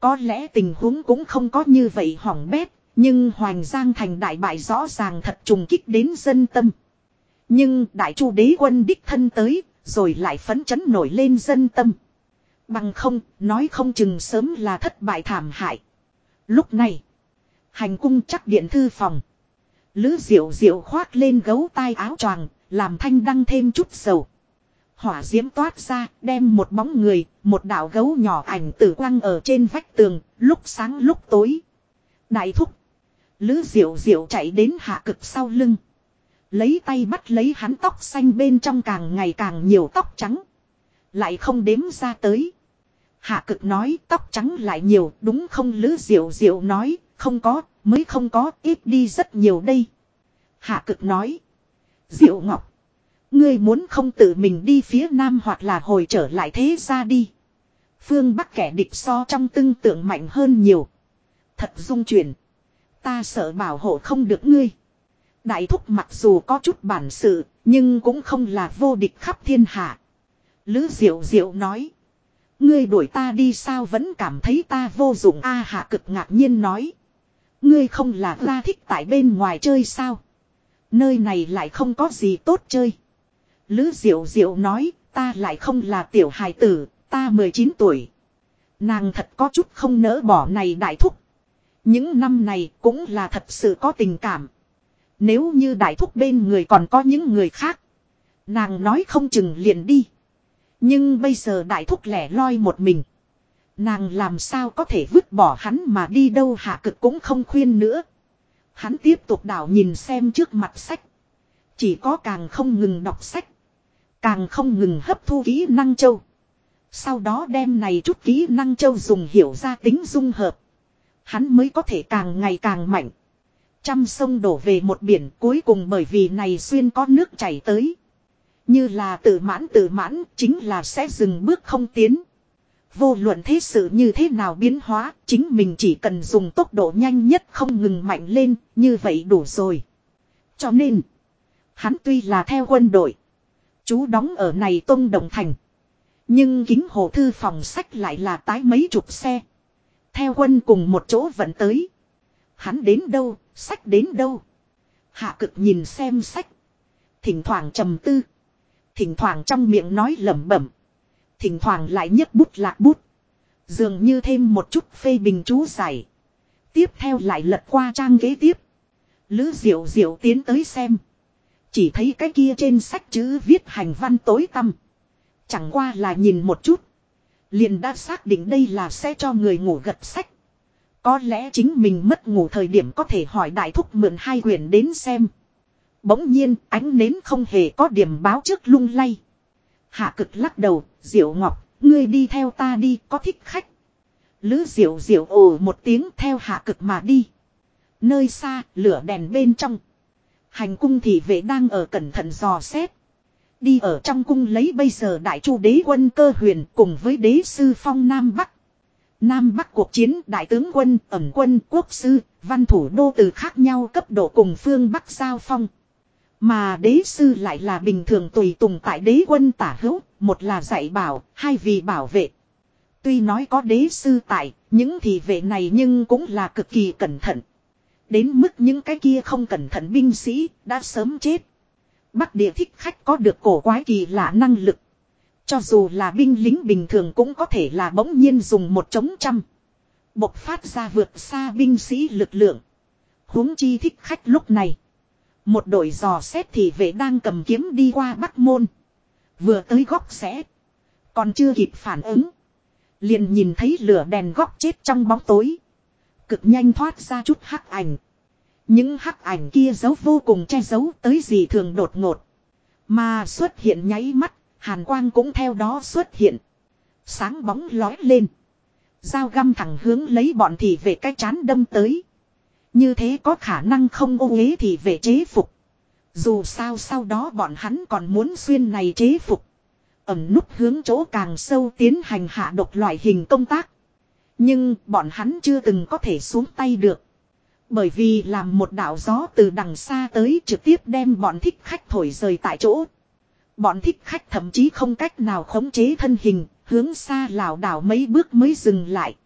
Có lẽ tình huống cũng không có như vậy hỏng bét, nhưng Hoành Giang thành đại bại rõ ràng thật trùng kích đến dân tâm. Nhưng đại chu đế quân đích thân tới, rồi lại phấn chấn nổi lên dân tâm. Bằng không, nói không chừng sớm là thất bại thảm hại. Lúc này, hành cung chắc điện thư phòng. Lữ diệu diệu khoác lên gấu tai áo choàng, làm thanh đăng thêm chút dầu. Hỏa diễm toát ra, đem một bóng người, một đạo gấu nhỏ ảnh tử quang ở trên vách tường, lúc sáng lúc tối. Đại thúc. Lữ diệu diệu chạy đến hạ cực sau lưng. Lấy tay bắt lấy hắn tóc xanh bên trong càng ngày càng nhiều tóc trắng. Lại không đếm ra tới. Hạ cực nói tóc trắng lại nhiều, đúng không lữ diệu diệu nói, không có, mới không có, ít đi rất nhiều đây. Hạ cực nói. Diệu ngọc. Ngươi muốn không tự mình đi phía nam hoặc là hồi trở lại thế ra đi. Phương Bắc kẻ địch so trong tương tượng mạnh hơn nhiều. Thật dung chuyển. Ta sợ bảo hộ không được ngươi. Đại thúc mặc dù có chút bản sự, nhưng cũng không là vô địch khắp thiên hạ. Lữ diệu diệu nói. Ngươi đuổi ta đi sao vẫn cảm thấy ta vô dụng a hạ cực ngạc nhiên nói. Ngươi không là ra thích tại bên ngoài chơi sao. Nơi này lại không có gì tốt chơi. Lữ diệu diệu nói ta lại không là tiểu hài tử, ta 19 tuổi. Nàng thật có chút không nỡ bỏ này đại thúc. Những năm này cũng là thật sự có tình cảm. Nếu như đại thúc bên người còn có những người khác. Nàng nói không chừng liền đi. Nhưng bây giờ đại thúc lẻ loi một mình. Nàng làm sao có thể vứt bỏ hắn mà đi đâu hạ cực cũng không khuyên nữa. Hắn tiếp tục đảo nhìn xem trước mặt sách. Chỉ có càng không ngừng đọc sách. Càng không ngừng hấp thu kỹ năng châu. Sau đó đem này chút kỹ năng châu dùng hiểu ra tính dung hợp. Hắn mới có thể càng ngày càng mạnh. Trăm sông đổ về một biển cuối cùng bởi vì này xuyên có nước chảy tới. Như là tự mãn tự mãn chính là sẽ dừng bước không tiến. Vô luận thế sự như thế nào biến hóa, chính mình chỉ cần dùng tốc độ nhanh nhất không ngừng mạnh lên, như vậy đủ rồi. Cho nên, hắn tuy là theo quân đội, chú đóng ở này Tông Đồng Thành. Nhưng kính hồ thư phòng sách lại là tái mấy chục xe. Theo quân cùng một chỗ vận tới. Hắn đến đâu, sách đến đâu. Hạ cực nhìn xem sách. Thỉnh thoảng trầm tư. Thỉnh thoảng trong miệng nói lẩm bẩm. Thỉnh thoảng lại nhấc bút lạc bút. Dường như thêm một chút phê bình chú giải. Tiếp theo lại lật qua trang kế tiếp. Lữ diệu diệu tiến tới xem. Chỉ thấy cái kia trên sách chữ viết hành văn tối tăm. Chẳng qua là nhìn một chút. Liền đã xác định đây là sẽ cho người ngủ gật sách. Có lẽ chính mình mất ngủ thời điểm có thể hỏi đại thúc mượn hai quyển đến xem. Bỗng nhiên ánh nến không hề có điểm báo trước lung lay. Hạ cực lắc đầu, diệu ngọc, ngươi đi theo ta đi, có thích khách. Lữ diệu diệu ồ một tiếng theo hạ cực mà đi. Nơi xa, lửa đèn bên trong. Hành cung thị vệ đang ở cẩn thận dò xét. Đi ở trong cung lấy bây giờ đại chu đế quân cơ huyền cùng với đế sư phong Nam Bắc. Nam Bắc cuộc chiến đại tướng quân, ẩm quân, quốc sư, văn thủ đô từ khác nhau cấp độ cùng phương Bắc giao phong. Mà đế sư lại là bình thường tùy tùng tại đế quân tả hữu, một là dạy bảo, hai vì bảo vệ. Tuy nói có đế sư tại, những thị vệ này nhưng cũng là cực kỳ cẩn thận. Đến mức những cái kia không cẩn thận binh sĩ, đã sớm chết. Bắc địa thích khách có được cổ quái kỳ lạ năng lực. Cho dù là binh lính bình thường cũng có thể là bỗng nhiên dùng một chống trăm. Bộc phát ra vượt xa binh sĩ lực lượng. huống chi thích khách lúc này. Một đội dò xét thì vệ đang cầm kiếm đi qua Bắc Môn. Vừa tới góc sẽ. Còn chưa kịp phản ứng. Liền nhìn thấy lửa đèn góc chết trong bóng tối. Cực nhanh thoát ra chút hắc ảnh. Những hắc ảnh kia giấu vô cùng che giấu tới gì thường đột ngột. Mà xuất hiện nháy mắt, hàn quang cũng theo đó xuất hiện. Sáng bóng lói lên. Dao găm thẳng hướng lấy bọn thị về cái chán đâm tới. Như thế có khả năng không ô uế thì về chế phục. Dù sao sau đó bọn hắn còn muốn xuyên này chế phục. Ẩm nút hướng chỗ càng sâu tiến hành hạ độc loại hình công tác. Nhưng bọn hắn chưa từng có thể xuống tay được. Bởi vì làm một đạo gió từ đằng xa tới trực tiếp đem bọn thích khách thổi rời tại chỗ. Bọn thích khách thậm chí không cách nào khống chế thân hình, hướng xa lảo đảo mấy bước mới dừng lại.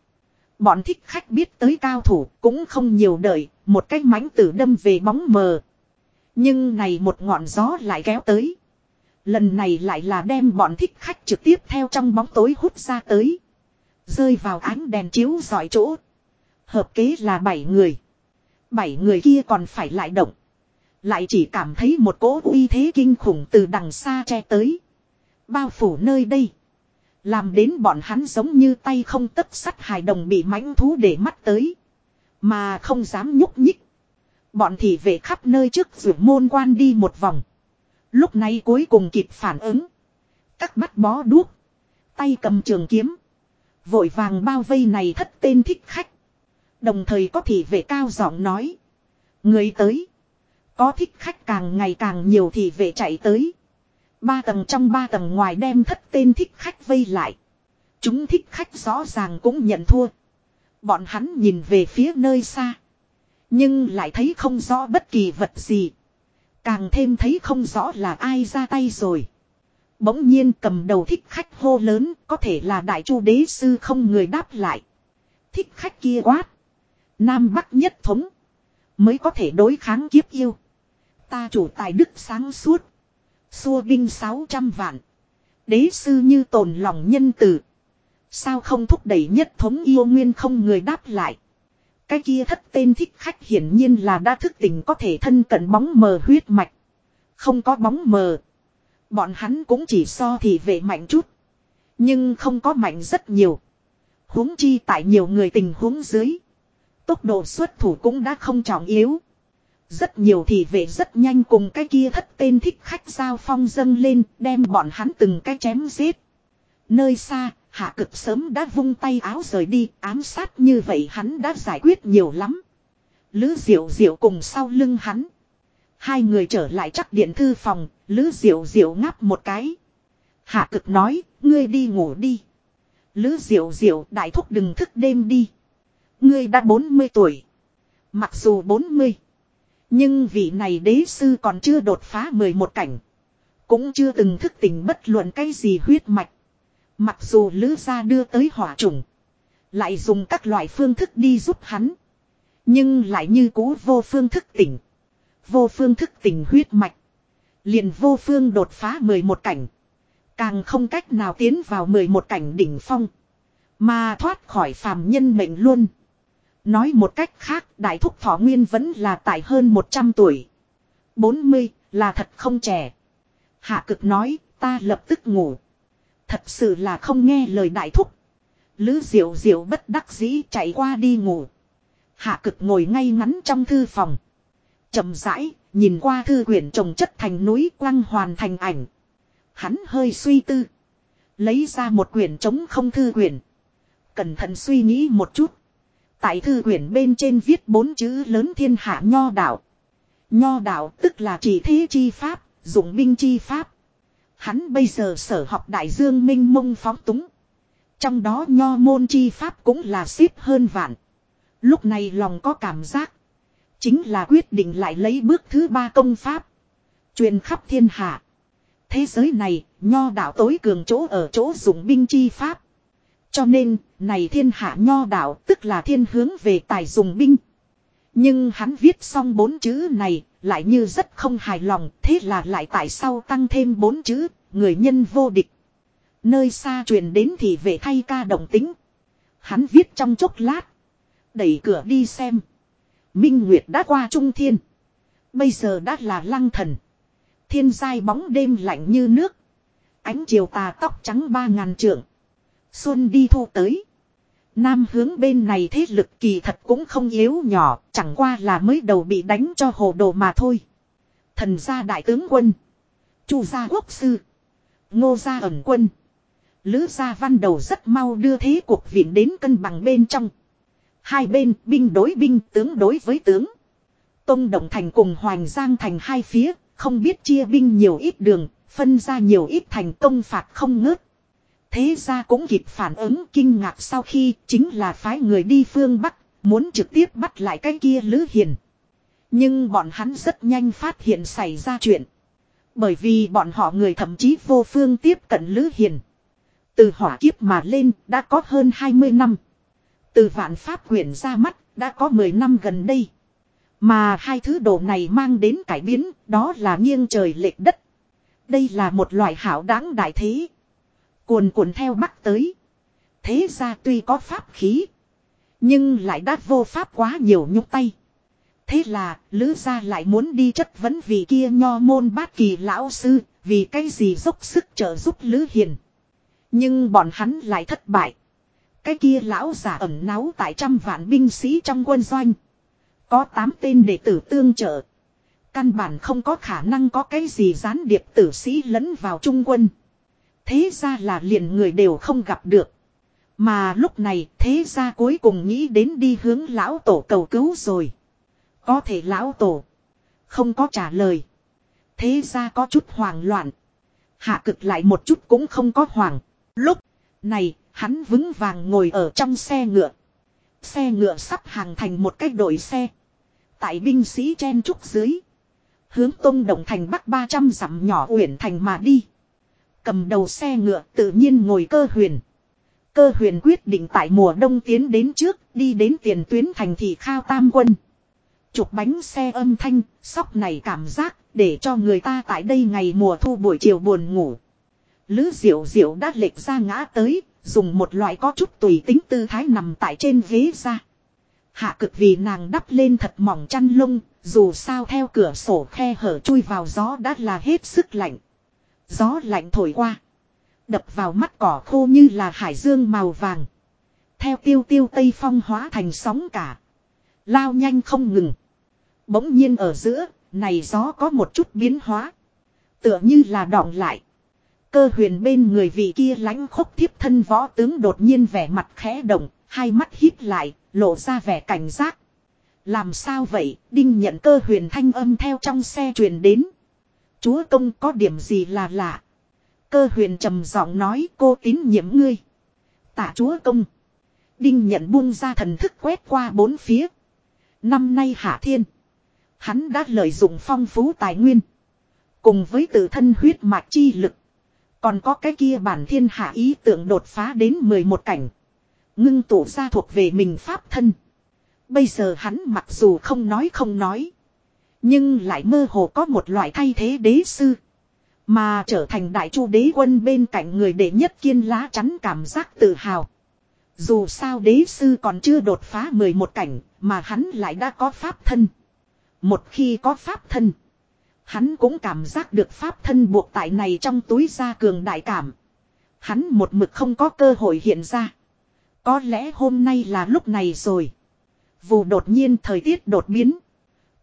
Bọn thích khách biết tới cao thủ cũng không nhiều đợi, một cái mánh tử đâm về bóng mờ. Nhưng này một ngọn gió lại kéo tới. Lần này lại là đem bọn thích khách trực tiếp theo trong bóng tối hút ra tới. Rơi vào ánh đèn chiếu dọi chỗ. Hợp kế là bảy người. Bảy người kia còn phải lại động. Lại chỉ cảm thấy một cỗ uy thế kinh khủng từ đằng xa che tới. Bao phủ nơi đây. Làm đến bọn hắn giống như tay không tất sắt hài đồng bị mãnh thú để mắt tới. Mà không dám nhúc nhích. Bọn thị về khắp nơi trước rượu môn quan đi một vòng. Lúc này cuối cùng kịp phản ứng. Các bắt bó đuốc. Tay cầm trường kiếm. Vội vàng bao vây này thất tên thích khách. Đồng thời có thị vệ cao giọng nói. Người tới. Có thích khách càng ngày càng nhiều thì vệ chạy tới. Ba tầng trong ba tầng ngoài đem thất tên thích khách vây lại. Chúng thích khách rõ ràng cũng nhận thua. Bọn hắn nhìn về phía nơi xa. Nhưng lại thấy không rõ bất kỳ vật gì. Càng thêm thấy không rõ là ai ra tay rồi. Bỗng nhiên cầm đầu thích khách hô lớn, có thể là đại chu đế sư không người đáp lại. Thích khách kia quát. Nam Bắc nhất thống. Mới có thể đối kháng kiếp yêu. Ta chủ tài đức sáng suốt. Xua binh 600 vạn. Đế sư như tồn lòng nhân tử. Sao không thúc đẩy nhất thống yêu nguyên không người đáp lại. Cái kia thất tên thích khách hiển nhiên là đã thức tỉnh có thể thân cận bóng mờ huyết mạch. Không có bóng mờ. Bọn hắn cũng chỉ so thì về mạnh chút. Nhưng không có mạnh rất nhiều. huống chi tại nhiều người tình huống dưới. Tốc độ xuất thủ cũng đã không trọng yếu. Rất nhiều thì về rất nhanh cùng cái kia thất tên thích khách giao phong dâng lên đem bọn hắn từng cái chém giết. Nơi xa, hạ cực sớm đã vung tay áo rời đi, ám sát như vậy hắn đã giải quyết nhiều lắm. Lữ diệu diệu cùng sau lưng hắn. Hai người trở lại chắc điện thư phòng, Lữ diệu diệu ngáp một cái. Hạ cực nói, ngươi đi ngủ đi. Lữ diệu diệu đại thúc đừng thức đêm đi. Ngươi đã 40 tuổi. Mặc dù 40. Nhưng vị này đế sư còn chưa đột phá 11 cảnh. Cũng chưa từng thức tỉnh bất luận cái gì huyết mạch. Mặc dù lữ gia đưa tới hỏa trùng. Lại dùng các loại phương thức đi giúp hắn. Nhưng lại như cũ vô phương thức tỉnh. Vô phương thức tỉnh huyết mạch. Liền vô phương đột phá 11 cảnh. Càng không cách nào tiến vào 11 cảnh đỉnh phong. Mà thoát khỏi phàm nhân mệnh luôn. Nói một cách khác đại thúc thọ nguyên vẫn là tại hơn 100 tuổi. 40 là thật không trẻ. Hạ cực nói ta lập tức ngủ. Thật sự là không nghe lời đại thúc. Lữ diệu diệu bất đắc dĩ chạy qua đi ngủ. Hạ cực ngồi ngay ngắn trong thư phòng. chậm rãi, nhìn qua thư quyển trồng chất thành núi quăng hoàn thành ảnh. Hắn hơi suy tư. Lấy ra một quyển trống không thư quyển. Cẩn thận suy nghĩ một chút. Tại thư quyển bên trên viết bốn chữ lớn thiên hạ nho đạo. Nho đạo tức là chỉ thế chi pháp, dụng binh chi pháp. Hắn bây giờ sở học đại dương minh mông phóng túng. Trong đó nho môn chi pháp cũng là xếp hơn vạn. Lúc này lòng có cảm giác. Chính là quyết định lại lấy bước thứ ba công pháp. Truyền khắp thiên hạ. Thế giới này, nho đạo tối cường chỗ ở chỗ dụng binh chi pháp. Cho nên, này thiên hạ nho đạo tức là thiên hướng về tài dùng binh. Nhưng hắn viết xong bốn chữ này, lại như rất không hài lòng, thế là lại tại sao tăng thêm bốn chữ, người nhân vô địch. Nơi xa truyền đến thì về thay ca động tính. Hắn viết trong chốc lát. Đẩy cửa đi xem. Minh Nguyệt đã qua trung thiên. Bây giờ đã là lăng thần. Thiên giai bóng đêm lạnh như nước. Ánh chiều tà tóc trắng ba ngàn trượng. Xuân đi thu tới. Nam hướng bên này thế lực kỳ thật cũng không yếu nhỏ, chẳng qua là mới đầu bị đánh cho hồ đồ mà thôi. Thần gia đại tướng quân. Chu gia quốc sư. Ngô gia ẩn quân. Lữ gia văn đầu rất mau đưa thế cuộc viện đến cân bằng bên trong. Hai bên binh đối binh tướng đối với tướng. Tông Động Thành cùng Hoành Giang Thành hai phía, không biết chia binh nhiều ít đường, phân ra nhiều ít thành công phạt không ngớt. Thế ra cũng kịp phản ứng kinh ngạc sau khi chính là phái người đi phương Bắc, muốn trực tiếp bắt lại cái kia Lữ Hiền. Nhưng bọn hắn rất nhanh phát hiện xảy ra chuyện. Bởi vì bọn họ người thậm chí vô phương tiếp cận Lữ Hiền. Từ hỏa kiếp mà lên đã có hơn 20 năm. Từ vạn pháp quyển ra mắt đã có 10 năm gần đây. Mà hai thứ đồ này mang đến cải biến, đó là nghiêng trời lệch đất. Đây là một loại hảo đáng đại thế. Cuồn cuộn theo bắc tới. Thế ra tuy có pháp khí. Nhưng lại đã vô pháp quá nhiều nhúc tay. Thế là, Lữ gia lại muốn đi chất vấn vì kia nho môn bát kỳ lão sư, vì cái gì dốc sức trợ giúp Lữ Hiền. Nhưng bọn hắn lại thất bại. Cái kia lão giả ẩn náu tại trăm vạn binh sĩ trong quân doanh. Có tám tên đệ tử tương trợ. Căn bản không có khả năng có cái gì gián điệp tử sĩ lẫn vào trung quân. Thế ra là liền người đều không gặp được. Mà lúc này, thế ra cuối cùng nghĩ đến đi hướng lão tổ cầu cứu rồi. Có thể lão tổ. Không có trả lời. Thế ra có chút hoảng loạn. Hạ cực lại một chút cũng không có hoảng. Lúc này, hắn vững vàng ngồi ở trong xe ngựa. Xe ngựa sắp hàng thành một cái đội xe. Tại binh sĩ chen trúc dưới. Hướng tông đồng thành bắc 300 dặm nhỏ uyển thành mà đi. Cầm đầu xe ngựa tự nhiên ngồi cơ huyền. Cơ huyền quyết định tại mùa đông tiến đến trước, đi đến tiền tuyến thành thị khao tam quân. Chụp bánh xe âm thanh, sóc này cảm giác, để cho người ta tại đây ngày mùa thu buổi chiều buồn ngủ. Lữ diệu diệu đã lệch ra ngã tới, dùng một loại có chút tùy tính tư thái nằm tại trên ghế ra. Hạ cực vì nàng đắp lên thật mỏng chăn lông, dù sao theo cửa sổ khe hở chui vào gió đã là hết sức lạnh. Gió lạnh thổi qua. Đập vào mắt cỏ khô như là hải dương màu vàng. Theo tiêu tiêu tây phong hóa thành sóng cả. Lao nhanh không ngừng. Bỗng nhiên ở giữa, này gió có một chút biến hóa. Tựa như là đọng lại. Cơ huyền bên người vị kia lánh khốc thiếp thân võ tướng đột nhiên vẻ mặt khẽ động, hai mắt hít lại, lộ ra vẻ cảnh giác. Làm sao vậy, đinh nhận cơ huyền thanh âm theo trong xe truyền đến. Chúa công có điểm gì là lạ. Cơ huyền trầm giọng nói, cô tín nhiệm ngươi. Tả chúa công. Đinh nhận buông ra thần thức quét qua bốn phía. Năm nay hạ thiên. Hắn đã lợi dụng phong phú tài nguyên. Cùng với tự thân huyết mạch chi lực. Còn có cái kia bản thiên hạ ý tưởng đột phá đến 11 cảnh. Ngưng tụ ra thuộc về mình pháp thân. Bây giờ hắn mặc dù không nói không nói. Nhưng lại mơ hồ có một loại thay thế đế sư. Mà trở thành đại chu đế quân bên cạnh người đệ nhất kiên lá chắn cảm giác tự hào. Dù sao đế sư còn chưa đột phá 11 cảnh, mà hắn lại đã có pháp thân. Một khi có pháp thân. Hắn cũng cảm giác được pháp thân buộc tại này trong túi ra cường đại cảm. Hắn một mực không có cơ hội hiện ra. Có lẽ hôm nay là lúc này rồi. Vù đột nhiên thời tiết đột biến.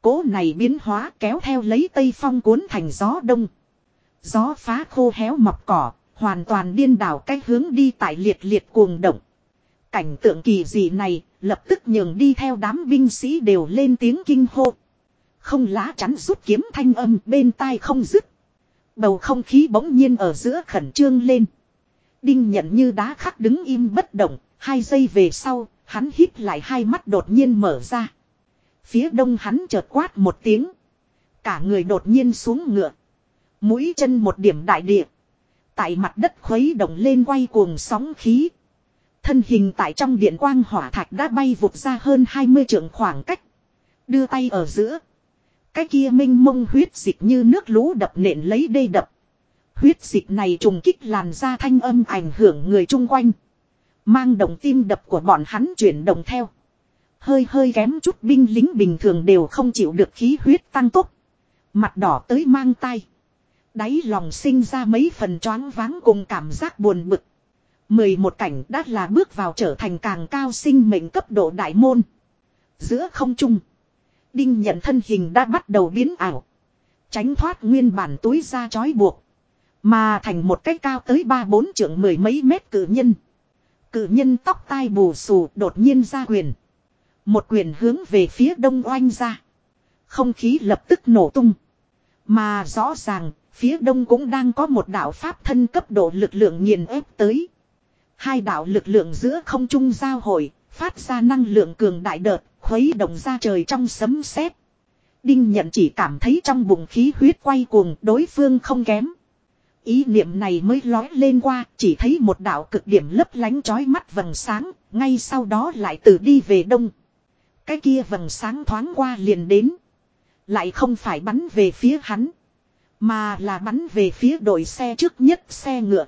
Cố này biến hóa kéo theo lấy tây phong cuốn thành gió đông. Gió phá khô héo mọc cỏ, hoàn toàn điên đảo cách hướng đi tại liệt liệt cuồng động. Cảnh tượng kỳ dị này, lập tức nhường đi theo đám binh sĩ đều lên tiếng kinh hô. Không lá chắn rút kiếm thanh âm bên tai không dứt. Bầu không khí bỗng nhiên ở giữa khẩn trương lên. Đinh nhận như đá khắc đứng im bất động, hai giây về sau, hắn hít lại hai mắt đột nhiên mở ra. Phía đông hắn chợt quát một tiếng. Cả người đột nhiên xuống ngựa. Mũi chân một điểm đại địa. Tại mặt đất khuấy động lên quay cuồng sóng khí. Thân hình tại trong điện quang hỏa thạch đã bay vụt ra hơn 20 trượng khoảng cách. Đưa tay ở giữa. Cái kia minh mông huyết dịch như nước lũ đập nện lấy đê đập. Huyết dịch này trùng kích làn ra thanh âm ảnh hưởng người chung quanh. Mang động tim đập của bọn hắn chuyển động theo. Hơi hơi kém chút binh lính bình thường đều không chịu được khí huyết tăng tốc. Mặt đỏ tới mang tay. Đáy lòng sinh ra mấy phần choáng váng cùng cảm giác buồn bực. Mười một cảnh đã là bước vào trở thành càng cao sinh mệnh cấp độ đại môn. Giữa không trung. Đinh nhận thân hình đã bắt đầu biến ảo. Tránh thoát nguyên bản túi ra chói buộc. Mà thành một cái cao tới ba bốn trượng mười mấy mét cử nhân. Cử nhân tóc tai bù xù đột nhiên ra quyền. Một quyền hướng về phía đông oanh ra. Không khí lập tức nổ tung. Mà rõ ràng, phía đông cũng đang có một đạo pháp thân cấp độ lực lượng nghiền ép tới. Hai đạo lực lượng giữa không trung giao hội, phát ra năng lượng cường đại đợt, khuấy động ra trời trong sấm sét. Đinh nhận chỉ cảm thấy trong bụng khí huyết quay cuồng đối phương không kém. Ý niệm này mới lói lên qua, chỉ thấy một đạo cực điểm lấp lánh chói mắt vầng sáng, ngay sau đó lại từ đi về đông. Cái kia vầng sáng thoáng qua liền đến. Lại không phải bắn về phía hắn. Mà là bắn về phía đội xe trước nhất xe ngựa.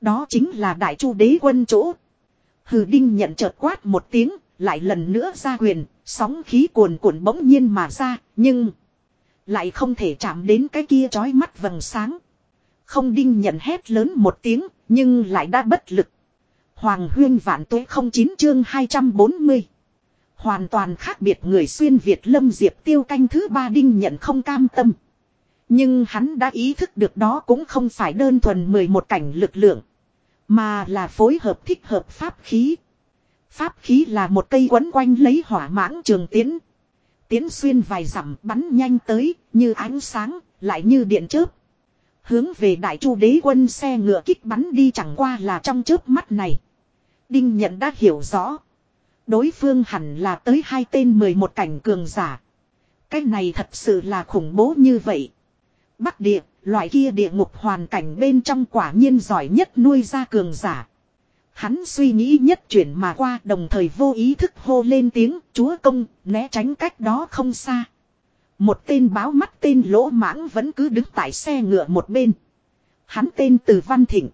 Đó chính là đại chu đế quân chỗ. Hừ đinh nhận chợt quát một tiếng, lại lần nữa ra quyền, sóng khí cuồn cuộn bỗng nhiên mà ra, nhưng lại không thể chạm đến cái kia chói mắt vầng sáng. Không đinh nhận hét lớn một tiếng, nhưng lại đã bất lực. Hoàng huyên vạn tuế không chín chương 240. Hoàn toàn khác biệt người xuyên Việt lâm diệp tiêu canh thứ ba đinh nhận không cam tâm. Nhưng hắn đã ý thức được đó cũng không phải đơn thuần 11 cảnh lực lượng. Mà là phối hợp thích hợp pháp khí. Pháp khí là một cây quấn quanh lấy hỏa mãng trường tiến. Tiến xuyên vài dặm bắn nhanh tới, như ánh sáng, lại như điện chớp. Hướng về đại chu đế quân xe ngựa kích bắn đi chẳng qua là trong chớp mắt này. Đinh nhận đã hiểu rõ. Đối phương hẳn là tới hai tên 11 cảnh cường giả. Cái này thật sự là khủng bố như vậy. Bắc địa, loại kia địa ngục hoàn cảnh bên trong quả nhiên giỏi nhất nuôi ra cường giả. Hắn suy nghĩ nhất chuyển mà qua đồng thời vô ý thức hô lên tiếng chúa công né tránh cách đó không xa. Một tên báo mắt tên lỗ mãng vẫn cứ đứng tại xe ngựa một bên. Hắn tên từ Văn Thịnh.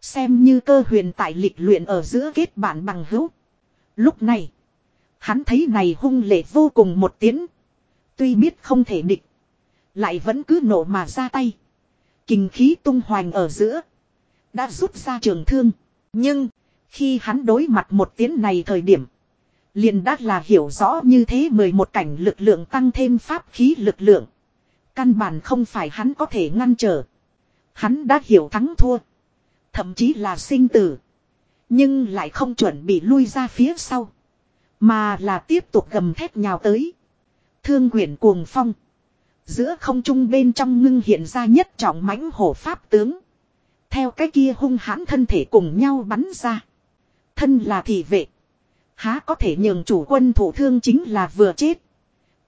Xem như cơ huyền tại lịch luyện ở giữa kết bạn bằng hữu. Lúc này. Hắn thấy này hung lệ vô cùng một tiếng. Tuy biết không thể địch. Lại vẫn cứ nổ mà ra tay. Kinh khí tung hoành ở giữa. Đã rút ra trường thương. Nhưng. Khi hắn đối mặt một tiếng này thời điểm. Liền đã là hiểu rõ như thế 11 cảnh lực lượng tăng thêm pháp khí lực lượng. Căn bản không phải hắn có thể ngăn trở. Hắn đã hiểu thắng thua. Thậm chí là sinh tử. Nhưng lại không chuẩn bị lui ra phía sau. Mà là tiếp tục gầm thét nhào tới. Thương quyển cuồng phong. Giữa không trung bên trong ngưng hiện ra nhất trọng mãnh hổ pháp tướng. Theo cái kia hung hãn thân thể cùng nhau bắn ra. Thân là thị vệ. Há có thể nhường chủ quân thủ thương chính là vừa chết.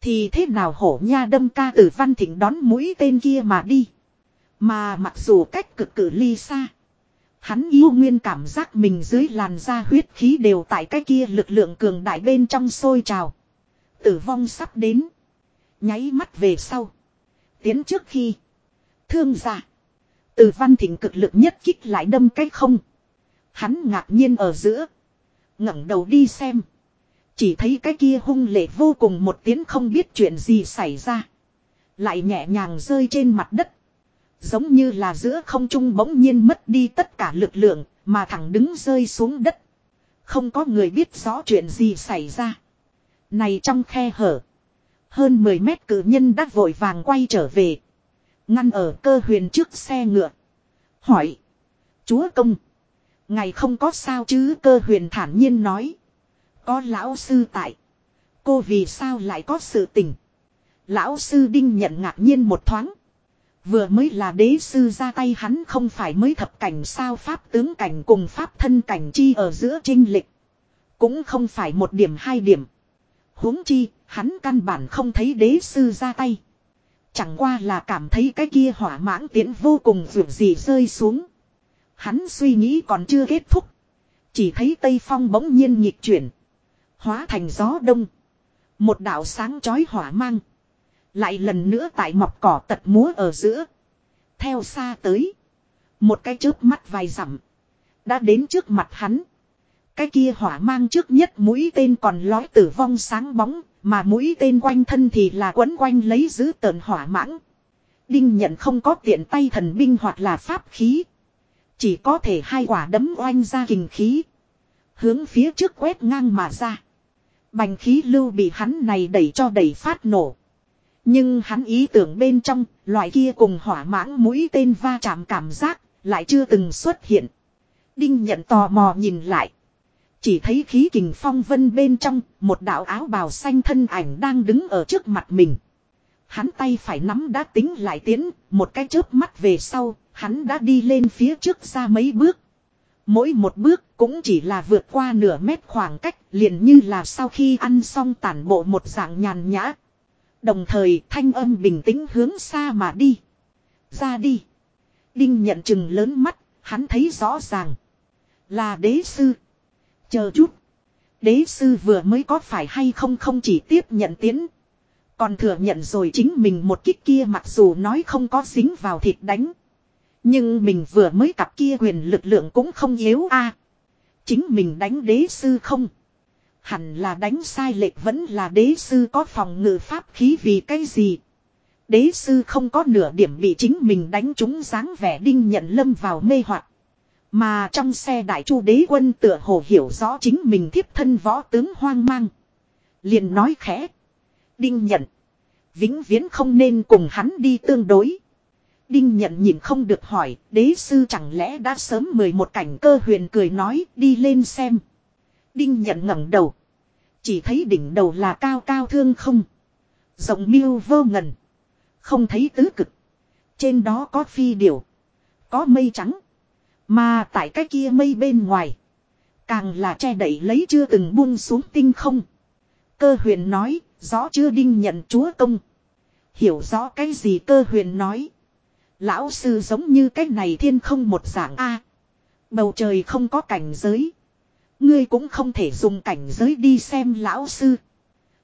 Thì thế nào hổ nha đâm ca tử văn thịnh đón mũi tên kia mà đi. Mà mặc dù cách cực cử ly xa. Hắn yêu nguyên cảm giác mình dưới làn da huyết khí đều tại cái kia lực lượng cường đại bên trong sôi trào. Tử vong sắp đến. Nháy mắt về sau. Tiến trước khi. Thương giả. Từ văn thịnh cực lực nhất kích lại đâm cái không. Hắn ngạc nhiên ở giữa. ngẩng đầu đi xem. Chỉ thấy cái kia hung lệ vô cùng một tiếng không biết chuyện gì xảy ra. Lại nhẹ nhàng rơi trên mặt đất. Giống như là giữa không trung bỗng nhiên mất đi tất cả lực lượng, mà thẳng đứng rơi xuống đất. Không có người biết rõ chuyện gì xảy ra. Này trong khe hở. Hơn 10 mét cử nhân đã vội vàng quay trở về. Ngăn ở cơ huyền trước xe ngựa. Hỏi. Chúa công. Ngày không có sao chứ cơ huyền thản nhiên nói. Có lão sư tại. Cô vì sao lại có sự tình. Lão sư đinh nhận ngạc nhiên một thoáng. Vừa mới là đế sư ra tay hắn không phải mới thập cảnh sao pháp tướng cảnh cùng pháp thân cảnh chi ở giữa trinh lịch. Cũng không phải một điểm hai điểm. huống chi, hắn căn bản không thấy đế sư ra tay. Chẳng qua là cảm thấy cái kia hỏa mãng tiến vô cùng vượt gì rơi xuống. Hắn suy nghĩ còn chưa kết thúc. Chỉ thấy Tây Phong bỗng nhiên nhịp chuyển. Hóa thành gió đông. Một đạo sáng chói hỏa mang. Lại lần nữa tại mọc cỏ tật múa ở giữa. Theo xa tới. Một cái chớp mắt vài dặm. Đã đến trước mặt hắn. Cái kia hỏa mang trước nhất mũi tên còn lói tử vong sáng bóng. Mà mũi tên quanh thân thì là quấn quanh lấy giữ tờn hỏa mãng. Đinh nhận không có tiện tay thần binh hoặc là pháp khí. Chỉ có thể hai quả đấm oanh ra kình khí. Hướng phía trước quét ngang mà ra. Bành khí lưu bị hắn này đẩy cho đẩy phát nổ. Nhưng hắn ý tưởng bên trong, loại kia cùng hỏa mãng mũi tên va chạm cảm giác, lại chưa từng xuất hiện. Đinh nhận tò mò nhìn lại. Chỉ thấy khí kình phong vân bên trong, một đạo áo bào xanh thân ảnh đang đứng ở trước mặt mình. Hắn tay phải nắm đã tính lại tiến, một cái chớp mắt về sau, hắn đã đi lên phía trước ra mấy bước. Mỗi một bước cũng chỉ là vượt qua nửa mét khoảng cách liền như là sau khi ăn xong tản bộ một dạng nhàn nhã. Đồng thời thanh âm bình tĩnh hướng xa mà đi. Ra đi. Đinh nhận chừng lớn mắt, hắn thấy rõ ràng. Là đế sư. Chờ chút. Đế sư vừa mới có phải hay không không chỉ tiếp nhận tiến. Còn thừa nhận rồi chính mình một kích kia mặc dù nói không có dính vào thịt đánh. Nhưng mình vừa mới cặp kia quyền lực lượng cũng không yếu a Chính mình đánh đế sư không. Hẳn là đánh sai lệch vẫn là đế sư có phòng ngự pháp khí vì cái gì. Đế sư không có nửa điểm bị chính mình đánh trúng dáng vẻ đinh nhận lâm vào mê hoặc Mà trong xe đại chu đế quân tựa hồ hiểu rõ chính mình thiếp thân võ tướng hoang mang. liền nói khẽ. Đinh nhận. Vĩnh viễn không nên cùng hắn đi tương đối. Đinh nhận nhìn không được hỏi, đế sư chẳng lẽ đã sớm mười một cảnh cơ huyền cười nói đi lên xem. Đinh nhận ngẩng đầu. Chỉ thấy đỉnh đầu là cao cao thương không. Rộng miêu vô ngần. Không thấy tứ cực. Trên đó có phi điểu. Có mây trắng. Mà tại cái kia mây bên ngoài. Càng là che đậy lấy chưa từng buông xuống tinh không. Cơ huyền nói, rõ chưa đinh nhận chúa công. Hiểu rõ cái gì cơ huyền nói. Lão sư giống như cái này thiên không một dạng A. bầu trời không có cảnh giới. Ngươi cũng không thể dùng cảnh giới đi xem lão sư.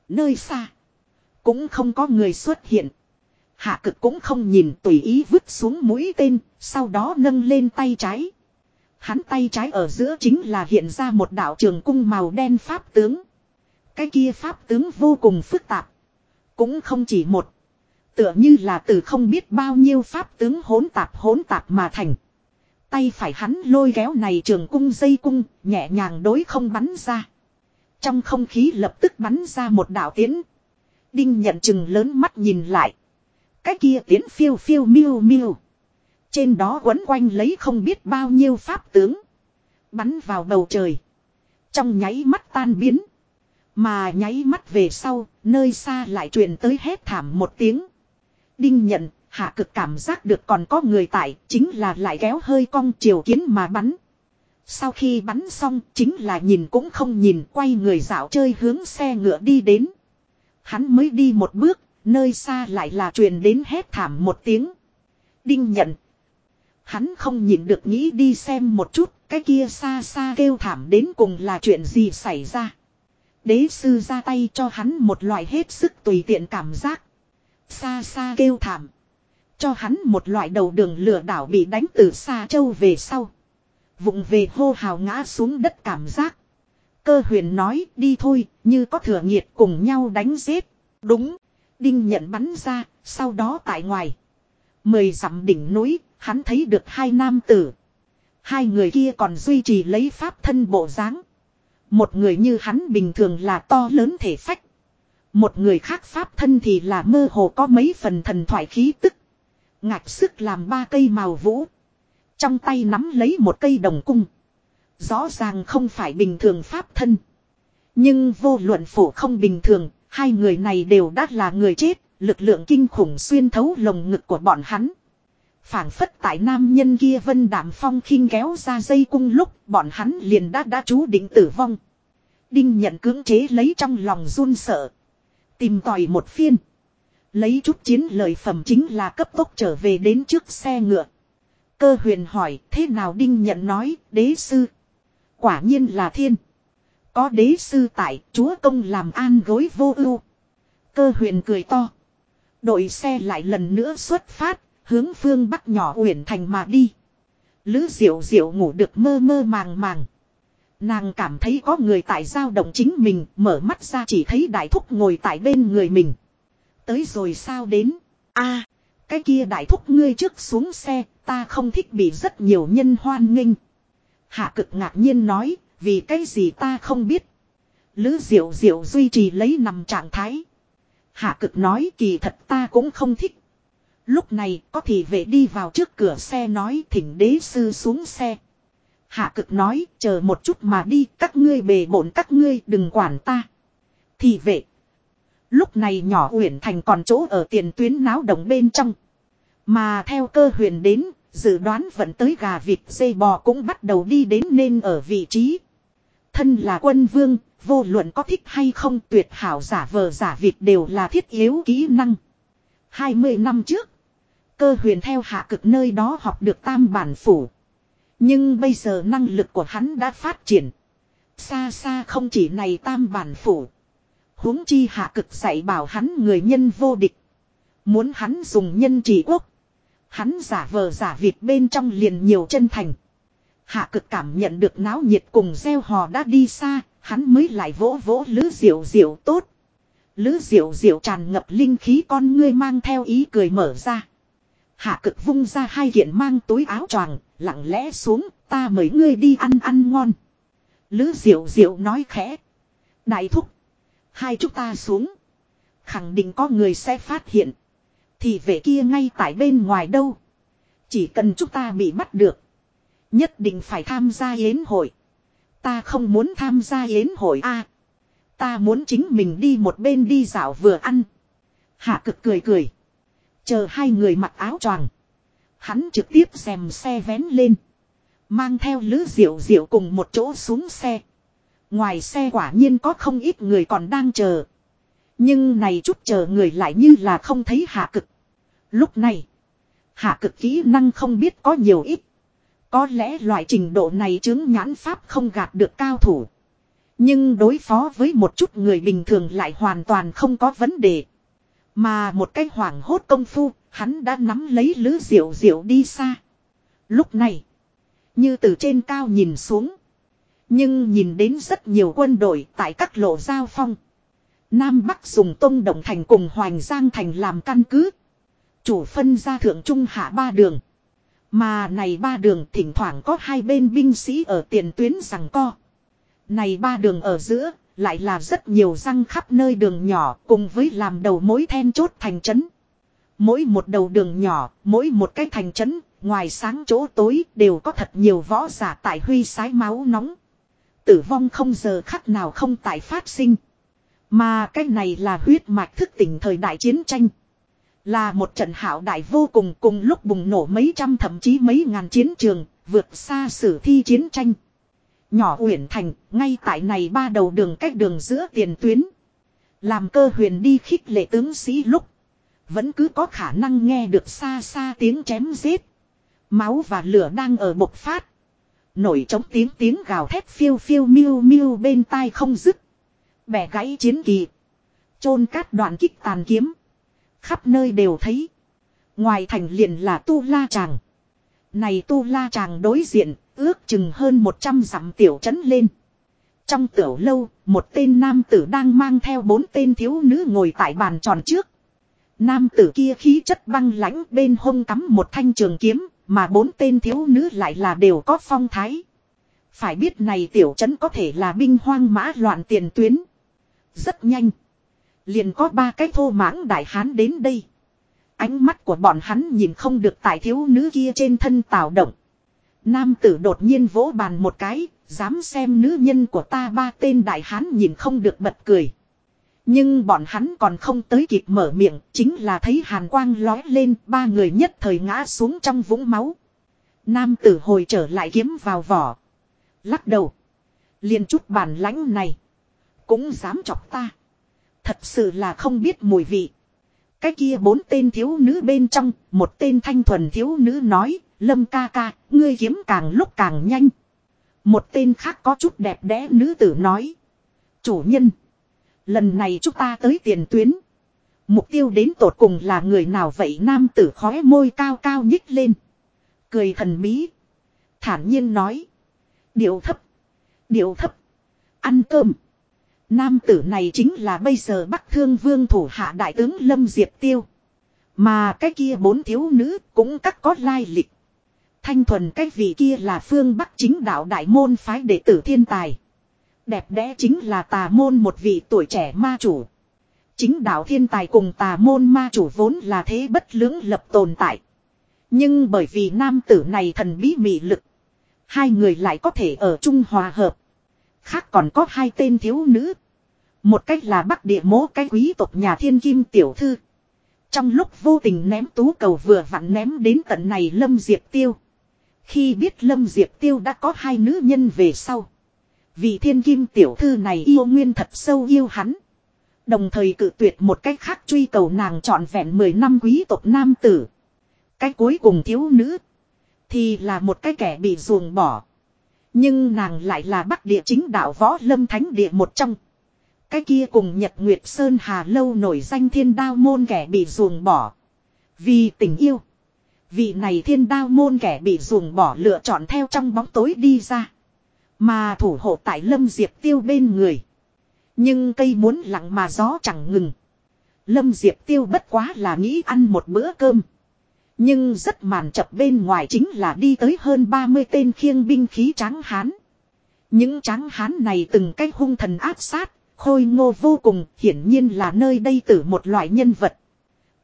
Nơi xa. Cũng không có người xuất hiện. Hạ cực cũng không nhìn tùy ý vứt xuống mũi tên. Sau đó nâng lên tay trái. Hắn tay trái ở giữa chính là hiện ra một đạo trường cung màu đen pháp tướng. Cái kia pháp tướng vô cùng phức tạp. Cũng không chỉ một. Tựa như là từ không biết bao nhiêu pháp tướng hỗn tạp hỗn tạp mà thành. Tay phải hắn lôi kéo này trường cung dây cung, nhẹ nhàng đối không bắn ra. Trong không khí lập tức bắn ra một đạo tiến. Đinh nhận chừng lớn mắt nhìn lại. Cái kia tiến phiêu phiêu miêu miêu. Trên đó quấn quanh lấy không biết bao nhiêu pháp tướng. Bắn vào bầu trời. Trong nháy mắt tan biến. Mà nháy mắt về sau, nơi xa lại truyền tới hét thảm một tiếng. Đinh nhận, hạ cực cảm giác được còn có người tại, chính là lại kéo hơi cong chiều kiến mà bắn. Sau khi bắn xong, chính là nhìn cũng không nhìn, quay người dạo chơi hướng xe ngựa đi đến. Hắn mới đi một bước, nơi xa lại là truyền đến hét thảm một tiếng. Đinh nhận. Hắn không nhìn được nghĩ đi xem một chút, cái kia xa xa kêu thảm đến cùng là chuyện gì xảy ra. Đế sư ra tay cho hắn một loại hết sức tùy tiện cảm giác. Xa xa kêu thảm. Cho hắn một loại đầu đường lửa đảo bị đánh từ xa châu về sau. Vụng về hô hào ngã xuống đất cảm giác. Cơ huyền nói đi thôi, như có thừa nhiệt cùng nhau đánh giết. Đúng. Đinh nhận bắn ra, sau đó tại ngoài. Mười dặm đỉnh núi, hắn thấy được hai nam tử. Hai người kia còn duy trì lấy pháp thân bộ dáng. Một người như hắn bình thường là to lớn thể phách. Một người khác pháp thân thì là mơ hồ có mấy phần thần thoại khí tức. Ngạch sức làm ba cây màu vũ. Trong tay nắm lấy một cây đồng cung. Rõ ràng không phải bình thường pháp thân. Nhưng vô luận phổ không bình thường, hai người này đều đã là người chết, lực lượng kinh khủng xuyên thấu lồng ngực của bọn hắn. phảng phất tại nam nhân kia vân đảm phong khinh kéo ra dây cung lúc bọn hắn liền đã đã chú định tử vong. Đinh nhận cưỡng chế lấy trong lòng run sợ. Tìm tòi một phiên. Lấy chút chiến lợi phẩm chính là cấp tốc trở về đến trước xe ngựa. Cơ huyền hỏi thế nào đinh nhận nói đế sư. Quả nhiên là thiên. Có đế sư tại chúa công làm an gối vô ưu. Cơ huyền cười to. Đội xe lại lần nữa xuất phát, hướng phương bắc nhỏ uyển thành mà đi. Lữ diệu diệu ngủ được mơ mơ màng màng. Nàng cảm thấy có người tại giao động chính mình, mở mắt ra chỉ thấy đại thúc ngồi tại bên người mình. Tới rồi sao đến? a cái kia đại thúc ngươi trước xuống xe, ta không thích bị rất nhiều nhân hoan nghênh. Hạ cực ngạc nhiên nói, vì cái gì ta không biết. Lữ diệu diệu duy trì lấy nằm trạng thái. Hạ cực nói kỳ thật ta cũng không thích. Lúc này có thị vệ đi vào trước cửa xe nói thỉnh đế sư xuống xe. Hạ cực nói chờ một chút mà đi các ngươi bề bổn các ngươi đừng quản ta. Thì vệ. Lúc này nhỏ uyển thành còn chỗ ở tiền tuyến náo động bên trong. Mà theo cơ huyền đến, dự đoán vẫn tới gà vịt dây bò cũng bắt đầu đi đến nên ở vị trí. Thân là quân vương, vô luận có thích hay không tuyệt hảo giả vờ giả vịt đều là thiết yếu kỹ năng. 20 năm trước, cơ huyền theo hạ cực nơi đó học được tam bản phủ. Nhưng bây giờ năng lực của hắn đã phát triển. Xa xa không chỉ này tam bản phủ huống chi hạ cực dạy bảo hắn người nhân vô địch. Muốn hắn dùng nhân trị quốc. Hắn giả vờ giả vịt bên trong liền nhiều chân thành. Hạ cực cảm nhận được náo nhiệt cùng gieo hò đã đi xa, hắn mới lại vỗ vỗ lứ diệu diệu tốt. Lứ diệu diệu tràn ngập linh khí con ngươi mang theo ý cười mở ra. Hạ cực vung ra hai kiện mang túi áo choàng, lặng lẽ xuống, ta mời ngươi đi ăn ăn ngon. Lứ diệu diệu nói khẽ. Đại thúc. Hai chúng ta xuống. Khẳng định có người sẽ phát hiện. Thì về kia ngay tại bên ngoài đâu. Chỉ cần chúng ta bị bắt được. Nhất định phải tham gia yến hội. Ta không muốn tham gia yến hội a. ta muốn chính mình đi một bên đi dạo vừa ăn. Hạ cực cười cười. Chờ hai người mặc áo choàng. Hắn trực tiếp xem xe vén lên. Mang theo lữ diệu diệu cùng một chỗ xuống xe. Ngoài xe quả nhiên có không ít người còn đang chờ. Nhưng này chút chờ người lại như là không thấy hạ cực. Lúc này, hạ cực kỹ năng không biết có nhiều ít. Có lẽ loại trình độ này chứng nhãn pháp không gạt được cao thủ. Nhưng đối phó với một chút người bình thường lại hoàn toàn không có vấn đề. Mà một cái hoảng hốt công phu, hắn đã nắm lấy lứ diệu diệu đi xa. Lúc này, như từ trên cao nhìn xuống. Nhưng nhìn đến rất nhiều quân đội tại các lộ giao phong. Nam Bắc dùng tông động thành cùng Hoành Giang thành làm căn cứ. Chủ phân ra thượng trung hạ ba đường. Mà này ba đường thỉnh thoảng có hai bên binh sĩ ở tiền tuyến rằng co. Này ba đường ở giữa, lại là rất nhiều răng khắp nơi đường nhỏ cùng với làm đầu mối then chốt thành trấn. Mỗi một đầu đường nhỏ, mỗi một cái thành trấn, ngoài sáng chỗ tối đều có thật nhiều võ giả tại huy sái máu nóng. Tử vong không giờ khắc nào không tại phát sinh. Mà cái này là huyết mạch thức tỉnh thời đại chiến tranh. Là một trận hảo đại vô cùng cùng lúc bùng nổ mấy trăm thậm chí mấy ngàn chiến trường, vượt xa sử thi chiến tranh. Nhỏ uyển thành, ngay tại này ba đầu đường cách đường giữa tiền tuyến. Làm cơ huyền đi khích lệ tướng sĩ lúc. Vẫn cứ có khả năng nghe được xa xa tiếng chém giết. Máu và lửa đang ở bộc phát. Nổi trống tiếng tiếng gào thét phiêu phiêu miêu miêu bên tai không dứt. Bẻ gãy chiến kỳ. chôn cát đoạn kích tàn kiếm. Khắp nơi đều thấy. Ngoài thành liền là tu la tràng. Này tu la tràng đối diện, ước chừng hơn 100 dặm tiểu trấn lên. Trong tiểu lâu, một tên nam tử đang mang theo bốn tên thiếu nữ ngồi tại bàn tròn trước. Nam tử kia khí chất băng lãnh bên hông cắm một thanh trường kiếm, mà bốn tên thiếu nữ lại là đều có phong thái. Phải biết này tiểu trấn có thể là binh hoang mã loạn tiền tuyến. Rất nhanh. Liền có ba cái thô mãng đại hán đến đây. Ánh mắt của bọn hắn nhìn không được tại thiếu nữ kia trên thân tạo động. Nam tử đột nhiên vỗ bàn một cái, dám xem nữ nhân của ta ba tên đại hán nhìn không được bật cười. Nhưng bọn hắn còn không tới kịp mở miệng, chính là thấy hàn quang lói lên, ba người nhất thời ngã xuống trong vũng máu. Nam tử hồi trở lại kiếm vào vỏ. Lắc đầu. liền chút bản lãnh này. Cũng dám chọc ta. Thật sự là không biết mùi vị. Cái kia bốn tên thiếu nữ bên trong, một tên thanh thuần thiếu nữ nói, lâm ca ca, ngươi kiếm càng lúc càng nhanh. Một tên khác có chút đẹp đẽ nữ tử nói. Chủ nhân. Lần này chúng ta tới tiền tuyến. Mục tiêu đến tột cùng là người nào vậy nam tử khóe môi cao cao nhích lên. Cười thần bí. Thản nhiên nói. Điệu thấp. Điệu thấp. Ăn cơm. Nam tử này chính là bây giờ Bắc Thương Vương thủ hạ đại tướng Lâm Diệp Tiêu. Mà cái kia bốn thiếu nữ cũng các có lai lịch. Thanh thuần cái vị kia là phương Bắc chính đạo đại môn phái đệ tử thiên tài. Đẹp đẽ chính là tà môn một vị tuổi trẻ ma chủ. Chính đạo thiên tài cùng tà môn ma chủ vốn là thế bất lưỡng lập tồn tại. Nhưng bởi vì nam tử này thần bí mị lực. Hai người lại có thể ở chung hòa hợp. Khác còn có hai tên thiếu nữ. Một cách là bắc địa mố cái quý tộc nhà thiên kim tiểu thư. Trong lúc vô tình ném tú cầu vừa vặn ném đến tận này Lâm Diệp Tiêu. Khi biết Lâm Diệp Tiêu đã có hai nữ nhân về sau. Vì thiên kim tiểu thư này yêu nguyên thật sâu yêu hắn. Đồng thời cự tuyệt một cách khác truy cầu nàng trọn vẹn 10 năm quý tộc nam tử. Cái cuối cùng thiếu nữ. Thì là một cái kẻ bị ruồng bỏ. Nhưng nàng lại là bắc địa chính đạo võ lâm thánh địa một trong. Cái kia cùng Nhật Nguyệt Sơn Hà Lâu nổi danh thiên đao môn kẻ bị ruồng bỏ. Vì tình yêu. Vị này thiên đao môn kẻ bị ruồng bỏ lựa chọn theo trong bóng tối đi ra. Mà thủ hộ tại Lâm Diệp Tiêu bên người. Nhưng cây muốn lặng mà gió chẳng ngừng. Lâm Diệp Tiêu bất quá là nghĩ ăn một bữa cơm. Nhưng rất màn chập bên ngoài chính là đi tới hơn 30 tên khiêng binh khí tráng hán. Những tráng hán này từng cách hung thần áp sát, khôi ngô vô cùng, hiển nhiên là nơi đây tử một loại nhân vật.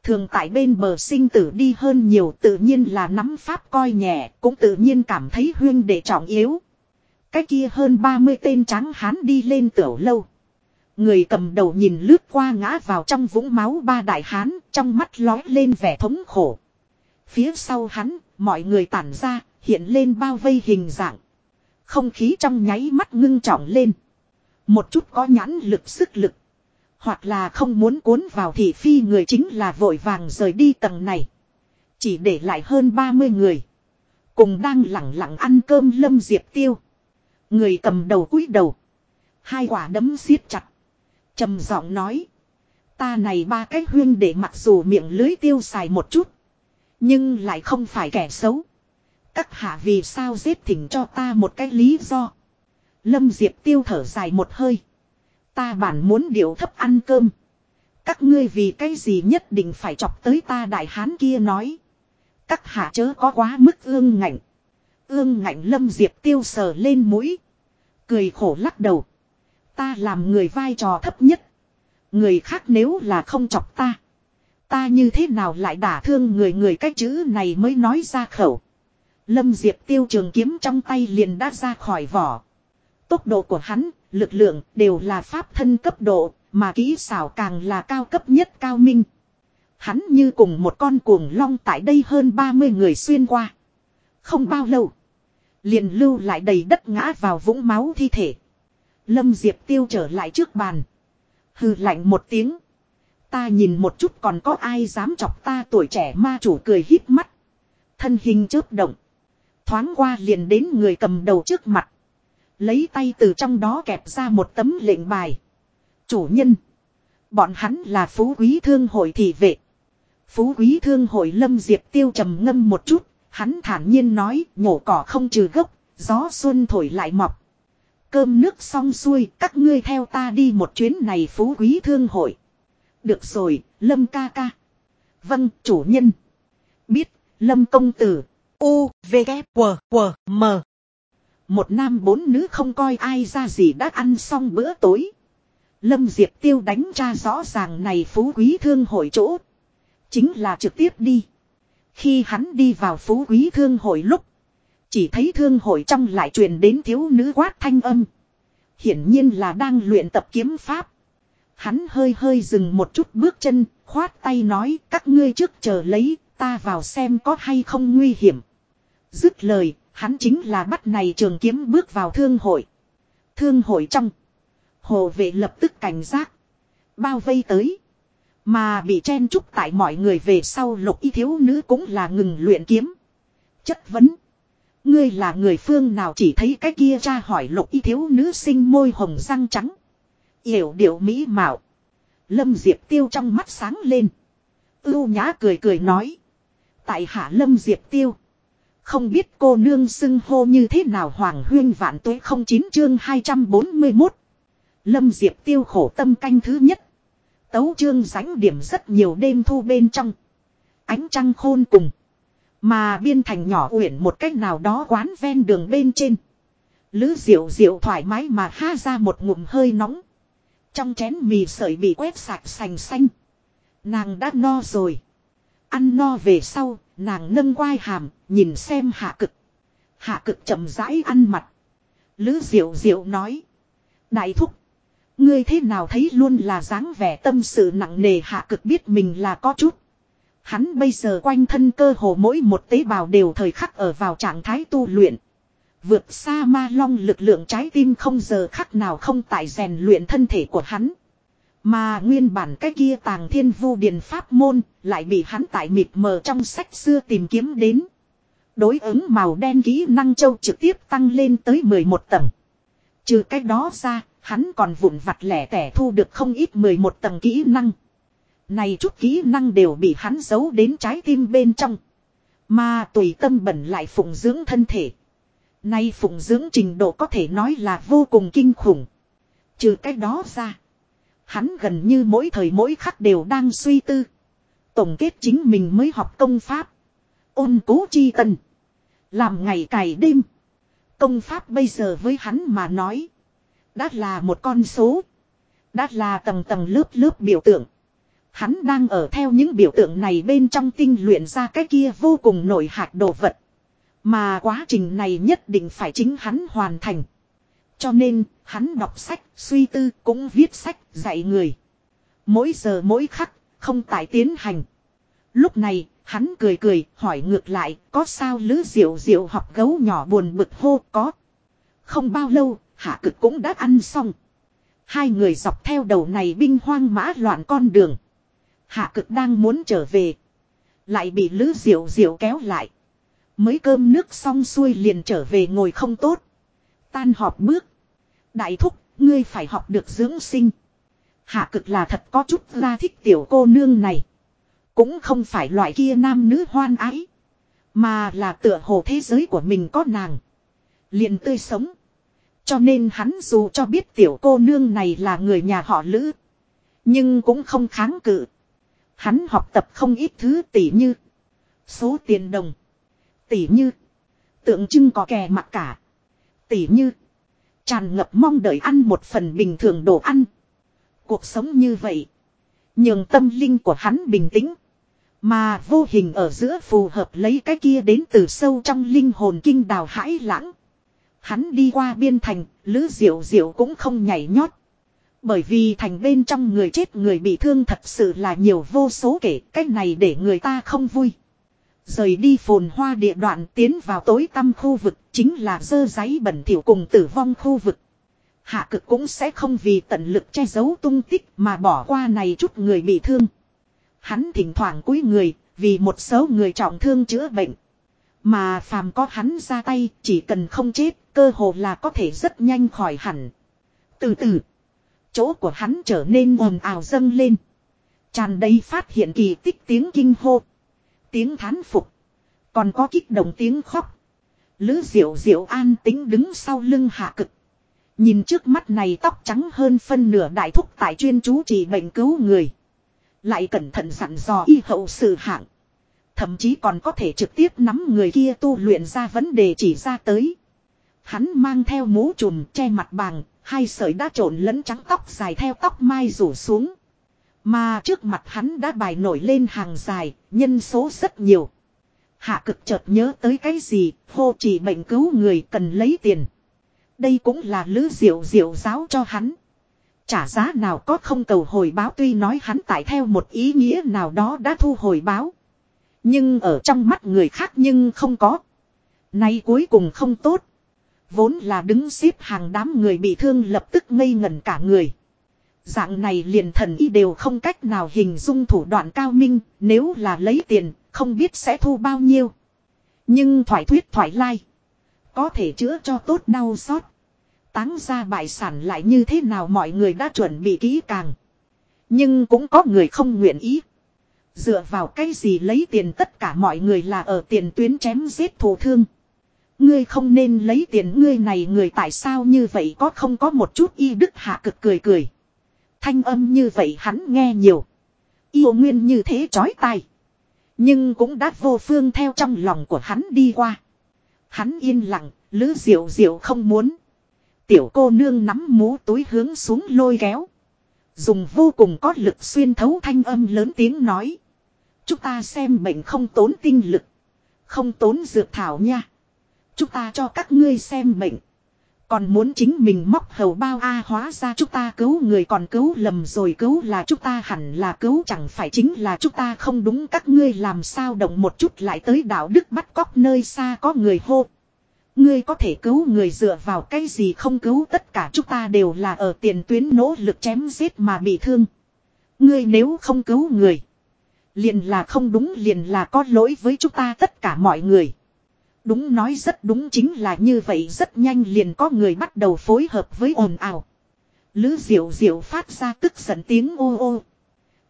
Thường tại bên bờ sinh tử đi hơn nhiều tự nhiên là nắm pháp coi nhẹ, cũng tự nhiên cảm thấy huyên đệ trọng yếu. Cái kia hơn 30 tên tráng hán đi lên tiểu lâu. Người cầm đầu nhìn lướt qua ngã vào trong vũng máu ba đại hán, trong mắt lói lên vẻ thống khổ. Phía sau hắn, mọi người tản ra, hiện lên bao vây hình dạng. Không khí trong nháy mắt ngưng trọng lên. Một chút có nhãn lực sức lực. Hoặc là không muốn cuốn vào thị phi người chính là vội vàng rời đi tầng này. Chỉ để lại hơn 30 người. Cùng đang lặng lặng ăn cơm lâm diệp tiêu. Người cầm đầu cúi đầu. Hai quả đấm siết chặt trầm giọng nói. Ta này ba cái huyên để mặc dù miệng lưới tiêu xài một chút. Nhưng lại không phải kẻ xấu. Các hạ vì sao giết thỉnh cho ta một cái lý do. Lâm Diệp tiêu thở dài một hơi. Ta bản muốn điệu thấp ăn cơm. Các ngươi vì cái gì nhất định phải chọc tới ta đại hán kia nói. Các hạ chớ có quá mức ương ngạnh. Ương ngạnh lâm diệp tiêu sờ lên mũi. Cười khổ lắc đầu. Ta làm người vai trò thấp nhất. Người khác nếu là không chọc ta. Ta như thế nào lại đả thương người người cái chữ này mới nói ra khẩu. Lâm Diệp tiêu trường kiếm trong tay liền đã ra khỏi vỏ. Tốc độ của hắn, lực lượng đều là pháp thân cấp độ, mà kỹ xảo càng là cao cấp nhất cao minh. Hắn như cùng một con cuồng long tại đây hơn 30 người xuyên qua. Không bao lâu. Liền lưu lại đầy đất ngã vào vũng máu thi thể. Lâm Diệp tiêu trở lại trước bàn. Hừ lạnh một tiếng. Ta nhìn một chút còn có ai dám chọc ta tuổi trẻ ma chủ cười híp mắt. Thân hình chớp động. Thoáng qua liền đến người cầm đầu trước mặt. Lấy tay từ trong đó kẹp ra một tấm lệnh bài. Chủ nhân. Bọn hắn là phú quý thương hội thị vệ. Phú quý thương hội lâm diệp tiêu trầm ngâm một chút. Hắn thản nhiên nói nhổ cỏ không trừ gốc. Gió xuân thổi lại mọc. Cơm nước xong xuôi, các ngươi theo ta đi một chuyến này phú quý thương hội. Được rồi, Lâm ca ca. Vâng, chủ nhân. Biết, Lâm công tử. U, V, K, W, W, M. Một nam bốn nữ không coi ai ra gì đã ăn xong bữa tối. Lâm Diệp Tiêu đánh tra rõ ràng này phú quý thương hội chỗ. Chính là trực tiếp đi. Khi hắn đi vào phú quý thương hội lúc. Chỉ thấy thương hội trong lại truyền đến thiếu nữ quát thanh âm. Hiển nhiên là đang luyện tập kiếm pháp. Hắn hơi hơi dừng một chút bước chân, khoát tay nói các ngươi trước chờ lấy, ta vào xem có hay không nguy hiểm. Dứt lời, hắn chính là bắt này trường kiếm bước vào thương hội. Thương hội trong. Hồ vệ lập tức cảnh giác. Bao vây tới. Mà bị chen chúc tại mọi người về sau lục y thiếu nữ cũng là ngừng luyện kiếm. Chất vấn. Ngươi là người phương nào chỉ thấy cái kia ra hỏi lục y thiếu nữ sinh môi hồng răng trắng. Yểu điệu mỹ mạo. Lâm Diệp Tiêu trong mắt sáng lên. Ưu nhã cười cười nói. Tại hạ Lâm Diệp Tiêu. Không biết cô nương xưng hô như thế nào hoàng huyên vạn tuế không chín chương 241. Lâm Diệp Tiêu khổ tâm canh thứ nhất. Tấu chương ránh điểm rất nhiều đêm thu bên trong. Ánh trăng khôn cùng. Mà biên thành nhỏ uyển một cách nào đó quán ven đường bên trên. Lứ diệu diệu thoải mái mà ha ra một ngụm hơi nóng. Trong chén mì sợi bị quét sạch sành xanh. Nàng đã no rồi. Ăn no về sau, nàng nâng quai hàm, nhìn xem hạ cực. Hạ cực chậm rãi ăn mặt. Lứ diệu diệu nói. Đại thúc. Ngươi thế nào thấy luôn là dáng vẻ tâm sự nặng nề hạ cực biết mình là có chút. Hắn bây giờ quanh thân cơ hồ mỗi một tế bào đều thời khắc ở vào trạng thái tu luyện. Vượt xa ma long lực lượng trái tim không giờ khắc nào không tại rèn luyện thân thể của hắn. Mà nguyên bản cái kia tàng thiên vu điền pháp môn lại bị hắn tại mịt mờ trong sách xưa tìm kiếm đến. Đối ứng màu đen kỹ năng châu trực tiếp tăng lên tới 11 tầng. Trừ cái đó ra, hắn còn vụn vặt lẻ tẻ thu được không ít 11 tầng kỹ năng. Này chút kỹ năng đều bị hắn giấu đến trái tim bên trong. Mà tùy tâm bẩn lại phụng dưỡng thân thể. Nay phụng dưỡng trình độ có thể nói là vô cùng kinh khủng. Trừ cái đó ra. Hắn gần như mỗi thời mỗi khắc đều đang suy tư. Tổng kết chính mình mới học công pháp. Ôn cố chi tần. Làm ngày cày đêm. Công pháp bây giờ với hắn mà nói. Đã là một con số. Đã là tầng tầng lớp lớp biểu tượng. Hắn đang ở theo những biểu tượng này bên trong tinh luyện ra cái kia vô cùng nổi hạt đồ vật. Mà quá trình này nhất định phải chính hắn hoàn thành. Cho nên, hắn đọc sách, suy tư, cũng viết sách, dạy người. Mỗi giờ mỗi khắc, không tải tiến hành. Lúc này, hắn cười cười, hỏi ngược lại, có sao lứ diệu diệu học gấu nhỏ buồn bực hô có. Không bao lâu, hạ cực cũng đã ăn xong. Hai người dọc theo đầu này binh hoang mã loạn con đường. Hạ cực đang muốn trở về. Lại bị lữ diệu diệu kéo lại. Mới cơm nước xong xuôi liền trở về ngồi không tốt. Tan họp bước. Đại thúc, ngươi phải học được dưỡng sinh. Hạ cực là thật có chút ra thích tiểu cô nương này. Cũng không phải loại kia nam nữ hoan ái. Mà là tựa hồ thế giới của mình có nàng. liền tươi sống. Cho nên hắn dù cho biết tiểu cô nương này là người nhà họ Lữ. Nhưng cũng không kháng cự. Hắn học tập không ít thứ tỷ như. Số tiền đồng. Tỷ như. Tượng trưng có kè mặc cả. Tỷ như. Tràn ngập mong đợi ăn một phần bình thường đồ ăn. Cuộc sống như vậy. Nhường tâm linh của hắn bình tĩnh. Mà vô hình ở giữa phù hợp lấy cái kia đến từ sâu trong linh hồn kinh đào hãi lãng. Hắn đi qua biên thành, Lữ Diệu Diệu cũng không nhảy nhót. Bởi vì thành bên trong người chết người bị thương thật sự là nhiều vô số kể, cách này để người ta không vui. Rời đi phồn hoa địa đoạn tiến vào tối tăm khu vực chính là dơ giấy bẩn thỉu cùng tử vong khu vực. Hạ cực cũng sẽ không vì tận lực che giấu tung tích mà bỏ qua này chút người bị thương. Hắn thỉnh thoảng cúi người, vì một số người trọng thương chữa bệnh. Mà phàm có hắn ra tay, chỉ cần không chết, cơ hồ là có thể rất nhanh khỏi hẳn. Từ từ, chỗ của hắn trở nên ồn ào dâng lên. Tràn đầy phát hiện kỳ tích tiếng kinh hô. Tiếng thán phục. Còn có kích động tiếng khóc. Lữ diệu diệu an tính đứng sau lưng hạ cực. Nhìn trước mắt này tóc trắng hơn phân nửa đại thúc tại chuyên chú trị bệnh cứu người. Lại cẩn thận dặn dò y hậu sự hạng. Thậm chí còn có thể trực tiếp nắm người kia tu luyện ra vấn đề chỉ ra tới. Hắn mang theo mũ trùm che mặt bàng, hai sợi đã trộn lẫn trắng tóc dài theo tóc mai rủ xuống. Mà trước mặt hắn đã bài nổi lên hàng dài, nhân số rất nhiều. Hạ cực chợt nhớ tới cái gì, hô chỉ bệnh cứu người cần lấy tiền. Đây cũng là lữ diệu diệu giáo cho hắn. Trả giá nào có không cầu hồi báo tuy nói hắn tại theo một ý nghĩa nào đó đã thu hồi báo. Nhưng ở trong mắt người khác nhưng không có. Nay cuối cùng không tốt. Vốn là đứng xếp hàng đám người bị thương lập tức ngây ngẩn cả người. Dạng này liền thần y đều không cách nào hình dung thủ đoạn cao minh, nếu là lấy tiền, không biết sẽ thu bao nhiêu. Nhưng thoải thuyết thoải lai. Có thể chữa cho tốt đau xót. Táng ra bại sản lại như thế nào mọi người đã chuẩn bị kỹ càng. Nhưng cũng có người không nguyện ý. Dựa vào cái gì lấy tiền tất cả mọi người là ở tiền tuyến chém giết thù thương. Ngươi không nên lấy tiền ngươi này người tại sao như vậy có không có một chút y đức hạ cực cười cười. Thanh âm như vậy hắn nghe nhiều. Yêu nguyên như thế chói tai. Nhưng cũng đã vô phương theo trong lòng của hắn đi qua. Hắn yên lặng, lứ diệu diệu không muốn. Tiểu cô nương nắm mũ túi hướng xuống lôi kéo. Dùng vô cùng có lực xuyên thấu thanh âm lớn tiếng nói. Chúng ta xem bệnh không tốn tinh lực. Không tốn dược thảo nha. Chúng ta cho các ngươi xem bệnh. Còn muốn chính mình móc hầu bao a hóa ra chúng ta cứu người còn cứu lầm rồi cứu là chúng ta hẳn là cứu chẳng phải chính là chúng ta không đúng các ngươi làm sao động một chút lại tới đạo đức bắt cóc nơi xa có người hô. Ngươi có thể cứu người dựa vào cái gì không cứu tất cả chúng ta đều là ở tiền tuyến nỗ lực chém giết mà bị thương. Ngươi nếu không cứu người. Liền là không đúng, liền là có lỗi với chúng ta tất cả mọi người. Đúng nói rất đúng chính là như vậy rất nhanh liền có người bắt đầu phối hợp với ồn ào. Lữ diệu diệu phát ra tức giận tiếng ô ô.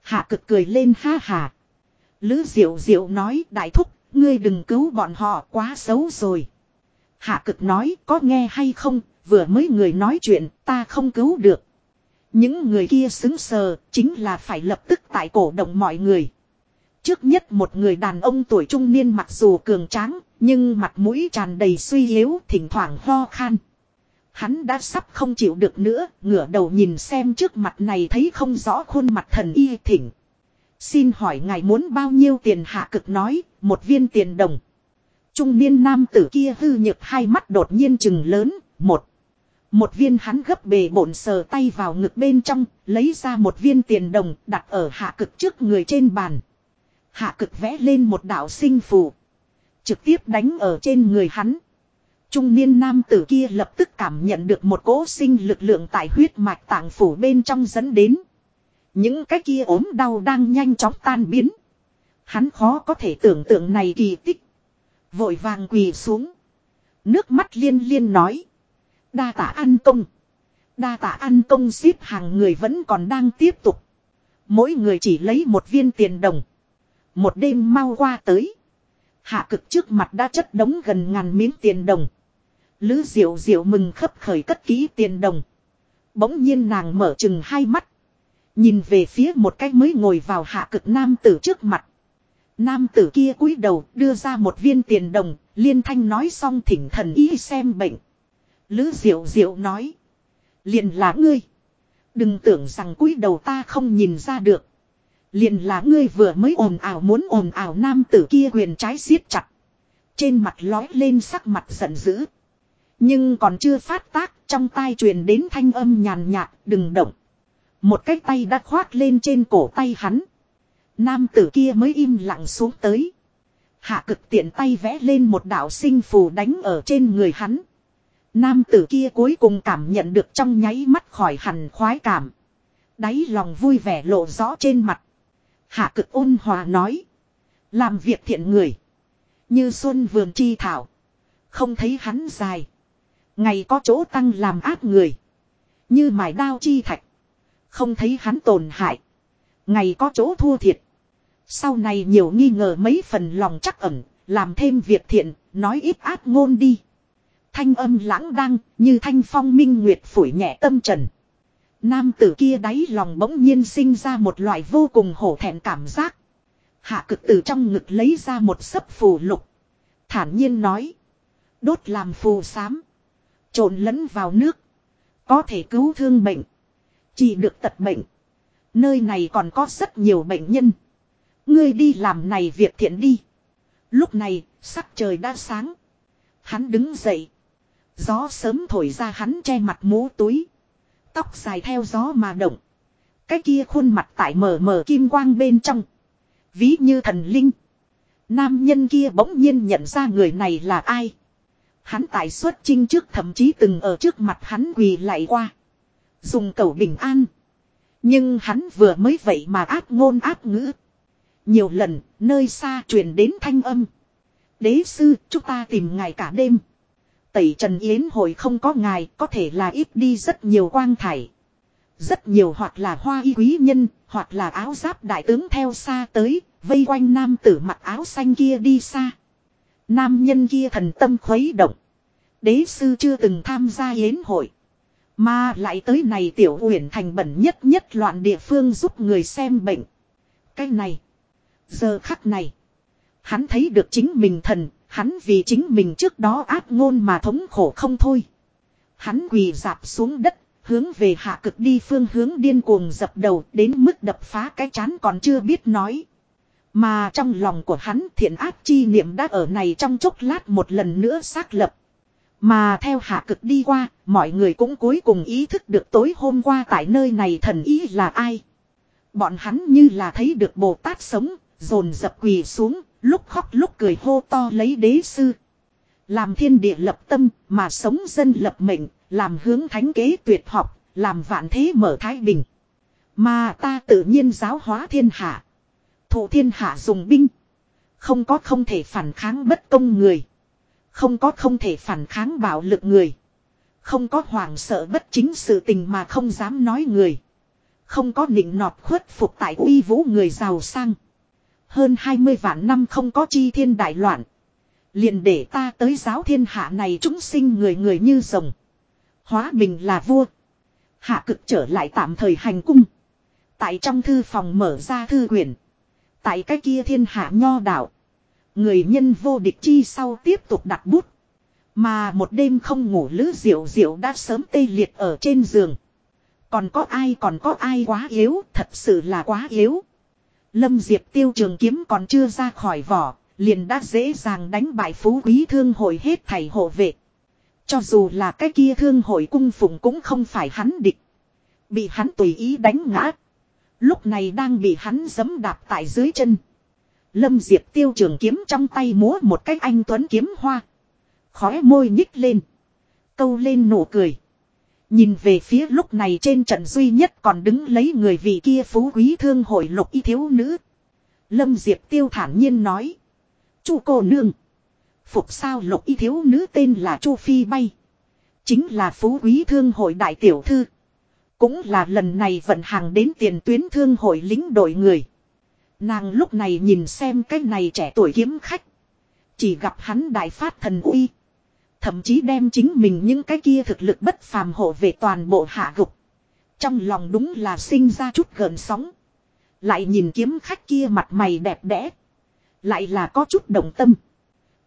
Hạ cực cười lên ha hà. Lữ diệu diệu nói đại thúc, ngươi đừng cứu bọn họ quá xấu rồi. Hạ cực nói có nghe hay không, vừa mới người nói chuyện ta không cứu được. Những người kia xứng sờ, chính là phải lập tức tại cổ động mọi người. Trước nhất một người đàn ông tuổi trung niên mặc dù cường tráng, nhưng mặt mũi tràn đầy suy yếu, thỉnh thoảng ho khan. Hắn đã sắp không chịu được nữa, ngửa đầu nhìn xem trước mặt này thấy không rõ khuôn mặt thần y thỉnh. Xin hỏi ngài muốn bao nhiêu tiền hạ cực nói, một viên tiền đồng. Trung niên nam tử kia hư nhược hai mắt đột nhiên chừng lớn, một. Một viên hắn gấp bề bổn sờ tay vào ngực bên trong, lấy ra một viên tiền đồng đặt ở hạ cực trước người trên bàn. Hạ cực vẽ lên một đạo sinh phù. Trực tiếp đánh ở trên người hắn. Trung niên nam tử kia lập tức cảm nhận được một cỗ sinh lực lượng tại huyết mạch tạng phủ bên trong dẫn đến. Những cái kia ốm đau đang nhanh chóng tan biến. Hắn khó có thể tưởng tượng này kỳ tích. Vội vàng quỳ xuống. Nước mắt liên liên nói. Đa tả ăn công. Đa tả ăn công xếp hàng người vẫn còn đang tiếp tục. Mỗi người chỉ lấy một viên tiền đồng. Một đêm mau qua tới. Hạ cực trước mặt đã chất đống gần ngàn miếng tiền đồng. Lữ diệu diệu mừng khấp khởi cất kỹ tiền đồng. Bỗng nhiên nàng mở chừng hai mắt. Nhìn về phía một cái mới ngồi vào hạ cực nam tử trước mặt. Nam tử kia cúi đầu đưa ra một viên tiền đồng, liên thanh nói xong thỉnh thần y xem bệnh. Lữ diệu diệu nói. Liền là ngươi. Đừng tưởng rằng cúi đầu ta không nhìn ra được. Liền là ngươi vừa mới ồn ào muốn ồn ào nam tử kia quyền trái siết chặt. Trên mặt lói lên sắc mặt giận dữ. Nhưng còn chưa phát tác, trong tai truyền đến thanh âm nhàn nhạt, đừng động. Một cái tay đã khoát lên trên cổ tay hắn. Nam tử kia mới im lặng xuống tới. Hạ cực tiện tay vẽ lên một đạo sinh phù đánh ở trên người hắn. Nam tử kia cuối cùng cảm nhận được trong nháy mắt khỏi hẳn khoái cảm. Đáy lòng vui vẻ lộ rõ trên mặt. Hạ cực ôn hòa nói. Làm việc thiện người. Như xuân vườn chi thảo. Không thấy hắn dài. Ngày có chỗ tăng làm ác người. Như mải đao chi thạch. Không thấy hắn tổn hại. Ngày có chỗ thua thiệt. Sau này nhiều nghi ngờ mấy phần lòng chắc ẩn. Làm thêm việc thiện. Nói ít ác ngôn đi. Thanh âm lãng đăng. Như thanh phong minh nguyệt phủi nhẹ tâm trần. Nam tử kia đáy lòng bỗng nhiên sinh ra một loại vô cùng hổ thẹn cảm giác. Hạ cực từ trong ngực lấy ra một sấp phù lục. Thản nhiên nói. Đốt làm phù sám. Trộn lẫn vào nước. Có thể cứu thương bệnh. Chỉ được tật bệnh. Nơi này còn có rất nhiều bệnh nhân. Ngươi đi làm này việc thiện đi. Lúc này, sắc trời đã sáng. Hắn đứng dậy. Gió sớm thổi ra hắn che mặt mũ túi. Tóc dài theo gió mà động. Cái kia khuôn mặt tại mờ mờ kim quang bên trong. Ví như thần linh. Nam nhân kia bỗng nhiên nhận ra người này là ai. Hắn tại xuất chinh trước thậm chí từng ở trước mặt hắn quỳ lại qua. Dùng cầu bình an. Nhưng hắn vừa mới vậy mà áp ngôn áp ngữ. Nhiều lần, nơi xa truyền đến thanh âm. Đế sư, chúng ta tìm ngài cả đêm. Tẩy Trần Yến hồi không có ngài, có thể là ít đi rất nhiều quang thải. Rất nhiều hoặc là hoa y quý nhân, hoặc là áo giáp đại tướng theo xa tới, vây quanh nam tử mặc áo xanh kia đi xa. Nam nhân kia thần tâm khuấy động. Đế sư chưa từng tham gia yến hội. Mà lại tới này tiểu uyển thành bẩn nhất nhất loạn địa phương giúp người xem bệnh. Cái này. Giờ khắc này. Hắn thấy được chính mình thần. Hắn vì chính mình trước đó áp ngôn mà thống khổ không thôi. Hắn quỳ dạp xuống đất. Hướng về hạ cực đi phương hướng điên cuồng dập đầu đến mức đập phá cái chán còn chưa biết nói. Mà trong lòng của hắn thiện ác chi niệm đã ở này trong chốc lát một lần nữa xác lập. Mà theo hạ cực đi qua, mọi người cũng cuối cùng ý thức được tối hôm qua tại nơi này thần ý là ai. Bọn hắn như là thấy được Bồ Tát sống, dồn dập quỳ xuống, lúc khóc lúc cười hô to lấy đế sư. Làm thiên địa lập tâm, mà sống dân lập mệnh, làm hướng thánh kế tuyệt học, làm vạn thế mở thái bình. Mà ta tự nhiên giáo hóa thiên hạ. Thủ thiên hạ dùng binh. Không có không thể phản kháng bất công người. Không có không thể phản kháng bạo lực người. Không có hoảng sợ bất chính sự tình mà không dám nói người. Không có nịnh nọt khuất phục tại uy vũ người giàu sang. Hơn 20 vạn năm không có chi thiên đại loạn. Liền để ta tới giáo thiên hạ này chúng sinh người người như rồng. Hóa mình là vua. Hạ cực trở lại tạm thời hành cung. Tại trong thư phòng mở ra thư quyển. Tại cái kia thiên hạ nho đạo. Người nhân vô địch chi sau tiếp tục đặt bút. Mà một đêm không ngủ lữ diệu diệu đã sớm tê liệt ở trên giường. Còn có ai còn có ai quá yếu, thật sự là quá yếu. Lâm Diệp tiêu trường kiếm còn chưa ra khỏi vỏ, liền đã dễ dàng đánh bại phú quý thương hội hết thầy hộ vệ. Cho dù là cái kia thương hội cung phụng cũng không phải hắn địch. Bị hắn tùy ý đánh ngã. Lúc này đang bị hắn giấm đạp tại dưới chân. Lâm Diệp tiêu trường kiếm trong tay múa một cách anh tuấn kiếm hoa. Khóe môi nhích lên. Câu lên nụ cười. Nhìn về phía lúc này trên trận duy nhất còn đứng lấy người vị kia phú quý thương hội lục y thiếu nữ. Lâm Diệp tiêu thản nhiên nói. Chu cô nương. Phục sao lục y thiếu nữ tên là Chu Phi Bay. Chính là phú quý thương hội đại tiểu thư. Cũng là lần này vận hàng đến tiền tuyến thương hội lính đội người. Nàng lúc này nhìn xem cái này trẻ tuổi kiếm khách. Chỉ gặp hắn đại phát thần uy. Thậm chí đem chính mình những cái kia thực lực bất phàm hộ về toàn bộ hạ gục. Trong lòng đúng là sinh ra chút gợn sóng. Lại nhìn kiếm khách kia mặt mày đẹp đẽ. Lại là có chút động tâm.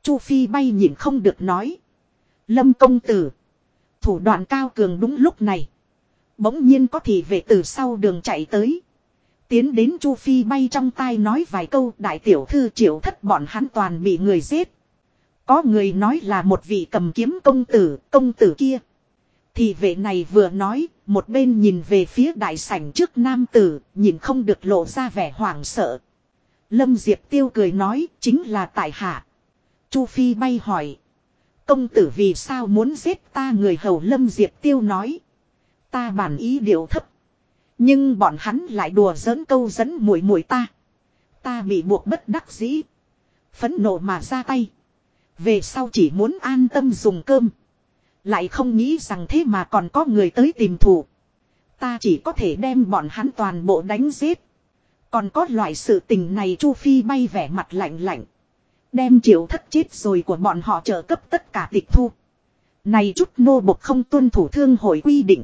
Chu Phi bay nhìn không được nói. Lâm công tử. Thủ đoạn cao cường đúng lúc này. Bỗng nhiên có thị vệ từ sau đường chạy tới. Tiến đến Chu Phi bay trong tai nói vài câu, đại tiểu thư triệu thất bọn hắn toàn bị người giết. Có người nói là một vị cầm kiếm công tử, công tử kia. Thì vệ này vừa nói, một bên nhìn về phía đại sảnh trước nam tử, nhìn không được lộ ra vẻ hoảng sợ. Lâm Diệp Tiêu cười nói, chính là tại hạ. Chu Phi bay hỏi. Công tử vì sao muốn giết ta người hầu Lâm Diệp Tiêu nói. Ta bản ý điều thấp. Nhưng bọn hắn lại đùa giỡn câu dẫn mũi mũi ta. Ta bị buộc bất đắc dĩ. Phấn nộ mà ra tay. Về sau chỉ muốn an tâm dùng cơm. Lại không nghĩ rằng thế mà còn có người tới tìm thủ. Ta chỉ có thể đem bọn hắn toàn bộ đánh giết. Còn có loại sự tình này Chu Phi bay vẻ mặt lạnh lạnh. Đem triệu thất chết rồi của bọn họ trợ cấp tất cả tịch thu. Này chút nô bộc không tuân thủ thương hội quy định.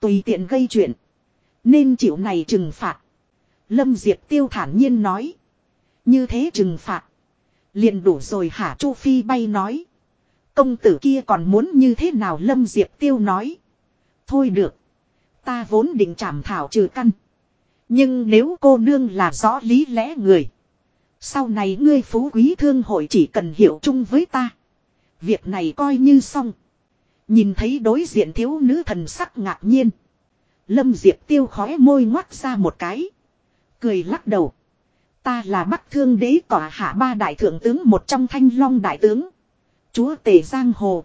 Tùy tiện gây chuyện. Nên chịu này trừng phạt. Lâm Diệp Tiêu thản nhiên nói. Như thế trừng phạt. Liền đủ rồi hả Chu Phi bay nói. Công tử kia còn muốn như thế nào Lâm Diệp Tiêu nói. Thôi được. Ta vốn định trảm thảo trừ căn. Nhưng nếu cô nương là rõ lý lẽ người. Sau này ngươi phú quý thương hội chỉ cần hiểu chung với ta. Việc này coi như xong. Nhìn thấy đối diện thiếu nữ thần sắc ngạc nhiên. Lâm Diệp tiêu khóe môi ngoắt ra một cái. Cười lắc đầu. Ta là Bắc Thương Đế tỏa hạ ba đại thượng tướng một trong thanh long đại tướng. Chúa Tề Giang Hồ.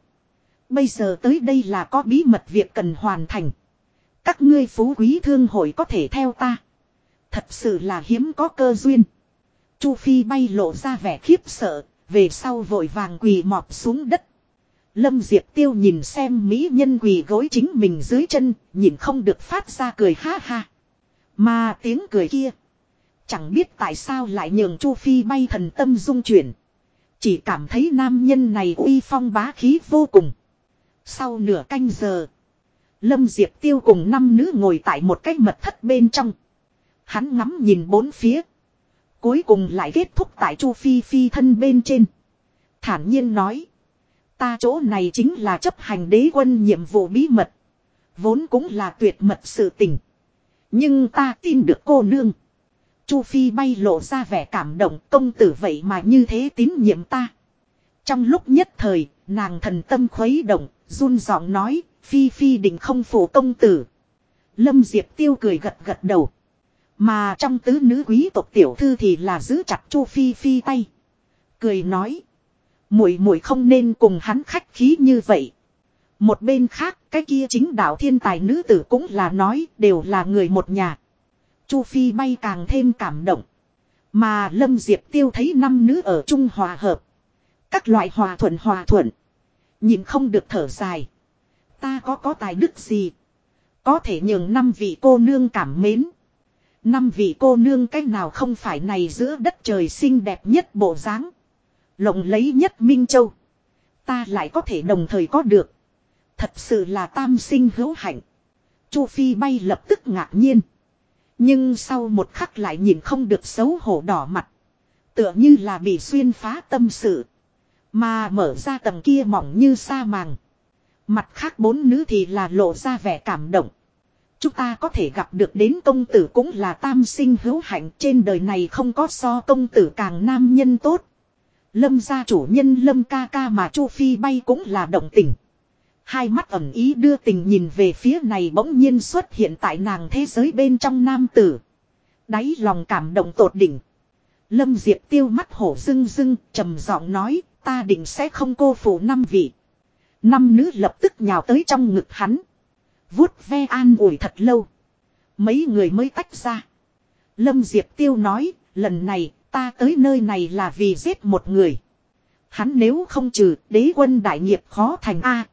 Bây giờ tới đây là có bí mật việc cần hoàn thành. Các ngươi phú quý thương hội có thể theo ta. Thật sự là hiếm có cơ duyên. Chu Phi bay lộ ra vẻ khiếp sợ, về sau vội vàng quỳ mọp xuống đất. Lâm Diệp Tiêu nhìn xem mỹ nhân quỳ gối chính mình dưới chân, nhìn không được phát ra cười ha ha. Mà tiếng cười kia, chẳng biết tại sao lại nhường Chu Phi bay thần tâm dung chuyển. Chỉ cảm thấy nam nhân này uy phong bá khí vô cùng. Sau nửa canh giờ, Lâm Diệp Tiêu cùng năm nữ ngồi tại một cái mật thất bên trong. Hắn ngắm nhìn bốn phía. Cuối cùng lại kết thúc tại Chu Phi Phi thân bên trên. Thản nhiên nói. Ta chỗ này chính là chấp hành đế quân nhiệm vụ bí mật. Vốn cũng là tuyệt mật sự tình. Nhưng ta tin được cô nương. Chu Phi bay lộ ra vẻ cảm động công tử vậy mà như thế tín nhiệm ta. Trong lúc nhất thời, nàng thần tâm khuấy động, run giọng nói, Phi Phi định không phụ công tử. Lâm Diệp Tiêu cười gật gật đầu. Mà trong tứ nữ quý tộc tiểu thư thì là giữ chặt Chu Phi Phi tay. Cười nói. muội muội không nên cùng hắn khách khí như vậy. Một bên khác, cái kia chính đạo thiên tài nữ tử cũng là nói, đều là người một nhà. Chu Phi bay càng thêm cảm động. Mà Lâm Diệp Tiêu thấy năm nữ ở chung Hòa Hợp. Các loại hòa thuận hòa thuận. Nhìn không được thở dài. Ta có có tài đức gì. Có thể nhường năm vị cô nương cảm mến. Năm vị cô nương cách nào không phải này giữa đất trời xinh đẹp nhất bộ dáng Lộng lấy nhất Minh Châu. Ta lại có thể đồng thời có được. Thật sự là tam sinh hữu hạnh. Chu Phi bay lập tức ngạc nhiên. Nhưng sau một khắc lại nhìn không được xấu hổ đỏ mặt. Tựa như là bị xuyên phá tâm sự. Mà mở ra tầng kia mỏng như sa màng. Mặt khác bốn nữ thì là lộ ra vẻ cảm động. Chúng ta có thể gặp được đến công tử cũng là tam sinh hữu hạnh trên đời này không có so công tử càng nam nhân tốt. Lâm gia chủ nhân lâm ca ca mà Chu Phi bay cũng là động tình. Hai mắt ẩn ý đưa tình nhìn về phía này bỗng nhiên xuất hiện tại nàng thế giới bên trong nam tử. Đáy lòng cảm động tột đỉnh. Lâm Diệp tiêu mắt hổ rưng rưng, trầm giọng nói, ta định sẽ không cô phụ năm vị. Năm nữ lập tức nhào tới trong ngực hắn. vuốt ve an ủi thật lâu. Mấy người mới tách ra. Lâm Diệp tiêu nói, lần này, ta tới nơi này là vì giết một người. Hắn nếu không trừ, đế quân đại nghiệp khó thành A.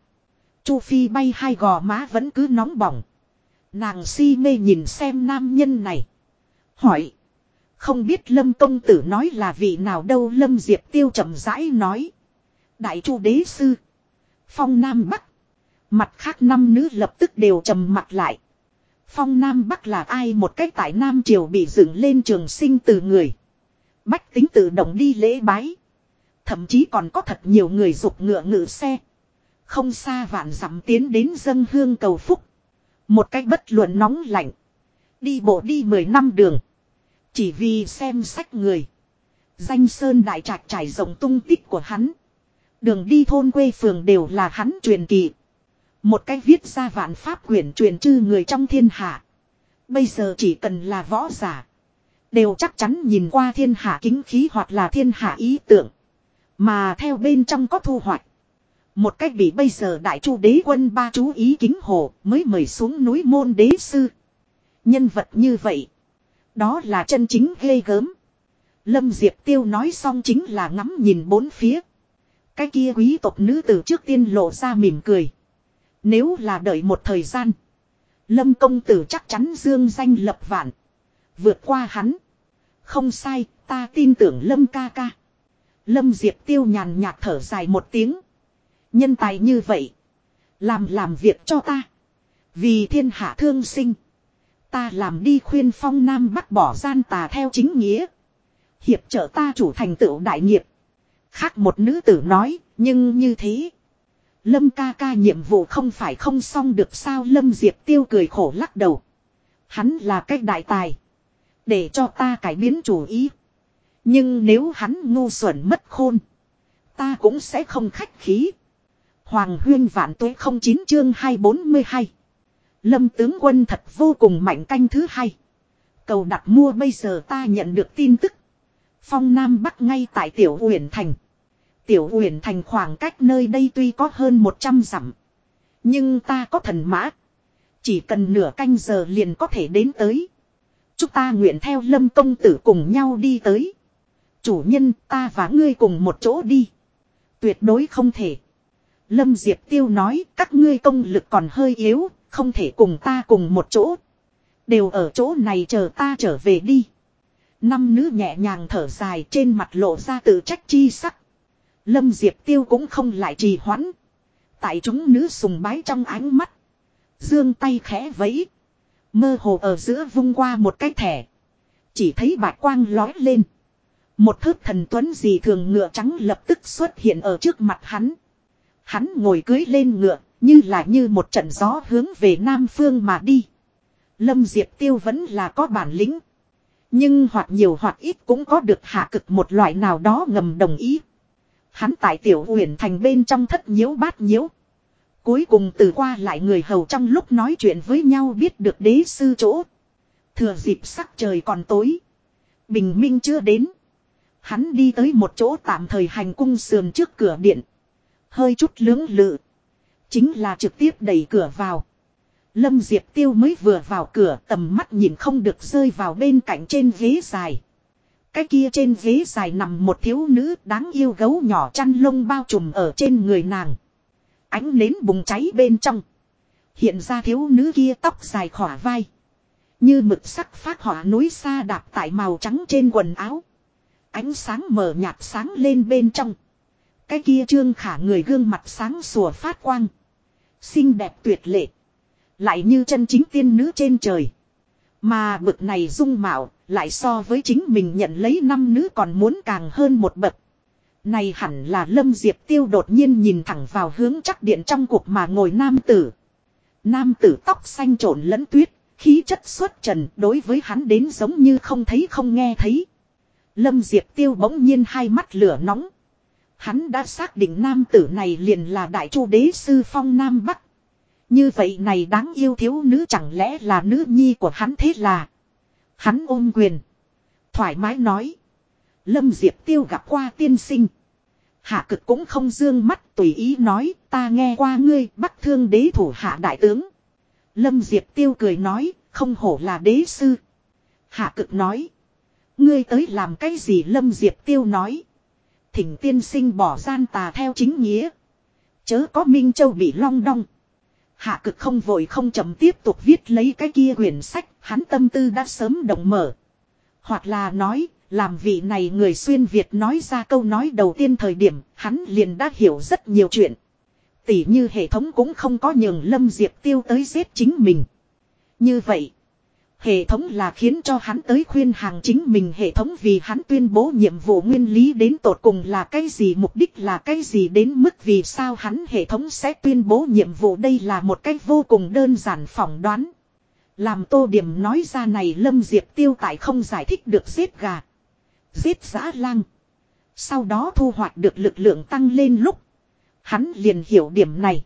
Chu Phi bay hai gò má vẫn cứ nóng bỏng. Nàng si mê nhìn xem nam nhân này. Hỏi. Không biết Lâm Công Tử nói là vị nào đâu Lâm Diệp Tiêu chậm rãi nói. Đại Chu Đế Sư. Phong Nam Bắc. Mặt khác năm nữ lập tức đều trầm mặt lại. Phong Nam Bắc là ai một cách tại Nam Triều bị dựng lên trường sinh từ người. Bách tính tự động đi lễ bái. Thậm chí còn có thật nhiều người dục ngựa ngựa xe. Không xa vạn dặm tiến đến dân hương cầu phúc. Một cách bất luận nóng lạnh. Đi bộ đi 10 năm đường. Chỉ vì xem sách người. Danh Sơn Đại Trạch trải rộng tung tích của hắn. Đường đi thôn quê phường đều là hắn truyền kỳ. Một cách viết ra vạn pháp quyển truyền chư người trong thiên hạ. Bây giờ chỉ cần là võ giả. Đều chắc chắn nhìn qua thiên hạ kính khí hoặc là thiên hạ ý tưởng. Mà theo bên trong có thu hoạch. Một cách bị bây giờ đại chu đế quân ba chú ý kính hồ mới mời xuống núi môn đế sư. Nhân vật như vậy. Đó là chân chính ghê gớm. Lâm Diệp Tiêu nói xong chính là ngắm nhìn bốn phía. Cái kia quý tộc nữ từ trước tiên lộ ra mỉm cười. Nếu là đợi một thời gian. Lâm công tử chắc chắn dương danh lập vạn. Vượt qua hắn. Không sai, ta tin tưởng Lâm ca ca. Lâm Diệp Tiêu nhàn nhạt thở dài một tiếng. Nhân tài như vậy. Làm làm việc cho ta. Vì thiên hạ thương sinh. Ta làm đi khuyên phong nam bắt bỏ gian tà theo chính nghĩa. Hiệp trợ ta chủ thành tựu đại nghiệp. Khác một nữ tử nói, nhưng như thế. Lâm ca ca nhiệm vụ không phải không xong được sao Lâm Diệp Tiêu cười khổ lắc đầu. Hắn là cách đại tài. Để cho ta cải biến chủ ý. Nhưng nếu hắn ngu xuẩn mất khôn. Ta cũng sẽ không khách khí. Hoàng huyên vạn tuế không chín chương 242. Lâm tướng quân thật vô cùng mạnh canh thứ hai. Cầu đặt mua bây giờ ta nhận được tin tức. Phong Nam Bắc ngay tại Tiểu Uyển Thành. Tiểu Uyển Thành khoảng cách nơi đây tuy có hơn 100 dặm. Nhưng ta có thần mã. Chỉ cần nửa canh giờ liền có thể đến tới. Chúng ta nguyện theo Lâm Công Tử cùng nhau đi tới. Chủ nhân, ta và ngươi cùng một chỗ đi. Tuyệt đối không thể. Lâm Diệp Tiêu nói các ngươi công lực còn hơi yếu, không thể cùng ta cùng một chỗ. Đều ở chỗ này chờ ta trở về đi. Năm nữ nhẹ nhàng thở dài trên mặt lộ ra tự trách chi sắc. Lâm Diệp Tiêu cũng không lại trì hoãn. Tại chúng nữ sùng bái trong ánh mắt. Dương tay khẽ vẫy. Mơ hồ ở giữa vung qua một cái thẻ. Chỉ thấy bạch quang lói lên. Một thước thần tuấn gì thường ngựa trắng lập tức xuất hiện ở trước mặt hắn. Hắn ngồi cưới lên ngựa, như là như một trận gió hướng về Nam Phương mà đi. Lâm Diệp Tiêu vẫn là có bản lĩnh. Nhưng hoặc nhiều hoặc ít cũng có được hạ cực một loại nào đó ngầm đồng ý. Hắn tại tiểu huyền thành bên trong thất nhiễu bát nhiễu. Cuối cùng từ qua lại người hầu trong lúc nói chuyện với nhau biết được đế sư chỗ. Thừa dịp sắc trời còn tối. Bình minh chưa đến. Hắn đi tới một chỗ tạm thời hành cung sườn trước cửa điện. Hơi chút lưỡng lự. Chính là trực tiếp đẩy cửa vào. Lâm Diệp Tiêu mới vừa vào cửa, tầm mắt nhìn không được rơi vào bên cạnh trên ghế dài. Cái kia trên ghế dài nằm một thiếu nữ đáng yêu gấu nhỏ chăn lông bao trùm ở trên người nàng. Ánh nến bùng cháy bên trong. Hiện ra thiếu nữ kia tóc dài khỏa vai. Như mực sắc phát họa núi xa đạp tại màu trắng trên quần áo. Ánh sáng mờ nhạt sáng lên bên trong. Cái kia trương khả người gương mặt sáng sủa phát quang. Xinh đẹp tuyệt lệ. Lại như chân chính tiên nữ trên trời. Mà bực này dung mạo lại so với chính mình nhận lấy năm nữ còn muốn càng hơn một bậc. Này hẳn là Lâm Diệp Tiêu đột nhiên nhìn thẳng vào hướng chắc điện trong cuộc mà ngồi nam tử. Nam tử tóc xanh trộn lẫn tuyết, khí chất xuất trần đối với hắn đến giống như không thấy không nghe thấy. Lâm Diệp Tiêu bỗng nhiên hai mắt lửa nóng. Hắn đã xác định nam tử này liền là đại chu đế sư phong Nam Bắc. Như vậy này đáng yêu thiếu nữ chẳng lẽ là nữ nhi của hắn thế là. Hắn ôm quyền. Thoải mái nói. Lâm Diệp Tiêu gặp qua tiên sinh. Hạ cực cũng không dương mắt tùy ý nói, ta nghe qua ngươi, bắc thương đế thủ hạ đại tướng. Lâm Diệp Tiêu cười nói, không hổ là đế sư. Hạ cực nói. Ngươi tới làm cái gì Lâm Diệp Tiêu nói. Thỉnh tiên sinh bỏ gian tà theo chính nghĩa. Chớ có Minh Châu bị long đong. Hạ cực không vội không chậm tiếp tục viết lấy cái kia quyển sách, hắn tâm tư đã sớm động mở. Hoặc là nói, làm vị này người xuyên Việt nói ra câu nói đầu tiên thời điểm, hắn liền đã hiểu rất nhiều chuyện. Tỉ như hệ thống cũng không có nhường Lâm Diệp Tiêu tới giết chính mình. Như vậy, Hệ thống là khiến cho hắn tới khuyên hàng chính mình hệ thống vì hắn tuyên bố nhiệm vụ nguyên lý đến tột cùng là cái gì, mục đích là cái gì, đến mức vì sao hắn hệ thống sẽ tuyên bố nhiệm vụ đây là một cách vô cùng đơn giản phỏng đoán. Làm tô điểm nói ra này, Lâm Diệp tiêu tại không giải thích được giết gà. Giết giã lang. Sau đó thu hoạch được lực lượng tăng lên lúc. Hắn liền hiểu điểm này.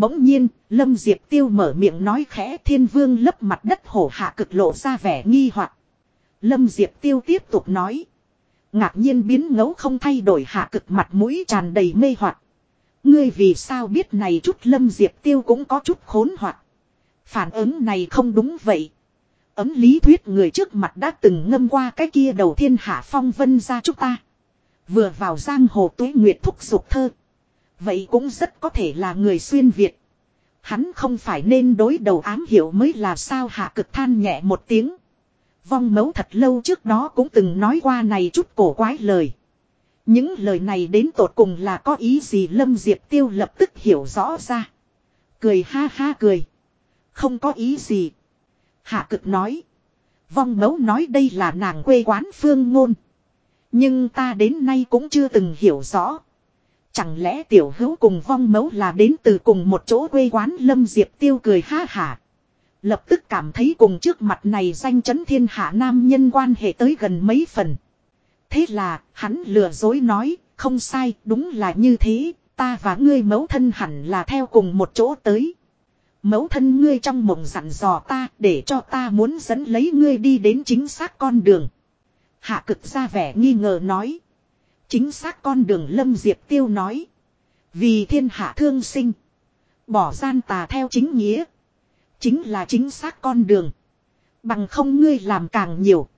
Bỗng nhiên, Lâm Diệp Tiêu mở miệng nói khẽ thiên vương lấp mặt đất hổ hạ cực lộ ra vẻ nghi hoặc Lâm Diệp Tiêu tiếp tục nói. Ngạc nhiên biến ngấu không thay đổi hạ cực mặt mũi tràn đầy mê hoặc Ngươi vì sao biết này chút Lâm Diệp Tiêu cũng có chút khốn hoặc Phản ứng này không đúng vậy. Ấm lý thuyết người trước mặt đã từng ngâm qua cái kia đầu thiên hạ phong vân ra chúng ta. Vừa vào giang hồ tuế nguyệt thúc dục thơ. Vậy cũng rất có thể là người xuyên Việt. Hắn không phải nên đối đầu ám hiểu mới là sao hạ cực than nhẹ một tiếng. Vong mấu thật lâu trước đó cũng từng nói qua này chút cổ quái lời. Những lời này đến tột cùng là có ý gì Lâm Diệp Tiêu lập tức hiểu rõ ra. Cười ha ha cười. Không có ý gì. Hạ cực nói. Vong mấu nói đây là nàng quê quán phương ngôn. Nhưng ta đến nay cũng chưa từng hiểu rõ. Chẳng lẽ tiểu hữu cùng vong mẫu là đến từ cùng một chỗ quê quán lâm diệp tiêu cười ha hả. Lập tức cảm thấy cùng trước mặt này danh chấn thiên hạ nam nhân quan hệ tới gần mấy phần. Thế là, hắn lừa dối nói, không sai, đúng là như thế, ta và ngươi mẫu thân hẳn là theo cùng một chỗ tới. Mẫu thân ngươi trong mộng dặn dò ta để cho ta muốn dẫn lấy ngươi đi đến chính xác con đường. Hạ cực ra vẻ nghi ngờ nói. Chính xác con đường Lâm Diệp Tiêu nói. Vì thiên hạ thương sinh. Bỏ gian tà theo chính nghĩa. Chính là chính xác con đường. Bằng không ngươi làm càng nhiều.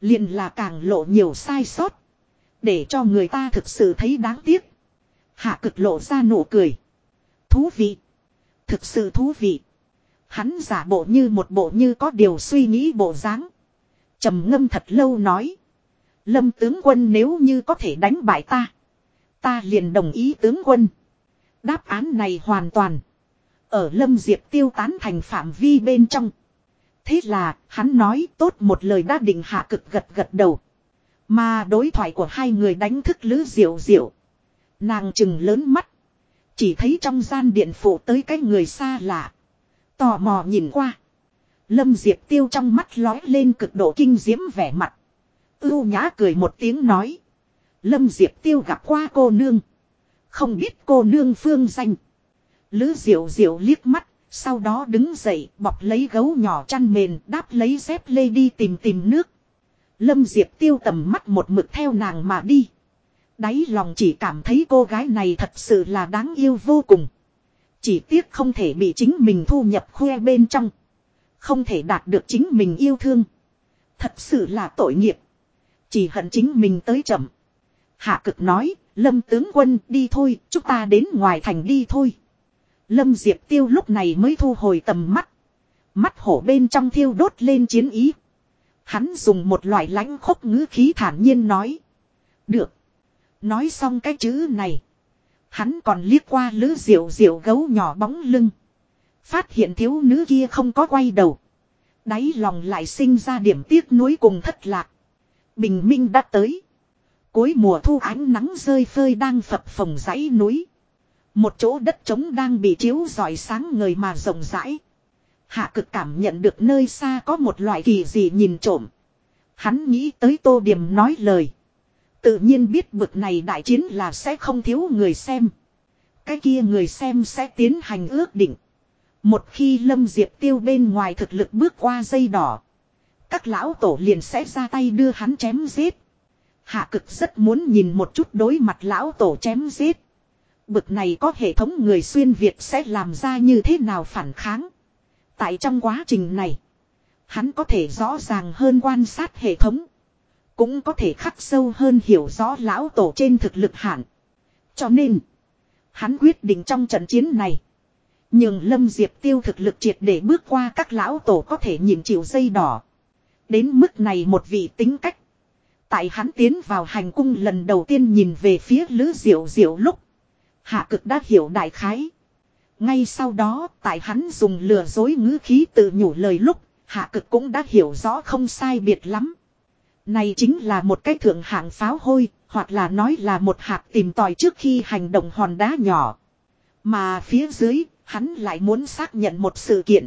liền là càng lộ nhiều sai sót. Để cho người ta thực sự thấy đáng tiếc. Hạ cực lộ ra nụ cười. Thú vị. Thực sự thú vị. Hắn giả bộ như một bộ như có điều suy nghĩ bộ dáng. trầm ngâm thật lâu nói. Lâm tướng quân nếu như có thể đánh bại ta. Ta liền đồng ý tướng quân. Đáp án này hoàn toàn. Ở Lâm Diệp tiêu tán thành phạm vi bên trong. Thế là, hắn nói tốt một lời đã định hạ cực gật gật đầu. Mà đối thoại của hai người đánh thức lứ diệu diệu. Nàng chừng lớn mắt. Chỉ thấy trong gian điện phụ tới cái người xa lạ. Tò mò nhìn qua. Lâm Diệp tiêu trong mắt lói lên cực độ kinh diễm vẻ mặt. Ưu nhã cười một tiếng nói. Lâm Diệp Tiêu gặp qua cô nương. Không biết cô nương phương danh. Lữ diệu diệu liếc mắt. Sau đó đứng dậy, bọc lấy gấu nhỏ chăn mền, đáp lấy dép lê đi tìm tìm nước. Lâm Diệp Tiêu tầm mắt một mực theo nàng mà đi. Đáy lòng chỉ cảm thấy cô gái này thật sự là đáng yêu vô cùng. Chỉ tiếc không thể bị chính mình thu nhập khoe bên trong. Không thể đạt được chính mình yêu thương. Thật sự là tội nghiệp. Chỉ hận chính mình tới chậm. Hạ cực nói, Lâm tướng quân đi thôi, chúng ta đến ngoài thành đi thôi. Lâm Diệp Tiêu lúc này mới thu hồi tầm mắt. Mắt hổ bên trong thiêu đốt lên chiến ý. Hắn dùng một loại lãnh khốc ngữ khí thản nhiên nói. Được. Nói xong cái chữ này. Hắn còn liếc qua lữ diệu diệu gấu nhỏ bóng lưng. Phát hiện thiếu nữ kia không có quay đầu. Đáy lòng lại sinh ra điểm tiếc nuối cùng thất lạc. Bình minh đã tới. Cuối mùa thu ánh nắng rơi phơi đang phập phồng dãy núi. Một chỗ đất trống đang bị chiếu rọi sáng ngời mà rộng rãi. Hạ cực cảm nhận được nơi xa có một loại kỳ gì nhìn trộm. Hắn nghĩ tới tô điểm nói lời. Tự nhiên biết bực này đại chiến là sẽ không thiếu người xem. Cái kia người xem sẽ tiến hành ước định. Một khi Lâm Diệp Tiêu bên ngoài thực lực bước qua dây đỏ. Các lão tổ liền sẽ ra tay đưa hắn chém giết. Hạ cực rất muốn nhìn một chút đối mặt lão tổ chém giết. Bực này có hệ thống người xuyên Việt sẽ làm ra như thế nào phản kháng. Tại trong quá trình này. Hắn có thể rõ ràng hơn quan sát hệ thống. Cũng có thể khắc sâu hơn hiểu rõ lão tổ trên thực lực hạn. Cho nên. Hắn quyết định trong trận chiến này. Nhưng Lâm Diệp Tiêu thực lực triệt để bước qua các lão tổ có thể nhìn chịu dây đỏ. Đến mức này một vị tính cách. Tại hắn tiến vào hành cung lần đầu tiên nhìn về phía Lữ Diệu Diệu lúc. Hạ cực đã hiểu đại khái. Ngay sau đó, tại hắn dùng lừa dối ngữ khí tự nhủ lời lúc, hạ cực cũng đã hiểu rõ không sai biệt lắm. Này chính là một cái thượng hạng pháo hôi, hoặc là nói là một hạt tìm tòi trước khi hành động hòn đá nhỏ. Mà phía dưới, hắn lại muốn xác nhận một sự kiện.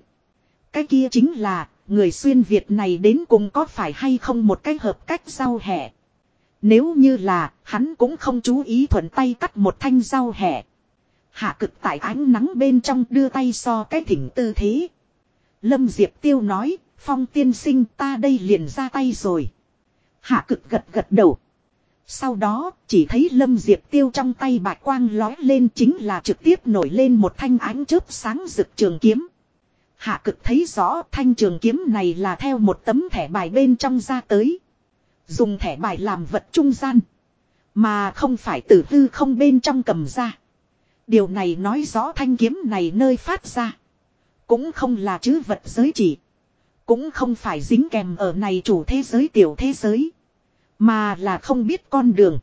Cái kia chính là, người xuyên Việt này đến cùng có phải hay không một cái hợp cách rau hẻ. Nếu như là, hắn cũng không chú ý thuận tay cắt một thanh rau hẻ. Hạ cực tại ánh nắng bên trong đưa tay so cái thỉnh tư thế. Lâm Diệp Tiêu nói, phong tiên sinh ta đây liền ra tay rồi. Hạ cực gật gật đầu. Sau đó, chỉ thấy Lâm Diệp Tiêu trong tay bạch quang lói lên chính là trực tiếp nổi lên một thanh ánh chớp sáng rực trường kiếm. Hạ cực thấy rõ thanh trường kiếm này là theo một tấm thẻ bài bên trong ra tới. Dùng thẻ bài làm vật trung gian. Mà không phải tử hư không bên trong cầm ra. Điều này nói rõ thanh kiếm này nơi phát ra. Cũng không là chứ vật giới chỉ. Cũng không phải dính kèm ở này chủ thế giới tiểu thế giới. Mà là không biết con đường.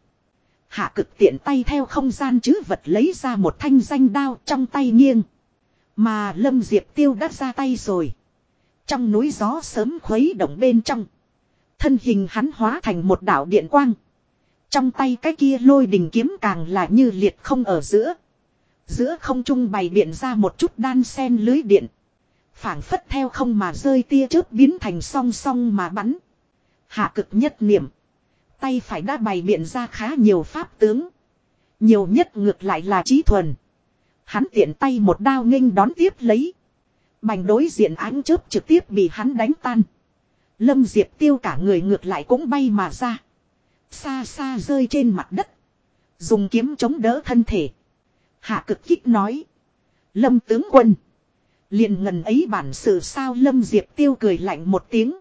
Hạ cực tiện tay theo không gian chứ vật lấy ra một thanh danh đao trong tay nghiêng. Mà Lâm Diệp Tiêu đã ra tay rồi. Trong núi gió sớm khuấy động bên trong. Thân hình hắn hóa thành một đảo điện quang. Trong tay cái kia lôi đình kiếm càng là như liệt không ở giữa. Giữa không trung bày biện ra một chút đan sen lưới điện. phảng phất theo không mà rơi tia chớp biến thành song song mà bắn. Hạ cực nhất niệm. Tay phải đã bày biện ra khá nhiều pháp tướng. Nhiều nhất ngược lại là trí thuần. Hắn tiện tay một đao nghênh đón tiếp lấy. Bành đối diện ánh chớp trực tiếp bị hắn đánh tan. Lâm Diệp Tiêu cả người ngược lại cũng bay mà ra. Xa xa rơi trên mặt đất. Dùng kiếm chống đỡ thân thể. Hạ cực kích nói. Lâm tướng quân. liền ngần ấy bản sự sao Lâm Diệp Tiêu cười lạnh một tiếng.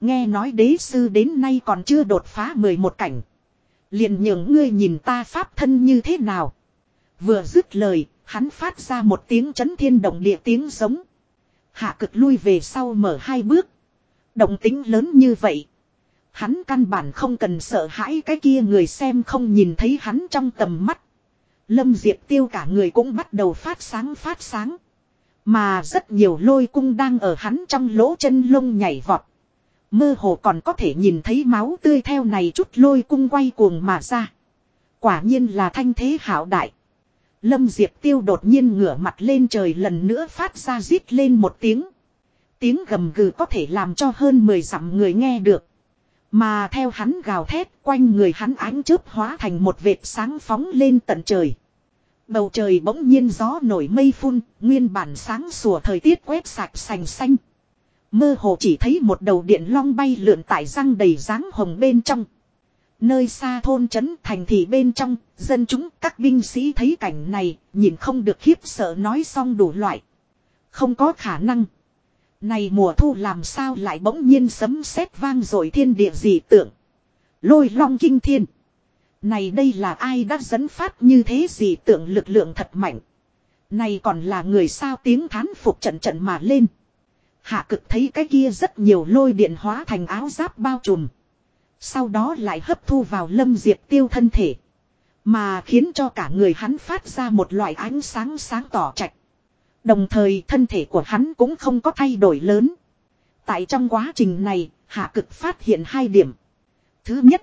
Nghe nói đế sư đến nay còn chưa đột phá 11 cảnh. liền nhường ngươi nhìn ta pháp thân như thế nào. Vừa dứt lời, hắn phát ra một tiếng chấn thiên động địa tiếng giống. Hạ cực lui về sau mở hai bước. Động tính lớn như vậy. Hắn căn bản không cần sợ hãi cái kia người xem không nhìn thấy hắn trong tầm mắt. Lâm Diệp Tiêu cả người cũng bắt đầu phát sáng phát sáng. Mà rất nhiều lôi cung đang ở hắn trong lỗ chân lông nhảy vọt. Mơ hồ còn có thể nhìn thấy máu tươi theo này chút lôi cung quay cuồng mà ra. Quả nhiên là thanh thế hảo đại. Lâm Diệp Tiêu đột nhiên ngửa mặt lên trời lần nữa phát ra rít lên một tiếng. Tiếng gầm gừ có thể làm cho hơn 10 dặm người nghe được. Mà theo hắn gào thét quanh người hắn ánh chớp hóa thành một vệt sáng phóng lên tận trời. Bầu trời bỗng nhiên gió nổi mây phun, nguyên bản sáng sủa thời tiết quét sạch sành xanh. Mơ hồ chỉ thấy một đầu điện long bay lượn tại răng đầy dáng hồng bên trong. Nơi xa thôn trấn thành thị bên trong, dân chúng các binh sĩ thấy cảnh này, nhìn không được khiếp sợ nói xong đủ loại. Không có khả năng. Này mùa thu làm sao lại bỗng nhiên sấm sét vang rồi thiên địa dị tượng. Lôi long kinh thiên. Này đây là ai đã dẫn phát như thế gì tượng lực lượng thật mạnh. Này còn là người sao tiếng thán phục trận trận mà lên. Hạ cực thấy cái kia rất nhiều lôi điện hóa thành áo giáp bao trùm. Sau đó lại hấp thu vào lâm diệp tiêu thân thể. Mà khiến cho cả người hắn phát ra một loại ánh sáng sáng tỏ trạch. Đồng thời thân thể của hắn cũng không có thay đổi lớn. Tại trong quá trình này, hạ cực phát hiện hai điểm. Thứ nhất,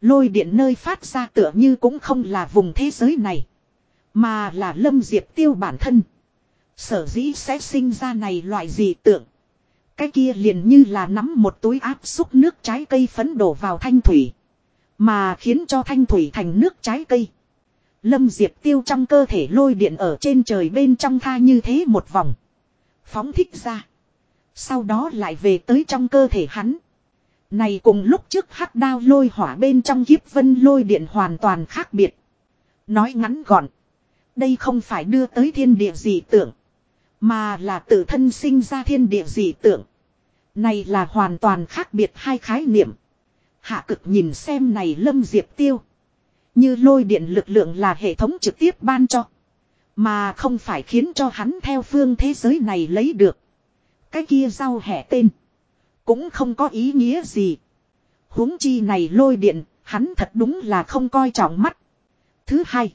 lôi điện nơi phát ra tựa như cũng không là vùng thế giới này. Mà là lâm diệp tiêu bản thân. Sở dĩ sẽ sinh ra này loại gì tượng. Cái kia liền như là nắm một túi áp xúc nước trái cây phấn đổ vào thanh thủy. Mà khiến cho thanh thủy thành nước trái cây. Lâm Diệp Tiêu trong cơ thể lôi điện ở trên trời bên trong tha như thế một vòng. Phóng thích ra. Sau đó lại về tới trong cơ thể hắn. Này cùng lúc trước hắc đao lôi hỏa bên trong kiếp vân lôi điện hoàn toàn khác biệt. Nói ngắn gọn. Đây không phải đưa tới thiên địa dị tưởng. Mà là tự thân sinh ra thiên địa dị tượng, Này là hoàn toàn khác biệt hai khái niệm. Hạ cực nhìn xem này lâm diệp tiêu. Như lôi điện lực lượng là hệ thống trực tiếp ban cho. Mà không phải khiến cho hắn theo phương thế giới này lấy được. Cái kia giao hẻ tên. Cũng không có ý nghĩa gì. huống chi này lôi điện, hắn thật đúng là không coi trọng mắt. Thứ hai.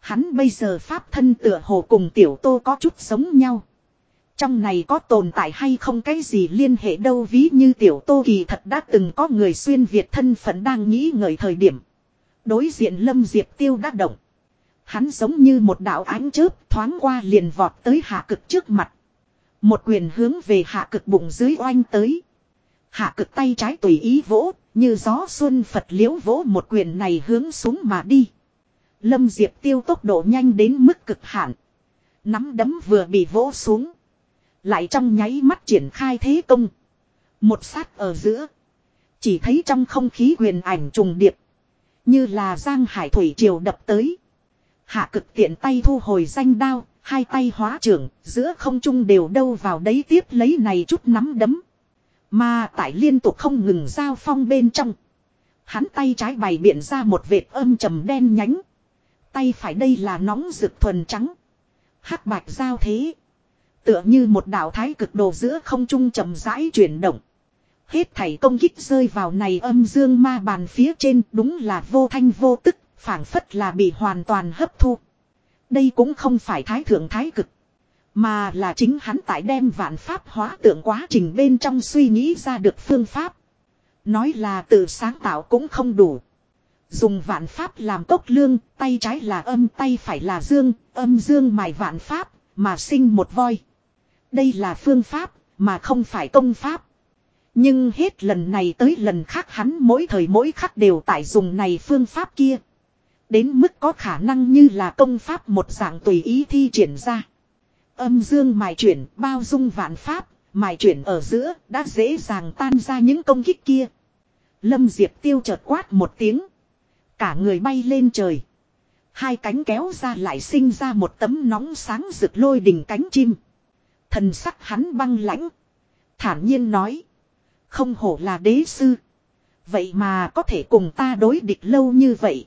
Hắn bây giờ pháp thân tựa hồ cùng tiểu tô có chút giống nhau. Trong này có tồn tại hay không cái gì liên hệ đâu ví như tiểu tô kỳ thật đã từng có người xuyên Việt thân phận đang nghĩ ngợi thời điểm. Đối diện lâm diệp tiêu đã động. Hắn giống như một đạo ánh chớp thoáng qua liền vọt tới hạ cực trước mặt. Một quyền hướng về hạ cực bụng dưới oanh tới. Hạ cực tay trái tùy ý vỗ, như gió xuân Phật liễu vỗ một quyền này hướng xuống mà đi. Lâm Diệp tiêu tốc độ nhanh đến mức cực hạn. Nắm đấm vừa bị vỗ xuống. Lại trong nháy mắt triển khai thế công. Một sát ở giữa. Chỉ thấy trong không khí quyền ảnh trùng điệp. Như là giang hải thủy triều đập tới. Hạ cực tiện tay thu hồi danh đao. Hai tay hóa trưởng, giữa không trung đều đâu vào đấy tiếp lấy này chút nắm đấm. Mà tại liên tục không ngừng giao phong bên trong. Hắn tay trái bày biện ra một vệt âm trầm đen nhánh. Tay phải đây là nóng rực thuần trắng. hắc bạch giao thế. Tựa như một đạo thái cực đồ giữa không trung chậm rãi chuyển động. Hết thảy công kích rơi vào này âm dương ma bàn phía trên đúng là vô thanh vô tức, phảng phất là bị hoàn toàn hấp thu. Đây cũng không phải thái thượng thái cực. Mà là chính hắn tại đem vạn pháp hóa tượng quá trình bên trong suy nghĩ ra được phương pháp. Nói là tự sáng tạo cũng không đủ. Dùng vạn pháp làm cốc lương, tay trái là âm tay phải là dương, âm dương mài vạn pháp, mà sinh một voi. Đây là phương pháp, mà không phải công pháp. Nhưng hết lần này tới lần khác hắn mỗi thời mỗi khắc đều tại dùng này phương pháp kia. Đến mức có khả năng như là công pháp một dạng tùy ý thi triển ra. Âm dương mài chuyển bao dung vạn pháp, mài chuyển ở giữa đã dễ dàng tan ra những công kích kia. Lâm Diệp tiêu chợt quát một tiếng. Cả người bay lên trời. Hai cánh kéo ra lại sinh ra một tấm nóng sáng rực lôi đỉnh cánh chim. Thần sắc hắn băng lãnh. Thản nhiên nói. Không hổ là đế sư. Vậy mà có thể cùng ta đối địch lâu như vậy.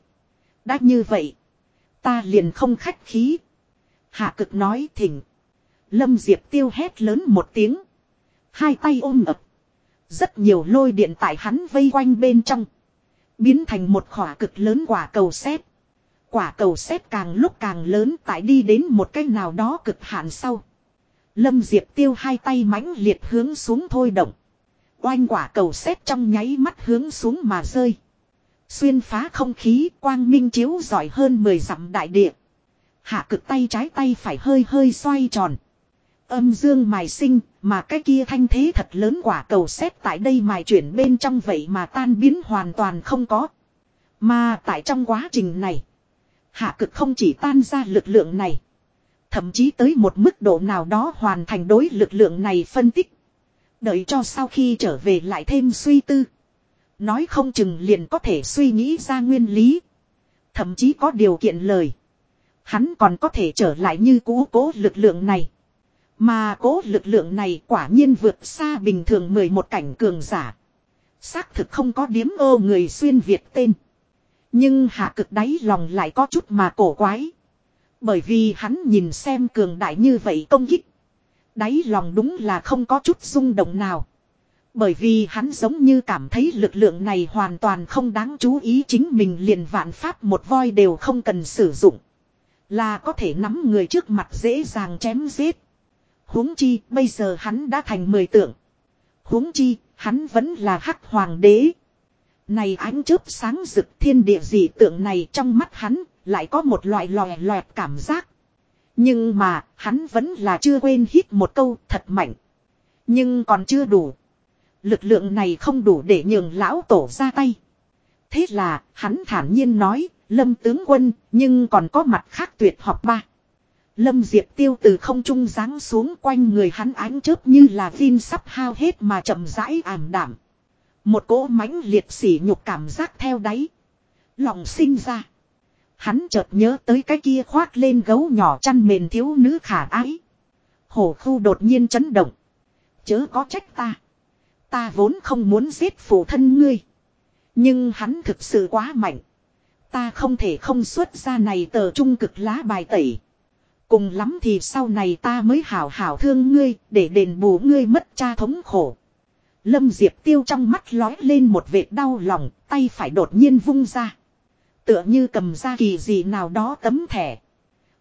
Đã như vậy. Ta liền không khách khí. Hạ cực nói thỉnh. Lâm Diệp tiêu hét lớn một tiếng. Hai tay ôm ập. Rất nhiều lôi điện tại hắn vây quanh bên trong. Biến thành một khỏa cực lớn quả cầu xét. Quả cầu xét càng lúc càng lớn tại đi đến một cái nào đó cực hạn sau. Lâm Diệp tiêu hai tay mãnh liệt hướng xuống thôi động. Oanh quả cầu xét trong nháy mắt hướng xuống mà rơi. Xuyên phá không khí, quang minh chiếu giỏi hơn 10 dặm đại địa. Hạ cực tay trái tay phải hơi hơi xoay tròn. Âm dương mài sinh, mà cái kia thanh thế thật lớn quả cầu xét tại đây mài chuyển bên trong vậy mà tan biến hoàn toàn không có. Mà tại trong quá trình này. Hạ cực không chỉ tan ra lực lượng này. Thậm chí tới một mức độ nào đó hoàn thành đối lực lượng này phân tích. Đợi cho sau khi trở về lại thêm suy tư. Nói không chừng liền có thể suy nghĩ ra nguyên lý. Thậm chí có điều kiện lời. Hắn còn có thể trở lại như cũ cố lực lượng này. Mà cố lực lượng này quả nhiên vượt xa bình thường 11 cảnh cường giả. Xác thực không có điếm ô người xuyên Việt tên. Nhưng hạ cực đáy lòng lại có chút mà cổ quái. Bởi vì hắn nhìn xem cường đại như vậy công kích. Đáy lòng đúng là không có chút rung động nào. Bởi vì hắn giống như cảm thấy lực lượng này hoàn toàn không đáng chú ý chính mình liền vạn pháp một voi đều không cần sử dụng. Là có thể nắm người trước mặt dễ dàng chém giết huống chi, bây giờ hắn đã thành mười tượng. huống chi, hắn vẫn là hắc hoàng đế. Này ánh chớp sáng rực thiên địa dị tượng này trong mắt hắn lại có một loại lòe loẹt cảm giác. Nhưng mà, hắn vẫn là chưa quên hít một câu thật mạnh. Nhưng còn chưa đủ. Lực lượng này không đủ để nhường lão tổ ra tay. Thế là, hắn thản nhiên nói, Lâm tướng quân, nhưng còn có mặt khác tuyệt học ba. Lâm Diệp tiêu từ không trung giáng xuống quanh người hắn ánh chớp như là pin sắp hao hết mà chậm rãi ảm đảm. Một cỗ mãnh liệt sỉ nhục cảm giác theo đáy. Lòng sinh ra. Hắn chợt nhớ tới cái kia khoác lên gấu nhỏ chăn mền thiếu nữ khả ái. Hổ khu đột nhiên chấn động. Chớ có trách ta. Ta vốn không muốn giết phụ thân ngươi. Nhưng hắn thực sự quá mạnh. Ta không thể không xuất ra này tờ trung cực lá bài tẩy. Cùng lắm thì sau này ta mới hảo hảo thương ngươi để đền bù ngươi mất cha thống khổ. Lâm Diệp Tiêu trong mắt lói lên một vệt đau lòng, tay phải đột nhiên vung ra. Tựa như cầm ra kỳ gì nào đó tấm thẻ.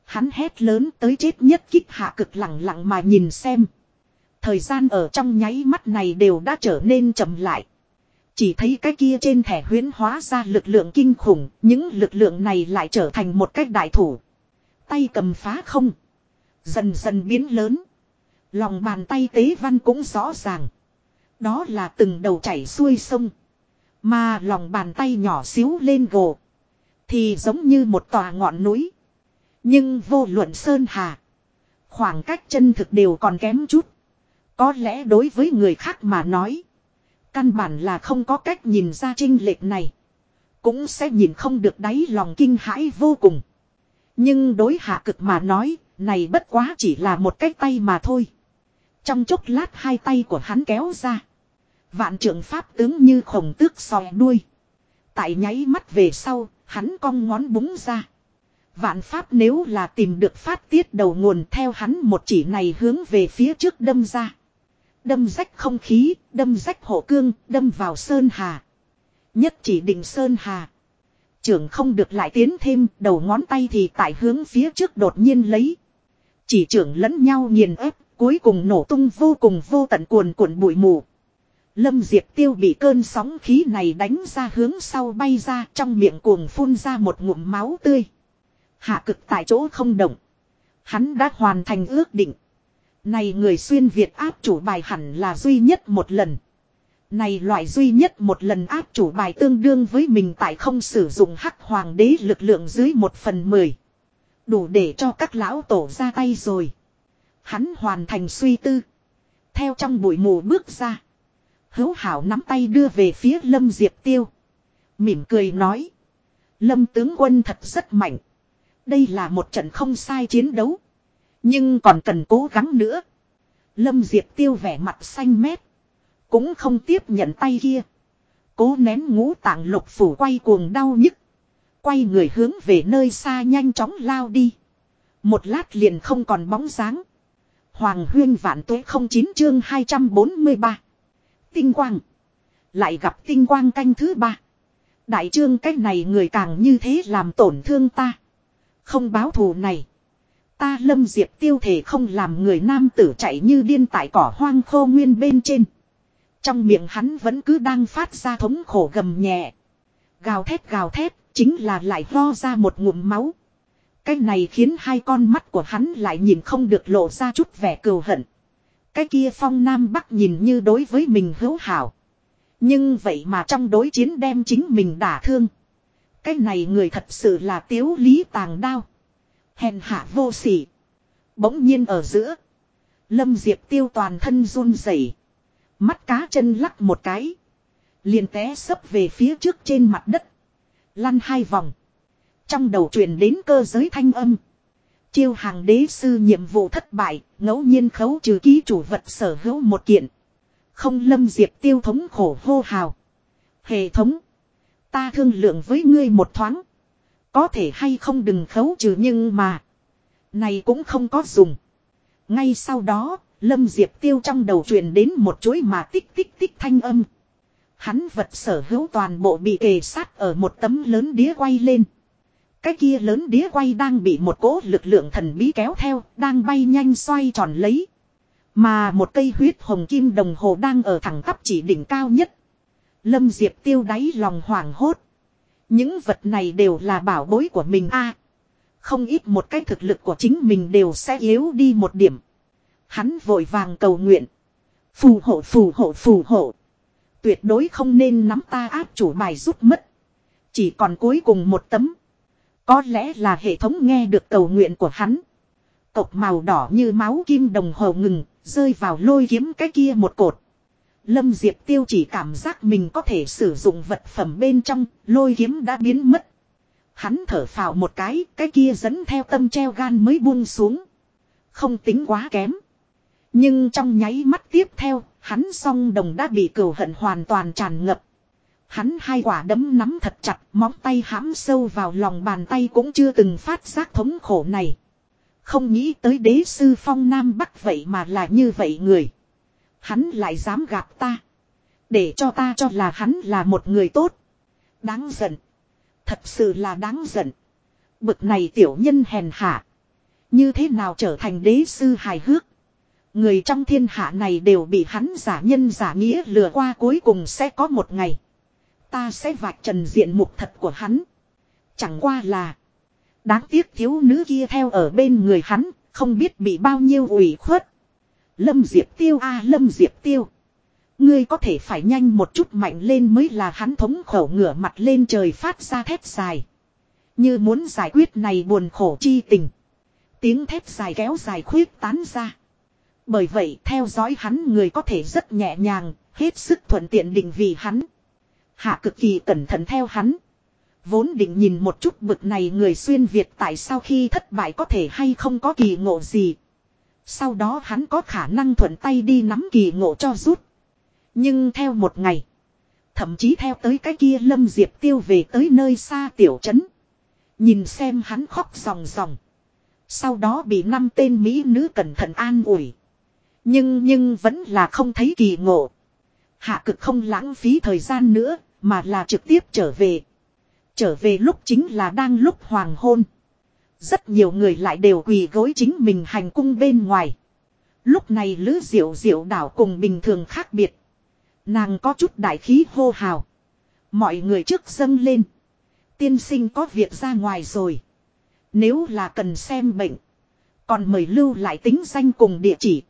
Hắn hét lớn tới chết nhất kích hạ cực lặng lặng mà nhìn xem. Thời gian ở trong nháy mắt này đều đã trở nên chậm lại. Chỉ thấy cái kia trên thẻ huyến hóa ra lực lượng kinh khủng, những lực lượng này lại trở thành một cách đại thủ. Tay cầm phá không. Dần dần biến lớn. Lòng bàn tay tế văn cũng rõ ràng. Đó là từng đầu chảy xuôi sông. Mà lòng bàn tay nhỏ xíu lên gồ. Thì giống như một tòa ngọn núi. Nhưng vô luận Sơn Hà. Khoảng cách chân thực đều còn kém chút. Có lẽ đối với người khác mà nói. Căn bản là không có cách nhìn ra trinh lệch này. Cũng sẽ nhìn không được đáy lòng kinh hãi vô cùng. Nhưng đối hạ cực mà nói, này bất quá chỉ là một cái tay mà thôi. Trong chốc lát hai tay của hắn kéo ra. Vạn trưởng pháp tướng như khổng tước sòi đuôi. Tại nháy mắt về sau, hắn cong ngón búng ra. Vạn pháp nếu là tìm được phát tiết đầu nguồn theo hắn một chỉ này hướng về phía trước đâm ra. Đâm rách không khí, đâm rách hộ cương, đâm vào Sơn Hà. Nhất chỉ định Sơn Hà. Trưởng không được lại tiến thêm, đầu ngón tay thì tại hướng phía trước đột nhiên lấy. Chỉ trưởng lẫn nhau nghiền ép, cuối cùng nổ tung vô cùng vô tận cuồn cuộn bụi mù. Lâm Diệp Tiêu bị cơn sóng khí này đánh ra hướng sau bay ra trong miệng cuồng phun ra một ngụm máu tươi. Hạ cực tại chỗ không động. Hắn đã hoàn thành ước định. Này người xuyên Việt áp chủ bài hẳn là duy nhất một lần. Này loại duy nhất một lần áp chủ bài tương đương với mình tại không sử dụng hắc hoàng đế lực lượng dưới một phần mười. Đủ để cho các lão tổ ra tay rồi. Hắn hoàn thành suy tư. Theo trong bụi mù bước ra. Hữu hảo nắm tay đưa về phía Lâm Diệp Tiêu. Mỉm cười nói. Lâm tướng quân thật rất mạnh. Đây là một trận không sai chiến đấu. Nhưng còn cần cố gắng nữa. Lâm Diệp tiêu vẻ mặt xanh mét. Cũng không tiếp nhận tay kia. Cố nén ngũ tạng lục phủ quay cuồng đau nhức. Quay người hướng về nơi xa nhanh chóng lao đi. Một lát liền không còn bóng dáng. Hoàng huyên vạn tuế không chín chương 243. Tinh quang. Lại gặp tinh quang canh thứ ba. Đại trương cách này người càng như thế làm tổn thương ta. Không báo thù này. Ta lâm diệp tiêu thể không làm người nam tử chạy như điên tại cỏ hoang khô nguyên bên trên. Trong miệng hắn vẫn cứ đang phát ra thống khổ gầm nhẹ. Gào thét gào thét, chính là lại ho ra một ngụm máu. Cái này khiến hai con mắt của hắn lại nhìn không được lộ ra chút vẻ cừu hận. Cái kia phong nam bắc nhìn như đối với mình hữu hảo. Nhưng vậy mà trong đối chiến đem chính mình đả thương. Cái này người thật sự là tiếu lý tàng đao. Hèn hạ vô sỉ. Bỗng nhiên ở giữa. Lâm Diệp tiêu toàn thân run rẩy, Mắt cá chân lắc một cái. Liền té sấp về phía trước trên mặt đất. Lăn hai vòng. Trong đầu truyền đến cơ giới thanh âm. Chiêu hàng đế sư nhiệm vụ thất bại, ngẫu nhiên khấu trừ ký chủ vật sở hữu một kiện. Không lâm diệp tiêu thống khổ hô hào. Hệ thống. Ta thương lượng với ngươi một thoáng. Có thể hay không đừng khấu trừ nhưng mà. Này cũng không có dùng. Ngay sau đó, Lâm Diệp Tiêu trong đầu truyền đến một chuỗi mà tích tích tích thanh âm. Hắn vật sở hữu toàn bộ bị kề sát ở một tấm lớn đĩa quay lên. Cái kia lớn đĩa quay đang bị một cỗ lực lượng thần bí kéo theo, đang bay nhanh xoay tròn lấy. Mà một cây huyết hồng kim đồng hồ đang ở thẳng tắp chỉ đỉnh cao nhất. Lâm Diệp tiêu đáy lòng hoảng hốt. Những vật này đều là bảo bối của mình a Không ít một cái thực lực của chính mình đều sẽ yếu đi một điểm. Hắn vội vàng cầu nguyện. Phù hộ phù hộ phù hộ. Tuyệt đối không nên nắm ta áp chủ bài rút mất. Chỉ còn cuối cùng một tấm. Có lẽ là hệ thống nghe được cầu nguyện của hắn. Cộc màu đỏ như máu kim đồng hồ ngừng, rơi vào lôi kiếm cái kia một cột. Lâm Diệp Tiêu chỉ cảm giác mình có thể sử dụng vật phẩm bên trong, lôi kiếm đã biến mất. Hắn thở phào một cái, cái kia dẫn theo tâm treo gan mới buông xuống. Không tính quá kém. Nhưng trong nháy mắt tiếp theo, hắn song đồng đã bị cừu hận hoàn toàn tràn ngập. Hắn hai quả đấm nắm thật chặt, móng tay hãm sâu vào lòng bàn tay cũng chưa từng phát giác thống khổ này. Không nghĩ tới đế sư phong nam bắc vậy mà là như vậy người. Hắn lại dám gặp ta. Để cho ta cho là hắn là một người tốt. Đáng giận. Thật sự là đáng giận. Bực này tiểu nhân hèn hạ. Như thế nào trở thành đế sư hài hước. Người trong thiên hạ này đều bị hắn giả nhân giả nghĩa lừa qua cuối cùng sẽ có một ngày. Ta sẽ vạch trần diện mục thật của hắn. Chẳng qua là. Đáng tiếc thiếu nữ kia theo ở bên người hắn, không biết bị bao nhiêu ủy khuất. Lâm Diệp Tiêu a Lâm Diệp Tiêu. Ngươi có thể phải nhanh một chút mạnh lên mới là hắn thống khổ ngửa mặt lên trời phát ra thép dài. Như muốn giải quyết này buồn khổ chi tình. Tiếng thép dài kéo dài khuyết tán ra. Bởi vậy theo dõi hắn người có thể rất nhẹ nhàng, hết sức thuận tiện định vị hắn. Hạ cực kỳ cẩn thận theo hắn. Vốn định nhìn một chút bực này người xuyên Việt tại sao khi thất bại có thể hay không có kỳ ngộ gì. Sau đó hắn có khả năng thuận tay đi nắm kỳ ngộ cho rút. Nhưng theo một ngày. Thậm chí theo tới cái kia lâm diệp tiêu về tới nơi xa tiểu trấn. Nhìn xem hắn khóc ròng ròng. Sau đó bị năm tên Mỹ nữ cẩn thận an ủi. Nhưng nhưng vẫn là không thấy kỳ ngộ. Hạ cực không lãng phí thời gian nữa, mà là trực tiếp trở về. Trở về lúc chính là đang lúc hoàng hôn. Rất nhiều người lại đều quỳ gối chính mình hành cung bên ngoài. Lúc này Lữ Diệu Diệu đảo cùng bình thường khác biệt. Nàng có chút đại khí hô hào. Mọi người trước dâng lên. Tiên sinh có việc ra ngoài rồi. Nếu là cần xem bệnh. Còn mời lưu lại tính danh cùng địa chỉ.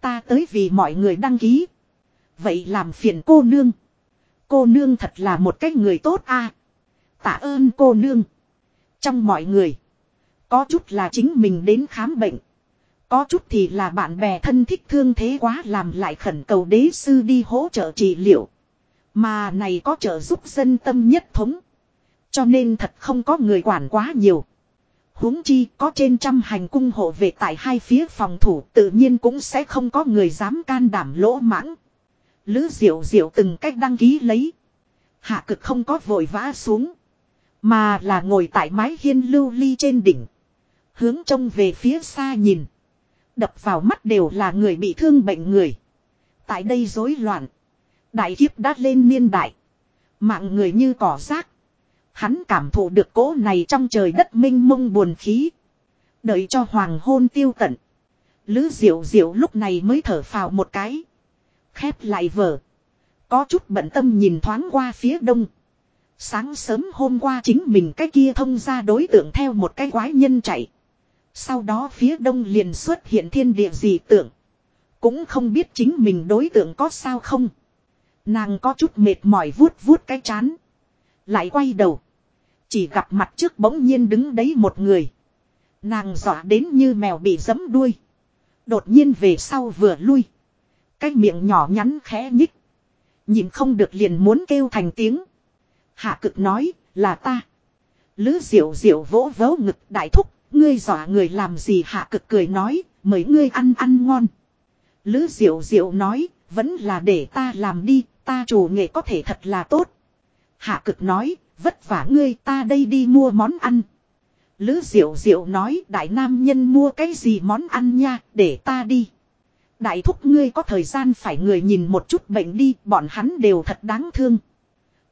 Ta tới vì mọi người đăng ký. Vậy làm phiền cô nương. Cô nương thật là một cái người tốt a. Tạ ơn cô nương. Trong mọi người. Có chút là chính mình đến khám bệnh. Có chút thì là bạn bè thân thích thương thế quá làm lại khẩn cầu đế sư đi hỗ trợ trị liệu. Mà này có trợ giúp dân tâm nhất thống. Cho nên thật không có người quản quá nhiều huống chi có trên trăm hành cung hộ về tại hai phía phòng thủ, tự nhiên cũng sẽ không có người dám can đảm lỗ mãng. Lữ diệu diệu từng cách đăng ký lấy. Hạ cực không có vội vã xuống. Mà là ngồi tại mái hiên lưu ly trên đỉnh. Hướng trông về phía xa nhìn. Đập vào mắt đều là người bị thương bệnh người. Tại đây rối loạn. Đại kiếp đã lên niên đại. Mạng người như cỏ rác. Hắn cảm thụ được cỗ này trong trời đất minh mông buồn khí. Đợi cho hoàng hôn tiêu tận. Lữ diệu diệu lúc này mới thở phào một cái. Khép lại vở. Có chút bận tâm nhìn thoáng qua phía đông. Sáng sớm hôm qua chính mình cái kia thông ra đối tượng theo một cái quái nhân chạy. Sau đó phía đông liền xuất hiện thiên địa gì tưởng. Cũng không biết chính mình đối tượng có sao không. Nàng có chút mệt mỏi vuốt vuốt cái chán. Lại quay đầu. Chỉ gặp mặt trước bỗng nhiên đứng đấy một người. Nàng dọa đến như mèo bị giấm đuôi. Đột nhiên về sau vừa lui. Cái miệng nhỏ nhắn khẽ nhích. Nhìn không được liền muốn kêu thành tiếng. Hạ cực nói là ta. Lứ diệu diệu vỗ vỗ ngực đại thúc. Ngươi dọa người làm gì hạ cực cười nói. Mời ngươi ăn ăn ngon. Lứ diệu diệu nói. Vẫn là để ta làm đi. Ta chủ nghệ có thể thật là tốt. Hạ cực nói, vất vả ngươi ta đây đi mua món ăn. Lữ diệu diệu nói đại nam nhân mua cái gì món ăn nha, để ta đi. Đại thúc ngươi có thời gian phải người nhìn một chút bệnh đi, bọn hắn đều thật đáng thương.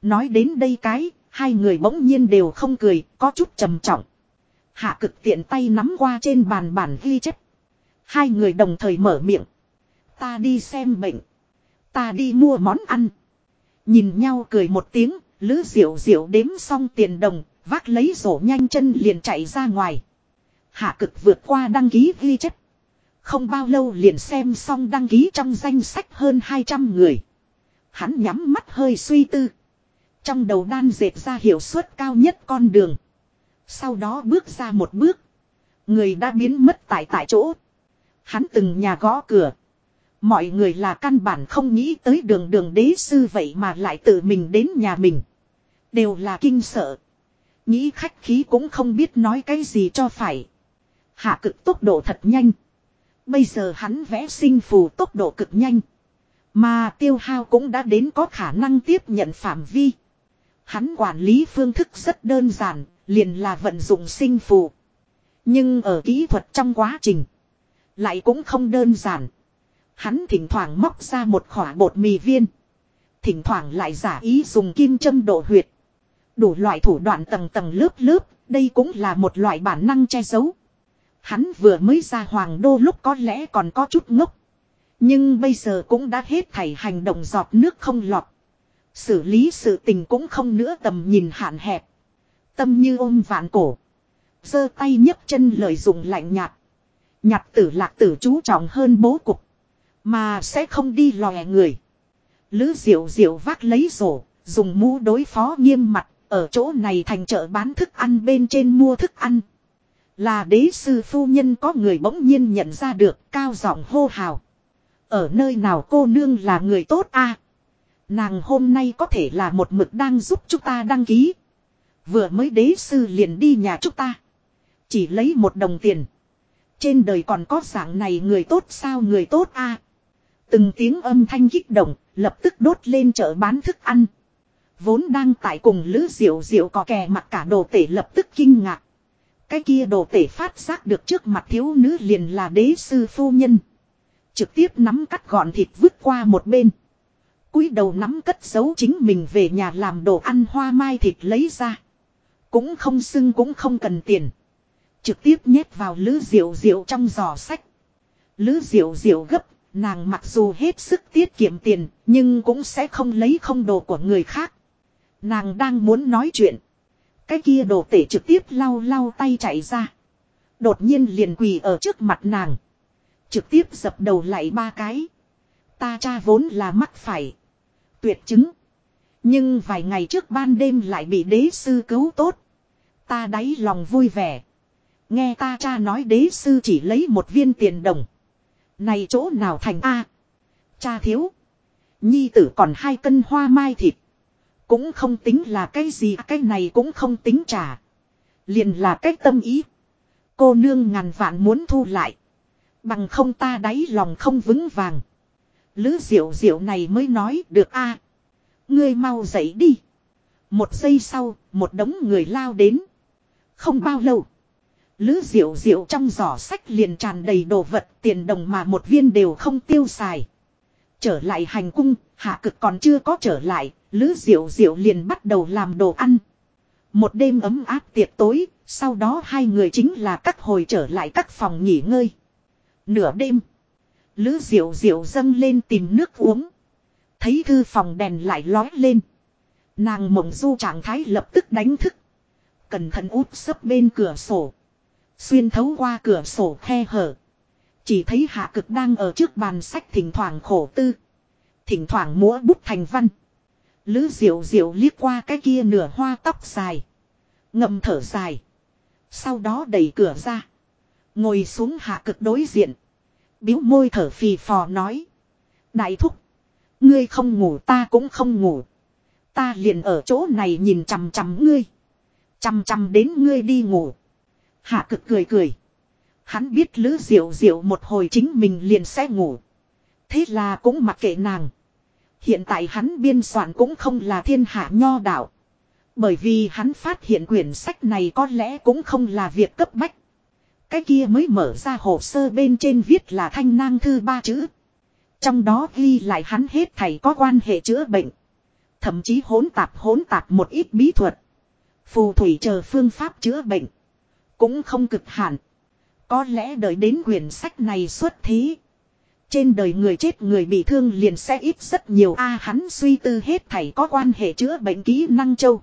Nói đến đây cái, hai người bỗng nhiên đều không cười, có chút trầm trọng. Hạ cực tiện tay nắm qua trên bàn bản ghi chép. Hai người đồng thời mở miệng. Ta đi xem bệnh. Ta đi mua món ăn. Nhìn nhau cười một tiếng, Lữ diệu diệu đếm xong tiền đồng, vác lấy rổ nhanh chân liền chạy ra ngoài. Hạ cực vượt qua đăng ký ghi chép. Không bao lâu liền xem xong đăng ký trong danh sách hơn 200 người. Hắn nhắm mắt hơi suy tư. Trong đầu đan dệt ra hiệu suất cao nhất con đường. Sau đó bước ra một bước. Người đã biến mất tại tại chỗ. Hắn từng nhà gõ cửa. Mọi người là căn bản không nghĩ tới đường đường đế sư vậy mà lại tự mình đến nhà mình. Đều là kinh sợ. Nghĩ khách khí cũng không biết nói cái gì cho phải. Hạ cực tốc độ thật nhanh. Bây giờ hắn vẽ sinh phù tốc độ cực nhanh. Mà tiêu hao cũng đã đến có khả năng tiếp nhận phạm vi. Hắn quản lý phương thức rất đơn giản, liền là vận dụng sinh phù. Nhưng ở kỹ thuật trong quá trình, lại cũng không đơn giản. Hắn thỉnh thoảng móc ra một khỏa bột mì viên. Thỉnh thoảng lại giả ý dùng kim châm độ huyệt. Đủ loại thủ đoạn tầng tầng lớp lớp, đây cũng là một loại bản năng che giấu. Hắn vừa mới ra hoàng đô lúc có lẽ còn có chút ngốc. Nhưng bây giờ cũng đã hết thảy hành động giọt nước không lọt. Xử lý sự tình cũng không nữa tầm nhìn hạn hẹp. Tâm như ôm vạn cổ. giơ tay nhấc chân lợi dụng lạnh nhạt. Nhặt tử lạc tử chú trọng hơn bố cục. Mà sẽ không đi lòe người. Lữ diệu diệu vác lấy rổ, dùng mũ đối phó nghiêm mặt, ở chỗ này thành chợ bán thức ăn bên trên mua thức ăn. Là đế sư phu nhân có người bỗng nhiên nhận ra được cao giọng hô hào. Ở nơi nào cô nương là người tốt a Nàng hôm nay có thể là một mực đang giúp chúng ta đăng ký. Vừa mới đế sư liền đi nhà chúng ta. Chỉ lấy một đồng tiền. Trên đời còn có dạng này người tốt sao người tốt a Từng tiếng âm thanh kích động, lập tức đốt lên chợ bán thức ăn. Vốn đang tại cùng Lữ Diệu Diệu có kè mặt cả đồ tể lập tức kinh ngạc. Cái kia đồ tể phát giác được trước mặt thiếu nữ liền là đế sư phu nhân. Trực tiếp nắm cắt gọn thịt vứt qua một bên. cúi đầu nắm cất giấu chính mình về nhà làm đồ ăn hoa mai thịt lấy ra. Cũng không xưng cũng không cần tiền. Trực tiếp nhét vào lữ diệu diệu trong giò sách. Lữ diệu diệu gấp, nàng mặc dù hết sức tiết kiệm tiền, nhưng cũng sẽ không lấy không đồ của người khác. Nàng đang muốn nói chuyện. Cái kia đồ tể trực tiếp lau lau tay chạy ra. Đột nhiên liền quỳ ở trước mặt nàng. Trực tiếp dập đầu lại ba cái. Ta cha vốn là mắc phải. Tuyệt chứng. Nhưng vài ngày trước ban đêm lại bị đế sư cứu tốt. Ta đáy lòng vui vẻ. Nghe ta cha nói đế sư chỉ lấy một viên tiền đồng. Này chỗ nào thành A. Cha thiếu. Nhi tử còn hai cân hoa mai thịt. Cũng không tính là cái gì cái này cũng không tính trả. Liền là cái tâm ý. Cô nương ngàn vạn muốn thu lại. Bằng không ta đáy lòng không vững vàng. Lữ diệu diệu này mới nói được a Ngươi mau dậy đi. Một giây sau, một đống người lao đến. Không bao lâu. Lữ diệu diệu trong giỏ sách liền tràn đầy đồ vật tiền đồng mà một viên đều không tiêu xài. Trở lại hành cung, hạ cực còn chưa có trở lại, Lữ Diệu Diệu liền bắt đầu làm đồ ăn. Một đêm ấm áp tiệc tối, sau đó hai người chính là các hồi trở lại các phòng nghỉ ngơi. Nửa đêm, Lữ Diệu Diệu dâng lên tìm nước uống. Thấy thư phòng đèn lại lói lên. Nàng mộng du trạng thái lập tức đánh thức. Cẩn thận út sấp bên cửa sổ. Xuyên thấu qua cửa sổ khe hở. Chỉ thấy hạ cực đang ở trước bàn sách thỉnh thoảng khổ tư. Thỉnh thoảng múa bút thành văn. Lứ diệu diệu liếc qua cái kia nửa hoa tóc dài. Ngậm thở dài. Sau đó đẩy cửa ra. Ngồi xuống hạ cực đối diện. Biếu môi thở phì phò nói. Đại thúc. Ngươi không ngủ ta cũng không ngủ. Ta liền ở chỗ này nhìn chằm chằm ngươi. Chằm chằm đến ngươi đi ngủ. Hạ cực cười cười. Hắn biết Lữ Diệu Diệu một hồi chính mình liền sẽ ngủ. Thế là cũng mặc kệ nàng. Hiện tại hắn biên soạn cũng không là thiên hạ nho đạo. Bởi vì hắn phát hiện quyển sách này có lẽ cũng không là việc cấp bách. Cái kia mới mở ra hồ sơ bên trên viết là thanh nang thư ba chữ. Trong đó ghi lại hắn hết thầy có quan hệ chữa bệnh. Thậm chí hỗn tạp hỗn tạp một ít bí thuật. Phù thủy chờ phương pháp chữa bệnh. Cũng không cực hạn. Có lẽ đợi đến quyển sách này xuất thí. Trên đời người chết người bị thương liền sẽ ít rất nhiều a, hắn suy tư hết thảy có quan hệ chữa bệnh kỹ năng châu.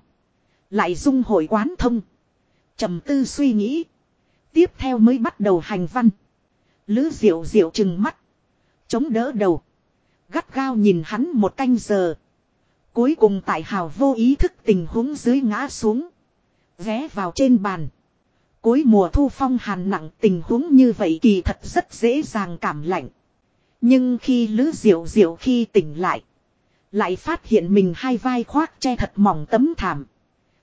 Lại dung hội quán thông. trầm tư suy nghĩ. Tiếp theo mới bắt đầu hành văn. Lữ diệu diệu chừng mắt. Chống đỡ đầu. Gắt gao nhìn hắn một canh giờ. Cuối cùng tại hào vô ý thức tình huống dưới ngã xuống. Ghé vào trên bàn. Cuối mùa thu phong hàn nặng tình huống như vậy kỳ thật rất dễ dàng cảm lạnh. Nhưng khi Lữ Diệu Diệu khi tỉnh lại. Lại phát hiện mình hai vai khoác che thật mỏng tấm thảm.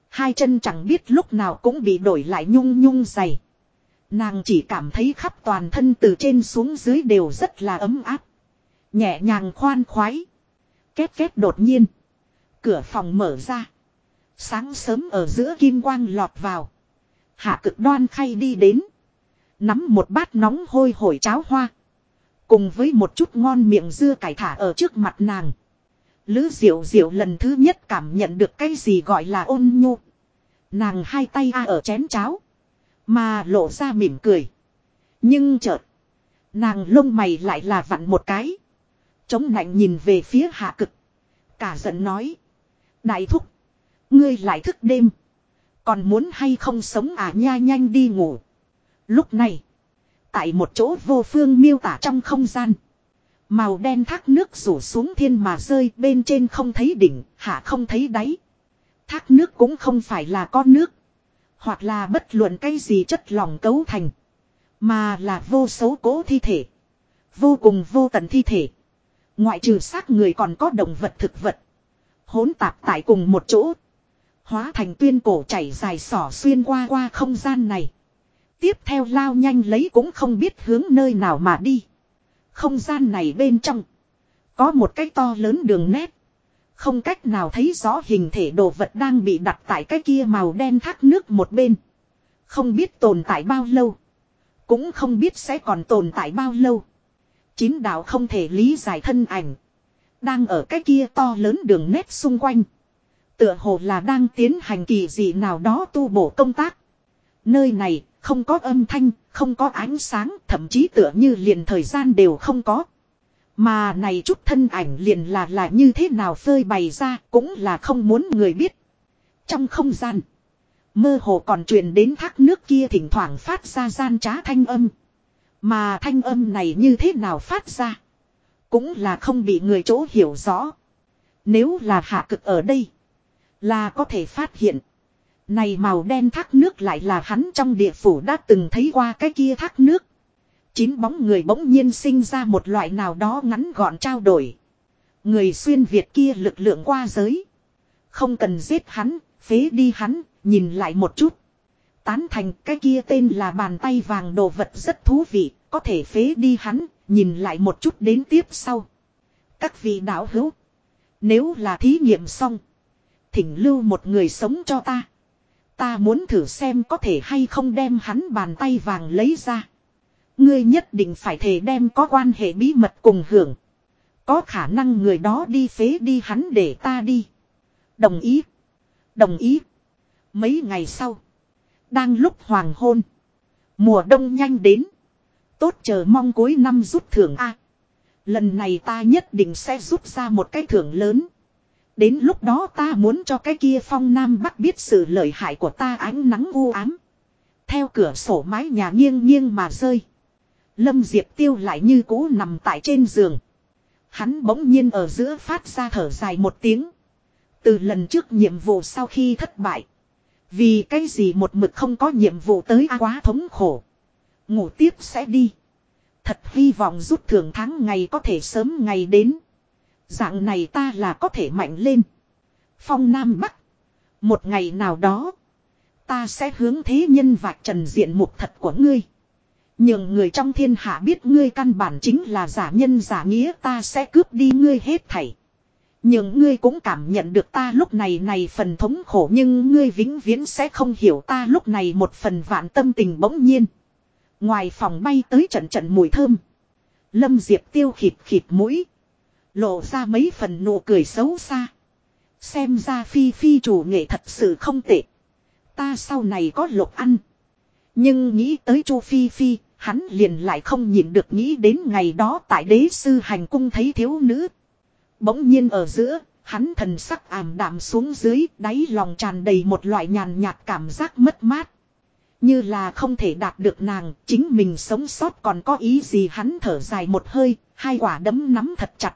Hai chân chẳng biết lúc nào cũng bị đổi lại nhung nhung dày. Nàng chỉ cảm thấy khắp toàn thân từ trên xuống dưới đều rất là ấm áp. Nhẹ nhàng khoan khoái. Két két đột nhiên. Cửa phòng mở ra. Sáng sớm ở giữa kim quang lọt vào. Hạ cực đoan khay đi đến. Nắm một bát nóng hôi hổi cháo hoa. Cùng với một chút ngon miệng dưa cải thả ở trước mặt nàng. Lữ diệu diệu lần thứ nhất cảm nhận được cái gì gọi là ôn nhu. Nàng hai tay a ở chén cháo. Mà lộ ra mỉm cười. Nhưng chợt. Nàng lông mày lại là vặn một cái. Chống nạnh nhìn về phía hạ cực. Cả giận nói. Đại thúc. Ngươi lại thức đêm. Còn muốn hay không sống à nha nhanh đi ngủ. Lúc này. Tại một chỗ vô phương miêu tả trong không gian. Màu đen thác nước rủ xuống thiên mà rơi bên trên không thấy đỉnh, hạ không thấy đáy. Thác nước cũng không phải là con nước. Hoặc là bất luận cái gì chất lỏng cấu thành. Mà là vô số cố thi thể. Vô cùng vô tận thi thể. Ngoại trừ xác người còn có động vật thực vật. Hỗn tạp tại cùng một chỗ. Hóa thành tuyên cổ chảy dài sỏ xuyên qua qua không gian này. Tiếp theo lao nhanh lấy cũng không biết hướng nơi nào mà đi. Không gian này bên trong. Có một cái to lớn đường nét. Không cách nào thấy rõ hình thể đồ vật đang bị đặt tại cái kia màu đen thác nước một bên. Không biết tồn tại bao lâu. Cũng không biết sẽ còn tồn tại bao lâu. Chín đạo không thể lý giải thân ảnh. Đang ở cái kia to lớn đường nét xung quanh. Tựa hồ là đang tiến hành kỳ gì nào đó tu bổ công tác. Nơi này không có âm thanh, không có ánh sáng, thậm chí tựa như liền thời gian đều không có. Mà này chút thân ảnh liền là là như thế nào phơi bày ra cũng là không muốn người biết. Trong không gian, mơ hồ còn truyền đến thác nước kia thỉnh thoảng phát ra gian trá thanh âm. Mà thanh âm này như thế nào phát ra, cũng là không bị người chỗ hiểu rõ. Nếu là hạ cực ở đây, là có thể phát hiện. Này màu đen thác nước lại là hắn trong địa phủ đã từng thấy qua cái kia thác nước. Chín bóng người bỗng nhiên sinh ra một loại nào đó ngắn gọn trao đổi. Người xuyên Việt kia lực lượng qua giới. Không cần giết hắn, phế đi hắn, nhìn lại một chút. Tán thành cái kia tên là bàn tay vàng đồ vật rất thú vị, có thể phế đi hắn, nhìn lại một chút đến tiếp sau. Các vị đạo hữu. Nếu là thí nghiệm xong. Thỉnh lưu một người sống cho ta. Ta muốn thử xem có thể hay không đem hắn bàn tay vàng lấy ra. Ngươi nhất định phải thề đem có quan hệ bí mật cùng hưởng. Có khả năng người đó đi phế đi hắn để ta đi. Đồng ý. Đồng ý. Mấy ngày sau. Đang lúc hoàng hôn. Mùa đông nhanh đến. Tốt chờ mong cuối năm rút thưởng A. Lần này ta nhất định sẽ rút ra một cái thưởng lớn. Đến lúc đó ta muốn cho cái kia phong nam bắc biết sự lợi hại của ta ánh nắng u ám. Theo cửa sổ mái nhà nghiêng nghiêng mà rơi. Lâm Diệp Tiêu lại như cũ nằm tại trên giường. Hắn bỗng nhiên ở giữa phát ra thở dài một tiếng. Từ lần trước nhiệm vụ sau khi thất bại. Vì cái gì một mực không có nhiệm vụ tới quá thống khổ. Ngủ tiếp sẽ đi. Thật hy vọng rút thưởng tháng ngày có thể sớm ngày đến. Dạng này ta là có thể mạnh lên. Phong Nam Bắc. Một ngày nào đó. Ta sẽ hướng thế nhân vạch trần diện mục thật của ngươi. Nhưng người trong thiên hạ biết ngươi căn bản chính là giả nhân giả nghĩa, ta sẽ cướp đi ngươi hết thảy. Nhưng ngươi cũng cảm nhận được ta lúc này này phần thống khổ, nhưng ngươi vĩnh viễn sẽ không hiểu ta lúc này một phần vạn tâm tình bỗng nhiên. Ngoài phòng bay tới trận trận mùi thơm. Lâm Diệp tiêu khịt khịt mũi. Lộ ra mấy phần nụ cười xấu xa. Xem ra phi phi chủ nghệ thật sự không tệ. Ta sau này có lộc ăn. Nhưng nghĩ tới chu phi phi, hắn liền lại không nhìn được nghĩ đến ngày đó tại đế sư hành cung thấy thiếu nữ. Bỗng nhiên ở giữa, hắn thần sắc ảm đạm xuống dưới, đáy lòng tràn đầy một loại nhàn nhạt cảm giác mất mát. Như là không thể đạt được nàng, chính mình sống sót còn có ý gì hắn thở dài một hơi, hai quả đấm nắm thật chặt.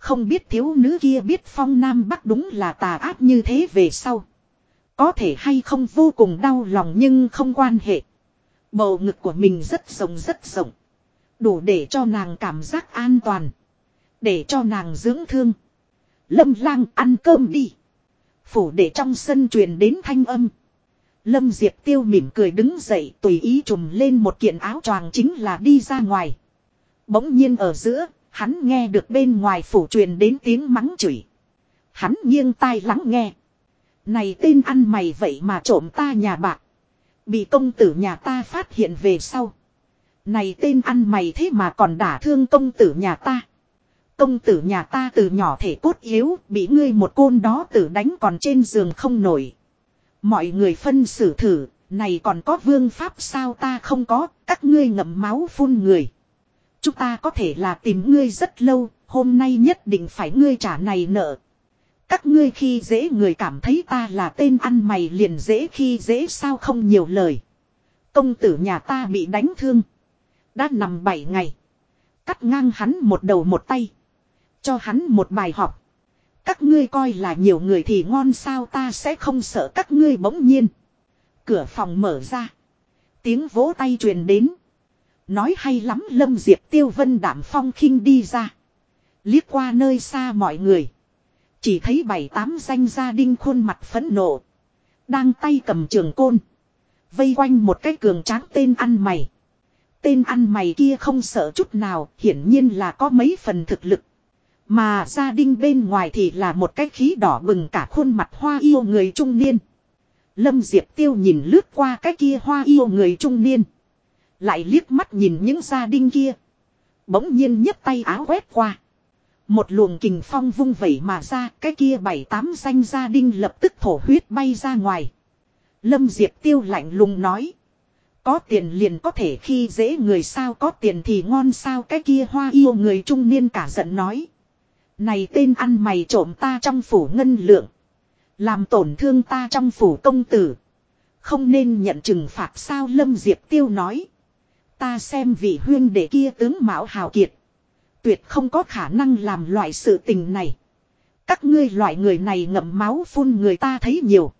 Không biết thiếu nữ kia biết phong nam bắc đúng là tà ác như thế về sau. Có thể hay không vô cùng đau lòng nhưng không quan hệ. Bầu ngực của mình rất rộng rất rộng. Đủ để cho nàng cảm giác an toàn. Để cho nàng dưỡng thương. Lâm lang ăn cơm đi. Phủ để trong sân truyền đến thanh âm. Lâm Diệp Tiêu mỉm cười đứng dậy tùy ý trùm lên một kiện áo choàng chính là đi ra ngoài. Bỗng nhiên ở giữa, hắn nghe được bên ngoài phủ truyền đến tiếng mắng chửi. Hắn nghiêng tai lắng nghe. Này tên ăn mày vậy mà trộm ta nhà bạc. Bị công tử nhà ta phát hiện về sau. Này tên ăn mày thế mà còn đả thương công tử nhà ta. Công tử nhà ta từ nhỏ thể cốt yếu, bị ngươi một côn đó tử đánh còn trên giường không nổi. Mọi người phân xử thử, này còn có vương pháp sao ta không có, các ngươi ngậm máu phun người. Chúng ta có thể là tìm ngươi rất lâu, hôm nay nhất định phải ngươi trả này nợ. Các ngươi khi dễ người cảm thấy ta là tên ăn mày liền dễ khi dễ sao không nhiều lời. Công tử nhà ta bị đánh thương. Đã nằm 7 ngày. Cắt ngang hắn một đầu một tay. Cho hắn một bài học. Các ngươi coi là nhiều người thì ngon sao ta sẽ không sợ các ngươi bỗng nhiên. Cửa phòng mở ra. Tiếng vỗ tay truyền đến. Nói hay lắm Lâm Diệp Tiêu Vân Đảm Phong khinh đi ra. Liếc qua nơi xa mọi người. Chỉ thấy bảy tám danh gia đinh khuôn mặt phẫn nộ. Đang tay cầm trường côn. Vây quanh một cái cường tráng tên ăn mày. Tên ăn mày kia không sợ chút nào, hiển nhiên là có mấy phần thực lực. Mà gia đình bên ngoài thì là một cái khí đỏ bừng cả khuôn mặt hoa yêu người trung niên. Lâm Diệp Tiêu nhìn lướt qua cái kia hoa yêu người trung niên. Lại liếc mắt nhìn những gia đình kia. Bỗng nhiên nhấc tay áo quét qua. Một luồng kình phong vung vẩy mà ra, cái kia bảy tám danh gia đình lập tức thổ huyết bay ra ngoài. Lâm Diệp Tiêu lạnh lùng nói. Có tiền liền có thể khi dễ người sao có tiền thì ngon sao cái kia hoa yêu người trung niên cả giận nói. Này tên ăn mày trộm ta trong phủ ngân lượng. Làm tổn thương ta trong phủ công tử. Không nên nhận trừng phạt sao Lâm Diệp Tiêu nói. Ta xem vị huyên đệ kia tướng Mão Hào Kiệt. Tuyệt không có khả năng làm loại sự tình này. Các ngươi loại người này ngậm máu phun người ta thấy nhiều.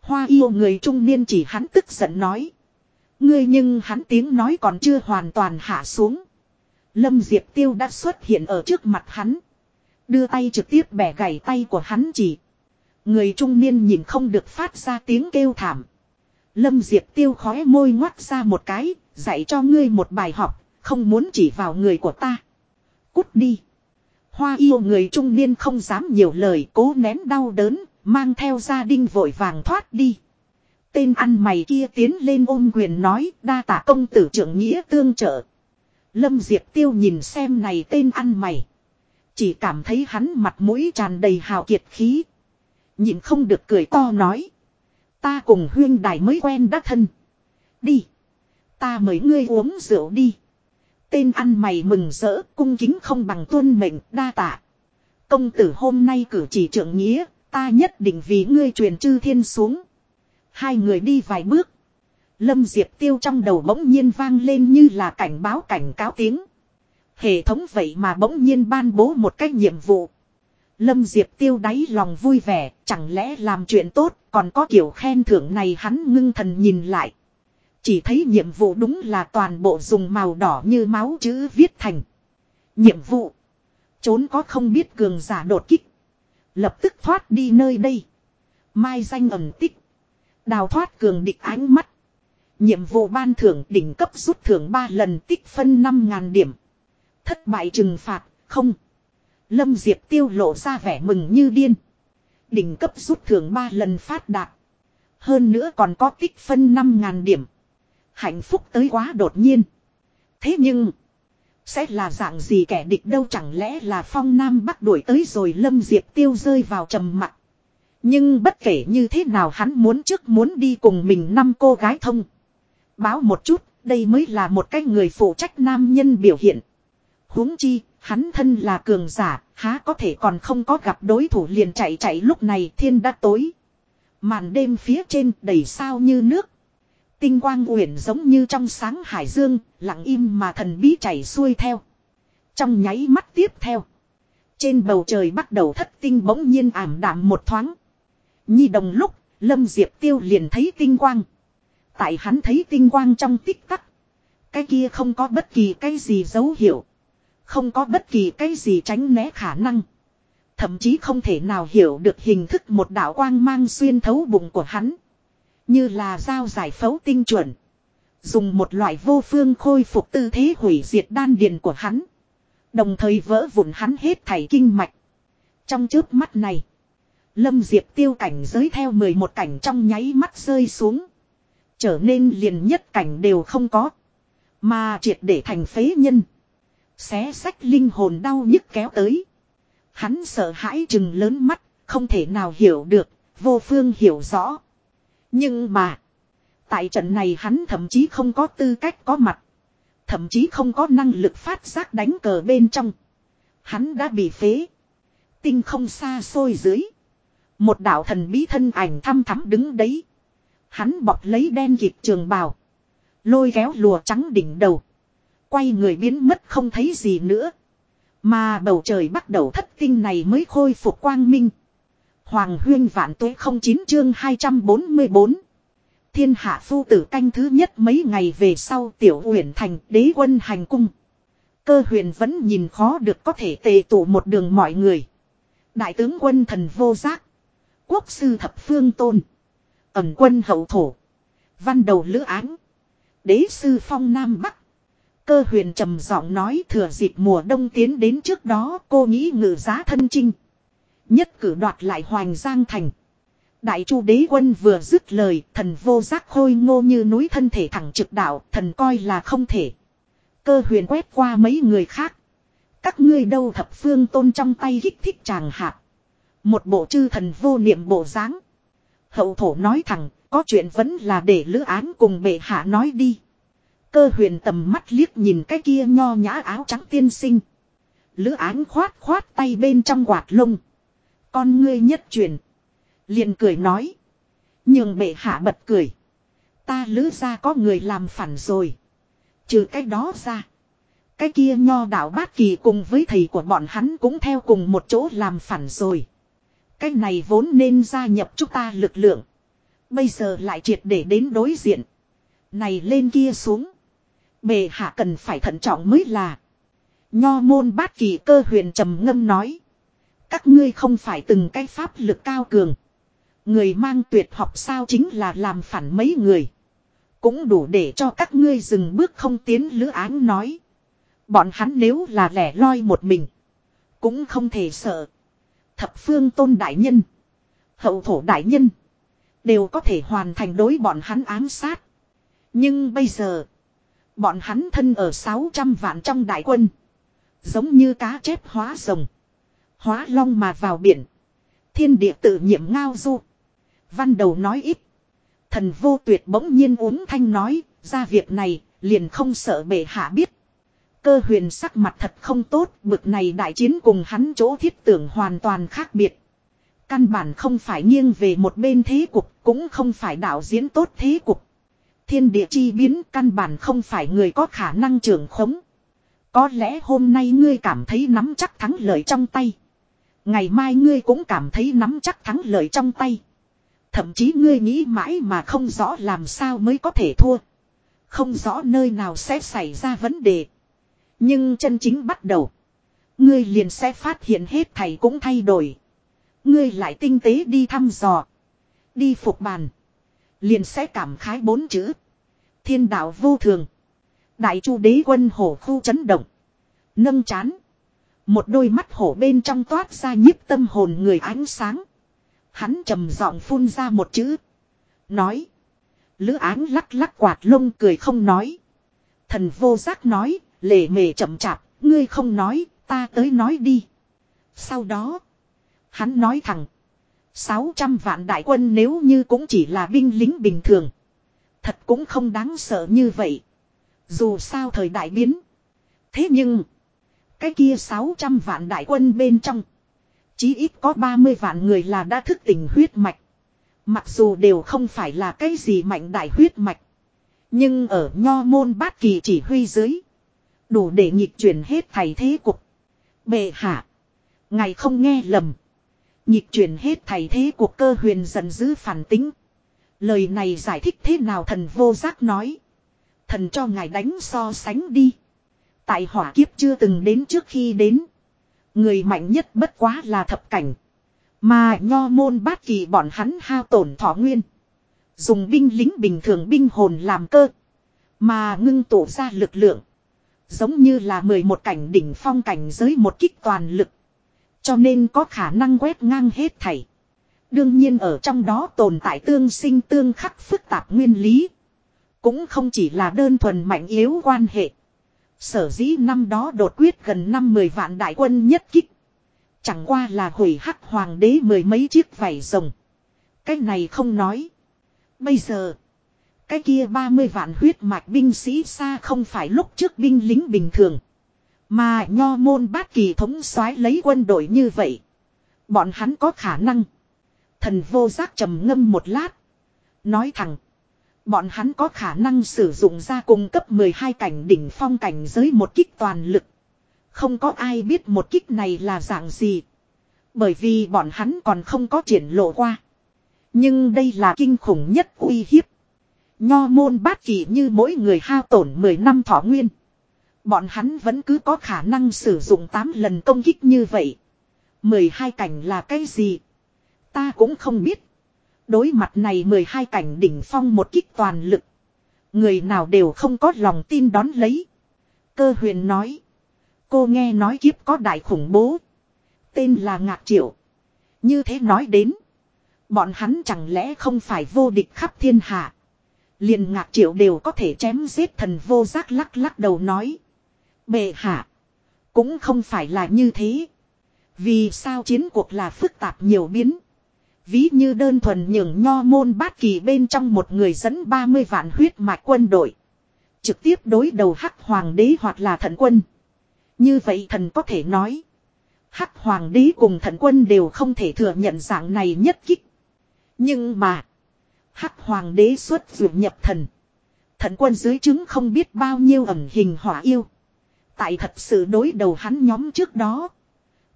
Hoa yêu người trung niên chỉ hắn tức giận nói. Ngươi nhưng hắn tiếng nói còn chưa hoàn toàn hạ xuống. Lâm Diệp Tiêu đã xuất hiện ở trước mặt hắn. Đưa tay trực tiếp bẻ gãy tay của hắn chỉ. Người trung niên nhìn không được phát ra tiếng kêu thảm. Lâm Diệp Tiêu khóe môi ngoắt ra một cái, dạy cho ngươi một bài học, không muốn chỉ vào người của ta. Cút đi. Hoa yêu người trung niên không dám nhiều lời cố nén đau đớn, mang theo gia đình vội vàng thoát đi. Tên ăn mày kia tiến lên ôm quyền nói đa tạ công tử trưởng nghĩa tương trợ. Lâm Diệp Tiêu nhìn xem này tên ăn mày. Chỉ cảm thấy hắn mặt mũi tràn đầy hào kiệt khí. Nhìn không được cười to nói. Ta cùng huyên đài mới quen đắc thân. Đi. Ta mời ngươi uống rượu đi. Tên ăn mày mừng rỡ cung kính không bằng tuân mệnh đa tạ. Công tử hôm nay cử chỉ trưởng nghĩa, ta nhất định vì ngươi truyền chư thiên xuống. Hai người đi vài bước. Lâm Diệp Tiêu trong đầu bỗng nhiên vang lên như là cảnh báo cảnh cáo tiếng. Hệ thống vậy mà bỗng nhiên ban bố một cách nhiệm vụ. Lâm Diệp Tiêu đáy lòng vui vẻ, chẳng lẽ làm chuyện tốt, còn có kiểu khen thưởng này hắn ngưng thần nhìn lại. Chỉ thấy nhiệm vụ đúng là toàn bộ dùng màu đỏ như máu chữ viết thành. Nhiệm vụ. Trốn có không biết cường giả đột kích. Lập tức thoát đi nơi đây. Mai danh ẩn tích. Đào thoát cường địch ánh mắt. Nhiệm vụ ban thưởng đỉnh cấp rút thưởng 3 lần tích phân 5.000 điểm. Thất bại trừng phạt, không. Lâm Diệp tiêu lộ ra vẻ mừng như điên. Đỉnh cấp rút thưởng 3 lần phát đạt. Hơn nữa còn có tích phân 5.000 điểm. Hạnh phúc tới quá đột nhiên. Thế nhưng. Sẽ là dạng gì kẻ địch đâu chẳng lẽ là phong nam bắt đuổi tới rồi lâm diệp tiêu rơi vào trầm mặc. Nhưng bất kể như thế nào hắn muốn trước muốn đi cùng mình năm cô gái thông. Báo một chút, đây mới là một cái người phụ trách nam nhân biểu hiện. huống chi, hắn thân là cường giả, há có thể còn không có gặp đối thủ liền chạy chạy lúc này thiên đã tối. Màn đêm phía trên đầy sao như nước. Tinh quang uyển giống như trong sáng hải dương, lặng im mà thần bí chảy xuôi theo. Trong nháy mắt tiếp theo. Trên bầu trời bắt đầu thất tinh bỗng nhiên ảm đạm một thoáng. Nhi đồng lúc, Lâm Diệp Tiêu liền thấy tinh quang. Tại hắn thấy tinh quang trong tích tắc. Cái kia không có bất kỳ cái gì dấu hiệu. Không có bất kỳ cái gì tránh né khả năng. Thậm chí không thể nào hiểu được hình thức một đạo quang mang xuyên thấu bụng của hắn. Như là dao giải phẫu tinh chuẩn. Dùng một loại vô phương khôi phục tư thế hủy diệt đan điền của hắn. Đồng thời vỡ vụn hắn hết thảy kinh mạch. Trong chớp mắt này. Lâm Diệp tiêu cảnh giới theo 11 cảnh trong nháy mắt rơi xuống. Trở nên liền nhất cảnh đều không có. Mà triệt để thành phế nhân. Xé sách linh hồn đau nhức kéo tới. Hắn sợ hãi chừng lớn mắt, không thể nào hiểu được, vô phương hiểu rõ. Nhưng mà, tại trận này hắn thậm chí không có tư cách có mặt. Thậm chí không có năng lực phát giác đánh cờ bên trong. Hắn đã bị phế. Tinh không xa xôi dưới. Một đạo thần bí thân ảnh thăm thắm đứng đấy. Hắn bọc lấy đen kịp trường bào. Lôi kéo lùa trắng đỉnh đầu. Quay người biến mất không thấy gì nữa. Mà bầu trời bắt đầu thất tinh này mới khôi phục quang minh. Hoàng huyên vạn tuế không chín chương 244. Thiên hạ phu tử canh thứ nhất mấy ngày về sau tiểu huyền thành đế quân hành cung. Cơ huyền vẫn nhìn khó được có thể tề tụ một đường mọi người. Đại tướng quân thần vô giác. Quốc sư thập phương tôn. Ẩm quân hậu thổ. Văn đầu lữ án, Đế sư phong nam bắc. Cơ huyền trầm giọng nói thừa dịp mùa đông tiến đến trước đó cô nghĩ ngự giá thân trinh. Nhất cử đoạt lại Hoàng Giang Thành. Đại chu đế quân vừa dứt lời, thần vô giác khôi ngô như núi thân thể thẳng trực đạo, thần coi là không thể. Cơ huyền quét qua mấy người khác. Các ngươi đâu thập phương tôn trong tay kích thích chàng hạt. Một bộ chư thần vô niệm bộ dáng. Hậu thổ nói thẳng, có chuyện vẫn là để lữ án cùng bệ hạ nói đi. Cơ huyền tầm mắt liếc nhìn cái kia nho nhã áo trắng tiên sinh. Lữ án khoát khoát tay bên trong quạt lông. Con ngươi nhất truyền. liền cười nói. Nhưng bệ hạ bật cười. Ta lữ ra có người làm phản rồi. Trừ cái đó ra. Cái kia nho đạo bát kỳ cùng với thầy của bọn hắn cũng theo cùng một chỗ làm phản rồi. Cái này vốn nên gia nhập chúng ta lực lượng. Bây giờ lại triệt để đến đối diện. Này lên kia xuống. Bề hạ cần phải thận trọng mới là. Nho môn bát kỳ cơ huyền trầm ngâm nói. Các ngươi không phải từng cái pháp lực cao cường. Người mang tuyệt học sao chính là làm phản mấy người. Cũng đủ để cho các ngươi dừng bước không tiến lữ án nói. Bọn hắn nếu là lẻ loi một mình. Cũng không thể sợ. Thập phương tôn đại nhân. Hậu thổ đại nhân. Đều có thể hoàn thành đối bọn hắn ám sát. Nhưng bây giờ. Bọn hắn thân ở 600 vạn trong đại quân. Giống như cá chép hóa rồng. Hóa long mà vào biển. Thiên địa tự nhiệm ngao du. Văn đầu nói ít. Thần vô tuyệt bỗng nhiên uống thanh nói. Ra việc này, liền không sợ bệ hạ biết. Cơ huyền sắc mặt thật không tốt. Bực này đại chiến cùng hắn chỗ thiết tưởng hoàn toàn khác biệt. Căn bản không phải nghiêng về một bên thế cục. Cũng không phải đạo diễn tốt thế cục. Thiên địa chi biến căn bản không phải người có khả năng trưởng khống. Có lẽ hôm nay ngươi cảm thấy nắm chắc thắng lợi trong tay. Ngày mai ngươi cũng cảm thấy nắm chắc thắng lợi trong tay. Thậm chí ngươi nghĩ mãi mà không rõ làm sao mới có thể thua. Không rõ nơi nào sẽ xảy ra vấn đề. Nhưng chân chính bắt đầu. Ngươi liền sẽ phát hiện hết thầy cũng thay đổi. Ngươi lại tinh tế đi thăm dò. Đi phục bàn. Liền sẽ cảm khái bốn chữ. Thiên đạo vô thường. Đại chu đế quân hổ khu chấn động. Nâng chán. Một đôi mắt hổ bên trong toát ra nhiếp tâm hồn người ánh sáng. Hắn trầm giọng phun ra một chữ. Nói. Lữ áng lắc lắc quạt lông cười không nói. Thần vô giác nói, lề mề chậm chạp, ngươi không nói, ta tới nói đi. Sau đó, hắn nói thẳng. 600 vạn đại quân nếu như cũng chỉ là binh lính bình thường. Thật cũng không đáng sợ như vậy. Dù sao thời đại biến. Thế nhưng, cái kia 600 vạn đại quân bên trong. Chí ít có 30 vạn người là đã thức tỉnh huyết mạch. Mặc dù đều không phải là cái gì mạnh đại huyết mạch. Nhưng ở nho môn bát kỳ chỉ huy dưới. Đủ để nhịp chuyển hết thầy thế cục. Bệ hạ. Ngài không nghe lầm. Nhịp chuyển hết thầy thế cuộc cơ huyền giận dữ phản tính. Lời này giải thích thế nào thần vô giác nói. Thần cho ngài đánh so sánh đi. Tại hỏa kiếp chưa từng đến trước khi đến. Người mạnh nhất bất quá là thập cảnh. Mà nho môn bát kỳ bọn hắn hao tổn thọ nguyên. Dùng binh lính bình thường binh hồn làm cơ. Mà ngưng tụ ra lực lượng. Giống như là 11 cảnh đỉnh phong cảnh giới một kích toàn lực. Cho nên có khả năng quét ngang hết thảy. Đương nhiên ở trong đó tồn tại tương sinh tương khắc phức tạp nguyên lý. Cũng không chỉ là đơn thuần mạnh yếu quan hệ. Sở dĩ năm đó đột quyết gần năm mười vạn đại quân nhất kích. Chẳng qua là hủy hắc hoàng đế mười mấy chiếc vảy rồng. Cái này không nói. Bây giờ. Cái kia ba mươi vạn huyết mạch binh sĩ xa không phải lúc trước binh lính bình thường. Mà nho môn bát kỳ thống soái lấy quân đội như vậy. Bọn hắn có khả năng. Thần vô giác trầm ngâm một lát. Nói thẳng. Bọn hắn có khả năng sử dụng ra cung cấp 12 cảnh đỉnh phong cảnh giới một kích toàn lực. Không có ai biết một kích này là dạng gì. Bởi vì bọn hắn còn không có triển lộ qua. Nhưng đây là kinh khủng nhất uy hiếp. Nho môn bát kỳ như mỗi người hao tổn 10 năm thọ nguyên. Bọn hắn vẫn cứ có khả năng sử dụng 8 lần công kích như vậy. 12 cảnh là cái gì? Ta cũng không biết. Đối mặt này 12 cảnh đỉnh phong một kích toàn lực. Người nào đều không có lòng tin đón lấy. Cơ huyền nói. Cô nghe nói kiếp có đại khủng bố. Tên là Ngạc Triệu. Như thế nói đến. Bọn hắn chẳng lẽ không phải vô địch khắp thiên hạ. liền Ngạc Triệu đều có thể chém giết thần vô giác lắc lắc đầu nói. Bệ hạ. Cũng không phải là như thế. Vì sao chiến cuộc là phức tạp nhiều biến. Ví như đơn thuần nhường nho môn bát kỳ bên trong một người dẫn 30 vạn huyết mạch quân đội. Trực tiếp đối đầu hắc hoàng đế hoặc là thần quân. Như vậy thần có thể nói. Hắc hoàng đế cùng thần quân đều không thể thừa nhận dạng này nhất kích. Nhưng mà. Hắc hoàng đế xuất dụng nhập thần. Thần quân dưới chứng không biết bao nhiêu ẩn hình hỏa yêu. Tại thật sự đối đầu hắn nhóm trước đó.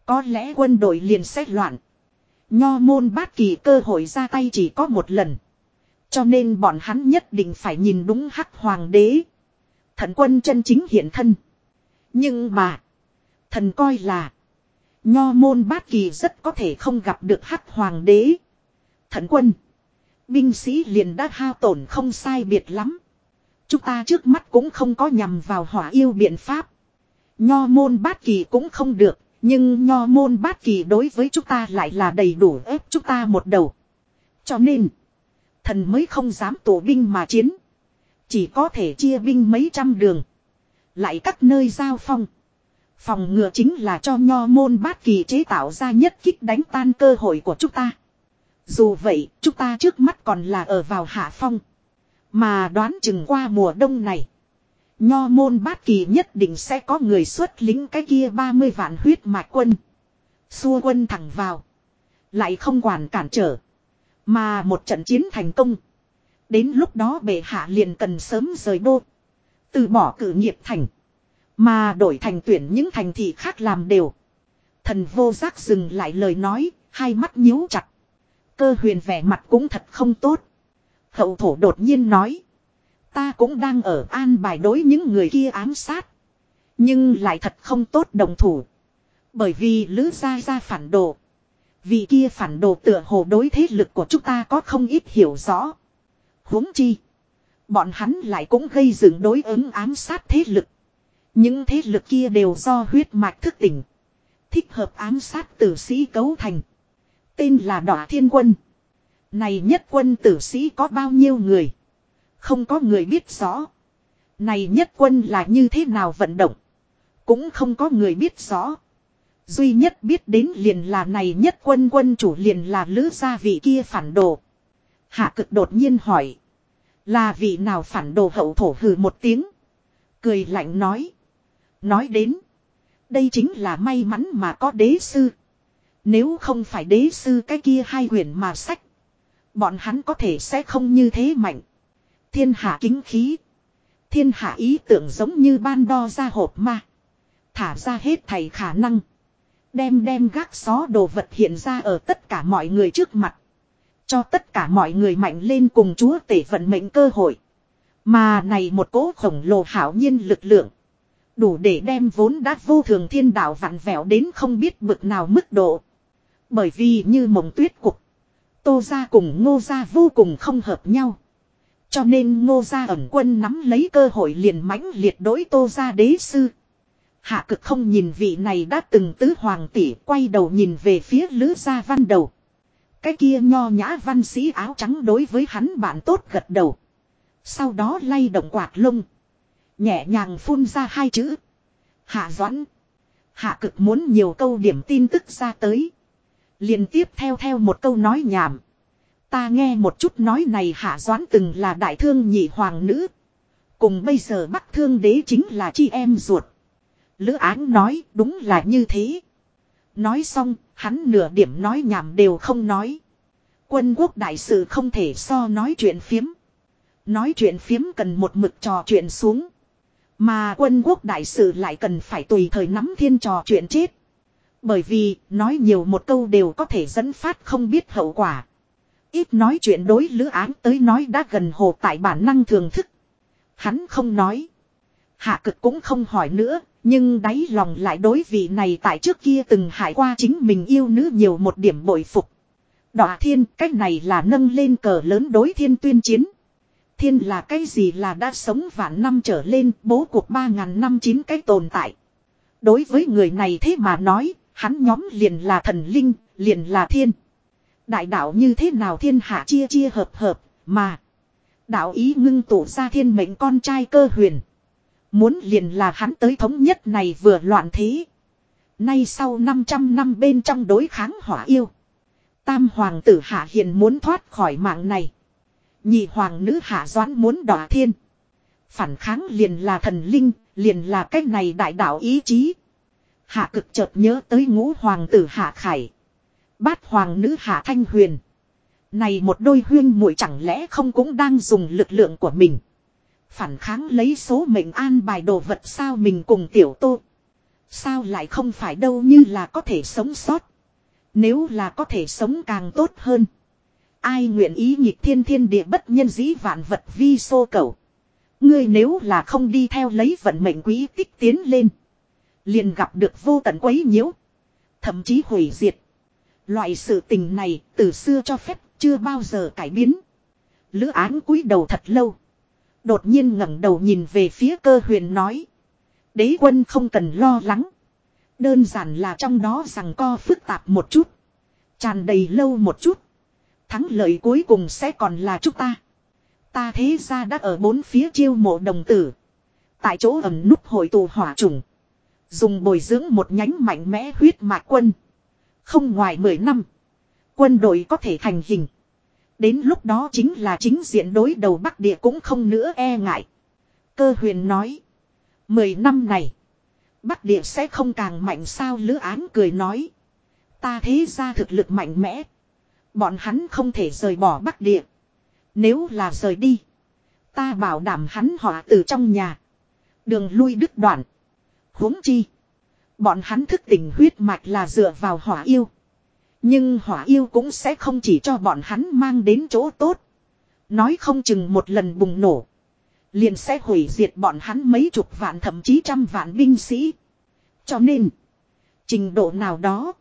Có lẽ quân đội liền xét loạn. Nho môn bát kỳ cơ hội ra tay chỉ có một lần. Cho nên bọn hắn nhất định phải nhìn đúng hắc hoàng đế. Thần quân chân chính hiện thân. Nhưng mà. Thần coi là. Nho môn bát kỳ rất có thể không gặp được hắc hoàng đế. Thần quân. Binh sĩ liền đã hao tổn không sai biệt lắm. Chúng ta trước mắt cũng không có nhằm vào hỏa yêu biện pháp. Nho môn bát kỳ cũng không được. Nhưng nho môn bát kỳ đối với chúng ta lại là đầy đủ ép chúng ta một đầu. Cho nên. Thần mới không dám tổ binh mà chiến. Chỉ có thể chia binh mấy trăm đường. Lại các nơi giao phong. Phòng ngừa chính là cho nho môn bát kỳ chế tạo ra nhất kích đánh tan cơ hội của chúng ta. Dù vậy, chúng ta trước mắt còn là ở vào hạ phong. Mà đoán chừng qua mùa đông này. Nho môn bát kỳ nhất định sẽ có người xuất lính cái kia 30 vạn huyết mạch quân. Xua quân thẳng vào. Lại không quản cản trở. Mà một trận chiến thành công. Đến lúc đó bệ hạ liền cần sớm rời đô. Từ bỏ cử nghiệp thành. Mà đổi thành tuyển những thành thị khác làm đều. Thần vô giác dừng lại lời nói, hai mắt nhíu chặt. Cơ huyền vẻ mặt cũng thật không tốt. Hậu thổ đột nhiên nói. Ta cũng đang ở an bài đối những người kia ám sát. Nhưng lại thật không tốt đồng thủ. Bởi vì lữ gia gia phản đồ. Vì kia phản đồ tựa hồ đối thế lực của chúng ta có không ít hiểu rõ. huống chi. Bọn hắn lại cũng gây dựng đối ứng ám sát thế lực. Những thế lực kia đều do huyết mạch thức tỉnh. Thích hợp ám sát tử sĩ cấu thành. Tên là Đỏ Thiên Quân. Này nhất quân tử sĩ có bao nhiêu người? Không có người biết rõ. Này nhất quân là như thế nào vận động? Cũng không có người biết rõ. Duy nhất biết đến liền là này nhất quân quân chủ liền là lữ gia vị kia phản đồ. Hạ cực đột nhiên hỏi. Là vị nào phản đồ hậu thổ hừ một tiếng. Cười lạnh nói. Nói đến. Đây chính là may mắn mà có đế sư. Nếu không phải đế sư cái kia hai quyển mà sách. Bọn hắn có thể sẽ không như thế mạnh. Thiên hạ kính khí. Thiên hạ ý tưởng giống như ban đo ra hộp ma. Thả ra hết thầy khả năng. Đem đem gác xó đồ vật hiện ra ở tất cả mọi người trước mặt. Cho tất cả mọi người mạnh lên cùng chúa tể vận mệnh cơ hội. Mà này một cố khổng lồ hảo nhiên lực lượng. Đủ để đem vốn đã vô thường thiên đạo vặn vẹo đến không biết bực nào mức độ. Bởi vì như mộng tuyết cục. Tô gia cùng ngô gia vô cùng không hợp nhau. Cho nên ngô gia ẩn quân nắm lấy cơ hội liền mãnh liệt đối tô gia đế sư. Hạ cực không nhìn vị này đã từng tứ hoàng tỷ, quay đầu nhìn về phía lữ gia văn đầu. Cái kia nho nhã văn sĩ áo trắng đối với hắn bạn tốt gật đầu. Sau đó lay động quạt lông. Nhẹ nhàng phun ra hai chữ. Hạ doãn. Hạ cực muốn nhiều câu điểm tin tức ra tới. liền tiếp theo theo một câu nói nhảm. Ta nghe một chút nói này hạ doãn từng là đại thương nhị hoàng nữ. Cùng bây giờ bắc thương đế chính là chi em ruột. Lữ áng nói đúng là như thế. Nói xong, hắn nửa điểm nói nhảm đều không nói. Quân quốc đại sự không thể so nói chuyện phiếm. Nói chuyện phiếm cần một mực trò chuyện xuống. Mà quân quốc đại sự lại cần phải tùy thời nắm thiên trò chuyện chết. Bởi vì nói nhiều một câu đều có thể dẫn phát không biết hậu quả. Ít nói chuyện đối lữ án tới nói đã gần hồ tại bản năng thường thức. Hắn không nói. Hạ cực cũng không hỏi nữa, nhưng đáy lòng lại đối vị này tại trước kia từng hại qua chính mình yêu nữ nhiều một điểm bội phục. đỏ thiên, cách này là nâng lên cờ lớn đối thiên tuyên chiến. Thiên là cái gì là đã sống vạn năm trở lên, bố cuộc ba ngàn năm chín cái tồn tại. Đối với người này thế mà nói, hắn nhóm liền là thần linh, liền là thiên. Đại đạo như thế nào thiên hạ chia chia hợp hợp, mà. Đạo ý ngưng tụ ra thiên mệnh con trai cơ huyền. Muốn liền là hắn tới thống nhất này vừa loạn thế. Nay sau 500 năm bên trong đối kháng hỏa yêu. Tam hoàng tử Hạ Hiền muốn thoát khỏi mạng này. Nhị hoàng nữ Hạ Doãn muốn đỏ thiên. Phản kháng liền là thần linh, liền là cách này đại đạo ý chí. Hạ cực chợt nhớ tới ngũ hoàng tử Hạ Khải. Bát hoàng nữ Hạ Thanh Huyền. Này một đôi huyên muội chẳng lẽ không cũng đang dùng lực lượng của mình. Phản kháng lấy số mệnh an bài đồ vật sao mình cùng tiểu tô. Sao lại không phải đâu như là có thể sống sót. Nếu là có thể sống càng tốt hơn. Ai nguyện ý nhịp thiên thiên địa bất nhân dĩ vạn vật vi xô cầu. Ngươi nếu là không đi theo lấy vận mệnh quý tích tiến lên. Liền gặp được vô tận quấy nhiễu. Thậm chí hủy diệt. Loại sự tình này từ xưa cho phép chưa bao giờ cải biến. Lữ án cúi đầu thật lâu. Đột nhiên ngẩng đầu nhìn về phía cơ huyền nói. Đế quân không cần lo lắng. Đơn giản là trong đó rằng co phức tạp một chút. Tràn đầy lâu một chút. Thắng lợi cuối cùng sẽ còn là chúng ta. Ta thế ra đã ở bốn phía chiêu mộ đồng tử. Tại chỗ ẩn núp hội tù hỏa trùng. Dùng bồi dưỡng một nhánh mạnh mẽ huyết mạch quân. Không ngoài 10 năm. Quân đội có thể thành hình. Đến lúc đó chính là chính diện đối đầu Bắc Địa cũng không nữa e ngại. Cơ huyền nói. Mười năm này. Bắc Địa sẽ không càng mạnh sao lữ án cười nói. Ta thế ra thực lực mạnh mẽ. Bọn hắn không thể rời bỏ Bắc Địa. Nếu là rời đi. Ta bảo đảm hắn họ từ trong nhà. Đường lui đứt đoạn. huống chi. Bọn hắn thức tỉnh huyết mạch là dựa vào hỏa yêu. Nhưng hỏa yêu cũng sẽ không chỉ cho bọn hắn mang đến chỗ tốt. Nói không chừng một lần bùng nổ. Liền sẽ hủy diệt bọn hắn mấy chục vạn thậm chí trăm vạn binh sĩ. Cho nên. Trình độ nào đó.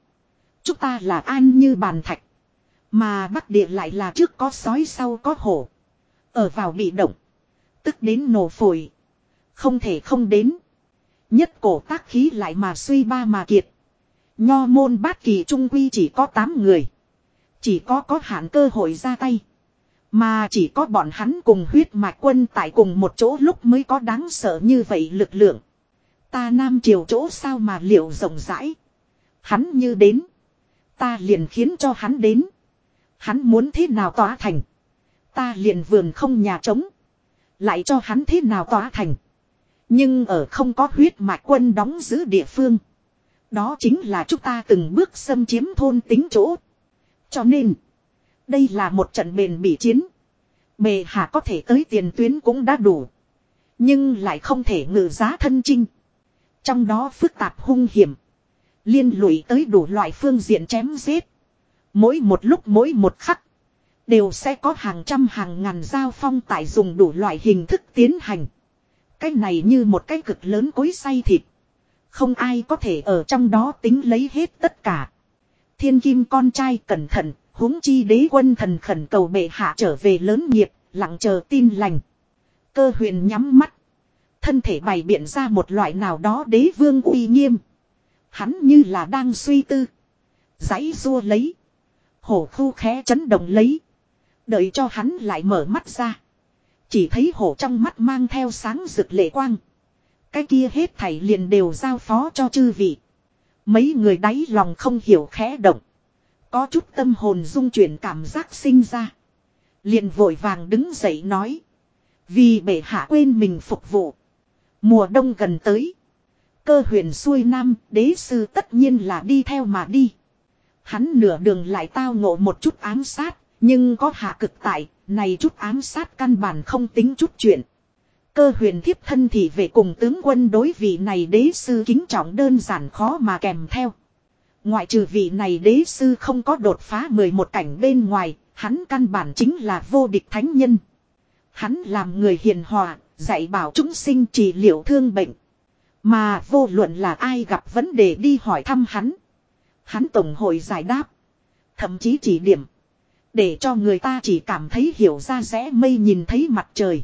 Chúng ta là an như bàn thạch. Mà Bắc Địa lại là trước có sói sau có hổ. Ở vào bị động. Tức đến nổ phổi. Không thể không đến. Nhất cổ tác khí lại mà suy ba mà kiệt. Nho môn bát kỳ trung quy chỉ có 8 người. Chỉ có có hạn cơ hội ra tay. Mà chỉ có bọn hắn cùng huyết mạch quân tại cùng một chỗ lúc mới có đáng sợ như vậy lực lượng. Ta nam triều chỗ sao mà liệu rộng rãi. Hắn như đến. Ta liền khiến cho hắn đến. Hắn muốn thế nào tỏa thành. Ta liền vườn không nhà trống. Lại cho hắn thế nào tỏa thành. Nhưng ở không có huyết mạch quân đóng giữ địa phương. Đó chính là chúng ta từng bước xâm chiếm thôn tính chỗ. Cho nên. Đây là một trận bền bỉ chiến. Bề hạ có thể tới tiền tuyến cũng đã đủ. Nhưng lại không thể ngự giá thân chinh. Trong đó phức tạp hung hiểm. Liên lụy tới đủ loại phương diện chém giết. Mỗi một lúc mỗi một khắc. Đều sẽ có hàng trăm hàng ngàn giao phong tại dùng đủ loại hình thức tiến hành. Cái này như một cái cực lớn cối say thịt. Không ai có thể ở trong đó tính lấy hết tất cả. Thiên kim con trai cẩn thận, huống chi đế quân thần khẩn cầu bệ hạ trở về lớn nghiệp, lặng chờ tin lành. Cơ huyền nhắm mắt. Thân thể bày biện ra một loại nào đó đế vương uy nghiêm. Hắn như là đang suy tư. Giấy rua lấy. Hổ khu khẽ chấn động lấy. Đợi cho hắn lại mở mắt ra. Chỉ thấy hổ trong mắt mang theo sáng rực lệ quang. Cái kia hết thảy liền đều giao phó cho chư vị. Mấy người đáy lòng không hiểu khẽ động. Có chút tâm hồn dung chuyển cảm giác sinh ra. Liền vội vàng đứng dậy nói. Vì bệ hạ quên mình phục vụ. Mùa đông gần tới. Cơ huyền xuôi nam, đế sư tất nhiên là đi theo mà đi. Hắn nửa đường lại tao ngộ một chút ám sát, nhưng có hạ cực tại, này chút ám sát căn bản không tính chút chuyện. Cơ huyền thiếp thân thì về cùng tướng quân đối vị này đế sư kính trọng đơn giản khó mà kèm theo. Ngoại trừ vị này đế sư không có đột phá 11 cảnh bên ngoài, hắn căn bản chính là vô địch thánh nhân. Hắn làm người hiền hòa, dạy bảo chúng sinh trị liệu thương bệnh. Mà vô luận là ai gặp vấn đề đi hỏi thăm hắn. Hắn tổng hội giải đáp. Thậm chí chỉ điểm. Để cho người ta chỉ cảm thấy hiểu ra rẽ mây nhìn thấy mặt trời.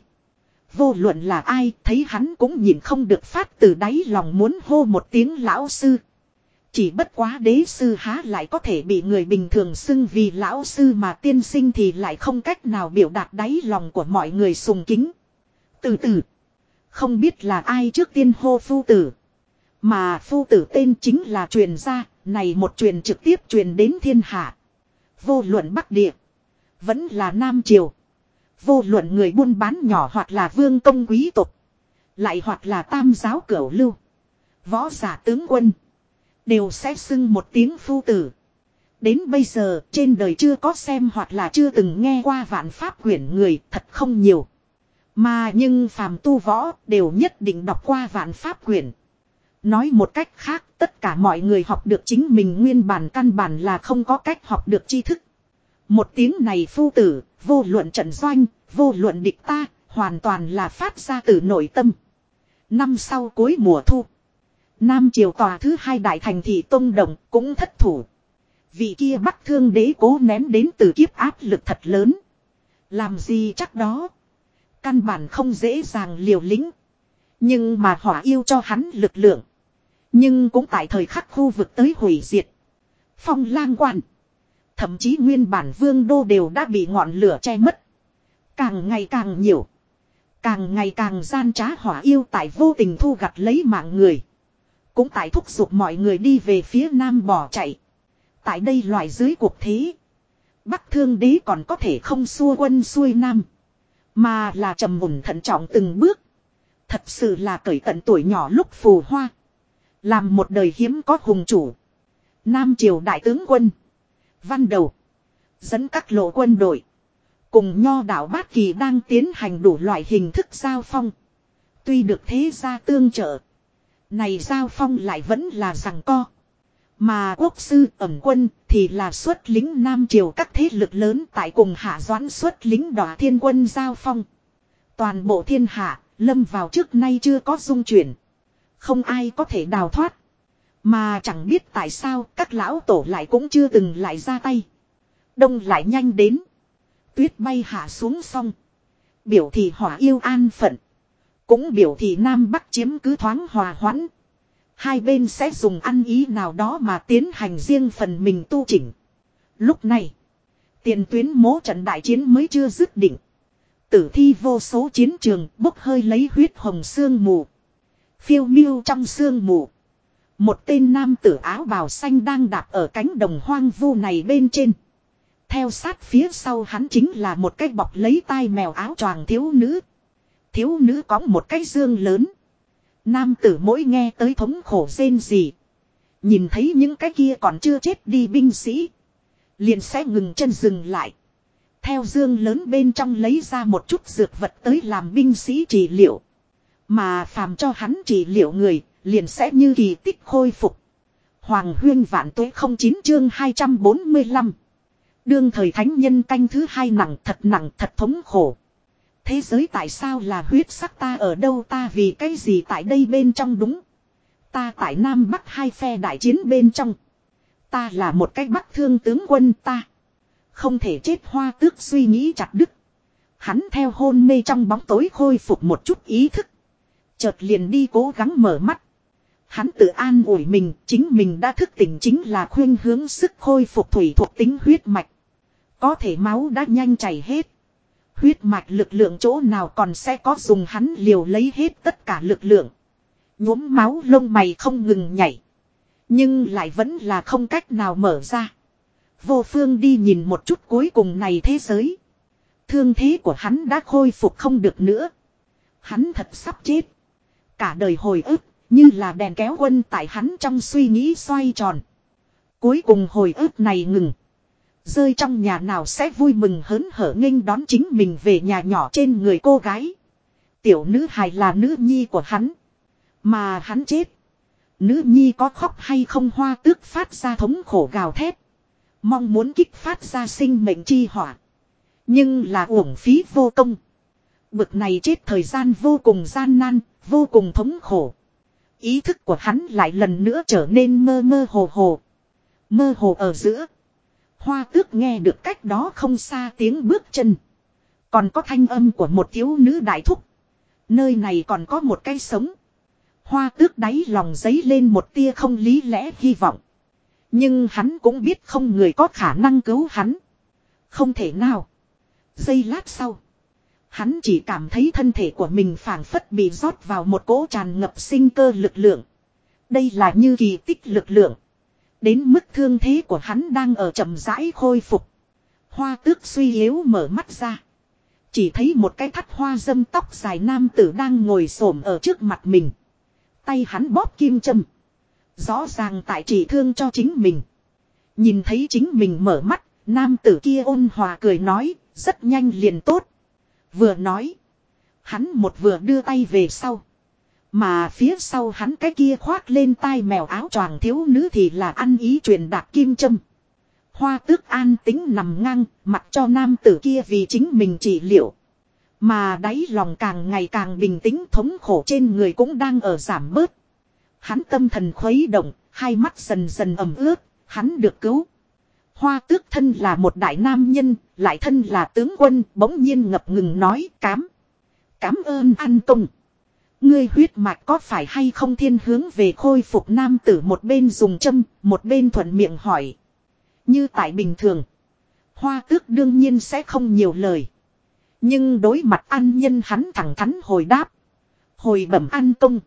Vô luận là ai thấy hắn cũng nhìn không được phát từ đáy lòng muốn hô một tiếng lão sư. Chỉ bất quá đế sư há lại có thể bị người bình thường xưng vì lão sư mà tiên sinh thì lại không cách nào biểu đạt đáy lòng của mọi người sùng kính. Từ từ. Không biết là ai trước tiên hô phu tử. Mà phu tử tên chính là truyền gia, này một truyền trực tiếp truyền đến thiên hạ. Vô luận Bắc Địa. Vẫn là Nam Triều. Vô luận người buôn bán nhỏ hoặc là vương công quý tộc. Lại hoặc là tam giáo cửu lưu. Võ giả tướng quân. Đều sẽ xưng một tiếng phu tử. Đến bây giờ, trên đời chưa có xem hoặc là chưa từng nghe qua vạn pháp quyển người thật không nhiều. Mà nhưng phàm tu võ đều nhất định đọc qua vạn pháp quyển. Nói một cách khác tất cả mọi người học được chính mình nguyên bản căn bản là không có cách học được tri thức. Một tiếng này phu tử, vô luận trận doanh, vô luận địch ta, hoàn toàn là phát ra từ nội tâm. Năm sau cuối mùa thu. Nam triều tòa thứ hai đại thành thị Tông Đồng cũng thất thủ. Vị kia bắt thương đế cố nén đến từ kiếp áp lực thật lớn. Làm gì chắc đó. Căn bản không dễ dàng liều lĩnh. Nhưng mà hỏa yêu cho hắn lực lượng. Nhưng cũng tại thời khắc khu vực tới hủy diệt. Phong lang quan. Thậm chí nguyên bản vương đô đều đã bị ngọn lửa che mất. Càng ngày càng nhiều. Càng ngày càng gian trá hỏa yêu tại vô tình thu gặt lấy mạng người. Cũng tại thúc giục mọi người đi về phía nam bỏ chạy. Tại đây loại dưới cuộc thế. Bắc thương đế còn có thể không xua quân xuôi nam. Mà là trầm mùn thận trọng từng bước. Thật sự là cởi tận tuổi nhỏ lúc phù hoa. Làm một đời hiếm có hùng chủ. Nam triều đại tướng quân. Văn đầu. Dẫn các lộ quân đội. Cùng nho đạo bát kỳ đang tiến hành đủ loại hình thức giao phong. Tuy được thế gia tương trợ. Này giao phong lại vẫn là rằng co. Mà quốc sư ẩm quân thì là xuất lính Nam Triều các thế lực lớn tại cùng hạ doãn xuất lính đỏ thiên quân giao phong. Toàn bộ thiên hạ, lâm vào trước nay chưa có dung chuyển. Không ai có thể đào thoát. Mà chẳng biết tại sao các lão tổ lại cũng chưa từng lại ra tay. Đông lại nhanh đến. Tuyết bay hạ xuống xong. Biểu thị hỏa yêu an phận. Cũng biểu thị Nam Bắc chiếm cứ thoáng hòa hoãn. Hai bên sẽ dùng ăn ý nào đó mà tiến hành riêng phần mình tu chỉnh. Lúc này, tiền tuyến mố trận đại chiến mới chưa dứt định. Tử thi vô số chiến trường bốc hơi lấy huyết hồng xương mù. Phiêu miêu trong sương mù. Một tên nam tử áo bào xanh đang đạp ở cánh đồng hoang vu này bên trên. Theo sát phía sau hắn chính là một cái bọc lấy tai mèo áo choàng thiếu nữ. Thiếu nữ có một cái dương lớn. Nam tử mỗi nghe tới thống khổ rên gì. Nhìn thấy những cái kia còn chưa chết đi binh sĩ. Liền sẽ ngừng chân dừng lại. Theo dương lớn bên trong lấy ra một chút dược vật tới làm binh sĩ trị liệu. Mà phàm cho hắn trị liệu người, liền sẽ như kỳ tích khôi phục. Hoàng huyên vạn tuế 09 chương 245. Đương thời thánh nhân canh thứ hai nặng thật nặng thật thống khổ. Thế giới tại sao là huyết sắc ta ở đâu ta vì cái gì tại đây bên trong đúng. Ta tại Nam Bắc hai phe đại chiến bên trong. Ta là một cái bắc thương tướng quân ta. Không thể chết hoa tước suy nghĩ chặt đứt. Hắn theo hôn mê trong bóng tối khôi phục một chút ý thức. Chợt liền đi cố gắng mở mắt. Hắn tự an ủi mình, chính mình đã thức tỉnh chính là khuyên hướng sức khôi phục thủy thuộc tính huyết mạch. Có thể máu đã nhanh chảy hết. Huyết mạch lực lượng chỗ nào còn sẽ có dùng hắn liều lấy hết tất cả lực lượng. Nhuốm máu lông mày không ngừng nhảy. Nhưng lại vẫn là không cách nào mở ra. Vô phương đi nhìn một chút cuối cùng này thế giới. Thương thế của hắn đã khôi phục không được nữa. Hắn thật sắp chết. Cả đời hồi ức, như là đèn kéo quân tại hắn trong suy nghĩ xoay tròn. Cuối cùng hồi ức này ngừng. Rơi trong nhà nào sẽ vui mừng hớn hở nghênh đón chính mình về nhà nhỏ trên người cô gái. Tiểu nữ hài là nữ nhi của hắn. Mà hắn chết. Nữ nhi có khóc hay không hoa tước phát ra thống khổ gào thét. Mong muốn kích phát ra sinh mệnh chi hỏa. Nhưng là uổng phí vô công. Bực này chết thời gian vô cùng gian nan, vô cùng thống khổ. Ý thức của hắn lại lần nữa trở nên mơ mơ hồ hồ. Mơ hồ ở giữa. Hoa tước nghe được cách đó không xa tiếng bước chân. Còn có thanh âm của một thiếu nữ đại thúc. Nơi này còn có một cây sống. Hoa tước đáy lòng giấy lên một tia không lý lẽ hy vọng. Nhưng hắn cũng biết không người có khả năng cứu hắn. Không thể nào. Giây lát sau. Hắn chỉ cảm thấy thân thể của mình phảng phất bị rót vào một cỗ tràn ngập sinh cơ lực lượng. Đây là như kỳ tích lực lượng. Đến mức thương thế của hắn đang ở chậm rãi khôi phục. Hoa tước suy yếu mở mắt ra. Chỉ thấy một cái thắt hoa dâm tóc dài nam tử đang ngồi xổm ở trước mặt mình. Tay hắn bóp kim châm. Rõ ràng tại chỉ thương cho chính mình. Nhìn thấy chính mình mở mắt, nam tử kia ôn hòa cười nói, rất nhanh liền tốt. Vừa nói. Hắn một vừa đưa tay về sau. Mà phía sau hắn cái kia khoác lên tai mèo áo choàng thiếu nữ thì là ăn ý truyền đạt kim châm. Hoa tước an tính nằm ngang, mặc cho nam tử kia vì chính mình trị liệu. Mà đáy lòng càng ngày càng bình tĩnh thống khổ trên người cũng đang ở giảm bớt. Hắn tâm thần khuấy động, hai mắt dần dần ẩm ướt, hắn được cứu. Hoa tước thân là một đại nam nhân, lại thân là tướng quân, bỗng nhiên ngập ngừng nói cám. Cám ơn an công. Ngươi huyết mạch có phải hay không thiên hướng về khôi phục nam tử một bên dùng châm, một bên thuận miệng hỏi. Như tại bình thường. Hoa tước đương nhiên sẽ không nhiều lời. Nhưng đối mặt an nhân hắn thẳng thắn hồi đáp. Hồi bẩm an công.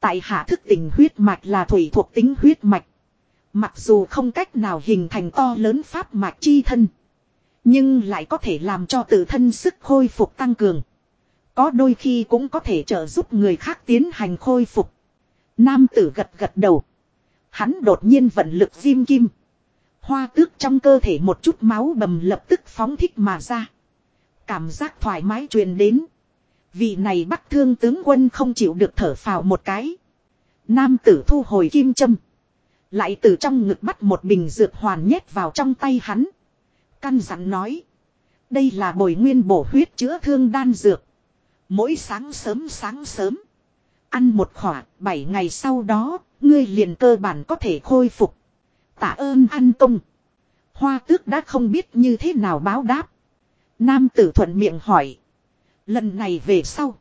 Tại hạ thức tỉnh huyết mạch là thủy thuộc tính huyết mạch. Mặc dù không cách nào hình thành to lớn pháp mạch chi thân. Nhưng lại có thể làm cho tự thân sức khôi phục tăng cường. Có đôi khi cũng có thể trợ giúp người khác tiến hành khôi phục. Nam tử gật gật đầu. Hắn đột nhiên vận lực diêm kim. Hoa tước trong cơ thể một chút máu bầm lập tức phóng thích mà ra. Cảm giác thoải mái truyền đến. Vị này bắt thương tướng quân không chịu được thở phào một cái. Nam tử thu hồi kim châm. Lại từ trong ngực bắt một bình dược hoàn nhét vào trong tay hắn. Căn dặn nói. Đây là bồi nguyên bổ huyết chữa thương đan dược. Mỗi sáng sớm sáng sớm. Ăn một khỏa, bảy ngày sau đó, ngươi liền cơ bản có thể khôi phục. Tạ ơn ăn công. Hoa tước đã không biết như thế nào báo đáp. Nam tử thuận miệng hỏi. Lần này về sau.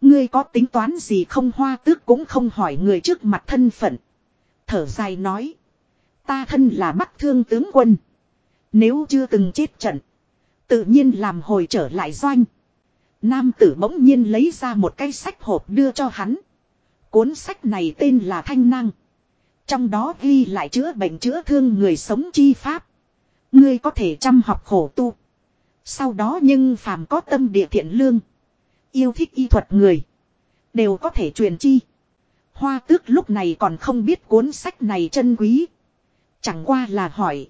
Ngươi có tính toán gì không hoa tước cũng không hỏi người trước mặt thân phận. Thở dài nói. Ta thân là bắc thương tướng quân. Nếu chưa từng chết trận. Tự nhiên làm hồi trở lại doanh. Nam tử bỗng nhiên lấy ra một cái sách hộp đưa cho hắn. Cuốn sách này tên là Thanh Năng. Trong đó ghi lại chữa bệnh chữa thương người sống chi pháp. Ngươi có thể chăm học khổ tu. Sau đó nhưng phàm có tâm địa thiện lương. Yêu thích y thuật người. Đều có thể truyền chi. Hoa tước lúc này còn không biết cuốn sách này chân quý. Chẳng qua là hỏi.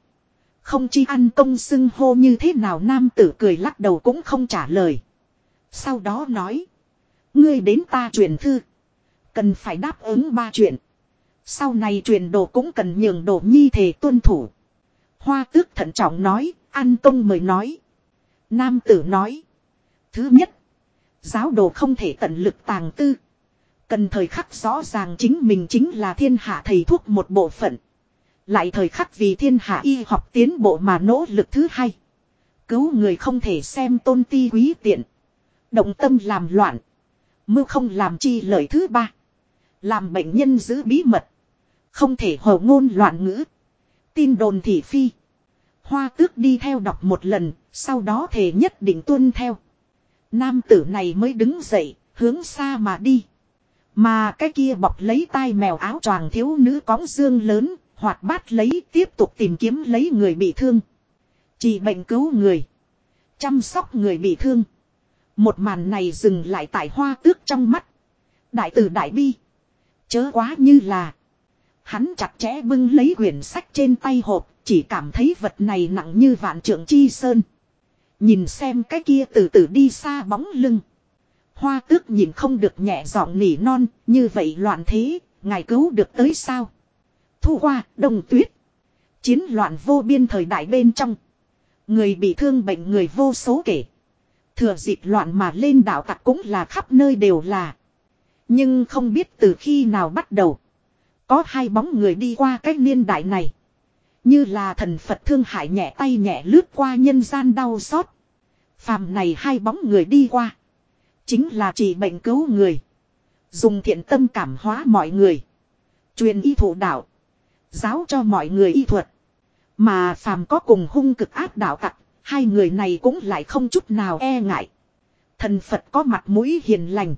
Không chi ăn công xưng hô như thế nào nam tử cười lắc đầu cũng không trả lời. Sau đó nói. Ngươi đến ta truyền thư. Cần phải đáp ứng ba chuyện. Sau này truyền đồ cũng cần nhường đồ nhi thể tuân thủ. Hoa tước thận trọng nói, An công mời nói. Nam tử nói. Thứ nhất. Giáo đồ không thể tận lực tàng tư. Cần thời khắc rõ ràng chính mình chính là thiên hạ thầy thuốc một bộ phận. Lại thời khắc vì thiên hạ y học tiến bộ mà nỗ lực thứ hai. Cứu người không thể xem tôn ti quý tiện. Động tâm làm loạn. Mưu không làm chi lời thứ ba. Làm bệnh nhân giữ bí mật. Không thể hồ ngôn loạn ngữ. Tin đồn thị phi. Hoa tước đi theo đọc một lần, sau đó thề nhất định tuân theo. Nam tử này mới đứng dậy, hướng xa mà đi. Mà cái kia bọc lấy tai mèo áo choàng thiếu nữ cõng dương lớn, hoạt bát lấy tiếp tục tìm kiếm lấy người bị thương. Chỉ bệnh cứu người. Chăm sóc người bị thương. Một màn này dừng lại tại hoa tước trong mắt. Đại tử đại bi. Chớ quá như là. Hắn chặt chẽ bưng lấy quyển sách trên tay hộp, chỉ cảm thấy vật này nặng như vạn trượng chi sơn. Nhìn xem cái kia từ từ đi xa bóng lưng. Hoa tước nhìn không được nhẹ giọng nỉ non, như vậy loạn thế, ngài cứu được tới sao? Thu hoa, đồng tuyết. Chiến loạn vô biên thời đại bên trong. Người bị thương bệnh người vô số kể. Thừa dịp loạn mà lên đảo tặc cũng là khắp nơi đều là. Nhưng không biết từ khi nào bắt đầu. Có hai bóng người đi qua cái niên đại này. Như là thần Phật thương hại nhẹ tay nhẹ lướt qua nhân gian đau xót. Phàm này hai bóng người đi qua. Chính là chỉ bệnh cứu người. Dùng thiện tâm cảm hóa mọi người. Truyền y thủ đạo. Giáo cho mọi người y thuật. Mà phàm có cùng hung cực ác đạo tặc. Hai người này cũng lại không chút nào e ngại. Thần Phật có mặt mũi hiền lành.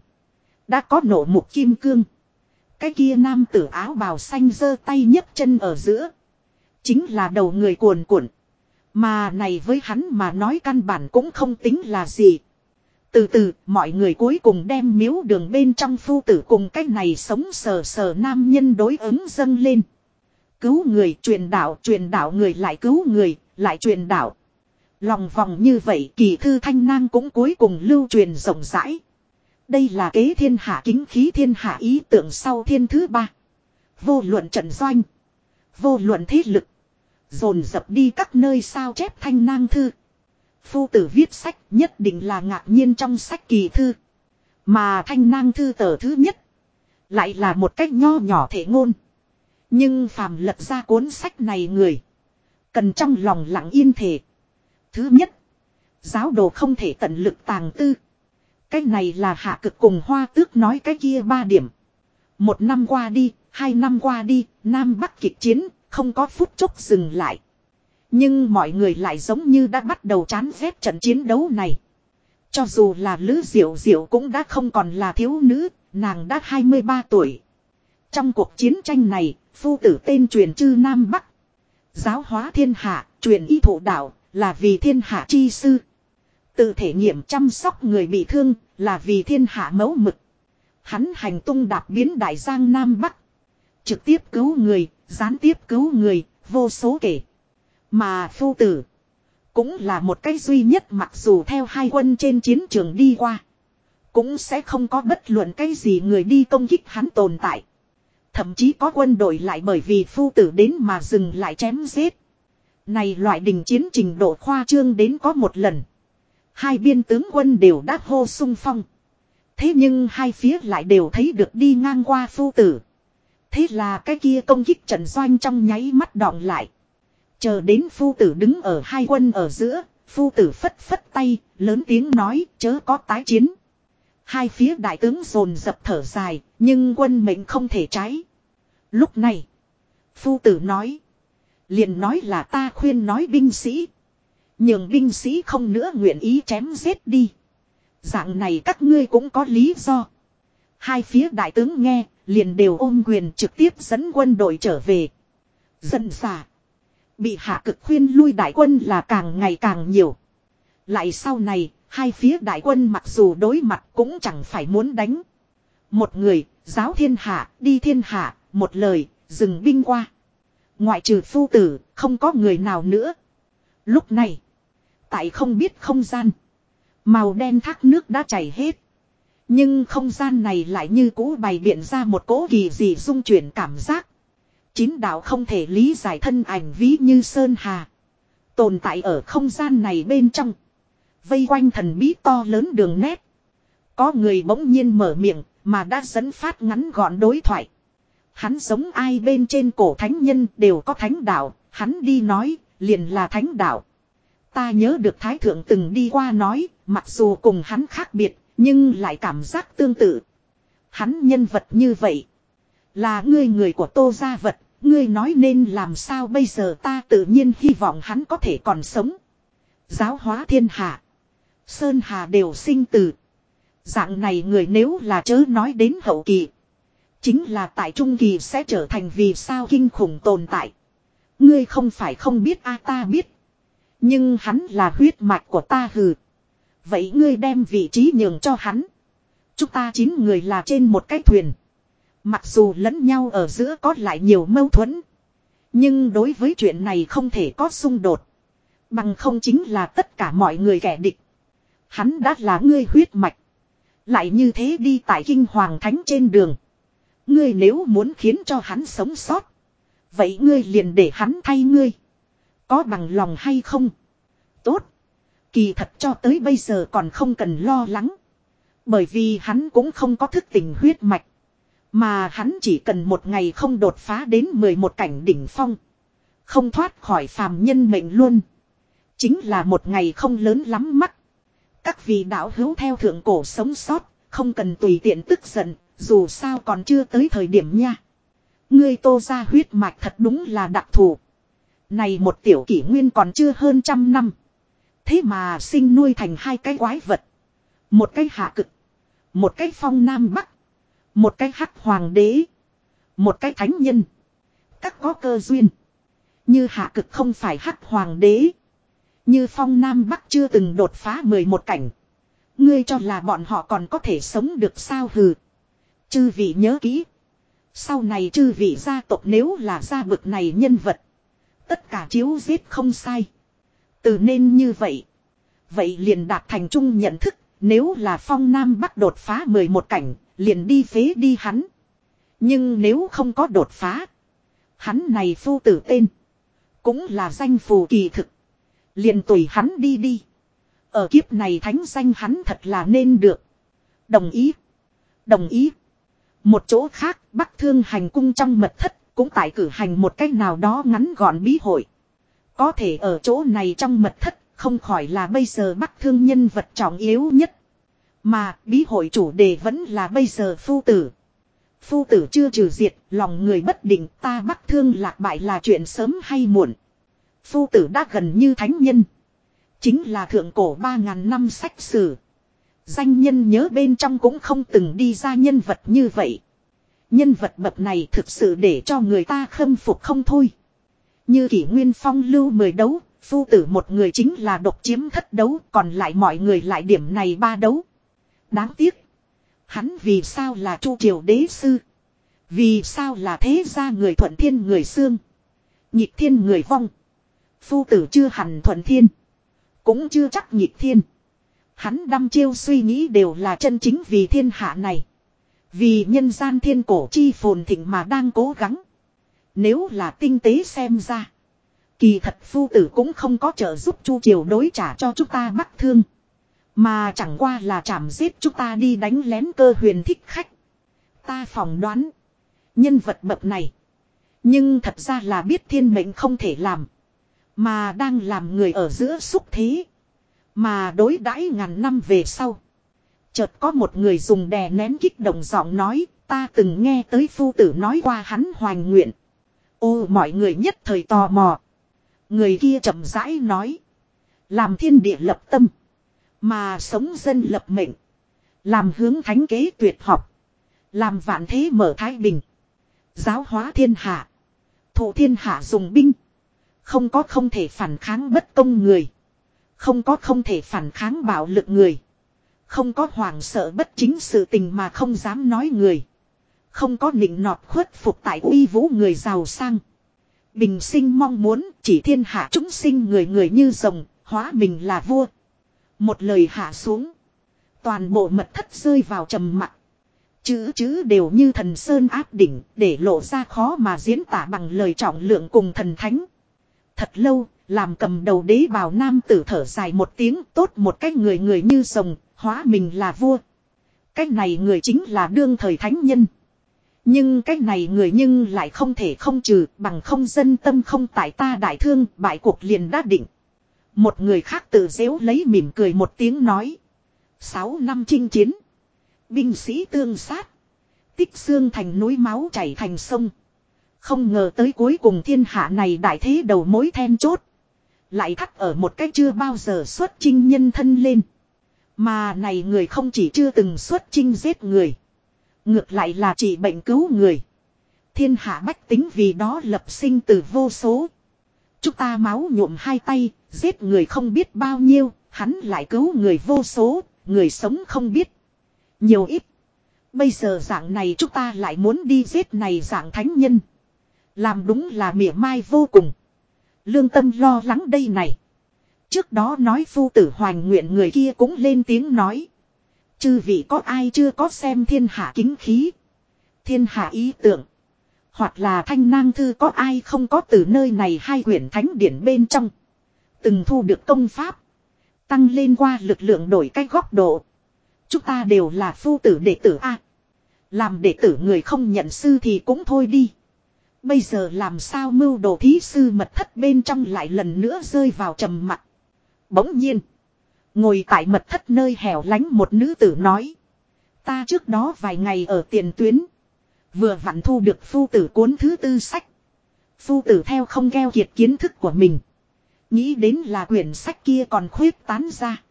Đã có nổ mục kim cương. Cái kia nam tử áo bào xanh giơ tay nhấc chân ở giữa. Chính là đầu người cuồn cuộn. Mà này với hắn mà nói căn bản cũng không tính là gì. Từ từ, mọi người cuối cùng đem miếu đường bên trong phu tử cùng cách này sống sờ sờ nam nhân đối ứng dâng lên. Cứu người, truyền đạo, truyền đạo người lại cứu người, lại truyền đạo. Lòng vòng như vậy kỳ thư thanh nang cũng cuối cùng lưu truyền rộng rãi. Đây là kế thiên hạ kính khí thiên hạ ý tưởng sau thiên thứ ba. Vô luận trận doanh. Vô luận thế lực. Dồn dập đi các nơi sao chép thanh nang thư. Phu tử viết sách nhất định là ngạc nhiên trong sách kỳ thư. Mà thanh nang thư tờ thứ nhất. Lại là một cách nho nhỏ thể ngôn. Nhưng phàm lật ra cuốn sách này người. Cần trong lòng lặng yên thể. Thứ nhất. Giáo đồ không thể tận lực tàng tư. Cái này là hạ cực cùng hoa tước nói cái kia ba điểm. Một năm qua đi, hai năm qua đi, Nam Bắc kịch chiến, không có phút chốc dừng lại. Nhưng mọi người lại giống như đã bắt đầu chán ghét trận chiến đấu này. Cho dù là Lữ Diệu Diệu cũng đã không còn là thiếu nữ, nàng đã 23 tuổi. Trong cuộc chiến tranh này, phu tử tên truyền chư Nam Bắc. Giáo hóa thiên hạ, truyền y thụ đạo, là vì thiên hạ chi sư. Tự thể nghiệm chăm sóc người bị thương, là vì thiên hạ mẫu mực. Hắn hành tung đạp biến đại giang Nam Bắc. Trực tiếp cứu người, gián tiếp cứu người, vô số kể. Mà phu tử, cũng là một cái duy nhất mặc dù theo hai quân trên chiến trường đi qua. Cũng sẽ không có bất luận cái gì người đi công kích hắn tồn tại. Thậm chí có quân đội lại bởi vì phu tử đến mà dừng lại chém giết. Này loại đình chiến trình độ khoa trương đến có một lần. Hai biên tướng quân đều đã hô sung phong. Thế nhưng hai phía lại đều thấy được đi ngang qua phu tử. Thế là cái kia công kích trận doanh trong nháy mắt đọng lại. Chờ đến phu tử đứng ở hai quân ở giữa, phu tử phất phất tay, lớn tiếng nói chớ có tái chiến. Hai phía đại tướng rồn dập thở dài, nhưng quân mệnh không thể trái. Lúc này, phu tử nói. Liền nói là ta khuyên nói binh sĩ. Nhưng binh sĩ không nữa nguyện ý chém giết đi. Dạng này các ngươi cũng có lý do. Hai phía đại tướng nghe, liền đều ôm quyền trực tiếp dẫn quân đội trở về. Dần xả. Bị hạ cực khuyên lui đại quân là càng ngày càng nhiều. Lại sau này, hai phía đại quân mặc dù đối mặt cũng chẳng phải muốn đánh. Một người, giáo thiên hạ, đi thiên hạ, một lời, dừng binh qua. Ngoại trừ phu tử, không có người nào nữa. Lúc này, tại không biết không gian. Màu đen thác nước đã chảy hết. Nhưng không gian này lại như cũ bày biện ra một cỗ kỳ dị dung chuyển cảm giác. Chín đạo không thể lý giải thân ảnh ví như Sơn Hà. Tồn tại ở không gian này bên trong. Vây quanh thần bí to lớn đường nét. Có người bỗng nhiên mở miệng mà đã dẫn phát ngắn gọn đối thoại. Hắn giống ai bên trên cổ thánh nhân đều có thánh đạo, hắn đi nói, liền là thánh đạo. Ta nhớ được Thái Thượng từng đi qua nói, mặc dù cùng hắn khác biệt, nhưng lại cảm giác tương tự. Hắn nhân vật như vậy. Là ngươi người của tô gia vật, ngươi nói nên làm sao bây giờ ta tự nhiên hy vọng hắn có thể còn sống. Giáo hóa thiên hạ. Sơn Hà đều sinh từ. Dạng này người nếu là chớ nói đến hậu kỳ. Chính là tại trung kỳ sẽ trở thành vì sao kinh khủng tồn tại. Ngươi không phải không biết a ta biết. Nhưng hắn là huyết mạch của ta hừ. Vậy ngươi đem vị trí nhường cho hắn. Chúng ta chín người là trên một cái thuyền. Mặc dù lẫn nhau ở giữa có lại nhiều mâu thuẫn. Nhưng đối với chuyện này không thể có xung đột. Bằng không chính là tất cả mọi người kẻ địch. Hắn đã là ngươi huyết mạch. Lại như thế đi tại kinh hoàng thánh trên đường. Ngươi nếu muốn khiến cho hắn sống sót. Vậy ngươi liền để hắn thay ngươi. Có bằng lòng hay không? Tốt. Kỳ thật cho tới bây giờ còn không cần lo lắng. Bởi vì hắn cũng không có thức tình huyết mạch. Mà hắn chỉ cần một ngày không đột phá đến 11 cảnh đỉnh phong. Không thoát khỏi phàm nhân mệnh luôn. Chính là một ngày không lớn lắm mắt. Các vị đạo hữu theo thượng cổ sống sót, không cần tùy tiện tức giận, dù sao còn chưa tới thời điểm nha. Ngươi tô ra huyết mạch thật đúng là đặc thù. Này một tiểu kỷ nguyên còn chưa hơn trăm năm. Thế mà sinh nuôi thành hai cái quái vật. Một cái hạ cực. Một cái phong nam bắc. Một cái hắc hoàng đế. Một cái thánh nhân. Các có cơ duyên. Như hạ cực không phải hắc hoàng đế. Như phong nam bắc chưa từng đột phá 11 cảnh. Ngươi cho là bọn họ còn có thể sống được sao hừ. Chư vị nhớ kỹ. Sau này chư vị gia tộc nếu là gia bực này nhân vật. Tất cả chiếu giết không sai. Từ nên như vậy. Vậy liền đạt thành chung nhận thức. Nếu là phong nam bắc đột phá 11 cảnh. Liền đi phế đi hắn. Nhưng nếu không có đột phá. Hắn này phu tử tên. Cũng là danh phù kỳ thực. Liền tùy hắn đi đi. Ở kiếp này thánh danh hắn thật là nên được. Đồng ý. Đồng ý. Một chỗ khác, Bắc Thương hành cung trong mật thất, cũng tại cử hành một cách nào đó ngắn gọn bí hội. Có thể ở chỗ này trong mật thất, không khỏi là bây giờ Bắc Thương nhân vật trọng yếu nhất. Mà bí hội chủ đề vẫn là bây giờ phu tử. Phu tử chưa trừ diệt, lòng người bất định ta bắt Thương lạc bại là chuyện sớm hay muộn. Phu tử đã gần như thánh nhân. Chính là thượng cổ ba ngàn năm sách sử. Danh nhân nhớ bên trong cũng không từng đi ra nhân vật như vậy. Nhân vật bậc này thực sự để cho người ta khâm phục không thôi. Như kỷ nguyên phong lưu mười đấu, phu tử một người chính là độc chiếm thất đấu, còn lại mọi người lại điểm này ba đấu. Đáng tiếc. Hắn vì sao là chu triều đế sư? Vì sao là thế gia người thuận thiên người xương? Nhịp thiên người vong. Phu tử chưa hẳn thuận thiên. Cũng chưa chắc nhịp thiên. Hắn đăm chiêu suy nghĩ đều là chân chính vì thiên hạ này. Vì nhân gian thiên cổ chi phồn thịnh mà đang cố gắng. Nếu là tinh tế xem ra. Kỳ thật phu tử cũng không có trợ giúp chu triều đối trả cho chúng ta bắt thương. Mà chẳng qua là chảm giết chúng ta đi đánh lén cơ huyền thích khách. Ta phỏng đoán. Nhân vật bậc này. Nhưng thật ra là biết thiên mệnh không thể làm. Mà đang làm người ở giữa xúc thế. Mà đối đãi ngàn năm về sau. Chợt có một người dùng đè nén kích động giọng nói, ta từng nghe tới phu tử nói qua hắn hoành nguyện. Ô mọi người nhất thời tò mò. Người kia chậm rãi nói. Làm thiên địa lập tâm. Mà sống dân lập mệnh. Làm hướng thánh kế tuyệt học. Làm vạn thế mở thái bình. Giáo hóa thiên hạ. Thủ thiên hạ dùng binh. Không có không thể phản kháng bất công người. Không có không thể phản kháng bạo lực người. Không có hoảng sợ bất chính sự tình mà không dám nói người. Không có nịnh nọt khuất phục tại uy vũ người giàu sang. Bình sinh mong muốn chỉ thiên hạ chúng sinh người người như rồng, hóa mình là vua. Một lời hạ xuống. Toàn bộ mật thất rơi vào trầm mặc. Chữ chữ đều như thần sơn áp đỉnh để lộ ra khó mà diễn tả bằng lời trọng lượng cùng thần thánh. Thật lâu, làm cầm đầu đế bào nam tử thở dài một tiếng tốt một cách người người như rồng, hóa mình là vua. Cách này người chính là đương thời thánh nhân. Nhưng cách này người nhưng lại không thể không trừ bằng không dân tâm không tại ta đại thương bại cuộc liền đã định. Một người khác tự dễu lấy mỉm cười một tiếng nói. Sáu năm chinh chiến. Binh sĩ tương sát. Tích xương thành núi máu chảy thành sông. Không ngờ tới cuối cùng thiên hạ này đại thế đầu mối then chốt. Lại thắt ở một cách chưa bao giờ xuất chinh nhân thân lên. Mà này người không chỉ chưa từng xuất chinh giết người. Ngược lại là chỉ bệnh cứu người. Thiên hạ bách tính vì đó lập sinh từ vô số. Chúng ta máu nhuộm hai tay, giết người không biết bao nhiêu, hắn lại cứu người vô số, người sống không biết. Nhiều ít. Bây giờ dạng này chúng ta lại muốn đi giết này dạng thánh nhân. Làm đúng là mỉa mai vô cùng. Lương tâm lo lắng đây này. Trước đó nói phu tử hoành nguyện người kia cũng lên tiếng nói. Chư vị có ai chưa có xem thiên hạ kính khí. Thiên hạ ý tưởng. Hoặc là thanh nang thư có ai không có từ nơi này hai quyển thánh điển bên trong. Từng thu được công pháp. Tăng lên qua lực lượng đổi cách góc độ. Chúng ta đều là phu tử đệ tử A. Làm đệ tử người không nhận sư thì cũng thôi đi. Bây giờ làm sao mưu đồ thí sư mật thất bên trong lại lần nữa rơi vào trầm mặc. Bỗng nhiên. Ngồi tại mật thất nơi hẻo lánh một nữ tử nói. Ta trước đó vài ngày ở tiền tuyến. Vừa vặn thu được phu tử cuốn thứ tư sách. Phu tử theo không gheo kiệt kiến thức của mình. Nghĩ đến là quyển sách kia còn khuyết tán ra.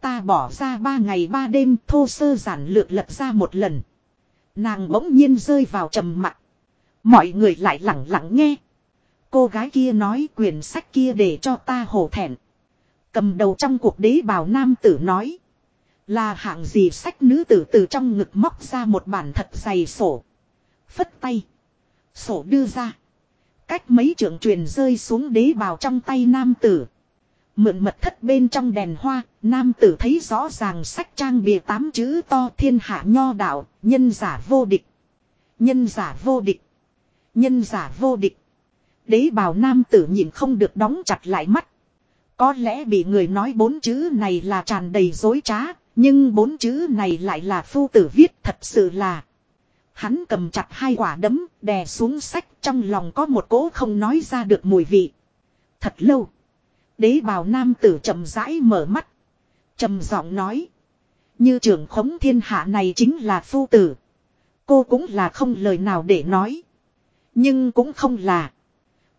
Ta bỏ ra ba ngày ba đêm, thô sơ giản lược lật ra một lần. Nàng bỗng nhiên rơi vào trầm mặc. Mọi người lại lặng lặng nghe. Cô gái kia nói quyển sách kia để cho ta hổ thẹn. Cầm đầu trong cuộc đế bào nam tử nói. Là hạng gì sách nữ tử từ trong ngực móc ra một bản thật dày sổ. Phất tay. Sổ đưa ra. Cách mấy trưởng truyền rơi xuống đế bào trong tay nam tử. Mượn mật thất bên trong đèn hoa, nam tử thấy rõ ràng sách trang bìa tám chữ to thiên hạ nho đạo, nhân giả vô địch. Nhân giả vô địch. Nhân giả vô địch. Đế bào nam tử nhìn không được đóng chặt lại mắt. Có lẽ bị người nói bốn chữ này là tràn đầy dối trá, nhưng bốn chữ này lại là phu tử viết thật sự là. Hắn cầm chặt hai quả đấm, đè xuống sách trong lòng có một cỗ không nói ra được mùi vị. Thật lâu. Đế bào nam tử chậm rãi mở mắt. trầm giọng nói. Như trưởng khống thiên hạ này chính là phu tử. Cô cũng là không lời nào để nói. Nhưng cũng không là.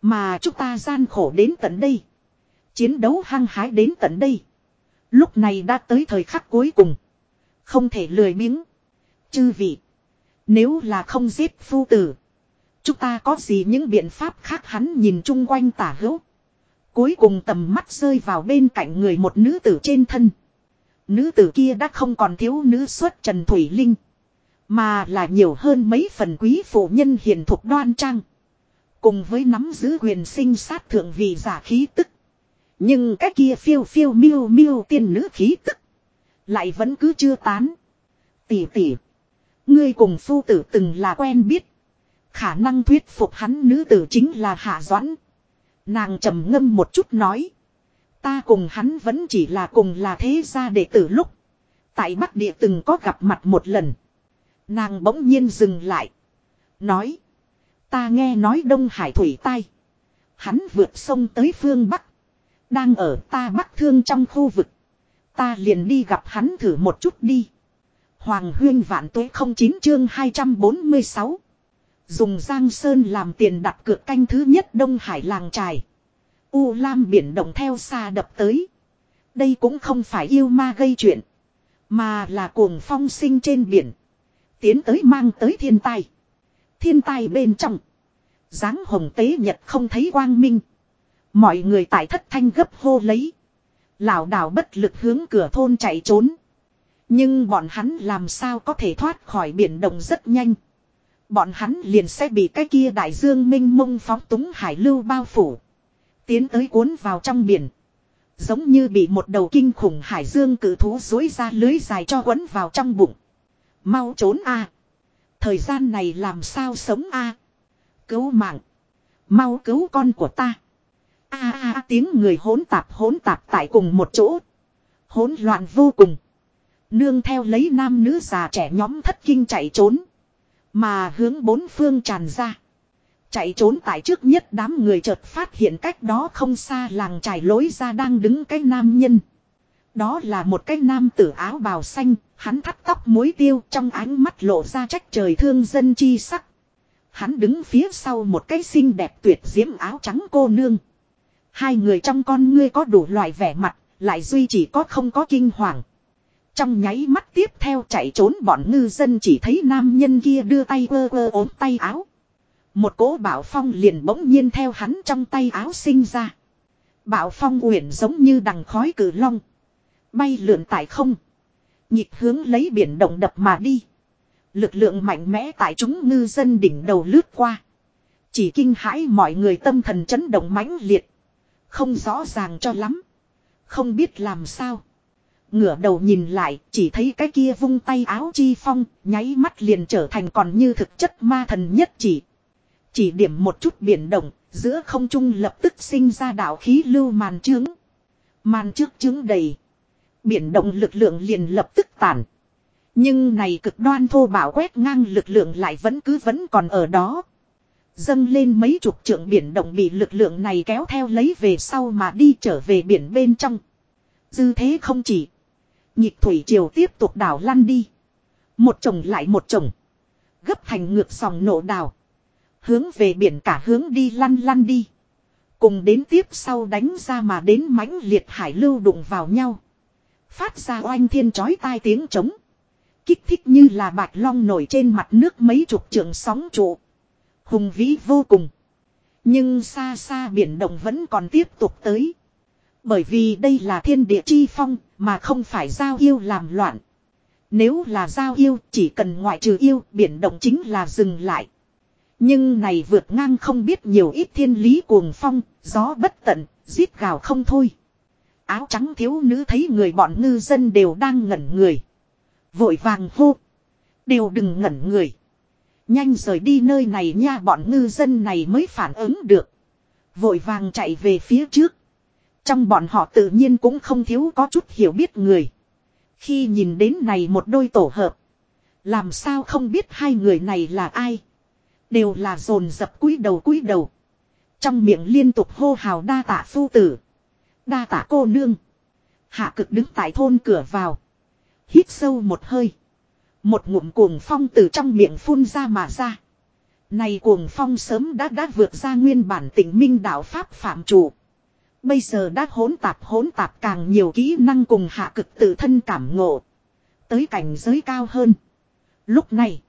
Mà chúng ta gian khổ đến tận đây. Chiến đấu hăng hái đến tận đây. Lúc này đã tới thời khắc cuối cùng. Không thể lười biếng. Chư vị. Nếu là không giết phu tử. Chúng ta có gì những biện pháp khác hắn nhìn chung quanh tả hữu. Cuối cùng tầm mắt rơi vào bên cạnh người một nữ tử trên thân. Nữ tử kia đã không còn thiếu nữ xuất Trần Thủy Linh. Mà là nhiều hơn mấy phần quý phụ nhân hiền thục đoan trang. Cùng với nắm giữ quyền sinh sát thượng vị giả khí tức. Nhưng cái kia phiêu phiêu miêu miêu tiên nữ khí tức. Lại vẫn cứ chưa tán. tỉ tỉ. Ngươi cùng phu tử từng là quen biết. Khả năng thuyết phục hắn nữ tử chính là Hạ Doãn. Nàng trầm ngâm một chút nói. Ta cùng hắn vẫn chỉ là cùng là thế gia đệ tử lúc. Tại Bắc Địa từng có gặp mặt một lần. Nàng bỗng nhiên dừng lại. Nói. Ta nghe nói Đông Hải Thủy Tai. Hắn vượt sông tới phương Bắc. Đang ở ta Bắc Thương trong khu vực. Ta liền đi gặp hắn thử một chút đi. Hoàng huyên vạn tuế 09 chương 246. Dùng Giang Sơn làm tiền đặt cược canh thứ nhất Đông Hải làng trài. U Lam biển động theo xa đập tới. Đây cũng không phải yêu ma gây chuyện. Mà là cuồng phong sinh trên biển. Tiến tới mang tới thiên tai. Thiên tai bên trong. dáng hồng tế nhật không thấy quang minh. Mọi người tại thất thanh gấp hô lấy. lão đảo bất lực hướng cửa thôn chạy trốn. Nhưng bọn hắn làm sao có thể thoát khỏi biển động rất nhanh. Bọn hắn liền sẽ bị cái kia đại dương minh mông phóng túng hải lưu bao phủ. Tiến tới cuốn vào trong biển. Giống như bị một đầu kinh khủng hải dương cử thú dối ra lưới dài cho quấn vào trong bụng. Mau trốn a Thời gian này làm sao sống a Cứu mạng. Mau cứu con của ta. a a, tiếng người hỗn tạp hỗn tạp tại cùng một chỗ. Hỗn loạn vô cùng. Nương theo lấy nam nữ già trẻ nhóm thất kinh chạy trốn. Mà hướng bốn phương tràn ra. Chạy trốn tại trước nhất đám người chợt phát hiện cách đó không xa làng trải lối ra đang đứng cái nam nhân. Đó là một cái nam tử áo bào xanh, hắn thắt tóc mối tiêu trong ánh mắt lộ ra trách trời thương dân chi sắc. Hắn đứng phía sau một cái xinh đẹp tuyệt diễm áo trắng cô nương. Hai người trong con ngươi có đủ loại vẻ mặt, lại duy chỉ có không có kinh hoàng. Trong nháy mắt tiếp theo chạy trốn bọn ngư dân chỉ thấy nam nhân kia đưa tay ơ ơ ốm tay áo. Một cỗ bảo phong liền bỗng nhiên theo hắn trong tay áo sinh ra. Bảo phong uyển giống như đằng khói cử long. Bay lượn tại không. Nhịp hướng lấy biển động đập mà đi. Lực lượng mạnh mẽ tại chúng ngư dân đỉnh đầu lướt qua. Chỉ kinh hãi mọi người tâm thần chấn động mãnh liệt. Không rõ ràng cho lắm. Không biết làm sao. Ngửa đầu nhìn lại, chỉ thấy cái kia vung tay áo chi phong, nháy mắt liền trở thành còn như thực chất ma thần nhất chỉ. Chỉ điểm một chút biển động, giữa không trung lập tức sinh ra đạo khí lưu màn trướng. Màn trước trướng đầy. Biển động lực lượng liền lập tức tản. Nhưng này cực đoan thô bảo quét ngang lực lượng lại vẫn cứ vẫn còn ở đó. Dâng lên mấy chục trượng biển động bị lực lượng này kéo theo lấy về sau mà đi trở về biển bên trong. Dư thế không chỉ. Nhịp thủy triều tiếp tục đảo lăn đi. Một chồng lại một chồng. Gấp thành ngược sòng nổ đảo. Hướng về biển cả hướng đi lăn lăn đi. Cùng đến tiếp sau đánh ra mà đến mãnh liệt hải lưu đụng vào nhau. Phát ra oanh thiên chói tai tiếng trống. Kích thích như là bạch long nổi trên mặt nước mấy chục trường sóng trụ. Hùng vĩ vô cùng. Nhưng xa xa biển động vẫn còn tiếp tục tới. Bởi vì đây là thiên địa chi phong, mà không phải giao yêu làm loạn. Nếu là giao yêu, chỉ cần ngoại trừ yêu, biển động chính là dừng lại. Nhưng này vượt ngang không biết nhiều ít thiên lý cuồng phong, gió bất tận, giết gào không thôi. Áo trắng thiếu nữ thấy người bọn ngư dân đều đang ngẩn người. Vội vàng hô. Đều đừng ngẩn người. Nhanh rời đi nơi này nha bọn ngư dân này mới phản ứng được. Vội vàng chạy về phía trước. Trong bọn họ tự nhiên cũng không thiếu có chút hiểu biết người. Khi nhìn đến này một đôi tổ hợp. Làm sao không biết hai người này là ai. Đều là dồn dập cúi đầu cúi đầu. Trong miệng liên tục hô hào đa tạ phu tử. Đa tạ cô nương. Hạ cực đứng tại thôn cửa vào. Hít sâu một hơi. Một ngụm cuồng phong từ trong miệng phun ra mà ra. Này cuồng phong sớm đã đã vượt ra nguyên bản tỉnh minh đạo Pháp phạm chủ. Bây giờ đã hỗn tạp hỗn tạp càng nhiều kỹ năng cùng hạ cực tự thân cảm ngộ. Tới cảnh giới cao hơn. Lúc này.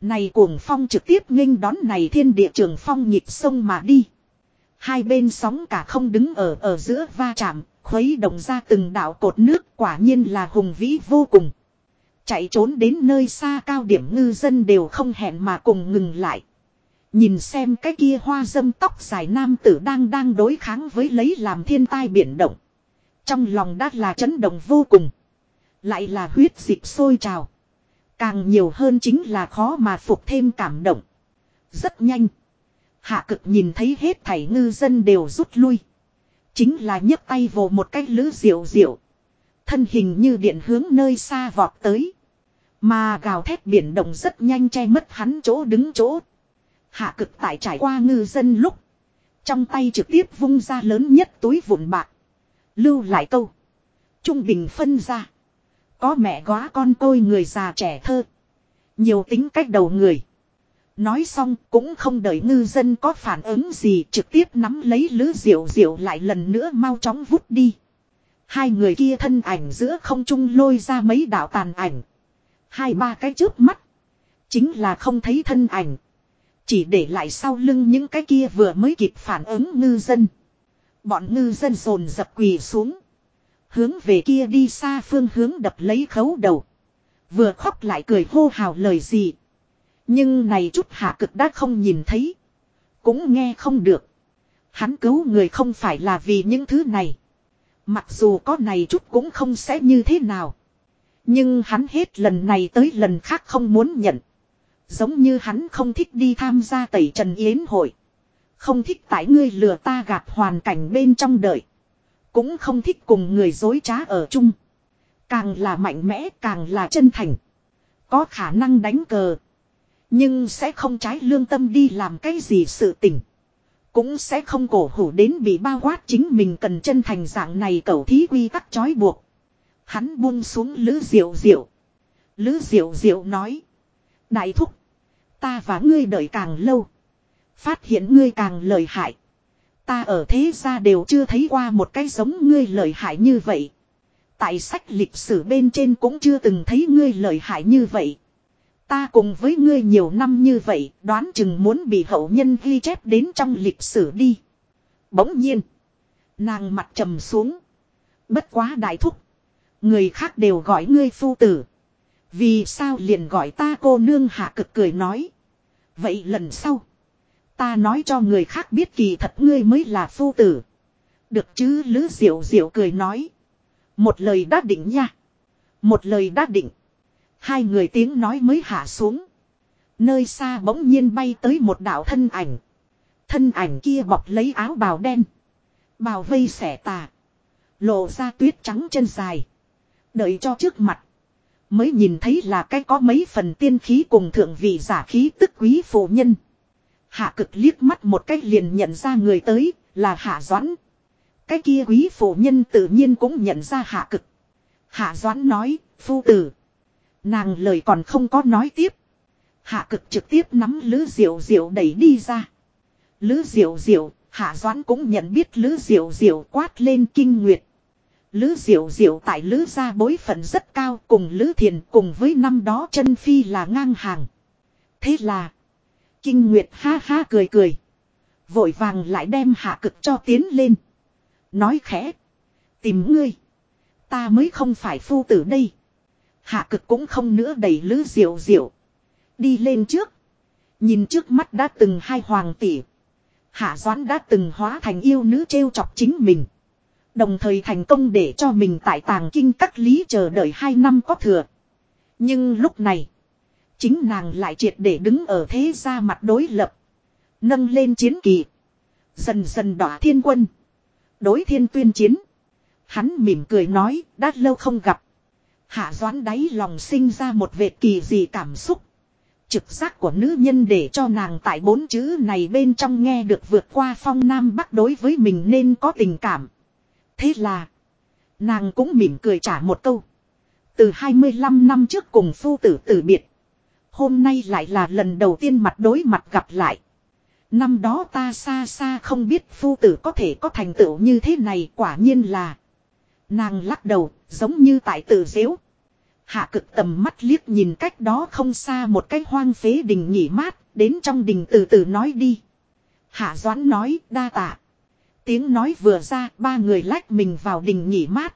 Này cuồng phong trực tiếp nghênh đón này thiên địa trường phong nhịp sông mà đi. Hai bên sóng cả không đứng ở ở giữa va chạm, khuấy động ra từng đạo cột nước quả nhiên là hùng vĩ vô cùng. Chạy trốn đến nơi xa cao điểm ngư dân đều không hẹn mà cùng ngừng lại. Nhìn xem cái kia hoa dâm tóc dài nam tử đang đang đối kháng với lấy làm thiên tai biển động. Trong lòng đã là chấn động vô cùng. Lại là huyết dịch sôi trào. Càng nhiều hơn chính là khó mà phục thêm cảm động. Rất nhanh. Hạ cực nhìn thấy hết thảy ngư dân đều rút lui. Chính là nhấc tay vồ một cái lứ diệu diệu. Thân hình như điện hướng nơi xa vọt tới. Mà gào thét biển động rất nhanh che mất hắn chỗ đứng chỗ. Hạ cực tại trải qua ngư dân lúc. Trong tay trực tiếp vung ra lớn nhất túi vụn bạc. Lưu lại câu. Trung bình phân ra. Có mẹ góa con tôi người già trẻ thơ. Nhiều tính cách đầu người. Nói xong cũng không đợi ngư dân có phản ứng gì trực tiếp nắm lấy lứ diệu diệu lại lần nữa mau chóng vút đi. Hai người kia thân ảnh giữa không trung lôi ra mấy đạo tàn ảnh. Hai ba cái trước mắt. Chính là không thấy thân ảnh. Chỉ để lại sau lưng những cái kia vừa mới kịp phản ứng ngư dân. Bọn ngư dân rồn dập quỳ xuống. Hướng về kia đi xa phương hướng đập lấy khấu đầu. Vừa khóc lại cười hô hào lời gì. Nhưng này chút hạ cực đã không nhìn thấy. Cũng nghe không được. Hắn cứu người không phải là vì những thứ này. Mặc dù có này chút cũng không sẽ như thế nào. Nhưng hắn hết lần này tới lần khác không muốn nhận. Giống như hắn không thích đi tham gia tẩy trần yến hội. Không thích tại ngươi lừa ta gạt hoàn cảnh bên trong đợi. Cũng không thích cùng người dối trá ở chung. Càng là mạnh mẽ, càng là chân thành. Có khả năng đánh cờ. Nhưng sẽ không trái lương tâm đi làm cái gì sự tình. Cũng sẽ không cổ hủ đến bị bao quát chính mình cần chân thành dạng này cầu thí quy tắc trói buộc. Hắn buông xuống lữ diệu diệu. Lữ diệu diệu nói. Đại thúc. Ta và ngươi đợi càng lâu. Phát hiện ngươi càng lợi hại. Ta ở thế gia đều chưa thấy qua một cái giống ngươi lợi hại như vậy. Tại sách lịch sử bên trên cũng chưa từng thấy ngươi lợi hại như vậy. Ta cùng với ngươi nhiều năm như vậy, đoán chừng muốn bị hậu nhân ghi chép đến trong lịch sử đi. Bỗng nhiên, nàng mặt trầm xuống. Bất quá đại thúc. Người khác đều gọi ngươi phu tử. Vì sao liền gọi ta cô nương hạ cực cười nói. Vậy lần sau. Ta nói cho người khác biết kỳ thật ngươi mới là phu tử. Được chứ, Lữ Diệu Diệu cười nói. Một lời đã định nha. Một lời đã định. Hai người tiếng nói mới hạ xuống. Nơi xa bỗng nhiên bay tới một đạo thân ảnh. Thân ảnh kia bọc lấy áo bào đen. Bào vây xẻ tà. Lộ ra tuyết trắng chân dài. Đợi cho trước mặt. Mới nhìn thấy là cái có mấy phần tiên khí cùng thượng vị giả khí tức quý phụ nhân. Hạ cực liếc mắt một cách liền nhận ra người tới là hạ doãn. Cái kia quý phụ nhân tự nhiên cũng nhận ra hạ cực. Hạ doãn nói, phu tử. Nàng lời còn không có nói tiếp. Hạ cực trực tiếp nắm lứ diệu diệu đẩy đi ra. Lứ diệu diệu, hạ doãn cũng nhận biết lứ diệu diệu quát lên kinh nguyệt. Lữ diệu diệu tại lữ gia bối phận rất cao cùng lữ thiền cùng với năm đó chân phi là ngang hàng. Thế là. Kinh Nguyệt ha ha cười cười. Vội vàng lại đem hạ cực cho tiến lên. Nói khẽ. Tìm ngươi. Ta mới không phải phu tử đây. Hạ cực cũng không nữa đẩy lữ diệu diệu. Đi lên trước. Nhìn trước mắt đã từng hai hoàng tỷ. Hạ doãn đã từng hóa thành yêu nữ trêu chọc chính mình. Đồng thời thành công để cho mình tại tàng kinh các lý chờ đợi hai năm có thừa. Nhưng lúc này. Chính nàng lại triệt để đứng ở thế gia mặt đối lập. Nâng lên chiến kỳ. Dần dần đỏ thiên quân. Đối thiên tuyên chiến. Hắn mỉm cười nói, đã lâu không gặp. Hạ doán đáy lòng sinh ra một vệt kỳ gì cảm xúc. Trực giác của nữ nhân để cho nàng tại bốn chữ này bên trong nghe được vượt qua phong nam bắc đối với mình nên có tình cảm. Thế là. Nàng cũng mỉm cười trả một câu. Từ 25 năm trước cùng phu tử tử biệt. Hôm nay lại là lần đầu tiên mặt đối mặt gặp lại. Năm đó ta xa xa không biết phu tử có thể có thành tựu như thế này quả nhiên là. Nàng lắc đầu, giống như tại tử dễu. Hạ cực tầm mắt liếc nhìn cách đó không xa một cái hoang phế đình nghỉ mát, đến trong đình từ từ nói đi. Hạ Doãn nói, đa tạ. Tiếng nói vừa ra, ba người lách mình vào đình nghỉ mát.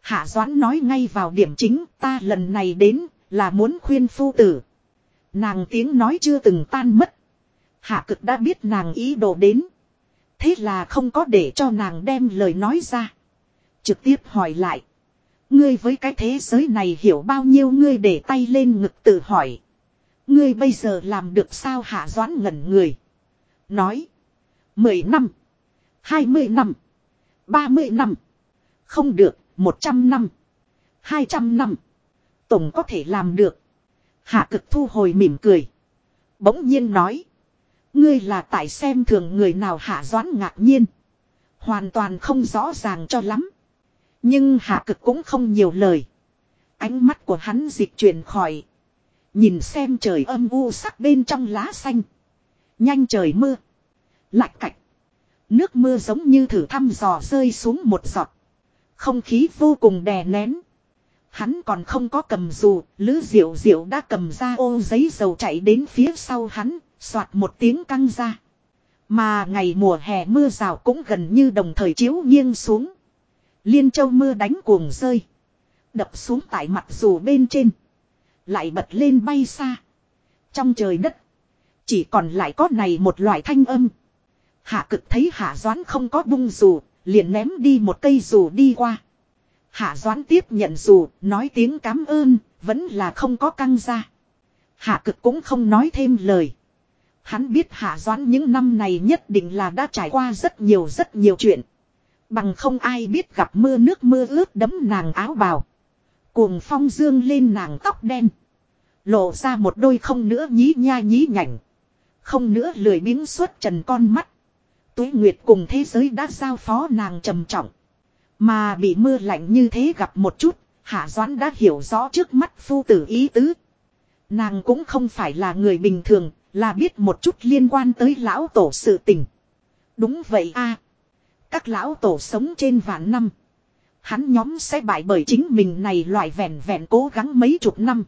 Hạ Doãn nói ngay vào điểm chính, ta lần này đến, là muốn khuyên phu tử. Nàng tiếng nói chưa từng tan mất. Hạ cực đã biết nàng ý đồ đến. Thế là không có để cho nàng đem lời nói ra. Trực tiếp hỏi lại. Ngươi với cái thế giới này hiểu bao nhiêu ngươi để tay lên ngực tự hỏi. Ngươi bây giờ làm được sao hạ doãn ngẩn người. Nói. Mười năm. Hai mươi năm. Ba mươi năm. Không được, một trăm năm. Hai trăm năm. Tổng có thể làm được. Hạ cực thu hồi mỉm cười. Bỗng nhiên nói. Ngươi là tại xem thường người nào hạ doãn ngạc nhiên. Hoàn toàn không rõ ràng cho lắm. Nhưng hạ cực cũng không nhiều lời. Ánh mắt của hắn dịch chuyển khỏi. Nhìn xem trời âm u sắc bên trong lá xanh. Nhanh trời mưa. Lạch cạch. Nước mưa giống như thử thăm dò rơi xuống một giọt. Không khí vô cùng đè nén. Hắn còn không có cầm dù, Lữ Diệu Diệu đã cầm ra ô giấy dầu chạy đến phía sau hắn, soạt một tiếng căng ra. Mà ngày mùa hè mưa rào cũng gần như đồng thời chiếu nghiêng xuống. Liên châu mưa đánh cuồng rơi. Đập xuống tại mặt dù bên trên. Lại bật lên bay xa. Trong trời đất. Chỉ còn lại có này một loại thanh âm. Hạ cực thấy hạ doán không có bung dù. Liền ném đi một cây dù đi qua. Hạ doán tiếp nhận dù. Nói tiếng cảm ơn. Vẫn là không có căng ra. Hạ cực cũng không nói thêm lời. Hắn biết hạ doán những năm này nhất định là đã trải qua rất nhiều rất nhiều chuyện. Bằng không ai biết gặp mưa nước mưa ướt đấm nàng áo bào. Cuồng phong dương lên nàng tóc đen. Lộ ra một đôi không nữa nhí nha nhí nhảnh. Không nữa lười biếng suốt trần con mắt. Tuế Nguyệt cùng thế giới đã giao phó nàng trầm trọng. Mà bị mưa lạnh như thế gặp một chút, Hạ Doãn đã hiểu rõ trước mắt phu tử ý tứ. Nàng cũng không phải là người bình thường, là biết một chút liên quan tới lão tổ sự tình. Đúng vậy a Các lão tổ sống trên vạn năm. Hắn nhóm sẽ bại bởi chính mình này loại vẹn vẹn cố gắng mấy chục năm.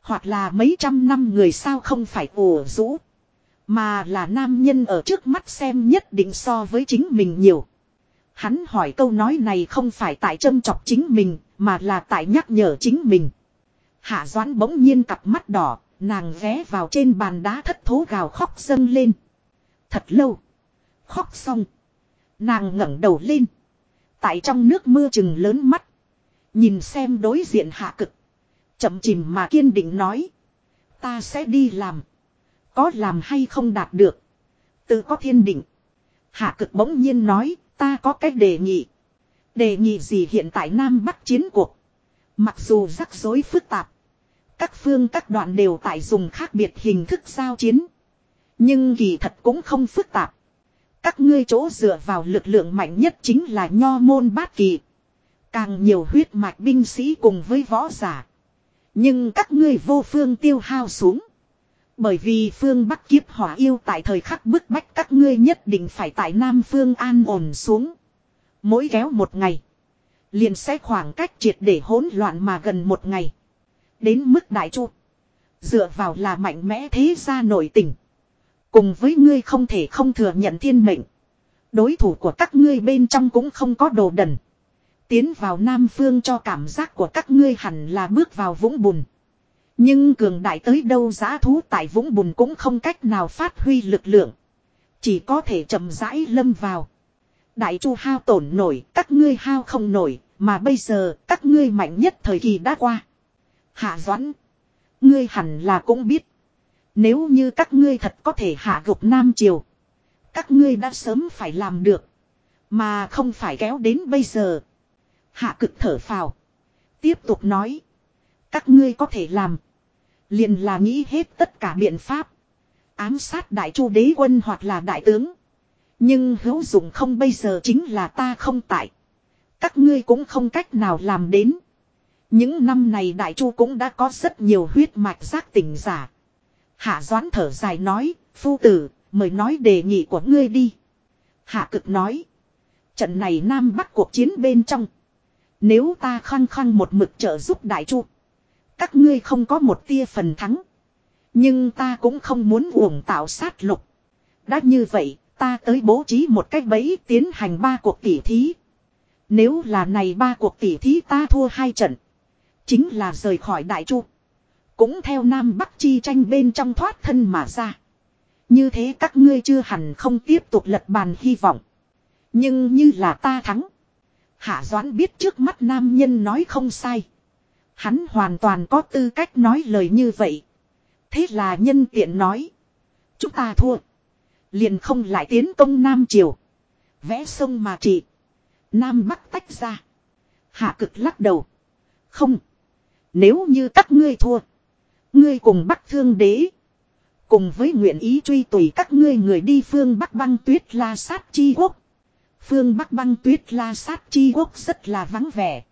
Hoặc là mấy trăm năm người sao không phải ủ rũ. Mà là nam nhân ở trước mắt xem nhất định so với chính mình nhiều. Hắn hỏi câu nói này không phải tại châm chọc chính mình, mà là tại nhắc nhở chính mình. Hạ Doãn bỗng nhiên cặp mắt đỏ, nàng ghé vào trên bàn đá thất thố gào khóc dâng lên. Thật lâu. Khóc xong. Nàng ngẩng đầu lên. Tại trong nước mưa chừng lớn mắt. Nhìn xem đối diện hạ cực. Chậm chìm mà kiên định nói. Ta sẽ đi làm. Có làm hay không đạt được. Tự có thiên định. Hạ cực bỗng nhiên nói. Ta có cách đề nghị. Đề nghị gì hiện tại Nam Bắc chiến cuộc. Mặc dù rắc rối phức tạp. Các phương các đoạn đều tại dùng khác biệt hình thức giao chiến. Nhưng kỳ thật cũng không phức tạp. Các ngươi chỗ dựa vào lực lượng mạnh nhất chính là nho môn bát kỳ. Càng nhiều huyết mạch binh sĩ cùng với võ giả. Nhưng các ngươi vô phương tiêu hao xuống. Bởi vì phương Bắc kiếp hỏa yêu tại thời khắc bức bách các ngươi nhất định phải tại Nam phương an ổn xuống. Mỗi kéo một ngày. Liền sẽ khoảng cách triệt để hỗn loạn mà gần một ngày. Đến mức đại chu. Dựa vào là mạnh mẽ thế gia nổi tình. Cùng với ngươi không thể không thừa nhận thiên mệnh. Đối thủ của các ngươi bên trong cũng không có đồ đần. Tiến vào Nam Phương cho cảm giác của các ngươi hẳn là bước vào vũng bùn. Nhưng cường đại tới đâu giá thú tại vũng bùn cũng không cách nào phát huy lực lượng. Chỉ có thể chậm rãi lâm vào. Đại chu hao tổn nổi, các ngươi hao không nổi, mà bây giờ các ngươi mạnh nhất thời kỳ đã qua. Hạ Doãn. Ngươi hẳn là cũng biết. Nếu như các ngươi thật có thể hạ gục Nam Triều. Các ngươi đã sớm phải làm được. Mà không phải kéo đến bây giờ. Hạ cực thở phào. Tiếp tục nói. Các ngươi có thể làm. Liền là nghĩ hết tất cả biện pháp. Ám sát đại chu đế quân hoặc là đại tướng. Nhưng hữu dụng không bây giờ chính là ta không tại. Các ngươi cũng không cách nào làm đến. Những năm này đại chu cũng đã có rất nhiều huyết mạch giác tỉnh giả. Hạ doán thở dài nói, phu tử, mời nói đề nghị của ngươi đi. Hạ cực nói, trận này Nam Bắc cuộc chiến bên trong. Nếu ta khăng khăng một mực trợ giúp đại chu. Các ngươi không có một tia phần thắng. Nhưng ta cũng không muốn uổng tạo sát lục. Đã như vậy, ta tới bố trí một cách bẫy tiến hành ba cuộc tỉ thí. Nếu là này ba cuộc tỉ thí ta thua hai trận. Chính là rời khỏi đại chu. Cũng theo Nam Bắc chi tranh bên trong thoát thân mà ra. Như thế các ngươi chưa hẳn không tiếp tục lật bàn hy vọng. Nhưng như là ta thắng. Hạ Doãn biết trước mắt nam nhân nói không sai. Hắn hoàn toàn có tư cách nói lời như vậy. Thế là nhân tiện nói. Chúng ta thua. Liền không lại tiến công Nam Triều. Vẽ sông mà trị. Nam Bắc tách ra. Hạ cực lắc đầu. Không. Nếu như các ngươi thua. Ngươi cùng Bắc Thương Đế. Cùng với nguyện ý truy tùy các ngươi người đi phương Bắc băng tuyết la sát chi quốc. Phương Bắc băng tuyết la sát chi quốc rất là vắng vẻ.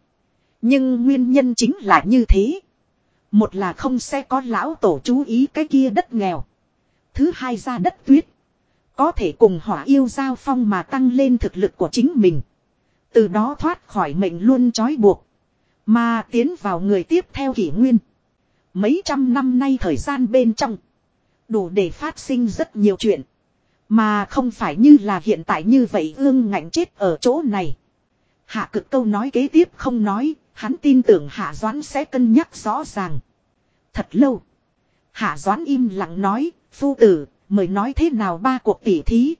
Nhưng nguyên nhân chính là như thế. Một là không sẽ có lão tổ chú ý cái kia đất nghèo. Thứ hai ra đất tuyết. Có thể cùng hỏa yêu giao phong mà tăng lên thực lực của chính mình. Từ đó thoát khỏi mệnh luôn trói buộc. Mà tiến vào người tiếp theo kỷ nguyên. Mấy trăm năm nay thời gian bên trong. Đủ để phát sinh rất nhiều chuyện. Mà không phải như là hiện tại như vậy ương ngạnh chết ở chỗ này. Hạ cực câu nói kế tiếp không nói, hắn tin tưởng hạ doãn sẽ cân nhắc rõ ràng. Thật lâu. Hạ doãn im lặng nói, phu tử, mời nói thế nào ba cuộc tỉ thí.